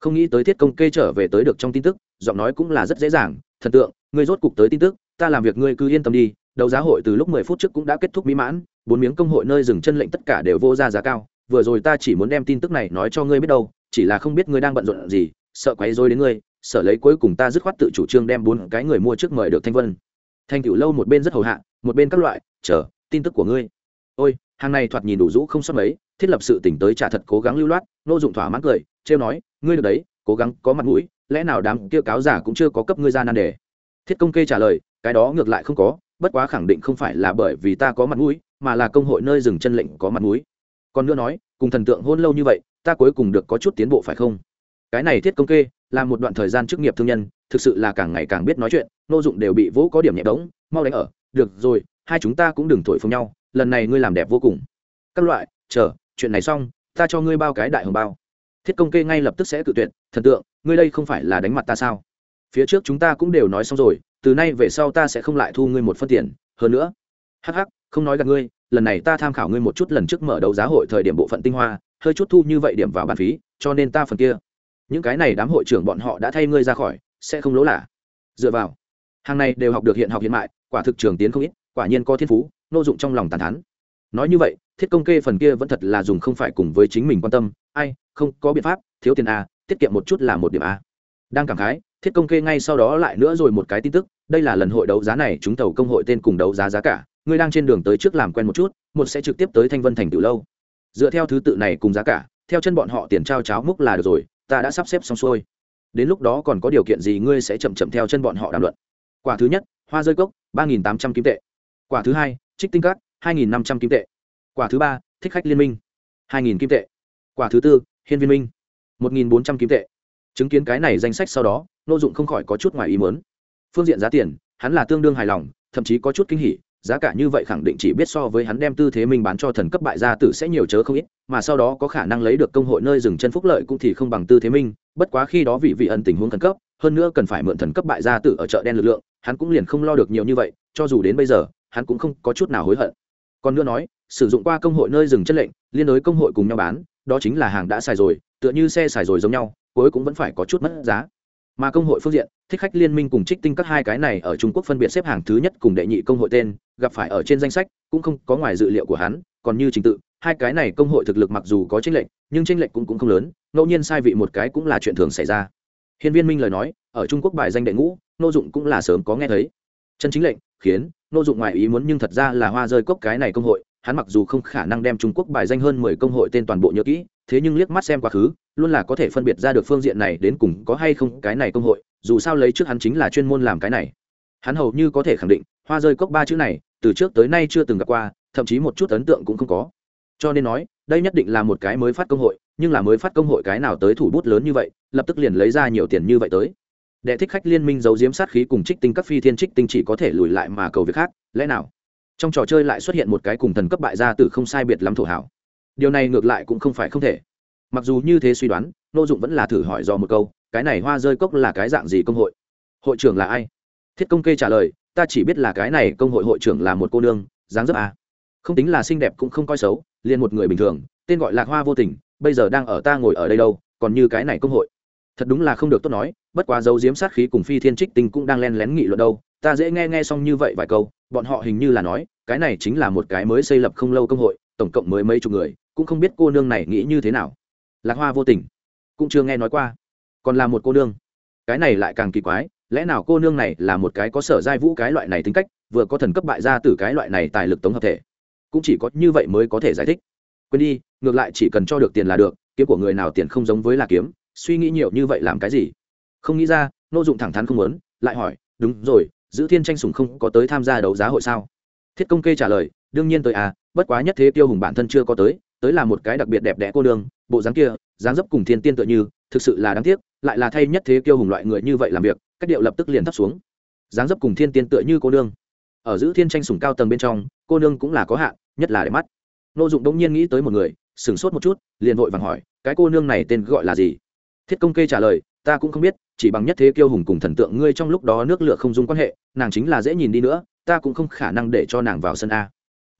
không nghĩ tới thiết công kê trở về tới được trong tin tức, giọng nói cũng là rất dễ dàng, thần tượng, ngươi rốt cục tới tin tức, ta làm việc ngươi cứ yên tâm đi, đấu giá hội từ lúc mười phút trước cũng đã kết thúc mỹ mãn, bốn miếng công hội nơi dừng chân lệnh tất cả đều vô ra giá cao, vừa rồi ta chỉ muốn đem tin tức này nói cho ngươi biết đâu, chỉ là không biết ngươi đang bận rộn gì, sợ quấy rối đến ngươi, sợ lấy cuối cùng ta dứt khoát tự chủ trương đem bốn cái người mua trước mời được thanh vân. Thanh cửu lâu một bên rất hầu hạ, một bên các loại, chờ, tin tức của ngươi. Ôi, hàng này thoạt nhìn đủ rũ không sót mấy, thiết lập sự tỉnh tới trả thật cố gắng lưu loát. Nô dụng thỏa mãn cười, trêu nói ngươi được đấy cố gắng có mặt mũi lẽ nào đám kia cáo giả cũng chưa có cấp ngươi ra nan đề? Thiết công kê trả lời cái đó ngược lại không có bất quá khẳng định không phải là bởi vì ta có mặt mũi mà là công hội nơi dừng chân lệnh có mặt mũi. Còn nữa nói cùng thần tượng hôn lâu như vậy ta cuối cùng được có chút tiến bộ phải không? Cái này thiết công kê là một đoạn thời gian chức nghiệp thương nhân thực sự là càng ngày càng biết nói chuyện nô dụng đều bị vỗ có điểm nhẹ đống, mau đánh ở. Được rồi hai chúng ta cũng đừng thổi phồng nhau lần này ngươi làm đẹp vô cùng. Các loại chờ chuyện này xong ta cho ngươi bao cái đại hồng bao thiết công kê ngay lập tức sẽ cự tuyệt, thần tượng, ngươi đây không phải là đánh mặt ta sao? Phía trước chúng ta cũng đều nói xong rồi, từ nay về sau ta sẽ không lại thu ngươi một phân tiền, hơn nữa. Hắc hắc, không nói gặp ngươi, lần này ta tham khảo ngươi một chút lần trước mở đấu giá hội thời điểm bộ phận tinh hoa, hơi chút thu như vậy điểm vào bàn phí, cho nên ta phần kia. Những cái này đám hội trưởng bọn họ đã thay ngươi ra khỏi, sẽ không lỗ lạ. Dựa vào, hàng này đều học được hiện học hiện mại, quả thực trường tiến không ít, quả nhiên có thiên phú, nô dụng trong lòng tàn thắn nói như vậy, thiết công kê phần kia vẫn thật là dùng không phải cùng với chính mình quan tâm, ai không có biện pháp, thiếu tiền a, tiết kiệm một chút là một điểm a. Đang cảm khái, thiết công kê ngay sau đó lại nữa rồi một cái tin tức, đây là lần hội đấu giá này, chúng tàu công hội tên cùng đấu giá giá cả ngươi đang trên đường tới trước làm quen một chút, một sẽ trực tiếp tới thanh vân thành từ lâu. Dựa theo thứ tự này cùng giá cả, theo chân bọn họ tiền trao cháo múc là được rồi, ta đã sắp xếp xong xuôi. Đến lúc đó còn có điều kiện gì ngươi sẽ chậm chậm theo chân bọn họ đàm luận. Quả thứ nhất, hoa rơi cốc, ba nghìn tám trăm kim tệ. Quả thứ hai, trích tinh cát, hai nghìn năm trăm kim tệ. Quả thứ ba, thích khách liên minh, hai nghìn kim tệ. Quả thứ tư hiên viên minh. Một nghìn bốn trăm kim tệ. Chứng kiến cái này danh sách sau đó, nô dụng không khỏi có chút ngoài ý mớn phương diện giá tiền, hắn là tương đương hài lòng, thậm chí có chút kinh hỉ, giá cả như vậy khẳng định chỉ biết so với hắn đem tư thế minh bán cho thần cấp bại gia tử sẽ nhiều chớ không ít, mà sau đó có khả năng lấy được công hội nơi dừng chân phúc lợi cũng thì không bằng tư thế minh bất quá khi đó vị vị ẩn tình huống khẩn cấp, hơn nữa cần phải mượn thần cấp bại gia tử ở chợ đen lực lượng, hắn cũng liền không lo được nhiều như vậy, cho dù đến bây giờ, hắn cũng không có chút nào hối hận. Còn nữa nói, sử dụng qua công hội nơi dừng chân lệnh, liên đối công hội cùng nhau bán đó chính là hàng đã xài rồi tựa như xe xài rồi giống nhau cuối cũng vẫn phải có chút mất giá. Mà công hội phương diện thích khách liên minh cùng trích tinh các hai cái này ở trung quốc phân biệt xếp hàng thứ nhất cùng đệ nhị công hội tên gặp phải ở trên danh sách cũng không có ngoài dự liệu của hắn còn như trình tự hai cái này công hội thực lực mặc dù có tranh lệch nhưng tranh lệch cũng, cũng không lớn ngẫu nhiên sai vị một cái cũng là chuyện thường xảy ra. Hiên viên minh lời nói ở trung quốc bài danh đệ ngũ nô dụng cũng là sớm có nghe thấy. Chân chính lệnh khiến nô dụng ngoài ý muốn nhưng thật ra là hoa rơi cốc cái này công hội hắn mặc dù không khả năng đem trung quốc bài danh hơn mười công hội tên toàn bộ nhớ kỹ, thế nhưng liếc mắt xem quá khứ, luôn là có thể phân biệt ra được phương diện này đến cùng có hay không cái này công hội, dù sao lấy trước hắn chính là chuyên môn làm cái này. Hắn hầu như có thể khẳng định, hoa rơi cốc ba chữ này, từ trước tới nay chưa từng gặp qua, thậm chí một chút ấn tượng cũng không có. Cho nên nói, đây nhất định là một cái mới phát công hội, nhưng là mới phát công hội cái nào tới thủ bút lớn như vậy, lập tức liền lấy ra nhiều tiền như vậy tới. Đệ thích khách liên minh giấu diếm sát khí cùng trích tinh các phi thiên trích tinh chỉ có thể lùi lại mà cầu việc khác, lẽ nào? Trong trò chơi lại xuất hiện một cái cùng thần cấp bại gia tử không sai biệt lắm thổ hảo. Điều này ngược lại cũng không phải không thể. Mặc dù như thế suy đoán, nô dụng vẫn là thử hỏi do một câu, cái này hoa rơi cốc là cái dạng gì công hội? Hội trưởng là ai? Thiết công kê trả lời, ta chỉ biết là cái này công hội hội trưởng là một cô nương, dáng dấp à. không tính là xinh đẹp cũng không coi xấu, liền một người bình thường, tên gọi lạc hoa vô tình, bây giờ đang ở ta ngồi ở đây đâu, còn như cái này công hội. Thật đúng là không được tốt nói, bất quá dấu diếm sát khí cùng phi thiên trích tinh cũng đang len lén nghị luận đâu, ta dễ nghe nghe xong như vậy vài câu bọn họ hình như là nói, cái này chính là một cái mới xây lập không lâu công hội, tổng cộng mới mấy chục người, cũng không biết cô nương này nghĩ như thế nào. Lạc hoa vô tình, cũng chưa nghe nói qua. Còn là một cô nương. Cái này lại càng kỳ quái, lẽ nào cô nương này là một cái có sở giai vũ cái loại này tính cách, vừa có thần cấp bại ra từ cái loại này tài lực tống hợp thể? Cũng chỉ có như vậy mới có thể giải thích. Quên đi, ngược lại chỉ cần cho được tiền là được, kiếm của người nào tiền không giống với là kiếm, suy nghĩ nhiều như vậy làm cái gì? Không nghĩ ra, nô dụng thẳng thắn không muốn, lại hỏi, đúng rồi giữ thiên tranh sùng không có tới tham gia đấu giá hội sao? Thiết công kê trả lời, đương nhiên tới à bất quá nhất thế tiêu hùng bản thân chưa có tới tới là một cái đặc biệt đẹp đẽ cô đương bộ dáng kia, dáng dấp cùng thiên tiên tựa như, thực sự là đáng tiếc, lại là thay nhất thế tiêu hùng loại người như vậy làm việc, cách điệu lập tức liền thấp xuống. Dáng dấp cùng thiên tiên tựa như cô nương. Ở giữ thiên tranh sùng cao tầng bên trong, cô nương cũng là có hạn, nhất là để mắt. Nô dụng đông nhiên nghĩ tới một người, sửng sốt một chút, liền vội vàng hỏi, cái cô nương này tên gọi là gì? Thiết công kê trả lời ta cũng không biết, chỉ bằng nhất thế kiêu hùng cùng thần tượng ngươi trong lúc đó nước lửa không dung quan hệ, nàng chính là dễ nhìn đi nữa, ta cũng không khả năng để cho nàng vào sân a.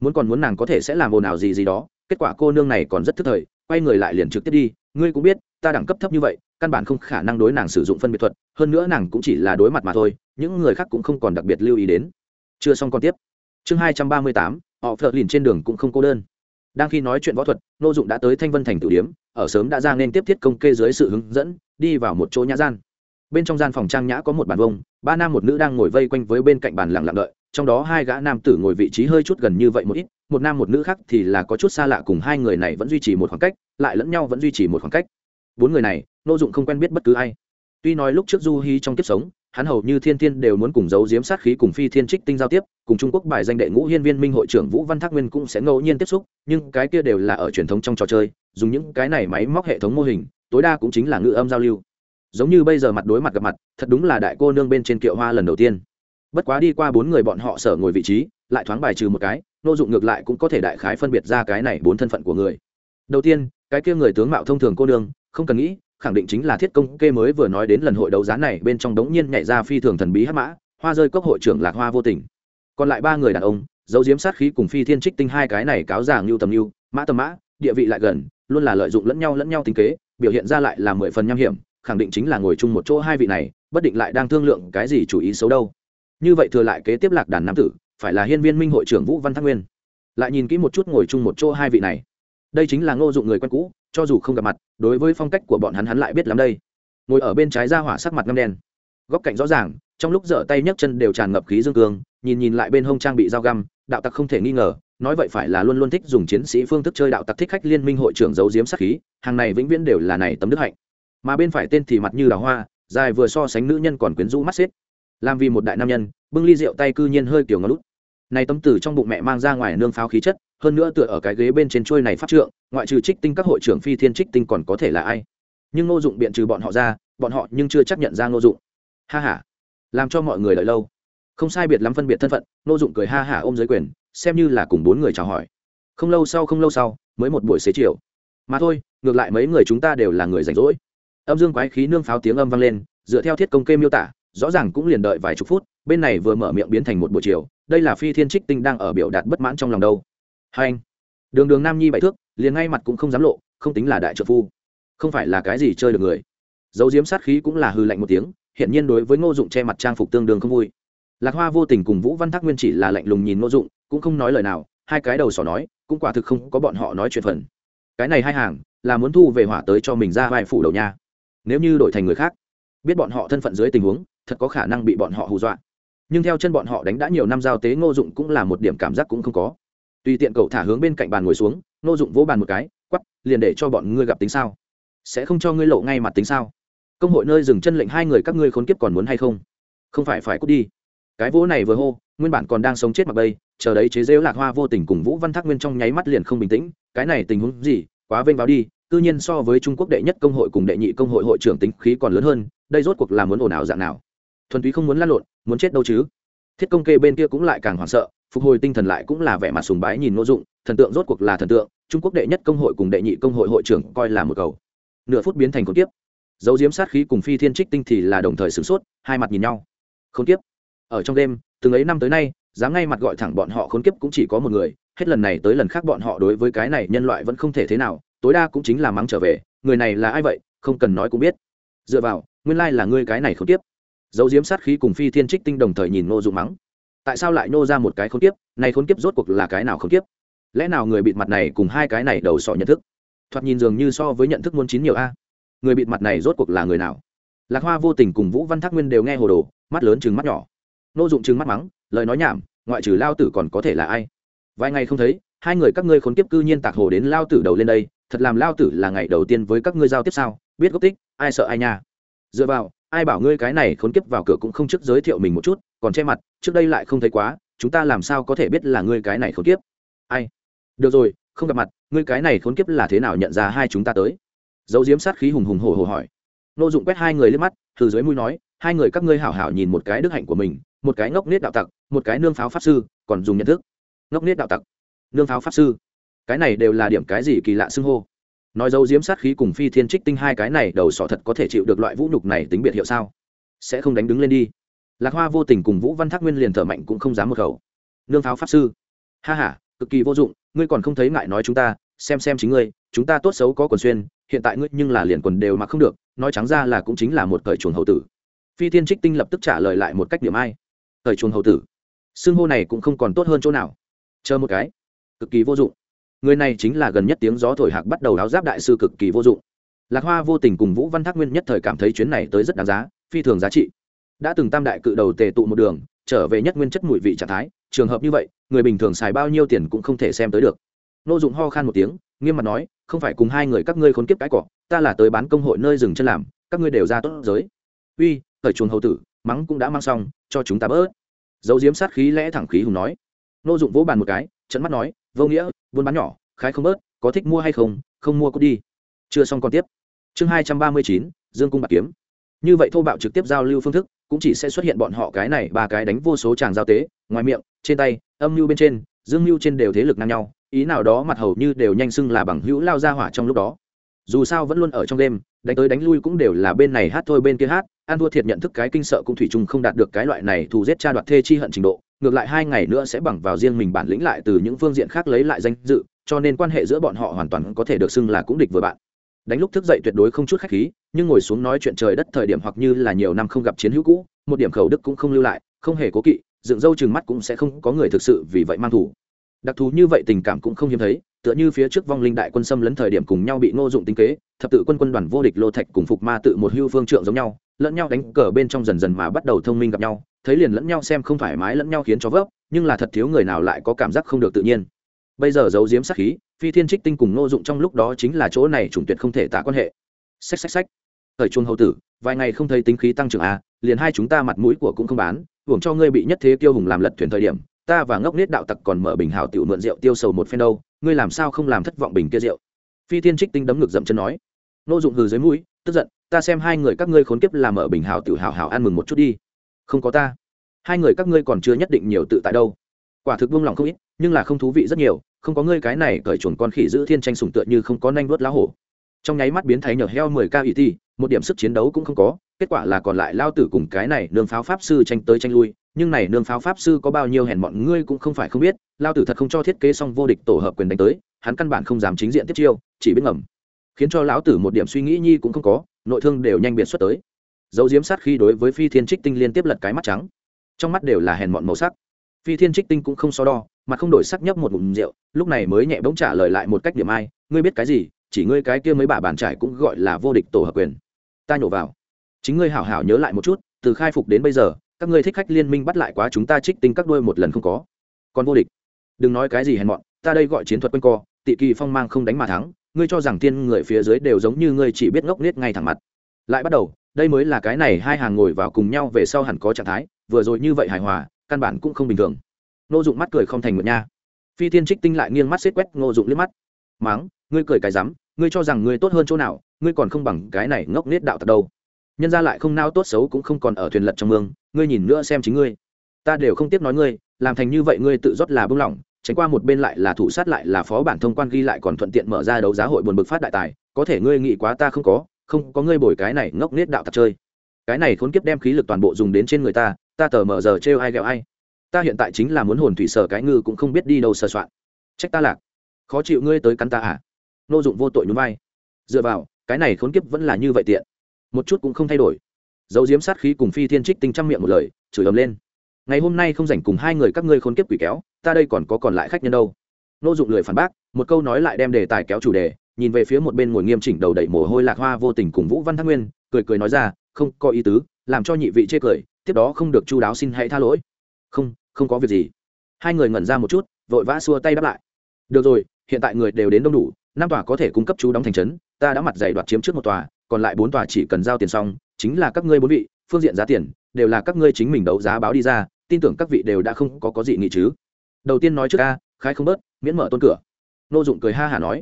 Muốn còn muốn nàng có thể sẽ làm ồn ào gì gì đó, kết quả cô nương này còn rất thức thời, quay người lại liền trực tiếp đi, ngươi cũng biết, ta đẳng cấp thấp như vậy, căn bản không khả năng đối nàng sử dụng phân biệt thuật, hơn nữa nàng cũng chỉ là đối mặt mà thôi, những người khác cũng không còn đặc biệt lưu ý đến. Chưa xong còn tiếp. Chương hai trăm ba mươi tám, họ phợt lìn trên đường cũng không cô đơn. Đang khi nói chuyện võ thuật, nô dụng đã tới thanh vân thành tử điếm, ở sớm đã ra nên tiếp thiết công kê dưới sự hướng dẫn đi vào một chỗ nhã gian. Bên trong gian phòng trang nhã có một bàn vông, ba nam một nữ đang ngồi vây quanh với bên cạnh bàn lặng lặng đợi, trong đó hai gã nam tử ngồi vị trí hơi chút gần như vậy một ít, một nam một nữ khác thì là có chút xa lạ cùng hai người này vẫn duy trì một khoảng cách, lại lẫn nhau vẫn duy trì một khoảng cách. Bốn người này, nô dụng không quen biết bất cứ ai. Tuy nói lúc trước du hy trong kiếp sống, hắn hầu như thiên thiên đều muốn cùng giấu giếm sát khí cùng phi thiên trích tinh giao tiếp, cùng trung quốc bài danh đệ ngũ hiên viên minh hội trưởng vũ văn thác nguyên cũng sẽ ngẫu nhiên tiếp xúc, nhưng cái kia đều là ở truyền thống trong trò chơi, dùng những cái này máy móc hệ thống mô hình tối đa cũng chính là ngữ âm giao lưu. Giống như bây giờ mặt đối mặt gặp mặt, thật đúng là đại cô nương bên trên kiệu hoa lần đầu tiên. Bất quá đi qua bốn người bọn họ sở ngồi vị trí, lại thoáng bài trừ một cái, nô dụng ngược lại cũng có thể đại khái phân biệt ra cái này bốn thân phận của người. Đầu tiên, cái kia người tướng mạo thông thường cô nương, không cần nghĩ, khẳng định chính là thiết công kê mới vừa nói đến lần hội đấu giá này bên trong đống nhiên nhảy ra phi thường thần bí hắc mã, hoa rơi cốc hội trưởng lạc hoa vô tình. Còn lại ba người đàn ông, giấu diếm sát khí cùng phi thiên trích tinh hai cái này cáo già ngưu tầm ngưu, mã tầm mã, địa vị lại gần, luôn là lợi dụng lẫn nhau lẫn nhau tính kế biểu hiện ra lại là mười phần nham hiểm, khẳng định chính là ngồi chung một chỗ hai vị này, bất định lại đang thương lượng cái gì chủ ý xấu đâu. Như vậy thừa lại kế tiếp lạc đàn nam tử, phải là hiên viên minh hội trưởng vũ văn thăng nguyên. Lại nhìn kỹ một chút ngồi chung một chỗ hai vị này. Đây chính là ngô dụng người quen cũ, cho dù không gặp mặt, đối với phong cách của bọn hắn hắn lại biết lắm đây. Ngồi ở bên trái ra hỏa sắc mặt ngâm đen. Góc cạnh rõ ràng, trong lúc dở tay nhấc chân đều tràn ngập khí dương cương, nhìn nhìn lại bên hông trang bị dao găm, đạo tặc không thể nghi ngờ nói vậy phải là luôn luôn thích dùng chiến sĩ phương thức chơi đạo tặc thích khách liên minh hội trưởng giấu diếm sát khí, hàng này vĩnh viễn đều là này tấm đức hạnh. Mà bên phải tên thì mặt như đào hoa, dài vừa so sánh nữ nhân còn quyến rũ mắt xếp làm vì một đại nam nhân, bưng ly rượu tay cư nhiên hơi kiểu ngó lút. Này tấm tử trong bụng mẹ mang ra ngoài nương pháo khí chất, hơn nữa tựa ở cái ghế bên trên trôi này pháp trượng, ngoại trừ trích tinh các hội trưởng phi thiên trích tinh còn có thể là ai? Nhưng ngô dụng biện trừ bọn họ ra, bọn họ nhưng chưa chấp nhận ra ngô dụng. Ha h a làm cho mọi người đợi lâu. Không sai biệt lắm phân biệt thân phận, ngô dụng cười ha hả ôm giới quyền xem như là cùng bốn người chào hỏi. Không lâu sau, không lâu sau, mới một buổi xế chiều. Mà thôi, ngược lại mấy người chúng ta đều là người rảnh rỗi. Âm dương quái khí nương pháo tiếng âm vang lên, dựa theo thiết công kê miêu tả, rõ ràng cũng liền đợi vài chục phút, bên này vừa mở miệng biến thành một buổi chiều, đây là phi thiên trích tinh đang ở biểu đạt bất mãn trong lòng đâu. Hai anh, đường đường nam nhi bảy thước, liền ngay mặt cũng không dám lộ, không tính là đại trợ phu. Không phải là cái gì chơi được người. Dấu diếm sát khí cũng là hư lạnh một tiếng hiện nhiên đối với ngô dụng che mặt trang phục tương đương không vui. Lạc hoa vô tình cùng vũ văn thác nguyên chỉ là lạnh lùng nhìn ngô dụng cũng không nói lời nào, hai cái đầu sỏ nói, cũng quả thực không có bọn họ nói chuyện phần. Cái này hai hàng, là muốn thu về hỏa tới cho mình ra vai phủ đầu nha. Nếu như đổi thành người khác, biết bọn họ thân phận dưới tình huống, thật có khả năng bị bọn họ hù dọa. Nhưng theo chân bọn họ đánh đã nhiều năm giao tế, ngô dụng cũng là một điểm cảm giác cũng không có. Tùy tiện cậu thả hướng bên cạnh bàn ngồi xuống, ngô dụng vỗ bàn một cái quắp liền để cho bọn ngươi gặp tính sao? Sẽ không cho ngươi lộ ngay mặt tính sao? Công hội nơi dừng chân lệnh hai người các ngươi khốn kiếp còn muốn hay không? Không phải phải cút đi cái vỗ này vừa hô, nguyên bản còn đang sống chết mặc bây, chờ đấy chế rêu lạc hoa vô tình cùng vũ văn thác nguyên trong nháy mắt liền không bình tĩnh, cái này tình huống gì, quá vênh vào đi tư nhiên so với trung quốc đệ nhất công hội cùng đệ nhị công hội hội trưởng tính khí còn lớn hơn, đây rốt cuộc là muốn ồn ào dạng nào? Thuần túy không muốn lăn lộn, muốn chết đâu chứ? Thiết công kê bên kia cũng lại càng hoảng sợ, phục hồi tinh thần lại cũng là vẻ mặt sùng bái nhìn n ô dụng, thần tượng rốt cuộc là thần tượng, trung quốc đệ nhất công hội cùng đệ nhị công hội hội trưởng coi là một cầu. Nửa phút biến thành con tiếp dấu diếm sát khí cùng phi thiên trích tinh thì là đồng thời sửng sốt, hai mặt nhìn nhau. Không tiếp ở trong đêm, từng ấy năm tới nay, dám ngay mặt gọi thẳng bọn họ khốn kiếp cũng chỉ có một người, hết lần này tới lần khác bọn họ đối với cái này nhân loại vẫn không thể thế nào, tối đa cũng chính là mắng trở về, người này là ai vậy, không cần nói cũng biết. Dựa vào, nguyên lai là ngươi cái này khốn kiếp. dấu diếm sát khí cùng phi thiên trích tinh đồng thời nhìn nô dụng mắng. Tại sao lại nô ra một cái khốn kiếp? Này khốn kiếp rốt cuộc là cái nào khốn kiếp? Lẽ nào người bịt mặt này cùng hai cái này đầu sọ nhận thức? Thoạt nhìn dường như so với nhận thức muốn chín nhiều a. Người bịt mặt này rốt cuộc là người nào? Lạc hoa vô tình cùng vũ văn thác nguyên đều nghe hồ đồ, mắt lớn chừng mắt nhỏ nô dụng chừng mắt mắng, lời nói nhảm, ngoại trừ lao tử còn có thể là ai? Vài ngày không thấy, hai người các ngươi khốn kiếp cư nhiên tạc hồ đến lao tử đầu lên đây, thật làm lao tử là ngày đầu tiên với các ngươi giao tiếp sao? Biết gốc tích, ai sợ ai nha? Dựa vào, ai bảo ngươi cái này khốn kiếp vào cửa cũng không trước giới thiệu mình một chút, còn che mặt, trước đây lại không thấy quá, chúng ta làm sao có thể biết là ngươi cái này khốn kiếp? Ai? Được rồi, không gặp mặt, ngươi cái này khốn kiếp là thế nào nhận ra hai chúng ta tới? Dấu diếm sát khí hùng hùng hổ hổ hỏi. Nô dụng quét hai người lên mắt từ dưới mũi nói, hai người các ngươi hảo hảo nhìn một cái đức hạnh của mình một cái ngốc nết đạo tặc, một cái nương pháo pháp sư, còn dùng nhận thức. Ngốc nết đạo tặc, nương pháo pháp sư. Cái này đều là điểm cái gì kỳ lạ xưng hô? Nói dấu diếm sát khí cùng phi thiên trích tinh hai cái này đầu sỏ thật có thể chịu được loại vũ nhục này tính biệt hiệu sao? Sẽ không đánh đứng lên đi. Lạc hoa vô tình cùng vũ văn thác nguyên liền thở mạnh cũng không dám một khẩu. Nương pháo pháp sư. Ha h a cực kỳ vô dụng, ngươi còn không thấy ngại nói chúng ta, xem xem chính ngươi, chúng ta tốt xấu có quần xuyên, hiện tại ngươi nhưng là liền quần đều mà không được, nói trắng ra là cũng chính là một cởi chuồng hậu tử. Phi thiên trích tinh lập tức trả lời lại một cách điểm ai thời chuồng hầu tử. Xưng hô này cũng không còn tốt hơn chỗ nào. Chờ một cái. Cực kỳ vô dụng. Người này chính là gần nhất tiếng gió thổi hạc bắt đầu áo giáp đại sư cực kỳ vô dụng. Lạc hoa vô tình cùng vũ văn thác nguyên nhất thời cảm thấy chuyến này tới rất đáng giá, phi thường giá trị. Đã từng tam đại cự đầu tề tụ một đường, trở về nhất nguyên chất mùi vị trạng thái, trường hợp như vậy, người bình thường xài bao nhiêu tiền cũng không thể xem tới được. Nô dụng ho khan một tiếng, nghiêm mặt nói, không phải cùng hai người các ngươi khốn kiếp cái cọ ta là tới bán công hội nơi dừng chân làm, các ngươi đều ra tốt giới. Uy, thời chuồng hầu tử mắng cũng đã mang xong, cho chúng ta bớt. Dấu diếm sát khí lẽ thẳng khí hùng nói. Nô dụng vỗ bàn một cái trận mắt nói, vô nghĩa, buôn bán nhỏ, khái không bớt, có thích mua hay không không mua có đi. Chưa xong còn tiếp. Chương hai trăm ba mươi chín, dương cung bạc kiếm. Như vậy thô bạo trực tiếp giao lưu phương thức, cũng chỉ sẽ xuất hiện bọn họ cái này ba cái đánh vô số tràng giao tế, ngoài miệng, trên tay, âm mưu bên trên, dương mưu trên đều thế lực ngang nhau, ý nào đó mặt hầu như đều nhanh xưng là bằng hữu lao ra hỏa trong lúc đó. Dù sao vẫn luôn ở trong đêm, đánh tới đánh lui cũng đều là bên này hát thôi bên kia hát an thua thiệt nhận thức cái kinh sợ cũng thủy chung không đạt được cái loại này thù giết cha đoạt thê chi hận trình độ, ngược lại hai ngày nữa sẽ bằng vào riêng mình bản lĩnh lại từ những phương diện khác lấy lại danh dự, cho nên quan hệ giữa bọn họ hoàn toàn có thể được xưng là cũng địch vừa bạn. Đánh lúc thức dậy tuyệt đối không chút khách khí, nhưng ngồi xuống nói chuyện trời đất thời điểm hoặc như là nhiều năm không gặp chiến hữu cũ, một điểm khẩu đức cũng không lưu lại, không hề cố kỵ, dựng râu chừng mắt cũng sẽ không có người thực sự vì vậy mang thủ đặc thù như vậy tình cảm cũng không hiếm thấy tựa như phía trước vong linh đại quân xâm lấn thời điểm cùng nhau bị ngô dụng tính kế thập tự quân quân đoàn vô địch lô thạch cùng phục ma tự một hưu phương trượng giống nhau lẫn nhau đánh cờ bên trong dần dần mà bắt đầu thông minh gặp nhau thấy liền lẫn nhau xem không thoải mái lẫn nhau khiến cho vấp nhưng là thật thiếu người nào lại có cảm giác không được tự nhiên. Bây giờ giấu diếm sát khí phi thiên trích tinh cùng ngô dụng trong lúc đó chính là chỗ này chủng tuyệt không thể tả quan hệ. Xách xách xách. Thời chuông hậu tử vài ngày không thấy tính khí tăng trưởng à, liền hai chúng ta mặt mũi của cũng không bán hưởng cho ngươi bị nhất thế tiêu hùng làm lật thuyền thời điểm ta và ngốc nết đạo tặc còn mở bình hào tiểu mượn rượu tiêu sầu một phen đâu, ngươi làm sao không làm thất vọng bình kia rượu? Phi thiên trích tinh đấm ngực dậm chân nói. Nô dụng hừ dưới mũi, tức giận, ta xem hai người các ngươi khốn kiếp làm mở bình hào tiểu hào hào ăn mừng một chút đi. Không có ta. Hai người các ngươi còn chưa nhất định nhiều tự tại đâu. Quả thực buông lòng không ít, nhưng là không thú vị rất nhiều, không có ngươi cái này cởi chuồn con khỉ giữ thiên tranh sùng tựa như không có nanh vuốt lá hổ. Trong nháy mắt biến thái nhờ heo mười ca ủy ti, một điểm sức chiến đấu cũng không có kết quả là còn lại lao tử cùng cái này nương pháo pháp sư tranh tới tranh lui, nhưng này nương pháo pháp sư có bao nhiêu hèn bọn ngươi cũng không phải không biết, lao tử thật không cho thiết kế xong vô địch tổ hợp quyền đánh tới, hắn căn bản không dám chính diện tiếp chiêu, chỉ biết ngầm. Khiến cho lão tử một điểm suy nghĩ nhi cũng không có, nội thương đều nhanh biệt xuất tới. Dấu diếm sát khi đối với phi thiên trích tinh liên tiếp lật cái mắt trắng. Trong mắt đều là hèn mọn màu sắc. Phi thiên trích tinh cũng không so đo, mà không đổi sắc nhấp một ngụm rượu, lúc này mới nhẹ bỗng trả lời lại một cách điểm ai, ngươi biết cái gì, chỉ ngươi cái kia mấy bà bàn trải cũng gọi là vô địch tổ hợp quyền. Ta nhổ vào chính ngươi hảo hảo nhớ lại một chút, từ khai phục đến bây giờ, các ngươi thích khách liên minh bắt lại quá chúng ta trích tinh các đôi một lần không có. Còn vô địch. Đừng nói cái gì hèn mọn, ta đây gọi chiến thuật quanh co, tị kỳ phong mang không đánh mà thắng, ngươi cho rằng tiên người phía dưới đều giống như ngươi chỉ biết ngốc nghếch ngay thẳng mặt. Lại bắt đầu, đây mới là cái này hai hàng ngồi vào cùng nhau về sau hẳn có trạng thái, vừa rồi như vậy hài hòa, căn bản cũng không bình thường. Nô dụng mắt cười không thành mượn nha. Phi tiên trích tinh lại nghiêng mắt xếp quét ngô dụng liếc mắt. Máng, ngươi cười cái rắm, ngươi cho rằng ngươi tốt hơn chỗ nào, ngươi còn không bằng cái này ngốc nghếch đạo thật đâu nhân ra lại không nao tốt xấu cũng không còn ở thuyền lật trong mương, ngươi nhìn nữa xem chính ngươi. Ta đều không tiếp nói ngươi, làm thành như vậy ngươi tự rót là bưng lỏng, tránh qua một bên lại là thủ sát lại là phó bản thông quan ghi lại còn thuận tiện mở ra đấu giá hội buồn bực phát đại tài, có thể ngươi nghĩ quá ta không có không có ngươi bồi cái này ngốc nết đạo tặc chơi. Cái này khốn kiếp đem khí lực toàn bộ dùng đến trên người ta ta tờ mở giờ trêu ai ghẹo ai. Ta hiện tại chính là muốn hồn thủy sở cái ngư cũng không biết đi đâu sờ soạn. Trách ta lạc. Khó chịu ngươi tới cắn ta à? Nô dụng vô tội nhún vai. Dựa vào, cái này khốn kiếp vẫn là như vậy tiện một chút cũng không thay đổi. Dấu diếm sát khí cùng phi thiên trích tinh trăm miệng một lời, chửi ầm lên. Ngày hôm nay không dành cùng hai người các ngươi khốn kiếp quỷ kéo, ta đây còn có còn lại khách nhân đâu? Nô dụng lười phản bác, một câu nói lại đem đề tài kéo chủ đề, nhìn về phía một bên ngồi nghiêm chỉnh đầu đẩy mồ hôi lạc hoa vô tình cùng vũ văn thác nguyên, cười cười nói ra, không, có ý tứ, làm cho nhị vị chê cười, tiếp đó không được chu đáo xin hãy tha lỗi. Không không có việc gì. Hai người ngẩn ra một chút, vội vã xua tay đáp lại. Được rồi, hiện tại người đều đến đông đủ, năm tòa có thể cung cấp chú đóng thành trấn, ta đã mặt dày đoạt chiếm trước một tòa còn lại bốn tòa chỉ cần giao tiền xong, chính là các ngươi bốn vị, phương diện giá tiền, đều là các ngươi chính mình đấu giá báo đi ra, tin tưởng các vị đều đã không có có gì nghị chứ. Đầu tiên nói trước ca khai không bớt, miễn mở tôn cửa. Nô dụng cười ha hả nói.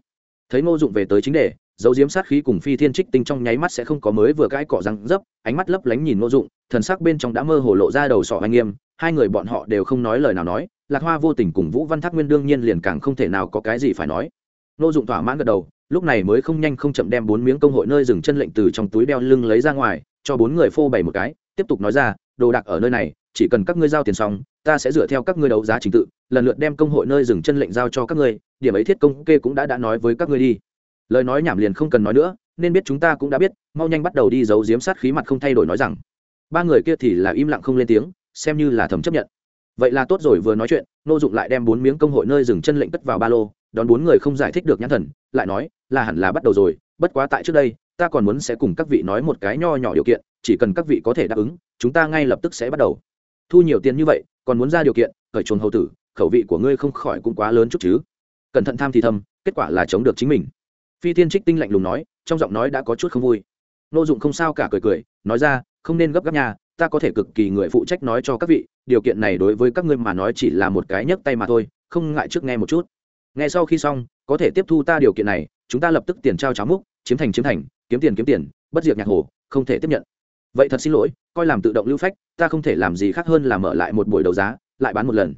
Thấy nô dụng về tới chính đề, dấu diếm sát khí cùng phi thiên trích tinh trong nháy mắt sẽ không có mới vừa cãi cọ răng dấp, ánh mắt lấp lánh nhìn nô dụng, thần sắc bên trong đã mơ hồ lộ ra đầu sỏ anh nghiêm, hai người bọn họ đều không nói lời nào nói, lạc hoa vô tình cùng vũ văn thác nguyên đương nhiên liền càng không thể nào có cái gì phải nói. Nô dụng thỏa mãn gật đầu lúc này mới không nhanh không chậm đem bốn miếng công hội nơi dừng chân lệnh từ trong túi đeo lưng lấy ra ngoài, cho bốn người phô bày một cái, tiếp tục nói ra, đồ đạc ở nơi này, chỉ cần các ngươi giao tiền xong, ta sẽ dựa theo các ngươi đấu giá trình tự, lần lượt đem công hội nơi dừng chân lệnh giao cho các ngươi, điểm ấy thiết công kê cũng đã đã nói với các ngươi đi. Lời nói nhảm liền không cần nói nữa, nên biết chúng ta cũng đã biết, mau nhanh bắt đầu đi giấu giếm sát khí mặt không thay đổi nói rằng. Ba người kia thì là im lặng không lên tiếng, xem như là thầm chấp nhận. Vậy là tốt rồi vừa nói chuyện, nô dụng lại đem bốn miếng công hội nơi dừng chân lệnh cất vào ba lô, đón bốn người không giải thích được nhãn thần, lại nói là hẳn là bắt đầu rồi, bất quá tại trước đây, ta còn muốn sẽ cùng các vị nói một cái nho nhỏ điều kiện, chỉ cần các vị có thể đáp ứng, chúng ta ngay lập tức sẽ bắt đầu. Thu nhiều tiền như vậy, còn muốn ra điều kiện, khởi chuồng hầu tử, khẩu vị của ngươi không khỏi cũng quá lớn chút chứ. Cẩn thận tham thì thầm, kết quả là chống được chính mình. Phi thiên trích tinh lạnh lùng nói, trong giọng nói đã có chút không vui. Nô dụng không sao cả cười cười, nói ra, không nên gấp gáp nhà ta có thể cực kỳ người phụ trách nói cho các vị, điều kiện này đối với các ngươi mà nói chỉ là một cái nhấc tay mà thôi, không ngại trước nghe một chút. Nghe sau khi xong, có thể tiếp thu ta điều kiện này chúng ta lập tức tiền trao cháo múc, chiếm thành chiếm thành, kiếm tiền kiếm tiền, bất diệt nhạc hồ, không thể tiếp nhận. Vậy thật xin lỗi, coi làm tự động lưu phách, ta không thể làm gì khác hơn là mở lại một buổi đấu giá, lại bán một lần.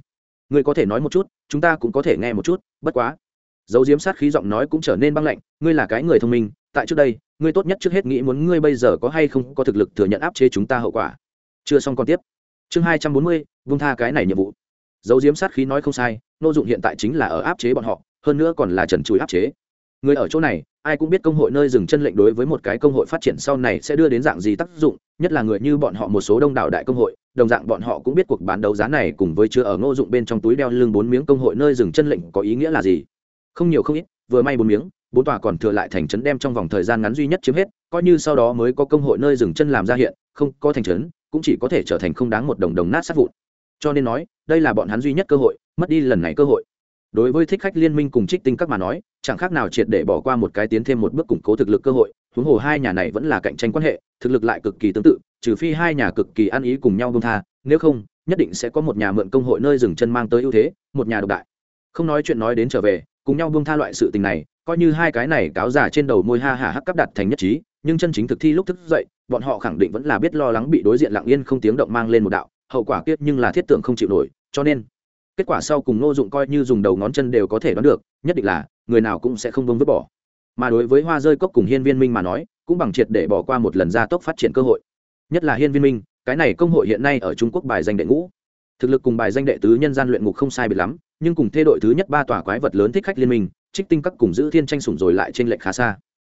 Ngươi có thể nói một chút, chúng ta cũng có thể nghe một chút, bất quá. Dấu diếm sát khí giọng nói cũng trở nên băng lạnh, ngươi là cái người thông minh, tại trước đây, ngươi tốt nhất trước hết nghĩ muốn ngươi bây giờ có hay không có thực lực thừa nhận áp chế chúng ta hậu quả. Chưa xong còn tiếp. Chương hai trăm bốn mươi, vung tha cái này nhiệm vụ. Dấu diếm sát khí nói không sai, nô dụng hiện tại chính là ở áp chế bọn họ, hơn nữa còn là trần chùi áp chế người ở chỗ này, ai cũng biết công hội nơi dừng chân lệnh đối với một cái công hội phát triển sau này sẽ đưa đến dạng gì tác dụng, nhất là người như bọn họ một số đông đảo đại công hội, đồng dạng bọn họ cũng biết cuộc bán đấu giá này cùng với chứa ở ngô dụng bên trong túi đeo lưng bốn miếng công hội nơi dừng chân lệnh có ý nghĩa là gì? Không nhiều không ít, vừa may bốn miếng, bốn tòa còn thừa lại thành trấn đem trong vòng thời gian ngắn duy nhất chiếm hết, coi như sau đó mới có công hội nơi dừng chân làm ra hiện, không có thành trấn, cũng chỉ có thể trở thành không đáng một đồng đồng nát sát vụn. Cho nên nói, đây là bọn hắn duy nhất cơ hội, mất đi lần này cơ hội. Đối với thích khách liên minh cùng trích tinh các mà nói chẳng khác nào triệt để bỏ qua một cái tiến thêm một bước củng cố thực lực cơ hội, huống hồ hai nhà này vẫn là cạnh tranh quan hệ, thực lực lại cực kỳ tương tự, trừ phi hai nhà cực kỳ ăn ý cùng nhau bông tha, nếu không, nhất định sẽ có một nhà mượn công hội nơi dừng chân mang tới ưu thế, một nhà độc đại. Không nói chuyện nói đến trở về, cùng nhau buông tha loại sự tình này, coi như hai cái này cáo giả trên đầu môi ha hả hắc cắp đặt thành nhất trí, nhưng chân chính thực thi lúc thức dậy, bọn họ khẳng định vẫn là biết lo lắng bị đối diện lặng yên không tiếng động mang lên một đạo, hậu quả kiết nhưng là thiết tưởng không chịu nổi, cho nên, kết quả sau cùng nô dụng coi như dùng đầu ngón chân đều có thể đoán được, nhất định là người nào cũng sẽ không bông vứt bỏ. Mà đối với hoa rơi cốc cùng hiên viên minh mà nói, cũng bằng triệt để bỏ qua một lần gia tốc phát triển cơ hội. Nhất là hiên viên minh, cái này công hội hiện nay ở trung quốc bài danh đệ ngũ. Thực lực cùng bài danh đệ tứ nhân gian luyện ngục không sai biệt lắm, nhưng cùng thê đội thứ nhất ba tòa quái vật lớn thích khách liên minh, trích tinh các cùng giữ thiên tranh sủng rồi lại trên lệnh khá xa.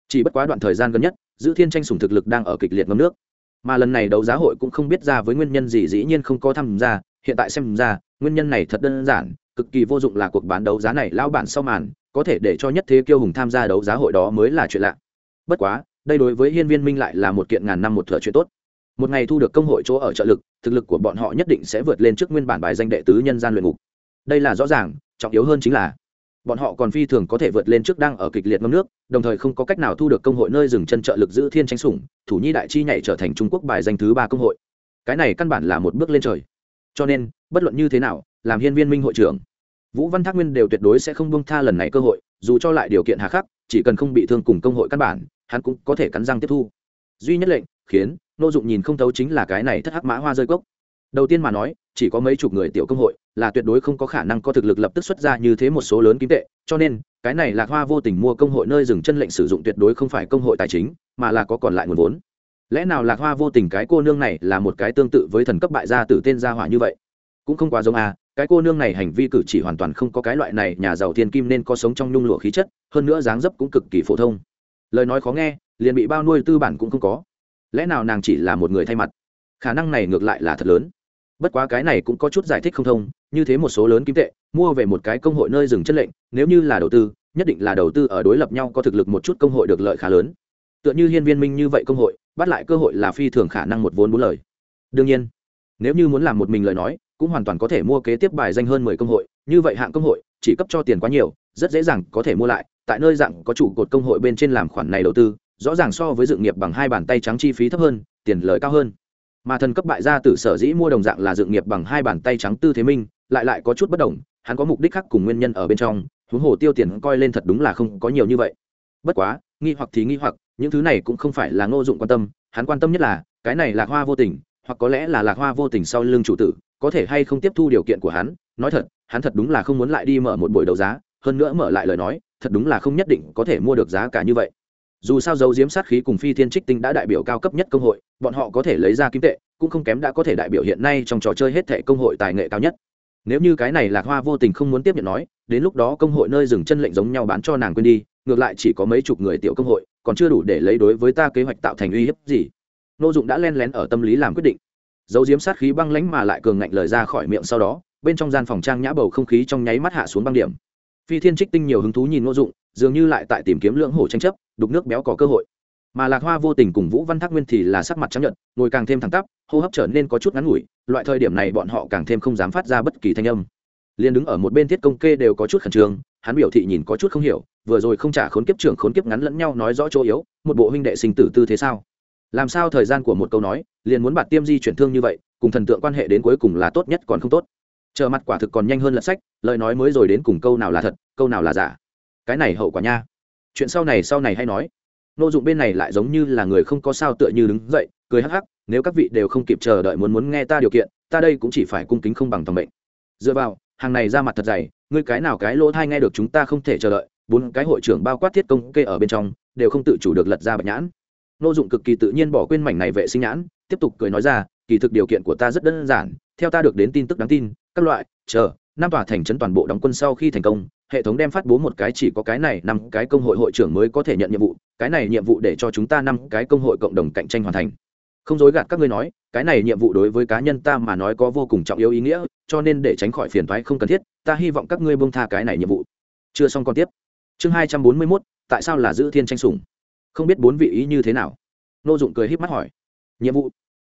Chỉ bất quá đoạn thời gian gần nhất, giữ thiên tranh sủng thực lực đang ở kịch liệt ngâm nước. Mà lần này đấu giá hội cũng không biết ra với nguyên nhân gì, dĩ nhiên không có tham gia, hiện tại xem ra, nguyên nhân này thật đơn giản, cực kỳ vô dụng là cuộc bán đấu giá này lao bản sau màn có thể để cho nhất thế kiêu hùng tham gia đấu giá hội đó mới là chuyện lạ. Bất quá, đây đối với hiên viên minh lại là một kiện ngàn năm một thửa chuyện tốt. Một ngày thu được công hội chỗ ở trợ lực, thực lực của bọn họ nhất định sẽ vượt lên trước nguyên bản bài danh đệ tứ nhân gian luyện ngục. Đây là rõ ràng, trọng yếu hơn chính là, bọn họ còn phi thường có thể vượt lên trước đang ở kịch liệt ngâm nước, đồng thời không có cách nào thu được công hội nơi dừng chân trợ lực giữ thiên tranh sủng, thủ nhi đại chi nhảy trở thành trung quốc bài danh thứ ba công hội. Cái này căn bản là một bước lên trời. Cho nên, bất luận như thế nào, làm hiên viên minh hội trưởng vũ văn thác nguyên đều tuyệt đối sẽ không bông tha lần này cơ hội, dù cho lại điều kiện hà khắc, chỉ cần không bị thương cùng công hội căn bản, hắn cũng có thể cắn răng tiếp thu. Duy nhất lệnh, khiến, nô dụng nhìn không thấu chính là cái này thất hắc mã hoa rơi cốc. Đầu tiên mà nói, chỉ có mấy chục người tiểu công hội, là tuyệt đối không có khả năng có thực lực lập tức xuất ra như thế một số lớn kim tệ, cho nên, cái này lạc hoa vô tình mua công hội nơi dừng chân lệnh sử dụng tuyệt đối không phải công hội tài chính, mà là có còn lại nguồn vốn. Lẽ nào lạc hoa vô tình cái cô nương này là một cái tương tự với thần cấp bại gia tử tên gia hỏa như vậy? Cũng không quá giống à cái cô nương này hành vi cử chỉ hoàn toàn không có cái loại này, nhà giàu thiên kim nên có sống trong nhung lụa khí chất, hơn nữa dáng dấp cũng cực kỳ phổ thông. Lời nói khó nghe, liền bị bao nuôi tư bản cũng không có. Lẽ nào nàng chỉ là một người thay mặt? Khả năng này ngược lại là thật lớn. Bất quá cái này cũng có chút giải thích không thông, như thế một số lớn kim tệ, mua về một cái công hội nơi dừng chất lệnh, nếu như là đầu tư, nhất định là đầu tư ở đối lập nhau có thực lực một chút công hội được lợi khá lớn. Tựa như hiên viên minh như vậy công hội, bắt lại cơ hội là phi thường khả năng một vốn bốn lời. Đương nhiên, nếu như muốn làm một mình lời nói cũng hoàn toàn có thể mua kế tiếp bài danh hơn mười công hội, như vậy hạng công hội, chỉ cấp cho tiền quá nhiều, rất dễ dàng có thể mua lại, tại nơi dạng có chủ cột công hội bên trên làm khoản này đầu tư, rõ ràng so với dự nghiệp bằng hai bàn tay trắng chi phí thấp hơn, tiền lời cao hơn. Mà thần cấp bại gia tử sở dĩ mua đồng dạng là dự nghiệp bằng hai bàn tay trắng tư thế minh, lại lại có chút bất đồng, hắn có mục đích khác cùng nguyên nhân ở bên trong, huống hồ tiêu tiền coi lên thật đúng là không có nhiều như vậy. Bất quá, nghi hoặc thì nghi hoặc, những thứ này cũng không phải là ngô dụng quan tâm, hắn quan tâm nhất là, cái này lạc hoa vô tình, hoặc có lẽ là lạc hoa vô tình sau lưng chủ tử có thể hay không tiếp thu điều kiện của hắn, nói thật, hắn thật đúng là không muốn lại đi mở một buổi đấu giá, hơn nữa mở lại lời nói, thật đúng là không nhất định có thể mua được giá cả như vậy. Dù sao dấu diếm sát khí cùng phi thiên trích tinh đã đại biểu cao cấp nhất công hội, bọn họ có thể lấy ra kim tệ, cũng không kém đã có thể đại biểu hiện nay trong trò chơi hết thệ công hội tài nghệ cao nhất. Nếu như cái này lạc hoa vô tình không muốn tiếp nhận nói, đến lúc đó công hội nơi dừng chân lệnh giống nhau bán cho nàng quên đi, ngược lại chỉ có mấy chục người tiểu công hội, còn chưa đủ để lấy đối với ta kế hoạch tạo thành uy hiếp gì. Nô dụng đã len lén ở tâm lý làm quyết định dấu diếm sát khí băng lánh mà lại cường ngạnh lời ra khỏi miệng sau đó, bên trong gian phòng trang nhã bầu không khí trong nháy mắt hạ xuống băng điểm. Phi thiên trích tinh nhiều hứng thú nhìn nô dụng, dường như lại tại tìm kiếm lưỡng hổ tranh chấp, đục nước béo có cơ hội. Mà lạc hoa vô tình cùng vũ văn thác nguyên thì là sắc mặt trắng nhợt, ngồi càng thêm thẳng tắp, hô hấp trở nên có chút ngắn ngủi, loại thời điểm này bọn họ càng thêm không dám phát ra bất kỳ thanh âm. Liền đứng ở một bên thiết công kê đều có chút khẩn trương, hắn biểu thị nhìn có chút không hiểu, vừa rồi không trả khốn kiếp trưởng khốn kiếp ngắn lẫn nhau nói rõ chỗ yếu, một bộ huynh đệ sinh tử tư thế sao? Làm sao thời gian của một câu nói, liền muốn bạt tiêm di chuyển thương như vậy, cùng thần tượng quan hệ đến cuối cùng là tốt nhất còn không tốt. Chờ mặt quả thực còn nhanh hơn lật sách, lời nói mới rồi đến cùng câu nào là thật, câu nào là giả. Cái này hậu quả nha. Chuyện sau này sau này hay nói. Nội dụng bên này lại giống như là người không có sao tựa như đứng dậy, cười hắc hắc, nếu các vị đều không kịp chờ đợi muốn muốn nghe ta điều kiện, ta đây cũng chỉ phải cung kính không bằng tầm bệnh dựa vào, hàng này ra mặt thật dày, ngươi cái nào cái lỗ thai nghe được chúng ta không thể chờ đợi, bốn cái hội trưởng bao quát thiết công kê ở bên trong, đều không tự chủ được lật ra bạch nhãn nô dụng cực kỳ tự nhiên bỏ quên mảnh này vệ sinh nhãn, tiếp tục cười nói ra, kỳ thực điều kiện của ta rất đơn giản, theo ta được đến tin tức đáng tin, các loại, chờ, năm tòa thành trấn toàn bộ đóng quân sau khi thành công, hệ thống đem phát bố một cái chỉ có cái này, năm cái công hội hội trưởng mới có thể nhận nhiệm vụ, cái này nhiệm vụ để cho chúng ta năm cái công hội cộng đồng cạnh tranh hoàn thành. Không dối gạt các ngươi nói, cái này nhiệm vụ đối với cá nhân ta mà nói có vô cùng trọng yếu ý nghĩa, cho nên để tránh khỏi phiền thoái không cần thiết, ta hy vọng các ngươi buông tha cái này nhiệm vụ. Chưa xong còn tiếp. Chương hai trăm bốn mươi mốt, tại sao là giữ thiên tranh sủng? Không biết bốn vị ý như thế nào. Nô dụng cười h í p mắt hỏi, nhiệm vụ?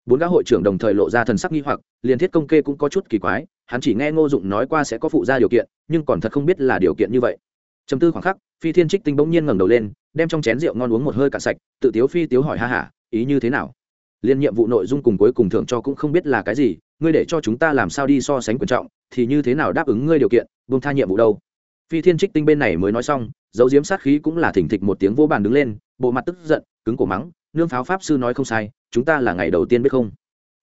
Bốn gã hội trưởng đồng thời lộ ra thần sắc nghi hoặc, liền thiết công kê cũng có chút kỳ quái, hắn chỉ nghe ngô dụng nói qua sẽ có phụ ra điều kiện, nhưng còn thật không biết là điều kiện như vậy. Chấm tư khoảng khắc, phi thiên trích tinh bỗng nhiên ngẩng đầu lên, đem trong chén rượu ngon uống một hơi cạn sạch, tự tiếu phi tiếu hỏi, ha hả ý như thế nào? Liên nhiệm vụ nội dung cùng cuối cùng thưởng cho cũng không biết là cái gì, ngươi để cho chúng ta làm sao đi so sánh quan trọng, thì như thế nào đáp ứng ngươi điều kiện, buông tha nhiệm vụ đâu? Phi thiên trích tinh bên này mới nói xong, dấu diếm sát khí cũng là thỉnh thịch một tiếng vô bàn đứng lên bộ mặt tức giận, cứng cổ mắng, nương pháo pháp sư nói không sai, chúng ta là ngày đầu tiên biết không?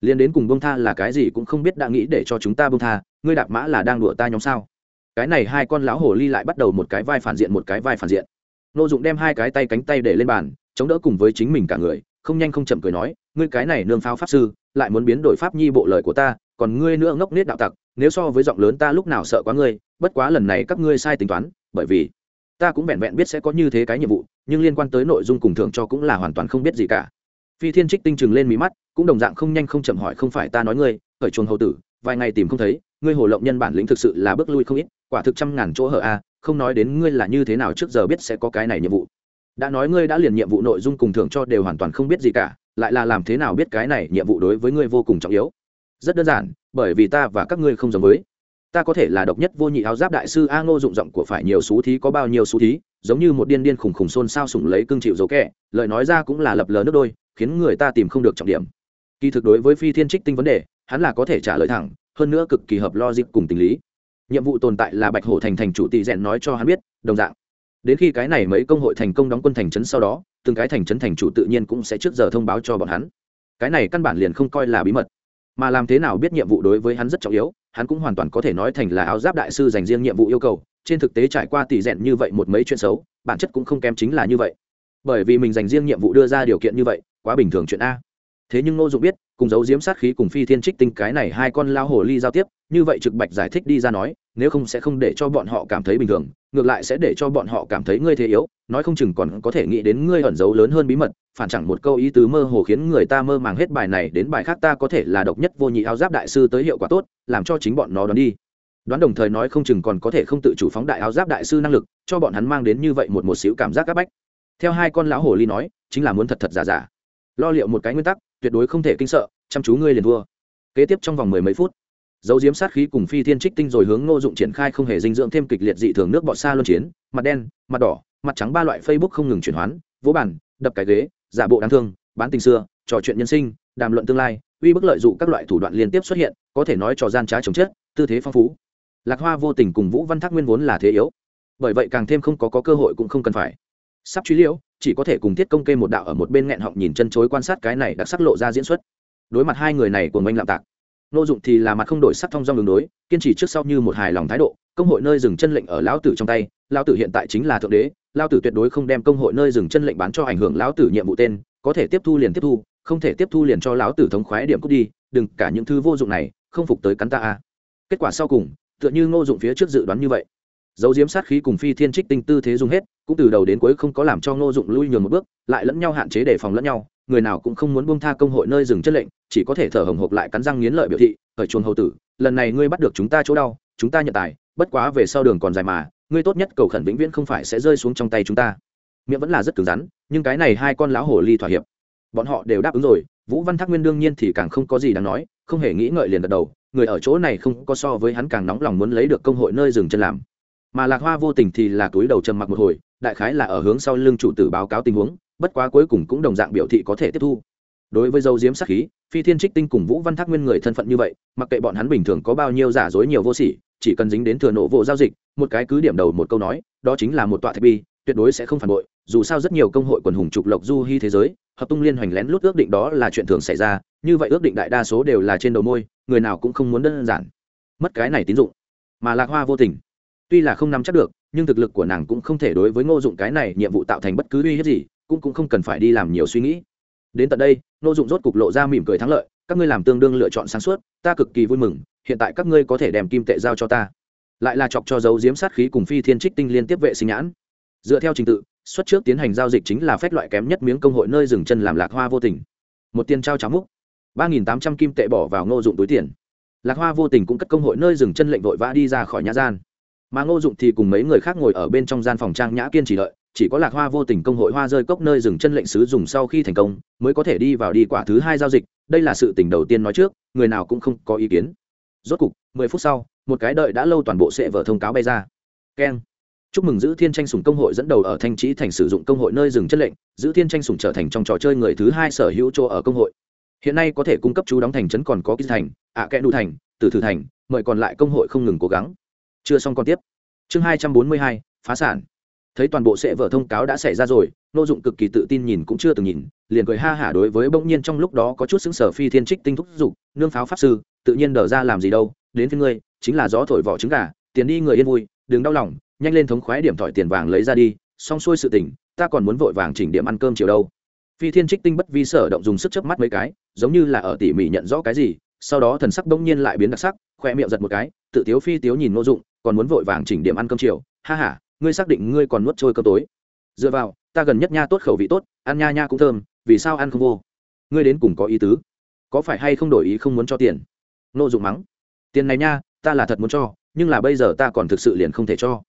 Liên đến cùng bông tha là cái gì cũng không biết đã nghĩ để cho chúng ta bông tha, ngươi đạp mã là đang đùa ta nhóm sao? Cái này hai con lão hổ ly lại bắt đầu một cái vai phản diện, một cái vai phản diện. Nô dụng đem hai cái tay cánh tay để lên bàn, chống đỡ cùng với chính mình cả người, không nhanh không chậm cười nói, ngươi cái này nương pháo pháp sư, lại muốn biến đổi pháp nhi bộ lời của ta, còn ngươi nữa ngốc nết đạo tặc, nếu so với giọng lớn ta lúc nào sợ quá ngươi, bất quá lần này các ngươi sai tính toán, bởi vì ta cũng vẹn vẹn biết sẽ có như thế cái nhiệm vụ, nhưng liên quan tới nội dung cùng thưởng cho cũng là hoàn toàn không biết gì cả. Phi thiên trích tinh chừng lên mí mắt, cũng đồng dạng không nhanh không chậm hỏi không phải ta nói ngươi, khởi chuồng hầu tử, vài ngày tìm không thấy, ngươi hồ lộng nhân bản lĩnh thực sự là bước lui không ít, quả thực trăm ngàn chỗ hở a, không nói đến ngươi là như thế nào trước giờ biết sẽ có cái này nhiệm vụ. Đã nói ngươi đã liền nhiệm vụ nội dung cùng thưởng cho đều hoàn toàn không biết gì cả, lại là làm thế nào biết cái này nhiệm vụ đối với ngươi vô cùng trọng yếu? Rất đơn giản, bởi vì ta và các ngươi không giống với ta có thể là độc nhất vô nhị áo giáp đại sư a ngô dụng giọng của phải nhiều xú thí có bao nhiêu xú thí, giống như một điên điên khủng khủng xôn xao sủng lấy cương chịu dấu kẻ lời nói ra cũng là lập lờ nước đôi, khiến người ta tìm không được trọng điểm. Kỳ thực đối với phi thiên trích tinh vấn đề, hắn là có thể trả lời thẳng, hơn nữa cực kỳ hợp logic cùng tình lý. Nhiệm vụ tồn tại là bạch hổ thành thành chủ tỷ rèn nói cho hắn biết, đồng dạng. Đến khi cái này mấy công hội thành công đóng quân thành trấn sau đó, từng cái thành trấn thành chủ tự nhiên cũng sẽ trước giờ thông báo cho bọn hắn. Cái này căn bản liền không coi là bí mật, mà làm thế nào biết nhiệm vụ đối với hắn rất trọng yếu hắn cũng hoàn toàn có thể nói thành là áo giáp đại sư dành riêng nhiệm vụ yêu cầu, trên thực tế trải qua tỷ rèn như vậy một mấy chuyện xấu, bản chất cũng không kém chính là như vậy. Bởi vì mình dành riêng nhiệm vụ đưa ra điều kiện như vậy, quá bình thường chuyện a thế nhưng ngô dụng biết, cùng giấu diếm sát khí cùng phi thiên trích tinh cái này hai con lao hồ ly giao tiếp, như vậy trực bạch giải thích đi ra nói, nếu không sẽ không để cho bọn họ cảm thấy bình thường, ngược lại sẽ để cho bọn họ cảm thấy ngươi thế yếu, nói không chừng còn có thể nghĩ đến ngươi ẩn giấu lớn hơn bí mật, phản chẳng một câu ý tứ mơ hồ khiến người ta mơ màng hết bài này đến bài khác ta có thể là độc nhất vô nhị áo giáp đại sư tới hiệu quả tốt, làm cho chính bọn nó đoán đi. Đoán đồng thời nói không chừng còn có thể không tự chủ phóng đại áo giáp đại sư năng lực, cho bọn hắn mang đến như vậy một một xíu cảm giác áp bách. Theo hai con lão hồ ly nói, chính là muốn thật thật giả giả lo liệu một cái nguyên tắc tuyệt đối không thể kinh sợ chăm chú ngươi liền thua. Kế tiếp trong vòng mười mấy phút dấu diếm sát khí cùng phi thiên trích tinh rồi hướng ngô dụng triển khai không hề dinh dưỡng thêm kịch liệt dị thường nước bọt xa luân chiến mặt đen mặt đỏ mặt trắng ba loại facebook không ngừng chuyển hoán vỗ bàn, đập cái ghế giả bộ đáng thương bán tình xưa trò chuyện nhân sinh đàm luận tương lai uy bức lợi dụng các loại thủ đoạn liên tiếp xuất hiện có thể nói trò gian trá chống chết tư thế phong phú. Lạc hoa vô tình cùng vũ văn thác nguyên vốn là thế yếu bởi vậy càng thêm không có, có cơ hội cũng không cần phải. Sắp truy liễu chỉ có thể cùng thiết công kê một đạo ở một bên nghẹn họng nhìn chân chối quan sát cái này đặc sắc lộ ra diễn xuất. Đối mặt hai người này của mình lạm tạc nô dụng thì là mặt không đổi sắc thông dong đường đối, kiên trì trước sau như một hài lòng thái độ, công hội nơi dừng chân lệnh ở lão tử trong tay, lão tử hiện tại chính là thượng đế, lão tử tuyệt đối không đem công hội nơi dừng chân lệnh bán cho ảnh hưởng lão tử nhiệm vụ tên, có thể tiếp thu liền tiếp thu, không thể tiếp thu liền cho lão tử thống khoái điểm cút đi, đừng cả những thứ vô dụng này, không phục tới cắn ta a. Kết quả sau cùng, tựa như ngô dụng phía trước dự đoán như vậy dấu diếm sát khí cùng phi thiên trích tinh tư thế dùng hết, cũng từ đầu đến cuối không có làm cho ngô dụng lui nhường một bước, lại lẫn nhau hạn chế đề phòng lẫn nhau, người nào cũng không muốn buông tha công hội nơi dừng chất lệnh, chỉ có thể thở hồng hộc lại cắn răng nghiến lợi biểu thị ở chuồng hầu tử, lần này ngươi bắt được chúng ta chỗ đau, chúng ta nhận tài, bất quá về sau đường còn dài mà, ngươi tốt nhất cầu khẩn vĩnh viễn không phải sẽ rơi xuống trong tay chúng ta. Miệng vẫn là rất cứng rắn, nhưng cái này hai con lão hồ ly thỏa hiệp. Bọn họ đều đáp ứng rồi, vũ văn thác nguyên đương nhiên thì càng không có gì đáng nói, không hề nghĩ ngợi liền gật đầu, người ở chỗ này không có so với hắn càng nóng lòng muốn lấy được công hội nơi dừng chân làm mà lạc hoa vô tình thì là túi đầu trầm mặc một hồi, đại khái là ở hướng sau lưng chủ tử báo cáo tình huống, bất quá cuối cùng cũng đồng dạng biểu thị có thể tiếp thu. Đối với dâu diếm sắc khí, phi thiên trích tinh cùng vũ văn thác nguyên người thân phận như vậy, mặc kệ bọn hắn bình thường có bao nhiêu giả dối nhiều vô sỉ, chỉ cần dính đến thừa nộ vụ giao dịch, một cái cứ điểm đầu một câu nói, đó chính là một tọa thạch bi, tuyệt đối sẽ không phản bội, dù sao rất nhiều công hội quần hùng trục lộc du hy thế giới, hợp tung liên hoành lén lút ước định đó là chuyện thường xảy ra, như vậy ước định đại đa số đều là trên đầu môi, người nào cũng không muốn đơn giản. Mất cái này tín dụng. Mà lạc hoa vô tình tuy là không nắm chắc được, nhưng thực lực của nàng cũng không thể đối với ngô dụng cái này nhiệm vụ tạo thành bất cứ uy hiếp gì, cũng cũng không cần phải đi làm nhiều suy nghĩ. Đến tận đây, ngô dụng rốt cục lộ ra mỉm cười thắng lợi, các ngươi làm tương đương lựa chọn sáng suốt, ta cực kỳ vui mừng, hiện tại các ngươi có thể đem kim tệ giao cho ta. Lại là chọc cho dấu diếm sát khí cùng phi thiên trích tinh liên tiếp vệ sinh nhãn. Dựa theo trình tự, xuất trước tiến hành giao dịch chính là phép loại kém nhất miếng công hội nơi dừng chân làm lạc hoa vô tình. Một tiền trao cháo múc. ba nghìn tám trăm kim tệ bỏ vào ngô dụng túi tiền. Lạc hoa vô tình cũng cất công hội nơi dừng chân lệnh vội vã đi ra khỏi nhà gian mà ngô dụng thì cùng mấy người khác ngồi ở bên trong gian phòng trang nhã kiên trì đợi, chỉ có lạc hoa vô tình công hội hoa rơi cốc nơi dừng chân lệnh sứ dùng sau khi thành công, mới có thể đi vào đi quả thứ hai giao dịch, đây là sự tình đầu tiên nói trước, người nào cũng không có ý kiến. Rốt cục, mười phút sau, một cái đợi đã lâu toàn bộ sẽ vở thông cáo bay ra. Keng. Chúc mừng giữ thiên tranh sủng công hội dẫn đầu ở thanh trí thành sử dụng công hội nơi dừng chân lệnh, giữ thiên tranh sủng trở thành trong trò chơi người thứ hai sở hữu chỗ ở công hội. Hiện nay có thể cung cấp chú đóng thành trấn còn có ký thành, ạ à kẽ đủ thành, tử thử thành, mời còn lại công hội không ngừng cố gắng chưa xong còn tiếp. Chương hai trăm bốn mươi hai, phá sản. Thấy toàn bộ sẽ vở thông cáo đã xảy ra rồi nô dụng cực kỳ tự tin nhìn cũng chưa từng nhìn, liền cười ha hả đối với bỗng nhiên trong lúc đó có chút xứng sở phi thiên trích tinh thúc dục, nương pháo pháp sư, tự nhiên đờ ra làm gì đâu, đến với ngươi, chính là gió thổi vỏ trứng gà, tiền đi người yên vui, đừng đau lòng, nhanh lên thống khoái điểm thỏi tiền vàng lấy ra đi, xong xuôi sự tình, ta còn muốn vội vàng chỉnh điểm ăn cơm chiều đâu. Phi thiên trích tinh bất vi sở động dùng sức chớp mắt mấy cái, giống như là ở tỉ mỉ nhận rõ cái gì, sau đó thần sắc bỗng nhiên lại biến đặc sắc, khoe miệng giật một cái, tự tiếu phi tiếu nhìn nô dụng còn muốn vội vàng chỉnh điểm ăn cơm chiều. Ha ha, ngươi xác định ngươi còn nuốt trôi cơm tối. Dựa vào, ta gần nhất nha tốt khẩu vị tốt, ăn nha nha cũng thơm, vì sao ăn không vô? Ngươi đến cùng có ý tứ? Có phải hay không đổi ý không muốn cho tiền? Nô dụng mắng. Tiền này nha, ta là thật muốn cho, nhưng là bây giờ ta còn thực sự liền không thể cho.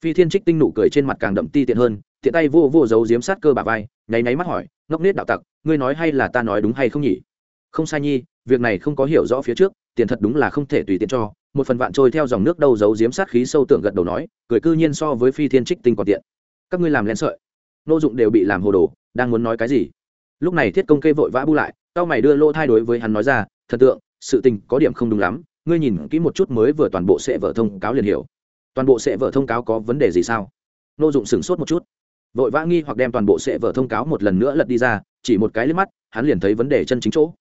Phi thiên trích tinh nụ cười trên mặt càng đậm ti tiện hơn, tiện tay vô vô giấu diếm sát cơ bà vai, nháy nháy mắt hỏi, ngốc nết đạo tặc, ngươi nói hay là ta nói đúng hay không nhỉ? Không sai nhi, việc này không có hiểu rõ phía trước, tiền thật đúng là không thể tùy tiện cho một phần vạn trôi theo dòng nước đâu giấu diếm sát khí sâu tưởng gật đầu nói, cười cư nhiên so với phi thiên trích tinh còn tiện. Các ngươi làm len sợi. Nô dụng đều bị làm hồ đồ, đang muốn nói cái gì? Lúc này thiết công kê vội vã bu lại tao mày đưa lô thay đối với hắn nói ra, thần tượng, sự tình có điểm không đúng lắm, ngươi nhìn kỹ một chút mới vừa toàn bộ sẽ vở thông cáo liền hiểu. Toàn bộ sẽ vở thông cáo có vấn đề gì sao? Nô dụng sửng sốt một chút. Vội vã nghi hoặc đem toàn bộ sẽ vở thông cáo một lần nữa lật đi ra, chỉ một cái liếc mắt, hắn liền thấy vấn đề chân chính chỗ.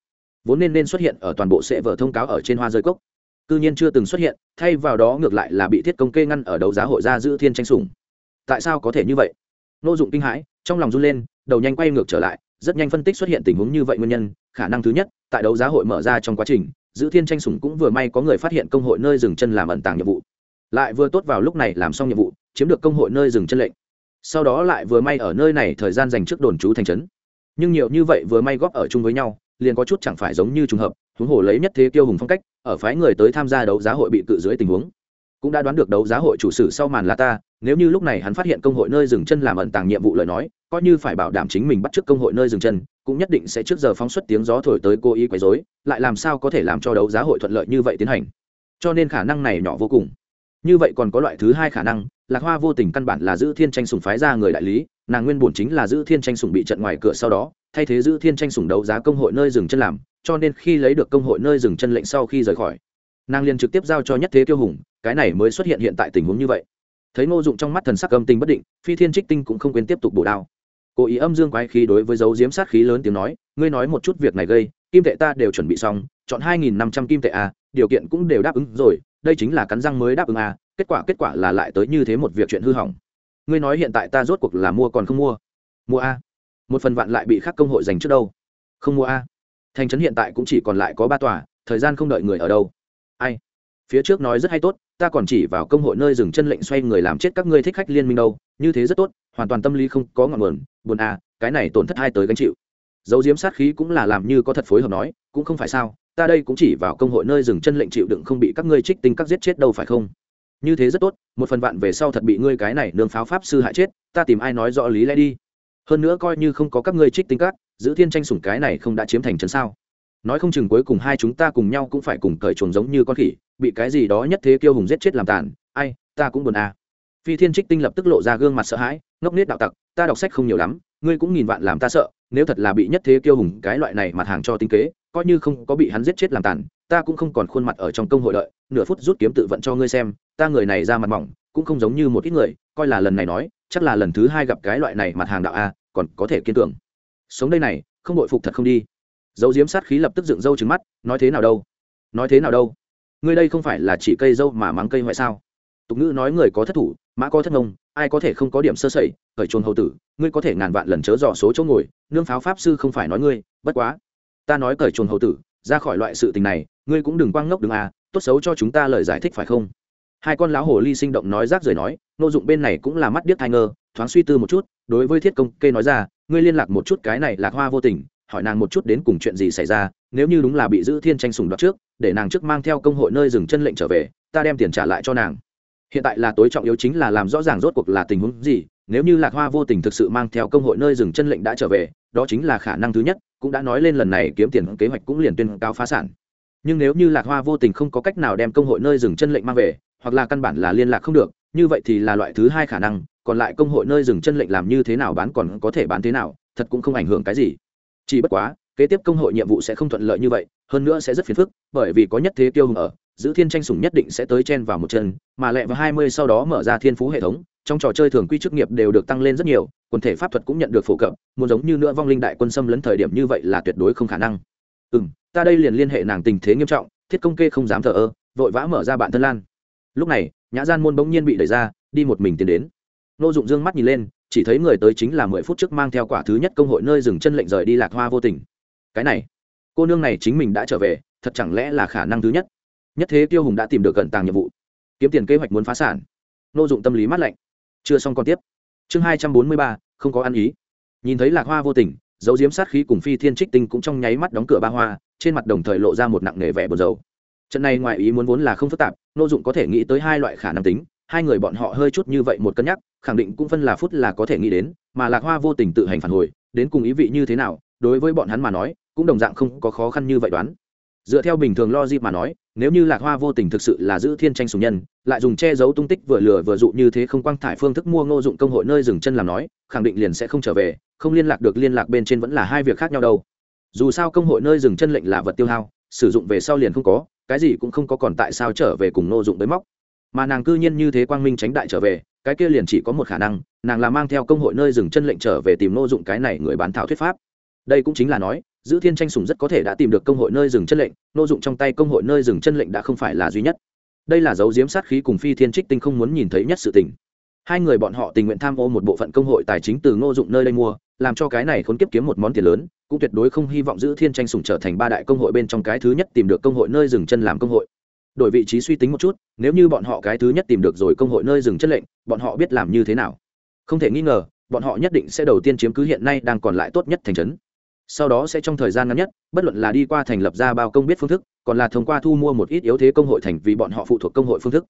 Vốn nên nên xuất hiện ở toàn bộ sẽ vở thông cáo ở trên hoa rơi cốc cư nhiên chưa từng xuất hiện, thay vào đó ngược lại là bị thiết công kê ngăn ở đấu giá hội ra giữ thiên tranh sủng. Tại sao có thể như vậy? Nô dụng kinh hãi, trong lòng run lên, đầu nhanh quay ngược trở lại, rất nhanh phân tích xuất hiện tình huống như vậy nguyên nhân, khả năng thứ nhất, tại đấu giá hội mở ra trong quá trình, giữ thiên tranh sủng cũng vừa may có người phát hiện công hội nơi dừng chân làm ẩn tàng nhiệm vụ. Lại vừa tốt vào lúc này làm xong nhiệm vụ, chiếm được công hội nơi dừng chân lệnh. Sau đó lại vừa may ở nơi này thời gian dành trước đồn trú thành trấn. Nhưng nhiều như vậy vừa may góp ở chung với nhau, liền có chút chẳng phải giống như trùng hợp huống hồ lấy nhất thế tiêu hùng phong cách, ở phái người tới tham gia đấu giá hội bị cự dưới tình huống. Cũng đã đoán được đấu giá hội chủ sử sau màn là ta, nếu như lúc này hắn phát hiện công hội nơi dừng chân làm ẩn tàng nhiệm vụ lời nói, coi như phải bảo đảm chính mình bắt trước công hội nơi dừng chân, cũng nhất định sẽ trước giờ phóng xuất tiếng gió thổi tới cô ý quấy rối, lại làm sao có thể làm cho đấu giá hội thuận lợi như vậy tiến hành. Cho nên khả năng này nhỏ vô cùng. Như vậy còn có loại thứ hai khả năng, lạc hoa vô tình căn bản là giữ thiên tranh sùng phái ra người đại lý, nàng nguyên bổn chính là giữ thiên tranh sùng bị trận ngoài cửa sau đó, thay thế giữ thiên tranh sùng đấu giá công hội nơi dừng chân làm cho nên khi lấy được công hội nơi dừng chân lệnh sau khi rời khỏi, nàng liền trực tiếp giao cho nhất thế kiêu hùng, cái này mới xuất hiện hiện tại tình huống như vậy. Thấy ngô dụng trong mắt thần sắc âm tình bất định, phi thiên trích tinh cũng không quên tiếp tục bổ đao. Cố ý âm dương quái khí đối với dấu diếm sát khí lớn tiếng nói, ngươi nói một chút việc này gây, kim tệ ta đều chuẩn bị xong, chọn hai nghìn năm trăm kim tệ a điều kiện cũng đều đáp ứng rồi, đây chính là cắn răng mới đáp ứng a kết quả kết quả là lại tới như thế một việc chuyện hư hỏng. Ngươi nói hiện tại ta rốt cuộc là mua còn không mua? Mua a một phần vạn lại bị khắc công hội dành trước đâu. Không mua a thành trấn hiện tại cũng chỉ còn lại có ba tòa, thời gian không đợi người ở đâu. Ai? Phía trước nói rất hay tốt, ta còn chỉ vào công hội nơi dừng chân lệnh xoay người làm chết các ngươi thích khách liên minh đâu, như thế rất tốt, hoàn toàn tâm lý không có ngọn nguồn, buồn à cái này tổn thất hai tới gánh chịu. Dấu diếm sát khí cũng là làm như có thật phối hợp nói, cũng không phải sao, ta đây cũng chỉ vào công hội nơi dừng chân lệnh chịu đựng không bị các ngươi trích tinh các giết chết đâu phải không? Như thế rất tốt, một phần vạn về sau thật bị ngươi cái này nương pháo pháp sư hại chết, ta tìm ai nói rõ lý lẽ đi. Hơn nữa coi như không có các ngươi trích tinh các giữ thiên tranh sủng cái này không đã chiếm thành trấn sao nói không chừng cuối cùng hai chúng ta cùng nhau cũng phải cùng cởi chuồng giống như con khỉ, bị cái gì đó nhất thế kiêu hùng giết chết làm tàn, ai, ta cũng buồn à. phi thiên trích tinh lập tức lộ ra gương mặt sợ hãi, ngốc nết đạo tặc, ta đọc sách không nhiều lắm, ngươi cũng nghìn vạn làm ta sợ, nếu thật là bị nhất thế kiêu hùng cái loại này mặt hàng cho tinh kế, coi như không có bị hắn giết chết làm tàn, ta cũng không còn khuôn mặt ở trong công hội lợi. nửa phút rút kiếm tự vận cho ngươi xem, ta người này ra mặt mỏng, cũng không giống như một ít người, coi là lần này nói, chắc là lần thứ hai gặp cái loại này mặt hàng đạo a còn có thể kiên tưởng sống đây này không đội phục thật không đi. Dấu diếm sát khí lập tức dựng râu trứng mắt nói thế nào đâu? Nói thế nào đâu? Ngươi đây không phải là chỉ cây dâu mà mắng cây ngoại sao? Tục ngữ nói người có thất thủ mã có thất nông, ai có thể không có điểm sơ sẩy khởi chuồn hầu tử ngươi có thể ngàn vạn lần chớ dò số chỗ ngồi nương pháo pháp sư không phải nói ngươi bất quá. Ta nói cởi chuồn hầu tử ra khỏi loại sự tình này ngươi cũng đừng quang ngốc đừng à tốt xấu cho chúng ta lời giải thích phải không? Hai con lão hồ ly sinh động nói rác rời nói nô dụng bên này cũng là mắt điếc thai ngơ thoáng suy tư một chút, đối với thiết công kê nói ra, ngươi liên lạc một chút cái này lạc hoa vô tình, hỏi nàng một chút đến cùng chuyện gì xảy ra, nếu như đúng là bị giữ thiên tranh sùng đoạt trước, để nàng trước mang theo công hội nơi dừng chân lệnh trở về, ta đem tiền trả lại cho nàng. Hiện tại là tối trọng yếu chính là làm rõ ràng rốt cuộc là tình huống gì, nếu như lạc hoa vô tình thực sự mang theo công hội nơi dừng chân lệnh đã trở về, đó chính là khả năng thứ nhất, cũng đã nói lên lần này kiếm tiền kế hoạch cũng liền tuyên cao phá sản. Nhưng nếu như lạc hoa vô tình không có cách nào đem công hội nơi dừng chân lệnh mang về, hoặc là căn bản là liên lạc không được, như vậy thì là loại thứ hai khả năng còn lại công hội nơi dừng chân lệnh làm như thế nào bán còn có thể bán thế nào, thật cũng không ảnh hưởng cái gì. Chỉ bất quá, kế tiếp công hội nhiệm vụ sẽ không thuận lợi như vậy, hơn nữa sẽ rất phiền phức, bởi vì có nhất thế tiêu hùng ở, giữ thiên tranh sủng nhất định sẽ tới chen vào một chân, mà lẹ vào hai mươi sau đó mở ra thiên phú hệ thống, trong trò chơi thường quy chức nghiệp đều được tăng lên rất nhiều, quần thể pháp thuật cũng nhận được phổ cập, muốn giống như nữa vong linh đại quân xâm lấn thời điểm như vậy là tuyệt đối không khả năng. Ừ m ta đây liền liên hệ nàng tình thế nghiêm trọng, thiết công kê không dám thờ ơ, vội vã mở ra bạn thân lan. Lúc này, nhã gian môn bỗng nhiên bị đẩy ra, đi một mình tiến đến nô dụng dương mắt nhìn lên, chỉ thấy người tới chính là mười phút trước mang theo quả thứ nhất công hội nơi dừng chân lệnh rời đi lạc hoa vô tình. Cái này, cô nương này chính mình đã trở về, thật chẳng lẽ là khả năng thứ nhất? Nhất thế tiêu hùng đã tìm được gần tàng nhiệm vụ, kiếm tiền kế hoạch muốn phá sản. Nô dụng tâm lý mát lạnh. Chưa xong còn tiếp. Chương hai trăm bốn mươi ba, không có ăn ý. Nhìn thấy lạc hoa vô tình, dấu diếm sát khí cùng phi thiên trích tinh cũng trong nháy mắt đóng cửa ba hoa, trên mặt đồng thời lộ ra một nặng nề vẻ buồn rầu. trận này ngoài ý muốn vốn là không phức tạp, nô dụng có thể nghĩ tới hai loại khả năng tính hai người bọn họ hơi chút như vậy một cân nhắc, khẳng định cũng phân là phút là có thể nghĩ đến, mà lạc hoa vô tình tự hành phản hồi, đến cùng ý vị như thế nào, đối với bọn hắn mà nói, cũng đồng dạng không có khó khăn như vậy đoán. Dựa theo bình thường logic mà nói, nếu như lạc hoa vô tình thực sự là giữ thiên tranh sùng nhân, lại dùng che giấu tung tích vừa lừa vừa dụ như thế không quang thải phương thức mua ngô dụng công hội nơi dừng chân làm nói, khẳng định liền sẽ không trở về, không liên lạc được liên lạc bên trên vẫn là hai việc khác nhau đâu. Dù sao công hội nơi dừng chân lệnh là vật tiêu hao, sử dụng về sau liền không có, cái gì cũng không có còn tại sao trở về cùng ngô dụng tới móc mà nàng cư nhiên như thế quang minh tránh đại trở về, cái kia liền chỉ có một khả năng, nàng là mang theo công hội nơi dừng chân lệnh trở về tìm nô dụng cái này người bán thảo thuyết pháp. Đây cũng chính là nói, giữ thiên tranh sủng rất có thể đã tìm được công hội nơi dừng chân lệnh nô dụng trong tay công hội nơi dừng chân lệnh đã không phải là duy nhất. Đây là dấu diếm sát khí cùng phi thiên trích tinh không muốn nhìn thấy nhất sự tình. Hai người bọn họ tình nguyện tham ô một bộ phận công hội tài chính từ ngô dụng nơi đây mua, làm cho cái này khốn kiếp kiếm một món tiền lớn, cũng tuyệt đối không hy vọng giữ thiên tranh sủng trở thành ba đại công hội bên trong cái thứ nhất tìm được công hội nơi dừng chân làm công hội đổi vị trí suy tính một chút, nếu như bọn họ cái thứ nhất tìm được rồi công hội nơi dừng chất lệnh, bọn họ biết làm như thế nào. Không thể nghi ngờ, bọn họ nhất định sẽ đầu tiên chiếm cứ hiện nay đang còn lại tốt nhất thành trấn. Sau đó sẽ trong thời gian ngắn nhất, bất luận là đi qua thành lập ra bao công biết phương thức, còn là thông qua thu mua một ít yếu thế công hội thành vì bọn họ phụ thuộc công hội phương thức.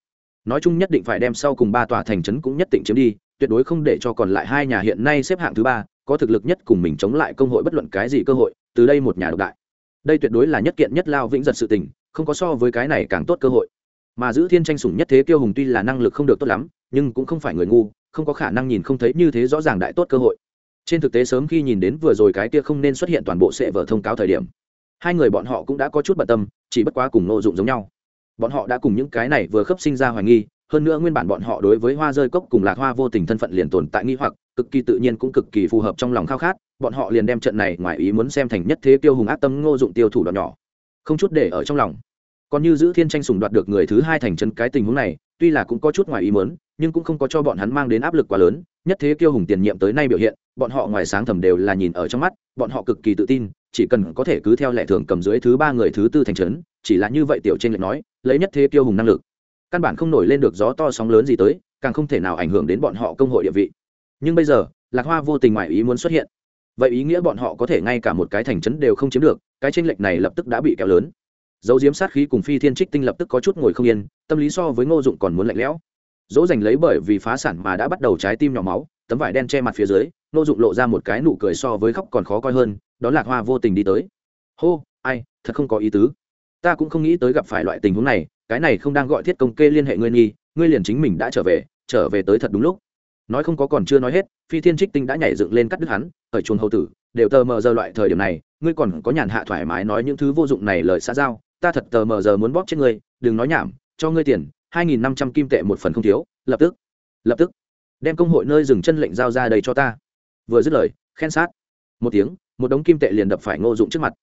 Nói chung nhất định phải đem sau cùng ba tòa thành trấn cũng nhất định chiếm đi, tuyệt đối không để cho còn lại hai nhà hiện nay xếp hạng thứ ba, có thực lực nhất cùng mình chống lại công hội bất luận cái gì cơ hội, từ đây một nhà độc đại. Đây tuyệt đối là nhất kiện nhất lao vĩnh giật sự tình không có so với cái này càng tốt cơ hội. Mà giữ thiên tranh sủng nhất thế kiêu hùng tuy là năng lực không được tốt lắm, nhưng cũng không phải người ngu, không có khả năng nhìn không thấy như thế rõ ràng đại tốt cơ hội. Trên thực tế sớm khi nhìn đến vừa rồi cái kia không nên xuất hiện toàn bộ sệ vở thông cáo thời điểm, hai người bọn họ cũng đã có chút bận tâm, chỉ bất quá cùng nội dụng giống nhau. Bọn họ đã cùng những cái này vừa khớp sinh ra hoài nghi, hơn nữa nguyên bản bọn họ đối với hoa rơi cốc cùng lạc hoa vô tình thân phận liền tồn tại nghi hoặc, cực kỳ tự nhiên cũng cực kỳ phù hợp trong lòng khao khát, bọn họ liền đem trận này ngoài ý muốn xem thành nhất thế tiêu hùng ác tâm ngô dụng tiêu thủ đoạn nhỏ không chút để ở trong lòng. Còn như giữ thiên tranh sùng đoạt được người thứ hai thành chân cái tình huống này, tuy là cũng có chút ngoài ý muốn, nhưng cũng không có cho bọn hắn mang đến áp lực quá lớn, nhất thế kiêu hùng tiền nhiệm tới nay biểu hiện, bọn họ ngoài sáng thầm đều là nhìn ở trong mắt, bọn họ cực kỳ tự tin, chỉ cần có thể cứ theo lệ thường cầm dưới thứ ba người thứ tư thành trấn, chỉ là như vậy tiểu trên lại nói, lấy nhất thế kiêu hùng năng lực, căn bản không nổi lên được gió to sóng lớn gì tới, càng không thể nào ảnh hưởng đến bọn họ công hội địa vị. Nhưng bây giờ, lạc hoa vô tình ngoài ý muốn xuất hiện. Vậy ý nghĩa bọn họ có thể ngay cả một cái thành trấn đều không chiếm được cái tranh lệch này lập tức đã bị kéo lớn. Dấu diếm sát khí cùng phi thiên trích tinh lập tức có chút ngồi không yên, tâm lý so với ngô dụng còn muốn lạnh lẽo. Dỗ dành lấy bởi vì phá sản mà đã bắt đầu trái tim nhỏ máu, tấm vải đen che mặt phía dưới, ngô dụng lộ ra một cái nụ cười so với khóc còn khó coi hơn, đó lạc hoa vô tình đi tới. Hô, ai, thật không có ý tứ. Ta cũng không nghĩ tới gặp phải loại tình huống này, cái này không đang gọi thiết công kê liên hệ ngươi nghi ngươi liền chính mình đã trở về trở về tới thật đúng lúc nói không có còn chưa nói hết, phi thiên trích tinh đã nhảy dựng lên cắt đứt hắn ở chuồng hầu tử, đều tờ mờ giờ loại thời điểm này, ngươi còn có nhàn hạ thoải mái nói những thứ vô dụng này lời xã giao, ta thật tờ mờ giờ muốn bóp chết ngươi, đừng nói nhảm, cho ngươi tiền, hai nghìn năm trăm kim tệ một phần không thiếu, lập tức lập tức, đem công hội nơi dừng chân lệnh giao ra đầy cho ta. Vừa dứt lời, khen sát. Một tiếng, một đống kim tệ liền đập phải ngô dụng trước mặt.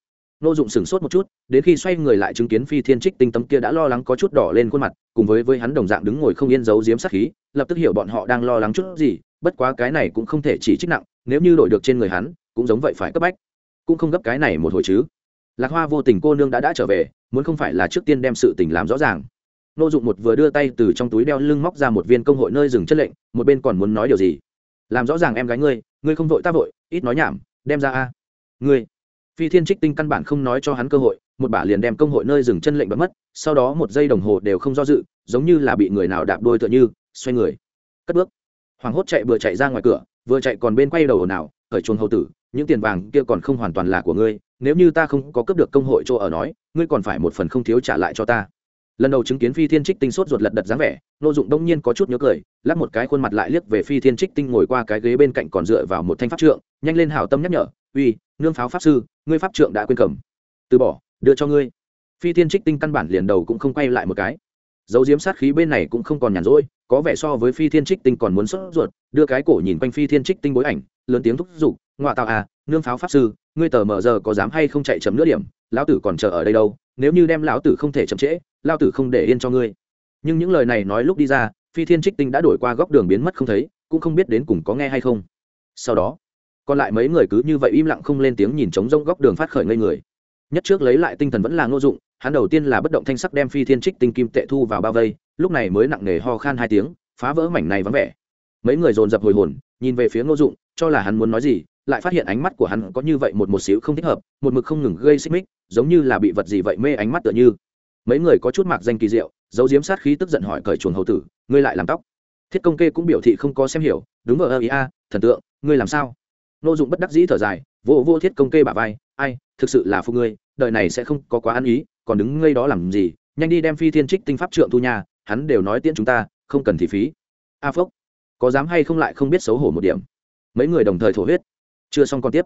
Nô dụng sửng sốt một chút, đến khi xoay người lại chứng kiến phi thiên trích tinh tấm kia đã lo lắng có chút đỏ lên khuôn mặt, cùng với với hắn đồng dạng đứng ngồi không yên giấu giếm sát khí, lập tức hiểu bọn họ đang lo lắng chút gì, bất quá cái này cũng không thể chỉ trích nặng, nếu như đổi được trên người hắn, cũng giống vậy phải cấp bách. Cũng không gấp cái này một hồi chứ. Lạc hoa vô tình cô nương đã đã trở về, muốn không phải là trước tiên đem sự tình làm rõ ràng. Nô dụng một vừa đưa tay từ trong túi đeo lưng móc ra một viên công hội nơi dừng chất lệnh, một bên còn muốn nói điều gì? Làm rõ ràng em gái ngươi ngươi không vội ta vội, ít nói nhảm, đem ra a. Ngươi phi thiên trích tinh căn bản không nói cho hắn cơ hội, một bả liền đem công hội nơi dừng chân lệnh bấm mất, sau đó một giây đồng hồ đều không do dự, giống như là bị người nào đạp đôi tựa như, xoay người, cất bước. Hoàng hốt chạy vừa chạy ra ngoài cửa, vừa chạy còn bên quay đầu ồn ào, khởi chuồng hầu tử, những tiền vàng kia còn không hoàn toàn là của ngươi, nếu như ta không có cấp được công hội chỗ ở nói, ngươi còn phải một phần không thiếu trả lại cho ta. Lần đầu chứng kiến phi thiên trích tinh sốt ruột lật đật dáng vẻ, nô dụng đông nhiên có chút nhớ cười lắp một cái khuôn mặt lại liếc về phi thiên trích tinh ngồi qua cái ghế bên cạnh còn dựa vào một thanh pháp trượng, nhanh lên hảo tâm nhắc nhở, uy nương pháo pháp sư, ngươi pháp trượng đã quên cầm. Từ bỏ, đưa cho ngươi. Phi thiên trích tinh căn bản liền đầu cũng không quay lại một cái. Dấu diếm sát khí bên này cũng không còn nhàn rỗi, có vẻ so với phi thiên trích tinh còn muốn sốt ruột, đưa cái cổ nhìn quanh phi thiên trích tinh bối ảnh, lớn tiếng thúc giục ngoại tạo à nương pháo pháp sư, ngươi tờ mờ giờ có dám hay không chạy chấm nữa điểm, lão tử còn chờ ở đây đâu, nếu như đem lão tử không thể chậm trễ, lão tử không để yên cho ngươi. Nhưng những lời này nói lúc đi ra, phi thiên trích tinh đã đổi qua góc đường biến mất không thấy, cũng không biết đến cùng có nghe hay không. Sau đó còn lại mấy người cứ như vậy im lặng không lên tiếng nhìn trống rông góc đường phát khởi ngây người. Nhất trước lấy lại tinh thần vẫn là ngô dụng, hắn đầu tiên là bất động thanh sắc đem phi thiên trích tinh kim tệ thu vào bao vây, lúc này mới nặng nề ho khan hai tiếng, phá vỡ mảnh này vắng vẻ. Mấy người dồn dập hồi hồn, nhìn về phía ngô dụng, cho là hắn muốn nói gì, lại phát hiện ánh mắt của hắn có như vậy một một xíu không thích hợp, một mực không ngừng gây xích mích, giống như là bị vật gì vậy mê ánh mắt tựa như. Mấy người có chút mạc danh kỳ diệu dấu diếm sát khí tức giận hỏi cởi chuồng hầu tử, ngươi lại làm tóc? Thiết công kê cũng biểu thị không có xem hiểu, đúng vợ ơ ý a, thần tượng, ngươi làm sao? Nô dụng bất đắc dĩ thở dài, vô vô thiết công kê bả vai, ai, thực sự là phụ ngươi, đời này sẽ không có quá ăn ý, còn đứng ngây đó làm gì? Nhanh đi đem phi thiên trích tinh pháp trượng thu nhà hắn đều nói tiễn chúng ta, không cần thì phí. A phốc có dám hay không lại không biết xấu hổ một điểm. Mấy người đồng thời thổ huyết. Chưa xong còn tiếp.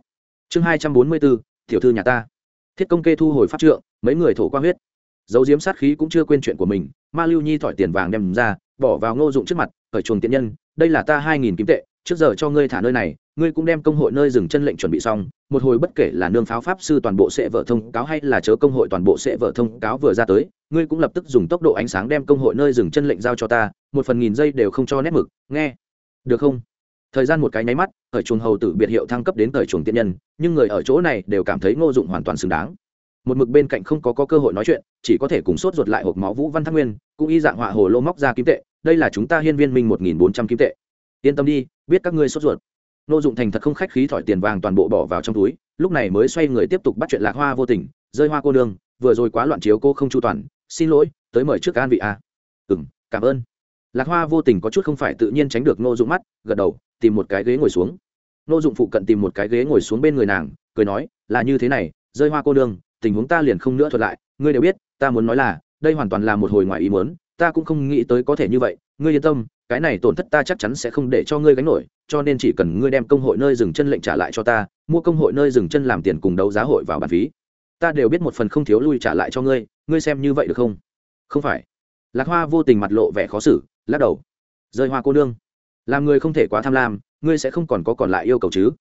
Chương hai trăm bốn mươi bốn tiểu thư nhà ta. Thiết công kê thu hồi pháp trượng, mấy người thổ qua huyết. Dấu diếm sát khí cũng chưa quên chuyện của mình, ma lưu nhi thỏi tiền vàng đem ra, bỏ vào ngô dụng trước mặt, khởi chuồng tiện nhân, đây là ta hai nghìn kim tệ trước giờ cho ngươi thả nơi này ngươi cũng đem công hội nơi dừng chân lệnh chuẩn bị xong một hồi bất kể là nương pháo pháp sư toàn bộ sẽ vợ thông cáo hay là chớ công hội toàn bộ sẽ vợ thông cáo vừa ra tới ngươi cũng lập tức dùng tốc độ ánh sáng đem công hội nơi dừng chân lệnh giao cho ta một phần nghìn giây đều không cho nét mực nghe. Được không? Thời gian một cái nháy mắt ở chuồng hầu tử biệt hiệu thăng cấp đến thời chuồng tiên nhân nhưng người ở chỗ này đều cảm thấy ngô dụng hoàn toàn xứng đáng. Một mực bên cạnh không có, có cơ hội nói chuyện chỉ có thể cùng sốt ruột lại hộp máu vũ văn thác nguyên cũng y dạng họa hồ lô móc ra kim tệ đây là chúng ta hiên viên minh một nghìn bốn trăm kim tệ yên tâm đi, biết các ngươi sốt ruột. Nô dụng thành thật không khách khí thỏi tiền vàng toàn bộ bỏ vào trong túi, lúc này mới xoay người tiếp tục bắt chuyện lạc hoa vô tình, rơi hoa cô nương, vừa rồi quá loạn chiếu cô không chu toàn, xin lỗi, tới mời trước an vị a. À. ừ m cảm ơn. Lạc hoa vô tình có chút không phải tự nhiên tránh được nô dụng mắt, gật đầu, tìm một cái ghế ngồi xuống. Nô dụng phụ cận tìm một cái ghế ngồi xuống bên người nàng, cười nói, là như thế này, rơi hoa cô nương, tình huống ta liền không nữa thuật lại, ngươi đều biết, ta muốn nói là, đây hoàn toàn là một hồi ngoài ý muốn, ta cũng không nghĩ tới có thể như vậy, ngươi yên tâm cái này tổn thất ta chắc chắn sẽ không để cho ngươi gánh nổi, cho nên chỉ cần ngươi đem công hội nơi dừng chân lệnh trả lại cho ta, mua công hội nơi dừng chân làm tiền cùng đấu giá hội vào bàn phí. Ta đều biết một phần không thiếu lui trả lại cho ngươi ngươi xem như vậy được không? Không phải. Lạc hoa vô tình mặt lộ vẻ khó xử, lắc đầu. Rơi hoa cô nương, làm người không thể quá tham lam, ngươi sẽ không còn có còn lại yêu cầu chứ?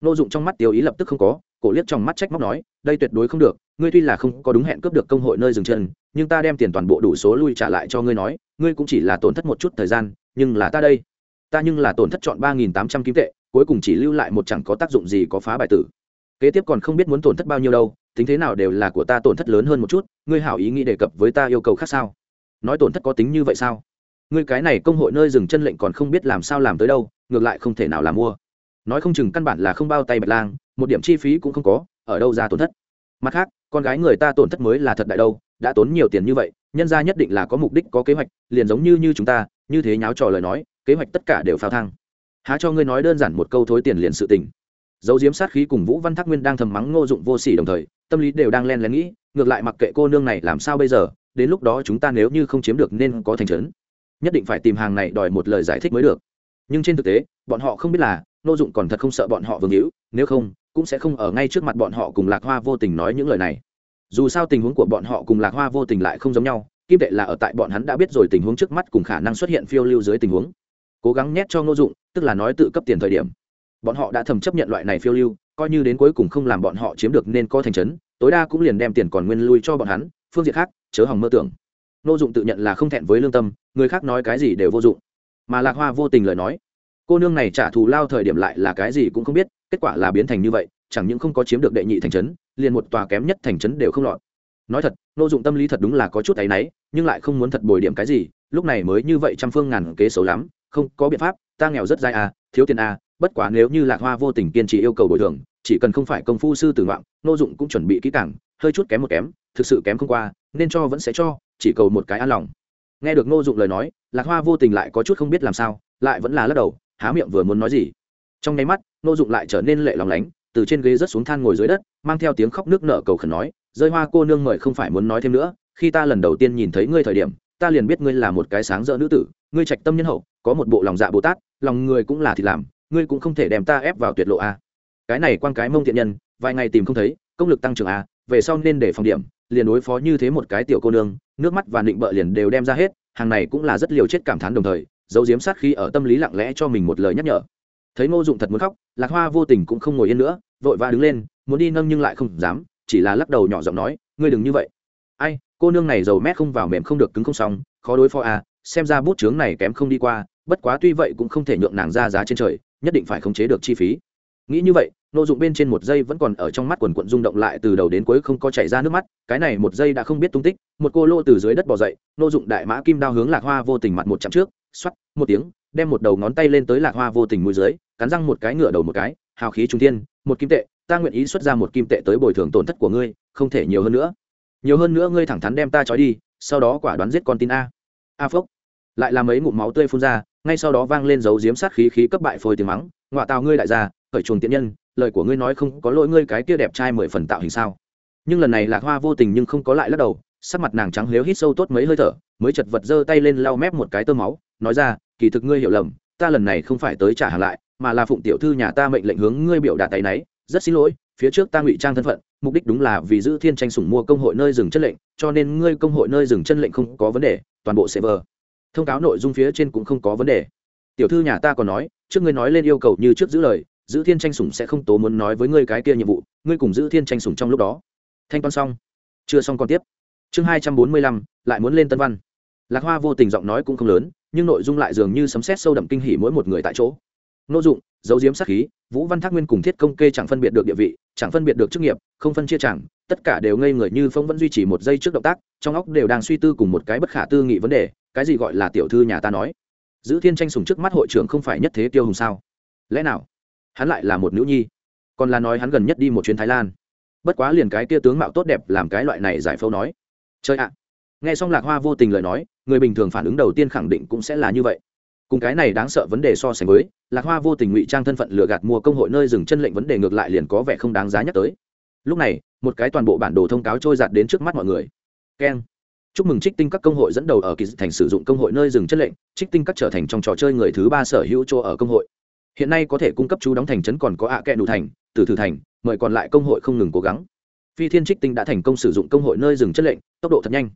Nô dụng trong mắt tiêu ý lập tức không có, cổ liếc trong mắt trách móc nói, đây tuyệt đối không được, ngươi tuy là không có đúng hẹn cướp được công hội nơi dừng chân nhưng ta đem tiền toàn bộ đủ số lui trả lại cho ngươi nói, ngươi cũng chỉ là tổn thất một chút thời gian, nhưng là ta đây. Ta nhưng là tổn thất chọn ba nghìn tám trăm kim tệ, cuối cùng chỉ lưu lại một chẳng có tác dụng gì có phá bài tử. Kế tiếp còn không biết muốn tổn thất bao nhiêu đâu, tính thế nào đều là của ta tổn thất lớn hơn một chút, ngươi hảo ý nghĩ đề cập với ta yêu cầu khác sao? Nói tổn thất có tính như vậy sao? Ngươi cái này công hội nơi dừng chân lệnh còn không biết làm sao làm tới đâu, ngược lại không thể nào làm mua. Nói không chừng căn bản là không bao tay bạch lang, một điểm chi phí cũng không có, ở đâu ra tổn thất? Mặt khác, con gái người ta tổn thất mới là thật đại đâu đã tốn nhiều tiền như vậy, nhân ra nhất định là có mục đích, có kế hoạch, liền giống như như chúng ta, như thế nháo trò lời nói, kế hoạch tất cả đều phao thang. Há cho ngươi nói đơn giản một câu thối tiền liền sự tình. Dấu diếm sát khí cùng vũ văn thác nguyên đang thầm mắng ngô dụng vô sỉ đồng thời, tâm lý đều đang len lén nghĩ, ngược lại mặc kệ cô nương này làm sao bây giờ, đến lúc đó chúng ta nếu như không chiếm được nên có thành trấn, nhất định phải tìm hàng này đòi một lời giải thích mới được. Nhưng trên thực tế, bọn họ không biết là, ngô dụng còn thật không sợ bọn họ vương hữu, nếu không, cũng sẽ không ở ngay trước mặt bọn họ cùng lạc hoa vô tình nói những lời này dù sao tình huống của bọn họ cùng lạc hoa vô tình lại không giống nhau, kim tệ là ở tại bọn hắn đã biết rồi tình huống trước mắt cùng khả năng xuất hiện phiêu lưu dưới tình huống. Cố gắng nhét cho ngô dụng, tức là nói tự cấp tiền thời điểm. Bọn họ đã thầm chấp nhận loại này phiêu lưu, coi như đến cuối cùng không làm bọn họ chiếm được nên có thành trấn, tối đa cũng liền đem tiền còn nguyên lui cho bọn hắn, phương diện khác, chớ hỏng mơ tưởng. Ngô dụng tự nhận là không thẹn với lương tâm, người khác nói cái gì đều vô dụng. Mà lạc hoa vô tình lời nói, cô nương này trả thù lao thời điểm lại là cái gì cũng không biết, kết quả là biến thành như vậy, chẳng những không có chiếm được đệ nhị thành trấn liền một tòa kém nhất thành trấn đều không lọt. Nói thật nô dụng tâm lý thật đúng là có chút áy náy, nhưng lại không muốn thật bồi điểm cái gì, lúc này mới như vậy trăm phương ngàn kế xấu lắm, không, có biện pháp, ta nghèo rất dai à thiếu tiền à bất quá nếu như lạc hoa vô tình kiên trì yêu cầu bồi thường, chỉ cần không phải công phu sư tử ngoạn nô dụng cũng chuẩn bị kỹ càng, hơi chút kém một kém, thực sự kém không qua, nên cho vẫn sẽ cho, chỉ cầu một cái an lòng. Nghe được nô dụng lời nói, lạc hoa vô tình lại có chút không biết làm sao, lại vẫn là lắc đầu, há miệng vừa muốn nói gì. Trong nháy mắt nô dụng lại trở nên lệ lòng lánh từ trên ghế rớt xuống than ngồi dưới đất, mang theo tiếng khóc nước nợ cầu khẩn nói, rơi hoa cô nương mời không phải muốn nói thêm nữa, khi ta lần đầu tiên nhìn thấy ngươi thời điểm, ta liền biết ngươi là một cái sáng rỡ nữ tử, ngươi trạch tâm nhân hậu, có một bộ lòng dạ bồ tát, lòng người cũng là thì làm, ngươi cũng không thể đem ta ép vào tuyệt lộ a. Cái này quan cái mông thiện nhân, vài ngày tìm không thấy, công lực tăng trưởng a, về sau nên để phòng điểm, liền đối phó như thế một cái tiểu cô nương, nước mắt và định bợ liền đều đem ra hết, hàng này cũng là rất liều chết cảm thán đồng thời, giấu diếm sát khi ở tâm lý lặng lẽ cho mình một lời nhắc nhở thấy ngô dụng thật muốn khóc, lạc hoa vô tình cũng không ngồi yên nữa, vội vã đứng lên, muốn đi nâng nhưng lại không dám, chỉ là lắc đầu nhỏ giọng nói, ngươi đừng như vậy. Ai, cô nương này dầu mét không vào mềm không được cứng không xong, khó đối phó à xem ra bút chướng này kém không đi qua, bất quá tuy vậy cũng không thể nhượng nàng ra giá trên trời, nhất định phải khống chế được chi phí. Nghĩ như vậy nô dụng bên trên một giây vẫn còn ở trong mắt quần quận rung động lại từ đầu đến cuối không có chảy ra nước mắt, cái này một giây đã không biết tung tích, một cô lô từ dưới đất bỏ dậy nô dụng đại mã kim đao hướng lạc hoa vô tình mặt một chặng trước xoắt một tiếng, đem một đầu ngón tay lên tới lạc hoa vô tình mũi dưới cắn răng một cái ngựa đầu một cái, hào khí trung thiên, một kim tệ, ta nguyện ý xuất ra một kim tệ tới bồi thường tổn thất của ngươi, không thể nhiều hơn nữa. Nhiều hơn nữa ngươi thẳng thắn đem ta trói đi, sau đó quả đoán giết con tin a. A phốc lại làm mấy ngụm máu tươi phun ra, ngay sau đó vang lên dấu diếm sát khí khí cấp bại phôi tiếng mắng ngoại tào ngươi đại gia, khởi chuồng tiện nhân, lời của ngươi nói không có lỗi ngươi cái kia đẹp trai mười phần tạo hình sao? Nhưng lần này lạc hoa vô tình nhưng không có lại lắc đầu, sắc mặt nàng trắng lếu hít sâu tốt mấy hơi thở, mới chật vật giơ tay lên lau mép một cái tơ máu, nói ra, kỳ thực ngươi hiểu lầm ta lần này không phải tới trả hàng lại, mà là phụng tiểu thư nhà ta mệnh lệnh hướng ngươi biểu đạt tay náy, rất xin lỗi, phía trước ta ngụy trang thân phận, mục đích đúng là vì giữ thiên tranh sủng mua công hội nơi dừng chân lệnh, cho nên ngươi công hội nơi dừng chân lệnh không có vấn đề, toàn bộ server thông cáo nội dung phía trên cũng không có vấn đề. Tiểu thư nhà ta còn nói, trước ngươi nói lên yêu cầu như trước giữ lời, giữ thiên tranh sủng sẽ không tố muốn nói với ngươi cái kia nhiệm vụ, ngươi cùng giữ thiên tranh sủng trong lúc đó. Thanh toán xong. Chưa xong còn tiếp. Chương hai trăm bốn mươi lăm, lại muốn lên tân văn. Lạc hoa vô tình giọng nói cũng không lớn nhưng nội dung lại dường như sấm sét sâu đậm kinh hỉ mỗi một người tại chỗ. Nội dụng, dấu diếm sát khí, vũ văn thác nguyên cùng thiết công kê chẳng phân biệt được địa vị, chẳng phân biệt được chức nghiệp, không phân chia chẳng, tất cả đều ngây người như phong vẫn duy trì một giây trước động tác, trong óc đều đang suy tư cùng một cái bất khả tư nghị vấn đề, cái gì gọi là tiểu thư nhà ta nói? Giữ thiên tranh sùng trước mắt hội trưởng không phải nhất thế tiêu hùng sao? Lẽ nào, hắn lại là một nữ nhi? Còn là nói hắn gần nhất đi một chuyến thái lan. Bất quá liền cái kia tướng mạo tốt đẹp làm cái loại này giải phẫu nói. Chơi ạ nghe xong lạc hoa vô tình lời nói, người bình thường phản ứng đầu tiên khẳng định cũng sẽ là như vậy. Cùng cái này đáng sợ vấn đề so sánh với, lạc hoa vô tình ngụy trang thân phận lừa gạt mua công hội nơi dừng chân lệnh vấn đề ngược lại liền có vẻ không đáng giá nhắc tới. Lúc này, một cái toàn bộ bản đồ thông cáo trôi giạt đến trước mắt mọi người. Keng. Chúc mừng trích tinh các công hội dẫn đầu ở kỳ thành sử dụng công hội nơi dừng chân lệnh, trích tinh các trở thành trong trò chơi người thứ ba sở hữu chỗ ở công hội. Hiện nay có thể cung cấp chú đóng thành trấn còn có ạ à kẹ đủ thành từ thử thành, mời còn lại công hội không ngừng cố gắng. Phi thiên trích tinh đã thành công sử dụng công hội nơi dừng chân lệnh, tốc độ thật nhanh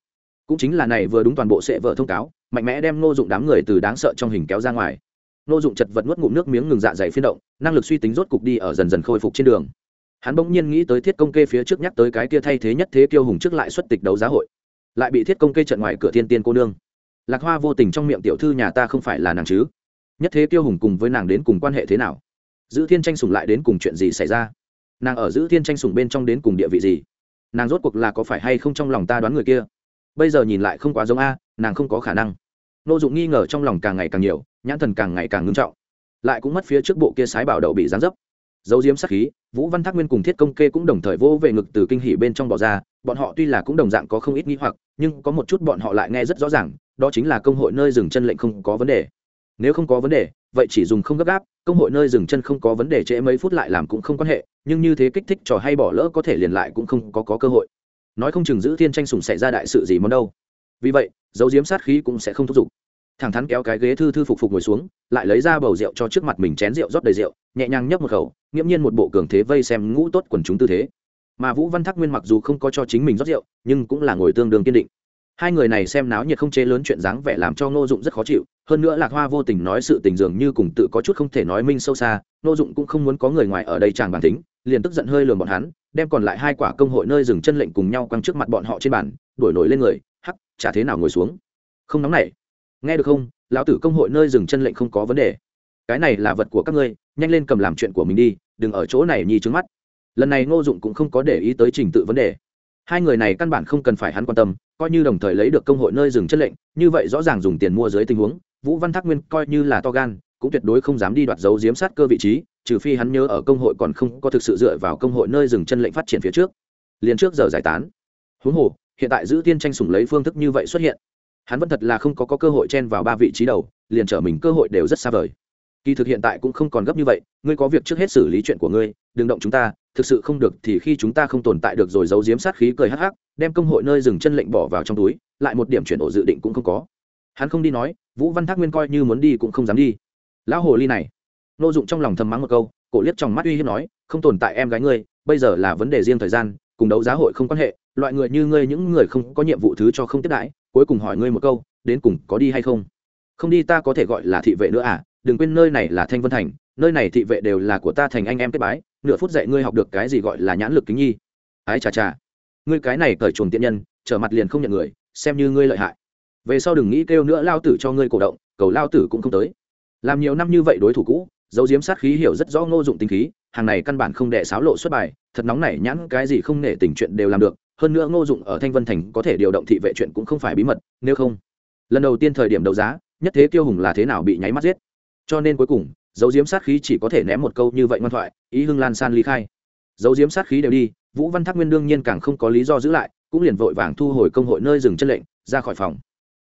cũng chính là này vừa đúng toàn bộ sẽ vợ thông cáo, mạnh mẽ đem ngô dụng đám người từ đáng sợ trong hình kéo ra ngoài. Ngô dụng chật vật nuốt ngụm nước miếng ngừng dạ dày phiên động, năng lực suy tính rốt cục đi ở dần dần khôi phục trên đường. Hắn bỗng nhiên nghĩ tới thiết công kê phía trước nhắc tới cái kia thay thế nhất thế kiêu hùng trước lại xuất tịch đấu giá hội, lại bị thiết công kê trận ngoài cửa thiên tiên cô nương. Lạc hoa vô tình trong miệng tiểu thư nhà ta không phải là nàng chứ? Nhất thế kiêu hùng cùng với nàng đến cùng quan hệ thế nào? Giữ thiên tranh sùng lại đến cùng chuyện gì xảy ra? Nàng ở giữ thiên tranh sùng bên trong đến cùng địa vị gì? Nàng rốt cuộc là có phải hay không trong lòng ta đoán người kia? Bây giờ nhìn lại không quá giống a nàng không có khả năng. Nô dụng nghi ngờ trong lòng càng ngày càng nhiều nhãn thần càng ngày càng ngưng trọng. Lại cũng mất phía trước bộ kia sái bảo đậu bị gián dấp. Dấu diếm sắc khí vũ văn thác nguyên cùng thiết công kê cũng đồng thời vô về ngực từ kinh hỉ bên trong bỏ ra bọn họ tuy là cũng đồng dạng có không ít nghi hoặc nhưng có một chút bọn họ lại nghe rất rõ ràng đó chính là công hội nơi dừng chân lệnh không có vấn đề. Nếu không có vấn đề vậy chỉ dùng không gấp gáp công hội nơi dừng chân không có vấn đề trễ mấy phút lại làm cũng không quan hệ nhưng như thế kích thích trò hay bỏ lỡ có thể liền lại cũng không có, có cơ hội nói không chừng giữ thiên tranh sủng xảy ra đại sự gì món đâu. Vì vậy, dấu diếm sát khí cũng sẽ không thúc giục. Thẳng thắn kéo cái ghế thư thư phục phục ngồi xuống, lại lấy ra bầu rượu cho trước mặt mình chén rượu rót đầy rượu, nhẹ nhàng nhấp một khẩu, nghiễm nhiên một bộ cường thế vây xem ngũ tốt quần chúng tư thế. Mà vũ văn thác nguyên mặc dù không có cho chính mình rót rượu, nhưng cũng là ngồi tương đương kiên định. Hai người này xem náo nhiệt không chế lớn chuyện dáng vẻ làm cho ngô dụng rất khó chịu, hơn nữa lạc hoa vô tình nói sự tình dường như cùng tự có chút không thể nói minh sâu xa, ngô dụng cũng không muốn có người ngoài ở đây chàng bản tính, liền tức giận hơi lườm bọn hắn đem còn lại hai quả công hội nơi dừng chân lệnh cùng nhau quăng trước mặt bọn họ trên bàn, đuổi nổi lên người, hắc, chả thế nào ngồi xuống. Không nóng nảy. Nghe được không, lão tử công hội nơi dừng chân lệnh không có vấn đề. Cái này là vật của các ngươi, nhanh lên cầm làm chuyện của mình đi, đừng ở chỗ này nhì trứng mắt. Lần này ngô dụng cũng không có để ý tới trình tự vấn đề. Hai người này căn bản không cần phải hắn quan tâm, coi như đồng thời lấy được công hội nơi dừng chân lệnh, như vậy rõ ràng dùng tiền mua dưới tình huống, vũ văn thác nguyên coi như là to gan cũng tuyệt đối không dám đi đoạt dấu diếm sát cơ vị trí trừ phi hắn nhớ ở công hội còn không có thực sự dựa vào công hội nơi dừng chân lệnh phát triển phía trước. Liền trước giờ giải tán. Huống hồ hiện tại giữ tiên tranh sủng lấy phương thức như vậy xuất hiện hắn vẫn thật là không có, có cơ hội chen vào ba vị trí đầu liền trở mình cơ hội đều rất xa vời. Kỳ thực hiện tại cũng không còn gấp như vậy ngươi có việc trước hết xử lý chuyện của ngươi đừng động chúng ta thực sự không được thì khi chúng ta không tồn tại được rồi giấu giếm sát khí cười hắc hắc đem công hội nơi dừng chân lệnh bỏ vào trong túi lại một điểm chuyển ổ dự định cũng không có. Hắn không đi nói vũ văn thác nguyên coi như muốn đi cũng không dám đi lão hồ ly này. Nô dụng trong lòng thầm mắng một câu, cổ liếc trong mắt uy hiếp nói, không tồn tại em gái ngươi, bây giờ là vấn đề riêng thời gian, cùng đấu giá hội không quan hệ, loại người như ngươi những người không có nhiệm vụ thứ cho không tiếp đãi, cuối cùng hỏi ngươi một câu, đến cùng có đi hay không? Không đi ta có thể gọi là thị vệ nữa à đừng quên nơi này là thanh vân thành, nơi này thị vệ đều là của ta thành anh em kết bái, nửa phút dạy ngươi học được cái gì gọi là nhãn lực kính nhi. Ái chà chà. Ngươi cái này cởi chuồng tiện nhân, trở mặt liền không nhận người, xem như ngươi lợi hại. Về sau đừng nghĩ kêu nữa lao tử cho ngươi cổ động, cầu lao tử cũng không tới làm nhiều năm như vậy đối thủ cũ dấu diếm sát khí hiểu rất rõ ngô dụng tính khí, hàng này căn bản không đẻ sáo lộ xuất bài, thật nóng nảy nhãn cái gì không nể tình chuyện đều làm được, hơn nữa ngô dụng ở thanh vân thành có thể điều động thị vệ chuyện cũng không phải bí mật, nếu không. Lần đầu tiên thời điểm đấu giá, nhất thế tiêu hùng là thế nào bị nháy mắt giết. Cho nên cuối cùng dấu diếm sát khí chỉ có thể ném một câu như vậy ngoan thoại, ý hưng lan san ly khai. Dấu diếm sát khí đều đi, vũ văn thác nguyên đương nhiên càng không có lý do giữ lại, cũng liền vội vàng thu hồi công hội nơi dừng chân lệnh, ra khỏi phòng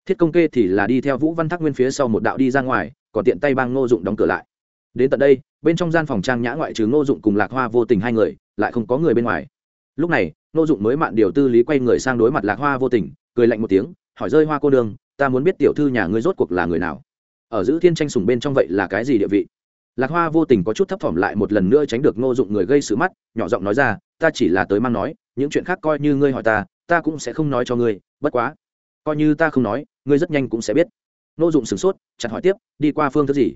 thiết công kê thì là đi theo vũ văn thác nguyên phía sau một đạo đi ra ngoài, còn tiện tay bang ngô dụng đóng cửa lại. Đến tận đây, bên trong gian phòng trang nhã ngoại trừ ngô dụng cùng lạc hoa vô tình hai người, lại không có người bên ngoài. Lúc này, ngô dụng mới mạn điều tư lý quay người sang đối mặt lạc hoa vô tình, cười lạnh một tiếng, hỏi rơi hoa cô đường ta muốn biết tiểu thư nhà ngươi rốt cuộc là người nào? Ở giữ thiên tranh sùng bên trong vậy là cái gì địa vị? Lạc hoa vô tình có chút thấp thỏm lại một lần nữa tránh được ngô dụng người gây sự mắt, nhỏ giọng nói ra, ta chỉ là tới mang nói, những chuyện khác coi như ngươi hỏi ta ta cũng sẽ không nói cho ngươi, bất quá coi như ta không nói ngươi rất nhanh cũng sẽ biết. Nô dụng sửng sốt chặt hỏi tiếp đi qua phương thức gì?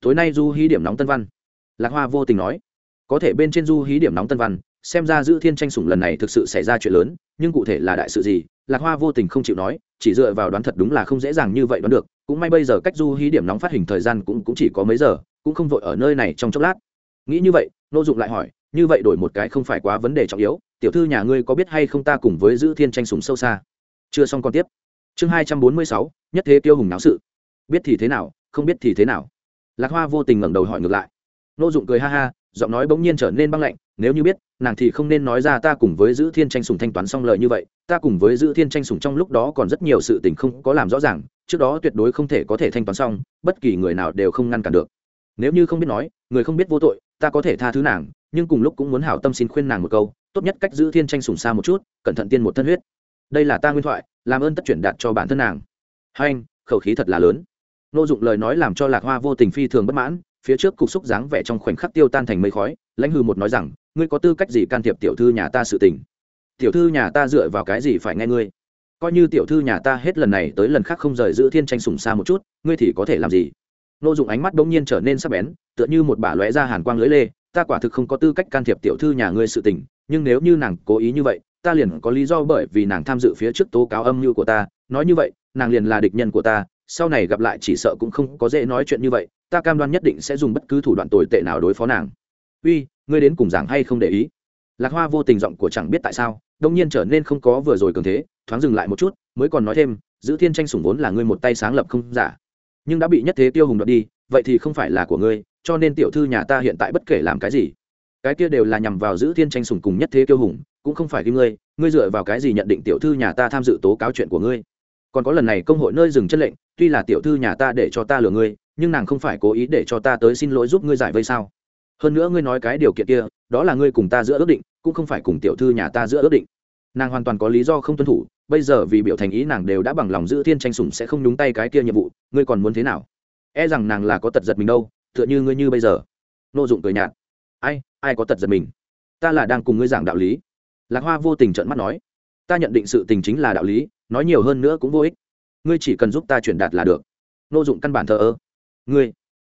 Tối nay du hí điểm nóng tân văn. Lạc hoa vô tình nói. Có thể bên trên du hí điểm nóng tân văn xem ra giữ thiên tranh sủng lần này thực sự xảy ra chuyện lớn nhưng cụ thể là đại sự gì lạc hoa vô tình không chịu nói chỉ dựa vào đoán thật đúng là không dễ dàng như vậy đoán được. Cũng may bây giờ cách du hí điểm nóng phát hình thời gian cũng, cũng chỉ có mấy giờ cũng không vội ở nơi này trong chốc lát. Nghĩ như vậy nô dụng lại hỏi như vậy đổi một cái không phải quá vấn đề trọng yếu tiểu thư nhà ngươi có biết hay không ta cùng với giữ thiên tranh sủng sâu xa? Chưa xong còn tiếp chương hai trăm bốn mươi sáu, nhất thế tiêu hùng náo sự. Biết thì thế nào, không biết thì thế nào. Lạc hoa vô tình ngẩng đầu hỏi ngược lại. Nô dụng cười ha ha, giọng nói bỗng nhiên trở nên băng lạnh, nếu như biết, nàng thì không nên nói ra ta cùng với giữ thiên tranh sùng thanh toán xong lời như vậy, ta cùng với giữ thiên tranh sùng trong lúc đó còn rất nhiều sự tình không có làm rõ ràng, trước đó tuyệt đối không thể có thể thanh toán xong, bất kỳ người nào đều không ngăn cản được. Nếu như không biết nói, người không biết vô tội, ta có thể tha thứ nàng, nhưng cùng lúc cũng muốn hảo tâm xin khuyên nàng một câu, tốt nhất cách giữ thiên tranh sùng xa một chút, cẩn thận tiên một thân huyết. Đây là ta nguyên thoại làm ơn tất chuyển đạt cho bản thân nàng. Hai anh, khẩu khí thật là lớn. Nô dụng lời nói làm cho lạc hoa vô tình phi thường bất mãn, phía trước cục xúc dáng vẻ trong khoảnh khắc tiêu tan thành mây khói, lãnh hư một nói rằng, ngươi có tư cách gì can thiệp tiểu thư nhà ta sự tình? Tiểu thư nhà ta dựa vào cái gì phải nghe ngươi? Coi như tiểu thư nhà ta hết lần này tới lần khác không rời giữ thiên tranh sùng xa một chút, ngươi thì có thể làm gì? Nô dụng ánh mắt bỗng nhiên trở nên sắc bén, tựa như một bả lóe ra hàn quang lưới lê, ta quả thực không có tư cách can thiệp tiểu thư nhà ngươi sự tình, nhưng nếu như nàng cố ý như vậy ta liền có lý do bởi vì nàng tham dự phía trước tố cáo âm mưu của ta, nói như vậy, nàng liền là địch nhân của ta, sau này gặp lại chỉ sợ cũng không có dễ nói chuyện như vậy, ta cam đoan nhất định sẽ dùng bất cứ thủ đoạn tồi tệ nào đối phó nàng. Uy, ngươi đến cùng giảng hay không để ý? Lạc hoa vô tình giọng của chẳng biết tại sao, đông nhiên trở nên không có vừa rồi cường thế, thoáng dừng lại một chút, mới còn nói thêm, giữ thiên tranh sủng vốn là ngươi một tay sáng lập không giả, nhưng đã bị nhất thế tiêu hùng đoạt đi, vậy thì không phải là của ngươi, cho nên tiểu thư nhà ta hiện tại bất kể làm cái gì. Cái kia đều là nhằm vào giữ thiên tranh sủng cùng nhất thế tiêu hùng cũng không phải kim ngươi ngươi dựa vào cái gì nhận định tiểu thư nhà ta tham dự tố cáo chuyện của ngươi? Còn có lần này công hội nơi dừng chất lệnh, tuy là tiểu thư nhà ta để cho ta lừa ngươi, nhưng nàng không phải cố ý để cho ta tới xin lỗi giúp ngươi giải vây sao? Hơn nữa ngươi nói cái điều kiện kia, đó là ngươi cùng ta giữa ước định, cũng không phải cùng tiểu thư nhà ta giữa ước định. Nàng hoàn toàn có lý do không tuân thủ, bây giờ vì biểu thành ý nàng đều đã bằng lòng giữ thiên tranh sủng sẽ không nhúng tay cái kia nhiệm vụ, ngươi còn muốn thế nào? E rằng nàng là có tật giật mình đâu, tựa như ngươi như bây giờ. Nô dụng cười nhạt. Ai ai có tật giật mình? Ta là đang cùng ngươi giảng đạo lý lạc hoa vô tình trợn mắt nói, ta nhận định sự tình chính là đạo lý, nói nhiều hơn nữa cũng vô ích. Ngươi chỉ cần giúp ta truyền đạt là được. Nô dụng căn bản thờ ơ. Ngươi?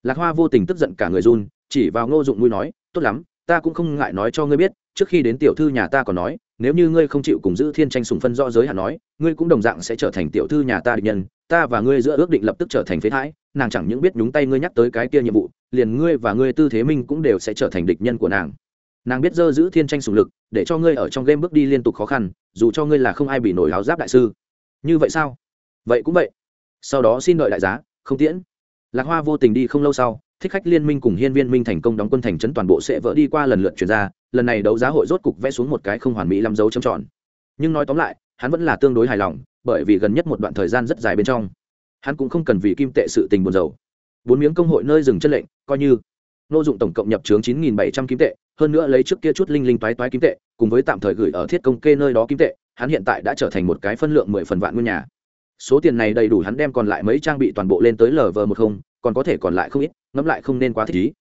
Lạc hoa vô tình tức giận cả người run, chỉ vào ngô dụng nuôi nói, tốt lắm, ta cũng không ngại nói cho ngươi biết, trước khi đến tiểu thư nhà ta còn nói, nếu như ngươi không chịu cùng giữ thiên tranh sùng phân rõ giới hạn nói, ngươi cũng đồng dạng sẽ trở thành tiểu thư nhà ta địch nhân. Ta và ngươi giữa ước định lập tức trở thành phế thái nàng chẳng những biết nhúng tay ngươi nhắc tới cái kia nhiệm vụ, liền ngươi và ngươi tư thế minh cũng đều sẽ trở thành địch nhân của nàng nàng biết dơ giữ thiên tranh sùng lực, để cho ngươi ở trong game bước đi liên tục khó khăn, dù cho ngươi là không ai bị nổi áo giáp đại sư. Như vậy sao? Vậy cũng vậy. Sau đó xin đợi đại giá, không tiễn. Lạc hoa vô tình đi không lâu sau, thích khách liên minh cùng hiên viên minh thành công đóng quân thành trấn toàn bộ sẽ vỡ đi qua lần lượt chuyển ra, lần này đấu giá hội rốt cục vẽ xuống một cái không hoàn mỹ làm dấu trầm tròn. Nhưng nói tóm lại, hắn vẫn là tương đối hài lòng, bởi vì gần nhất một đoạn thời gian rất dài bên trong, hắn cũng không cần vì kim tệ sự tình buồn dầu bốn miếng công hội nơi dừng chân lệnh, coi như nô dụng tổng cộng nhập chướng chín nghìn bảy trăm kim tệ, hơn nữa lấy trước kia chút linh linh toái toái kim tệ, cùng với tạm thời gửi ở thiết công kê nơi đó kim tệ, hắn hiện tại đã trở thành một cái phân lượng mười phần vạn nguyên nhà. Số tiền này đầy đủ hắn đem còn lại mấy trang bị toàn bộ lên tới lv một không, còn có thể còn lại không ít, ngẫm lại không nên quá thích ý.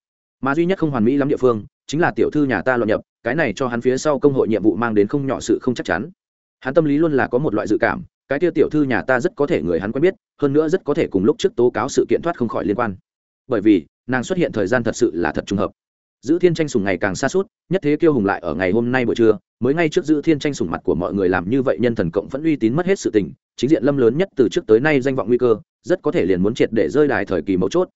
Mà duy nhất không hoàn mỹ lắm địa phương, chính là tiểu thư nhà ta luận nhập, cái này cho hắn phía sau công hội nhiệm vụ mang đến không nhỏ sự không chắc chắn. Hắn tâm lý luôn là có một loại dự cảm, cái kia tiểu thư nhà ta rất có thể người hắn quen biết, hơn nữa rất có thể cùng lúc trước tố cáo sự kiện thoát không khỏi liên quan. Bởi vì nàng xuất hiện thời gian thật sự là thật trùng hợp. Giữ thiên tranh sùng ngày càng xa suốt, nhất thế kiêu hùng lại ở ngày hôm nay buổi trưa, mới ngay trước giữ thiên tranh sùng mặt của mọi người làm như vậy nhân thần cộng vẫn uy tín mất hết sự tình, chính diện lâm lớn nhất từ trước tới nay danh vọng nguy cơ, rất có thể liền muốn triệt để rơi đài thời kỳ mấu chốt.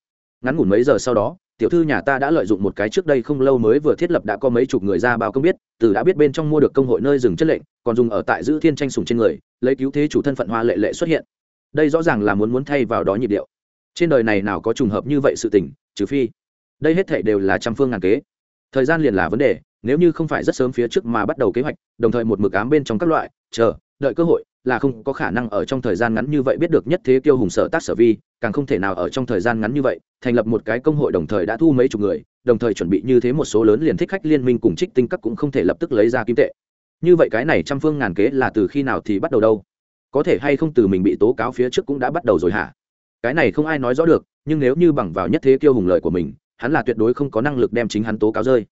Ngắn ngủn mấy giờ sau đó, tiểu thư nhà ta đã lợi dụng một cái trước đây không lâu mới vừa thiết lập đã có mấy chục người ra báo công biết, từ đã biết bên trong mua được công hội nơi dừng chất lệnh, còn dùng ở tại giữ thiên tranh sùng trên người, lấy cứu thế chủ thân phận hoa lệ lệ xuất hiện. Đây rõ ràng là muốn muốn thay vào đó nhịp điệu trên đời này nào có trùng hợp như vậy sự tình, trừ phi, đây hết thể đều là trăm phương ngàn kế. Thời gian liền là vấn đề, nếu như không phải rất sớm phía trước mà bắt đầu kế hoạch, đồng thời một mực ám bên trong các loại, chờ, đợi cơ hội, là không có khả năng ở trong thời gian ngắn như vậy biết được nhất thế kiêu hùng sở tác sở vi, càng không thể nào ở trong thời gian ngắn như vậy, thành lập một cái công hội đồng thời đã thu mấy chục người, đồng thời chuẩn bị như thế một số lớn liền thích khách liên minh cùng trích tinh các cũng không thể lập tức lấy ra kim tệ. Như vậy cái này trăm phương ngàn kế là từ khi nào thì bắt đầu đâu? Có thể hay không từ mình bị tố cáo phía trước cũng đã bắt đầu rồi hả? Cái này không ai nói rõ được, nhưng nếu như bằng vào nhất thế kiêu hùng lợi của mình, hắn là tuyệt đối không có năng lực đem chính hắn tố cáo rơi.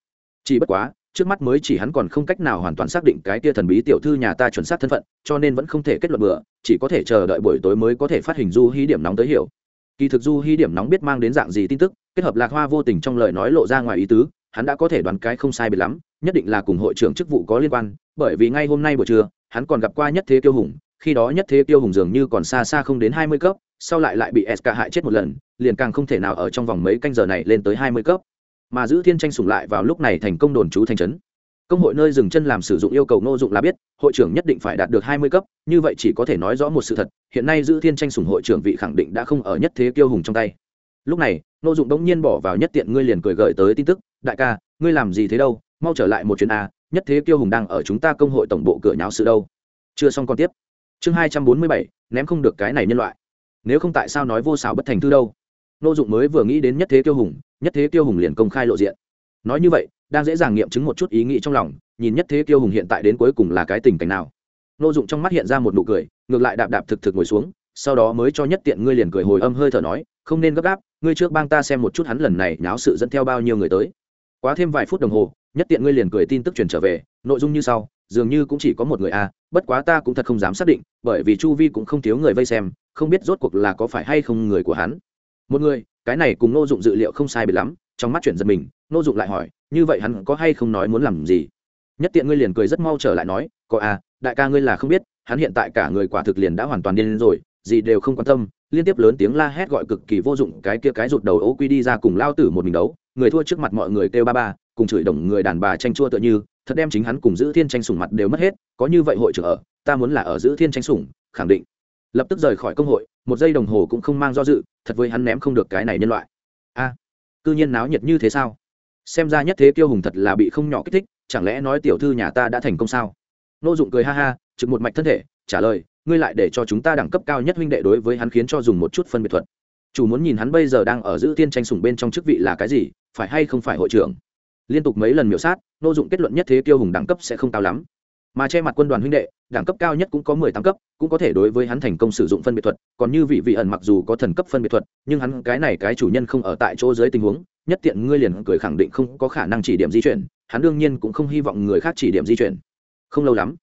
Chỉ bất quá, trước mắt mới chỉ hắn còn không cách nào hoàn toàn xác định cái tia thần bí tiểu thư nhà ta chuẩn xác thân phận, cho nên vẫn không thể kết luận bừa, chỉ có thể chờ đợi buổi tối mới có thể phát hình du hí điểm nóng tới hiểu. Kỳ thực du hí điểm nóng biết mang đến dạng gì tin tức, kết hợp lạc hoa vô tình trong lời nói lộ ra ngoài ý tứ, hắn đã có thể đoán cái không sai biệt lắm, nhất định là cùng hội trưởng chức vụ có liên quan, bởi vì ngay hôm nay buổi trưa, hắn còn gặp qua nhất thế tiêu hùng, khi đó nhất thế tiêu hùng dường như còn xa xa không đến hai mươi cấp sau lại lại bị sk hại chết một lần, liền càng không thể nào ở trong vòng mấy canh giờ này lên tới hai mươi cấp. Mà giữ thiên tranh sủng lại vào lúc này thành công đồn trú thành trấn. Công hội nơi dừng chân làm sử dụng yêu cầu nô dụng là biết, hội trưởng nhất định phải đạt được hai mươi cấp, như vậy chỉ có thể nói rõ một sự thật, hiện nay giữ thiên tranh sủng hội trưởng vị khẳng định đã không ở nhất thế tiêu hùng trong tay. Lúc này nô dụng đống nhiên bỏ vào nhất tiện ngươi liền cười gợi tới tin tức, đại ca, ngươi làm gì thế đâu, mau trở lại một chuyến a nhất thế tiêu hùng đang ở chúng ta công hội tổng bộ cửa nháo sự đâu. Chưa xong còn tiếp. Chương hai trăm bốn mươi bảy, ném không được cái này nhân loại nếu không tại sao nói vô xảo bất thành thư đâu? Nô dụng mới vừa nghĩ đến nhất thế tiêu hùng, nhất thế tiêu hùng liền công khai lộ diện. Nói như vậy, đang dễ dàng nghiệm chứng một chút ý nghĩ trong lòng, nhìn nhất thế tiêu hùng hiện tại đến cuối cùng là cái tình cảnh nào? Nô dụng trong mắt hiện ra một nụ cười, ngược lại đạp đạp thực thực ngồi xuống, sau đó mới cho nhất tiện ngươi liền cười hồi âm hơi thở nói, không nên gấp gáp, ngươi trước bang ta xem một chút hắn lần này náo sự dẫn theo bao nhiêu người tới. Quá thêm vài phút đồng hồ, nhất tiện ngươi liền cười tin tức truyền trở về, nội dung như sau dường như cũng chỉ có một người a, bất quá ta cũng thật không dám xác định, bởi vì chu vi cũng không thiếu người vây xem, không biết rốt cuộc là có phải hay không người của hắn. Một người, cái này cùng nô dụng dự liệu không sai biệt lắm, trong mắt chuyển giật mình nô dụng lại hỏi, như vậy hắn có hay không nói muốn làm gì? Nhất tiện ngươi liền cười rất mau trở lại nói, có a, đại ca ngươi là không biết, hắn hiện tại cả người quả thực liền đã hoàn toàn điên rồi, gì đều không quan tâm. Liên tiếp lớn tiếng la hét gọi cực kỳ vô dụng, cái kia cái rụt đầu ố quy đi ra cùng lao tử một mình đấu, người thua trước mặt mọi người kêu ba ba cùng chửi đồng người đàn bà tranh chua tựa như thật đem chính hắn cùng giữ thiên tranh sủng mặt đều mất hết có như vậy hội trưởng ở ta muốn là ở giữ thiên tranh sủng khẳng định. Lập tức rời khỏi công hội một giây đồng hồ cũng không mang do dự thật với hắn ném không được cái này nhân loại. A à, cư nhiên náo nhiệt như thế sao? Xem ra nhất thế kiêu hùng thật là bị không nhỏ kích thích chẳng lẽ nói tiểu thư nhà ta đã thành công sao? Nô dụng cười ha ha trực một mạch thân thể trả lời ngươi lại để cho chúng ta đẳng cấp cao nhất huynh đệ đối với hắn khiến cho dùng một chút phân biệt thuật. Chủ muốn nhìn hắn bây giờ đang ở giữ tiên tranh sủng bên trong chức vị là cái gì phải hay không phải hội trưởng? Liên tục mấy lần miểu sát, nô dụng kết luận nhất thế tiêu hùng đẳng cấp sẽ không cao lắm. Mà che mặt quân đoàn huynh đệ, đẳng cấp cao nhất cũng có mười tám cấp, cũng có thể đối với hắn thành công sử dụng phân biệt thuật, còn như vị vị ẩn mặc dù có thần cấp phân biệt thuật, nhưng hắn cái này cái chủ nhân không ở tại chỗ dưới tình huống, nhất tiện ngươi liền cười khẳng định không có khả năng chỉ điểm di chuyển, hắn đương nhiên cũng không hy vọng người khác chỉ điểm di chuyển. Không lâu lắm,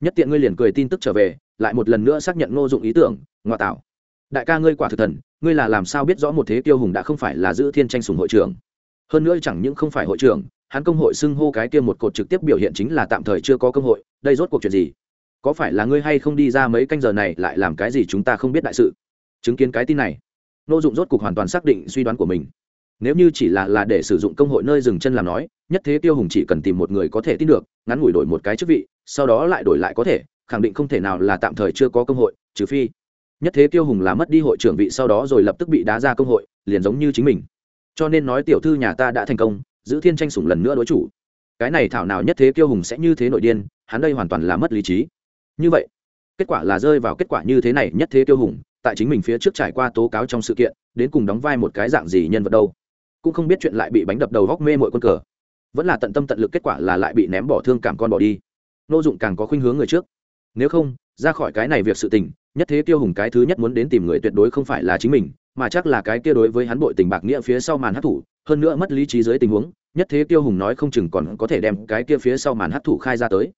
nhất tiện ngươi liền cười tin tức trở về, lại một lần nữa xác nhận ngô dụng ý tưởng ngoại tạo. Đại ca ngươi quả thực thần, ngươi là làm sao biết rõ một thế tiêu hùng đã không phải là giữ thiên tranh sùng hội trưởng? Hơn nữa chẳng những không phải hội trưởng, hắn công hội xưng hô cái kia một cột trực tiếp biểu hiện chính là tạm thời chưa có công hội, đây rốt cuộc chuyện gì? Có phải là ngươi hay không đi ra mấy canh giờ này lại làm cái gì chúng ta không biết đại sự? Chứng kiến cái tin này, nô dụng rốt cuộc hoàn toàn xác định suy đoán của mình. Nếu như chỉ là là để sử dụng công hội nơi dừng chân làm nói, nhất thế tiêu hùng chỉ cần tìm một người có thể tin được, ngắn ngủi đổi một cái chức vị, sau đó lại đổi lại có thể, khẳng định không thể nào là tạm thời chưa có công hội, trừ phi. Nhất thế tiêu hùng là mất đi hội trưởng vị sau đó rồi lập tức bị đá ra công hội, liền giống như chính mình cho nên nói tiểu thư nhà ta đã thành công, giữ thiên tranh sủng lần nữa đối chủ. Cái này thảo nào nhất thế kiêu hùng sẽ như thế nội điên, hắn đây hoàn toàn là mất lý trí. Như vậy, kết quả là rơi vào kết quả như thế này, nhất thế kiêu hùng, tại chính mình phía trước trải qua tố cáo trong sự kiện, đến cùng đóng vai một cái dạng gì nhân vật đâu. Cũng không biết chuyện lại bị bánh đập đầu góc mê mội quân cờ. Vẫn là tận tâm tận lực kết quả là lại bị ném bỏ thương cảm con bỏ đi. Nô dụng càng có khuynh hướng người trước. Nếu không, ra khỏi cái này việc sự tình, nhất thế tiêu hùng cái thứ nhất muốn đến tìm người tuyệt đối không phải là chính mình mà chắc là cái kia đối với hắn bội tình bạc nghĩa phía sau màn hát thủ, hơn nữa mất lý trí dưới tình huống, nhất thế tiêu hùng nói không chừng còn có thể đem cái kia phía sau màn hát thủ khai ra tới.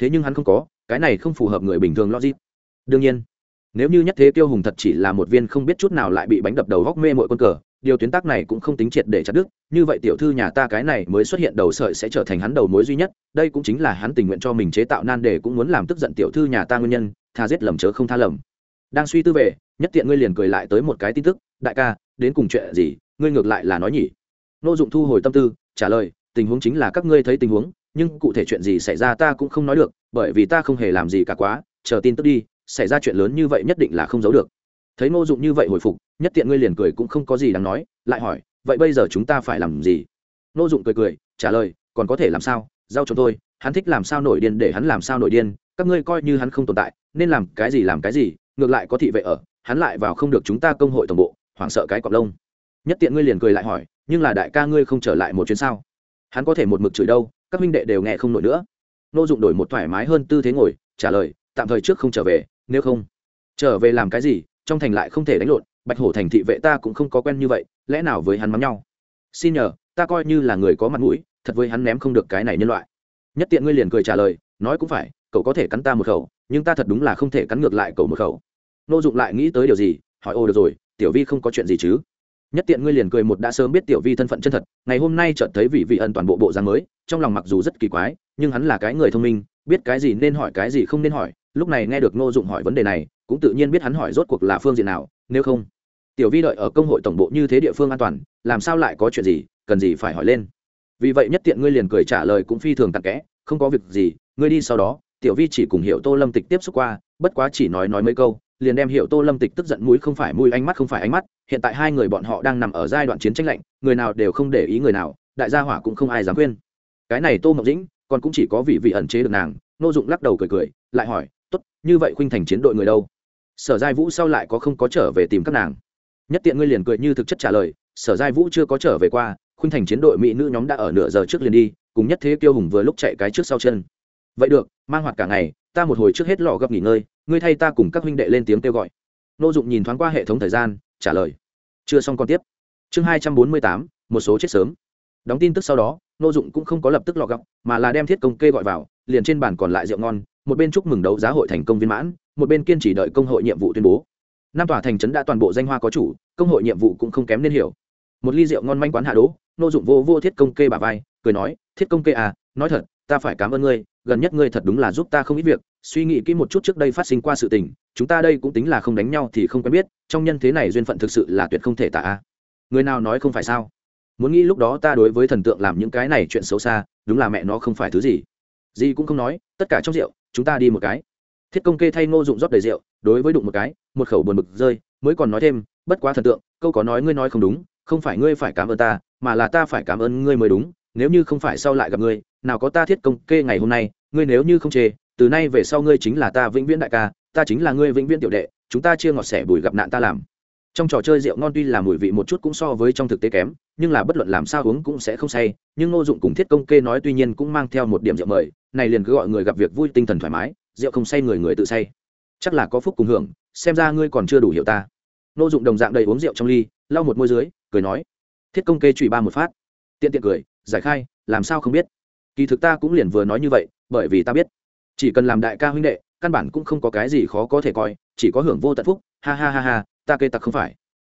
Thế nhưng hắn không có, cái này không phù hợp người bình thường logic. Đương nhiên, nếu như nhất thế tiêu hùng thật chỉ là một viên không biết chút nào lại bị bánh đập đầu góc mê mội quân cờ, điều tuyến tác này cũng không tính triệt để chặt đứt, như vậy tiểu thư nhà ta cái này mới xuất hiện đầu sợi sẽ trở thành hắn đầu mối duy nhất, đây cũng chính là hắn tình nguyện cho mình chế tạo nan đề cũng muốn làm tức giận tiểu thư nhà ta nguyên nhân, tha giết lầm chớ không tha lầm. Đang suy tư về nhất tiện ngươi liền cười lại tới một cái tin tức, đại ca, đến cùng chuyện gì, ngươi ngược lại là nói nhỉ? Nô dụng thu hồi tâm tư, trả lời, tình huống chính là các ngươi thấy tình huống, nhưng cụ thể chuyện gì xảy ra ta cũng không nói được, bởi vì ta không hề làm gì cả quá, chờ tin tức đi, xảy ra chuyện lớn như vậy nhất định là không giấu được. Thấy nô dụng như vậy hồi phục, nhất tiện ngươi liền cười cũng không có gì đáng nói, lại hỏi, vậy bây giờ chúng ta phải làm gì? Nô dụng cười cười, trả lời, còn có thể làm sao? Giao cho tôi, hắn thích làm sao nổi điên để hắn làm sao nổi điên, các ngươi coi như hắn không tồn tại, nên làm cái gì làm cái gì, ngược lại có thị vệ ở hắn lại vào không được chúng ta công hội tổng bộ, hoảng sợ cái cọp lông. Nhất tiện ngươi liền cười lại hỏi, nhưng là đại ca ngươi không trở lại một chuyến sao? Hắn có thể một mực chửi đâu, các huynh đệ đều nghe không nổi nữa. Nô dụng đổi một thoải mái hơn tư thế ngồi, trả lời, tạm thời trước không trở về, nếu không. Trở về làm cái gì, trong thành lại không thể đánh lộn, bạch hổ thành thị vệ ta cũng không có quen như vậy, lẽ nào với hắn mắm nhau? Xin nhờ, ta coi như là người có mặt mũi, thật với hắn ném không được cái này nhân loại. Nhất tiện ngươi liền cười trả lời, nói cũng phải, cậu có thể cắn ta một khẩu, nhưng ta thật đúng là không thể cắn ngược lại cậu một khẩu nô dụng lại nghĩ tới điều gì, hỏi ô được rồi, tiểu vi không có chuyện gì chứ? Nhất tiện ngươi liền cười một đã sớm biết tiểu vi thân phận chân thật, ngày hôm nay chợt thấy vị vị ẩn toàn bộ bộ dáng mới, trong lòng mặc dù rất kỳ quái, nhưng hắn là cái người thông minh, biết cái gì nên hỏi cái gì không nên hỏi, lúc này nghe được ngô dụng hỏi vấn đề này, cũng tự nhiên biết hắn hỏi rốt cuộc là phương diện nào, nếu không, tiểu vi đợi ở công hội tổng bộ như thế địa phương an toàn, làm sao lại có chuyện gì, cần gì phải hỏi lên. Vì vậy nhất tiện ngươi liền cười trả lời cũng phi thường tặc kẽ, không có việc gì, ngươi đi sau đó. Tiểu vi chỉ cùng hiểu tô lâm tịch tiếp xúc qua, bất quá chỉ nói nói mấy câu liền đem hiệu tô lâm tịch tức giận mũi không phải mũi, ánh mắt không phải ánh mắt, hiện tại hai người bọn họ đang nằm ở giai đoạn chiến tranh lạnh, người nào đều không để ý người nào, đại gia hỏa cũng không ai dám khuyên. Cái này tô mộng dĩnh, còn cũng chỉ có vị vị ẩn chế được nàng, nô dụng lắc đầu cười cười, lại hỏi, tốt, như vậy khuynh thành chiến đội người đâu? Sở giai vũ sau lại có không có trở về tìm các nàng. Nhất tiện ngươi liền cười như thực chất trả lời, sở giai vũ chưa có trở về qua, khuynh thành chiến đội mỹ nữ nhóm đã ở nửa giờ trước liền đi, cùng nhất thế kiêu hùng vừa lúc chạy cái trước sau chân. Vậy được, mang hoạt cả ngày, ta một hồi trước hết lò gấp nghỉ ngơi ngươi thay ta cùng các huynh đệ lên tiếng kêu gọi. Nô dụng nhìn thoáng qua hệ thống thời gian, trả lời. Chưa xong còn tiếp. Chương hai trăm bốn mươi tám, một số chết sớm. Đóng tin tức sau đó, nô dụng cũng không có lập tức lọ gọng, mà là đem thiết công kê gọi vào, liền trên bàn còn lại rượu ngon, một bên chúc mừng đấu giá hội thành công viên mãn, một bên kiên trì đợi công hội nhiệm vụ tuyên bố. Năm tòa thành trấn đã toàn bộ danh hoa có chủ, công hội nhiệm vụ cũng không kém nên hiểu. Một ly rượu ngon manh quán hạ đỗ, nô dụng vô vô thiết công kê bà vai, cười nói, thiết công kê à nói thật, ta phải cảm ơn ngươi gần nhất ngươi thật đúng là giúp ta không ít việc, suy nghĩ kỹ một chút trước đây phát sinh qua sự tình, chúng ta đây cũng tính là không đánh nhau thì không quen biết, trong nhân thế này duyên phận thực sự là tuyệt không thể tả. Người nào nói không phải sao? Muốn nghĩ lúc đó ta đối với thần tượng làm những cái này chuyện xấu xa, đúng là mẹ nó không phải thứ gì. Gì cũng không nói, tất cả trong rượu, chúng ta đi một cái. Thiết công kê thay ngô dụng rót đầy rượu, đối với đụng một cái, một khẩu buồn bực rơi, mới còn nói thêm, bất quá thần tượng, câu có nói ngươi nói không đúng, không phải ngươi phải cảm ơn ta, mà là ta phải cảm ơn ngươi mới đúng, nếu như không phải sau lại gặp ngươi nào có ta thiết công kê ngày hôm nay, ngươi nếu như không chê, từ nay về sau ngươi chính là ta vĩnh viễn đại ca, ta chính là ngươi vĩnh viễn tiểu đệ, chúng ta chia ngọt sẻ bùi gặp nạn ta làm. Trong trò chơi rượu ngon tuy là mùi vị một chút cũng so với trong thực tế kém, nhưng là bất luận làm sao uống cũng sẽ không say, nhưng ngô dụng cùng thiết công kê nói tuy nhiên cũng mang theo một điểm rượu mời, này liền cứ gọi người gặp việc vui tinh thần thoải mái, rượu không say người người tự say. Chắc là có phúc cùng hưởng, xem ra ngươi còn chưa đủ hiểu ta. Ngô dụng đồng dạng đầy uống rượu trong ly, lau một môi dưới, cười nói. Thiết công kê chùy ba một phát. Tiện tiện cười, giải khai, làm sao không biết? Kỳ thực ta cũng liền vừa nói như vậy, bởi vì ta biết. Chỉ cần làm đại ca huynh đệ, căn bản cũng không có cái gì khó có thể coi, chỉ có hưởng vô tận phúc. Ha ha ha ha, ta kê tặc không phải.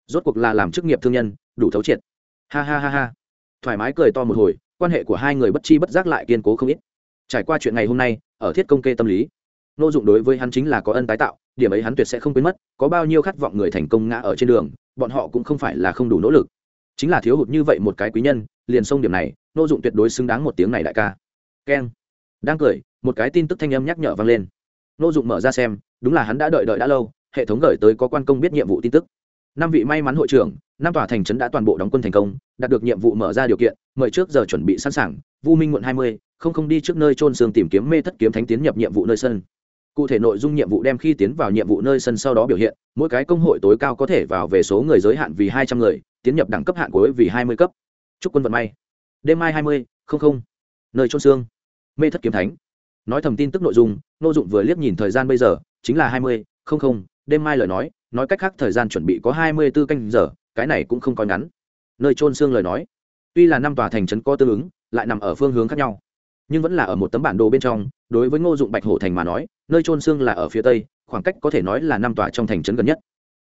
Rốt cuộc là làm chức nghiệp thương nhân, đủ thấu triệt. Ha ha ha ha. Thoải mái cười to một hồi, quan hệ của hai người bất chi bất giác lại kiên cố không ít. Trải qua chuyện ngày hôm nay, ở thiết công kê tâm lý, nô dụng đối với hắn chính là có ân tái tạo, điểm ấy hắn tuyệt sẽ không quên mất, có bao nhiêu khát vọng người thành công ngã ở trên đường, bọn họ cũng không phải là không đủ nỗ lực chính là thiếu hụt như vậy một cái quý nhân, liền xông điểm này, nô dụng tuyệt đối xứng đáng một tiếng này đại ca. Keng. Đang cười, một cái tin tức thanh âm nhắc nhở vang lên. Nô dụng mở ra xem, đúng là hắn đã đợi đợi đã lâu, hệ thống gửi tới có quan công biết nhiệm vụ tin tức. Năm vị may mắn hội trưởng, năm tòa thành trấn đã toàn bộ đóng quân thành công, đạt được nhiệm vụ mở ra điều kiện, mời trước giờ chuẩn bị sẵn sàng, vu minh muộn hai mươi, không không đi trước nơi trôn xương tìm kiếm mê thất kiếm thánh tiến nhập nhiệm vụ nơi sân. Cụ thể nội dung nhiệm vụ đem khi tiến vào nhiệm vụ nơi sân sau đó biểu hiện, mỗi cái công hội tối cao có thể vào về số người giới hạn vì hai trăm người tiến nhập đẳng cấp hạn cuối vì hai mươi cấp. Chúc quân vận may. Đêm mai hai mươi, không không. Nơi trôn xương. Mê thất kiếm thánh. Nói thầm tin tức nội dung, Ngô dụng vừa liếc nhìn thời gian bây giờ, chính là hai mươi, không không. Đêm mai lời nói nói cách khác thời gian chuẩn bị có hai mươi b ố canh giờ, cái này cũng không coi ngắn. Nơi trôn xương lời nói. Tuy là năm tòa thành trấn có tương ứng, lại nằm ở phương hướng khác nhau, nhưng vẫn là ở một tấm bản đồ bên trong, đối với ngô dụng bạch hổ thành mà nói, nơi trôn xương là ở phía tây, khoảng cách có thể nói là năm tòa trong thành trấn gần nhất.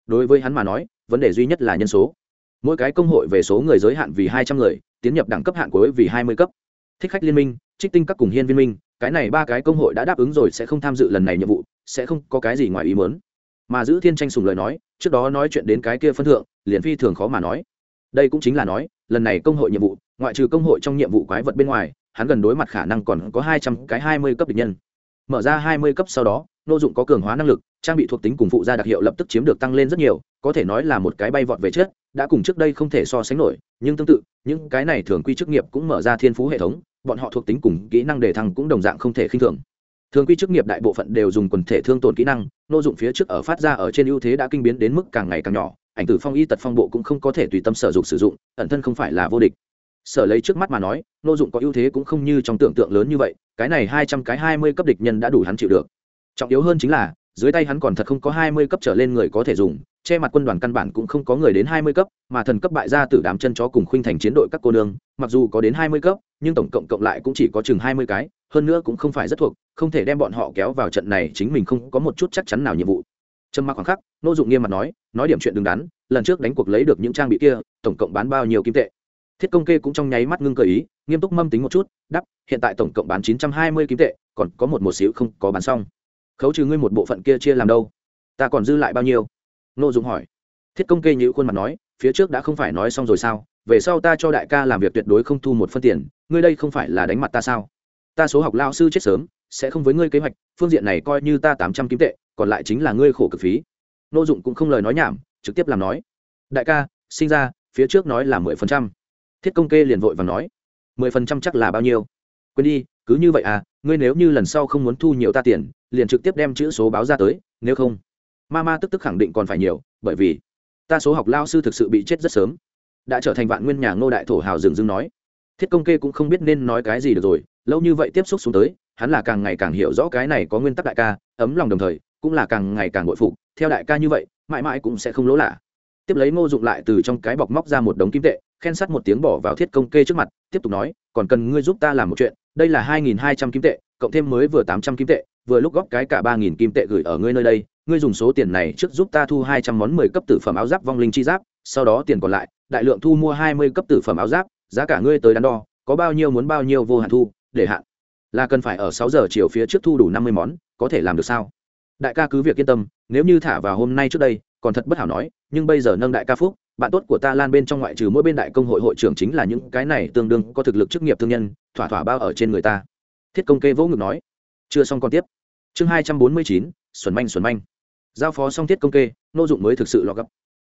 Đối với hắn mà nói, vấn đề duy nhất là nhân số mỗi cái công hội về số người giới hạn vì hai trăm người, tiến nhập đẳng cấp hạn cuối vì hai mươi cấp. Thích khách liên minh, trích tinh các cùng hiên viên minh, cái này ba cái công hội đã đáp ứng rồi sẽ không tham dự lần này nhiệm vụ, sẽ không có cái gì ngoài ý muốn. Mà giữ thiên tranh sùng lời nói, trước đó nói chuyện đến cái kia phân thượng, liền phi thường khó mà nói. Đây cũng chính là nói, lần này công hội nhiệm vụ, ngoại trừ công hội trong nhiệm vụ quái vật bên ngoài, hắn gần đối mặt khả năng còn có hai trăm cái hai mươi cấp địch nhân. Mở ra hai mươi cấp sau đó nô dụng có cường hóa năng lực, trang bị thuộc tính cùng phụ gia đặc hiệu lập tức chiếm được tăng lên rất nhiều, có thể nói là một cái bay vọt về trước, đã cùng trước đây không thể so sánh nổi, nhưng tương tự, những cái này thường quy chức nghiệp cũng mở ra thiên phú hệ thống, bọn họ thuộc tính cùng kỹ năng đề thăng cũng đồng dạng không thể khinh thường. Thường quy chức nghiệp đại bộ phận đều dùng quần thể thương tổn kỹ năng, nô dụng phía trước ở phát ra ở trên ưu thế đã kinh biến đến mức càng ngày càng nhỏ, ảnh tử phong y tật phong bộ cũng không có thể tùy tâm sở dụng sử dụng, ẩn thân không phải là vô địch. Sở lấy trước mắt mà nói, nô dụng có ưu thế cũng không như trong tưởng tượng lớn như vậy, cái này hai trăm cái hai mươi cấp địch nhân đã đủ hắn chịu được trọng yếu hơn chính là, dưới tay hắn còn thật không có hai mươi cấp trở lên người có thể dùng, che mặt quân đoàn căn bản cũng không có người đến hai mươi cấp, mà thần cấp bại ra từ đám chân chó cùng khuynh thành chiến đội các cô nương, mặc dù có đến hai mươi cấp, nhưng tổng cộng cộng lại cũng chỉ có chừng hai mươi cái, hơn nữa cũng không phải rất thuộc, không thể đem bọn họ kéo vào trận này chính mình không có một chút chắc chắn nào nhiệm vụ. Trâm mặc khoảng khắc, nô dụng nghiêm mặt nói nói điểm chuyện đứng đắn, lần trước đánh cuộc lấy được những trang bị kia, tổng cộng bán bao nhiêu kim tệ? Thiết công kê cũng trong nháy mắt ngưng cơ ý, nghiêm túc mâm tính một chút đắp hiện tại tổng cộng bán chín trăm hai mươi kim tệ, còn có một một xíu không có bán xong khấu trừ ngươi một bộ phận kia chia làm đâu? Ta còn dư lại bao nhiêu? Nô dụng hỏi. Thiết công kê như khuôn mặt nói, phía trước đã không phải nói xong rồi sao? Về sau ta cho đại ca làm việc tuyệt đối không thu một phân tiền, ngươi đây không phải là đánh mặt ta sao? Ta số học lao sư chết sớm, sẽ không với ngươi kế hoạch, phương diện này coi như ta tám trăm kim tệ, còn lại chính là ngươi khổ cực phí. Nô dụng cũng không lời nói nhảm, trực tiếp làm nói, đại ca, sinh ra, phía trước nói là mười phần trăm. Thiết công kê liền vội và nói, mười phần trăm chắc là bao nhiêu? Quên đi cứ như vậy à ngươi nếu như lần sau không muốn thu nhiều ta tiền, liền trực tiếp đem chữ số báo ra tới, nếu không ma ma tức tức khẳng định còn phải nhiều, bởi vì ta số học lao sư thực sự bị chết rất sớm. Đã trở thành vạn nguyên nhà ngô đại thổ hào dừng dưng nói. Thiết công kê cũng không biết nên nói cái gì được rồi, lâu như vậy tiếp xúc xuống tới, hắn là càng ngày càng hiểu rõ cái này có nguyên tắc đại ca, ấm lòng đồng thời, cũng là càng ngày càng bội phụ theo đại ca như vậy, mãi mãi cũng sẽ không lỗ lạ tiếp lấy ngô dụng lại từ trong cái bọc móc ra một đống kim tệ, khen sắt một tiếng bỏ vào thiết công kê trước mặt, tiếp tục nói, còn cần ngươi giúp ta làm một chuyện, đây là hai nghìn hai trăm kim tệ, cộng thêm mới vừa tám trăm kim tệ, vừa lúc góp cái cả ba nghìn kim tệ gửi ở ngươi nơi đây, ngươi dùng số tiền này trước giúp ta thu hai trăm món mười cấp tử phẩm áo giáp vong linh chi giáp, sau đó tiền còn lại, đại lượng thu mua hai mươi cấp tử phẩm áo giáp, giá cả ngươi tới đắn đo, có bao nhiêu muốn bao nhiêu vô hạn thu, để hạn. Là cần phải ở sáu giờ chiều phía trước thu đủ năm mươi món, có thể làm được sao? Đại ca cứ việc yên tâm, nếu như thả vào hôm nay trước đây còn thật bất hảo nói, nhưng bây giờ nâng đại ca phúc, bạn tốt của ta lan bên trong ngoại trừ mỗi bên đại công hội hội trưởng chính là những cái này tương đương có thực lực chức nghiệp thương nhân, thỏa thỏa bao ở trên người ta. Thiết công kê vỗ ngực nói. Chưa xong còn tiếp. Chương hai trăm bốn mươi chín, xuẩn manh xuẩn manh. Giao phó xong thiết công kê, nô dụng mới thực sự lo gấp.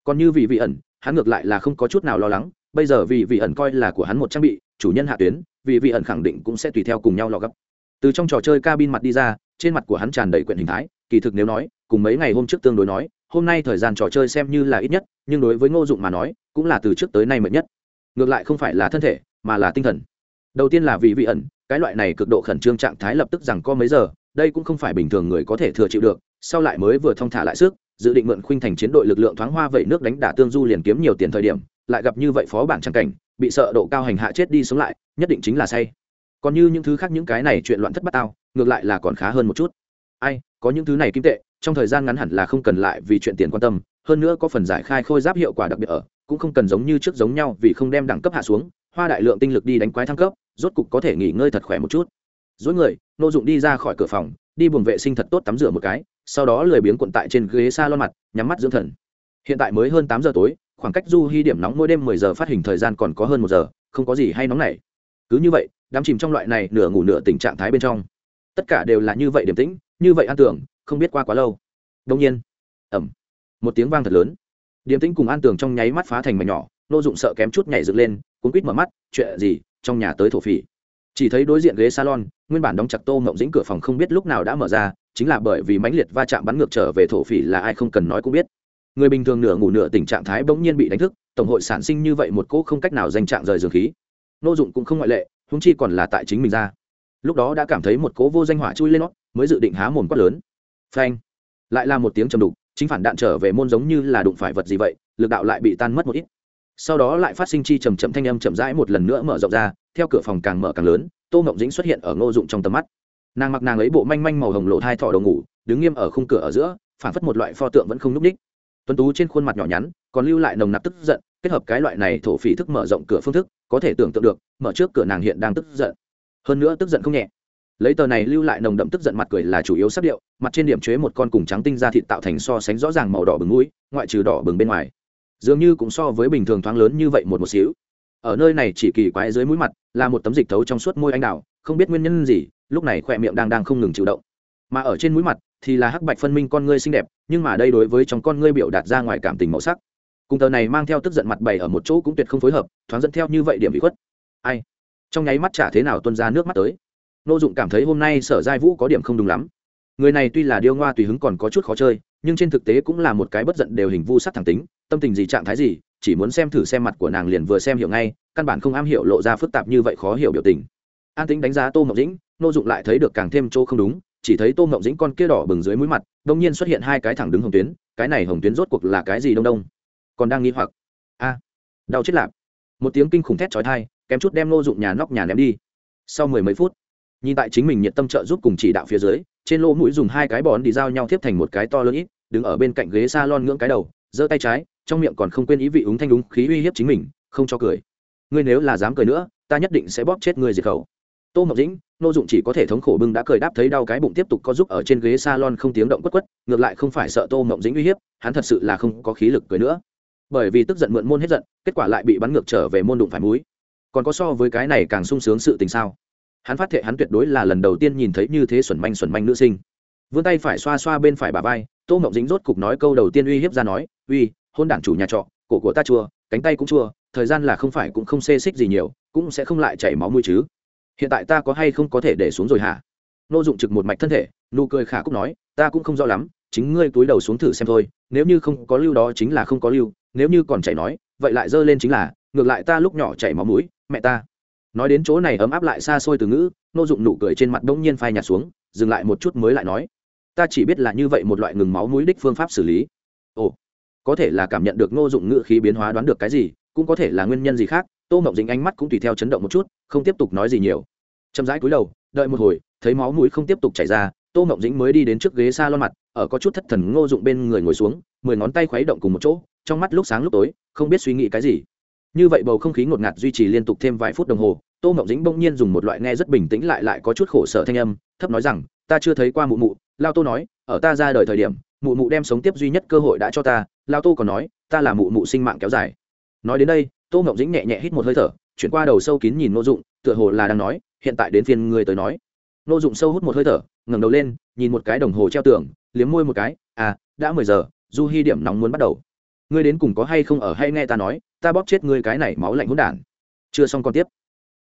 Còn như vị vị ẩn, hắn ngược lại là không có chút nào lo lắng, bây giờ vị vị ẩn coi là của hắn một trang bị, chủ nhân hạ tuyến, vị vị ẩn khẳng định cũng sẽ tùy theo cùng nhau lo gấp. Từ trong trò chơi cabin mặt đi ra, trên mặt của hắn tràn đầy quyển hình thái, kỳ thực nếu nói, cùng mấy ngày hôm trước tương đối nói hôm nay thời gian trò chơi xem như là ít nhất, nhưng đối với ngô dụng mà nói, cũng là từ trước tới nay mệt nhất. Ngược lại không phải là thân thể, mà là tinh thần. Đầu tiên là vị vị ẩn, cái loại này cực độ khẩn trương trạng thái lập tức rằng có mấy giờ, đây cũng không phải bình thường người có thể thừa chịu được, sau lại mới vừa thong thả lại sức, dự định mượn khuynh thành chiến đội lực lượng thoáng hoa vậy nước đánh đả tương du liền kiếm nhiều tiền thời điểm, lại gặp như vậy phó bản trang cảnh, bị sợ độ cao hành hạ chết đi sống lại, nhất định chính là say. Còn như những thứ khác những cái này chuyện loạn thất bát tao, ngược lại là còn khá hơn một chút. Ai, có những thứ này kim tệ trong thời gian ngắn hẳn là không cần lại vì chuyện tiền quan tâm, hơn nữa có phần giải khai khôi giáp hiệu quả đặc biệt ở, cũng không cần giống như trước giống nhau vì không đem đẳng cấp hạ xuống, hoa đại lượng tinh lực đi đánh quái thăng cấp, rốt cục có thể nghỉ ngơi thật khỏe một chút. Dối người, nô dụng đi ra khỏi cửa phòng, đi buồng vệ sinh thật tốt tắm rửa một cái, sau đó lười biếng cuộn tại trên ghế s a lon mặt, nhắm mắt dưỡng thần. Hiện tại mới hơn tám giờ tối, khoảng cách du hy điểm nóng mỗi đêm mười giờ phát hình thời gian còn có hơn một giờ, không có gì hay nóng này cứ như vậy, đám chìm trong loại này nửa ngủ nửa tình trạng thái bên trong. Tất cả đều là như vậy điềm tĩnh, như vậy an tưởng không biết qua quá lâu. Đông nhiên ẩm một tiếng vang thật lớn. Điềm tĩnh cùng an tường trong nháy mắt phá thành mảnh nhỏ, nô dụng sợ kém chút nhảy dựng lên, cuốn quýt mở mắt, chuyện gì? Trong nhà tới thổ phỉ. Chỉ thấy đối diện ghế salon, nguyên bản đóng chặt tô mộng dĩnh cửa phòng không biết lúc nào đã mở ra, chính là bởi vì mãnh liệt va chạm bắn ngược trở về thổ phỉ là ai không cần nói cũng biết. Người bình thường nửa ngủ nửa tình trạng thái bỗng nhiên bị đánh thức, tổng hội sản sinh như vậy một cỗ không cách nào danh trạng rời giường khí. Nô dụng cũng không ngoại lệ húng chi còn là tại chính mình ra. Lúc đó đã cảm thấy một cỗ vô danh hỏa chui lên nó, mới dự định há mồm quát lớn phanh. Lại là một tiếng trầm đục, chính phản đạn trở về môn giống như là đụng phải vật gì vậy, lực đạo lại bị tan mất một ít. Sau đó lại phát sinh chi trầm chậm thanh âm chậm rãi một lần nữa mở rộng ra, theo cửa phòng càng mở càng lớn, tô mộng dĩnh xuất hiện ở ngô dụng trong tầm mắt. Nàng mặc nàng ấy bộ manh manh màu hồng lộ hai thỏ đầu ngủ, đứng nghiêm ở khung cửa ở giữa phản phất một loại pho tượng vẫn không n ú c ních tuấn tú trên khuôn mặt nhỏ nhắn, còn lưu lại nồng nặc tức giận, kết hợp cái loại này thổ phỉ thức mở rộng cửa phương thức, có thể tưởng tượng được, mở trước cửa nàng hiện đang tức giận. Hơn nữa tức giận không nhẹ lấy tờ này lưu lại nồng đậm tức giận mặt cười là chủ yếu sắc điệu, mặt trên điểm chế một con cùng trắng tinh ra thịt tạo thành so sánh rõ ràng màu đỏ bừng mũi, ngoại trừ đỏ bừng bên ngoài. Dường như cũng so với bình thường thoáng lớn như vậy một một xíu. Ở nơi này chỉ kỳ quái dưới mũi mặt, là một tấm dịch thấu trong suốt môi anh đào, không biết nguyên nhân gì, lúc này khỏe miệng đang đang không ngừng chịu động. Mà ở trên mũi mặt thì là hắc bạch phân minh con ngươi xinh đẹp, nhưng mà đây đối với trong con ngươi biểu đạt ra ngoài cảm tình màu sắc. Cùng tờ này mang theo tức giận mặt bày ở một chỗ cũng tuyệt không phối hợp, thoáng dẫn theo như vậy điểm bị khuất. Ai? Trong nháy mắt chả thế nào tuân ra nước mắt tới nô dụng cảm thấy hôm nay sở giai vũ có điểm không đúng lắm. Người này tuy là điêu ngoa tùy hứng còn có chút khó chơi, nhưng trên thực tế cũng là một cái bất giận đều hình vu sắc thẳng tính, tâm tình gì trạng thái gì, chỉ muốn xem thử xem mặt của nàng liền vừa xem hiểu ngay, căn bản không am hiểu lộ ra phức tạp như vậy khó hiểu biểu tình. An tính đánh giá tô mộng dĩnh, nô dụng lại thấy được càng thêm chỗ không đúng, chỉ thấy tô mộng dĩnh con kia đỏ bừng dưới mũi mặt, đông nhiên xuất hiện hai cái thẳng đứng hồng tuyến, cái này hồng tuyến rốt cuộc là cái gì đông đông? Còn đang nghi hoặc. A, đau chết lạp. Một tiếng kinh khủng thét chói thai kém chút đem nô dụng nhà nóc nhà ném đi. Sau mười mấy phút nhìn tại chính mình nhiệt tâm trợ giúp cùng chỉ đạo phía dưới, trên lỗ mũi dùng hai cái bòn đi giao nhau tiếp thành một cái to lớn ít, đứng ở bên cạnh ghế s a lon ngưỡng cái đầu, giơ tay trái, trong miệng còn không quên ý vị úng thanh đúng khí uy hiếp chính mình, không cho cười. Ngươi nếu là dám cười nữa, ta nhất định sẽ bóp chết ngươi diệt khẩu. Tô mộng dĩnh, nô dụng chỉ có thể thống khổ bưng đã cười đáp thấy đau cái bụng tiếp tục có giúp ở trên ghế s a lon không tiếng động quất quất, ngược lại không phải sợ tô mộng dĩnh uy hiếp, hắn thật sự là không có khí lực cười nữa. Bởi vì tức giận mượn môn hết giận, kết quả lại bị bắn ngược trở về môn đụng phải múi còn có so với cái này càng sung sướng sự tình sao? Hắn phát thệ hắn tuyệt đối là lần đầu tiên nhìn thấy như thế xuẩn manh xuẩn manh nữ sinh. Vươn tay phải xoa xoa bên phải bà vai, tô mộng dính rốt cục nói câu đầu tiên uy hiếp ra nói, uy, hôn đảng chủ nhà trọ, cổ của ta chua, cánh tay cũng chua, thời gian là không phải cũng không xê xích gì nhiều, cũng sẽ không lại chảy máu mũi chứ. Hiện tại ta có hay không có thể để xuống rồi hả? Nô dụng trực một mạch thân thể, nụ cười khả cúc nói, ta cũng không rõ lắm, chính ngươi túi đầu xuống thử xem thôi, nếu như không có lưu đó chính là không có lưu, nếu như còn chảy nói, vậy lại dơ lên chính là, ngược lại ta lúc nhỏ chảy máu mũi, mẹ ta nói đến chỗ này ấm áp lại xa xôi từ ngữ nô dụng nụ cười trên mặt đông nhiên phai nhạt xuống, dừng lại một chút mới lại nói, ta chỉ biết là như vậy một loại ngừng máu mũi đích phương pháp xử lý. Ồ, có thể là cảm nhận được nô dụng ngữ khí biến hóa đoán được cái gì, cũng có thể là nguyên nhân gì khác, tô mộng dính ánh mắt cũng tùy theo chấn động một chút, không tiếp tục nói gì nhiều. Chậm rãi cúi đầu, đợi một hồi, thấy máu mũi không tiếp tục chảy ra, tô mộng dính mới đi đến trước ghế s a lon mặt, ở có chút thất thần ngô dụng bên người ngồi xuống, mười ngón tay khuấy động cùng một chỗ, trong mắt lúc sáng lúc tối, không biết suy nghĩ cái gì. Như vậy bầu không khí ngột ngạt duy trì liên tục thêm vài phút đồng hồ tô mộng Dĩnh bỗng nhiên dùng một loại nghe rất bình tĩnh lại lại có chút khổ sở thanh âm, thấp nói rằng, ta chưa thấy qua mụ mụ. Lao tô nói, ở ta ra đời thời điểm, mụ mụ đem sống tiếp duy nhất cơ hội đã cho ta. Lao tô còn nói, ta là mụ mụ sinh mạng kéo dài. Nói đến đây, tô mộng Dĩnh nhẹ nhẹ hít một hơi thở, chuyển qua đầu sâu kín nhìn n ô dụng, tựa hồ là đang nói, hiện tại đến phiên người tới nói. N ô dụng sâu hút một hơi thở, ngẩng đầu lên, nhìn một cái đồng hồ treo tường, liếm môi một cái à đã mười giờ, du hy điểm nóng muốn bắt đầu. Ngươi đến cùng có hay không ở hay nghe ta nói, ta bóp chết ngươi cái này máu lạnh hỗn đản. Chưa xong còn tiếp.